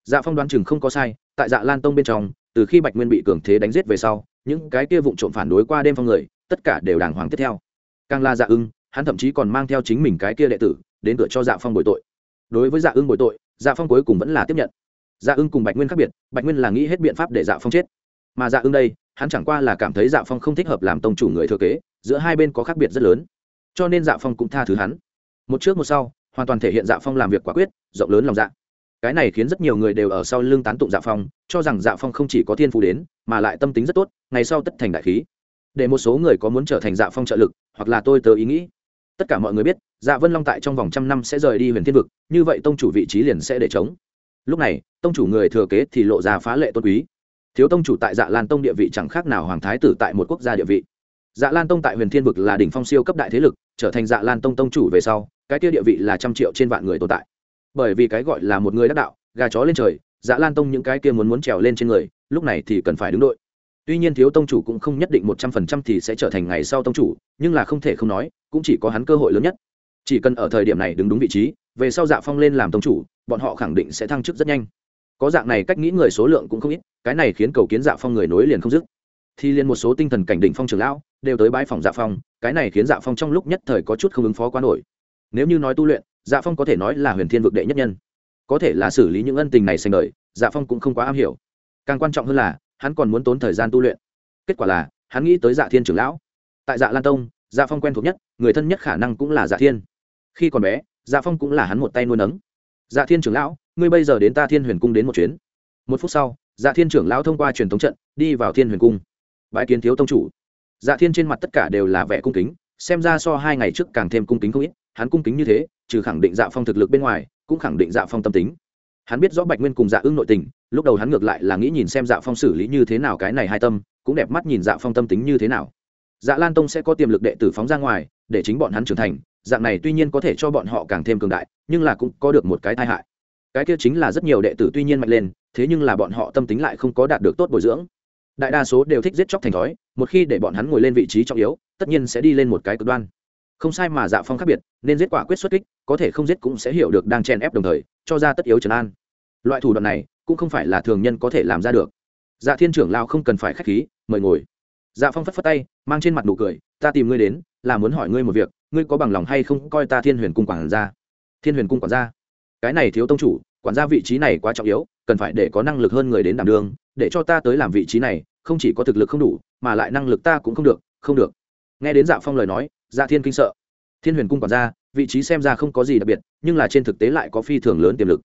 Dạ phong đoán chừng không có sai, tại dạ lan tông bên trong từ khi bạch nguyên bị cường thế đánh giết về sau, những cái kia vụn trộm phản đối qua đêm phong người, tất cả đều đàng hoàng tiếp theo. Càng là dạ ưng, hắn thậm chí còn mang theo chính mình cái kia đệ tử, đến cửa cho dạ phong bồi tội. Đối với dạ ưng bồi tội dạ phong cuối cùng vẫn là tiếp nhận. Dạ ưng cùng bạch nguyên khác biệt, bạch nguyên là nghĩ hết biện pháp để dạ phong chết. Mà dạ ưng đây, hắn chẳng qua là cảm thấy dạ phong không thích hợp làm tông chủ người thừa kế, giữa hai bên có khác biệt rất lớn. Cho nên dạ phong cũng tha thứ hắn. Một trước một sau, hoàn toàn thể hiện dạ phong làm việc quả quyết, rộng lớn lòng dạ cái này khiến rất nhiều người đều ở sau lưng tán tụng dạ phong, cho rằng dạ phong không chỉ có thiên phú đến, mà lại tâm tính rất tốt, ngày sau tất thành đại khí. Để một số người có muốn trở thành dạ phong trợ lực, hoặc là tôi tớ ý nghĩ. Tất cả mọi người biết dạ vân long tại trong vòng trăm năm sẽ rời đi huyền thiên vực, như vậy tông chủ vị trí liền sẽ để chống lúc này, tông chủ người thừa kế thì lộ ra phá lệ tôn quý. Thiếu tông chủ tại dạ lan tông địa vị chẳng khác nào hoàng thái tử tại một quốc gia địa vị. Dạ lan tông tại huyền thiên vực là đỉnh phong siêu cấp đại thế lực, trở thành dạ lan tông tông chủ về sau, cái kia địa vị là trăm triệu trên vạn người tồn tại bởi vì cái gọi là một người đắc đạo, gà chó lên trời dạ lan tông những cái kia muốn muốn trèo lên trên người, lúc này thì cần phải đứng đội. Tuy nhiên thiếu tông chủ cũng không nhất định một trăm phần trăm thì sẽ trở thành ngày sau tông chủ, nhưng là không thể không nói, cũng chỉ có hắn cơ hội lớn nhất. Chỉ cần ở thời điểm này đứng đúng vị trí, về sau dạ phong lên làm tông chủ, bọn họ khẳng định sẽ thăng chức rất nhanh. Có dạng này cách nghĩ người số lượng cũng không ít, cái này khiến cầu kiến dạ phong người nối liền không dứt. Thì liền một số tinh thần cảnh đỉnh phong trường lão đều tới bãi phòng dạ phong, cái này khiến dạ phong trong lúc nhất thời có chút không ứng phó quá nổi. Nếu như nói tu luyện dạ phong có thể nói là huyền thiên vực đệ nhất nhân có thể là xử lý những ân tình này sành đời dạ phong cũng không quá am hiểu càng quan trọng hơn là hắn còn muốn tốn thời gian tu luyện kết quả là hắn nghĩ tới dạ thiên trưởng lão tại dạ lan tông dạ phong quen thuộc nhất người thân nhất khả năng cũng là dạ thiên khi còn bé dạ phong cũng là hắn một tay nuôi nấng dạ thiên trưởng lão ngươi bây giờ đến ta thiên huyền cung đến một chuyến một phút sau dạ thiên trưởng lão thông qua truyền thống trận đi vào thiên huyền cung bãi kiến thiếu tông chủ dạ thiên trên mặt tất cả đều là vẻ cung kính xem ra so hai ngày trước càng thêm cung kính không ít hắn cung kính như thế, trừ khẳng định dạ phong thực lực bên ngoài, cũng khẳng định dạ phong tâm tính. Hắn biết rõ bạch nguyên cùng dạ ưng nội tình, lúc đầu hắn ngược lại là nghĩ nhìn xem dạ phong xử lý như thế nào cái này hai tâm, cũng đẹp mắt nhìn dạ phong tâm tính như thế nào. Dạ lan tông sẽ có tiềm lực đệ tử phóng ra ngoài, để chính bọn hắn trưởng thành, dạng này tuy nhiên có thể cho bọn họ càng thêm cường đại, nhưng là cũng có được một cái tai hại. Cái kia chính là rất nhiều đệ tử tuy nhiên mạnh lên, thế nhưng là bọn họ tâm tính lại không có đạt được tốt bồi dưỡng. Đại đa số đều thích giết chóc thành thói, một khi để bọn hắn ngồi lên vị trí trọng yếu, tất nhiên sẽ đi lên một cái cực đoan không sai mà dạ phong khác biệt, nên giết quả quyết xuất kích, có thể không giết cũng sẽ hiểu được đang chen ép đồng thời, cho ra tất yếu trấn an. Loại thủ đoạn này, cũng không phải là thường nhân có thể làm ra được. Dạ thiên trưởng lao không cần phải k h á c h khí, mời ngồi. Dạ phong phất phất tay, mang trên mặt nụ cười, ta tìm ngươi đến, là muốn hỏi ngươi một việc, ngươi có bằng lòng hay không coi ta thiên huyền cung quản gia? Thiên huyền cung quản gia? Cái này thiếu tông chủ, quản gia vị trí này quá trọng yếu, cần phải để có năng lực hơn người đến đảm đường để cho ta tới làm vị trí này, không chỉ có thực lực không đủ, mà lại năng lực ta cũng không được không được. Nghe đến dạ phong lời nói dạ thiên kinh sợ. Thiên huyền cung quản gia, vị trí xem ra không có gì đặc biệt, nhưng là trên thực tế lại có phi thường lớn tiềm lực.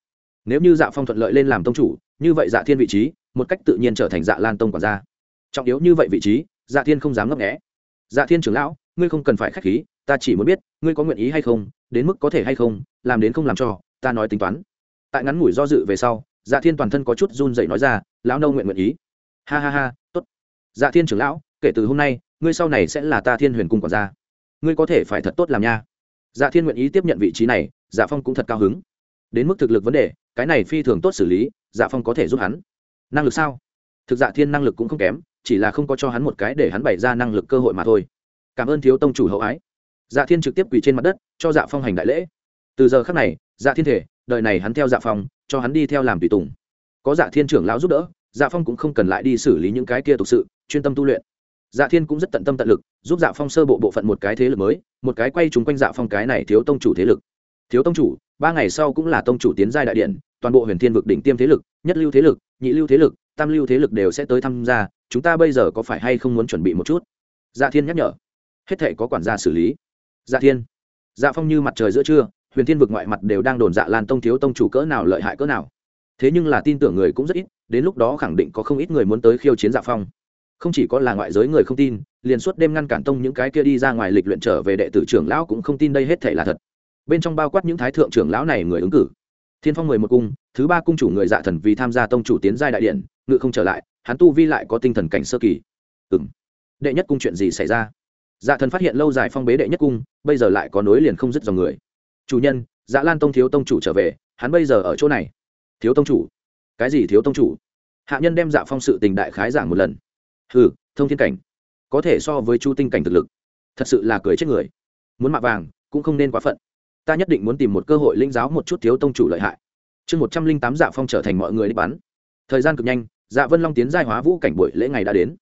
Nếu như dạ phong thuận lợi lên làm tông chủ, như vậy dạ thiên vị trí, một cách tự nhiên trở thành dạ lan tông quản gia. Trọng yếu như vậy vị trí dạ thiên không dám ngấp nghẽ dạ thiên trưởng lão, ngươi không cần phải k h á c h khí, ta chỉ muốn biết, ngươi có nguyện ý hay không, đến mức có thể hay không, làm đến không làm cho, ta nói tính toán. Tại ngắn ngủi do dự về sau dạ thiên toàn thân có chút run dậy nói ra, lão nâu nguyện nguyện ý. Ha ha ha t ố t dạ thiên trưởng lão, kể từ hôm nay, ngươi sau này sẽ là ta thiên huyền cung quản gia ngươi có thể phải thật tốt làm nha. Dạ thiên nguyện ý tiếp nhận vị trí này dạ phong cũng thật cao hứng. Đến mức thực lực vấn đề, cái này phi thường tốt xử lý dạ phong có thể giúp hắn. Năng lực sao? Thực dạ thiên năng lực cũng không kém, chỉ là không có cho hắn một cái để hắn bày ra năng lực cơ hội mà thôi. Cảm ơn thiếu tông chủ hậu ái. Dạ thiên trực tiếp quỳ trên mặt đất, cho dạ phong hành đại lễ. Từ giờ khác này dạ thiên thể đợi này hắn theo dạ phong, cho hắn đi theo làm tùy tùng. Có dạ thiên trưởng lão giúp đỡ dạ phong cũng không cần lại đi xử lý những cái kia thực sự, chuyên tâm tu luyện dạ thiên cũng rất tận tâm tận lực, giúp dạ phong sơ bộ bộ phận một cái thế lực mới, một cái quay trúng quanh dạ phong cái này thiếu tông chủ thế lực. Thiếu tông chủ, ba ngày sau cũng là tông chủ tiến giai đại điện, toàn bộ huyền thiên vực đỉnh tiêm thế lực, nhất lưu thế lực, nhị lưu thế lực, tam lưu thế lực đều sẽ tới tham gia, chúng ta bây giờ có phải hay không muốn chuẩn bị một chút? Dạ thiên nhắc nhở. Hết thể có quản gia xử lý. Dạ thiên. Dạ phong như mặt trời giữa trưa, huyền thiên vực ngoại mặt đều đang đồn dạ lan tông thiếu tông chủ cỡ nào lợi hại cỡ nào. Thế nhưng là tin tưởng người cũng rất ít, đến lúc đó khẳng định có không ít người muốn tới khiêu chiến dạ phong không chỉ có là ngoại giới người không tin, liền suốt đêm ngăn cản tông những cái kia đi ra ngoài lịch luyện trở về đệ tử trưởng lão cũng không tin đây hết thể là thật. Bên trong bao quát những thái thượng trưởng lão này người ứng cử. Thiên phong mười một cung, thứ ba cung chủ người dạ thần vì tham gia tông chủ tiến giai đại điện, ngự không trở lại, hắn tu vi lại có tinh thần cảnh sơ kỳ. Ừ m đệ nhất cung chuyện gì xảy ra? Dạ thần phát hiện lâu dài phong bế đệ nhất cung, bây giờ lại có nối liền không dứt dòng người. Chủ nhân dạ lan tông thiếu tông chủ trở về, hắn bây giờ ở chỗ này. Thiếu tông chủ. Cái gì thiếu tông chủ? Hạ nhân đem dạ phong sự tình đại khái giảng một lần ừ thông thiên cảnh. Có thể so với chu tinh cảnh thực lực, thật sự là cười chết người. Muốn mạ vàng, cũng không nên quá phận. Ta nhất định muốn tìm một cơ hội lĩnh giáo một chút thiếu tông chủ lợi hại. Chương một trăm linh tám dạ phong trở thành mọi người đi bắn. Thời gian cực nhanh dạ vân long tiến giai hóa vũ cảnh buổi lễ ngày đã đến.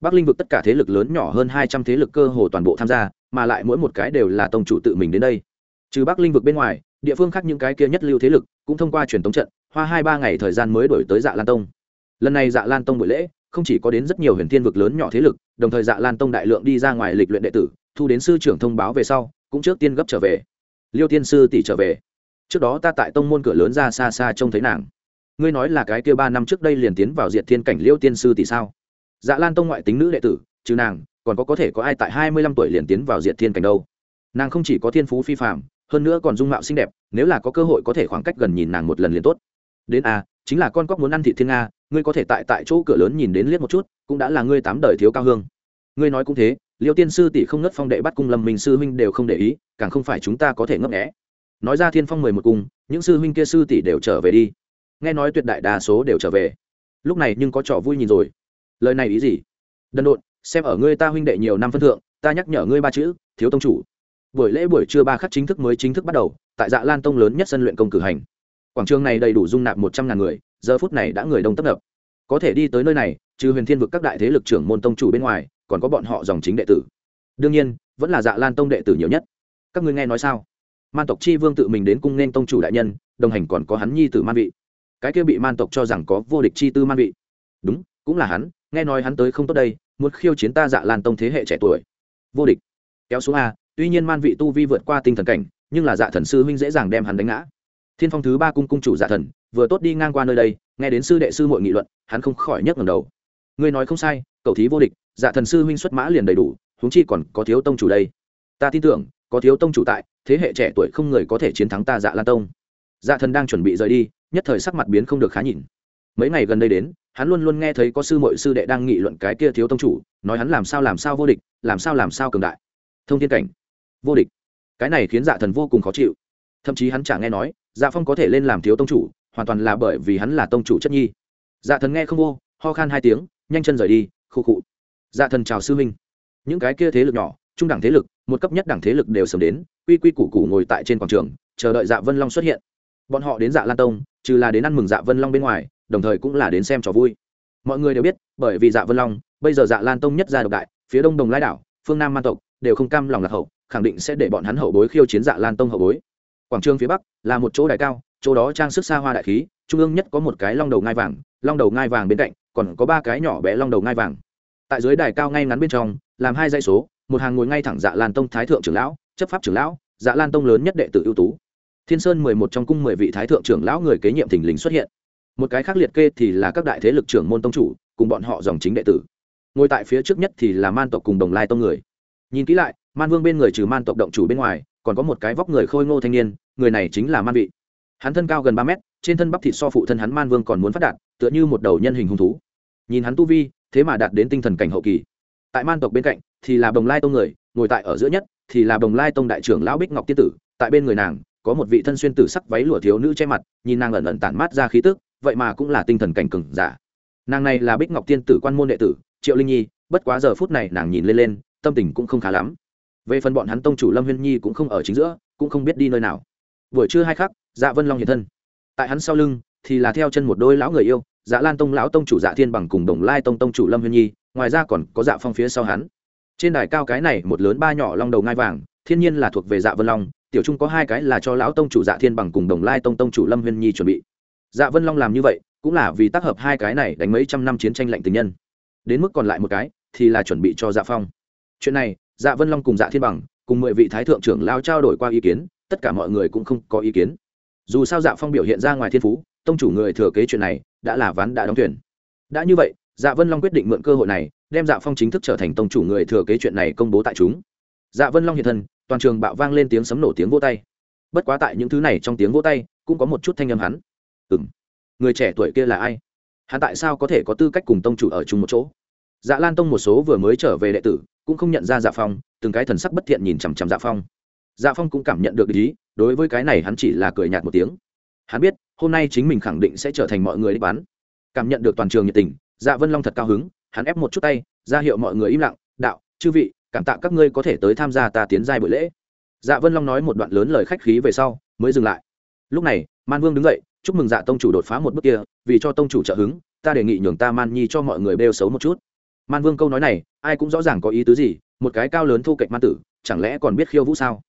Bắc linh vực tất cả thế lực lớn nhỏ hơn hai trăm thế lực cơ hồ toàn bộ tham gia, mà lại mỗi một cái đều là tông chủ tự mình đến đây. Trừ bắc linh vực bên ngoài, địa phương khác những cái kia nhất lưu thế lực cũng thông qua truyền thống trận, hoa hai ba ngày thời gian mới đổi tới dạ lan tông. Lần này dạ lan tông buổi lễ không chỉ có đến rất nhiều huyền thiên vực lớn nhỏ thế lực, đồng thời dạ lan tông đại lượng đi ra ngoài lịch luyện đệ tử, thu đến sư trưởng thông báo về sau, cũng trước tiên gấp trở về. Liêu tiên sư tỷ trở về. Trước đó ta tại tông môn cửa lớn ra xa xa trông thấy nàng. Ngươi nói là cái kia ba năm trước đây liền tiến vào diệt thiên cảnh liêu tiên sư tỷ sao? Dạ lan tông ngoại tính nữ đệ tử chứ nàng, còn có có thể có ai tại hai mươi lăm tuổi liền tiến vào diệt thiên cảnh đâu? Nàng không chỉ có thiên phú phi phạm hơn nữa còn dung mạo xinh đẹp, nếu là có cơ hội có thể khoảng cách gần nhìn nàng một lần liền tốt. Đến a chính là con cóc muốn ăn thị thiên nga, ngươi có thể tại tại chỗ cửa lớn nhìn đến liếc một chút, cũng đã là ngươi tám đời thiếu cao hương. Ngươi nói cũng thế, liêu tiên sư tỷ không ngất phong đệ bắt cung lâm minh sư huynh đều không để ý, càng không phải chúng ta có thể ngấp nghẽ nói ra thiên phong mười một cung, những sư huynh kia sư tỷ đều trở về đi. Nghe nói tuyệt đại đa số đều trở về. Lúc này nhưng có trò vui nhìn rồi. Lời này ý gì? Đần độn, xem ở ngươi ta huynh đệ nhiều năm phân thượng, ta nhắc nhở ngươi ba chữ, thiếu tông chủ. Buổi lễ buổi trưa ba khắc chính thức mới chính thức bắt đầu, tại dạ lan tông lớn nhất sân luyện công cử hành quảng trường này đầy đủ dung nạp một trăm ngàn người, giờ phút này đã người đông tấp nập. Có thể đi tới nơi này, trừ huyền thiên vực các đại thế lực trưởng môn tông chủ bên ngoài, còn có bọn họ dòng chính đệ tử. Đương nhiên, vẫn là dạ lan tông đệ tử nhiều nhất. Các ngươi nghe nói sao? Man tộc chi vương tự mình đến cung nên tông chủ đại nhân, đồng hành còn có hắn nhi tử man vị. Cái kia bị man tộc cho rằng có vô địch chi tư man vị. Đúng, cũng là hắn, nghe nói hắn tới không tốt đây, muốn khiêu chiến ta dạ lan tông thế hệ trẻ tuổi. Vô địch. Kéo xuống a, tuy nhiên man vị tu vi vượt qua tinh thần cảnh, nhưng là dạ thần sư huynh dễ dàng đem hắn đánh ngã thiên phong thứ ba cung cung chủ dạ thần, vừa tốt đi ngang qua nơi đây, nghe đến sư đệ sư mội nghị luận, hắn không khỏi nhấc ngầm đầu. Ngươi nói không sai, cậu thí vô địch dạ thần sư huynh xuất mã liền đầy đủ, huống chi còn có thiếu tông chủ đây. Ta tin tưởng, có thiếu tông chủ tại, thế hệ trẻ tuổi không người có thể chiến thắng ta dạ lan tông. Dạ thần đang chuẩn bị rời đi, nhất thời sắc mặt biến không được khá nhìn. Mấy ngày gần đây đến, hắn luôn luôn nghe thấy có sư mội sư đệ đang nghị luận cái kia thiếu tông chủ, nói hắn làm sao làm sao vô địch, làm sao làm sao cường đại. Thông thiên cảnh. Vô địch. Cái này khiến dạ thần vô cùng khó chịu. Thậm chí hắn chả nghe nói dạ phong có thể lên làm thiếu tông chủ, hoàn toàn là bởi vì hắn là tông chủ chất nhi. Dạ thần nghe không vô ho khan hai tiếng, nhanh chân rời đi khô khụ dạ thần chào sư huynh. Những cái kia thế lực nhỏ, trung đẳng thế lực, một cấp nhất đẳng thế lực đều sớm đến, quy quy củ củ ngồi tại trên quảng trường, chờ đợi dạ vân long xuất hiện. Bọn họ đến dạ lan tông, trừ là đến ăn mừng dạ vân long bên ngoài, đồng thời cũng là đến xem trò vui. Mọi người đều biết, bởi vì dạ vân long, bây giờ dạ lan tông nhất gia độc đại, phía đông đồng lai đảo, phương nam man tộc, đều không cam lòng lạc hậu, khẳng định sẽ để bọn hắn hậu bối khiêu chiến dạ lan tông hậu bối quảng trường phía bắc là một chỗ đại cao, chỗ đó trang sức xa hoa đại khí, trung ương nhất có một cái long đầu ngai vàng, long đầu ngai vàng bên cạnh còn có ba cái nhỏ bé long đầu ngai vàng. Tại dưới đài cao ngay ngắn bên trong, làm hai dãy số, một hàng ngồi ngay thẳng dạ lan tông thái thượng trưởng lão, chấp pháp trưởng lão dạ lan tông lớn nhất đệ tử ưu tú. Thiên sơn mười một trong cung mười vị thái thượng trưởng lão người kế nhiệm thình lình xuất hiện. Một cái khác liệt kê thì là các đại thế lực trưởng môn tông chủ, cùng bọn họ dòng chính đệ tử. Ngồi tại phía trước nhất thì là man tộc cùng đồng lai tông người. Nhìn kỹ lại man vương bên người trừ man tộc động chủ bên ngoài, còn có một cái vóc người khôi ngô thanh niên, người này chính là man vị. Hắn thân cao gần ba mét, trên thân bắp thịt so phụ thân hắn man vương còn muốn phát đạt, tựa như một đầu nhân hình hung thú. Nhìn hắn tu vi, thế mà đạt đến tinh thần cảnh hậu kỳ. Tại man tộc bên cạnh, thì là bồng lai tông người, ngồi tại ở giữa nhất, thì là bồng lai tông đại trưởng lão bích ngọc tiên tử. Tại bên người nàng, có một vị thân xuyên tử sắc váy lụa thiếu nữ che mặt, nhìn nàng ẩn ẩn tản mát ra khí tức, vậy mà cũng là tinh thần cảnh cừng giả. Nàng này là bích ngọc tiên tử quan môn đệ tử, triệu linh nhi, bất quá giờ phút này nàng nhìn lên lên, tâm tình cũng không khá lắm về phần bọn hắn tông chủ lâm huyên nhi cũng không ở chính giữa, cũng không biết đi nơi nào. Buổi trưa hai khắc dạ vân long hiện thân. Tại hắn sau lưng, thì là theo chân một đôi lão người yêu dạ lan tông lão tông chủ dạ thiên bằng cùng đồng lai tông tông chủ lâm huyên nhi, ngoài ra còn có dạ phong phía sau hắn. Trên đài cao cái này một lớn ba nhỏ long đầu ngai vàng, thiên nhiên là thuộc về dạ vân long, tiểu trung có hai cái là cho lão tông chủ dạ thiên bằng cùng đồng lai tông tông chủ lâm huyên nhi chuẩn bị. Dạ vân long làm như vậy, cũng là vì tác hợp hai cái này đánh mấy trăm năm chiến tranh lạnh tình nhân. Đến mức còn lại một cái, thì là chuẩn bị cho dạ phong. Chuyện này dạ vân long cùng dạ thiên bằng, cùng mười vị thái thượng trưởng lao trao đổi qua ý kiến, tất cả mọi người cũng không có ý kiến. Dù sao dạ phong biểu hiện ra ngoài thiên phú, tông chủ người thừa kế chuyện này, đã là ván đã đóng thuyền. Đã như vậy dạ vân long quyết định mượn cơ hội này, đem dạ phong chính thức trở thành tông chủ người thừa kế chuyện này công bố tại chúng. Dạ vân long hiện thân, toàn trường bạo vang lên tiếng sấm nổ tiếng vỗ tay. Bất quá tại những thứ này trong tiếng vỗ tay, cũng có một chút thanh âm hắn. Ừng người trẻ tuổi kia là ai? Hắn tại sao có thể có tư cách cùng tông chủ ở chung một chỗ? Dạ lan tông một số vừa mới trở về đệ tử cũng không nhận ra dạ phong, từng cái thần sắc bất thiện nhìn chằm chằm dạ phong. Dạ phong cũng cảm nhận được ý, đối với cái này hắn chỉ là cười nhạt một tiếng. Hắn biết, hôm nay chính mình khẳng định sẽ trở thành mọi người đi bán. Cảm nhận được toàn trường nhiệt tình dạ vân long thật cao hứng, hắn ép một chút tay, ra hiệu mọi người im lặng, đạo, chư vị, cảm tạ các ngươi có thể tới tham gia ta tiến giai buổi lễ. Dạ vân long nói một đoạn lớn lời khách khí về sau, mới dừng lại. Lúc này, man vương đứng dậy, chúc mừng dạ tông chủ đột phá một bước kia, vì cho tông chủ trợ hứng, ta đề nghị nhường ta man nhi cho mọi người bêu xấu một chút man vương câu nói này, ai cũng rõ ràng có ý tứ gì, một cái cao lớn thu kệch man tử, chẳng lẽ còn biết khiêu vũ sao?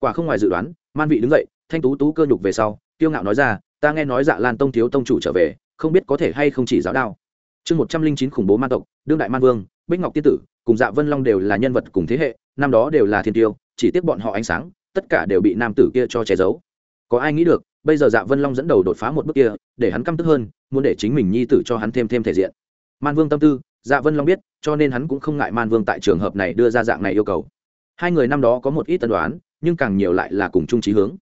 Quả không ngoài dự đoán, man vị đứng dậy, thanh tú tú cơ nhục về sau, kiêu ngạo nói ra, ta nghe nói dạ lan tông thiếu tông chủ trở về, không biết có thể hay không chỉ giáo đao. Chương một trăm linh chín khủng bố man tộc, đương đại man vương, bích ngọc tiên tử, cùng dạ vân long đều là nhân vật cùng thế hệ, năm đó đều là thiên tiêu, chỉ tiếc bọn họ ánh sáng, tất cả đều bị nam tử kia cho che giấu. Có ai nghĩ được, bây giờ dạ vân long dẫn đầu đột phá một bước kia, để hắn căm tức hơn, muốn để chính mình nhi tử cho hắn thêm thêm thể diện. Man vương tâm tư dạ vân long biết, cho nên hắn cũng không ngại man vương tại trường hợp này đưa ra dạng này yêu cầu. Hai người năm đó có một ít tân đoán, nhưng càng nhiều lại là cùng chung trí hướng.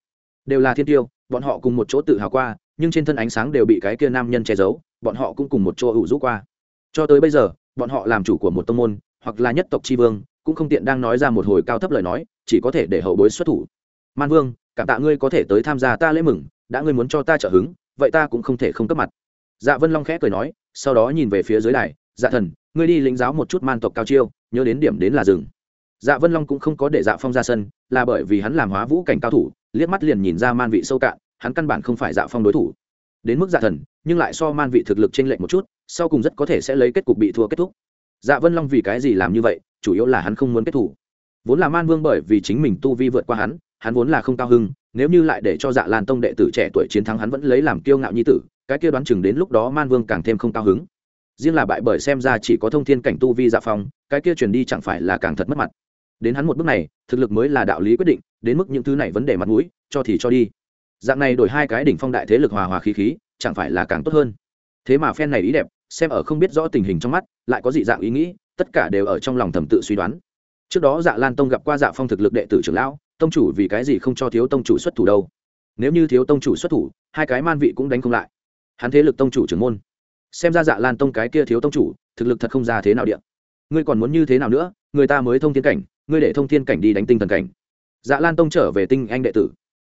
Đều là thiên tiêu, bọn họ cùng một chỗ tự hào qua, nhưng trên thân ánh sáng đều bị cái kia nam nhân che giấu, bọn họ cũng cùng một chỗ ủ rũ qua. Cho tới bây giờ, bọn họ làm chủ của một tông môn, hoặc là nhất tộc tri vương, cũng không tiện đang nói ra một hồi cao thấp lời nói, chỉ có thể để hậu bối xuất thủ. Man vương, cảm tạ ngươi có thể tới tham gia ta lễ mừng, đã ngươi muốn cho ta trợ hứng, vậy ta cũng không thể không cấp mặt. Dạ vân long khẽ cười nói, sau đó nhìn về phía dưới đài dạ thần, ngươi đi lĩnh giáo một chút man tộc cao chiêu, nhớ đến điểm đến là rừng dạ vân long cũng không có để dạ phong ra sân, là bởi vì hắn làm hóa vũ cảnh cao thủ, liếc mắt liền nhìn ra man vị sâu cạn, hắn căn bản không phải dạ phong đối thủ. Đến mức dạ thần, nhưng lại so man vị thực lực t r ê n lệch một chút, sau cùng rất có thể sẽ lấy kết cục bị thua kết thúc. Dạ vân long vì cái gì làm như vậy, chủ yếu là hắn không muốn kết thủ. Vốn là man vương bởi vì chính mình tu vi vượt qua hắn hắn vốn là không cao hưng, nếu như lại để cho dạ lan tông đệ tử trẻ tuổi chiến thắng hắn vẫn lấy làm kiêu ngạo nhi tử, cái kia đoán chừng đến lúc đó man vương càng thêm không cao hứng riêng là bại bởi xem ra chỉ có thông thiên cảnh tu vi dạ phong, cái kia truyền đi chẳng phải là càng thật mất mặt. Đến hắn một bước này, thực lực mới là đạo lý quyết định, đến mức những thứ này vấn đề mặt mũi, cho thì cho đi. Dạng này đổi hai cái đỉnh phong đại thế lực hòa hòa khí khí, chẳng phải là càng tốt hơn. Thế mà phen này ý đẹp, xem ở không biết rõ tình hình trong mắt, lại có dị dạng ý nghĩ, tất cả đều ở trong lòng thầm tự suy đoán. Trước đó dạ lan tông gặp qua dạ phong thực lực đệ tử trưởng lão, tông chủ vì cái gì không cho thiếu tông chủ xuất thủ đâu? Nếu như thiếu tông chủ xuất thủ, hai cái man vị cũng đánh không lại. Hắn thế lực tông chủ trưởng môn xem ra dạ lan tông cái kia thiếu tông chủ, thực lực thật không ra thế nào điện ngươi còn muốn như thế nào nữa, người ta mới thông thiên cảnh, ngươi để thông thiên cảnh đi đánh tinh thần cảnh. Dạ lan tông trở về tinh anh đệ tử.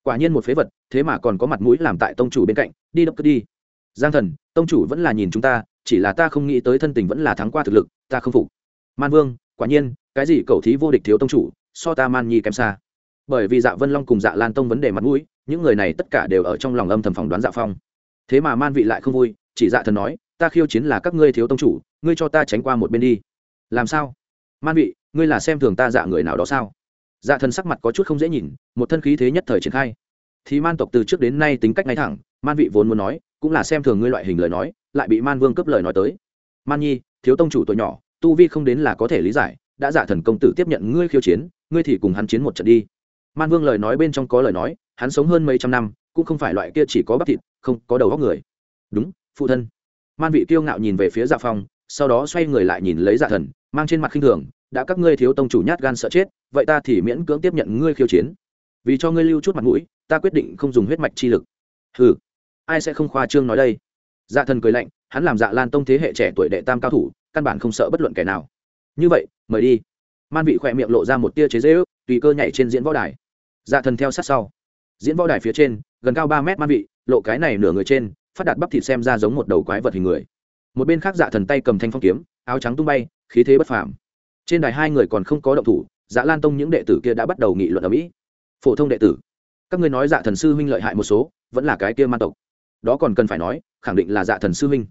Quả nhiên một phế vật, thế mà còn có mặt mũi làm tại tông chủ bên cạnh, đi đập cứ đi. Giang thần, tông chủ vẫn là nhìn chúng ta, chỉ là ta không nghĩ tới thân tình vẫn là thắng qua thực lực, ta không phục. Man vương, quả nhiên, cái gì cầu thí vô địch thiếu tông chủ, so ta man nhi kém xa. Bởi vì dạ vân long cùng dạ lan tông vấn đề mặt mũi, những người này tất cả đều ở trong lòng âm thầm phỏng đoán dạ phong. Thế mà man vị lại không vui, chỉ dạ thần nói ta khiêu chiến là các ngươi thiếu tông chủ, ngươi cho ta tránh qua một bên đi. Làm sao? Man vị, ngươi là xem thường ta dạ người nào đó sao? Dạ thần sắc mặt có chút không dễ nhìn, một thân khí thế nhất thời triển khai. Thì man tộc từ trước đến nay tính cách ngay thẳng, man vị vốn muốn nói, cũng là xem thường ngươi loại hình lời nói, lại bị man vương cướp lời nói tới. Man nhi, thiếu tông chủ tuổi nhỏ, tu vi không đến là có thể lý giải, đã dạ thần công tử tiếp nhận ngươi khiêu chiến, ngươi thì cùng hắn chiến một trận đi. Man vương lời nói bên trong có lời nói, hắn sống hơn mấy trăm năm, cũng không phải loại kia chỉ có bắp thịt, không có đầu góc người. Đúng, phụ thân man vị kiêu ngạo nhìn về phía dạ phong, sau đó xoay người lại nhìn lấy dạ thần, mang trên mặt khinh thường, đã các ngươi thiếu tông chủ nhát gan sợ chết, vậy ta thì miễn cưỡng tiếp nhận ngươi khiêu chiến. Vì cho ngươi lưu chút mặt mũi, ta quyết định không dùng huyết mạch chi lực. Ừ ai sẽ không khoa trương nói đây? Dạ thần cười lạnh, hắn làm dạ lan tông thế hệ trẻ tuổi đệ tam cao thủ, căn bản không sợ bất luận kẻ nào. Như vậy, mời đi. Man vị khỏe miệng lộ ra một tia chế dễ ước tùy cơ nhảy trên diễn võ đài. Dạ thần theo sát sau. Diễn võ đài phía trên, gần cao ba mét man vị, lộ cái này nửa người trên phát đạt bắp thịt xem ra giống một đầu quái vật hình người. Một bên khác dạ thần tay cầm thanh phong kiếm, áo trắng tung bay, khí thế bất phàm. Trên đài hai người còn không có động thủ dạ lan tông những đệ tử kia đã bắt đầu nghị luận ở mỹ. Phổ thông đệ tử, các ngươi nói dạ thần sư huynh lợi hại một số, vẫn là cái kia man tộc. Đó còn cần phải nói, khẳng định là dạ thần sư huynh.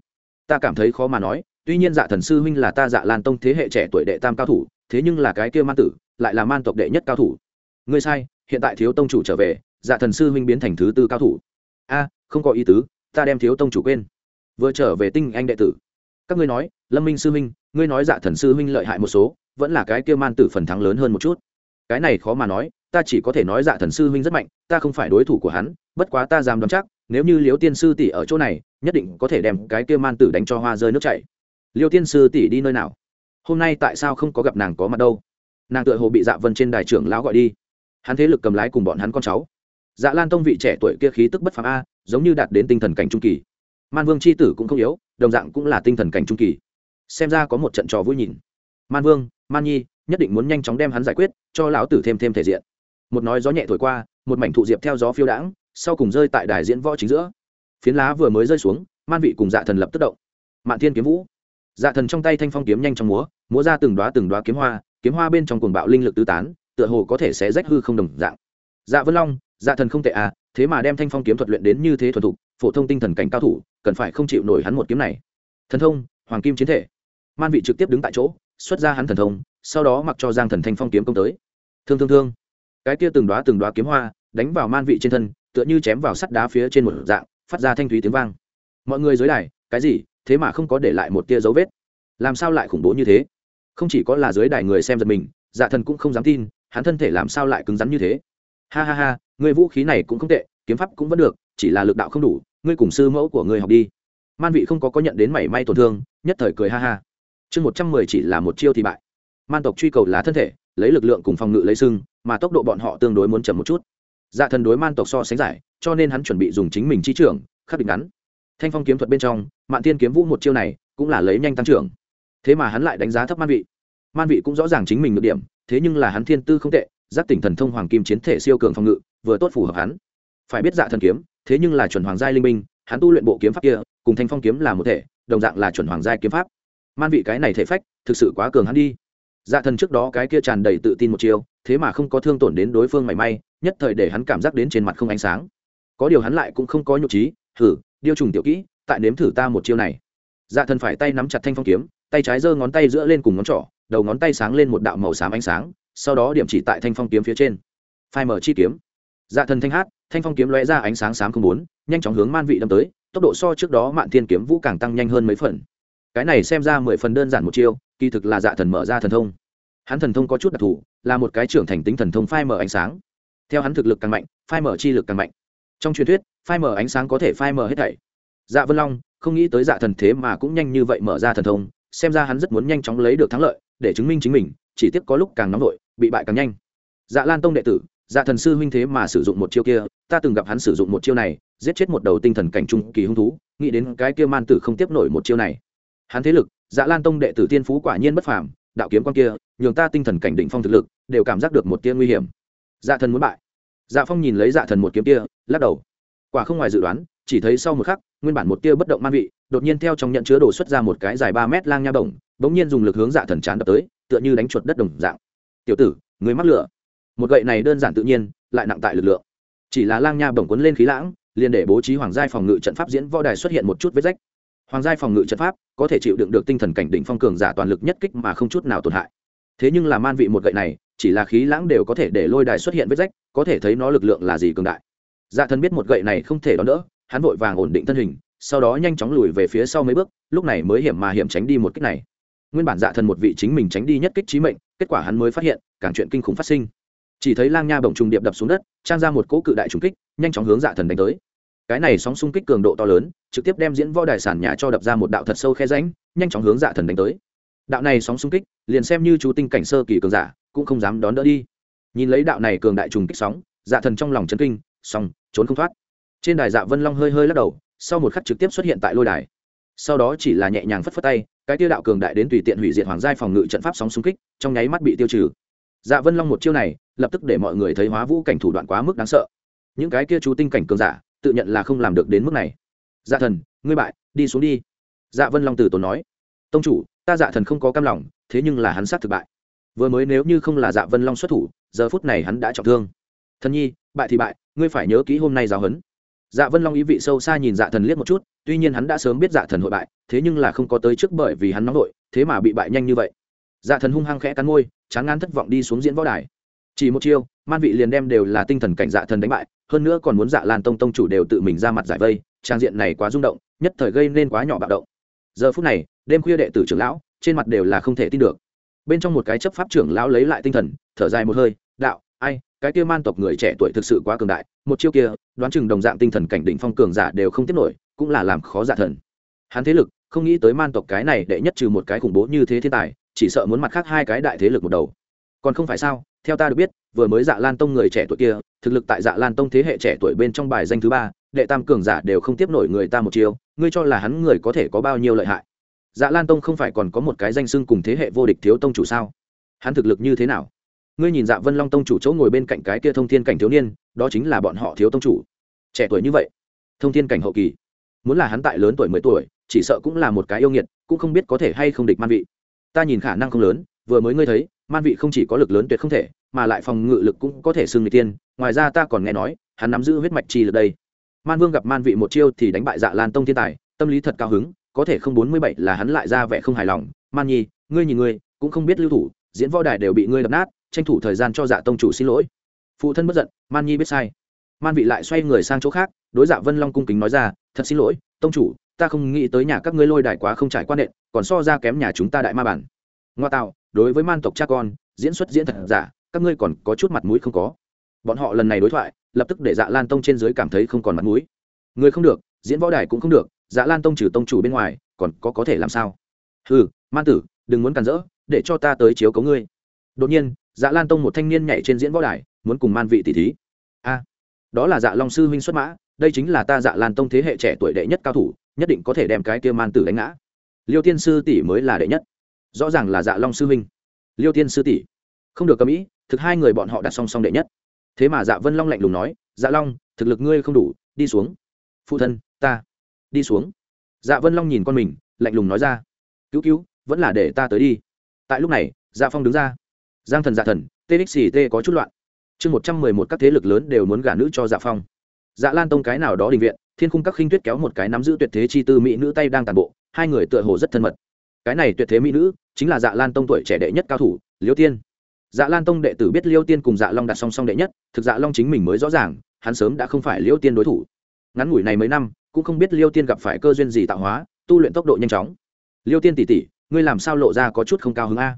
Ta cảm thấy khó mà nói, tuy nhiên dạ thần sư huynh là ta dạ lan tông thế hệ trẻ tuổi đệ tam cao thủ, thế nhưng là cái kia man tử, lại là man tộc đệ nhất cao thủ. Ngươi sai, hiện tại thiếu tông chủ trở về dạ thần sư huynh biến thành thứ tư cao thủ. A, không có ý tứ ta đem thiếu tông chủ quên. Vừa trở về tinh anh đệ tử. Các ngươi nói, lâm minh sư huynh, ngươi nói dạ thần sư huynh lợi hại một số, vẫn là cái kia man tử phần thắng lớn hơn một chút. Cái này khó mà nói, ta chỉ có thể nói dạ thần sư huynh rất mạnh, ta không phải đối thủ của hắn, bất quá ta dám đoán chắc, nếu như liêu tiên sư tỷ ở chỗ này, nhất định có thể đem cái kia man tử đánh cho hoa rơi nước chảy. Liêu tiên sư tỷ đi nơi nào? Hôm nay tại sao không có gặp nàng có mặt đâu? Nàng tựa hồ bị dạ vân trên đài trưởng lão gọi đi. Hắn thế lực cầm lái cùng bọn hắn con cháu. Dạ lan tông vị trẻ tuổi kia khí tức bất phàm a giống như đạt đến tinh thần cảnh trung kỳ. Man vương c h i tử cũng không yếu, đồng dạng cũng là tinh thần cảnh trung kỳ. Xem ra có một trận trò vui nhìn. Man vương, man nhi, nhất định muốn nhanh chóng đem hắn giải quyết, cho lão tử thêm thêm thể diện. Một nói gió nhẹ thổi qua, một mảnh thụ diệp theo gió phiêu đãng, sau cùng rơi tại đài diễn võ chính giữa. Phiến lá vừa mới rơi xuống, man vị cùng dạ thần lập tức động. Mạn thiên kiếm vũ. Dạ thần trong tay thanh phong kiếm nhanh trong múa múa ra từng đoá từng đoá kiếm hoa kiếm hoa bên trong cuồng bạo linh lực tứ tán, tựa hồ có thể sẽ rách hư không đồng dạng. Dạ vân long dạ thần không tệ à thế mà đem thanh phong kiếm thuật luyện đến như thế thuần thục, phổ thông tinh thần cảnh cao thủ, cần phải không chịu nổi hắn một kiếm này. Thần thông, hoàng kim chiến thể. Man vị trực tiếp đứng tại chỗ, xuất ra hắn thần thông, sau đó mặc cho giang thần thanh phong kiếm công tới. Thương thương thương. Cái kia từng đoá từng đoá kiếm hoa, đánh vào man vị trên thân, tựa như chém vào sắt đá phía trên một dạng, phát ra thanh thúy tiếng vang. Mọi người dưới đài, cái gì? Thế mà không có để lại một tia dấu vết. Làm sao lại khủng bố như thế? Không chỉ có là dưới đài người xem giật mình dạ thần cũng không dám tin, hắn thân thể làm sao lại cứng rắn như thế? Ha ha ha người vũ khí này cũng không tệ, kiếm pháp cũng vẫn được, chỉ là lực đạo không đủ, ngươi cùng sư mẫu của ngươi học đi. Man vị không có có nhận đến mảy may tổn thương, nhất thời cười ha ha. Chương một trăm mười chỉ là một chiêu thì bại. Man tộc truy cầu là thân thể, lấy lực lượng cùng phòng ngự lấy sưng, mà tốc độ bọn họ tương đối muốn chậm một chút. Dạ thần đối man tộc so sánh giải, cho nên hắn chuẩn bị dùng chính mình chi trưởng, khắc định ngắn. Thanh phong kiếm thuật bên trong, mạn tiên kiếm vũ một chiêu này, cũng là lấy nhanh tăng trưởng. Thế mà hắn lại đánh giá thấp man vị. Man vị cũng rõ ràng chính mình được điểm, thế nhưng là hắn thiên tư không tệ giác tỉnh thần thông hoàng kim chiến thể siêu cường phòng ngự, vừa tốt phù hợp hắn. Phải biết dạ thần kiếm, thế nhưng là chuẩn hoàng giai linh minh hắn tu luyện bộ kiếm pháp kia, cùng thanh phong kiếm là một thể, đồng dạng là chuẩn hoàng giai kiếm pháp. Man vị cái này thể phách, thực sự quá cường hắn đi. Dạ thần trước đó cái kia tràn đầy tự tin một chiêu, thế mà không có thương tổn đến đối phương mảy may, nhất thời để hắn cảm giác đến trên mặt không ánh sáng. Có điều hắn lại cũng không có nhục trí thử điêu trùng tiểu kỹ, tại nếm thử ta một chiêu này. Dạ thần phải tay nắm chặt thanh phong kiếm, tay trái giơ ngón tay giữa lên cùng ngón trỏ, đầu ngón tay sáng lên một đạo màu xám ánh sáng sau đó điểm chỉ tại thanh phong kiếm phía trên. Phai mở chi kiếm. Dạ thần thanh hát, thanh phong kiếm lóe ra ánh sáng sáng không bốn, nhanh chóng hướng man vị đâm tới, tốc độ so trước đó mạn thiên kiếm vũ càng tăng nhanh hơn mấy phần. Cái này xem ra mười phần đơn giản một chiêu, kỳ thực là dạ thần mở ra thần thông. Hắn thần thông có chút đặc thù, là một cái trưởng thành tính thần thông phai mở ánh sáng. Theo hắn thực lực càng mạnh, phai mở chi lực càng mạnh. Trong truyền thuyết, phai mở ánh sáng có thể phai mở hết thảy. Dạ vân long, không nghĩ tới dạ thần thế mà cũng nhanh như vậy mở ra thần thông, xem ra hắn rất muốn nhanh chóng lấy được thắng lợi, để chứng minh chính mình, chỉ tiếc có lúc càng nóng vội bị bại càng nhanh. Dạ lan tông đệ tử dạ thần sư huynh thế mà sử dụng một chiêu kia, ta từng gặp hắn sử dụng một chiêu này, giết chết một đầu tinh thần cảnh trung kỳ hung thú, nghĩ đến cái kia man tử không tiếp nổi một chiêu này. Hắn thế lực dạ lan tông đệ tử tiên phú quả nhiên bất phàm, đạo kiếm quan kia, nhường ta tinh thần cảnh đỉnh phong thực lực, đều cảm giác được một tia nguy hiểm. Dạ thần muốn bại. Dạ phong nhìn lấy dạ thần một kiếm kia, lắc đầu. Quả không ngoài dự đoán, chỉ thấy sau một khắc, nguyên bản một tia bất động man vị, đột nhiên theo trong nhận chứa đồ xuất ra một cái dài ba mét lang nha bổng bỗng nhiên dùng lực hướng dạ thần chán đập tới, tựa như đánh chuột đất đồng dạng tiểu tử người mắc lửa. Một gậy này đơn giản tự nhiên, lại nặng tại lực lượng. Chỉ là lang nha bổng quấn lên khí lãng, liền để bố trí hoàng giai phòng ngự trận pháp diễn võ đài xuất hiện một chút vết rách. Hoàng giai phòng ngự trận pháp có thể chịu đựng được tinh thần cảnh đỉnh phong cường giả toàn lực nhất kích mà không chút nào tổn hại. Thế nhưng là man vị một gậy này, chỉ là khí lãng đều có thể để lôi đài xuất hiện vết rách, có thể thấy nó lực lượng là gì cường đại. Dạ thần biết một gậy này không thể đón đỡ, hắn vội vàng ổn định thân hình, sau đó nhanh chóng lùi về phía sau mấy bước, lúc này mới hiểm mà hiểm tránh đi một kích này nguyên bản dạ thần một vị chính mình tránh đi nhất kích trí mệnh, kết quả hắn mới phát hiện, càng chuyện kinh khủng phát sinh. Chỉ thấy lang nha bổng trùng điệp đập xuống đất, trang ra một cỗ cự đại trùng kích, nhanh chóng hướng dạ thần đánh tới. Cái này sóng xung kích cường độ to lớn, trực tiếp đem diễn võ đài sản nhà cho đập ra một đạo thật sâu khe ránh nhanh chóng hướng dạ thần đánh tới. Đạo này sóng xung kích, liền xem như chú tinh cảnh sơ kỳ cường giả, cũng không dám đón đỡ đi. Nhìn lấy đạo này cường đại trùng kích sóng dạ thần trong lòng chấn kinh, xong, trốn không thoát. Trên đài dạ vân long hơi hơi lắc đầu, sau một khắc trực tiếp xuất hiện tại lôi đài. Sau đó chỉ là nhẹ nhàng phất phất tay cái tiêu đạo cường đại đến tùy tiện hủy diệt hoàng giai phòng ngự trận pháp sóng xung kích, trong nháy mắt bị tiêu trừ. Dạ vân long một chiêu này, lập tức để mọi người thấy hóa vũ cảnh thủ đoạn quá mức đáng sợ. Những cái kia chú tinh cảnh cường giả, tự nhận là không làm được đến mức này. Dạ thần, ngươi bại, đi xuống đi. Dạ vân long từ tốn nói. Tông chủ, ta dạ thần không có cam lòng, thế nhưng là hắn sát thực bại. Vừa mới nếu như không là dạ vân long xuất thủ, giờ phút này hắn đã trọng thương. Thần nhi, bại thì bại, ngươi phải nhớ kỹ hôm nay giáo huấn dạ vân long ý vị sâu xa nhìn dạ thần liếc một chút, tuy nhiên hắn đã sớm biết dạ thần hội bại, thế nhưng là không có tới trước bởi vì hắn nóng nội, thế mà bị bại nhanh như vậy. Dạ thần hung hăng khẽ cắn môi, chán ngán thất vọng đi xuống diễn võ đài. Chỉ một chiêu, man vị liền đem đều là tinh thần cảnh dạ thần đánh bại, hơn nữa còn muốn dạ lan tông tông chủ đều tự mình ra mặt giải vây, trang diện này quá rung động, nhất thời gây nên quá nhỏ bạo động. Giờ phút này, đêm khuya đệ tử trưởng lão, trên mặt đều là không thể tin được. Bên trong một cái chấp pháp trưởng lão lấy lại tinh thần, thở dài một hơi, đạo cái kia man tộc người trẻ tuổi thực sự quá cường đại, một chiêu kia, đoán chừng đồng dạng tinh thần cảnh đỉnh phong cường giả đều không tiếp nổi, cũng là làm khó giả thần. Hắn thế lực, không nghĩ tới man tộc cái này đệ nhất trừ một cái khủng bố như thế thiên tài, chỉ sợ muốn mặt khác hai cái đại thế lực một đầu. Còn không phải sao, theo ta được biết, vừa mới dạ lan tông người trẻ tuổi kia, thực lực tại dạ lan tông thế hệ trẻ tuổi bên trong bài danh thứ ba, đệ tam cường giả đều không tiếp nổi người ta một chiêu, ngươi cho là hắn người có thể có bao nhiêu lợi hại? Dạ lan tông không phải còn có một cái danh xưng cùng thế hệ vô địch thiếu tông chủ sao? Hắn thực lực như thế nào? Ngươi nhìn dạ vân long tông chủ chỗ ngồi bên cạnh cái kia thông thiên cảnh thiếu niên, đó chính là bọn họ thiếu tông chủ. Trẻ tuổi như vậy, thông thiên cảnh hậu kỳ, muốn là hắn tại lớn tuổi mười tuổi, chỉ sợ cũng là một cái yêu nghiệt, cũng không biết có thể hay không địch man vị. Ta nhìn khả năng không lớn, vừa mới ngươi thấy, man vị không chỉ có lực lớn tuyệt không thể, mà lại phòng ngự lực cũng có thể xưng người tiên, ngoài ra ta còn nghe nói, hắn nắm giữ huyết mạch chi lực đây. Man vương gặp man vị một chiêu thì đánh bại dạ lan tông thiên tài, tâm lý thật cao hứng, có thể không bốn mươi bảy là hắn lại ra vẻ không hài lòng. Man nhi, ngươi nhìn ngươi, cũng không biết lưu thủ, diễn võ đài đều bị ngươi đập nát tranh thủ thời gian cho dạ tông chủ xin lỗi. Phụ thân bất giận, man nhi biết sai. Man vị lại xoay người sang chỗ khác, đối dạ vân long cung kính nói ra, thật xin lỗi, tông chủ, ta không nghĩ tới nhà các ngươi lôi đài quá không trải quan nện, còn so ra kém nhà chúng ta đại ma bản. Ngoa tạo, đối với man tộc cha con, diễn xuất diễn thật giả, các ngươi còn có chút mặt mũi không có. Bọn họ lần này đối thoại, lập tức để dạ lan tông trên dưới cảm thấy không còn mặt mũi. Người không được, diễn võ đài cũng không được dạ lan tông trừ tông chủ bên ngoài, còn có có thể làm sao? Ừ man tử, đừng muốn cản rỡ, để cho ta tới chiếu cấu ngươi. Đột nhiên dạ lan tông một thanh niên nhảy trên diễn võ đài, muốn cùng man vị tỷ thí. A, đó là dạ long sư huynh xuất mã, đây chính là ta dạ lan tông thế hệ trẻ tuổi đệ nhất cao thủ, nhất định có thể đem cái kia man tử đánh ngã. Liêu tiên sư tỷ mới là đệ nhất. Rõ ràng là dạ long sư huynh. Liêu tiên sư tỷ, không được cầm ý, thực hai người bọn họ đặt song song đệ nhất. Thế mà dạ vân long lạnh lùng nói dạ long, thực lực ngươi không đủ, đi xuống. Phụ thân, ta, đi xuống. Dạ vân long nhìn con mình, lạnh lùng nói ra, cứu cứu, vẫn là để ta tới đi. Tại lúc này dạ phong đứng ra giang thần dạ thần txt có chút loạn. Chương một trăm mười một các thế lực lớn đều muốn gả nữ cho dạ phong. Dạ lan tông cái nào đó đình viện, thiên khung các khinh tuyết kéo một cái nắm giữ tuyệt thế chi tư mỹ nữ tay đang tàn bộ, hai người tựa hồ rất thân mật. Cái này tuyệt thế mỹ nữ chính là dạ lan tông tuổi trẻ đệ nhất cao thủ, liêu tiên. Dạ lan tông đệ tử biết liêu tiên cùng dạ long đặt song song đệ nhất, thực dạ long chính mình mới rõ ràng, hắn sớm đã không phải liêu tiên đối thủ. Ngắn ngủi này mấy năm, cũng không biết liêu tiên gặp phải cơ duyên gì tạo hóa, tu luyện tốc độ nhanh chóng. Liêu tiên tỉ tỉ ngươi làm sao lộ ra có chút không cao hứng a?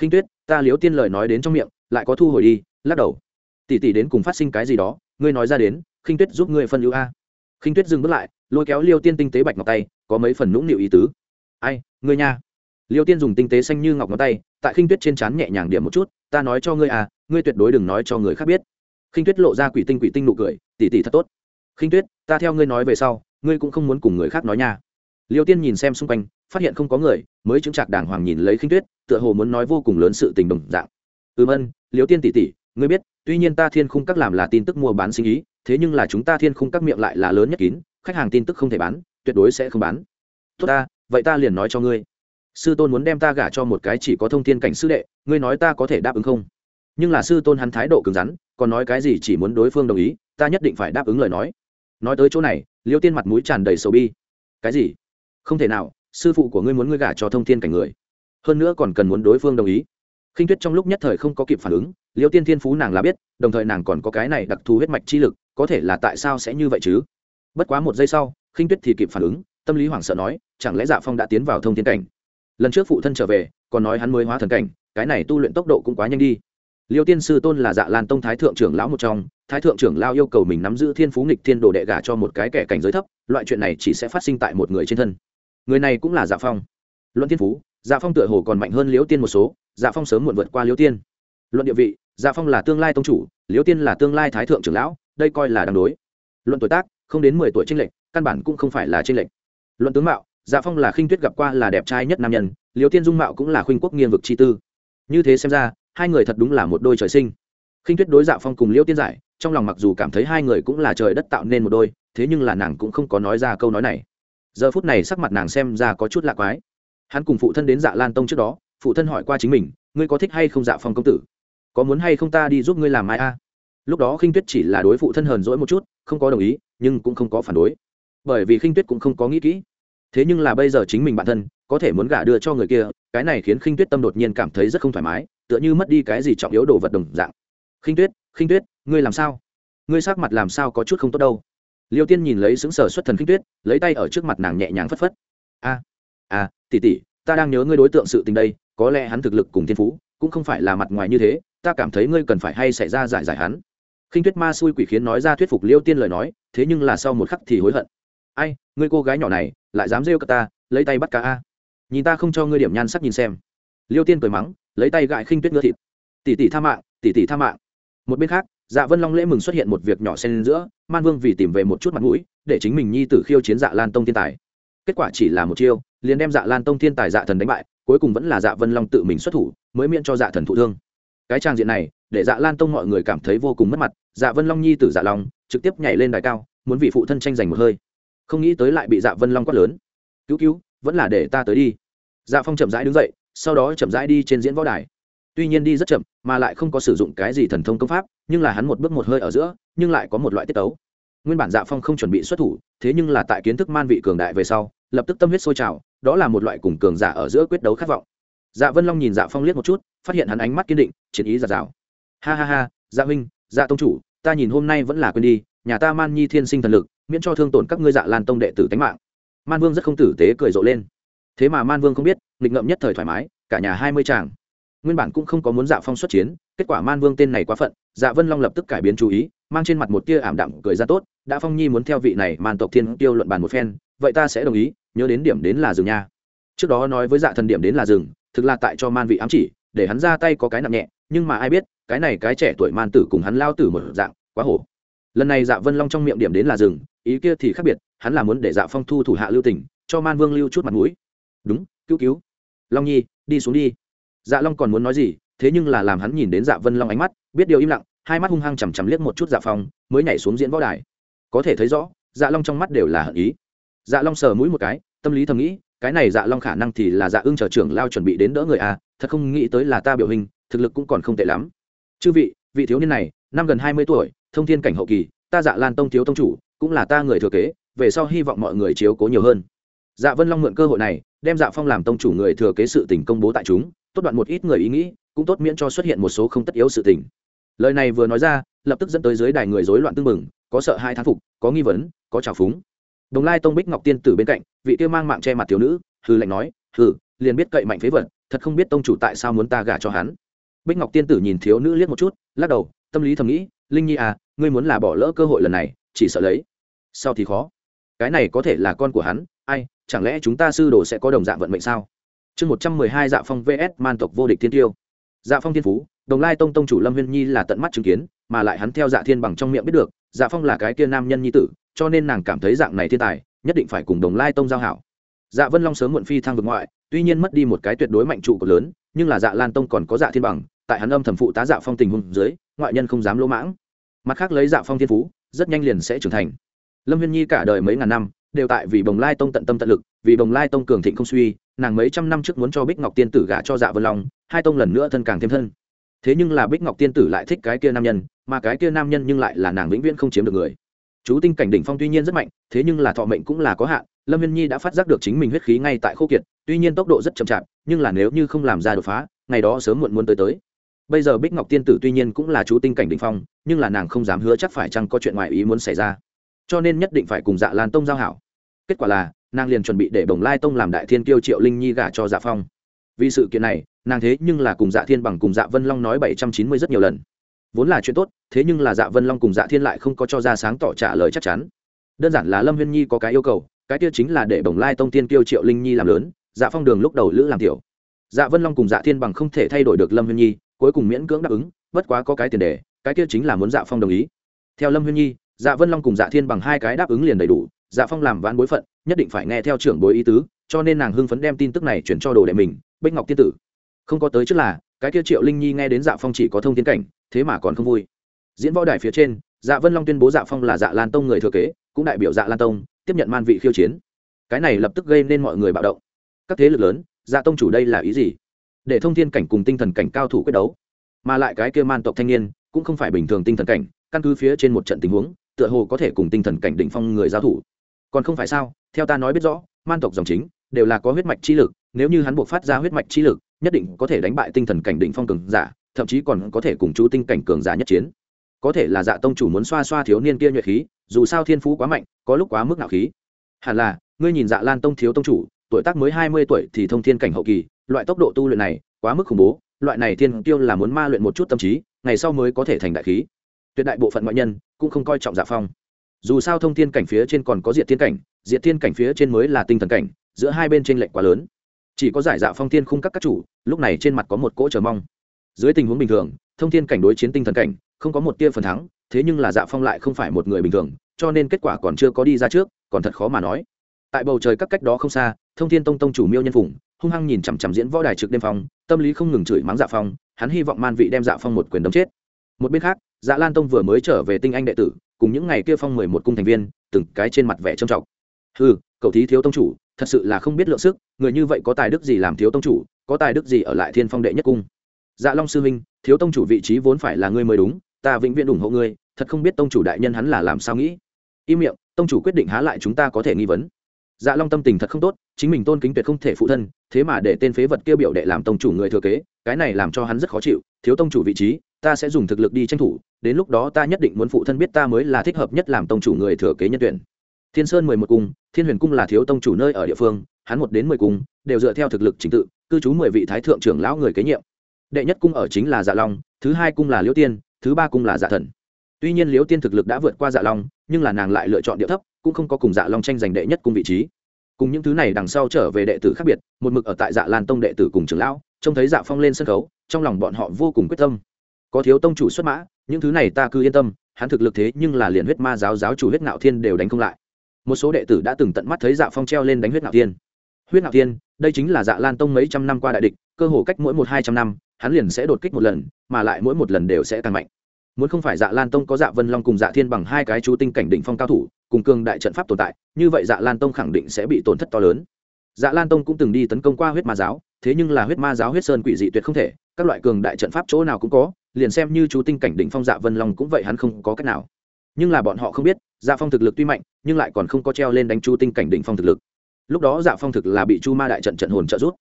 Khinh tuyết, ta liêu tiên lời nói đến trong miệng, lại có thu hồi đi, lắc đầu. Tỉ tỉ đến cùng phát sinh cái gì đó, ngươi nói ra đến, khinh tuyết giúp ngươi phân ưu a. Khinh tuyết dừng bước lại, lôi kéo liêu tiên tinh tế bạch ngọc tay, có mấy phần nũng nịu ý tứ. Ai, ngươi nha. Liêu tiên dùng tinh tế xanh như ngọc ngón tay, tại khinh tuyết trên trán nhẹ nhàng điểm một chút, ta nói cho ngươi à ngươi tuyệt đối đừng nói cho người khác biết. Khinh tuyết lộ ra quỷ tinh quỷ tinh nụ cười tỉ tỉ thật tốt. Khinh tuyết, ta theo ngươi nói về sau, ngươi cũng không muốn cùng người khác nói nha. Liêu tiên nhìn xem xung quanh, phát hiện không có người, mới chứng trạc đàng hoàng nhìn lấy khinh tuyết tựa hồ muốn nói vô cùng lớn sự tình đồng dạng. Ừm ân liêu tiên tỷ tỷ, ngươi biết, tuy nhiên ta thiên khung các làm là tin tức mua bán sinh ý, thế nhưng là chúng ta thiên khung các miệng lại là lớn nhất kín, khách hàng tin tức không thể bán, tuyệt đối sẽ không bán. Tốt ta, vậy ta liền nói cho ngươi. Sư tôn muốn đem ta gả cho một cái chỉ có thông thiên cảnh sư đệ, ngươi nói ta có thể đáp ứng không? Nhưng là sư tôn hắn thái độ cứng rắn, còn nói cái gì chỉ muốn đối phương đồng ý, ta nhất định phải đáp ứng lời nói. Nói tới chỗ này liêu tiên mặt mũi tràn đầy sầu bi. Cái gì? Không thể nào, sư phụ của ngươi muốn ngươi gả cho thông thiên cảnh người hơn nữa còn cần muốn đối phương đồng ý. Khinh tuyết trong lúc nhất thời không có kịp phản ứng, liêu tiên thiên phú nàng là biết, đồng thời nàng còn có cái này đặc thù huyết mạch chi lực, có thể là tại sao sẽ như vậy chứ? Bất quá một giây sau, khinh tuyết thì kịp phản ứng, tâm lý hoảng sợ nói, chẳng lẽ dạ phong đã tiến vào thông thiên cảnh? Lần trước phụ thân trở về, còn nói hắn mới hóa thần cảnh, cái này tu luyện tốc độ cũng quá nhanh đi. Liêu tiên sư tôn là dạ lan tông thái thượng trưởng lão một trong, thái thượng trưởng lao yêu cầu mình nắm giữ thiên phú nghịch thiên đồ đệ gả cho một cái kẻ cảnh giới thấp, loại chuyện này chỉ sẽ phát sinh tại một người trên thân. Người này cũng là dạ phong. Luận thiên phú dạ phong tựa hồ còn mạnh hơn liễu tiên một số dạ phong sớm muộn vượt qua liễu tiên. Luận địa vị dạ phong là tương lai tông chủ, liễu tiên là tương lai thái thượng trưởng lão, đây coi là đáng đối. Luận tuổi tác, không đến mười tuổi tranh lệch, căn bản cũng không phải là tranh lệch. Luận tướng mạo dạ phong là khinh tuyết gặp qua là đẹp trai nhất nam nhân, liễu tiên dung mạo cũng là khuynh quốc nghiên vực chi tư. Như thế xem ra, hai người thật đúng là một đôi trời sinh. Khinh tuyết đối dạ phong cùng liễu tiên giải, trong lòng mặc dù cảm thấy hai người cũng là trời đất tạo nên một đôi, thế nhưng là nàng cũng không có nói ra câu nói này. Giờ phút này sắc mặt nàng xem ra có chút lạ quái hắn cùng phụ thân đến dạ lan tông trước đó, phụ thân hỏi qua chính mình, ngươi có thích hay không dạ phong công tử? Có muốn hay không ta đi giúp ngươi làm mai a? Lúc đó khinh tuyết chỉ là đối phụ thân hờn dỗi một chút, không có đồng ý, nhưng cũng không có phản đối. Bởi vì khinh tuyết cũng không có nghĩ kỹ. Thế nhưng là bây giờ chính mình bản thân, có thể muốn gả đưa cho người kia, cái này khiến khinh tuyết tâm đột nhiên cảm thấy rất không thoải mái, tựa như mất đi cái gì trọng yếu đồ vật đồng dạng. Khinh tuyết khinh tuyết, ngươi làm sao? Ngươi sắc mặt làm sao có chút không tốt đâu? Liêu tiên nhìn lấy xứng sở xuất thần khinh tuyết, lấy tay ở trước mặt nàng nhẹ nhàng phất phất. A a à, tỉ tỉ ta đang nhớ ngươi đối tượng sự tình đây có lẽ hắn thực lực cùng thiên phú cũng không phải là mặt ngoài như thế ta cảm thấy ngươi cần phải hay xảy ra giải giải hắn. Khinh tuyết ma xui quỷ khiến nói ra thuyết phục liêu tiên lời nói thế nhưng là sau một khắc thì hối hận. Ai ngươi cô gái nhỏ này lại dám rêu cờ ta lấy tay bắt cá a. Nhìn ta không cho ngươi điểm nhan sắc nhìn xem. Liêu tiên cười mắng lấy tay gại khinh tuyết ngựa thịt. Tỷ tỷ tha mạng tỷ tỷ tha mạng. Một bên khác dạ vân long lễ mừng xuất hiện một việc nhỏ xen giữa man vương vì tìm về một chút mặt mũi để chính mình nhi tử khiêu chiến dạ lan tông thiên tài kết quả chỉ là một chiêu, liền đem dạ lan tông thiên tài dạ thần đánh bại, cuối cùng vẫn là dạ vân long tự mình xuất thủ, mới miễn cho dạ thần thụ thương. Cái trang diện này, để dạ lan tông mọi người cảm thấy vô cùng mất mặt dạ vân long nhi tử dạ long, trực tiếp nhảy lên đài cao, muốn vị phụ thân tranh giành một hơi. Không nghĩ tới lại bị dạ vân long quát lớn. Cứu cứu, vẫn là để ta tới đi. Dạ phong chậm rãi đứng dậy, sau đó chậm rãi đi trên diễn võ đài. Tuy nhiên đi rất chậm, mà lại không có sử dụng cái gì thần thông công pháp, nhưng là hắn một bước một hơi ở giữa, nhưng lại có một loại tiết tấu. Nguyên bản dạ phong không chuẩn bị xuất thủ, thế nhưng là tại kiến thức man vị cường đại về sau lập tức tâm huyết sôi trào, đó là một loại cùng cường giả ở giữa quyết đấu khát vọng. Dạ vân long nhìn dạ phong liếc một chút, phát hiện hắn ánh mắt kiên định, chiến ý giạt rào. Ha ha ha dạ huynh dạ tông chủ, ta nhìn hôm nay vẫn là quên đi, nhà ta man nhi thiên sinh thần lực, miễn cho thương tổn các ngươi dạ lan tông đệ tử tánh mạng. Man vương rất không tử tế cười rộ lên. Thế mà man vương không biết, nghịch ngợm nhất thời thoải mái, cả nhà hai mươi chàng. Nguyên bản cũng không có muốn dạ phong xuất chiến, kết quả man vương tên này quá phận dạ vân long lập tức cải biến chú ý, mang trên mặt một tia ảm đạm, cười ra tốt, đã phong nhi muốn theo vị này man tộc thiên tiêu luận bàn một phen vậy ta sẽ đồng ý, nhớ đến điểm đến là rừng nha. Trước đó nói với dạ thần điểm đến là rừng, thực là tại cho man vị ám chỉ, để hắn ra tay có cái nặng nhẹ, nhưng mà ai biết, cái này cái trẻ tuổi man tử cùng hắn lao tử một dạng, quá hổ. Lần này dạ vân long trong miệng điểm đến là rừng, ý kia thì khác biệt, hắn là muốn để dạ phong thu thủ hạ lưu tỉnh cho man vương lưu chút mặt mũi. Đúng, cứu cứu. Long nhi, đi xuống đi. Dạ long còn muốn nói gì, thế nhưng là làm hắn nhìn đến dạ vân long ánh mắt, biết điều im lặng, hai mắt hung hăng chằm chằm liếc một chút dạ phong, mới nhảy xuống diễn võ đài. Có thể thấy rõ dạ long trong mắt đều là hận ý dạ long sờ mũi một cái, tâm lý thầm nghĩ, cái này dạ long khả năng thì là dạ ưng chờ trưởng lao chuẩn bị đến đỡ người a thật không nghĩ tới là ta biểu hình, thực lực cũng còn không tệ lắm. Chư vị vị thiếu niên này, năm gần hai mươi tuổi, thông thiên cảnh hậu kỳ, ta dạ lan tông thiếu tông chủ, cũng là ta người thừa kế, về sau hy vọng mọi người chiếu cố nhiều hơn. Dạ vân long mượn cơ hội này, đem dạ phong làm tông chủ người thừa kế sự tình công bố tại chúng, tốt đoạn một ít người ý nghĩ, cũng tốt miễn cho xuất hiện một số không tất yếu sự tình. Lời này vừa nói ra, lập tức dẫn tới dưới đài người rối loạn tưng bừng, có sợ hai thán phục, có nghi vấn, có trào phúng đồng lai tông bích ngọc tiên tử bên cạnh, vị kia mang mạng che mặt thiếu nữ hư lệnh nói, hừ, liền biết cậy mạnh phế vật, thật không biết tông chủ tại sao muốn ta gả cho hắn. Bích ngọc tiên tử nhìn thiếu nữ liếc một chút, lắc đầu, tâm lý thầm nghĩ, linh nhi à ngươi muốn là bỏ lỡ cơ hội lần này, chỉ sợ lấy. Sau thì khó? Cái này có thể là con của hắn, ai, chẳng lẽ chúng ta sư đồ sẽ có đồng dạng vận mệnh sao? Chương một trăm mười hai dạ phong vs man tộc vô địch thiên tiêu. Dạ phong thiên phú, đồng lai tông tông chủ lâm huyên nhi là tận mắt chứng kiến, mà lại hắn theo dạ thiên bằng trong miệng biết được dạ phong là cái kia nam nhân nhi tử cho nên nàng cảm thấy dạng này thiên tài, nhất định phải cùng đồng lai tông giao hảo. Dạ vân long sớm muộn phi thăng vực ngoại, tuy nhiên mất đi một cái tuyệt đối mạnh trụ của lớn, nhưng là dạ lan tông còn có dạ thiên bằng, tại hắn âm thầm phụ tá dạ phong tình hùng dưới, ngoại nhân không dám lỗ mãng. Mặt khác lấy dạ phong thiên phú, rất nhanh liền sẽ trưởng thành. Lâm huyên nhi cả đời mấy ngàn năm, đều tại vì bồng lai tông tận tâm tận lực, vì bồng lai tông cường thịnh không suy, nàng mấy trăm năm trước muốn cho bích ngọc tiên tử gả cho dạ vân long, hai tông lần nữa thân càng thêm thân. Thế nhưng là bích ngọc tiên tử lại thích cái kia nam nhân, mà cái kia nam nhân nhưng lại là nàng vĩnh viễn không chiếm được người chú tinh cảnh đỉnh phong tuy nhiên rất mạnh, thế nhưng là thọ mệnh cũng là có hạn, lâm viên nhi đã phát giác được chính mình huyết khí ngay tại khô kiệt, tuy nhiên tốc độ rất chậm chạp, nhưng là nếu như không làm ra đột phá, ngày đó sớm muộn muốn tới tới. Bây giờ bích ngọc tiên tử tuy nhiên cũng là chú tinh cảnh đỉnh phong, nhưng là nàng không dám hứa chắc phải chăng có chuyện ngoài ý muốn xảy ra. Cho nên nhất định phải cùng dạ lan tông giao hảo. Kết quả là, nàng liền chuẩn bị để bồng lai tông làm đại thiên kiêu triệu linh nhi gả cho dạ phong. Vì sự kiện này, nàng thế nhưng là cùng dạ thiên bằng cùng dạ vân long nói bảy trăm chín mươi rất nhiều lần vốn là chuyện tốt, thế nhưng là dạ vân long cùng dạ thiên lại không có cho ra sáng tỏ trả lời chắc chắn. Đơn giản là lâm huyên nhi có cái yêu cầu, cái tiêu chính là để bồng lai tông tiên kiêu triệu linh nhi làm lớn dạ phong đường lúc đầu lữ làm tiểu. Dạ vân long cùng dạ thiên bằng không thể thay đổi được lâm huyên nhi, cuối cùng miễn cưỡng đáp ứng, bất quá có cái tiền đề, cái kia chính là muốn dạ phong đồng ý. Theo lâm huyên nhi dạ vân long cùng dạ thiên bằng hai cái đáp ứng liền đầy đủ dạ phong làm ván bối phận, nhất định phải nghe theo trưởng bối ý tứ, cho nên nàng hưng phấn đem tin tức này chuyển cho đồ đệ mình, bích ngọc tiên tử. Không có tới trước là, cái kia triệu linh nhi nghe đến dạ phong chỉ có thông tiến cảnh thế mà còn không vui. Diễn võ đài phía trên dạ vân long tuyên bố dạ phong là dạ lan tông người thừa kế, cũng đại biểu dạ lan tông, tiếp nhận man vị khiêu chiến. Cái này lập tức gây nên mọi người bạo động. Các thế lực lớn dạ tông chủ đây là ý gì? Để thông thiên cảnh cùng tinh thần cảnh cao thủ quyết đấu. Mà lại cái kia man tộc thanh niên, cũng không phải bình thường tinh thần cảnh, căn cứ phía trên một trận tình huống, tựa hồ có thể cùng tinh thần cảnh đỉnh phong người giao thủ. Còn không phải sao? Theo ta nói biết rõ, man tộc dòng chính, đều là có huyết mạch chi lực, nếu như hắn buộc phát ra huyết mạch chi lực, nhất định có thể đánh bại tinh thần cảnh đỉnh phong cường giả thậm chí còn có thể cùng chú tinh cảnh cường giả nhất chiến. Có thể là dạ tông chủ muốn xoa xoa thiếu niên kia nhuệ khí, dù sao thiên phú quá mạnh, có lúc quá mức nạo khí. Hẳn là, ngươi nhìn dạ lan tông thiếu tông chủ, tuổi tác mới hai mươi tuổi thì thông thiên cảnh hậu kỳ, loại tốc độ tu luyện này, quá mức khủng bố, loại này thiên tiêu là muốn ma luyện một chút tâm trí, ngày sau mới có thể thành đại khí. Tuyệt đại bộ phận ngoại nhân cũng không coi trọng dạ phong. Dù sao thông thiên cảnh phía trên còn có diệt thiên cảnh, diệt thiên cảnh phía trên mới là tinh thần cảnh, giữa hai bên trên lệch quá lớn. Chỉ có giải dạ phong thiên khung các các chủ, lúc này trên mặt có một cỗ chờ mong dưới tình huống bình thường, thông thiên cảnh đối chiến tinh thần cảnh, không có một tia phần thắng, thế nhưng là dạ phong lại không phải một người bình thường, cho nên kết quả còn chưa có đi ra trước, còn thật khó mà nói. Tại bầu trời các cách đó không xa, thông thiên tông tông chủ miêu nhân phùng hung hăng nhìn chằm chằm diễn võ đài trực đêm phong, tâm lý không ngừng chửi mắng dạ phong, hắn hy vọng man vị đem dạ phong một quyền đấm chết. Một bên khác dạ lan tông vừa mới trở về tinh anh đệ tử, cùng những ngày kia phong mười một cung thành viên, từng cái trên mặt vẻ trầm trọng. Ừ cậu thí thiếu tông chủ, thật sự là không biết lượng sức, người như vậy có tài đức gì làm thiếu tông chủ, có tài đức gì ở lại thiên phong đệ nhất cung? Dạ long sư huynh, thiếu tông chủ vị trí vốn phải là ngươi mới đúng, ta vĩnh viễn ủng hộ ngươi, thật không biết tông chủ đại nhân hắn là làm sao nghĩ. Im miệng, tông chủ quyết định há lại chúng ta có thể nghi vấn. Dạ long tâm tình thật không tốt, chính mình tôn kính tuyệt không thể phụ thân, thế mà để tên phế vật kia biểu đệ làm tông chủ người thừa kế, cái này làm cho hắn rất khó chịu. Thiếu tông chủ vị trí, ta sẽ dùng thực lực đi tranh thủ, đến lúc đó ta nhất định muốn phụ thân biết ta mới là thích hợp nhất làm tông chủ người thừa kế nhân tuyển. Thiên sơn mười một cung, thiên huyền cung là thiếu tông chủ nơi ở địa phương, hắn một đến mười cung, đều dựa theo thực lực trình tự, cư trú mười vị thái thượng trưởng lão người kế nhiệm đệ nhất cung ở chính là dạ long, thứ hai cung là liễu tiên, thứ ba cung là dạ thần. Tuy nhiên liễu tiên thực lực đã vượt qua dạ long, nhưng là nàng lại lựa chọn địa thấp, cũng không có cùng dạ long tranh giành đệ nhất cung vị trí. Cùng những thứ này đằng sau trở về đệ tử khác biệt, một mực ở tại dạ lan tông đệ tử cùng trưởng lão, trông thấy dạ phong lên sân khấu, trong lòng bọn họ vô cùng quyết tâm. Có thiếu tông chủ xuất mã, những thứ này ta cứ yên tâm, hắn thực lực thế nhưng là liền huyết ma giáo giáo chủ huyết nạo thiên đều đánh không lại. Một số đệ tử đã từng tận mắt thấy dạ phong treo lên đánh huyết nạo thiên. Huyết nạo thiên, đây chính là dạ lan tông mấy trăm năm qua đại địch, cơ hồ cách mỗi một hai trăm năm hắn liền sẽ đột kích một lần, mà lại mỗi một lần đều sẽ tăng mạnh. Muốn không phải dạ lan tông có dạ vân long cùng dạ thiên bằng hai cái chú tinh cảnh đỉnh phong cao thủ, cùng cường đại trận pháp tồn tại, như vậy dạ lan tông khẳng định sẽ bị tổn thất to lớn. Dạ lan tông cũng từng đi tấn công qua huyết ma giáo, thế nhưng là huyết ma giáo huyết sơn quỷ dị tuyệt không thể, các loại cường đại trận pháp chỗ nào cũng có, liền xem như chú tinh cảnh đỉnh phong dạ vân long cũng vậy hắn không có cách nào. Nhưng là bọn họ không biết dạ phong thực lực tuy mạnh, nhưng lại còn không có treo lên đánh chú tinh cảnh đỉnh phong thực lực. Lúc đó dạ phong thực là bị chu ma đại trận trận hồn trợ giúp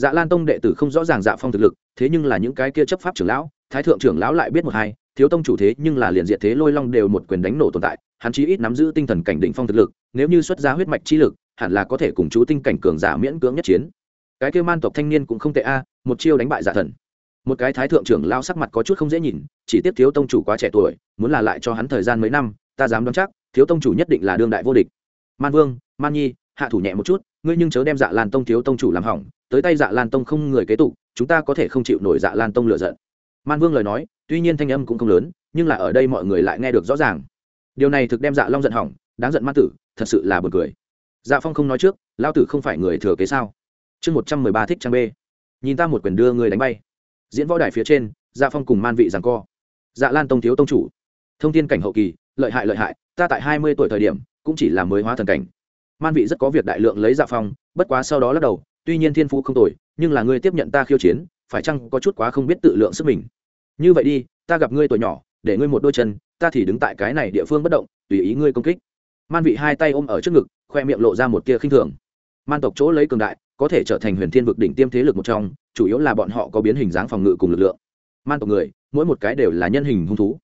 dạ lan tông đệ tử không rõ ràng dạ phong thực lực, thế nhưng là những cái kia chấp pháp trưởng lão, thái thượng trưởng lão lại biết một hai, thiếu tông chủ thế nhưng là liền diệt thế lôi long đều một quyền đánh nổ tồn tại, hắn chí ít nắm giữ tinh thần cảnh đỉnh phong thực lực, nếu như xuất ra huyết mạch chi lực, hẳn là có thể cùng chú tinh cảnh cường giả miễn cưỡng nhất chiến. Cái kêu man tộc thanh niên cũng không tệ a à, một chiêu đánh bại giả thần. Một cái thái thượng trưởng lao sắc mặt có chút không dễ nhìn, chỉ tiếp thiếu tông chủ quá trẻ tuổi, muốn là lại cho hắn thời gian mấy năm, ta dám đoán chắc, thiếu tông chủ nhất định là đương đại vô địch. Man vương, man nhi, hạ thủ nhẹ một chút ngươi nhưng chớ đem dạ lan tông thiếu tông chủ làm hỏng, tới tay dạ lan tông không người kế tục, chúng ta có thể không chịu nổi dạ lan tông lựa giận. Man vương lời nói, tuy nhiên thanh âm cũng không lớn, nhưng là ở đây mọi người lại nghe được rõ ràng. Điều này thực đem dạ long giận hỏng, đáng giận man tử, thật sự là buồn cười. Dạ phong không nói trước, lao tử không phải người thừa kế sao? Chương một trăm mười ba thích trang b. Nhìn ta một quyền đưa người đánh bay. Diễn võ đài phía trên dạ phong cùng man vị rằng co. Dạ lan tông thiếu tông chủ. Thông tin cảnh hậu kỳ, lợi hại lợi hại, ta tại hai mươi tuổi thời điểm, cũng chỉ là mới hóa thần cảnh man vị rất có việc đại lượng lấy dạ phong, bất quá sau đó lắc đầu, tuy nhiên thiên phú không tồi, nhưng là ngươi tiếp nhận ta khiêu chiến, phải chăng có chút quá không biết tự lượng sức mình. Như vậy đi, ta gặp ngươi tuổi nhỏ, để ngươi một đôi chân, ta thì đứng tại cái này địa phương bất động, tùy ý ngươi công kích. Man vị hai tay ôm ở trước ngực, khoe miệng lộ ra một tia khinh thường. Man tộc chỗ lấy cường đại, có thể trở thành huyền thiên vực đỉnh tiêm thế lực một trong, chủ yếu là bọn họ có biến hình dáng phòng ngự cùng lực lượng. Man tộc người, mỗi một cái đều là nhân hình hung thú.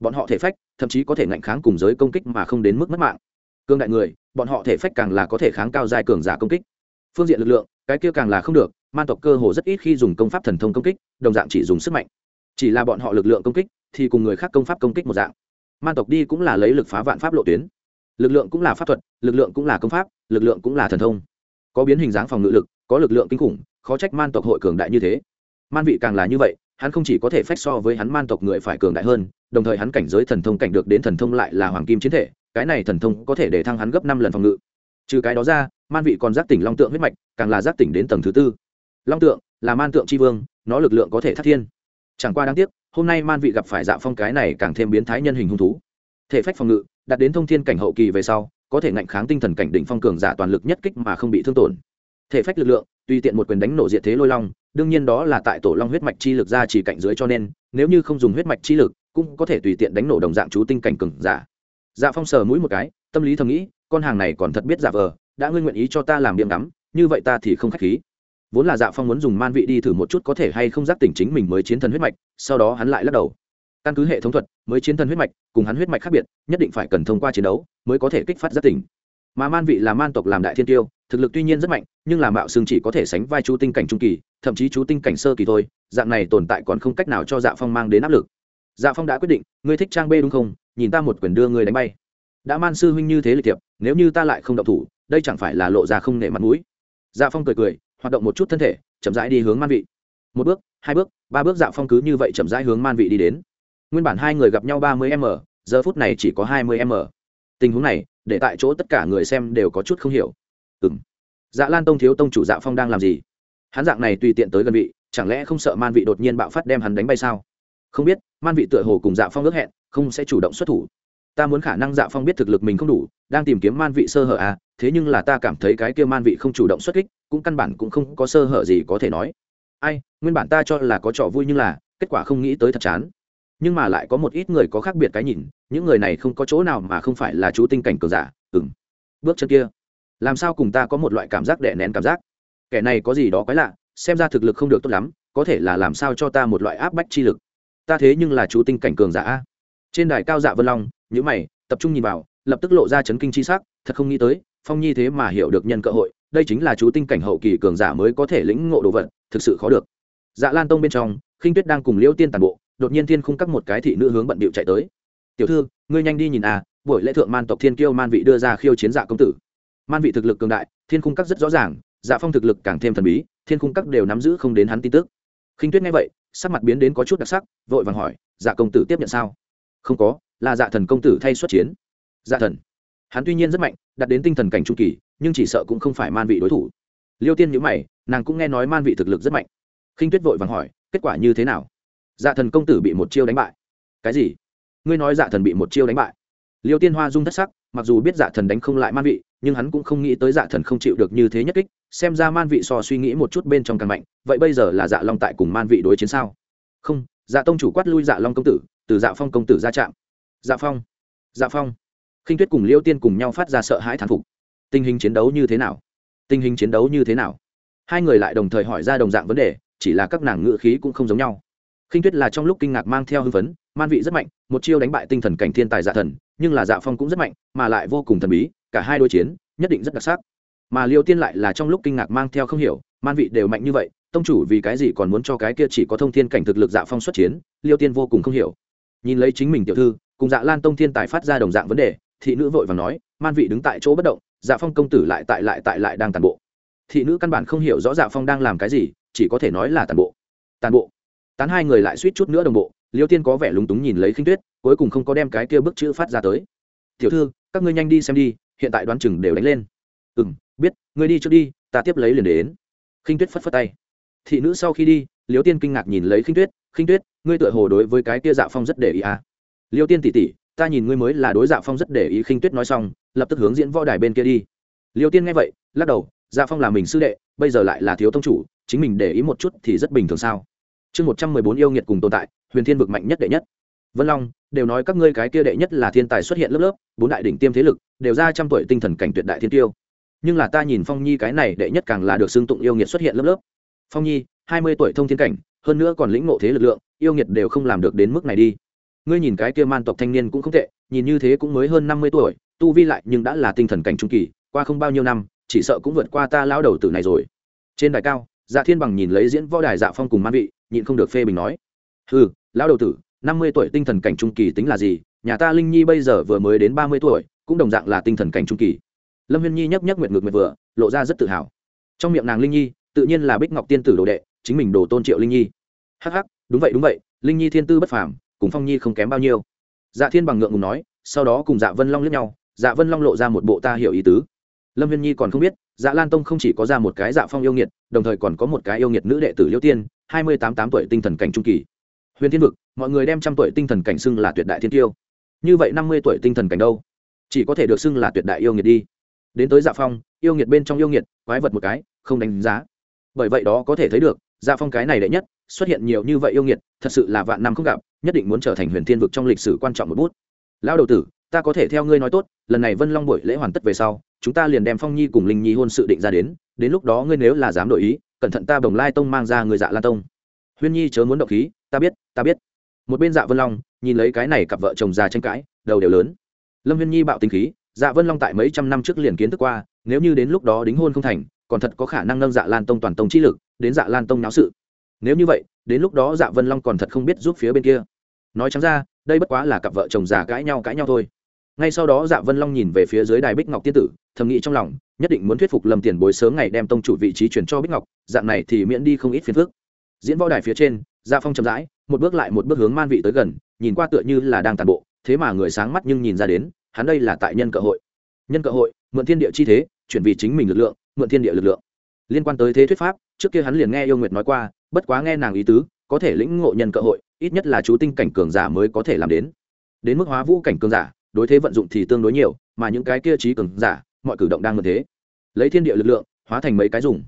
Bọn họ thể phách, thậm chí có thể ngạnh kháng cùng giới công kích mà không đến mức mất mạng. Cương đại người bọn họ thể phách càng là có thể kháng cao dài cường giả công kích. Phương diện lực lượng, cái kia càng là không được, man tộc cơ hồ rất ít khi dùng công pháp thần thông công kích, đồng dạng chỉ dùng sức mạnh. Chỉ là bọn họ lực lượng công kích, thì cùng người khác công pháp công kích một dạng. Man tộc đi cũng là lấy lực phá vạn pháp lộ tuyến. Lực lượng cũng là pháp thuật, lực lượng cũng là công pháp, lực lượng cũng là thần thông. Có biến hình dáng phòng ngự lực, có lực lượng kinh khủng, khó trách man tộc hội cường đại như thế. Man vị càng là như vậy, hắn không chỉ có thể phách so với hắn man tộc người phải cường đại hơn, đồng thời hắn cảnh giới thần thông cảnh được đến thần thông lại là hoàng kim chiến thể cái này thần thông có thể để thăng hắn gấp năm lần phòng ngự. Trừ cái đó ra, man vị còn giác tỉnh long tượng huyết mạch, càng là giác tỉnh đến tầng thứ tư. Long tượng là man tượng tri vương, nó lực lượng có thể thắt thiên. Chẳng qua đáng tiếc, hôm nay man vị gặp phải dạ phong cái này càng thêm biến thái nhân hình hung thú. Thể phách phòng ngự, đạt đến thông thiên cảnh hậu kỳ về sau, có thể ngạnh kháng tinh thần cảnh đỉnh phong cường giả toàn lực nhất kích mà không bị thương tổn. Thể phách lực lượng, tùy tiện một quyền đánh nổ diệt thế lôi long, đương nhiên đó là tại tổ long huyết mạch chi lực ra chỉ cảnh dưới cho nên, nếu như không dùng huyết mạch chi lực, cũng có thể tùy tiện đánh nổ đồng dạng chú tinh cảnh cường giả dạ phong sờ mũi một cái, tâm lý thầm nghĩ, con hàng này còn thật biết giả vờ, đã ngươi nguyện ý cho ta làm điểm đắm như vậy ta thì không khách khí. Vốn là dạ phong muốn dùng man vị đi thử một chút có thể hay không giác tỉnh chính mình mới chiến thần huyết mạch, sau đó hắn lại lắc đầu. Căn cứ hệ thống thuật, mới chiến thần huyết mạch, cùng hắn huyết mạch khác biệt, nhất định phải cần thông qua chiến đấu mới có thể kích phát giác tỉnh. Mà man vị là man tộc làm đại thiên tiêu, thực lực tuy nhiên rất mạnh, nhưng làm mạo xương chỉ có thể sánh vai chú tinh cảnh trung kỳ, thậm chí chú tinh cảnh sơ kỳ thôi, dạng này tồn tại còn không cách nào cho dạ phong mang đến áp lực dạ phong đã quyết định, ngươi thích trang b đúng không? Nhìn ta một quyền đưa ngươi đánh bay. Đã man sư huynh như thế lịch thiệp, nếu như ta lại không động thủ, đây chẳng phải là lộ ra không nể mặt mũi. Dạ phong cười cười, hoạt động một chút thân thể, chậm rãi đi hướng man vị. Một bước, hai bước, ba bước dạ phong cứ như vậy chậm rãi hướng man vị đi đến. Nguyên bản hai người gặp nhau ba mươi m, giờ phút này chỉ có hai mươi m. Tình huống này, để tại chỗ tất cả người xem đều có chút không hiểu. Ừ m dạ lan tông thiếu tông chủ dạ phong đang làm gì? Hắn dạng này tùy tiện tới gần vị, chẳng lẽ không sợ man vị đột nhiên bạo phát đem hắn đánh bay sao? Không biết, man vị tựa hồ cùng dạ phong ước hẹn, không sẽ chủ động xuất thủ. Ta muốn khả năng dạ phong biết thực lực mình không đủ, đang tìm kiếm man vị sơ hở à thế nhưng là ta cảm thấy cái kia man vị không chủ động xuất kích, cũng căn bản cũng không có sơ hở gì có thể nói. Ai, nguyên bản ta cho là có trò vui nhưng là, kết quả không nghĩ tới thật chán. Nhưng mà lại có một ít người có khác biệt cái nhìn, những người này không có chỗ nào mà không phải là chú tinh cảnh cường giả ừng bước chân kia, làm sao cùng ta có một loại cảm giác đè nén cảm giác? Kẻ này có gì đó quái lạ, xem ra thực lực không được tốt lắm, có thể là làm sao cho ta một loại áp bách chi lực ta thế nhưng là chú tinh cảnh cường giả trên đài cao dạ vân long nhữ mày, tập trung nhìn vào, lập tức lộ ra chấn kinh chi sắc, thật không nghĩ tới, phong nhi thế mà hiểu được nhân cơ hội, đây chính là chú tinh cảnh hậu kỳ cường giả mới có thể lĩnh ngộ đồ vật, thực sự khó được. Dạ lan tông bên trong, khinh tuyết đang cùng liễu tiên tàn bộ, đột nhiên thiên khung cắt một cái thị nữ hướng bận bịu chạy tới. Tiểu thư, ngươi nhanh đi nhìn à buổi lễ thượng man tộc thiên kiêu man vị đưa ra khiêu chiến dạ công tử. Man vị thực lực cường đại, thiên khung cắt rất rõ ràng dạ phong thực lực càng thêm thần bí, thiên khung cắt đều nắm giữ không đến hắn tin tức khinh tuyết nghe vậy, sắc mặt biến đến có chút đặc sắc, vội vàng hỏi dạ công tử tiếp nhận sao? Không có, là dạ thần công tử thay xuất chiến. Dạ thần? Hắn tuy nhiên rất mạnh đặt đến tinh thần cảnh trung kỳ, nhưng chỉ sợ cũng không phải man vị đối thủ. Liêu tiên nhữ mày, nàng cũng nghe nói man vị thực lực rất mạnh. Khinh tuyết vội vàng hỏi, kết quả như thế nào? Dạ thần công tử bị một chiêu đánh bại. Cái gì? Ngươi nói dạ thần bị một chiêu đánh bại. Liêu tiên hoa dung thất sắc, mặc dù biết dạ thần đánh không lại man vị, nhưng hắn cũng không nghĩ tới dạ thần không chịu được như thế nhất kích xem ra man vị so suy nghĩ một chút bên trong càng mạnh, vậy bây giờ là dạ long tại cùng man vị đối chiến sao? Không dạ tông chủ quát lui dạ long công tử, từ dạ phong công tử ra chạm dạ phong dạ phong. Khinh tuyết cùng liêu tiên cùng nhau phát ra sợ hãi thán phục. Tình hình chiến đấu như thế nào? Tình hình chiến đấu như thế nào? Hai người lại đồng thời hỏi ra đồng dạng vấn đề, chỉ là các nàng ngự khí cũng không giống nhau. Khinh tuyết là trong lúc kinh ngạc mang theo hưng phấn, man vị rất mạnh, một chiêu đánh bại tinh thần cảnh thiên tài dạ thần, nhưng là dạ phong cũng rất mạnh, mà lại vô cùng thần bí, cả hai đối chiến, nhất định rất đặc sắc mà liêu tiên lại là trong lúc kinh ngạc mang theo không hiểu, man vị đều mạnh như vậy, tông chủ vì cái gì còn muốn cho cái kia chỉ có thông thiên cảnh thực lực dạ phong xuất chiến, liêu tiên vô cùng không hiểu. Nhìn lấy chính mình tiểu thư, cùng dạ lan tông thiên tài phát ra đồng dạng vấn đề, thị nữ vội và nói, man vị đứng tại chỗ bất động dạ phong công tử lại tại lại tại lại đang tàn bộ. Thị nữ căn bản không hiểu rõ dạ phong đang làm cái gì, chỉ có thể nói là tàn bộ. Tàn bộ. Tán hai người lại suýt chút nữa đồng bộ, liêu tiên có vẻ lúng túng nhìn lấy khinh tuyết, cuối cùng không có đem cái kia bức chữ phát ra tới. Tiểu thư, các ngươi nhanh đi xem đi, hiện tại đoán chừng đều đánh lên. Ừ m biết, ngươi đi trước đi, ta tiếp lấy liền đến. Khinh tuyết phất phất tay. Thị nữ sau khi đi, liêu tiên kinh ngạc nhìn lấy khinh tuyết khinh tuyết, ngươi tựa hồ đối với cái kia dạ phong rất để ý à. liêu tiên tỉ tỉ ta nhìn ngươi mới là đối dạ phong rất để ý, khinh tuyết nói xong, lập tức hướng diễn võ đài bên kia đi. Liêu tiên nghe vậy, lắc đầu dạ phong là mình sư đệ, bây giờ lại là thiếu tông chủ, chính mình để ý một chút thì rất bình thường sao? Chương một trăm mười bốn yêu nghiệt cùng tồn tại, huyền thiên vực mạnh nhất đệ nhất. Vân long, đều nói các ngươi cái kia đệ nhất là thiên tài xuất hiện lớp lớp, bốn đại đỉnh tiêm thế lực, đều ra trăm tuổi tinh thần cảnh tuyệt đại thiên tiêu nhưng là ta nhìn phong nhi cái này đệ nhất càng là được xưng tụng yêu nghiệt xuất hiện lớp lớp. Phong nhi, hai mươi tuổi thông thiên cảnh, hơn nữa còn lĩnh ngộ thế lực lượng, yêu nghiệt đều không làm được đến mức này đi. Ngươi nhìn cái kia man tộc thanh niên cũng không tệ, nhìn như thế cũng mới hơn năm mươi tuổi, tu vi lại nhưng đã là tinh thần cảnh trung kỳ, qua không bao nhiêu năm, chỉ sợ cũng vượt qua ta lao đầu tử này rồi. Trên đài cao dạ thiên bằng nhìn lấy diễn võ đài dạ phong cùng man vị, nhịn không được phê bình nói. Ừ lão đầu tử, năm mươi tuổi tinh thần cảnh trung kỳ tính là gì? Nhà ta linh nhi bây giờ vừa mới đến ba mươi tuổi, cũng đồng dạng là tinh thần cảnh trung kỳ lâm huyên nhi nhấp nhấp nguyệt ngược nguyệt vừa, lộ ra rất tự hào. Trong miệng nàng linh nhi, tự nhiên là bích ngọc tiên tử đồ đệ, chính mình đồ tôn triệu linh nhi. Hắc hắc, đúng vậy đúng vậy, linh nhi thiên tư bất phàm, cùng phong nhi không kém bao nhiêu. Dạ thiên bằng ngượng ngùng nói, sau đó cùng dạ vân long lướt nhau dạ vân long lộ ra một bộ ta hiểu ý tứ. Lâm viên nhi còn không biết dạ lan tông không chỉ có ra một cái dạ phong yêu nghiệt, đồng thời còn có một cái yêu nghiệt nữ đệ tử liêu tiên, hai mươi tám tám tuổi tinh thần cảnh trung kỳ. Huyền thiên vực, mọi người đem trăm tuổi tinh thần cảnh xưng là tuyệt đại thiên tiêu. Như vậy năm mươi tuổi tinh thần cảnh đâu? Chỉ có thể được xưng là tuyệt đại yêu nghiệt đi đến tới dạ phong, yêu nghiệt bên trong yêu nghiệt, quái vật một cái, không đánh giá. Bởi vậy đó có thể thấy được dạ phong cái này đệ nhất, xuất hiện nhiều như vậy yêu nghiệt, thật sự là vạn năm không gặp, nhất định muốn trở thành huyền thiên vực trong lịch sử quan trọng một bút. Lão đầu tử, ta có thể theo ngươi nói tốt, lần này vân long buổi lễ hoàn tất về sau, chúng ta liền đem phong nhi cùng linh nhi hôn sự định ra đến đến lúc đó ngươi nếu là dám đổi ý, cẩn thận ta bồng lai tông mang ra người dạ lan tông. Huyên nhi chớ muốn động khí, ta biết ta biết. Một bên dạ vân long, nhìn lấy cái này cặp vợ chồng già tranh cãi, đầu đều lớn. Lâm huyên nhi bạo tính khí dạ vân long tại mấy trăm năm trước liền kiến thức qua, nếu như đến lúc đó đính hôn không thành, còn thật có khả năng nâng dạ lan tông toàn tông chi lực, đến dạ lan tông náo sự. Nếu như vậy, đến lúc đó dạ vân long còn thật không biết giúp phía bên kia. Nói chẳng ra, đây bất quá là cặp vợ chồng già cãi nhau cãi nhau thôi. Ngay sau đó dạ vân long nhìn về phía dưới đài bích ngọc tiên tử, thầm nghĩ trong lòng, nhất định muốn thuyết phục lâm tiền bối sớm ngày đem tông chủ vị trí chuyển cho bích ngọc, dạng này thì miễn đi không ít phiền phức. Diễn võ đài phía trên dạ phong chậm rãi, một bước lại một bước hướng man vị tới gần, nhìn qua tựa như là đang tàn bộ, thế mà người sáng mắt nhưng nhìn ra đến hắn đây là tại nhân cơ hội. Nhân cơ hội, mượn thiên địa chi thế, chuyển vì chính mình lực lượng, mượn thiên địa lực lượng. Liên quan tới thế thuyết pháp, trước kia hắn liền nghe yêu nguyệt nói qua, bất quá nghe nàng ý tứ, có thể lĩnh ngộ nhân cơ hội, ít nhất là chú tinh cảnh cường giả mới có thể làm đến. Đến mức hóa vũ cảnh cường giả, đối thế vận dụng thì tương đối nhiều, mà những cái kia trí cường giả, mọi cử động đang mượn thế. Lấy thiên địa lực lượng, hóa thành mấy cái dùng.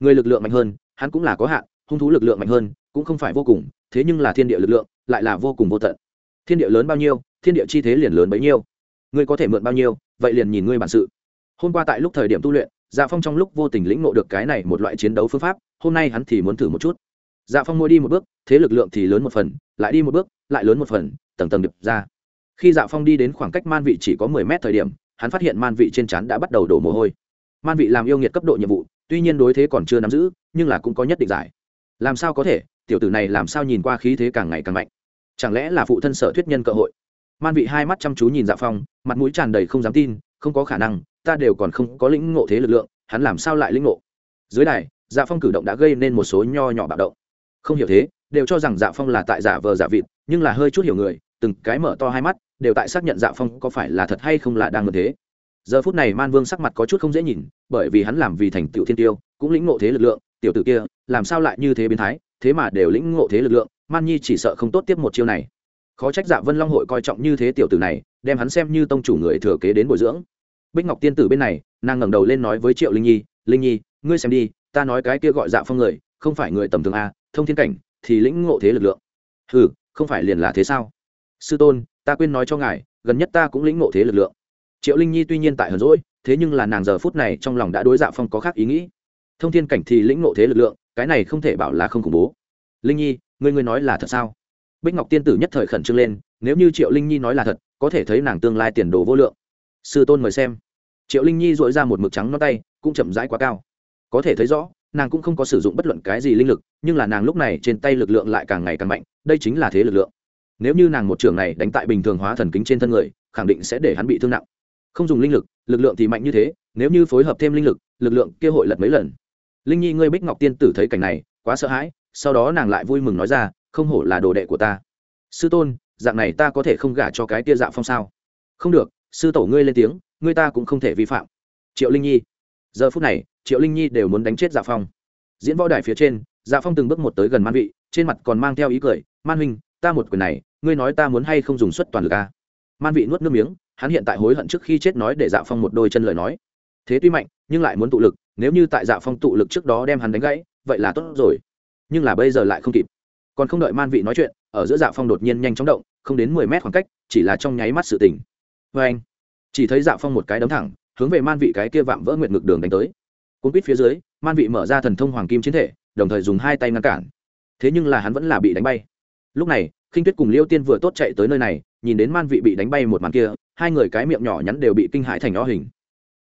Người lực lượng mạnh hơn, hắn cũng là có hạn, hung thú lực lượng mạnh hơn, cũng không phải vô cùng, thế nhưng là thiên địa lực lượng, lại là vô cùng vô tận. Thiên địa lớn bao nhiêu, thiên địa chi thế liền lớn bấy nhiêu ngươi có thể mượn bao nhiêu, vậy liền nhìn ngươi bản sự. Hôm qua tại lúc thời điểm tu luyện dạ phong trong lúc vô tình lĩnh ngộ được cái này một loại chiến đấu phương pháp, hôm nay hắn thì muốn thử một chút. Dạ phong mỗi đi một bước, thế lực lượng thì lớn một phần, lại đi một bước, lại lớn một phần, tầng tầng điệp ra. Khi dạ phong đi đến khoảng cách man vị chỉ có mười mét thời điểm, hắn phát hiện man vị trên chắn đã bắt đầu đổ mồ hôi. Man vị làm yêu nghiệt cấp độ nhiệm vụ, tuy nhiên đối thế còn chưa nắm giữ, nhưng là cũng có nhất định giải. Làm sao có thể, tiểu tử này làm sao nhìn qua khí thế càng ngày càng mạnh? Chẳng lẽ là phụ thân sở thuyết nhân cơ hội? Man vị hai mắt chăm chú nhìn dạ phong, mặt mũi tràn đầy không dám tin, không có khả năng, ta đều còn không có lĩnh ngộ thế lực lượng, hắn làm sao lại lĩnh ngộ? Dưới đài dạ phong cử động đã gây nên một số nho nhỏ bạo động. Không hiểu thế, đều cho rằng dạ phong là tại giả vờ giả vịt, nhưng là hơi chút hiểu người, từng cái mở to hai mắt, đều tại xác nhận dạ phong có phải là thật hay không là đang ngờ thế. Giờ phút này man vương sắc mặt có chút không dễ nhìn, bởi vì hắn làm vì thành tựu thiên tiêu, cũng lĩnh ngộ thế lực lượng, tiểu tử kia, làm sao lại như thế biến thái, thế mà đều lĩnh ngộ thế lực lượng, man nhi chỉ sợ không tốt tiếp một chiêu này khó trách dạ vân long hội coi trọng như thế tiểu tử này, đem hắn xem như tông chủ người thừa kế đến bồi dưỡng. Bích ngọc tiên tử bên này, nàng ngẩng đầu lên nói với triệu linh nhi linh nhi, ngươi xem đi, ta nói cái kia gọi dạ phong người, không phải người tầm thường a, thông thiên cảnh, thì lĩnh ngộ thế lực lượng. Ừ không phải liền là thế sao? Sư tôn, ta quên nói cho ngài, gần nhất ta cũng lĩnh ngộ thế lực lượng. Triệu linh nhi tuy nhiên tại hờn rỗi thế nhưng là nàng giờ phút này trong lòng đã đối dạ phong có khác ý nghĩ. Thông thiên cảnh thì lĩnh ngộ thế lực lượng, cái này không thể bảo là không khủng bố. Linh nhi, ngươi ngươi nói là thật sao? Bích ngọc tiên tử nhất thời khẩn trương lên, nếu như triệu linh nhi nói là thật, có thể thấy nàng tương lai tiền đồ vô lượng. Sư tôn mời xem. Triệu linh nhi dội ra một mực trắng nó tay, cũng chậm rãi quá cao. Có thể thấy rõ, nàng cũng không có sử dụng bất luận cái gì linh lực, nhưng là nàng lúc này trên tay lực lượng lại càng ngày càng mạnh, đây chính là thế lực lượng. Nếu như nàng một trường này đánh tại bình thường hóa thần kính trên thân người, khẳng định sẽ để hắn bị thương nặng. Không dùng linh lực lực lượng thì mạnh như thế, nếu như phối hợp thêm linh lực lực lượng kia hội lật mấy lần. Linh nhi, ngươi bích ngọc tiên tử thấy cảnh này, quá sợ hãi, sau đó nàng lại vui mừng nói ra không hổ là đồ đệ của ta. Sư tôn, dạng này ta có thể không gả cho cái tia dạ phong sao? Không được, sư tổ ngươi lên tiếng, ngươi ta cũng không thể vi phạm. Triệu linh nhi. Giờ phút này, triệu linh nhi đều muốn đánh chết dạ phong. Diễn võ đài phía trên dạ phong từng bước một tới gần man vị, trên mặt còn mang theo ý cười, man huynh, ta một quyền này, ngươi nói ta muốn hay không dùng suất toàn lực a? Man vị nuốt nước miếng, hắn hiện tại hối hận trước khi chết nói để dạ phong một đôi chân lời nói. Thế tuy mạnh, nhưng lại muốn tụ lực, nếu như tại dạ phong tụ lực trước đó đem hắn đánh gãy, vậy là tốt rồi. Nhưng là bây giờ lại không kịp còn không đợi man vị nói chuyện, ở giữa dạ phong đột nhiên nhanh chóng động, không đến mười mét khoảng cách, chỉ là trong nháy mắt sự tỉnh vê vâng anh. Chỉ thấy dạ phong một cái đấm thẳng, hướng về man vị cái kia vạm vỡ nguyện ngực đường đánh tới. Cuốn quýt phía dưới, man vị mở ra thần thông hoàng kim chiến thể, đồng thời dùng hai tay ngăn cản. Thế nhưng là hắn vẫn là bị đánh bay. Lúc này, khinh tuyết cùng liêu tiên vừa tốt chạy tới nơi này, nhìn đến man vị bị đánh bay một màn kia, hai người cái miệng nhỏ nhắn đều bị kinh hãi thành o hình.